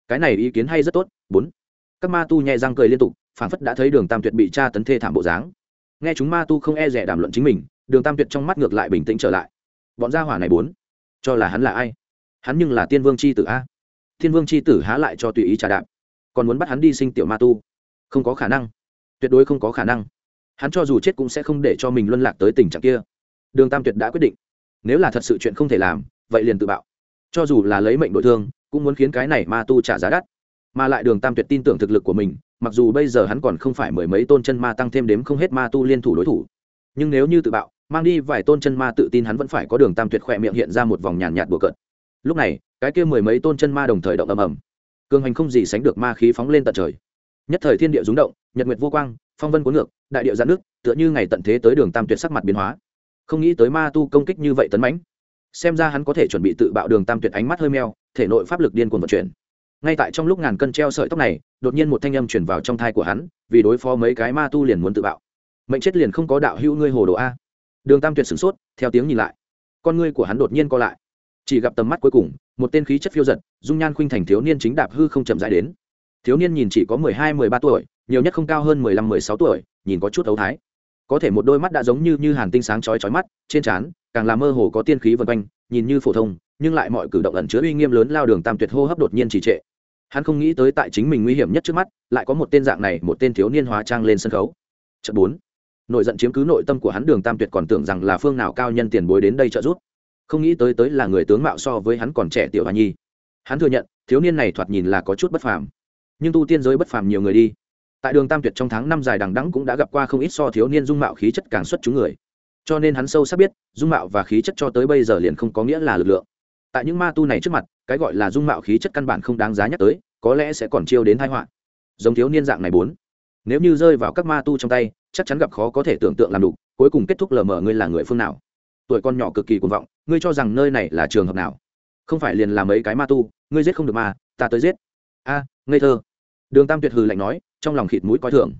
Cái này ý kiến hay rất tốt. Bốn, các ma tu nhẹ răng cười liên tục phản phất đã thấy đường tam tuyệt bị tra tấn thê thảm bộ dáng nghe chúng ma tu không e rẻ đàm luận chính mình, đường tam tuyệt trong mắt ngược lại bình tĩnh trở lại. Bọn gia hỏa này bốn, cho là hắn là ai? Hắn nhưng là tiên vương c h i tử a. Thiên vương c h i tử há lại cho tùy ý trà đạp. Còn muốn bắt hắn đi sinh tiểu ma tu? Không có khả năng. Tuyệt đối không có khả năng. Hắn cho dù chết cũng sẽ không để cho mình luân lạc tới tình trạng kia. Đường tam tuyệt đã quyết định. Nếu là thật sự chuyện không thể làm, vậy liền tự bạo. Cho dù là lấy mệnh đội thương, cũng muốn khiến cái này ma tu trả giá đắt. Mà lại đường tam tuyệt tin tưởng thực lực của mình mặc dù bây giờ hắn còn không phải mười mấy tôn chân ma tăng thêm đếm không hết ma tu liên thủ đối thủ, nhưng nếu như tự bạo, mang đi vài tôn chân ma tự tin hắn vẫn phải có đường tam tuyệt khỏe miệng hiện ra một vòng nhàn nhạt bừa cợt. Lúc này, cái kia mười mấy tôn chân ma đồng thời động ầm ầm. Cường hành không gì sánh được ma khí phóng lên tận trời. Nhất thời thiên địa rúng động, nhật nguyệt vô quang, phong vân cuốn ngược, đại địa giãn nước, tựa như ngày tận thế tới đường tam tuyệt sắc mặt biến hóa. Không nghĩ tới ma tu công kích như vậy tấn mãnh. Xem ra hắn có thể chuẩn bị tự bạo đường tam tuyệt ánh mắt hơi meo, thể nội pháp lực điên cuồng vận chuyển ngay tại trong lúc ngàn cân treo sợi tóc này, đột nhiên một thanh âm chuyển vào trong thai của hắn, vì đối phó mấy cái ma tu liền muốn tự bạo. Mệnh chết liền không có đạo hữu ngươi hồ đồ a. Đường tam tuyệt sửng sốt, theo tiếng nhìn lại. Con ngươi của hắn đột nhiên co lại. Chỉ gặp tầm mắt cuối cùng, một tên khí chất phiêu giật dung nhan khuynh thành thiếu niên chính đạp hư không chậm rãi đến. Thiếu niên nhìn chỉ có mười hai, mười ba tuổi, nhiều nhất không cao hơn mười lăm, mười sáu tuổi, nhìn có chút ấu thái. Có thể một đôi mắt đã giống như như hàn tinh sáng chói chói mắt, trên trán, càng là mơ hồ có tiên khí vân quanh, nhìn như phổ thông, nhưng lại mọi cử động ẩn chứa uy nghiêm lớn lao đường tam tuyệt hô hấp đột nhiên trì trệ hắn không nghĩ tới tại chính mình nguy hiểm nhất trước mắt, lại có một tên dạng này, một tên thiếu niên hóa trang lên sân khấu. Trận bốn. Nội giận chiếm cứ nội tâm của hắn đường tam tuyệt còn tưởng rằng là phương nào cao nhân tiền bối đến đây trợ giúp. Không nghĩ tới tới là người tướng mạo so với hắn còn trẻ tiểu hoa nhi. Hắn thừa nhận, thiếu niên này thoạt nhìn là có chút bất phàm. Nhưng tu tiên giới bất phàm nhiều người đi. Tại đường tam tuyệt trong tháng năm dài đằng đẵng cũng đã gặp qua không ít so thiếu niên dung mạo khí chất càng xuất chúng người. Cho nên hắn sâu sắc biết, dung mạo và khí chất cho tới bây giờ liền không có nghĩa là lực lượng. Tại những ma tu này trước mặt cái gọi là dung mạo khí chất căn bản không đáng giá nhắc tới, có lẽ sẽ còn chiêu đến tai họa. Giống thiếu niên dạng này bốn. Nếu như rơi vào các ma tu trong tay, chắc chắn gặp khó có thể tưởng tượng làm đủ, cuối cùng kết thúc lờ mờ ngươi là người phương nào. Tuổi con nhỏ cực kỳ cuồng vọng, ngươi cho rằng nơi này là trường hợp nào? Không phải liền làm mấy cái ma tu, ngươi giết không được ma ta tới giết. A, ngây thơ. Đường tam tuyệt hừ lạnh nói, trong lòng khịt mũi coi thường.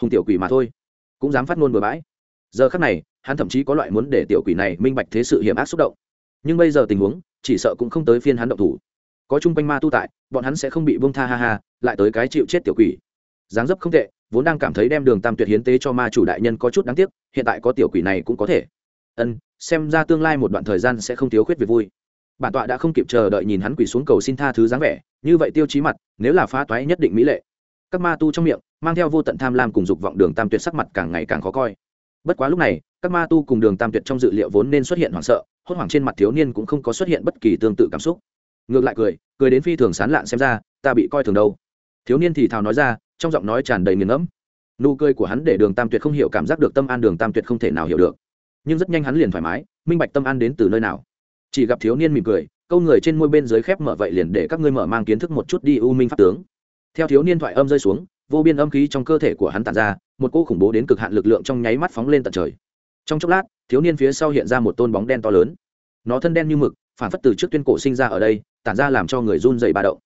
Hùng tiểu quỷ mà thôi, cũng dám phát ngôn bừa bãi. Giờ khắc này, hắn thậm chí có loại muốn để tiểu quỷ này minh bạch thế sự hiểm ác xúc động. Nhưng bây giờ tình huống chỉ sợ cũng không tới phiên hắn động thủ. Có chung quanh ma tu tại, bọn hắn sẽ không bị bông tha ha ha, lại tới cái chịu chết tiểu quỷ. Dáng dấp không tệ, vốn đang cảm thấy đem đường tam tuyệt hiến tế cho ma chủ đại nhân có chút đáng tiếc, hiện tại có tiểu quỷ này cũng có thể. Ân, xem ra tương lai một đoạn thời gian sẽ không thiếu khuyết việc vui. Bản tọa đã không kịp chờ đợi nhìn hắn quỷ xuống cầu xin tha thứ dáng vẻ, như vậy tiêu chí mặt, nếu là phá toái nhất định mỹ lệ. Các ma tu trong miệng, mang theo vô tận tham lam cùng dục vọng đường tam tuyệt sắc mặt càng ngày càng khó coi. Bất quá lúc này, các ma tu cùng đường tam tuyệt trong dự liệu vốn nên xuất hiện hoảng sợ hốt hoảng trên mặt thiếu niên cũng không có xuất hiện bất kỳ tương tự cảm xúc. Ngược lại cười cười đến phi thường sán lạn xem ra, ta bị coi thường đâu. Thiếu niên thì thào nói ra, trong giọng nói tràn đầy nghiền ngẫm. Nụ cười của hắn để đường tam tuyệt không hiểu cảm giác được tâm an đường tam tuyệt không thể nào hiểu được. Nhưng rất nhanh hắn liền thoải mái, minh bạch tâm an đến từ nơi nào. Chỉ gặp thiếu niên mỉm cười, câu người trên môi bên dưới khép mở vậy liền để các ngươi mở mang kiến thức một chút đi, u minh pháp tướng. Theo thiếu niên thoại âm rơi xuống, vô biên âm khí trong cơ thể của hắn tàn ra, một cô khủng bố đến cực hạn lực lượng trong nháy mắt phóng lên tận trời. Trong chốc lát thiếu niên phía sau hiện ra một tôn bóng đen to lớn. Nó thân đen như mực, phản phất từ trước tuyên cổ sinh ra ở đây, tản ra làm cho người run dày ba động.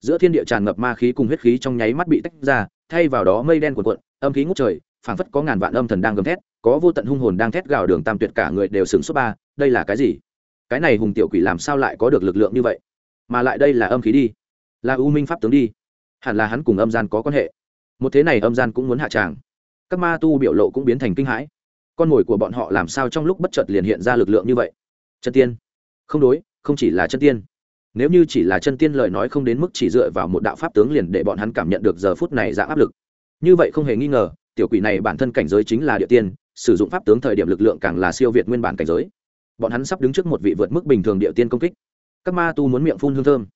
Giữa thiên địa tràn ngập ma khí cùng huyết khí trong nháy mắt bị tách ra, thay vào đó mây đen cuộn cuộn, âm khí ngút trời, phản phất có ngàn vạn âm thần đang gầm thét, có vô tận hung hồn đang thét gào đường tam tuyệt cả người đều sừng suốt ba, đây là cái gì? Cái này hùng tiểu quỷ làm sao lại có được lực lượng như vậy? Mà lại đây là âm khí đi. Là u minh pháp tướng đi. Hẳn là hắn cùng âm gian có quan hệ. Một thế này âm gian cũng muốn hạ tràng. Các ma tu biểu lộ cũng biến thành kinh hãi con mồi của bọn họ làm sao trong lúc bất chợt liền hiện ra lực lượng như vậy? Chân tiên. Không đối, không chỉ là chân tiên. Nếu như chỉ là chân tiên lời nói không đến mức chỉ dựa vào một đạo pháp tướng liền để bọn hắn cảm nhận được giờ phút này dạng áp lực. Như vậy không hề nghi ngờ, tiểu quỷ này bản thân cảnh giới chính là địa tiên, sử dụng pháp tướng thời điểm lực lượng càng là siêu việt nguyên bản cảnh giới. Bọn hắn sắp đứng trước một vị vượt mức bình thường địa tiên công kích. Các ma tu muốn miệng phun hương thơm.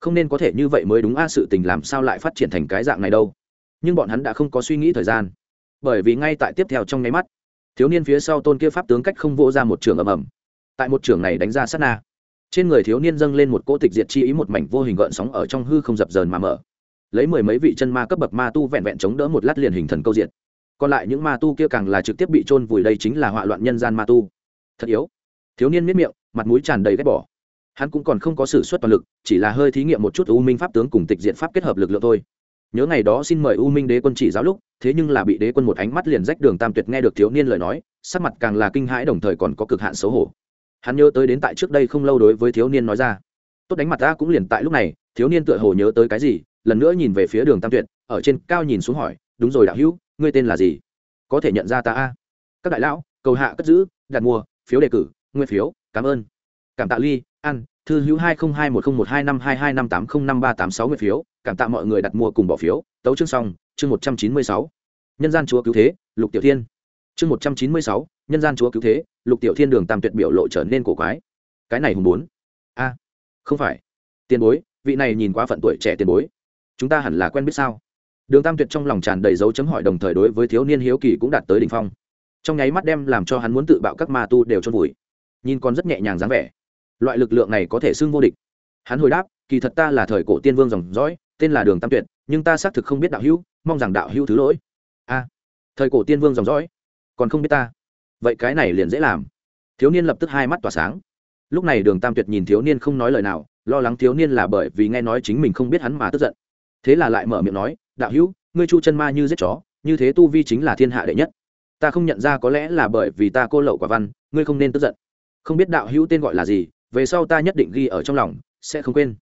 Không nên có thể như vậy mới đúng a, sự tình làm sao lại phát triển thành cái dạng này đâu. Nhưng bọn hắn đã không có suy nghĩ thời gian. Bởi vì ngay tại tiếp theo trong nháy mắt thiếu niên phía sau tôn kia pháp tướng cách không vỗ ra một trường ầm ầm. Tại một trường này đánh ra sát na. Trên người thiếu niên dâng lên một cỗ tịch diệt chi ý, một mảnh vô hình gợn sóng ở trong hư không dập dờn mà mở. Lấy mười mấy vị chân ma cấp bậc ma tu vẹn vẹn chống đỡ một lát liền hình thần câu diệt. còn lại những ma tu kia càng là trực tiếp bị trôn vùi đây chính là họa loạn nhân gian ma tu. Thật yếu. Thiếu niên miết miệng, mặt mũi tràn đầy ghét bỏ. Hắn cũng còn không có sự xuất suất toàn lực, chỉ là hơi thí nghiệm một chút u minh pháp tướng cùng tịch diện pháp kết hợp lực lượng thôi nhớ ngày đó xin mời u minh đế quân chỉ giáo lúc, thế nhưng là bị đế quân một ánh mắt liền rách đường tam tuyệt nghe được thiếu niên lời nói, sắc mặt càng là kinh hãi đồng thời còn có cực hạn xấu hổ. Hắn nhớ tới đến tại trước đây không lâu đối với thiếu niên nói ra. Tốt đánh mặt ta cũng liền tại lúc này, thiếu niên tựa hồ nhớ tới cái gì, lần nữa nhìn về phía đường tam tuyệt, ở trên cao nhìn xuống hỏi, đúng rồi đạo hữu, ngươi tên là gì? Có thể nhận ra ta a? Các đại lão, cầu hạ cất giữ, đặt mua phiếu đề cử, nguyên phiếu, cảm ơn. Cảm tạ ly, ăn thư hữu hai không hai một không một hai năm hai hai năm tám không năm ba tám sáu nguyên phiếu, cảm tạ mọi người đặt mua cùng bỏ phiếu. Tấu chương xong, chương một trăm chín mươi sáu. Nhân gian chúa cứu thế, lục tiểu thiên. Chương một trăm chín mươi sáu, nhân gian chúa cứu thế, lục tiểu thiên đường tam tuyệt biểu lộ trở nên cổ quái. Cái này hùng bốn. A, không phải. Tiền bối, vị này nhìn quá phận tuổi trẻ tiền bối. Chúng ta hẳn là quen biết sao? Đường tam tuyệt trong lòng tràn đầy dấu chấm hỏi đồng thời đối với thiếu niên hiếu kỳ cũng đạt tới đ ỉ n h phong. Trong nháy mắt đem làm cho hắn muốn tự bạo các ma tu đều trôn vùi. Nhìn còn rất nhẹ nhàng dáng vẻ loại lực lượng này có thể xưng vô địch. Hắn hồi đáp, kỳ thật ta là thời cổ tiên vương dòng dõi, tên là đường tam tuyệt, nhưng ta xác thực không biết đạo hữu, mong rằng đạo hữu thứ lỗi. A, thời cổ tiên vương dòng dõi, còn không biết ta. Vậy cái này liền dễ làm. Thiếu niên lập tức hai mắt tỏa sáng. Lúc này đường tam tuyệt nhìn thiếu niên không nói lời nào, lo lắng thiếu niên là bởi vì nghe nói chính mình không biết hắn mà tức giận. Thế là lại mở miệng nói, đạo hữu, ngươi chu chân ma như giết chó, như thế tu vi chính là thiên hạ đệ nhất. Ta không nhận ra có lẽ là bởi vì ta cô lậu quả văn, ngươi không nên tức giận. Không biết đạo hữu tên gọi là gì về sau ta nhất định ghi ở trong lòng, sẽ không quên.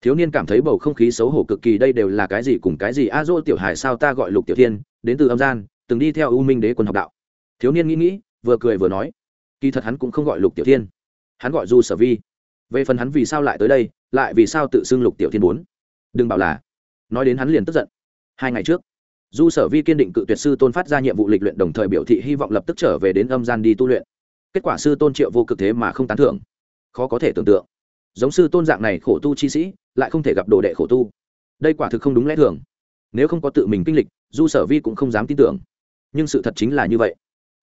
Thiếu niên cảm thấy bầu không khí xấu hổ cực kỳ, đây đều là cái gì cùng cái gì? A dỗ tiểu hải sao ta gọi lục tiểu thiên, đến từ âm gian, từng đi theo u minh đế quân học đạo. Thiếu niên nghĩ nghĩ, vừa cười vừa nói, kỳ thật hắn cũng không gọi lục tiểu thiên. Hắn gọi du sở vi. Về phần hắn vì sao lại tới đây, lại vì sao tự xưng lục tiểu thiên bốn? Đừng bảo là, nói đến hắn liền tức giận. Hai ngày trước, du sở vi kiên định cự tuyệt sư tôn phát ra nhiệm vụ lịch luyện đồng thời biểu thị hy vọng lập tức trở về đến âm gian đi tu luyện. Kết quả sư tôn triệu vô cực thế mà không tán thưởng khó có thể tưởng tượng. Giống sư tôn dạng này khổ tu chi sĩ, lại không thể gặp đồ đệ khổ tu. Đây quả thực không đúng lẽ thường. Nếu không có tự mình kinh lịch, du sở vi cũng không dám tin tưởng. Nhưng sự thật chính là như vậy.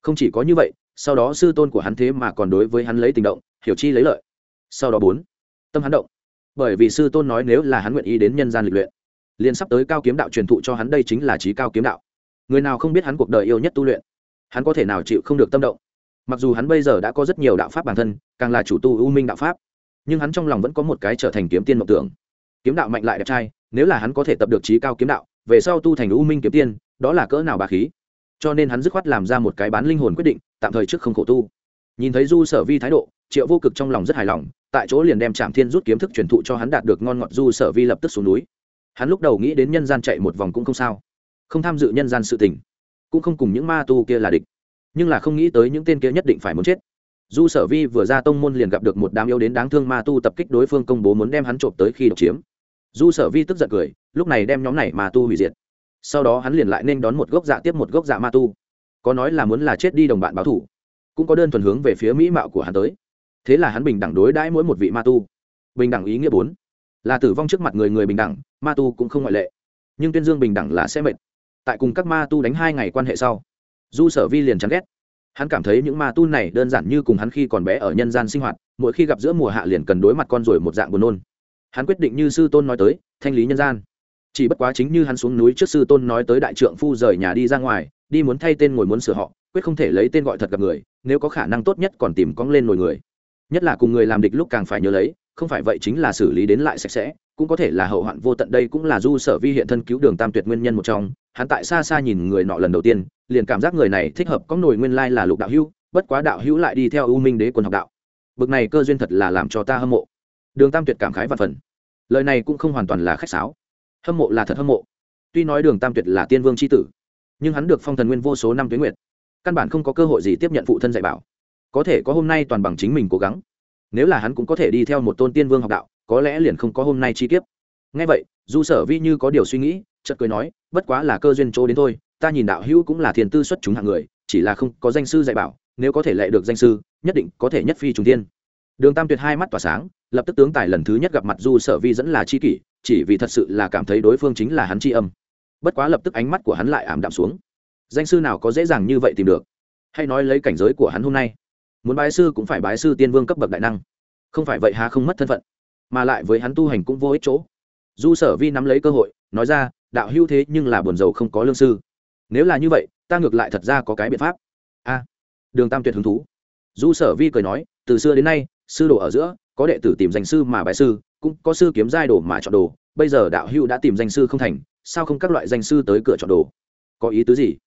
Không chỉ có như vậy, sau đó sư tôn của hắn thế mà còn đối với hắn lấy tình động, hiểu chi lấy lợi. Sau đó bốn, tâm hắn động. Bởi vì sư tôn nói nếu là hắn nguyện ý đến nhân gian lịch luyện, liền sắp tới cao kiếm đạo truyền thụ cho hắn đây chính là trí cao kiếm đạo. Người nào không biết hắn cuộc đời yêu nhất tu luyện, hắn có thể nào chịu không được tâm động mặc dù hắn bây giờ đã có rất nhiều đạo pháp bản thân, càng là chủ tu u minh đạo pháp, nhưng hắn trong lòng vẫn có một cái trở thành kiếm tiên mộng tưởng. Kiếm đạo mạnh lại đẹp trai, nếu là hắn có thể tập được trí cao kiếm đạo, về sau tu thành u minh kiếm tiên, đó là cỡ nào bà khí. Cho nên hắn dứt khoát làm ra một cái bán linh hồn quyết định, tạm thời trước không khổ tu. Nhìn thấy du sở vi thái độ, triệu vô cực trong lòng rất hài lòng, tại chỗ liền đem trạm thiên rút kiếm thức truyền thụ cho hắn đạt được ngon ngọt du sở vi lập tức xuống núi. Hắn lúc đầu nghĩ đến nhân gian chạy một vòng cũng không sao, không tham dự nhân gian sự tình, cũng không cùng những ma tu kia là địch nhưng là không nghĩ tới những tên kia nhất định phải muốn chết. Du sở vi vừa ra tông môn liền gặp được một đám yêu đến đáng thương ma tu tập kích đối phương công bố muốn đem hắn trộm tới khi độc chiếm. Du sở vi tức giận cười, lúc này đem nhóm này ma tu hủy diệt. Sau đó hắn liền lại nên đón một gốc dạ tiếp một gốc dạ ma tu. Có nói là muốn là chết đi đồng bạn báo thủ, cũng có đơn thuần hướng về phía mỹ mạo của hắn tới. Thế là hắn bình đẳng đối đãi mỗi một vị ma tu. Bình đẳng ý nghĩa bốn, là tử vong trước mặt người người bình đẳng, ma tu cũng không ngoại lệ. Nhưng tuyên dương bình đẳng là sẽ mệt. Tại cùng các ma tu đánh hai ngày quan hệ sau du sở vi liền chán ghét. Hắn cảm thấy những ma tu này đơn giản như cùng hắn khi còn bé ở nhân gian sinh hoạt, mỗi khi gặp giữa mùa hạ liền cần đối mặt con rồi một dạng buồn nôn. Hắn quyết định như sư tôn nói tới, thanh lý nhân gian. Chỉ bất quá chính như hắn xuống núi trước sư tôn nói tới đại trượng phu rời nhà đi ra ngoài, đi muốn thay tên ngồi muốn sửa họ, quyết không thể lấy tên gọi thật gặp người, nếu có khả năng tốt nhất còn tìm cong lên nổi người. Nhất là cùng người làm địch lúc càng phải nhớ lấy, không phải vậy chính là xử lý đến lại sạch sẽ cũng có thể là hậu hoạn vô tận, đây cũng là du sở vi hiện thân cứu đường tam tuyệt nguyên nhân một trong. Hắn tại xa xa nhìn người nọ lần đầu tiên, liền cảm giác người này thích hợp, có nồi nguyên lai là lục đạo hữu, bất quá đạo hữu lại đi theo u minh đế quân học đạo. Bực này cơ duyên thật là làm cho ta hâm mộ. Đường tam tuyệt cảm khái và phần. Lời này cũng không hoàn toàn là khách sáo. Hâm mộ là thật hâm mộ. Tuy nói đường tam tuyệt là tiên vương c h i tử, nhưng hắn được phong thần nguyên vô số năm tuyến nguyệt, căn bản không có cơ hội gì tiếp nhận phụ thân dạy bảo. Có thể có hôm nay toàn bằng chính mình cố gắng. Nếu là hắn cũng có thể đi theo một tôn tiên vương học đạo có lẽ liền không có hôm nay chi kiếp. Ngay vậy, du sở vi như có điều suy nghĩ, chợt cười nói, bất quá là cơ duyên chỗ đến thôi, ta nhìn đạo hữu cũng là thiền tư xuất chúng hạng người, chỉ là không có danh sư dạy bảo, nếu có thể lệ được danh sư, nhất định có thể nhất phi trùng tiên đường tam tuyệt hai mắt tỏa sáng, lập tức tướng tài lần thứ nhất gặp mặt du sở vi dẫn là c h i kỷ, chỉ vì thật sự là cảm thấy đối phương chính là hắn c h i âm. Bất quá lập tức ánh mắt của hắn lại ảm đạm xuống. Danh sư nào có dễ dàng như vậy tìm được? Hay nói lấy cảnh giới của hắn hôm nay, muốn bái sư cũng phải bái sư tiên vương cấp bậc đại năng. Không phải vậy hà không mất thân phận mà lại với hắn tu hành cũng vô ích chỗ. Du sở vi nắm lấy cơ hội, nói ra, đạo hưu thế nhưng là buồn giàu không có lương sư. Nếu là như vậy, ta ngược lại thật ra có cái biện pháp. A, đường tam tuyệt hứng thú. Du sở vi cười nói, từ xưa đến nay, sư đồ ở giữa, có đệ tử tìm danh sư mà bài sư, cũng có sư kiếm giai đồ mà chọn đồ. Bây giờ đạo hữu đã tìm danh sư không thành, sao không các loại danh sư tới cửa chọn đồ? Có ý tứ gì?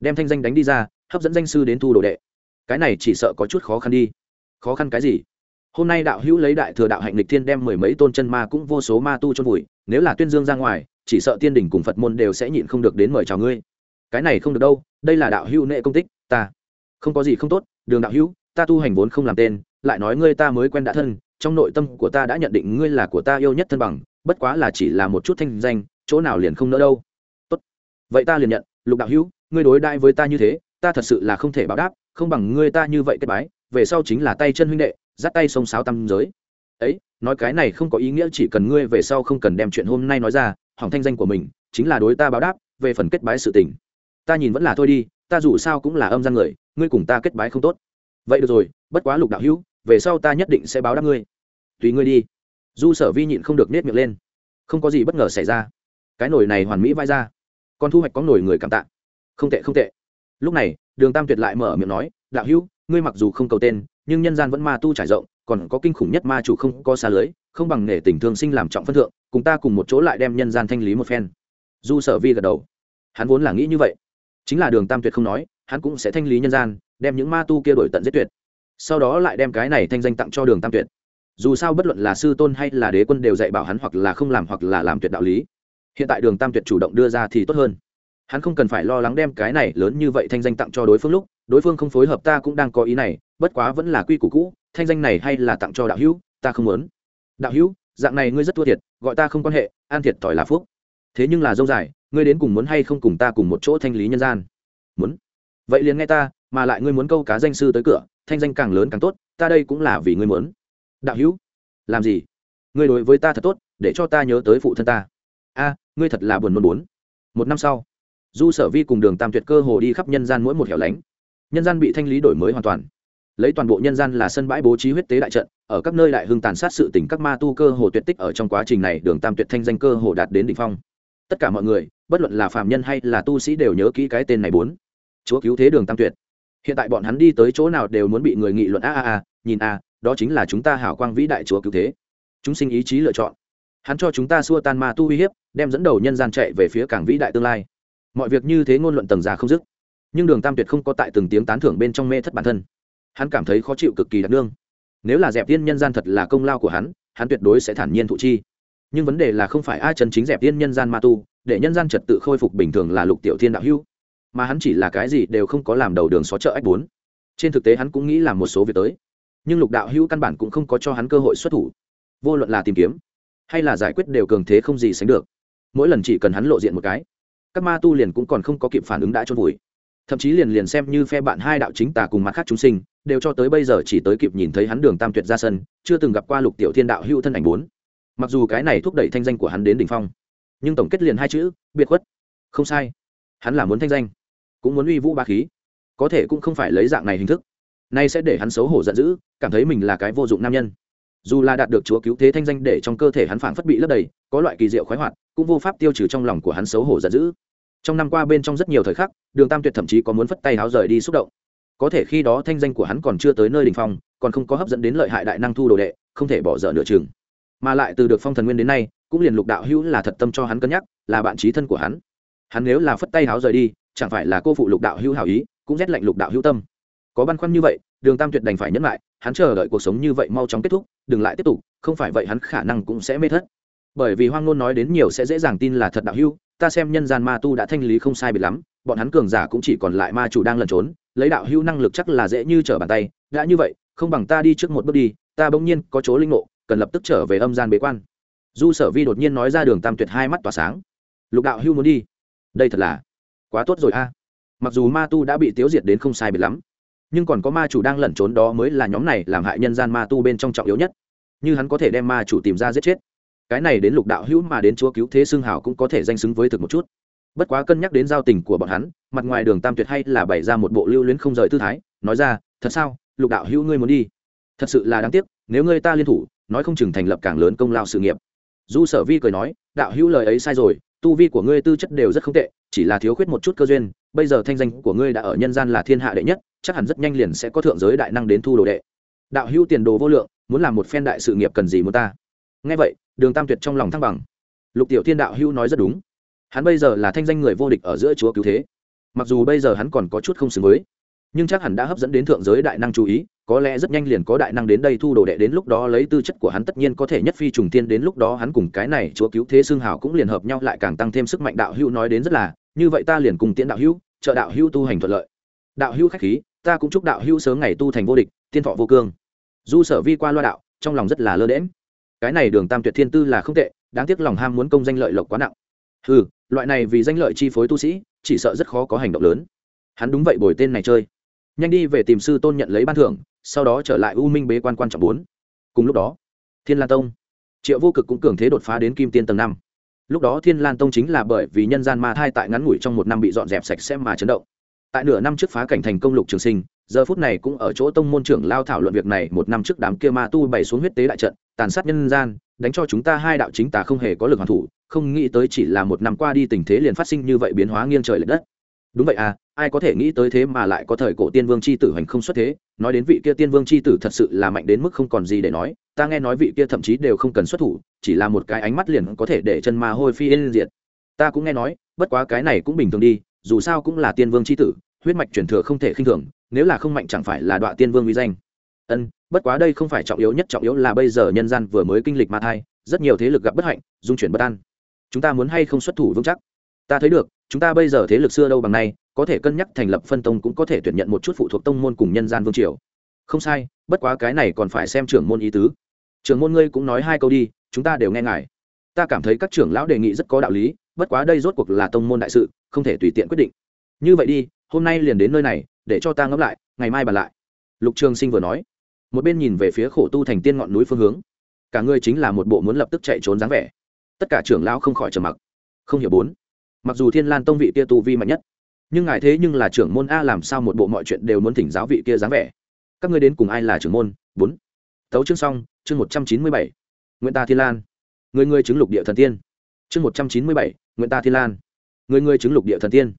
Đem thanh danh đánh đi ra, hấp dẫn danh sư đến thu đồ đệ. Cái này chỉ sợ có chút khó khăn đi. Khó khăn cái gì? Hôm nay đạo hữu lấy đại thừa đạo hạnh lịch thiên đem mười mấy tôn chân ma cũng vô số ma tu chôn vùi, nếu là tuyên dương ra ngoài, chỉ sợ tiên đỉnh cùng phật môn đều sẽ nhịn không được đến mời chào ngươi. Cái này không được đâu, đây là đạo hữu nệ công tích, ta không có gì không tốt, đường đạo hữu, ta tu hành vốn không làm tên, lại nói ngươi ta mới quen đã thân, trong nội tâm của ta đã nhận định ngươi là của ta yêu nhất thân bằng, bất quá là chỉ là một chút thanh danh, chỗ nào liền không nỡ đâu. Tốt. Vậy ta liền nhận, lục đạo hữu, ngươi đối đãi với ta như thế, ta thật sự là không thể báo đáp, không bằng ngươi ta như vậy kết bái, về sau chính là tay chân huynh đệ dắt tay sông sáo tam giới. Ấy, nói cái này không có ý nghĩa chỉ cần ngươi về sau không cần đem chuyện hôm nay nói ra, hỏng thanh danh của mình, chính là đối ta báo đáp, về phần kết bái sự tình. Ta nhìn vẫn là thôi đi, ta dù sao cũng là âm gian người, ngươi cùng ta kết bái không tốt. Vậy được rồi, bất quá lục đạo hữu, về sau ta nhất định sẽ báo đáp ngươi. Tùy ngươi đi. Du sở vi nhịn không được nết miệng lên. Không có gì bất ngờ xảy ra. Cái nồi này hoàn mỹ vai ra. Con thu hoạch có nồi người cảm tạ. Không tệ không tệ. Lúc này, đường tam tuyệt lại mở miệng nói, đạo hữu, ngươi mặc dù không cầu tên nhưng nhân gian vẫn ma tu trải rộng, còn có kinh khủng nhất ma chủ không có xa lưới, không bằng nghề tình thương sinh làm trọng phân thượng, cùng ta cùng một chỗ lại đem nhân gian thanh lý một phen. Du sở vi gật đầu. Hắn vốn là nghĩ như vậy. Chính là đường tam tuyệt không nói, hắn cũng sẽ thanh lý nhân gian, đem những ma tu kia đổi tận giết tuyệt. Sau đó lại đem cái này thanh danh tặng cho đường tam tuyệt. Dù sao bất luận là sư tôn hay là đế quân đều dạy bảo hắn hoặc là không làm hoặc là làm tuyệt đạo lý. Hiện tại đường tam tuyệt chủ động đưa ra thì tốt hơn. Hắn không cần phải lo lắng đem cái này lớn như vậy thanh danh tặng cho đối phương lúc, đối phương không phối hợp ta cũng đang có ý này bất quá vẫn là quy củ cũ, thanh danh này hay là tặng cho đạo hữu, ta không muốn. Đạo hữu, dạng này ngươi rất thua thiệt, gọi ta không quan hệ, an thiệt tỏi là phúc. Thế nhưng là dâu dài, ngươi đến cùng muốn hay không cùng ta cùng một chỗ thanh lý nhân gian? Muốn. Vậy liền nghe ta, mà lại ngươi muốn câu cá danh sư tới cửa, thanh danh càng lớn càng tốt, ta đây cũng là vì ngươi muốn. Đạo hữu, làm gì? Ngươi đối với ta thật tốt, để cho ta nhớ tới phụ thân ta. A, ngươi thật là buồn nôn bốn. Một năm sau, du sở vi cùng đường tam tuyệt cơ hồ đi khắp nhân gian mỗi một hẻo lánh. Nhân gian bị thanh lý đổi mới hoàn toàn lấy toàn bộ nhân gian là sân bãi bố trí huyết tế đại trận, ở các nơi đại hưng tàn sát sự tỉnh các ma tu cơ hồ tuyệt tích ở trong quá trình này, đường tam tuyệt thanh danh cơ hồ đạt đến đ ỉ n h phong. Tất cả mọi người, bất luận là phạm nhân hay là tu sĩ đều nhớ kỹ cái tên này bốn. Chúa cứu thế đường tam tuyệt. Hiện tại bọn hắn đi tới chỗ nào đều muốn bị người nghị luận, a a a, nhìn, a, đó chính là chúng ta hảo quang vĩ đại chúa cứu thế. Chúng sinh ý chí lựa chọn. Hắn cho chúng ta xua tan ma tu uy hiếp, đem dẫn đầu nhân gian chạy về phía cảng vĩ đại tương lai. Mọi việc như thế ngôn luận tầng già không dứt. Nhưng đường tam tuyệt không có tại từng tiếng tán thưởng bên trong mê thất bản thân hắn cảm thấy khó chịu cực kỳ đặc nương. Nếu là dẹp tiên nhân gian thật là công lao của hắn hắn tuyệt đối sẽ thản nhiên thụ chi. Nhưng vấn đề là không phải ai chân chính dẹp tiên nhân gian ma tu, để nhân gian trật tự khôi phục bình thường là lục tiểu thiên đạo hưu mà hắn chỉ là cái gì đều không có làm đầu đường xó chợ ách bốn. Trên thực tế hắn cũng nghĩ làm một số việc tới. Nhưng lục đạo hưu căn bản cũng không có cho hắn cơ hội xuất thủ. Vô luận là tìm kiếm, hay là giải quyết đều cường thế không gì sánh được. Mỗi lần chỉ cần hắn lộ diện một cái, các ma tu liền cũng còn không có kịp phản ứng đã trôn vùi. Thậm chí liền liền xem như phe bạn hai đạo chính tà cùng mặt khác chúng sinh đều cho tới bây giờ chỉ tới kịp nhìn thấy hắn đường tam tuyệt ra sân, chưa từng gặp qua lục tiểu thiên đạo hữu thân ảnh bốn. Mặc dù cái này thúc đẩy thanh danh của hắn đến đỉnh phong, nhưng tổng kết liền hai chữ, biệt khuất. Không sai. Hắn là muốn thanh danh, cũng muốn uy vũ ba khí. Có thể cũng không phải lấy dạng này hình thức. Nay sẽ để hắn xấu hổ giận dữ, cảm thấy mình là cái vô dụng nam nhân. Dù là đạt được chúa cứu thế thanh danh để trong cơ thể hắn phản phất bị lấp đầy, có loại kỳ diệu khoái hoạt, cũng vô pháp tiêu trừ trong lòng của hắn xấu hổ giận dữ. Trong năm qua bên trong rất nhiều thời khắc, đường tam tuyệt thậm chí có muốn phất tay háo rời đi xúc động có thể khi đó thanh danh của hắn còn chưa tới nơi đình phong, còn không có hấp dẫn đến lợi hại đại năng thu đồ đệ, không thể bỏ dở nửa chừng. Mà lại từ được phong thần nguyên đến nay, cũng liền lục đạo hữu là thật tâm cho hắn cân nhắc, là bạn trí thân của hắn. Hắn nếu là phất tay háo rời đi, chẳng phải là cô phụ lục đạo hữu hảo ý, cũng rét lạnh lục đạo hữu tâm. Có băn khoăn như vậy, đường tam tuyệt đành phải nhấn lại, hắn chờ đợi cuộc sống như vậy mau chóng kết thúc, đừng lại tiếp tục, không phải vậy hắn khả năng cũng sẽ mê thất. Bởi vì hoang ngôn nói đến nhiều sẽ dễ dàng tin là thật đạo hưu ta xem nhân gian ma tu đã thanh lý không sai biệt lắm, bọn hắn cường giả cũng chỉ còn lại ma chủ đang lẩn trốn, lấy đạo hữu năng lực chắc là dễ như trở bàn tay. Đã như vậy, không bằng ta đi trước một bước đi, ta bỗng nhiên có chỗ linh ngộ, cần lập tức trở về âm gian bế quan. Du sở vi đột nhiên nói ra đường tam tuyệt hai mắt tỏa sáng. Lục đạo hưu muốn đi. Đây thật là quá tốt rồi a. Mặc dù ma tu đã bị tiêu diệt đến không sai biệt lắm, nhưng còn có ma chủ đang lẩn trốn đó mới là nhóm này làm hại nhân gian ma tu bên trong trọng yếu nhất. Như hắn có thể đem ma chủ tìm ra giết chết cái này đến lục đạo hữu mà đến chúa cứu thế xương hảo cũng có thể danh xứng với thực một chút. Bất quá cân nhắc đến giao tình của bọn hắn, mặt ngoài đường tam tuyệt hay là bày ra một bộ lưu luyến không rời tư thái, nói ra, thật sao, lục đạo hữu ngươi muốn đi? Thật sự là đáng tiếc, nếu ngươi ta liên thủ, nói không chừng thành lập càng lớn công lao sự nghiệp. Du sở vi cười nói, đạo hữu lời ấy sai rồi, tu vi của ngươi tư chất đều rất không tệ, chỉ là thiếu khuyết một chút cơ duyên, bây giờ thanh danh của ngươi đã ở nhân gian là thiên hạ đệ nhất, chắc hẳn rất nhanh liền sẽ có thượng giới đại năng đến thu đồ đệ. Đạo hữu tiền đồ vô lượng, muốn làm một phen đại sự nghiệp cần gì muốn ta? Nghe vậy, đường tam tuyệt trong lòng thăng bằng. Lục tiểu thiên đạo hữu nói rất đúng. Hắn bây giờ là thanh danh người vô địch ở giữa chúa cứu thế. Mặc dù bây giờ hắn còn có chút không xứng với, nhưng chắc hẳn đã hấp dẫn đến thượng giới đại năng chú ý, có lẽ rất nhanh liền có đại năng đến đây thu đồ đệ đến lúc đó lấy tư chất của hắn tất nhiên có thể nhất phi trùng tiên đến lúc đó hắn cùng cái này chúa cứu thế xương hào cũng liền hợp nhau lại càng tăng thêm sức mạnh đạo hữu nói đến rất là, như vậy ta liền cùng tiễn đạo hữu, trợ đạo hữu tu hành thuận lợi. Đạo hữu khách khí, ta cũng chúc đạo hữu sớm ngày tu thành vô địch tiên thọ vô cương. Du sở vi qua loa đạo, trong lòng rất là lơ đễm cái này đường tam tuyệt thiên tư là không tệ, đáng tiếc lòng ham muốn công danh lợi lộc quá nặng. Ừ loại này vì danh lợi chi phối tu sĩ, chỉ sợ rất khó có hành động lớn. Hắn đúng vậy bồi tên này chơi. Nhanh đi về tìm sư tôn nhận lấy ban thưởng, sau đó trở lại u minh bế quan quan trọng bốn. Cùng lúc đó, thiên lan tông, triệu vô cực cũng cường thế đột phá đến kim tiên tầng năm. Lúc đó thiên lan tông chính là bởi vì nhân gian ma thai tại ngắn ngủi trong một năm bị dọn dẹp sạch sẽ mà chấn động tại nửa năm trước phá cảnh thành công lục trường sinh, giờ phút này cũng ở chỗ tông môn trưởng lao thảo luận việc này một năm trước đám kia ma tu bày xuống huyết tế đại trận, tàn sát nhân gian, đánh cho chúng ta hai đạo chính tà không hề có lực hoàn thủ, không nghĩ tới chỉ là một năm qua đi tình thế liền phát sinh như vậy biến hóa nghiêng trời l ệ đất. Đúng vậy à ai có thể nghĩ tới thế mà lại có thời cổ tiên vương c h i tử hành không xuất thế, nói đến vị kia tiên vương c h i tử thật sự là mạnh đến mức không còn gì để nói, ta nghe nói vị kia thậm chí đều không cần xuất thủ, chỉ là một cái ánh mắt liền có thể để chân ma hôi phi yên diệt. Ta cũng nghe nói, bất quá cái này cũng bình thường đi dù sao cũng là tiên vương c h i tử, huyết mạch truyền thừa không thể khinh thường, nếu là không mạnh chẳng phải là đoạn tiên vương uy danh. Ân, bất quá đây không phải trọng yếu nhất, trọng yếu là bây giờ nhân gian vừa mới kinh lịch ma thai, rất nhiều thế lực gặp bất hạnh, dung chuyển bất an. Chúng ta muốn hay không xuất thủ vững chắc? Ta thấy được, chúng ta bây giờ thế lực xưa đâu bằng nay, có thể cân nhắc thành lập phân tông cũng có thể tuyển nhận một chút phụ thuộc tông môn cùng nhân gian vương triều. Không sai, bất quá cái này còn phải xem trưởng môn ý tứ. Trưởng môn ngươi cũng nói hai câu đi, chúng ta đều nghe ngài. Ta cảm thấy các trưởng lão đề nghị rất có đạo lý bất quá đây rốt cuộc là tông môn đại sự, không thể tùy tiện quyết định. Như vậy đi, hôm nay liền đến nơi này, để cho ta ngẫm lại, ngày mai bàn lại. Lục trường sinh vừa nói. Một bên nhìn về phía khổ tu thành tiên ngọn núi phương hướng. Cả ngươi chính là một bộ muốn lập tức chạy trốn dáng vẻ. Tất cả trưởng lão không khỏi trầm mặc. Không hiểu bốn. Mặc dù thiên lan tông vị kia tu vi mạnh nhất, nhưng ngài thế nhưng là trưởng môn a, làm sao một bộ mọi chuyện đều muốn thỉnh giáo vị kia dáng vẻ? Các ngươi đến cùng ai là trưởng môn? Bốn. Tấu chương xong, chương một trăm chín mươi bảy. Nguyễn ta thiên lan. Người người chứng lục địa thần tiên chương một trăm chín mươi bảy nguyễn ta thiên lan. Người người chứng lục địa thần tiên.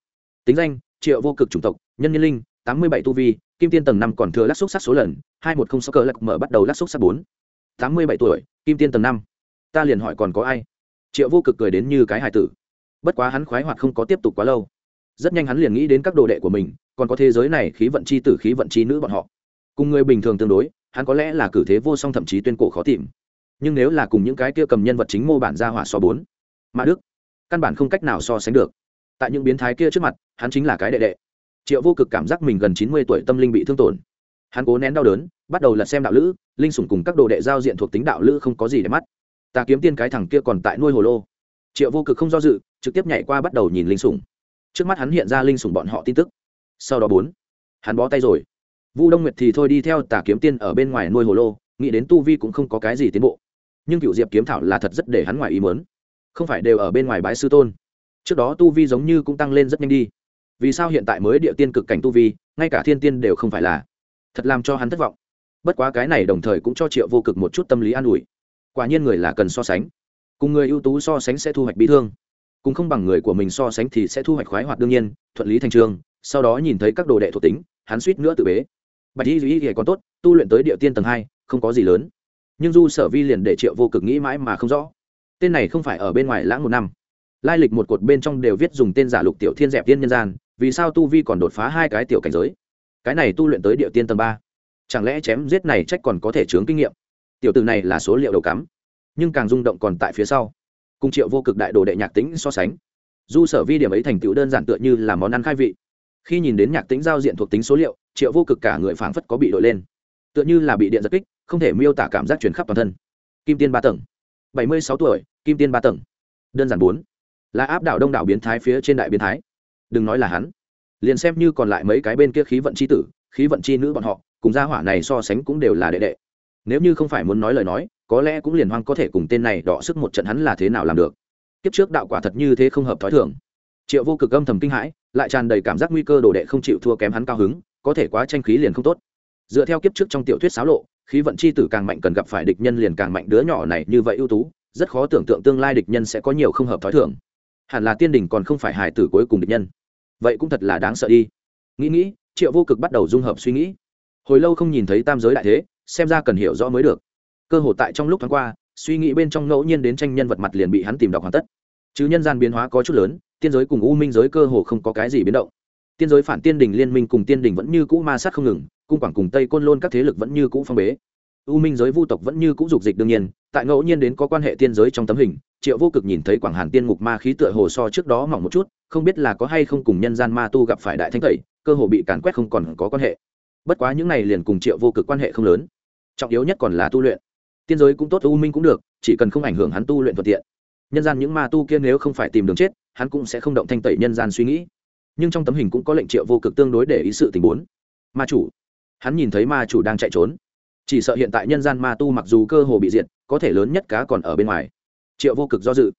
Tính danh, triệu vô cực chủng tộc, nhân nhân linh, tám mươi bảy tu vi, kim tiên tầng năm còn thừa lắc xúc sắc số lần, hai một không sáu cờ lạc mở bắt đầu lắc xúc sắc bốn. Tám mươi bảy tuổi, kim tiên tầng năm. Ta liền hỏi còn có ai? Triệu vô cực cười đến như cái hài tử. Bất quá hắn khoái hoạt không có tiếp tục quá lâu. Rất nhanh hắn liền nghĩ đến các đồ đệ của mình, còn có thế giới này khí vận c h i tử, khí vận c h i nữ bọn họ. Cùng người bình thường tương đối, hắn có lẽ là cử thế vô song thậm chí tuyên cổ khó tìm. Nhưng nếu là cùng những cái kia cầm nhân vật chính mô bản ra hỏa so bốn mã đức căn bản không cách nào so sánh được tại những biến thái kia trước mặt hắn chính là cái đệ đệ triệu vô cực cảm giác mình gần chín mươi tuổi tâm linh bị thương tổn hắn cố nén đau đớn bắt đầu lật xem đạo lữ linh sủng cùng các đồ đệ giao diện thuộc tính đạo lữ không có gì để mắt ta kiếm tiên cái thằng kia còn tại nuôi hồ lô triệu vô cực không do dự trực tiếp nhảy qua bắt đầu nhìn linh sủng trước mắt hắn hiện ra linh sủng bọn họ tin tức sau đó bốn hắn bó tay rồi vu đông nguyệt thì thôi đi theo tà kiếm tiên ở bên ngoài nuôi hồ lô nghĩ đến tu vi cũng không có cái gì tiến bộ nhưng cựu diệp kiếm thảo là thật rất để hắn ngoài ý mớn không phải đều ở bên ngoài bái sư tôn. Trước đó tu vi giống như cũng tăng lên rất nhanh đi. Vì sao hiện tại mới địa tiên cực cảnh tu vi, ngay cả thiên tiên đều không phải là? Thật làm cho hắn thất vọng. Bất quá cái này đồng thời cũng cho triệu vô cực một chút tâm lý an ủi. Quả nhiên người là cần so sánh. Cùng người ưu tú so sánh sẽ thu hoạch bị thương. Cùng không bằng người của mình so sánh thì sẽ thu hoạch khoái hoạt đương nhiên, thuận lý thành trường, sau đó nhìn thấy các đồ đệ thuộc tính, hắn suýt nữa tự bế. Bạch y duy thì còn tốt, tu luyện tới địa tiên tầng hai, không có gì lớn. Nhưng du sở vi liền để triệu vô cực nghĩ mãi mà không rõ tên này không phải ở bên ngoài lãng một năm. Lai lịch một cột bên trong đều viết dùng tên giả lục tiểu thiên dẹp tiên nhân gian, vì sao tu vi còn đột phá hai cái tiểu cảnh giới? Cái này tu luyện tới địa tiên tầng ba. Chẳng lẽ chém giết này trách còn có thể chướng kinh nghiệm? Tiểu từ này là số liệu đầu cắm, nhưng càng rung động còn tại phía sau. Cùng triệu vô cực đại đồ đệ nhạc tính so sánh, du sở vi điểm ấy thành tựu đơn giản tựa như là món ăn khai vị. Khi nhìn đến nhạc tính giao diện thuộc tính số liệu, triệu vô cực cả người phảng phất có bị đội lên, tựa như là bị điện giật kích, không thể miêu tả cảm giác chuyển khắp toàn thân. Kim tiên ba tầng bảy mươi sáu tuổi, kim tiên ba tầng. Đơn giản bốn. Là áp đảo đông đảo biến thái phía trên đại biến thái. Đừng nói là hắn. Liền xem như còn lại mấy cái bên kia khí vận c h i tử, khí vận c h i nữ bọn họ, cùng gia hỏa này so sánh cũng đều là đệ đệ. Nếu như không phải muốn nói lời nói, có lẽ cũng liền hoang có thể cùng tên này đọ sức một trận hắn là thế nào làm được. Kiếp trước đạo quả thật như thế không hợp t h ó i thường. Triệu vô cực âm thầm kinh hãi, lại tràn đầy cảm giác nguy cơ đồ đệ không chịu thua kém hắn cao hứng, có thể quá tranh khí liền không tốt. Dựa theo kiếp trước trong tiểu thuyết xáo lộ khí vận chi tử càng mạnh cần gặp phải địch nhân liền càng mạnh đứa nhỏ này như vậy ưu tú, rất khó tưởng tượng tương lai địch nhân sẽ có nhiều không hợp t h ó i thường. Hẳn là tiên đình còn không phải hài tử cuối cùng địch nhân. Vậy cũng thật là đáng sợ đi. Nghĩ nghĩ, triệu vô cực bắt đầu dung hợp suy nghĩ. Hồi lâu không nhìn thấy tam giới đại thế, xem ra cần hiểu rõ mới được. Cơ hội tại trong lúc tháng qua, suy nghĩ bên trong ngẫu nhiên đến tranh nhân vật mặt liền bị hắn tìm đọc hoàn tất. Chứ nhân gian biến hóa có chút lớn, tiên giới cùng u minh giới cơ hồ không có cái gì biến động tiên giới phản tiên đình liên minh cùng tiên đình vẫn như cũ ma sát không ngừng, cung quảng cùng tây côn lôn các thế lực vẫn như cũ phong bế. U minh giới vu tộc vẫn như cũ dục dịch đương nhiên, tại ngẫu nhiên đến có quan hệ tiên giới trong tấm hình, triệu vô cực nhìn thấy quảng hàn tiên ngục ma khí tựa hồ so trước đó mỏng một chút, không biết là có hay không cùng nhân gian ma tu gặp phải đại thanh tẩy, cơ hồ bị càn quét không còn có quan hệ. Bất quá những này liền cùng triệu vô cực quan hệ không lớn. Trọng yếu nhất còn là tu luyện. Tiên giới cũng tốt, u minh cũng được, chỉ cần không ảnh hưởng hắn tu luyện thuận tiện. Nhân gian những ma tu kia nếu không phải tìm đường chết, hắn cũng sẽ không động thanh tẩy nhân gian suy nghĩ nhưng trong tấm hình cũng có lệnh triệu vô cực tương đối để ý sự tình bốn. Ma chủ. Hắn nhìn thấy ma chủ đang chạy trốn. Chỉ sợ hiện tại nhân gian ma tu mặc dù cơ hồ bị diệt, có thể lớn nhất cá còn ở bên ngoài. Triệu vô cực do dự.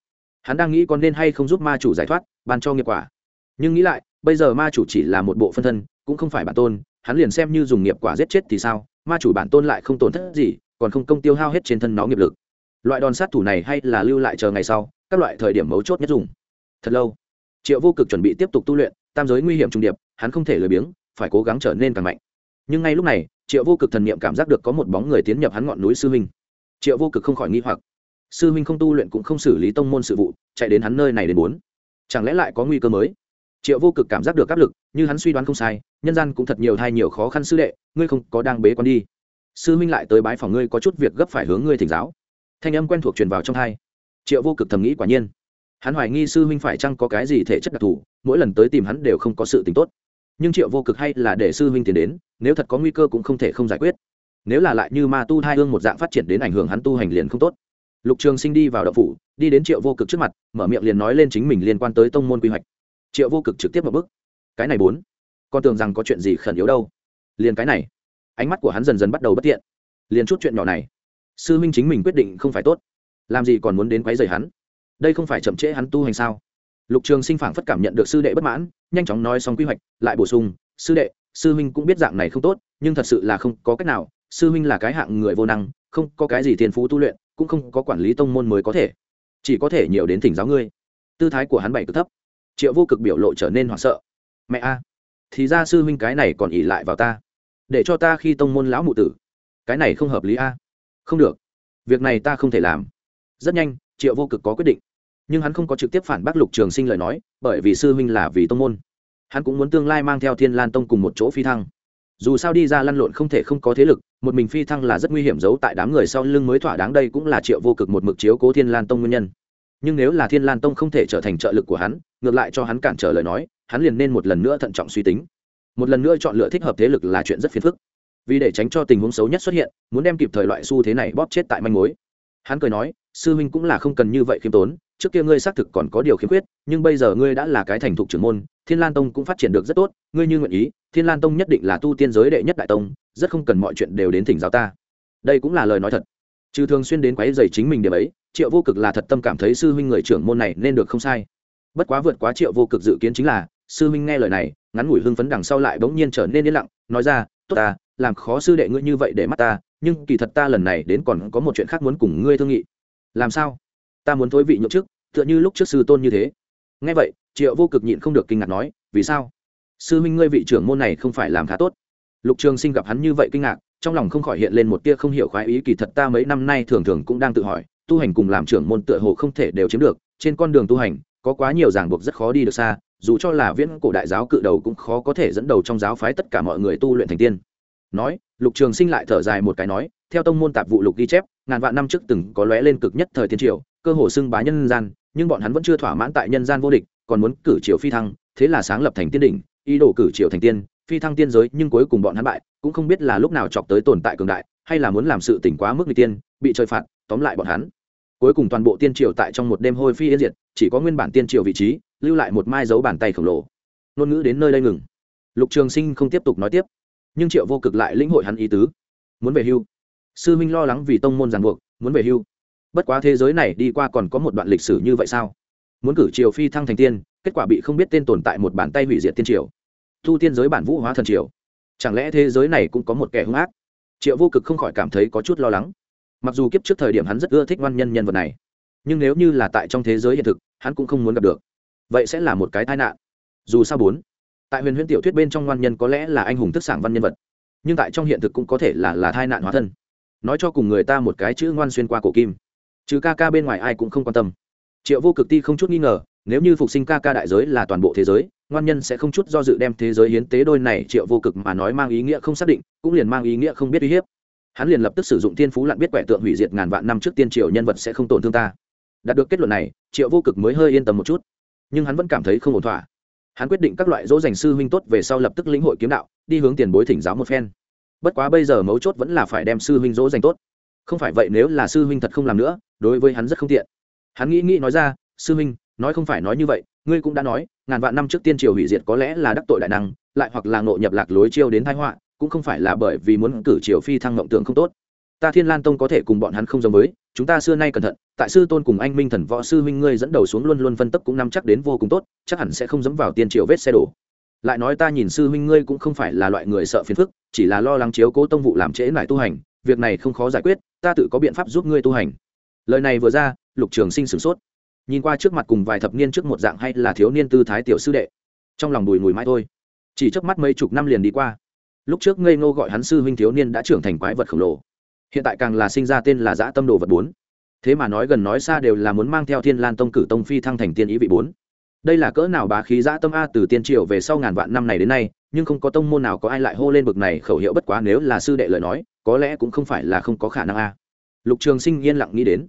Hắn đang nghĩ còn nên hay không giúp ma chủ giải thoát, ban cho nghiệp quả. Nhưng nghĩ lại, bây giờ ma chủ chỉ là một bộ phân thân, cũng không phải bản tôn, hắn liền xem như dùng nghiệp quả giết chết thì sao? Ma chủ bản tôn lại không tổn thất gì, còn không công tiêu hao hết trên thân nó nghiệp lực. Loại đòn sát thủ này hay là lưu lại chờ ngày sau, các loại thời điểm mấu chốt nhất dùng. Thật lâu, triệu vô cực chuẩn bị tiếp tục tu luyện tam giới nguy hiểm trung điệp, hắn không thể lười biếng, phải cố gắng trở nên càng mạnh. Nhưng ngay lúc này, triệu vô cực thần niệm cảm giác được có một bóng người tiến nhập hắn ngọn núi sư huynh. Triệu vô cực không khỏi nghi hoặc. Sư huynh không tu luyện cũng không xử lý tông môn sự vụ, chạy đến hắn nơi này đến bốn. Chẳng lẽ lại có nguy cơ mới? Triệu vô cực cảm giác được áp lực, như hắn suy đoán không sai, nhân gian cũng thật nhiều thai nhiều khó khăn sư đệ, ngươi không có đang bế con đi. Sư huynh lại tới bái phòng ngươi có chút việc gấp phải hướng ngươi thỉnh giáo. Thanh âm quen thuộc truyền vào trong thai triệu vô cực thầm nghĩ quả nhiên hắn hoài nghi sư huynh phải chăng có cái gì thể chất đặc thù, mỗi lần tới tìm hắn đều không có sự tính tốt. Nhưng triệu vô cực hay là để sư huynh tiến đến, nếu thật có nguy cơ cũng không thể không giải quyết. Nếu là lại như ma tu hai hương một dạng phát triển đến ảnh hưởng hắn tu hành liền không tốt. Lục trường sinh đi vào đậu phủ, đi đến triệu vô cực trước mặt, mở miệng liền nói lên chính mình liên quan tới tông môn quy hoạch. Triệu vô cực trực tiếp một bước. Cái này bốn. Con tưởng rằng có chuyện gì khẩn yếu đâu. Liền cái này. Ánh mắt của hắn dần dần bắt đầu bất tiện. Liền chút chuyện nhỏ này. Sư huynh chính mình quyết định không phải tốt. Làm gì còn muốn đến quấy rầy hắn? Đây không phải chậm trễ hắn tu hành sao? Lục trường sinh phảng phất cảm nhận được sư đệ bất mãn, nhanh chóng nói xong quy hoạch, lại bổ sung, sư đệ, sư huynh cũng biết dạng này không tốt, nhưng thật sự là không có cách nào, sư huynh là cái hạng người vô năng, không có cái gì tiền phú tu luyện, cũng không có quản lý tông môn mới có thể. Chỉ có thể nhiều đến thỉnh giáo ngươi. Tư thái của hắn bảy cực thấp. Triệu vô cực biểu lộ trở nên hoảng sợ. Mẹ a, thì ra sư huynh cái này còn ỉ lại vào ta, để cho ta khi tông môn lão mụ tử. Cái này không hợp lý a. Không được, việc này ta không thể làm. Rất nhanh, triệu vô cực có quyết định nhưng hắn không có trực tiếp phản bác lục trường sinh lời nói, bởi vì sư huynh là vì tông môn. Hắn cũng muốn tương lai mang theo thiên lan tông cùng một chỗ phi thăng. Dù sao đi ra lăn lộn không thể không có thế lực, một mình phi thăng là rất nguy hiểm giấu tại đám người sau lưng mới thỏa đáng đây cũng là triệu vô cực một mực chiếu cố thiên lan tông nguyên nhân. Nhưng nếu là thiên lan tông không thể trở thành trợ lực của hắn, ngược lại cho hắn cản trở lời nói, hắn liền nên một lần nữa thận trọng suy tính. Một lần nữa chọn lựa thích hợp thế lực là chuyện rất phiền phức. Vì để tránh cho tình huống xấu nhất xuất hiện, muốn đem kịp thời loại xu thế này bóp chết tại manh mối. Hắn cười nói sư huynh cũng là không cần như vậy khiêm tốn, trước kia ngươi xác thực còn có điều khiếm khuyết, nhưng bây giờ ngươi đã là cái thành thục trưởng môn, thiên lan tông cũng phát triển được rất tốt, ngươi như nguyện ý, thiên lan tông nhất định là tu tiên giới đệ nhất đại tông, rất không cần mọi chuyện đều đến thỉnh giáo ta. Đây cũng là lời nói thật. Trừ thường xuyên đến quấy dày chính mình điểm ấy, triệu vô cực là thật tâm cảm thấy sư huynh người trưởng môn này nên được không sai. Bất quá vượt quá triệu vô cực dự kiến chính là, sư huynh nghe lời này, ngắn ngủi hưng phấn đằng sau lại bỗng nhiên trở nên yên lặng, nói ra, tốt ta, làm khó sư đệ ngươi như vậy để mắt ta, nhưng kỳ thật ta lần này đến còn có một chuyện khác muốn cùng ngươi thương nghị làm sao? Ta muốn thối vị nhậu trước, tựa như lúc trước sư tôn như thế. Nghe vậy, triệu vô cực nhịn không được kinh ngạc nói, vì sao? Sư huynh ngươi vị trưởng môn này không phải làm khá tốt. Lục trường sinh gặp hắn như vậy kinh ngạc, trong lòng không khỏi hiện lên một tia không hiểu khoái ý, kỳ thật ta mấy năm nay thường thường cũng đang tự hỏi, tu hành cùng làm trưởng môn tựa hồ không thể đều chiếm được, trên con đường tu hành, có quá nhiều ràng buộc rất khó đi được xa, dù cho là viễn cổ đại giáo cự đầu cũng khó có thể dẫn đầu trong giáo phái tất cả mọi người tu luyện thành tiên. Nói, lục trường sinh lại thở dài một cái nói theo tông môn tạp vụ lục ghi chép, ngàn vạn năm trước từng có lóe lên cực nhất thời tiên triều, cơ hồ xưng bá nhân gian, nhưng bọn hắn vẫn chưa thỏa mãn tại nhân gian vô địch, còn muốn cử triều phi thăng, thế là sáng lập thành tiên đỉnh, ý đồ cử triều thành tiên, phi thăng tiên giới, nhưng cuối cùng bọn hắn bại, cũng không biết là lúc nào chọc tới tồn tại cường đại, hay là muốn làm sự tỉnh quá mức n tiên, bị trời phạt, tóm lại bọn hắn. Cuối cùng toàn bộ tiên triều tại trong một đêm hôi phi yên diệt, chỉ có nguyên bản tiên triều vị trí, lưu lại một mai dấu bàn tay khổng lồ. Ngôn ngữ đến nơi đây ngừng. Lục trường sinh không tiếp tục nói tiếp, nhưng triệu vô cực lại lĩnh hội hắn ý tứ. Muốn về hưu sư minh lo lắng vì tông môn ràng buộc, muốn về hưu. Bất quá thế giới này đi qua còn có một đoạn lịch sử như vậy sao? Muốn cử triều phi thăng thành tiên, kết quả bị không biết tên tồn tại một bàn tay hủy diệt tiên triều. Thu tiên giới bản vũ hóa thần triều. Chẳng lẽ thế giới này cũng có một kẻ hung ác? Triệu vô cực không khỏi cảm thấy có chút lo lắng. Mặc dù kiếp trước thời điểm hắn rất ưa thích văn nhân nhân vật này, nhưng nếu như là tại trong thế giới hiện thực, hắn cũng không muốn gặp được. Vậy sẽ là một cái tai nạn. Dù sao bốn, tại huyền huyễn tiểu thuyết bên trong ngoan nhân có lẽ là anh hùng thức sảng văn nhân vật, nhưng tại trong hiện thực cũng có thể là là tai nạn hóa thân nói cho cùng người ta một cái chữ ngoan xuyên qua cổ kim. Chứ ca ca bên ngoài ai cũng không quan tâm. Triệu vô cực ti không chút nghi ngờ, nếu như phục sinh ca ca đại giới là toàn bộ thế giới, ngoan nhân sẽ không chút do dự đem thế giới hiến tế đôi này, triệu vô cực mà nói mang ý nghĩa không xác định, cũng liền mang ý nghĩa không biết uy hiếp. Hắn liền lập tức sử dụng thiên phú lặn biết quẻ tượng hủy diệt ngàn vạn năm trước tiên triều nhân vật sẽ không tổn thương ta. Đạt được kết luận này, triệu vô cực mới hơi yên tâm một chút. Nhưng hắn vẫn cảm thấy không ổn thỏa. Hắn quyết định các loại dỗ dành sư huynh tốt về sau lập tức lĩnh hội kiếm đạo, đi hướng tiền bối thỉnh giáo một phen bất quá bây giờ mấu chốt vẫn là phải đem sư huynh dỗ dành tốt. Không phải vậy nếu là sư huynh thật không làm nữa, đối với hắn rất không tiện. Hắn nghĩ nghĩ nói ra, sư huynh, nói không phải nói như vậy, ngươi cũng đã nói, ngàn vạn năm trước tiên triều hủy diệt có lẽ là đắc tội đại năng, lại hoặc là ngộ nhập lạc lối chiêu đến thái họa, cũng không phải là bởi vì muốn cử triều phi thăng ngộng tượng không tốt. Ta thiên lan tông có thể cùng bọn hắn không giống với, chúng ta xưa nay cẩn thận, tại sư tôn cùng anh minh thần võ sư huynh ngươi dẫn đầu xuống luôn luôn phân tấp cũng nắm chắc đến vô cùng tốt, chắc hẳn sẽ không dẫm vào tiên triều vết xe đổ lại nói ta nhìn sư huynh ngươi cũng không phải là loại người sợ phiền phức, chỉ là lo lắng chiếu cố tông vụ làm trễ lại tu hành, việc này không khó giải quyết, ta tự có biện pháp giúp ngươi tu hành. Lời này vừa ra, lục trường sinh sửng sốt. Nhìn qua trước mặt cùng vài thập niên trước một dạng hay là thiếu niên tư thái tiểu sư đệ, trong lòng đùi mùi mãi thôi. Chỉ trước mắt mấy chục năm liền đi qua. Lúc trước ngây ngô gọi hắn sư huynh thiếu niên đã trưởng thành quái vật khổng lồ. Hiện tại càng là sinh ra tên là dã tâm đồ vật bốn. Thế mà nói gần nói xa đều là muốn mang theo thiên lan tông cử tông phi thăng thành tiên ý vị bốn đây là cỡ nào bá khí dã tâm a từ tiên triều về sau ngàn vạn năm này đến nay, nhưng không có tông môn nào có ai lại hô lên bực này khẩu hiệu bất quá nếu là sư đệ lời nói, có lẽ cũng không phải là không có khả năng a. Lục trường sinh yên lặng nghĩ đến.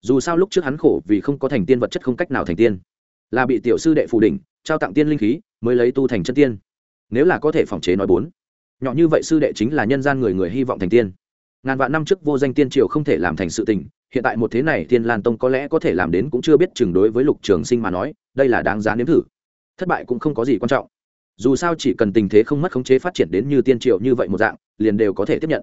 Dù sao lúc trước hắn khổ vì không có thành tiên vật chất không cách nào thành tiên. Là bị tiểu sư đệ phủ đỉnh, trao tặng tiên linh khí, mới lấy tu thành chân tiên. Nếu là có thể phòng chế nói bốn. Nhỏ như vậy sư đệ chính là nhân gian người người hy vọng thành tiên. Ngàn vạn năm trước vô danh tiên triều không thể làm thành sự tình, hiện tại một thế này thiên lan tông có lẽ có thể làm đến cũng chưa biết chừng đối với lục trường sinh mà nói đây là đáng giá nếm thử. Thất bại cũng không có gì quan trọng. Dù sao chỉ cần tình thế không mất khống chế phát triển đến như tiên triệu như vậy một dạng, liền đều có thể tiếp nhận.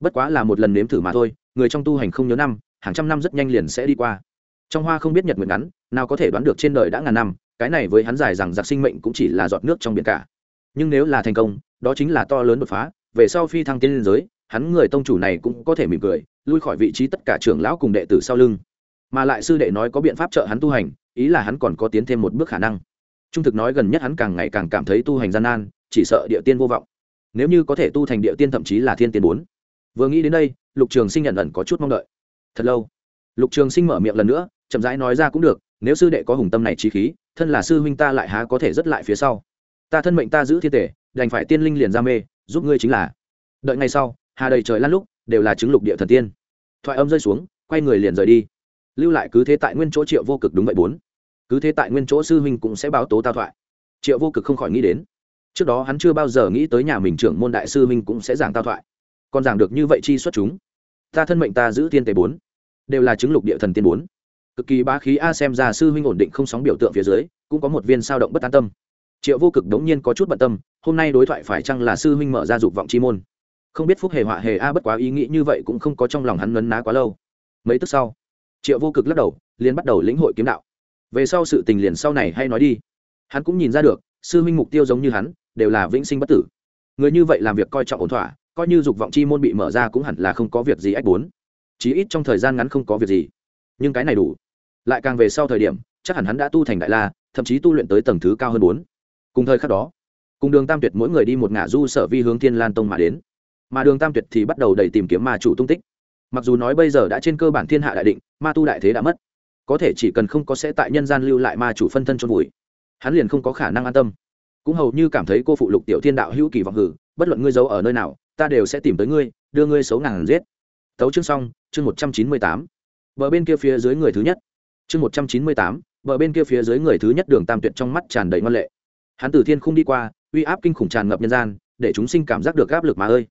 Bất quá là một lần nếm thử mà thôi, người trong tu hành không nhớ năm, hàng trăm năm rất nhanh liền sẽ đi qua. Trong hoa không biết nhật nguyện ngắn, nào có thể đoán được trên đời đã ngàn năm, cái này với hắn dài rằng giặc sinh mệnh cũng chỉ là giọt nước trong biển cả. Nhưng nếu là thành công, đó chính là to lớn đột phá, về sau phi thăng tiên liên giới, hắn người tông chủ này cũng có thể mỉm cười, lui khỏi vị trí tất cả trưởng lão cùng đệ tử sau lưng. Mà lại sư đệ nói có biện pháp trợ hắn tu hành ý là hắn còn có tiến thêm một bước khả năng. Trung thực nói gần nhất hắn càng ngày càng cảm thấy tu hành gian nan, chỉ sợ địa tiên vô vọng. Nếu như có thể tu thành địa tiên thậm chí là thiên tiên bốn. Vừa nghĩ đến đây, lục trường sinh nhận ẩn có chút mong đợi. Thật lâu. Lục trường sinh mở miệng lần nữa, chậm rãi nói ra cũng được, nếu sư đệ có hùng tâm này trí khí, thân là sư huynh ta lại há có thể rất lại phía sau. Ta thân mệnh ta giữ thiên tể, đành phải tiên linh liền ra mê, giúp ngươi chính là. Đợi ngay sau, hà đầy trời lăn lúc, đều là chứng lục địa thần tiên. Thoại âm rơi xuống, quay người liền rời đi lưu lại cứ thế tại nguyên chỗ triệu vô cực đúng vậy bốn. Cứ thế tại nguyên chỗ sư huynh cũng sẽ báo tố tao thoại. Triệu vô cực không khỏi nghĩ đến. Trước đó hắn chưa bao giờ nghĩ tới nhà mình trưởng môn đại sư huynh cũng sẽ giảng tao thoại. Còn giảng được như vậy chi xuất chúng. Ta thân mệnh ta giữ tiên tế bốn. Đều là chứng lục địa thần tiên bốn. Cực kỳ bá khí a xem ra sư huynh ổn định không sóng biểu tượng phía dưới, cũng có một viên sao động bất an tâm. Triệu vô cực đống nhiên có chút bận tâm, hôm nay đối thoại phải chăng là sư huynh mở ra dục vọng chi môn? Không biết phúc hề họa hề a bất quá ý nghĩ như vậy cũng không có trong lòng hắn nấn ná quá lâu. Mấy tức sau triệu vô cực lắc đầu, liền bắt đầu lĩnh hội kiếm đạo. Về sau sự tình liền sau này hay nói đi. Hắn cũng nhìn ra được, sư huynh mục tiêu giống như hắn, đều là vĩnh sinh bất tử. Người như vậy làm việc coi trọng ổn thỏa, coi như dục vọng chi môn bị mở ra cũng hẳn là không có việc gì ách bốn. Chí ít trong thời gian ngắn không có việc gì. Nhưng cái này đủ. Lại càng về sau thời điểm, chắc hẳn hắn đã tu thành đại la, thậm chí tu luyện tới tầng thứ cao hơn bốn. Cùng thời khắc đó, cùng đường tam tuyệt mỗi người đi một ngã du sở vi hướng thiên lan tông mà đến. Mà đường tam tuyệt thì bắt đầu đầy tìm kiếm ma chủ tung tích mặc dù nói bây giờ đã trên cơ bản thiên hạ đại định, ma tu đại thế đã mất. Có thể chỉ cần không có sẽ tại nhân gian lưu lại ma chủ phân thân trong vùi, hắn liền không có khả năng an tâm. Cũng hầu như cảm thấy cô phụ lục tiểu thiên đạo hữu kỳ vọng hử, bất luận ngươi giấu ở nơi nào, ta đều sẽ tìm tới ngươi, đưa ngươi xấu ngàn giết. Tấu chương xong, chương một trăm chín mươi tám. Bờ bên kia phía dưới người thứ nhất. Chương một trăm chín mươi tám, bờ bên kia phía dưới người thứ nhất đường tam tuyệt trong mắt tràn đầy ngoan lệ. Hắn từ thiên không đi qua, uy áp kinh khủng tràn ngập nhân gian, để chúng sinh cảm giác được áp lực mà ơi.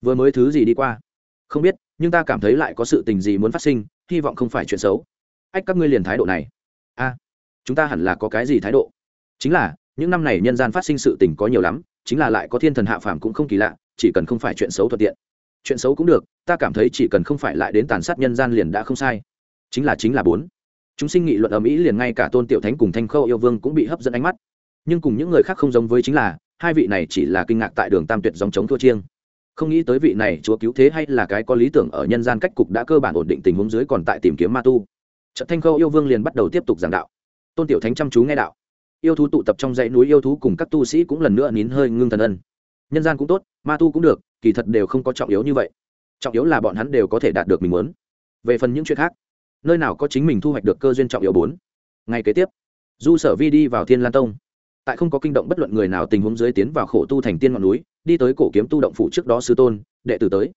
Vừa mới thứ gì đi qua? Không biết nhưng ta cảm thấy lại có sự tình gì muốn phát sinh, hy vọng không phải chuyện xấu. Ách, các ngươi liền thái độ này. A, chúng ta hẳn là có cái gì thái độ? Chính là, những năm này nhân gian phát sinh sự tình có nhiều lắm, chính là lại có thiên thần hạ phàm cũng không kỳ lạ, chỉ cần không phải chuyện xấu thuận tiện. Chuyện xấu cũng được, ta cảm thấy chỉ cần không phải lại đến tàn sát nhân gian liền đã không sai. Chính là chính là bốn. Chúng sinh nghị luận ở mỹ liền ngay cả tôn tiểu thánh cùng thanh khâu yêu vương cũng bị hấp dẫn ánh mắt. Nhưng cùng những người khác không giống với chính là, hai vị này chỉ là kinh ngạc tại đường tam tuyệt dòng chống thua chiêng không nghĩ tới vị này chúa cứu thế hay là cái có lý tưởng ở nhân gian cách cục đã cơ bản ổn định tình huống dưới còn tại tìm kiếm ma tu. Trận thanh khâu yêu vương liền bắt đầu tiếp tục giảng đạo. Tôn tiểu thánh chăm chú nghe đạo. Yêu thú tụ tập trong dãy núi yêu thú cùng các tu sĩ cũng lần nữa nín hơi ngưng thần ân. Nhân gian cũng tốt, ma tu cũng được, kỳ thật đều không có trọng yếu như vậy. Trọng yếu là bọn hắn đều có thể đạt được mình muốn. Về phần những chuyện khác, nơi nào có chính mình thu hoạch được cơ duyên trọng yếu bốn. Ngày kế tiếp, du sở vi đi vào thiên lan tông. Tại không có kinh động bất luận người nào tình huống dưới tiến vào khổ tu thành tiên ngọn núi đi tới cổ kiếm tu động phủ trước đó sư tôn, đệ tử tới.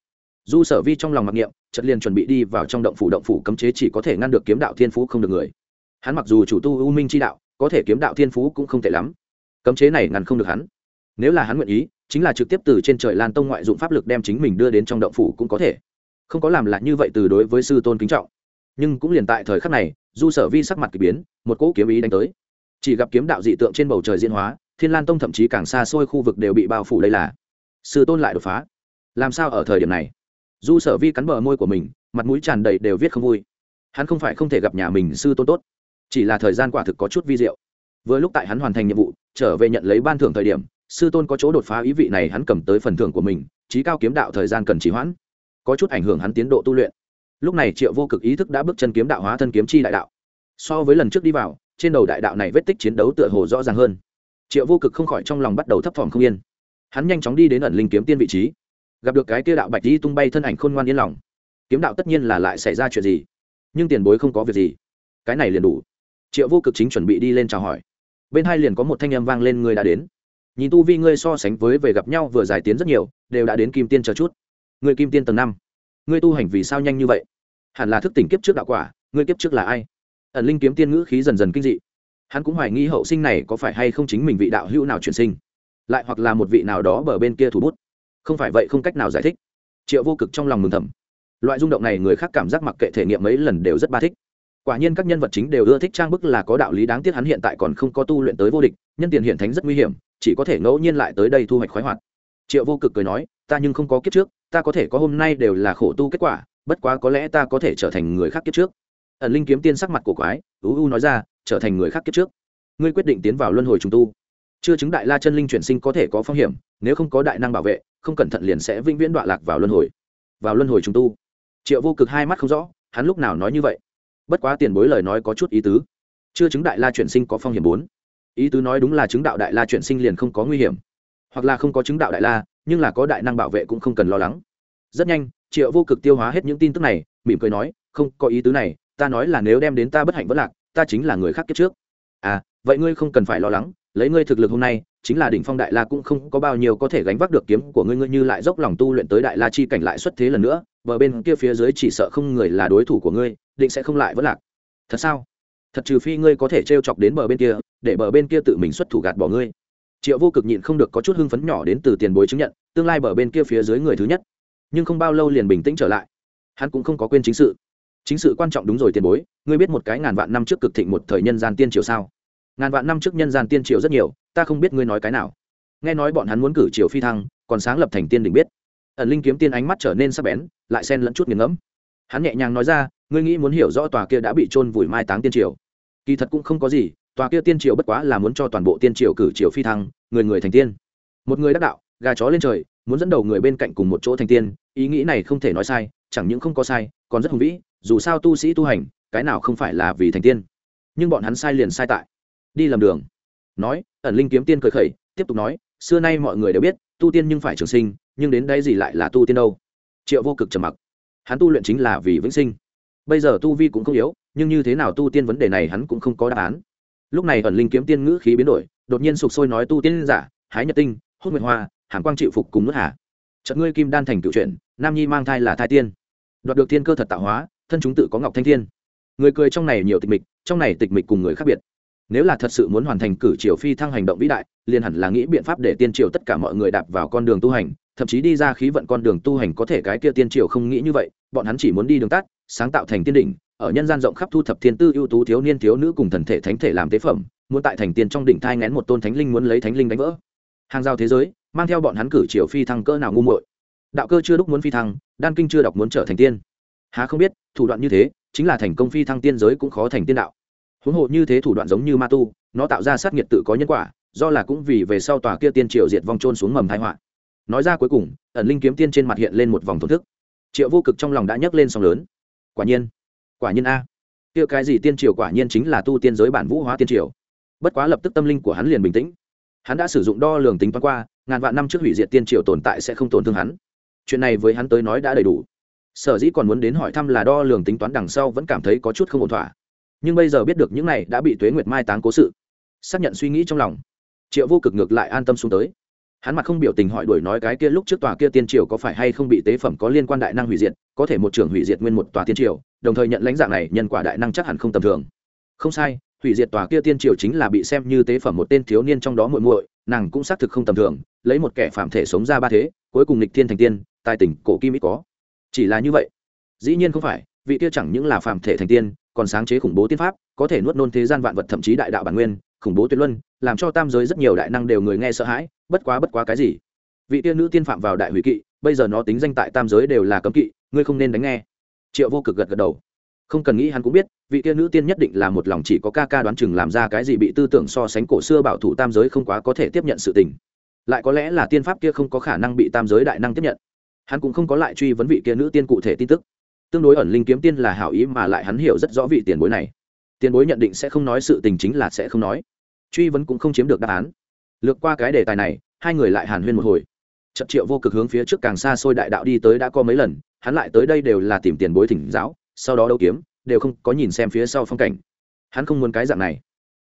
Du sở vi trong lòng mặc niệm chật liền chuẩn bị đi vào trong động phủ động phủ cấm chế chỉ có thể ngăn được kiếm đạo thiên phú không được người. Hắn mặc dù chủ tu u minh chi đạo, có thể kiếm đạo thiên phú cũng không tệ lắm. Cấm chế này ngăn không được hắn. Nếu là hắn nguyện ý, chính là trực tiếp từ trên trời lan tông ngoại dụng pháp lực đem chính mình đưa đến trong động phủ cũng có thể. Không có làm lại như vậy từ đối với sư tôn kính trọng. Nhưng cũng liền tại thời khắc này du sở vi sắc mặt k ỳ biến, một cỗ kiếm ý đánh tới. Chỉ gặp kiếm đạo dị tượng trên bầu trời diễn hóa thiên lan tông thậm chí càng xa xôi khu vực đều bị bao phủ đây là. Sư tôn lại đột phá. Làm sao ở thời điểm này? Du sở vi cắn bờ môi của mình, mặt mũi tràn đầy đều viết không vui. Hắn không phải không thể gặp nhà mình sư tôn tốt, chỉ là thời gian quả thực có chút vi diệu. Vừa lúc tại hắn hoàn thành nhiệm vụ, trở về nhận lấy ban thưởng thời điểm, sư tôn có chỗ đột phá ý vị này hắn cầm tới phần thưởng của mình trí cao kiếm đạo thời gian cần trì hoãn. Có chút ảnh hưởng hắn tiến độ tu luyện. Lúc này triệu vô cực ý thức đã bước chân kiếm đạo hóa thân kiếm chi đại đạo. So với lần trước đi vào, trên đầu đại đạo này vết tích chiến đấu tựa hồ rõ ràng hơn triệu vô cực không khỏi trong lòng bắt đầu thấp thỏm không yên. Hắn nhanh chóng đi đến ẩn linh kiếm tiên vị trí. Gặp được cái kia đạo bạch đi tung bay thân ảnh khôn ngoan yên lòng. Kiếm đạo tất nhiên là lại xảy ra chuyện gì, nhưng tiền bối không có việc gì. Cái này liền đủ. Triệu vô cực chính chuẩn bị đi lên chào hỏi. Bên hai liền có một thanh âm vang lên người đã đến. Nhìn tu vi ngươi so sánh với về gặp nhau vừa giải tiến rất nhiều, đều đã đến kim tiên chờ chút. Người kim tiên tầng năm, ngươi tu hành vì sao nhanh như vậy? Hẳn là thức tỉnh kiếp trước đạo quả, ngươi kiếp trước là ai? Ẩn linh kiếm tiên ngữ khí dần dần kinh dị hắn cũng hoài nghi hậu sinh này có phải hay không chính mình vị đạo hữu nào chuyển sinh, lại hoặc là một vị nào đó bờ bên kia thủ bút. Không phải vậy không cách nào giải thích. Triệu vô cực trong lòng mừng thầm. Loại rung động này người khác cảm giác mặc kệ thể nghiệm mấy lần đều rất ba thích. Quả nhiên các nhân vật chính đều ưa thích trang bức là có đạo lý đáng tiếc hắn hiện tại còn không có tu luyện tới vô địch, nhân tiền hiện thánh rất nguy hiểm, chỉ có thể ngẫu nhiên lại tới đây thu hoạch khoái hoạt. Triệu vô cực cười nói, ta nhưng không có kiếp trước, ta có thể có hôm nay đều là khổ tu kết quả, bất quá có lẽ ta có thể trở thành người khác kiếp trước. Ẩn linh kiếm tiên sắc mặt của quái, ú u nói ra trở thành người khác kiếp trước. Ngươi quyết định tiến vào luân hồi trùng tu. Chưa chứng đại la chân linh chuyển sinh có thể có phong hiểm, nếu không có đại năng bảo vệ, không cẩn thận liền sẽ vĩnh viễn đọa lạc vào luân hồi. Vào luân hồi trùng tu. Triệu vô cực hai mắt không rõ, hắn lúc nào nói như vậy? Bất quá tiền bối lời nói có chút ý tứ. Chưa chứng đại la chuyển sinh có phong hiểm bốn. Ý tứ nói đúng là chứng đạo đại la chuyển sinh liền không có nguy hiểm. Hoặc là không có chứng đạo đại la, nhưng là có đại năng bảo vệ cũng không cần lo lắng. Rất nhanh, triệu vô cực tiêu hóa hết những tin tức này, mỉm cười nói, không, có ý tứ này, ta nói là nếu đem đến ta bất hạnh vất lạc ta chính là người khác kiếp trước. À vậy ngươi không cần phải lo lắng, lấy ngươi thực lực hôm nay, chính là đỉnh phong đại la cũng không có bao nhiêu có thể gánh vác được kiếm của ngươi ngươi như lại dốc lòng tu luyện tới đại la chi cảnh lại xuất thế lần nữa, bờ bên kia phía dưới chỉ sợ không người là đối thủ của ngươi, định sẽ không lại vẫn lạc. Thật sao? Thật trừ phi ngươi có thể t r e o chọc đến bờ bên kia, để bờ bên kia tự mình xuất thủ gạt bỏ ngươi. Triệu vô cực nhịn không được có chút hưng phấn nhỏ đến từ tiền bối chứng nhận, tương lai bờ bên kia phía dưới người thứ nhất. Nhưng không bao lâu liền bình tĩnh trở lại. Hắn cũng không có quên chính sự chính sự quan trọng đúng rồi tiền bối, ngươi biết một cái ngàn vạn năm trước cực thịnh một thời nhân gian tiên triều sao? Ngàn vạn năm trước nhân gian tiên triều rất nhiều, ta không biết ngươi nói cái nào. Nghe nói bọn hắn muốn cử triều phi thăng, còn sáng lập thành tiên đỉnh biết. Ẩn linh kiếm tiên ánh mắt trở nên sắc bén, lại xen lẫn chút nghiền ngẫm. Hắn nhẹ nhàng nói ra, ngươi nghĩ muốn hiểu rõ tòa kia đã bị trôn vùi mai táng tiên triều. Kỳ thật cũng không có gì, tòa kia tiên triều bất quá là muốn cho toàn bộ tiên triều cử triều phi thăng, người người thành tiên. Một người đắc đạo, gà chó lên trời, muốn dẫn đầu người bên cạnh cùng một chỗ thành tiên, ý nghĩ này không thể nói sai, chẳng những không có sai, còn rất hùng vĩ dù sao tu sĩ tu hành, cái nào không phải là vì thành tiên. Nhưng bọn hắn sai liền sai tại. Đi lầm đường. Nói, ẩn linh kiếm tiên cười khẩy, tiếp tục nói, xưa nay mọi người đều biết, tu tiên nhưng phải trường sinh, nhưng đến đây gì lại là tu tiên đâu. Triệu vô cực trầm mặc. Hắn tu luyện chính là vì vĩnh sinh. Bây giờ tu vi cũng không yếu, nhưng như thế nào tu tiên vấn đề này hắn cũng không có đáp án. Lúc này ẩn linh kiếm tiên ngữ khí biến đổi, đột nhiên sục sôi nói tu tiên giả, hái nhật tinh, hút nguyệt hoa hàn quang chịu phục cùng nước hà. Trận ngươi kim đan thành cựu chuyện nam nhi mang thai là thai tiên. Đoạt được thiên cơ thật tạo hóa thân chúng tự có ngọc thanh thiên. Người cười trong này nhiều tịch mịch, trong này tịch mịch cùng người khác biệt. Nếu là thật sự muốn hoàn thành cử triều phi thăng hành động vĩ đại, liền hẳn là nghĩ biện pháp để tiên triều tất cả mọi người đạp vào con đường tu hành, thậm chí đi ra khí vận con đường tu hành có thể cái kia tiên triều không nghĩ như vậy, bọn hắn chỉ muốn đi đường tắt, sáng tạo thành tiên đỉnh, ở nhân gian rộng khắp thu thập thiên tư ưu tú thiếu niên thiếu nữ cùng thần thể thánh thể làm tế phẩm, muốn tại thành tiên trong đỉnh thai ngén một tôn thánh linh muốn lấy thánh linh đánh vỡ. Hàng giao thế giới, mang theo bọn hắn cử triều phi thăng cỡ nào ngu muội. Đạo cơ chưa đúc muốn phi thăng, đan kinh chưa đọc muốn trở thành tiên. Há không biết thủ đoạn như thế, chính là thành công phi thăng tiên giới cũng khó thành tiên đạo. Huống hộ như thế thủ đoạn giống như ma tu, nó tạo ra sát nhiệt tự có nhân quả, do là cũng vì về sau tòa kia tiên triều diệt vong trôn xuống mầm thái họa. Nói ra cuối cùng, ẩn linh kiếm tiên trên mặt hiện lên một vòng thổn thức. Triệu vô cực trong lòng đã nhấc lên sóng lớn. Quả nhiên quả nhiên a. Kia cái gì tiên triều quả nhiên chính là tu tiên giới bản vũ hóa tiên triều. Bất quá lập tức tâm linh của hắn liền bình tĩnh. Hắn đã sử dụng đo lường tính toán qua, ngàn vạn năm trước hủy diệt tiên triều tồn tại sẽ không tổn thương hắn. Chuyện này với hắn tới nói đã đầy đủ sở dĩ còn muốn đến hỏi thăm là đo lường tính toán đằng sau vẫn cảm thấy có chút không ổn thỏa. Nhưng bây giờ biết được những này đã bị tuế nguyệt mai táng cố sự, xác nhận suy nghĩ trong lòng, triệu vô cực ngược lại an tâm xuống tới. Hắn mặt không biểu tình hỏi đuổi nói cái kia lúc trước tòa kia tiên triều có phải hay không bị tế phẩm có liên quan đại năng hủy diệt, có thể một trưởng hủy diệt nguyên một tòa tiên triều, đồng thời nhận lãnh dạng này nhân quả đại năng chắc hẳn không tầm thường. Không sai, hủy diệt tòa kia tiên triều chính là bị xem như tế phẩm một tên thiếu niên trong đó muội muội, nàng cũng xác thực không tầm thường, lấy một kẻ phạm thể sống ra ba thế, cuối cùng lịch thiên thành tiên, tài tỉnh cổ kim ít có chỉ là như vậy. Dĩ nhiên không phải, vị kia chẳng những là phạm thể thành tiên, còn sáng chế khủng bố tiên pháp, có thể nuốt nôn thế gian vạn vật thậm chí đại đạo bản nguyên, khủng bố tuyệt luân, làm cho tam giới rất nhiều đại năng đều người nghe sợ hãi, bất quá bất quá cái gì? Vị tiên nữ tiên phạm vào đại hủy kỵ, bây giờ nó tính danh tại tam giới đều là cấm kỵ, ngươi không nên đánh nghe. Triệu vô cực gật gật đầu. Không cần nghĩ hắn cũng biết, vị tiên nữ tiên nhất định là một lòng chỉ có ca ca đoán chừng làm ra cái gì bị tư tưởng so sánh cổ xưa bảo thủ tam giới không quá có thể tiếp nhận sự tình. Lại có lẽ là tiên pháp kia không có khả năng bị tam giới đại năng tiếp nhận hắn cũng không có lại truy vấn vị kia nữ tiên cụ thể tin tức. Tương đối ẩn linh kiếm tiên là hảo ý mà lại hắn hiểu rất rõ vị tiền bối này. Tiền bối nhận định sẽ không nói sự tình chính là sẽ không nói. Truy vấn cũng không chiếm được đáp án. Lược qua cái đề tài này, hai người lại hàn huyên một hồi. Trận triệu vô cực hướng phía trước càng xa xôi đại đạo đi tới đã có mấy lần, hắn lại tới đây đều là tìm tiền bối thỉnh giáo, sau đó đấu kiếm, đều không có nhìn xem phía sau phong cảnh. Hắn không muốn cái dạng này.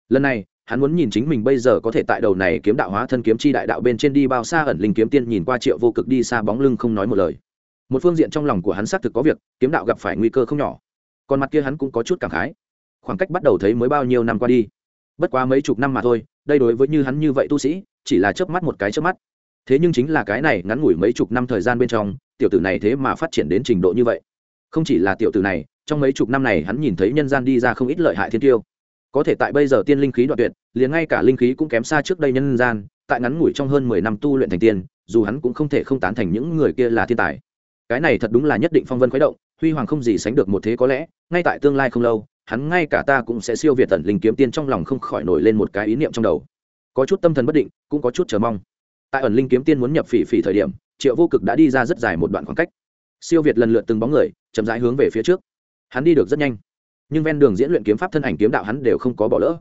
Lần này hắn muốn nhìn chính mình bây giờ có thể tại đầu này kiếm đạo hóa thân kiếm chi đại đạo bên trên đi bao xa ẩn linh kiếm tiên nhìn qua triệu vô cực đi xa bóng lưng không nói một lời. Một phương diện trong lòng của hắn xác thực có việc, kiếm đạo gặp phải nguy cơ không nhỏ. Còn mặt kia hắn cũng có chút cảm khái. Khoảng cách bắt đầu thấy mới bao nhiêu năm qua đi. Bất quá mấy chục năm mà thôi, đây đối với như hắn như vậy tu sĩ, chỉ là chớp mắt một cái chớp mắt. Thế nhưng chính là cái này ngắn ngủi mấy chục năm thời gian bên trong, tiểu tử này thế mà phát triển đến trình độ như vậy. Không chỉ là tiểu tử này, trong mấy chục năm này hắn nhìn thấy nhân gian đi ra không ít lợi hại thiên tiêu có thể tại bây giờ tiên linh khí đoạn tuyệt, liền ngay cả linh khí cũng kém xa trước đây nhân gian, tại ngắn ngủi trong hơn mười năm tu luyện thành tiên, dù hắn cũng không thể không tán thành những người kia là thiên tài. Cái này thật đúng là nhất định phong vân khuấy động, huy hoàng không gì sánh được một thế có lẽ, ngay tại tương lai không lâu, hắn ngay cả ta cũng sẽ siêu việt tận linh kiếm tiên trong lòng không khỏi nổi lên một cái ý niệm trong đầu. Có chút tâm thần bất định, cũng có chút chờ mong. Tại ẩn linh kiếm tiên muốn nhập phỉ phỉ thời điểm, triệu vô cực đã đi ra rất dài một đoạn khoảng cách. Siêu việt lần lượt từng bóng người, chậm rãi hướng về phía trước. Hắn đi được rất nhanh nhưng ven đường diễn luyện kiếm pháp thân ảnh kiếm đạo hắn đều không có bỏ lỡ.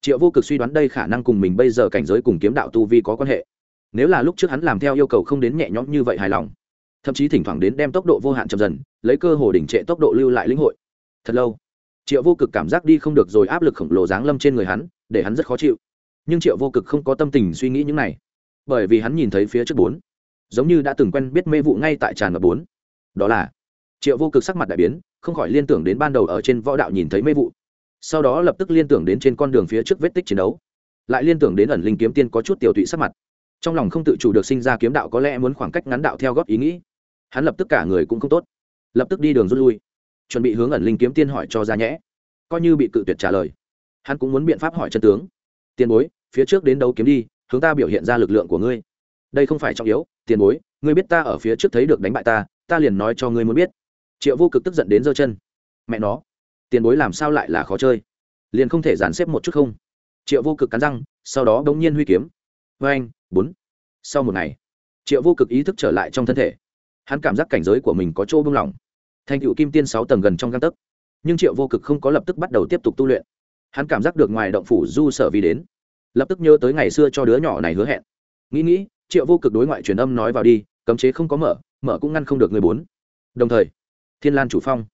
Triệu vô cực suy đoán đây khả năng cùng mình bây giờ cảnh giới cùng kiếm đạo tu vi có quan hệ. Nếu là lúc trước hắn làm theo yêu cầu không đến nhẹ nhõm như vậy hài lòng, thậm chí thỉnh thoảng đến đem tốc độ vô hạn chậm dần, lấy cơ hồ đỉnh trệ tốc độ lưu lại lĩnh hội. Thật lâu, triệu vô cực cảm giác đi không được rồi áp lực khổng lồ giáng lâm trên người hắn, để hắn rất khó chịu. Nhưng triệu vô cực không có tâm tình suy nghĩ những này, bởi vì hắn nhìn thấy phía trước bốn, giống như đã từng quen biết mê vụ ngay tại tràn ngập bốn. Đó là, triệu vô cực sắc mặt đại biến không khỏi liên tưởng đến ban đầu ở trên võ đạo nhìn thấy mê vụ. Sau đó lập tức liên tưởng đến trên con đường phía trước vết tích chiến đấu. Lại liên tưởng đến ẩn linh kiếm tiên có chút tiểu tụy sắc mặt. Trong lòng không tự chủ được sinh ra kiếm đạo có lẽ muốn khoảng cách ngắn đạo theo góp ý nghĩ. Hắn lập tức cả người cũng không tốt. Lập tức đi đường rút lui. Chuẩn bị hướng ẩn linh kiếm tiên hỏi cho ra nhẽ. Coi như bị cự tuyệt trả lời. Hắn cũng muốn biện pháp hỏi chân tướng. Tiền bối, phía trước đến đâu kiếm đi, hướng ta biểu hiện ra lực lượng của ngươi. Đây không phải trọng yếu, tiền bối, ngươi biết ta ở phía trước thấy được đánh bại ta ta liền nói cho ngươi muốn biết triệu vô cực tức giận đến giơ chân. Mẹ nó, tiền bối làm sao lại là khó chơi? Liền không thể dàn xếp một chút không? Triệu vô cực cắn răng, sau đó đ ỗ n g nhiên huy kiếm. Vê anh, bốn. Sau một ngày, triệu vô cực ý thức trở lại trong thân thể. Hắn cảm giác cảnh giới của mình có chỗ bung lỏng. Thành cựu kim tiên sáu tầng gần trong găng tấc. Nhưng triệu vô cực không có lập tức bắt đầu tiếp tục tu luyện. Hắn cảm giác được ngoài động phủ du sở vì đến. Lập tức nhớ tới ngày xưa cho đứa nhỏ này hứa hẹn. Nghĩ nghĩ, triệu vô cực đối ngoại truyền âm nói vào đi, cấm chế không có mở mở cũng ngăn không được người bốn. Đồng thời thiên lan chủ phong.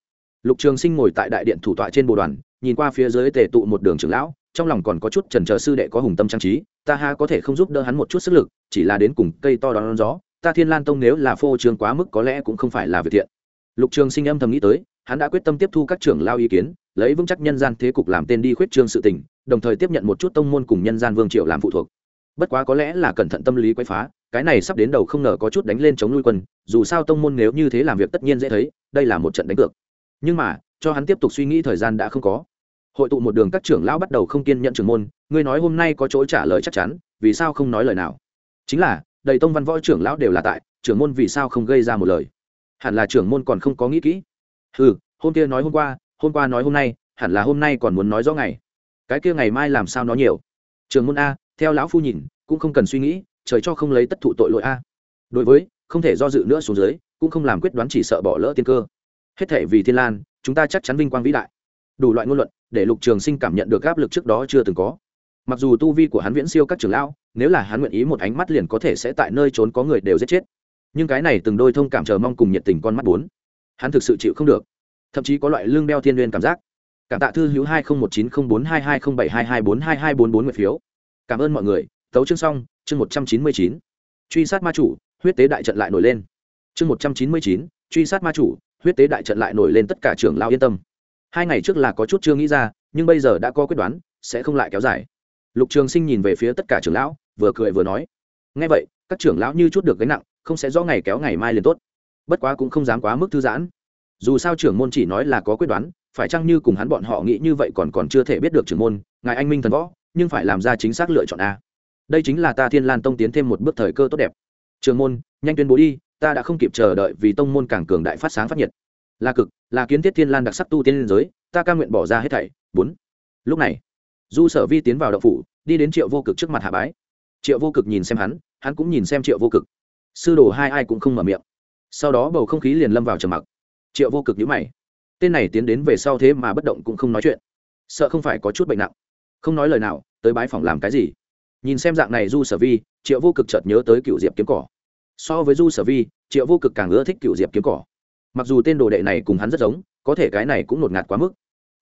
Lục trường sinh ngồi tại đại điện thủ tọa trên bồ đoàn, nhìn qua phía dưới tề tụ một đường trưởng lão, trong lòng còn có chút trần trờ sư đệ có hùng tâm trang trí, ta ha có thể không giúp đỡ hắn một chút sức lực, chỉ là đến cùng cây to đón gió, ta thiên lan tông nếu là phô trương quá mức có lẽ cũng không phải là việc thiện. Lục trường sinh âm thầm nghĩ tới, hắn đã quyết tâm tiếp thu các trưởng lao ý kiến, lấy vững chắc nhân gian thế cục làm tên đi khuyết trương sự tình, đồng thời tiếp nhận một chút tông môn cùng nhân gian vương triệu làm phụ thuộc. Bất quá có lẽ là cẩn thận tâm lý quấy phá cái này sắp đến đầu không ngờ có chút đánh lên chống nuôi quân, dù sao tông môn nếu như thế làm việc tất nhiên dễ thấy, đây là một trận đánh cược. Nhưng mà, cho hắn tiếp tục suy nghĩ thời gian đã không có. Hội tụ một đường các trưởng lão bắt đầu không kiên nhận trưởng môn, ngươi nói hôm nay có chỗ trả lời chắc chắn, vì sao không nói lời nào? Chính là, đầy tông văn võ trưởng lão đều là tại, trưởng môn vì sao không gây ra một lời? Hẳn là trưởng môn còn không có nghĩ kỹ. Ừ hôm kia nói hôm qua hôm qua nói hôm nay, hẳn là hôm nay còn muốn nói rõ ngày. Cái kia ngày mai làm sao nói nhiều? Trường môn a, theo lão phu nhìn, cũng không cần suy nghĩ trời cho không lấy tất thụ tội lỗi a. Đối với, không thể do dự nữa xuống dưới, cũng không làm quyết đoán chỉ sợ bỏ lỡ tiên cơ. Hết thể vì thiên lan, chúng ta chắc chắn vinh quang vĩ đại. Đủ loại ngôn luận, để lục trường sinh cảm nhận được áp lực trước đó chưa từng có. Mặc dù tu vi của hắn viễn siêu các trưởng lão, nếu là hắn nguyện ý một ánh mắt liền có thể sẽ tại nơi trốn có người đều giết chết. Nhưng cái này từng đôi thông cảm chờ mong cùng nhiệt tình con mắt bốn, hắn thực sự chịu không được. Thậm chí có loại lương đeo thiên n cảm giác. Cảm tạ thư hữu hai nghìn một chín không bốn hai hai không bảy hai hai bốn hai hai bốn bốn nguyện phiếu. Cảm ơn mọi người, tấu chương xong chương một trăm chín mươi chín, truy sát ma chủ, huyết tế đại trận lại nổi lên. Chương một trăm chín mươi chín, truy sát ma chủ, huyết tế đại trận lại nổi lên tất cả trưởng lao yên tâm. Hai ngày trước là có chút chưa nghĩ ra, nhưng bây giờ đã có quyết đoán, sẽ không lại kéo dài. Lục trường sinh nhìn về phía tất cả trưởng lão, vừa cười vừa nói ngay vậy, các trưởng lão như chút được gánh nặng, không sẽ do ngày kéo ngày mai liền tốt. Bất quá cũng không dám quá mức thư giãn. Dù sao trưởng môn chỉ nói là có quyết đoán, phải chăng như cùng hắn bọn họ nghĩ như vậy còn còn chưa thể biết được trưởng môn, ngài anh minh thần võ, nhưng phải làm ra chính xác lựa chọn a đây chính là ta thiên lan tông tiến thêm một bước thời cơ tốt đẹp trường môn nhanh tuyên bố đi ta đã không kịp chờ đợi vì tông môn càng cường đại phát sáng phát nhiệt là cực là kiến thiết thiên lan đặc sắc tu tiên liên giới ta ca nguyện bỏ ra hết thảy bốn lúc này du sở vi tiến vào đậu phủ đi đến triệu vô cực trước mặt hạ bái triệu vô cực nhìn xem hắn hắn cũng nhìn xem triệu vô cực sư đồ hai ai cũng không mở miệng sau đó bầu không khí liền lâm vào trầm mặc triệu vô cực nhữ mày tên này tiến đến về sau thế mà bất động cũng không nói chuyện sợ không phải có chút bệnh nặng không nói lời nào tới bái phòng làm cái gì nhìn xem dạng này du sở vi, triệu vô cực chợt nhớ tới cựu diệp kiếm cỏ. So với du sở vi, triệu vô cực càng ưa thích cựu diệp kiếm cỏ. Mặc dù tên đồ đệ này cùng hắn rất giống, có thể cái này cũng ngột ngạt quá mức.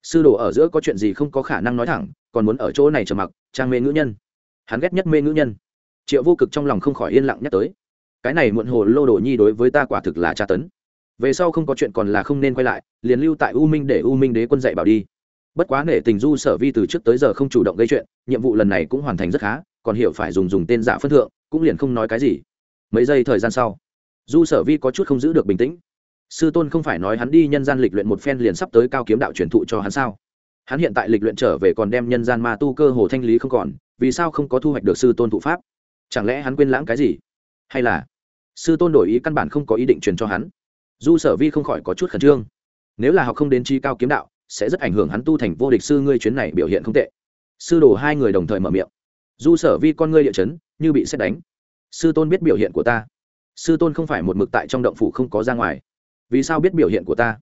Sư đồ ở giữa có chuyện gì không có khả năng nói thẳng, còn muốn ở chỗ này trầm mặc, trang mê ngữ nhân. Hắn ghét nhất mê ngữ nhân. Triệu vô cực trong lòng không khỏi yên lặng nhắc tới. Cái này muộn hồ lô đồ nhi đối với ta quả thực là tra tấn. Về sau không có chuyện còn là không nên quay lại, liền lưu tại u minh để u minh đế quân dạy bảo đi. Bất quá nể tình du sở vi từ trước tới giờ không chủ động gây chuyện, nhiệm vụ lần này cũng hoàn thành rất khá còn hiểu phải dùng dùng tên giả phân thượng, cũng liền không nói cái gì. Mấy giây thời gian sau, du sở vi có chút không giữ được bình tĩnh. Sư tôn không phải nói hắn đi nhân gian lịch luyện một phen liền sắp tới cao kiếm đạo truyền thụ cho hắn sao? Hắn hiện tại lịch luyện trở về còn đem nhân gian ma tu cơ hồ thanh lý không còn, vì sao không có thu hoạch được sư tôn thụ pháp? Chẳng lẽ hắn quên lãng cái gì? Hay là sư tôn đổi ý căn bản không có ý định truyền cho hắn? Du sở vi không khỏi có chút khẩn trương. Nếu là học không đến chi cao kiếm đạo, sẽ rất ảnh hưởng hắn tu thành vô địch sư ngươi chuyến này biểu hiện không tệ. Sư đồ hai người đồng thời mở miệng du sở vi con ngươi địa chấn, như bị xét đánh. Sư tôn biết biểu hiện của ta. Sư tôn không phải một mực tại trong động phủ không có ra ngoài. Vì sao biết biểu hiện của ta?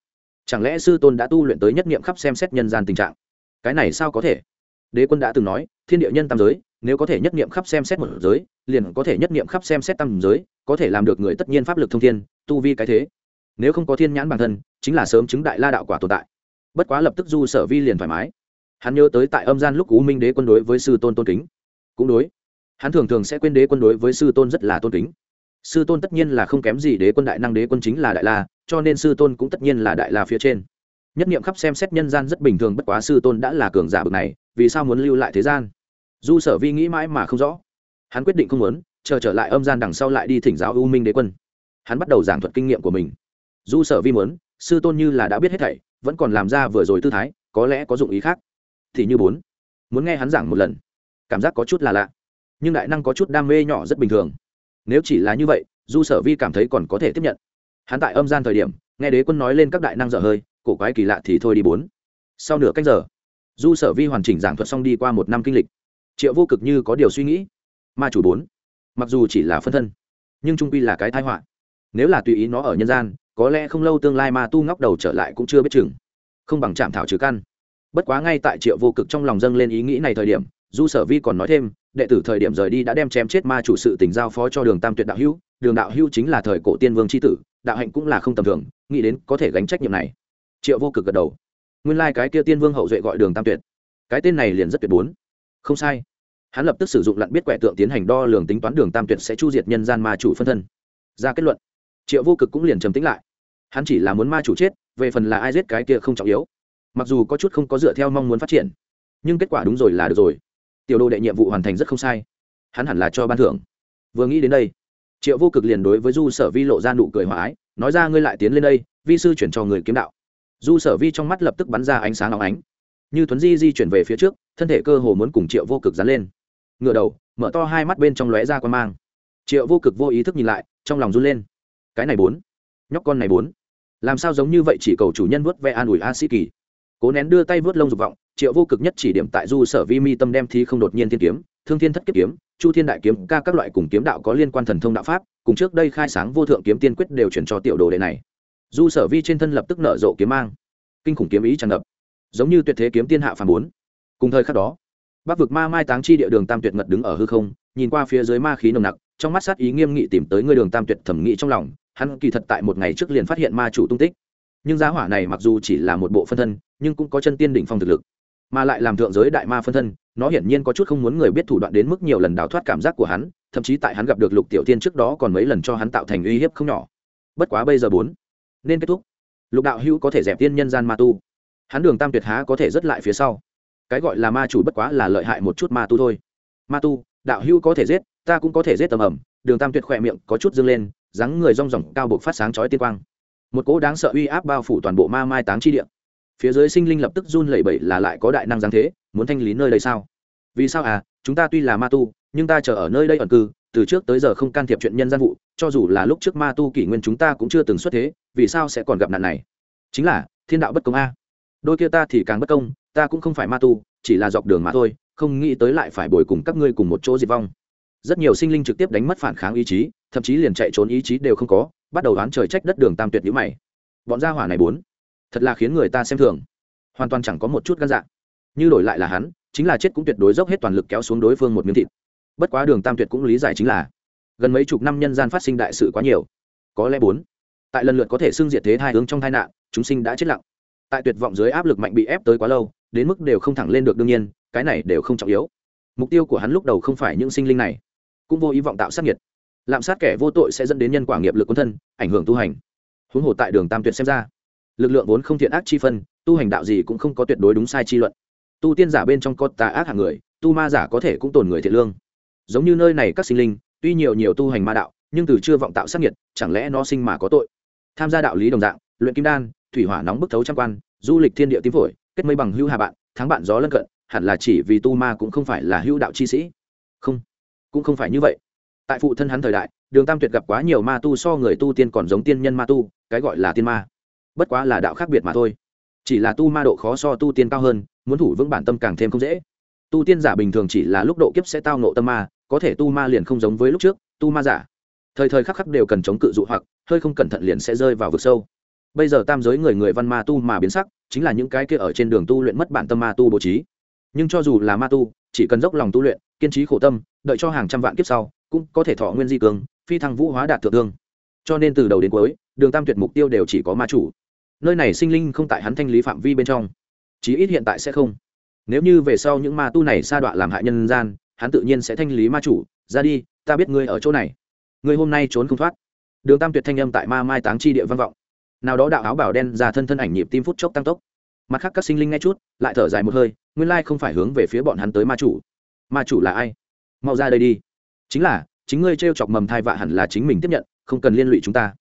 Chẳng lẽ sư tôn đã tu luyện tới nhất nghiệm khắp xem xét nhân gian tình trạng? Cái này sao có thể? Đế quân đã từng nói, thiên địa nhân tam giới, nếu có thể nhất nghiệm khắp xem xét một giới, liền có thể nhất nghiệm khắp xem xét tam giới, có thể làm được người tất nhiên pháp lực thông thiên, tu vi cái thế. Nếu không có thiên nhãn bản thân, chính là sớm chứng đại la đạo quả tồn tại. Bất quá lập tức du sở vi liền thoải mái. Hắn nhớ tới tại âm gian lúc u minh đế quân đối với sư tôn tôn kính cũng đối. Hắn thường thường sẽ quên đế quân đối với sư tôn rất là tôn kính. Sư tôn tất nhiên là không kém gì đế quân, đại năng đế quân chính là đại la, cho nên sư tôn cũng tất nhiên là đại la phía trên. Nhất niệm khắp xem xét nhân gian rất bình thường, bất quá sư tôn đã là cường giả bực này, vì sao muốn lưu lại thế gian? Du sở vi nghĩ mãi mà không rõ. Hắn quyết định không muốn, chờ trở lại âm gian đằng sau lại đi thỉnh giáo u minh đế quân. Hắn bắt đầu giảng thuật kinh nghiệm của mình. Du sở vi muốn, sư tôn như là đã biết hết thảy, vẫn còn làm ra vừa rồi tư thái, có lẽ có dụng ý khác. Thì như bốn, muốn nghe hắn giảng một lần cảm giác có chút là lạ. Nhưng đại năng có chút đam mê nhỏ rất bình thường. Nếu chỉ là như vậy, du sở vi cảm thấy còn có thể tiếp nhận. Hắn tại âm gian thời điểm, nghe đế quân nói lên các đại năng dở hơi, cổ quái kỳ lạ thì thôi đi bốn. Sau nửa cách giờ, du sở vi hoàn chỉnh giảng thuật xong đi qua một năm kinh lịch. Triệu vô cực như có điều suy nghĩ. Ma chủ bốn. Mặc dù chỉ là phân thân, nhưng trung quy là cái thái họa. Nếu là tùy ý nó ở nhân gian, có lẽ không lâu tương lai ma tu ngóc đầu trở lại cũng chưa biết chừng. Không bằng chạm thảo trừ căn. Bất quá ngay tại triệu vô cực trong lòng dâng lên ý nghĩ này thời điểm du sở vi còn nói thêm, đệ tử thời điểm rời đi đã đem chém chết ma chủ sự tỉnh giao phó cho đường tam tuyệt đạo hữu, đường đạo hữu chính là thời cổ tiên vương c tử, đạo hạnh cũng là không tầm thường, nghĩ đến có thể gánh trách nhiệm này. Triệu vô cực gật đầu. Nguyên lai、like、cái kia tiên vương hậu duệ gọi đường tam tuyệt. Cái tên này liền rất tuyệt bốn. Không sai. Hắn lập tức sử dụng lặn biết quẻ tượng tiến hành đo lường tính toán đường tam tuyệt sẽ chu diệt nhân gian ma chủ phân thân. Ra kết luận. Triệu vô cực cũng liền trầm tính lại. Hắn chỉ là muốn ma chủ chết, về phần là ai giết cái kia không trọng yếu. Mặc dù có chút không có dựa theo mong muốn phát triển, nhưng kết quả đúng rồi là được rồi tiểu đồ đệ nhiệm vụ hoàn thành rất không sai. Hắn hẳn là cho ban thưởng. Vừa nghĩ đến đây, triệu vô cực liền đối với du sở vi lộ ra nụ cười hòa ái, nói ra ngươi lại tiến lên đây, vi sư chuyển cho người kiếm đạo. Du sở vi trong mắt lập tức bắn ra ánh sáng óng ánh. Như tuấn di di chuyển về phía trước, thân thể cơ hồ muốn cùng triệu vô cực dán lên. Ngựa đầu, mở to hai mắt bên trong lóe ra quan mang. Triệu vô cực vô ý thức nhìn lại, trong lòng run lên. Cái này bốn. Nhóc con này bốn. Làm sao giống như vậy chỉ cầu chủ nhân vớt ve an ủi a sĩ kỳ? Cố nén đưa tay vớt lông dục vọng, triệu vô cực nhất chỉ điểm tại du sở vi mi tâm đem thi không đột nhiên thiên kiếm, thương thiên thất kiếp kiếm, chu thiên đại kiếm, ca các loại cùng kiếm đạo có liên quan thần thông đạo pháp, cùng trước đây khai sáng vô thượng kiếm tiên quyết đều chuyển cho tiểu đồ đệ này. Du sở vi trên thân lập tức nở rộ kiếm mang. Kinh khủng kiếm ý tràn ngập. Giống như tuyệt thế kiếm tiên hạ phàm bốn. Cùng thời khắc đó, bắc vực ma mai táng chi địa đường tam tuyệt ngật đứng ở hư không, nhìn qua phía dưới ma khí nồng nặc, trong mắt sát ý nghiêm nghị tìm tới người đường tam tuyệt thẩm nghị trong lòng, hắn kỳ thật tại một ngày trước liền phát hiện ma chủ tung tích. Nhưng giá hỏa này mặc dù chỉ là một bộ phân thân nhưng cũng có chân tiên đỉnh phong thực lực. Mà lại làm thượng giới đại ma phân thân, nó hiển nhiên có chút không muốn người biết thủ đoạn đến mức nhiều lần đào thoát cảm giác của hắn, thậm chí tại hắn gặp được lục tiểu tiên trước đó còn mấy lần cho hắn tạo thành uy hiếp không nhỏ. Bất quá bây giờ bốn, nên kết thúc. Lục đạo hữu có thể dẹp tiên nhân gian ma tu. Hắn đường tam tuyệt há có thể rất lại phía sau. Cái gọi là ma chủ bất quá là lợi hại một chút ma tu thôi. Ma tu, đạo hữu có thể giết, ta cũng có thể giết tầm ẩm. Đường tam tuyệt khỏe miệng có chút dâng lên, dáng người rong ròng, cao buộc phát sáng chói tiên quang. Một cỗ đáng sợ uy áp bao phủ toàn bộ ma mai táng chi địa phía dưới sinh linh lập tức run lẩy bẩy là lại có đại năng giáng thế, muốn thanh lý nơi đây sao? Vì sao à chúng ta tuy là ma tu, nhưng ta chờ ở nơi đây ẩn cư, từ trước tới giờ không can thiệp chuyện nhân gian vụ, cho dù là lúc trước ma tu kỷ nguyên chúng ta cũng chưa từng xuất thế, vì sao sẽ còn gặp nạn này? Chính là, thiên đạo bất công a. Đôi kia ta thì càng bất công, ta cũng không phải ma tu, chỉ là dọc đường mà thôi, không nghĩ tới lại phải bồi cùng các ngươi cùng một chỗ diệt vong. Rất nhiều sinh linh trực tiếp đánh mất phản kháng ý chí, thậm chí liền chạy trốn ý chí đều không có, bắt đầu đoán trời trách đất đường tam tuyệt nhữ mày. Bọn gia hỏa này bốn thật là khiến người ta xem thường. Hoàn toàn chẳng có một chút gan dạ. Như đổi lại là hắn, chính là chết cũng tuyệt đối dốc hết toàn lực kéo xuống đối phương một miếng thịt. Bất quá đường tam tuyệt cũng lý giải chính là, gần mấy chục năm nhân gian phát sinh đại sự quá nhiều. Có lẽ bốn, tại lần lượt có thể xưng diệt thế hai hướng trong tai nạn, chúng sinh đã chết lặng. Tại tuyệt vọng dưới áp lực mạnh bị ép tới quá lâu, đến mức đều không thẳng lên được đương nhiên, cái này đều không trọng yếu. Mục tiêu của hắn lúc đầu không phải những sinh linh này, cũng vô ý vọng tạo sát nhiệt lạm sát kẻ vô tội sẽ dẫn đến nhân quả nghiệp lực quân thân, ảnh hưởng tu hành. Huống hồ tại đường tam tuyệt xem ra lực lượng vốn không thiện ác chi phân, tu hành đạo gì cũng không có tuyệt đối đúng sai chi luận. Tu tiên giả bên trong có tà ác hạng người, tu ma giả có thể cũng tồn người thiện lương. Giống như nơi này các sinh linh, tuy nhiều nhiều tu hành ma đạo, nhưng từ chưa vọng tạo sát nhiệt chẳng lẽ nó sinh mà có tội? Tham gia đạo lý đồng dạng, luyện kim đan, thủy hỏa nóng bức thấu trăm quan, du lịch thiên địa tím phổi, kết mây bằng hưu hà bạn, thắng bạn gió lân cận, hẳn là chỉ vì tu ma cũng không phải là hưu đạo chi sĩ. Không, cũng không phải như vậy. Tại phụ thân hắn thời đại, đường tam tuyệt gặp quá nhiều ma tu so người tu tiên còn giống tiên nhân ma tu, cái gọi là tiên ma bất quá là đạo khác biệt mà thôi. Chỉ là tu ma độ khó so tu tiên cao hơn, muốn thủ vững bản tâm càng thêm không dễ. Tu tiên giả bình thường chỉ là lúc độ kiếp sẽ tao nộ tâm ma, có thể tu ma liền không giống với lúc trước, tu ma giả. Thời thời khắc khắc đều cần chống cự dụ hoặc, hơi không cẩn thận liền sẽ rơi vào vực sâu. Bây giờ tam giới người người văn ma tu mà biến sắc, chính là những cái kia ở trên đường tu luyện mất bản tâm ma tu bố trí. Nhưng cho dù là ma tu, chỉ cần dốc lòng tu luyện, kiên trí khổ tâm, đợi cho hàng trăm vạn kiếp sau, cũng có thể thọ nguyên di cường, phi thăng vũ hóa đạt thượng thương. Cho nên từ đầu đến cuối, đường tam tuyệt mục tiêu đều chỉ có ma chủ nơi này sinh linh không tại hắn thanh lý phạm vi bên trong, chí ít hiện tại sẽ không. Nếu như về sau những ma tu này sa đọa làm hại nhân gian, hắn tự nhiên sẽ thanh lý ma chủ, ra đi, ta biết ngươi ở chỗ này. Ngươi hôm nay trốn không thoát. Đường tam tuyệt thanh âm tại ma mai táng chi địa văn vọng. Nào đó đạo áo bảo đen ra thân thân ảnh nhịp tim phút chốc tăng tốc. Mặt khác các sinh linh ngay chút, lại thở dài một hơi, nguyên lai không phải hướng về phía bọn hắn tới ma chủ. Ma chủ là ai? Mau ra đây đi. Chính là, chính ngươi t r e o chọc mầm thai vạ hẳn là chính mình tiếp nhận, không cần liên lụy chúng ta.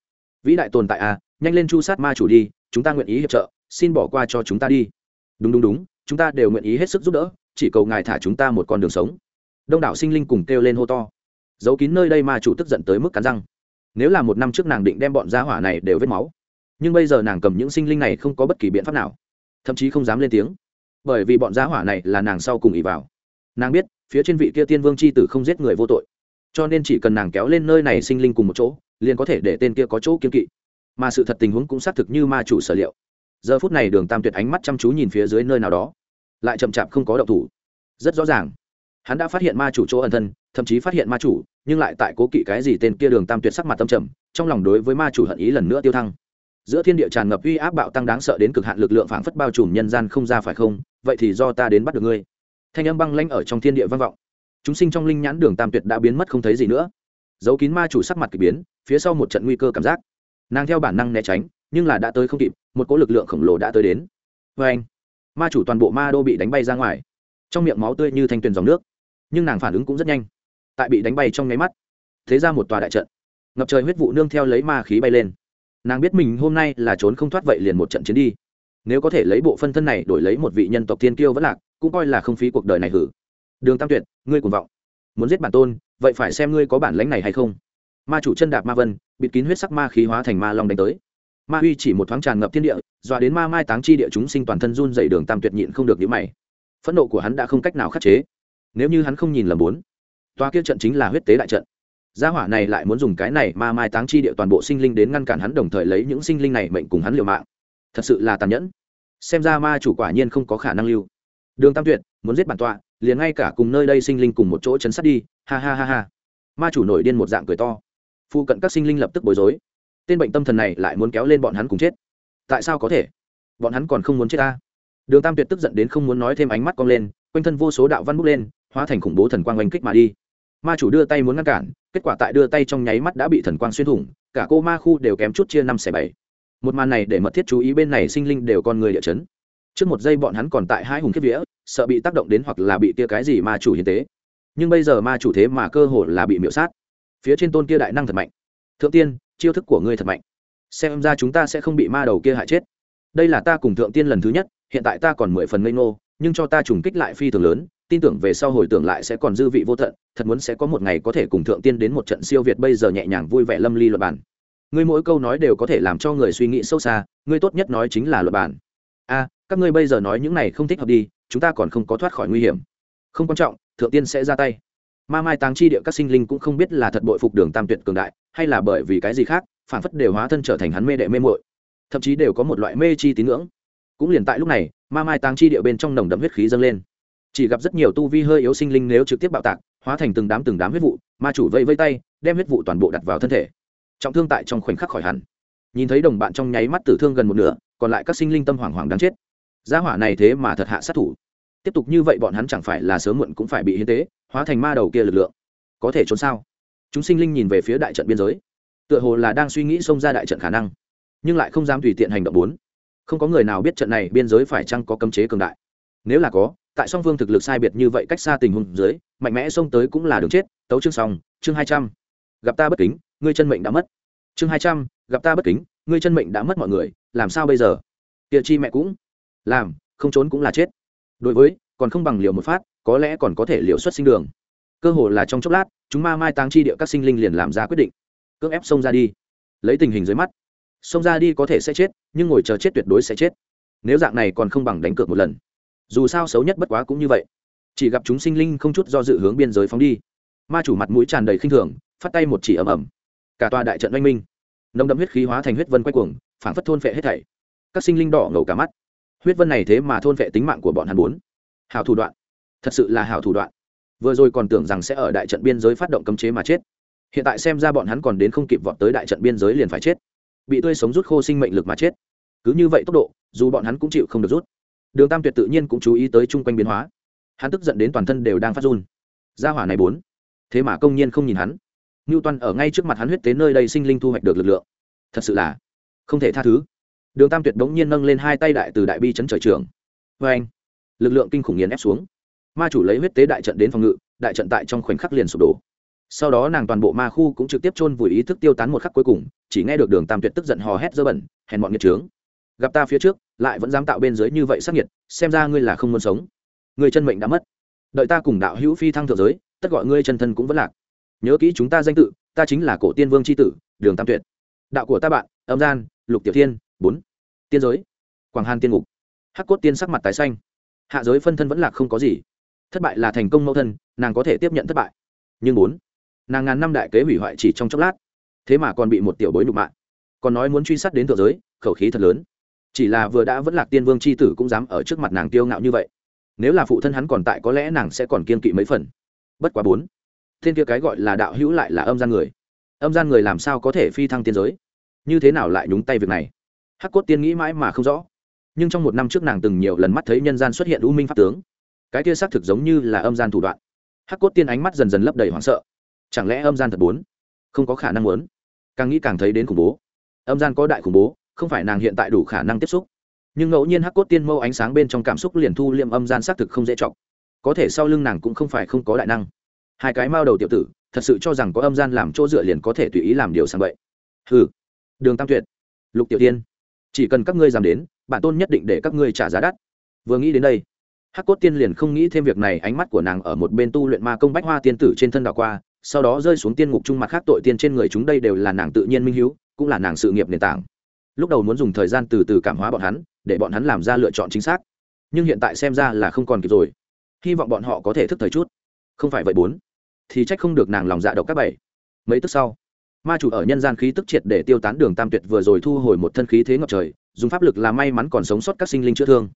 Vĩ đại tồn tại à nhanh lên chu sát ma chủ đi chúng ta nguyện ý hiệp trợ, xin bỏ qua cho chúng ta đi. Đúng đúng đúng, chúng ta đều nguyện ý hết sức giúp đỡ, chỉ cầu ngài thả chúng ta một con đường sống. Đông đảo sinh linh cùng kêu lên hô to. Giấu kín nơi đây ma chủ tức giận tới mức cắn răng. Nếu là một năm trước nàng định đem bọn gia hỏa này đều vết máu, nhưng bây giờ nàng cầm những sinh linh này không có bất kỳ biện pháp nào, thậm chí không dám lên tiếng, bởi vì bọn gia hỏa này là nàng sau cùng ỉ vào. Nàng biết, phía trên vị kia tiên vương c h i tử không giết người vô tội, cho nên chỉ cần nàng kéo lên nơi này sinh linh cùng một chỗ, liền có thể để tên kia có chỗ kiên kỵ mà sự thật tình huống cũng xác thực như ma chủ sở liệu. Giờ phút này đường tam tuyệt ánh mắt chăm chú nhìn phía dưới nơi nào đó, lại chậm chạp không có động thủ. Rất rõ ràng, hắn đã phát hiện ma chủ chỗ ẩn thân, thậm chí phát hiện ma chủ, nhưng lại tại cố kỵ cái gì tên kia đường tam tuyệt sắc mặt tâm trầm, trong lòng đối với ma chủ hận ý lần nữa tiêu thăng. Giữa thiên địa tràn ngập uy áp bạo tăng đáng sợ đến cực hạn lực lượng phảng phất bao trùm nhân gian không ra phải không? Vậy thì do ta đến bắt được ngươi. Thanh âm băng lanh ở trong thiên địa vang vọng. Chúng sinh trong linh nhãn đường tam tuyệt đã biến mất không thấy gì nữa. Dấu kín ma chủ sắc mặt k ỳ biến, phía sau một trận nguy cơ cảm giác nàng theo bản năng né tránh, nhưng là đã tới không kịp, một cỗ lực lượng khổng lồ đã tới đến. Vê anh, ma chủ toàn bộ ma đô bị đánh bay ra ngoài. Trong miệng máu tươi như thanh tuyền dòng nước, nhưng nàng phản ứng cũng rất nhanh. Tại bị đánh bay trong nháy mắt, thế ra một tòa đại trận. Ngập trời huyết vụ nương theo lấy ma khí bay lên. Nàng biết mình hôm nay là trốn không thoát vậy liền một trận chiến đi. Nếu có thể lấy bộ phân thân này đổi lấy một vị nhân tộc thiên kiêu vẫn lạc, cũng coi là không phí cuộc đời này hử. Đường tam tuyệt, ngươi cuồng vọng, muốn giết bản tôn, vậy phải xem ngươi có bản lãnh này hay không. Ma chủ chân đạp ma vân bịt kín huyết sắc ma khí hóa thành ma long đánh tới. Ma uy chỉ một thoáng tràn ngập thiên địa, dọa đến ma mai táng chi địa chúng sinh toàn thân run dày đường tam tuyệt nhịn không được nhữ mày. Phẫn nộ của hắn đã không cách nào khắc chế. Nếu như hắn không nhìn lầm bốn toa kia trận chính là huyết tế đại trận. Gia hỏa này lại muốn dùng cái này ma mai táng chi địa toàn bộ sinh linh đến ngăn cản hắn đồng thời lấy những sinh linh này mệnh cùng hắn liều mạng. Thật sự là tàn nhẫn. Xem ra ma chủ quả nhiên không có khả năng lưu. Đường tam tuyệt, muốn giết bản tọa, liền ngay cả cùng nơi đây sinh linh cùng một chỗ chấn sát đi. Ha ha ha ha. Ma chủ nổi điên một dạng cười to phụ cận các sinh linh lập tức bối rối. Tên bệnh tâm thần này lại muốn kéo lên bọn hắn cùng chết. Tại sao có thể? Bọn hắn còn không muốn chết ta. Đường tam tuyệt tức giận đến không muốn nói thêm ánh mắt cong lên, quanh thân vô số đạo văn bút lên, hóa thành khủng bố thần quang oanh kích mà đi. Ma chủ đưa tay muốn ngăn cản, kết quả tại đưa tay trong nháy mắt đã bị thần quang xuyên thủng, cả cô ma khu đều kém chút chia năm xẻ bảy. Một màn này để mật thiết chú ý bên này sinh linh đều con người địa chấn. Trước một giây bọn hắn còn tại hai hùng kiếp vía, sợ bị tác động đến hoặc là bị tia cái gì ma chủ hiến tế. Nhưng bây giờ ma chủ thế mà cơ hồ là bị miễu sát phía trên tôn kia đại năng thật mạnh. Thượng tiên, chiêu thức của ngươi thật mạnh. Xem ra chúng ta sẽ không bị ma đầu kia hại chết. Đây là ta cùng thượng tiên lần thứ nhất, hiện tại ta còn mười phần ngây ngô, nhưng cho ta trùng kích lại phi thường lớn, tin tưởng về sau hồi tưởng lại sẽ còn dư vị vô tận, thật muốn sẽ có một ngày có thể cùng thượng tiên đến một trận siêu việt bây giờ nhẹ nhàng vui vẻ lâm ly luật bản ngươi mỗi câu nói đều có thể làm cho người suy nghĩ sâu xa, ngươi tốt nhất nói chính là luật bản a, các ngươi bây giờ nói những này không thích hợp đi, chúng ta còn không có thoát khỏi nguy hiểm. Không quan trọng, thượng tiên sẽ ra tay ma mai táng chi địa các sinh linh cũng không biết là thật bội phục đường tam tuyệt cường đại, hay là bởi vì cái gì khác, phản phất đều hóa thân trở thành hắn mê đệ mê muội. Thậm chí đều có một loại mê chi tín ngưỡng. Cũng liền tại lúc này, ma mai táng chi địa bên trong nồng đậm huyết khí dâng lên. Chỉ gặp rất nhiều tu vi hơi yếu sinh linh nếu trực tiếp bạo tạc, hóa thành từng đám từng đám huyết vụ, ma chủ vây vây tay, đem huyết vụ toàn bộ đặt vào thân thể. Trọng thương tại trong khoảnh khắc khỏi hẳn. Nhìn thấy đồng bạn trong nháy mắt tử thương gần một nửa, còn lại các sinh linh tâm hoảng hoảng đáng chết. Gia hỏa này thế mà thật hạ sát thủ tiếp tục như vậy bọn hắn chẳng phải là sớm muộn cũng phải bị hiến tế, hóa thành ma đầu kia lực lượng. Có thể trốn sao? Chúng sinh linh nhìn về phía đại trận biên giới, tựa hồ là đang suy nghĩ xông ra đại trận khả năng, nhưng lại không dám tùy tiện hành động bốn. Không có người nào biết trận này biên giới phải chăng có cấm chế cường đại. Nếu là có, tại song phương thực lực sai biệt như vậy cách xa tình huống dưới, mạnh mẽ xông tới cũng là đường chết. Tấu chương xong, chương hai trăm. Gặp ta bất kính, ngươi chân mệnh đã mất. Chương hai trăm, gặp ta bất kính, ngươi chân mệnh đã mất mọi người, làm sao bây giờ? Địa chi mẹ cũng. Làm, không trốn cũng là chết đối với, còn không bằng liều một phát, có lẽ còn có thể liều xuất sinh đường. Cơ hồ là trong chốc lát, chúng ma mai táng chi địa các sinh linh liền làm ra quyết định. Cưỡng ép xông ra đi. Lấy tình hình dưới mắt. Xông ra đi có thể sẽ chết, nhưng ngồi chờ chết tuyệt đối sẽ chết. Nếu dạng này còn không bằng đánh cược một lần. Dù sao xấu nhất bất quá cũng như vậy. Chỉ gặp chúng sinh linh không chút do dự hướng biên giới phóng đi. Ma chủ mặt mũi tràn đầy khinh thường, phát tay một chỉ ầm ầm. Cả tòa đại trận oanh minh. Nồng đậm huyết khí hóa thành huyết vân quay cuồng, phảng phất thôn phệ hết thảy. Các sinh linh đỏ ngầu cả mắt huyết vân này thế mà thôn vệ tính mạng của bọn hắn bốn. Hảo thủ đoạn. Thật sự là hảo thủ đoạn. Vừa rồi còn tưởng rằng sẽ ở đại trận biên giới phát động cấm chế mà chết. Hiện tại xem ra bọn hắn còn đến không kịp vọt tới đại trận biên giới liền phải chết. Bị tươi sống rút khô sinh mệnh lực mà chết. Cứ như vậy tốc độ, dù bọn hắn cũng chịu không được rút. Đường tam tuyệt tự nhiên cũng chú ý tới chung quanh biến hóa. Hắn tức giận đến toàn thân đều đang phát run. Gia hỏa này bốn. Thế mà công nhiên không nhìn hắn. Ngưu toan ở ngay trước mặt hắn huyết tế nơi đây sinh linh thu hoạch được lực lượng. Thật sự là không thể tha thứ đường tam tuyệt bỗng nhiên nâng lên hai tay đại từ đại bi chấn trời trường. Vê anh, lực lượng kinh khủng nghiền ép xuống. Ma chủ lấy huyết tế đại trận đến phòng ngự, đại trận tại trong khoảnh khắc liền sụp đổ. Sau đó nàng toàn bộ ma khu cũng trực tiếp chôn vùi ý thức tiêu tán một khắc cuối cùng, chỉ nghe được đường tam tuyệt tức giận hò hét dơ bẩn, hèn mọn nghiệt trướng. Gặp ta phía trước, lại vẫn dám tạo bên dưới như vậy sắc nhiệt xem ra ngươi là không muốn sống. Ngươi chân mệnh đã mất. Đợi ta cùng đạo hữu phi thăng thượng giới, tất gọi ngươi chân thân cũng vẫn lạc. Nhớ kỹ chúng ta danh tự, ta chính là cổ tiên vương c h i tử, đường tam tuyệt. Đạo của ta bạn, âm gian, lục tiểu thiên, bốn tiên giới. Quảng hàn tiên ngục. Hắc cốt tiên sắc mặt tái xanh. Hạ giới phân thân vẫn lạc không có gì. Thất bại là thành công mẫu thân, nàng có thể tiếp nhận thất bại. Nhưng bốn, nàng ngàn năm đại kế hủy hoại chỉ trong chốc lát. Thế mà còn bị một tiểu bối nhục mạ. Còn nói muốn truy sát đến thượng giới, khẩu khí thật lớn. Chỉ là vừa đã vẫn lạc tiên vương c h i tử cũng dám ở trước mặt nàng tiêu ngạo như vậy. Nếu là phụ thân hắn còn tại có lẽ nàng sẽ còn kiên kỵ mấy phần. Bất quá bốn, thiên kia cái gọi là đạo hữu lại là âm gian người. Âm gian người làm sao có thể phi thăng tiên giới? Như thế nào lại nhúng tay việc này? Hắc cốt tiên nghĩ mãi mà không rõ. Nhưng trong một năm trước nàng từng nhiều lần mắt thấy nhân gian xuất hiện u minh pháp tướng. Cái kia xác thực giống như là âm gian thủ đoạn. Hắc cốt tiên ánh mắt dần dần lấp đầy hoảng sợ. Chẳng lẽ âm gian thật bốn không có khả năng muốn. Càng nghĩ càng thấy đến khủng bố. Âm gian có đại khủng bố, không phải nàng hiện tại đủ khả năng tiếp xúc. Nhưng ngẫu nhiên hắc cốt tiên mâu ánh sáng bên trong cảm xúc liền thu liệm âm gian xác thực không dễ chọc. Có thể sau lưng nàng cũng không phải không có đại năng. Hai cái mao đầu tiểu tử, thật sự cho rằng có âm gian làm chỗ dựa liền có thể tùy ý làm điều sang vậy hừ. Đường tam tuyệt. Lục tiểu tiên chỉ cần các ngươi dám đến bản tôn nhất định để các ngươi trả giá đắt. Vừa nghĩ đến đây, hắc cốt tiên liền không nghĩ thêm việc này, ánh mắt của nàng ở một bên tu luyện ma công bách hoa tiên tử trên thân đảo qua, sau đó rơi xuống tiên ngục trung mặt khác tội tiên trên người chúng đây đều là nàng tự nhiên minh hiếu, cũng là nàng sự nghiệp nền tảng. Lúc đầu muốn dùng thời gian từ từ cảm hóa bọn hắn, để bọn hắn làm ra lựa chọn chính xác. Nhưng hiện tại xem ra là không còn kịp rồi. Hy vọng bọn họ có thể thức thời chút. Không phải vậy bốn, thì trách không được nàng lòng dạ độc các bảy. Mấy tức sau ma chủ ở nhân gian khí tức triệt để tiêu tán đường tam tuyệt vừa rồi thu hồi một thân khí thế ngập trời, dùng pháp lực là may mắn còn sống sót các sinh linh chữa thương.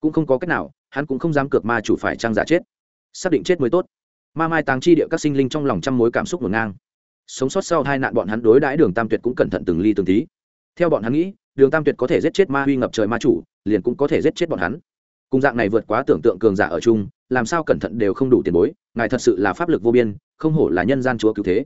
Cũng không có cách nào, hắn cũng không dám cược ma chủ phải trang giả chết. Xác định chết mới tốt. Ma mai táng chi địa các sinh linh trong lòng trăm mối cảm xúc ngổn ngang. Sống sót sau hai nạn bọn hắn đối đãi đường tam tuyệt cũng cẩn thận từng ly từng tí. Theo bọn hắn nghĩ, đường tam tuyệt có thể giết chết ma huy ngập trời ma chủ, liền cũng có thể giết chết bọn hắn. Cùng dạng này vượt quá tưởng tượng cường giả ở chung, làm sao cẩn thận đều không đủ tiền bối, ngài thật sự là pháp lực vô biên, không hổ là nhân gian chúa cứu thế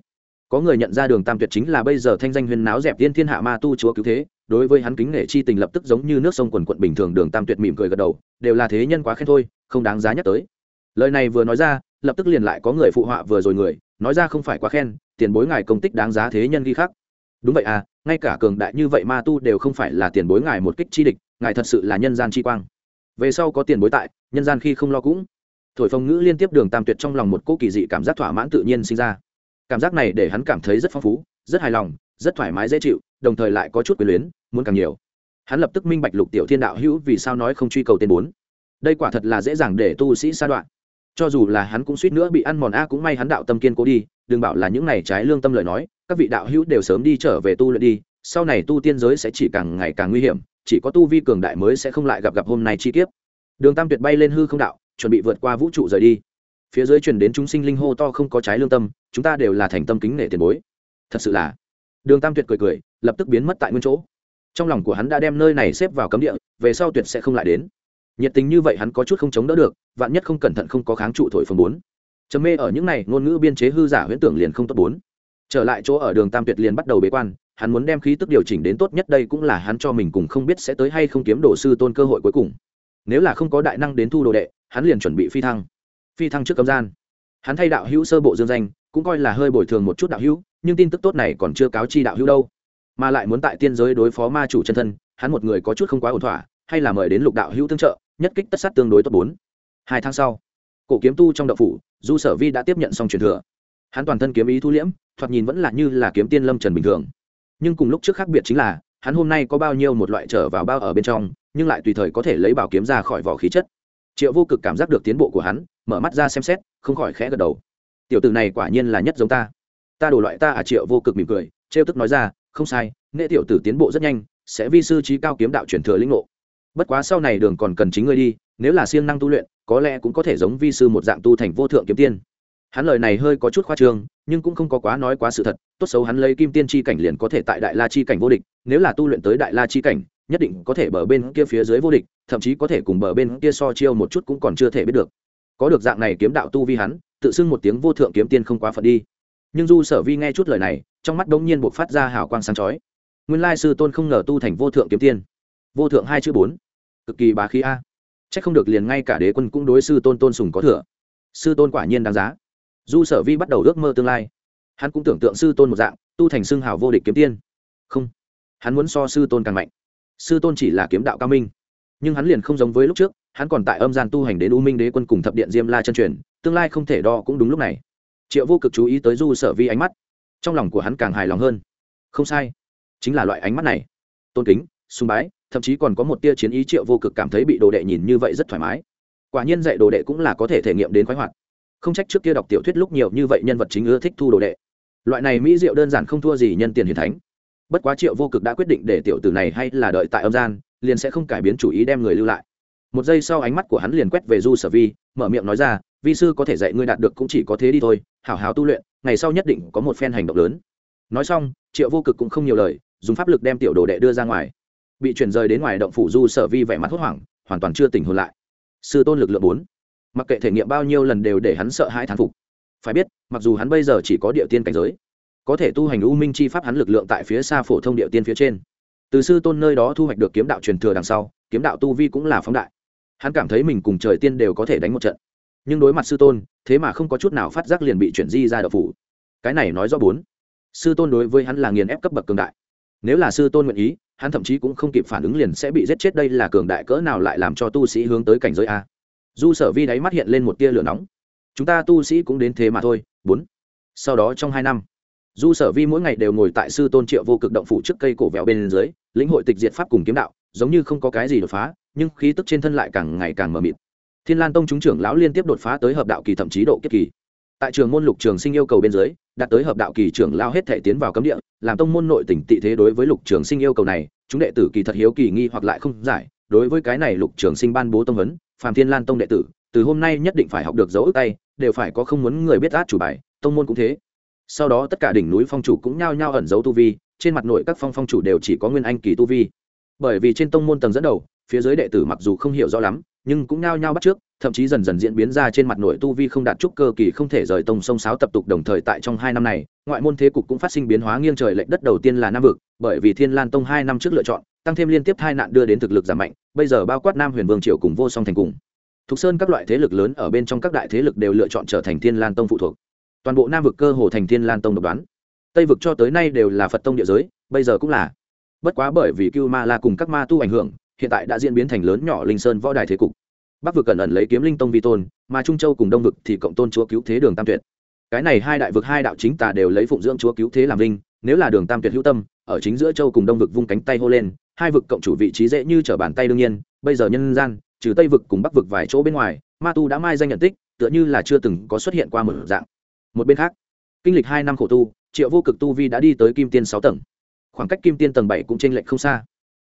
có người nhận ra đường tam tuyệt chính là bây giờ thanh danh huyền náo dẹp tiên thiên hạ ma tu chúa cứu thế, đối với hắn kính nể chi tình lập tức giống như nước sông quần quận bình thường đường tam tuyệt mỉm cười gật đầu, đều là thế nhân quá khen thôi, không đáng giá nhắc tới. Lời này vừa nói ra, lập tức liền lại có người phụ họa vừa rồi người, nói ra không phải quá khen, tiền bối ngài công tích đáng giá thế nhân ghi khắc. Đúng vậy à ngay cả cường đại như vậy ma tu đều không phải là tiền bối ngài một kích chi địch, ngài thật sự là nhân gian chi quang. Về sau có tiền bối tại, nhân gian khi không lo cũng. Thổi phồng ngữ liên tiếp đường tam tuyệt trong lòng một cô kỳ dị cảm giác thỏa mãn tự nhiên sinh ra cảm giác này để hắn cảm thấy rất phong phú, rất hài lòng, rất thoải mái dễ chịu, đồng thời lại có chút quyền luyến, muốn càng nhiều. Hắn lập tức minh bạch lục tiểu thiên đạo hữu vì sao nói không truy cầu tên bốn. Đây quả thật là dễ dàng để tu sĩ sa đoạn. Cho dù là hắn cũng suýt nữa bị ăn mòn a, cũng may hắn đạo tâm kiên cố đi, đừng bảo là những này trái lương tâm lời nói, các vị đạo hữu đều sớm đi trở về tu luyện đi, sau này tu tiên giới sẽ chỉ càng ngày càng nguy hiểm, chỉ có tu vi cường đại mới sẽ không lại gặp gặp hôm nay chi tiết đường tam tuyệt bay lên hư không đạo, chuẩn bị vượt qua vũ trụ rời đi phía dưới truyền đến chúng sinh linh hô to không có trái lương tâm, chúng ta đều là thành tâm kính nể tiền bối. Thật sự là, đường tam tuyệt cười cười, lập tức biến mất tại nguyên chỗ. Trong lòng của hắn đã đem nơi này xếp vào cấm địa, về sau tuyệt sẽ không lại đến. Nhiệt tình như vậy hắn có chút không chống đỡ được, vạn nhất không cẩn thận không có kháng trụ thổi phồng bốn. Chấm mê ở những này, ngôn ngữ biên chế hư giả huyễn tưởng liền không tốt bốn. Trở lại chỗ ở đường tam tuyệt liền bắt đầu bế quan, hắn muốn đem khí tức điều chỉnh đến tốt nhất đây cũng là hắn cho mình cùng không biết sẽ tới hay không kiếm đồ sư tôn cơ hội cuối cùng. Nếu là không có đại năng đến thu đồ đệ, hắn liền chuẩn bị phi thăng phi thăng trước cấm gian. Hắn thay đạo hữu sơ bộ dương danh, cũng coi là hơi bồi thường một chút đạo hữu, nhưng tin tức tốt này còn chưa cáo chi đạo hữu đâu. Mà lại muốn tại tiên giới đối phó ma chủ chân thân, hắn một người có chút không quá ổn thỏa, hay là mời đến lục đạo hữu tương trợ, nhất kích tất sát tương đối tốt bốn. Hai tháng sau, cổ kiếm tu trong đậu phủ, du sở vi đã tiếp nhận xong truyền thừa. Hắn toàn thân kiếm ý thu liễm, thoạt nhìn vẫn là như là kiếm tiên lâm trần bình thường. Nhưng cùng lúc trước khác biệt chính là, hắn hôm nay có bao nhiêu một loại trở vào bao ở bên trong, nhưng lại tùy thời có thể lấy bảo kiếm ra khỏi vỏ khí chất. Triệu vô cực cảm giác được tiến bộ của hắn mở mắt ra xem xét, không khỏi khẽ gật đầu. Tiểu tử này quả nhiên là nhất giống ta. Ta đổ loại ta à triệu vô cực mỉm cười, trêu tức nói ra, không sai, nghệ tiểu tử tiến bộ rất nhanh, sẽ vi sư trí cao kiếm đạo truyền thừa lĩnh ngộ. Bất quá sau này đường còn cần chính ngươi đi, nếu là siêng năng tu luyện, có lẽ cũng có thể giống vi sư một dạng tu thành vô thượng kiếm tiên. Hắn lời này hơi có chút khoa trương, nhưng cũng không có quá nói quá sự thật, tốt xấu hắn lấy kim tiên chi cảnh liền có thể tại đại la chi cảnh vô địch, nếu là tu luyện tới đại la chi cảnh, nhất định có thể bờ bên kia phía dưới vô địch, thậm chí có thể cùng bờ bên kia so chiêu một chút cũng còn chưa thể biết được có được dạng này kiếm đạo tu vi hắn, tự xưng một tiếng vô thượng kiếm tiên không quá phận đi. Nhưng du sở vi nghe chút lời này, trong mắt đống nhiên buộc phát ra hào quang sáng chói. Nguyên lai sư tôn không ngờ tu thành vô thượng kiếm tiên. Vô thượng hai chữ bốn. Cực kỳ bá khí a. C h ắ c không được liền ngay cả đế quân cũng đối sư tôn tôn sùng có thừa. Sư tôn quả nhiên đáng giá. Du sở vi bắt đầu ước mơ tương lai. Hắn cũng tưởng tượng sư tôn một dạng, tu thành xưng hào vô địch kiếm tiên. Không. Hắn muốn so sư tôn càng mạnh. Sư tôn chỉ là kiếm đạo cao minh. Nhưng hắn liền không giống với lúc trước hắn còn tại âm gian tu hành đến u minh đế quân cùng thập điện diêm la chân truyền, tương lai không thể đo cũng đúng lúc này. Triệu vô cực chú ý tới du sở vi ánh mắt. Trong lòng của hắn càng hài lòng hơn. Không sai, chính là loại ánh mắt này. Tôn kính, sùng bái, thậm chí còn có một tia chiến ý triệu vô cực cảm thấy bị đồ đệ nhìn như vậy rất thoải mái. Quả nhiên dạy đồ đệ cũng là có thể thể nghiệm đến khoái hoạt. Không trách trước kia đọc tiểu thuyết lúc nhiều như vậy nhân vật chính ưa thích thu đồ đệ. Loại này mỹ diệu đơn giản không thua gì nhân tiền hiền thánh. Bất quá triệu vô cực đã quyết định để tiểu tử này hay là đợi tại âm gian, liền sẽ không cải biến chủ ý đem người lưu lại một giây sau ánh mắt của hắn liền quét về du sở vi, mở miệng nói ra, vi sư có thể dạy ngươi đạt được cũng chỉ có thế đi thôi, hảo hảo tu luyện, ngày sau nhất định có một phen hành động lớn. Nói xong, triệu vô cực cũng không nhiều lời, dùng pháp lực đem tiểu đồ đệ đưa ra ngoài. Bị chuyển rời đến ngoài động phủ du sở vi vẻ mặt hốt hoảng, hoàn toàn chưa tỉnh hồn lại. Sư tôn lực lượng bốn. Mặc kệ thể nghiệm bao nhiêu lần đều để hắn sợ hãi thán phục. Phải biết, mặc dù hắn bây giờ chỉ có địa tiên cảnh giới, có thể tu hành u minh chi pháp hắn lực lượng tại phía xa phổ thông địa tiên phía trên. Từ sư tôn nơi đó thu hoạch được kiếm đạo truyền thừa đằng sau, kiếm đạo tu vi cũng là phóng đại hắn cảm thấy mình cùng trời tiên đều có thể đánh một trận. Nhưng đối mặt sư tôn, thế mà không có chút nào phát giác liền bị chuyển di ra đậu phủ. Cái này nói rõ bốn. Sư tôn đối với hắn là nghiền ép cấp bậc cường đại. Nếu là sư tôn nguyện ý, hắn thậm chí cũng không kịp phản ứng liền sẽ bị giết chết đây là cường đại cỡ nào lại làm cho tu sĩ hướng tới cảnh giới a. Du sở vi đáy mắt hiện lên một tia lửa nóng. Chúng ta tu sĩ cũng đến thế mà thôi, bốn. Sau đó trong hai năm du sở vi mỗi ngày đều ngồi tại sư tôn triệu vô cực động phủ trước cây cổ vẹo bên dưới, lĩnh hội tịch diệt pháp cùng kiếm đạo giống như không có cái gì đột phá, nhưng khí tức trên thân lại càng ngày càng mờ mịt. Thiên lan tông chúng trưởng lão liên tiếp đột phá tới hợp đạo kỳ thậm chí độ kiếp kỳ. Tại trường môn lục trường sinh yêu cầu bên dưới, đạt tới hợp đạo kỳ trưởng lao hết thể tiến vào cấm địa, làm tông môn nội tỉnh tị thế đối với lục trường sinh yêu cầu này, chúng đệ tử kỳ thật hiếu kỳ nghi hoặc lại không giải. Đối với cái này lục trường sinh ban bố tông vấn phạm thiên lan tông đệ tử, từ hôm nay nhất định phải học được dấu ức tay, đều phải có không muốn người biết át chủ bài, tông môn cũng thế. Sau đó tất cả đỉnh núi phong chủ cũng nhao nhao ẩn giấu tu vi, trên mặt nội các phong phong chủ đều chỉ có nguyên anh kỳ tu vi bởi vì trên tông môn tầng dẫn đầu, phía dưới đệ tử mặc dù không hiểu rõ lắm, nhưng cũng nao nhao bắt trước, thậm chí dần dần diễn biến ra trên mặt nội tu vi không đạt trúc cơ kỳ không thể rời tông sông sáo tập tục đồng thời tại trong hai năm này, ngoại môn thế cục cũng phát sinh biến hóa nghiêng trời lệch đất đầu tiên là nam vực, bởi vì thiên lan tông hai năm trước lựa chọn, tăng thêm liên tiếp hai nạn đưa đến thực lực giảm mạnh, bây giờ bao quát nam huyền vương triều cùng vô song thành cùng. Thục sơn các loại thế lực lớn ở bên trong các đại thế lực đều lựa chọn trở thành thiên lan tông phụ thuộc. Toàn bộ nam vực cơ hồ thành thiên lan tông độc đoán. Tây vực cho tới nay đều là phật tông địa giới, bây giờ cũng là bất quá bởi vì cưu ma la cùng các ma tu ảnh hưởng, hiện tại đã diễn biến thành lớn nhỏ linh sơn võ đài thế cục. Bắc vực cẩn ẩn lấy kiếm linh tông vi tôn, mà trung châu cùng đông vực thì cộng tôn chúa cứu thế đường tam tuyệt. Cái này hai đại vực hai đạo chính tà đều lấy phụng dưỡng chúa cứu thế làm linh, nếu là đường tam tuyệt hữu tâm, ở chính giữa châu cùng đông vực vung cánh tay hô lên, hai vực cộng chủ vị trí dễ như trở bàn tay đương nhiên, bây giờ nhân gian, trừ tây vực cùng bắc vực vài chỗ bên ngoài, ma tu đã mai danh nhận tích, tựa như là chưa từng có xuất hiện qua một dạng. Một bên khác, kinh lịch hai năm khổ tu, triệu vô cực tu vi đã đi tới kim tiên sáu tầng khoảng cách kim tiên tầng bảy cũng chênh lệch không xa.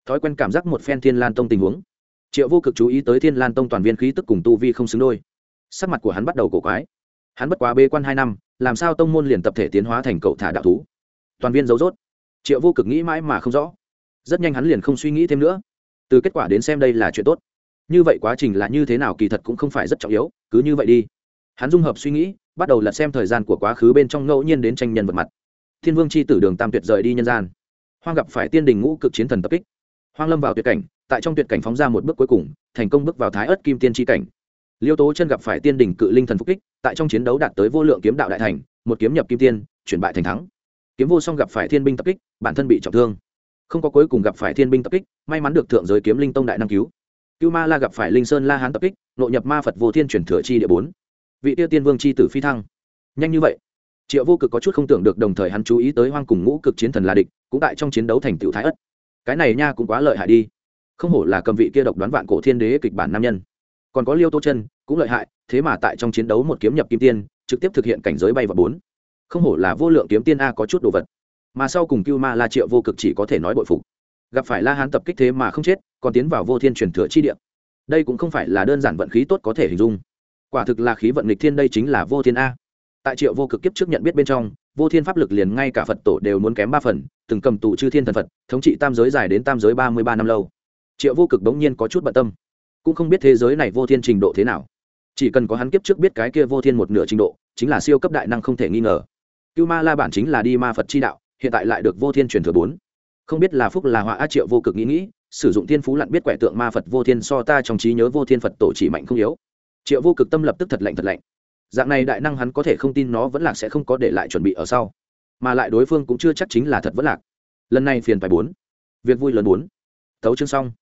Thói quen cảm giác một phen thiên lan tông tình huống. Triệu vô cực chú ý tới thiên lan tông toàn viên khí tức cùng tu vi không xứng đôi. Sắc mặt của hắn bắt đầu cổ quái. Hắn bất quá bê quan hai năm, làm sao tông môn liền tập thể tiến hóa thành cậu thả đạo thú? Toàn viên dấu dốt triệu vô cực nghĩ mãi mà không rõ. Rất nhanh hắn liền không suy nghĩ thêm nữa. Từ kết quả đến xem đây là chuyện tốt. Như vậy quá trình là như thế nào kỳ thật cũng không phải rất trọng yếu, cứ như vậy đi. Hắn dung hợp suy nghĩ, bắt đầu lật xem thời gian của quá khứ bên trong ngẫu nhiên đến tranh nhân vật mặt. Thiên vương c h i tử đường tam tuyệt rời đi nhân gian hoang gặp phải tiên đình ngũ cực chiến thần tập kích. Hoang lâm vào tuyệt cảnh, tại trong tuyệt cảnh phóng ra một bước cuối cùng, thành công bước vào thái ớt kim tiên tri cảnh. Liêu tố chân gặp phải tiên đình cự linh thần phục kích, tại trong chiến đấu đạt tới vô lượng kiếm đạo đại thành, một kiếm nhập kim tiên, chuyển bại thành thắng. Kiếm vô song gặp phải thiên binh tập kích, bản thân bị trọng thương. Không có cuối cùng gặp phải thiên binh tập kích, may mắn được thượng giới kiếm linh tông đại năng cứu. Cưu ma la gặp phải linh sơn la hán tập kích, nội nhập ma phật vô thiên chuyển thừa chi địa bốn. Vị tiêu tiên vương c h i tử phi thăng. Nhanh như vậy triệu vô cực có chút không tưởng được đồng thời hắn chú ý tới hoang cùng ngũ cực chiến thần là địch, cũng tại trong chiến đấu thành tựu thái ất. Cái này nha cũng quá lợi hại đi. Không hổ là cầm vị kia độc đoán vạn cổ thiên đế kịch bản nam nhân. Còn có liêu tô chân, cũng lợi hại, thế mà tại trong chiến đấu một kiếm nhập kim tiên, trực tiếp thực hiện cảnh giới bay vào bốn. Không hổ là vô lượng kiếm tiên a có chút đồ vật. Mà sau cùng cưu ma la triệu vô cực chỉ có thể nói bội phục. Gặp phải la hán tập kích thế mà không chết, còn tiến vào vô thiên truyền thừa chi địa. Đây cũng không phải là đơn giản vận khí tốt có thể hình dung. Quả thực là khí vận nghịch thiên đây chính là vô thiên a tại triệu vô cực kiếp trước nhận biết bên trong, vô thiên pháp lực liền ngay cả phật tổ đều muốn kém ba phần, từng cầm tù chư thiên thần phật, thống trị tam giới dài đến tam giới ba mươi ba năm lâu. Triệu vô cực bỗng nhiên có chút bận tâm. Cũng không biết thế giới này vô thiên trình độ thế nào. Chỉ cần có hắn kiếp trước biết cái kia vô thiên một nửa trình độ, chính là siêu cấp đại năng không thể nghi ngờ. Cưu ma la bản chính là đi ma phật chi đạo, hiện tại lại được vô thiên truyền thừa bốn. Không biết là phúc là họa a triệu vô cực nghĩ nghĩ, sử dụng thiên phú lặn biết quẻ tượng ma phật vô thiên so ta trong trí nhớ vô thiên phật tổ chỉ mạnh không yếu. Triệu vô cực tâm lập tức thật lạnh thật lạnh dạng này đại năng hắn có thể không tin nó vẫn lạc sẽ không có để lại chuẩn bị ở sau. Mà lại đối phương cũng chưa chắc chính là thật vẫn lạc. Lần này phiền phải bốn. Việc vui lớn bốn. Thấu chương xong.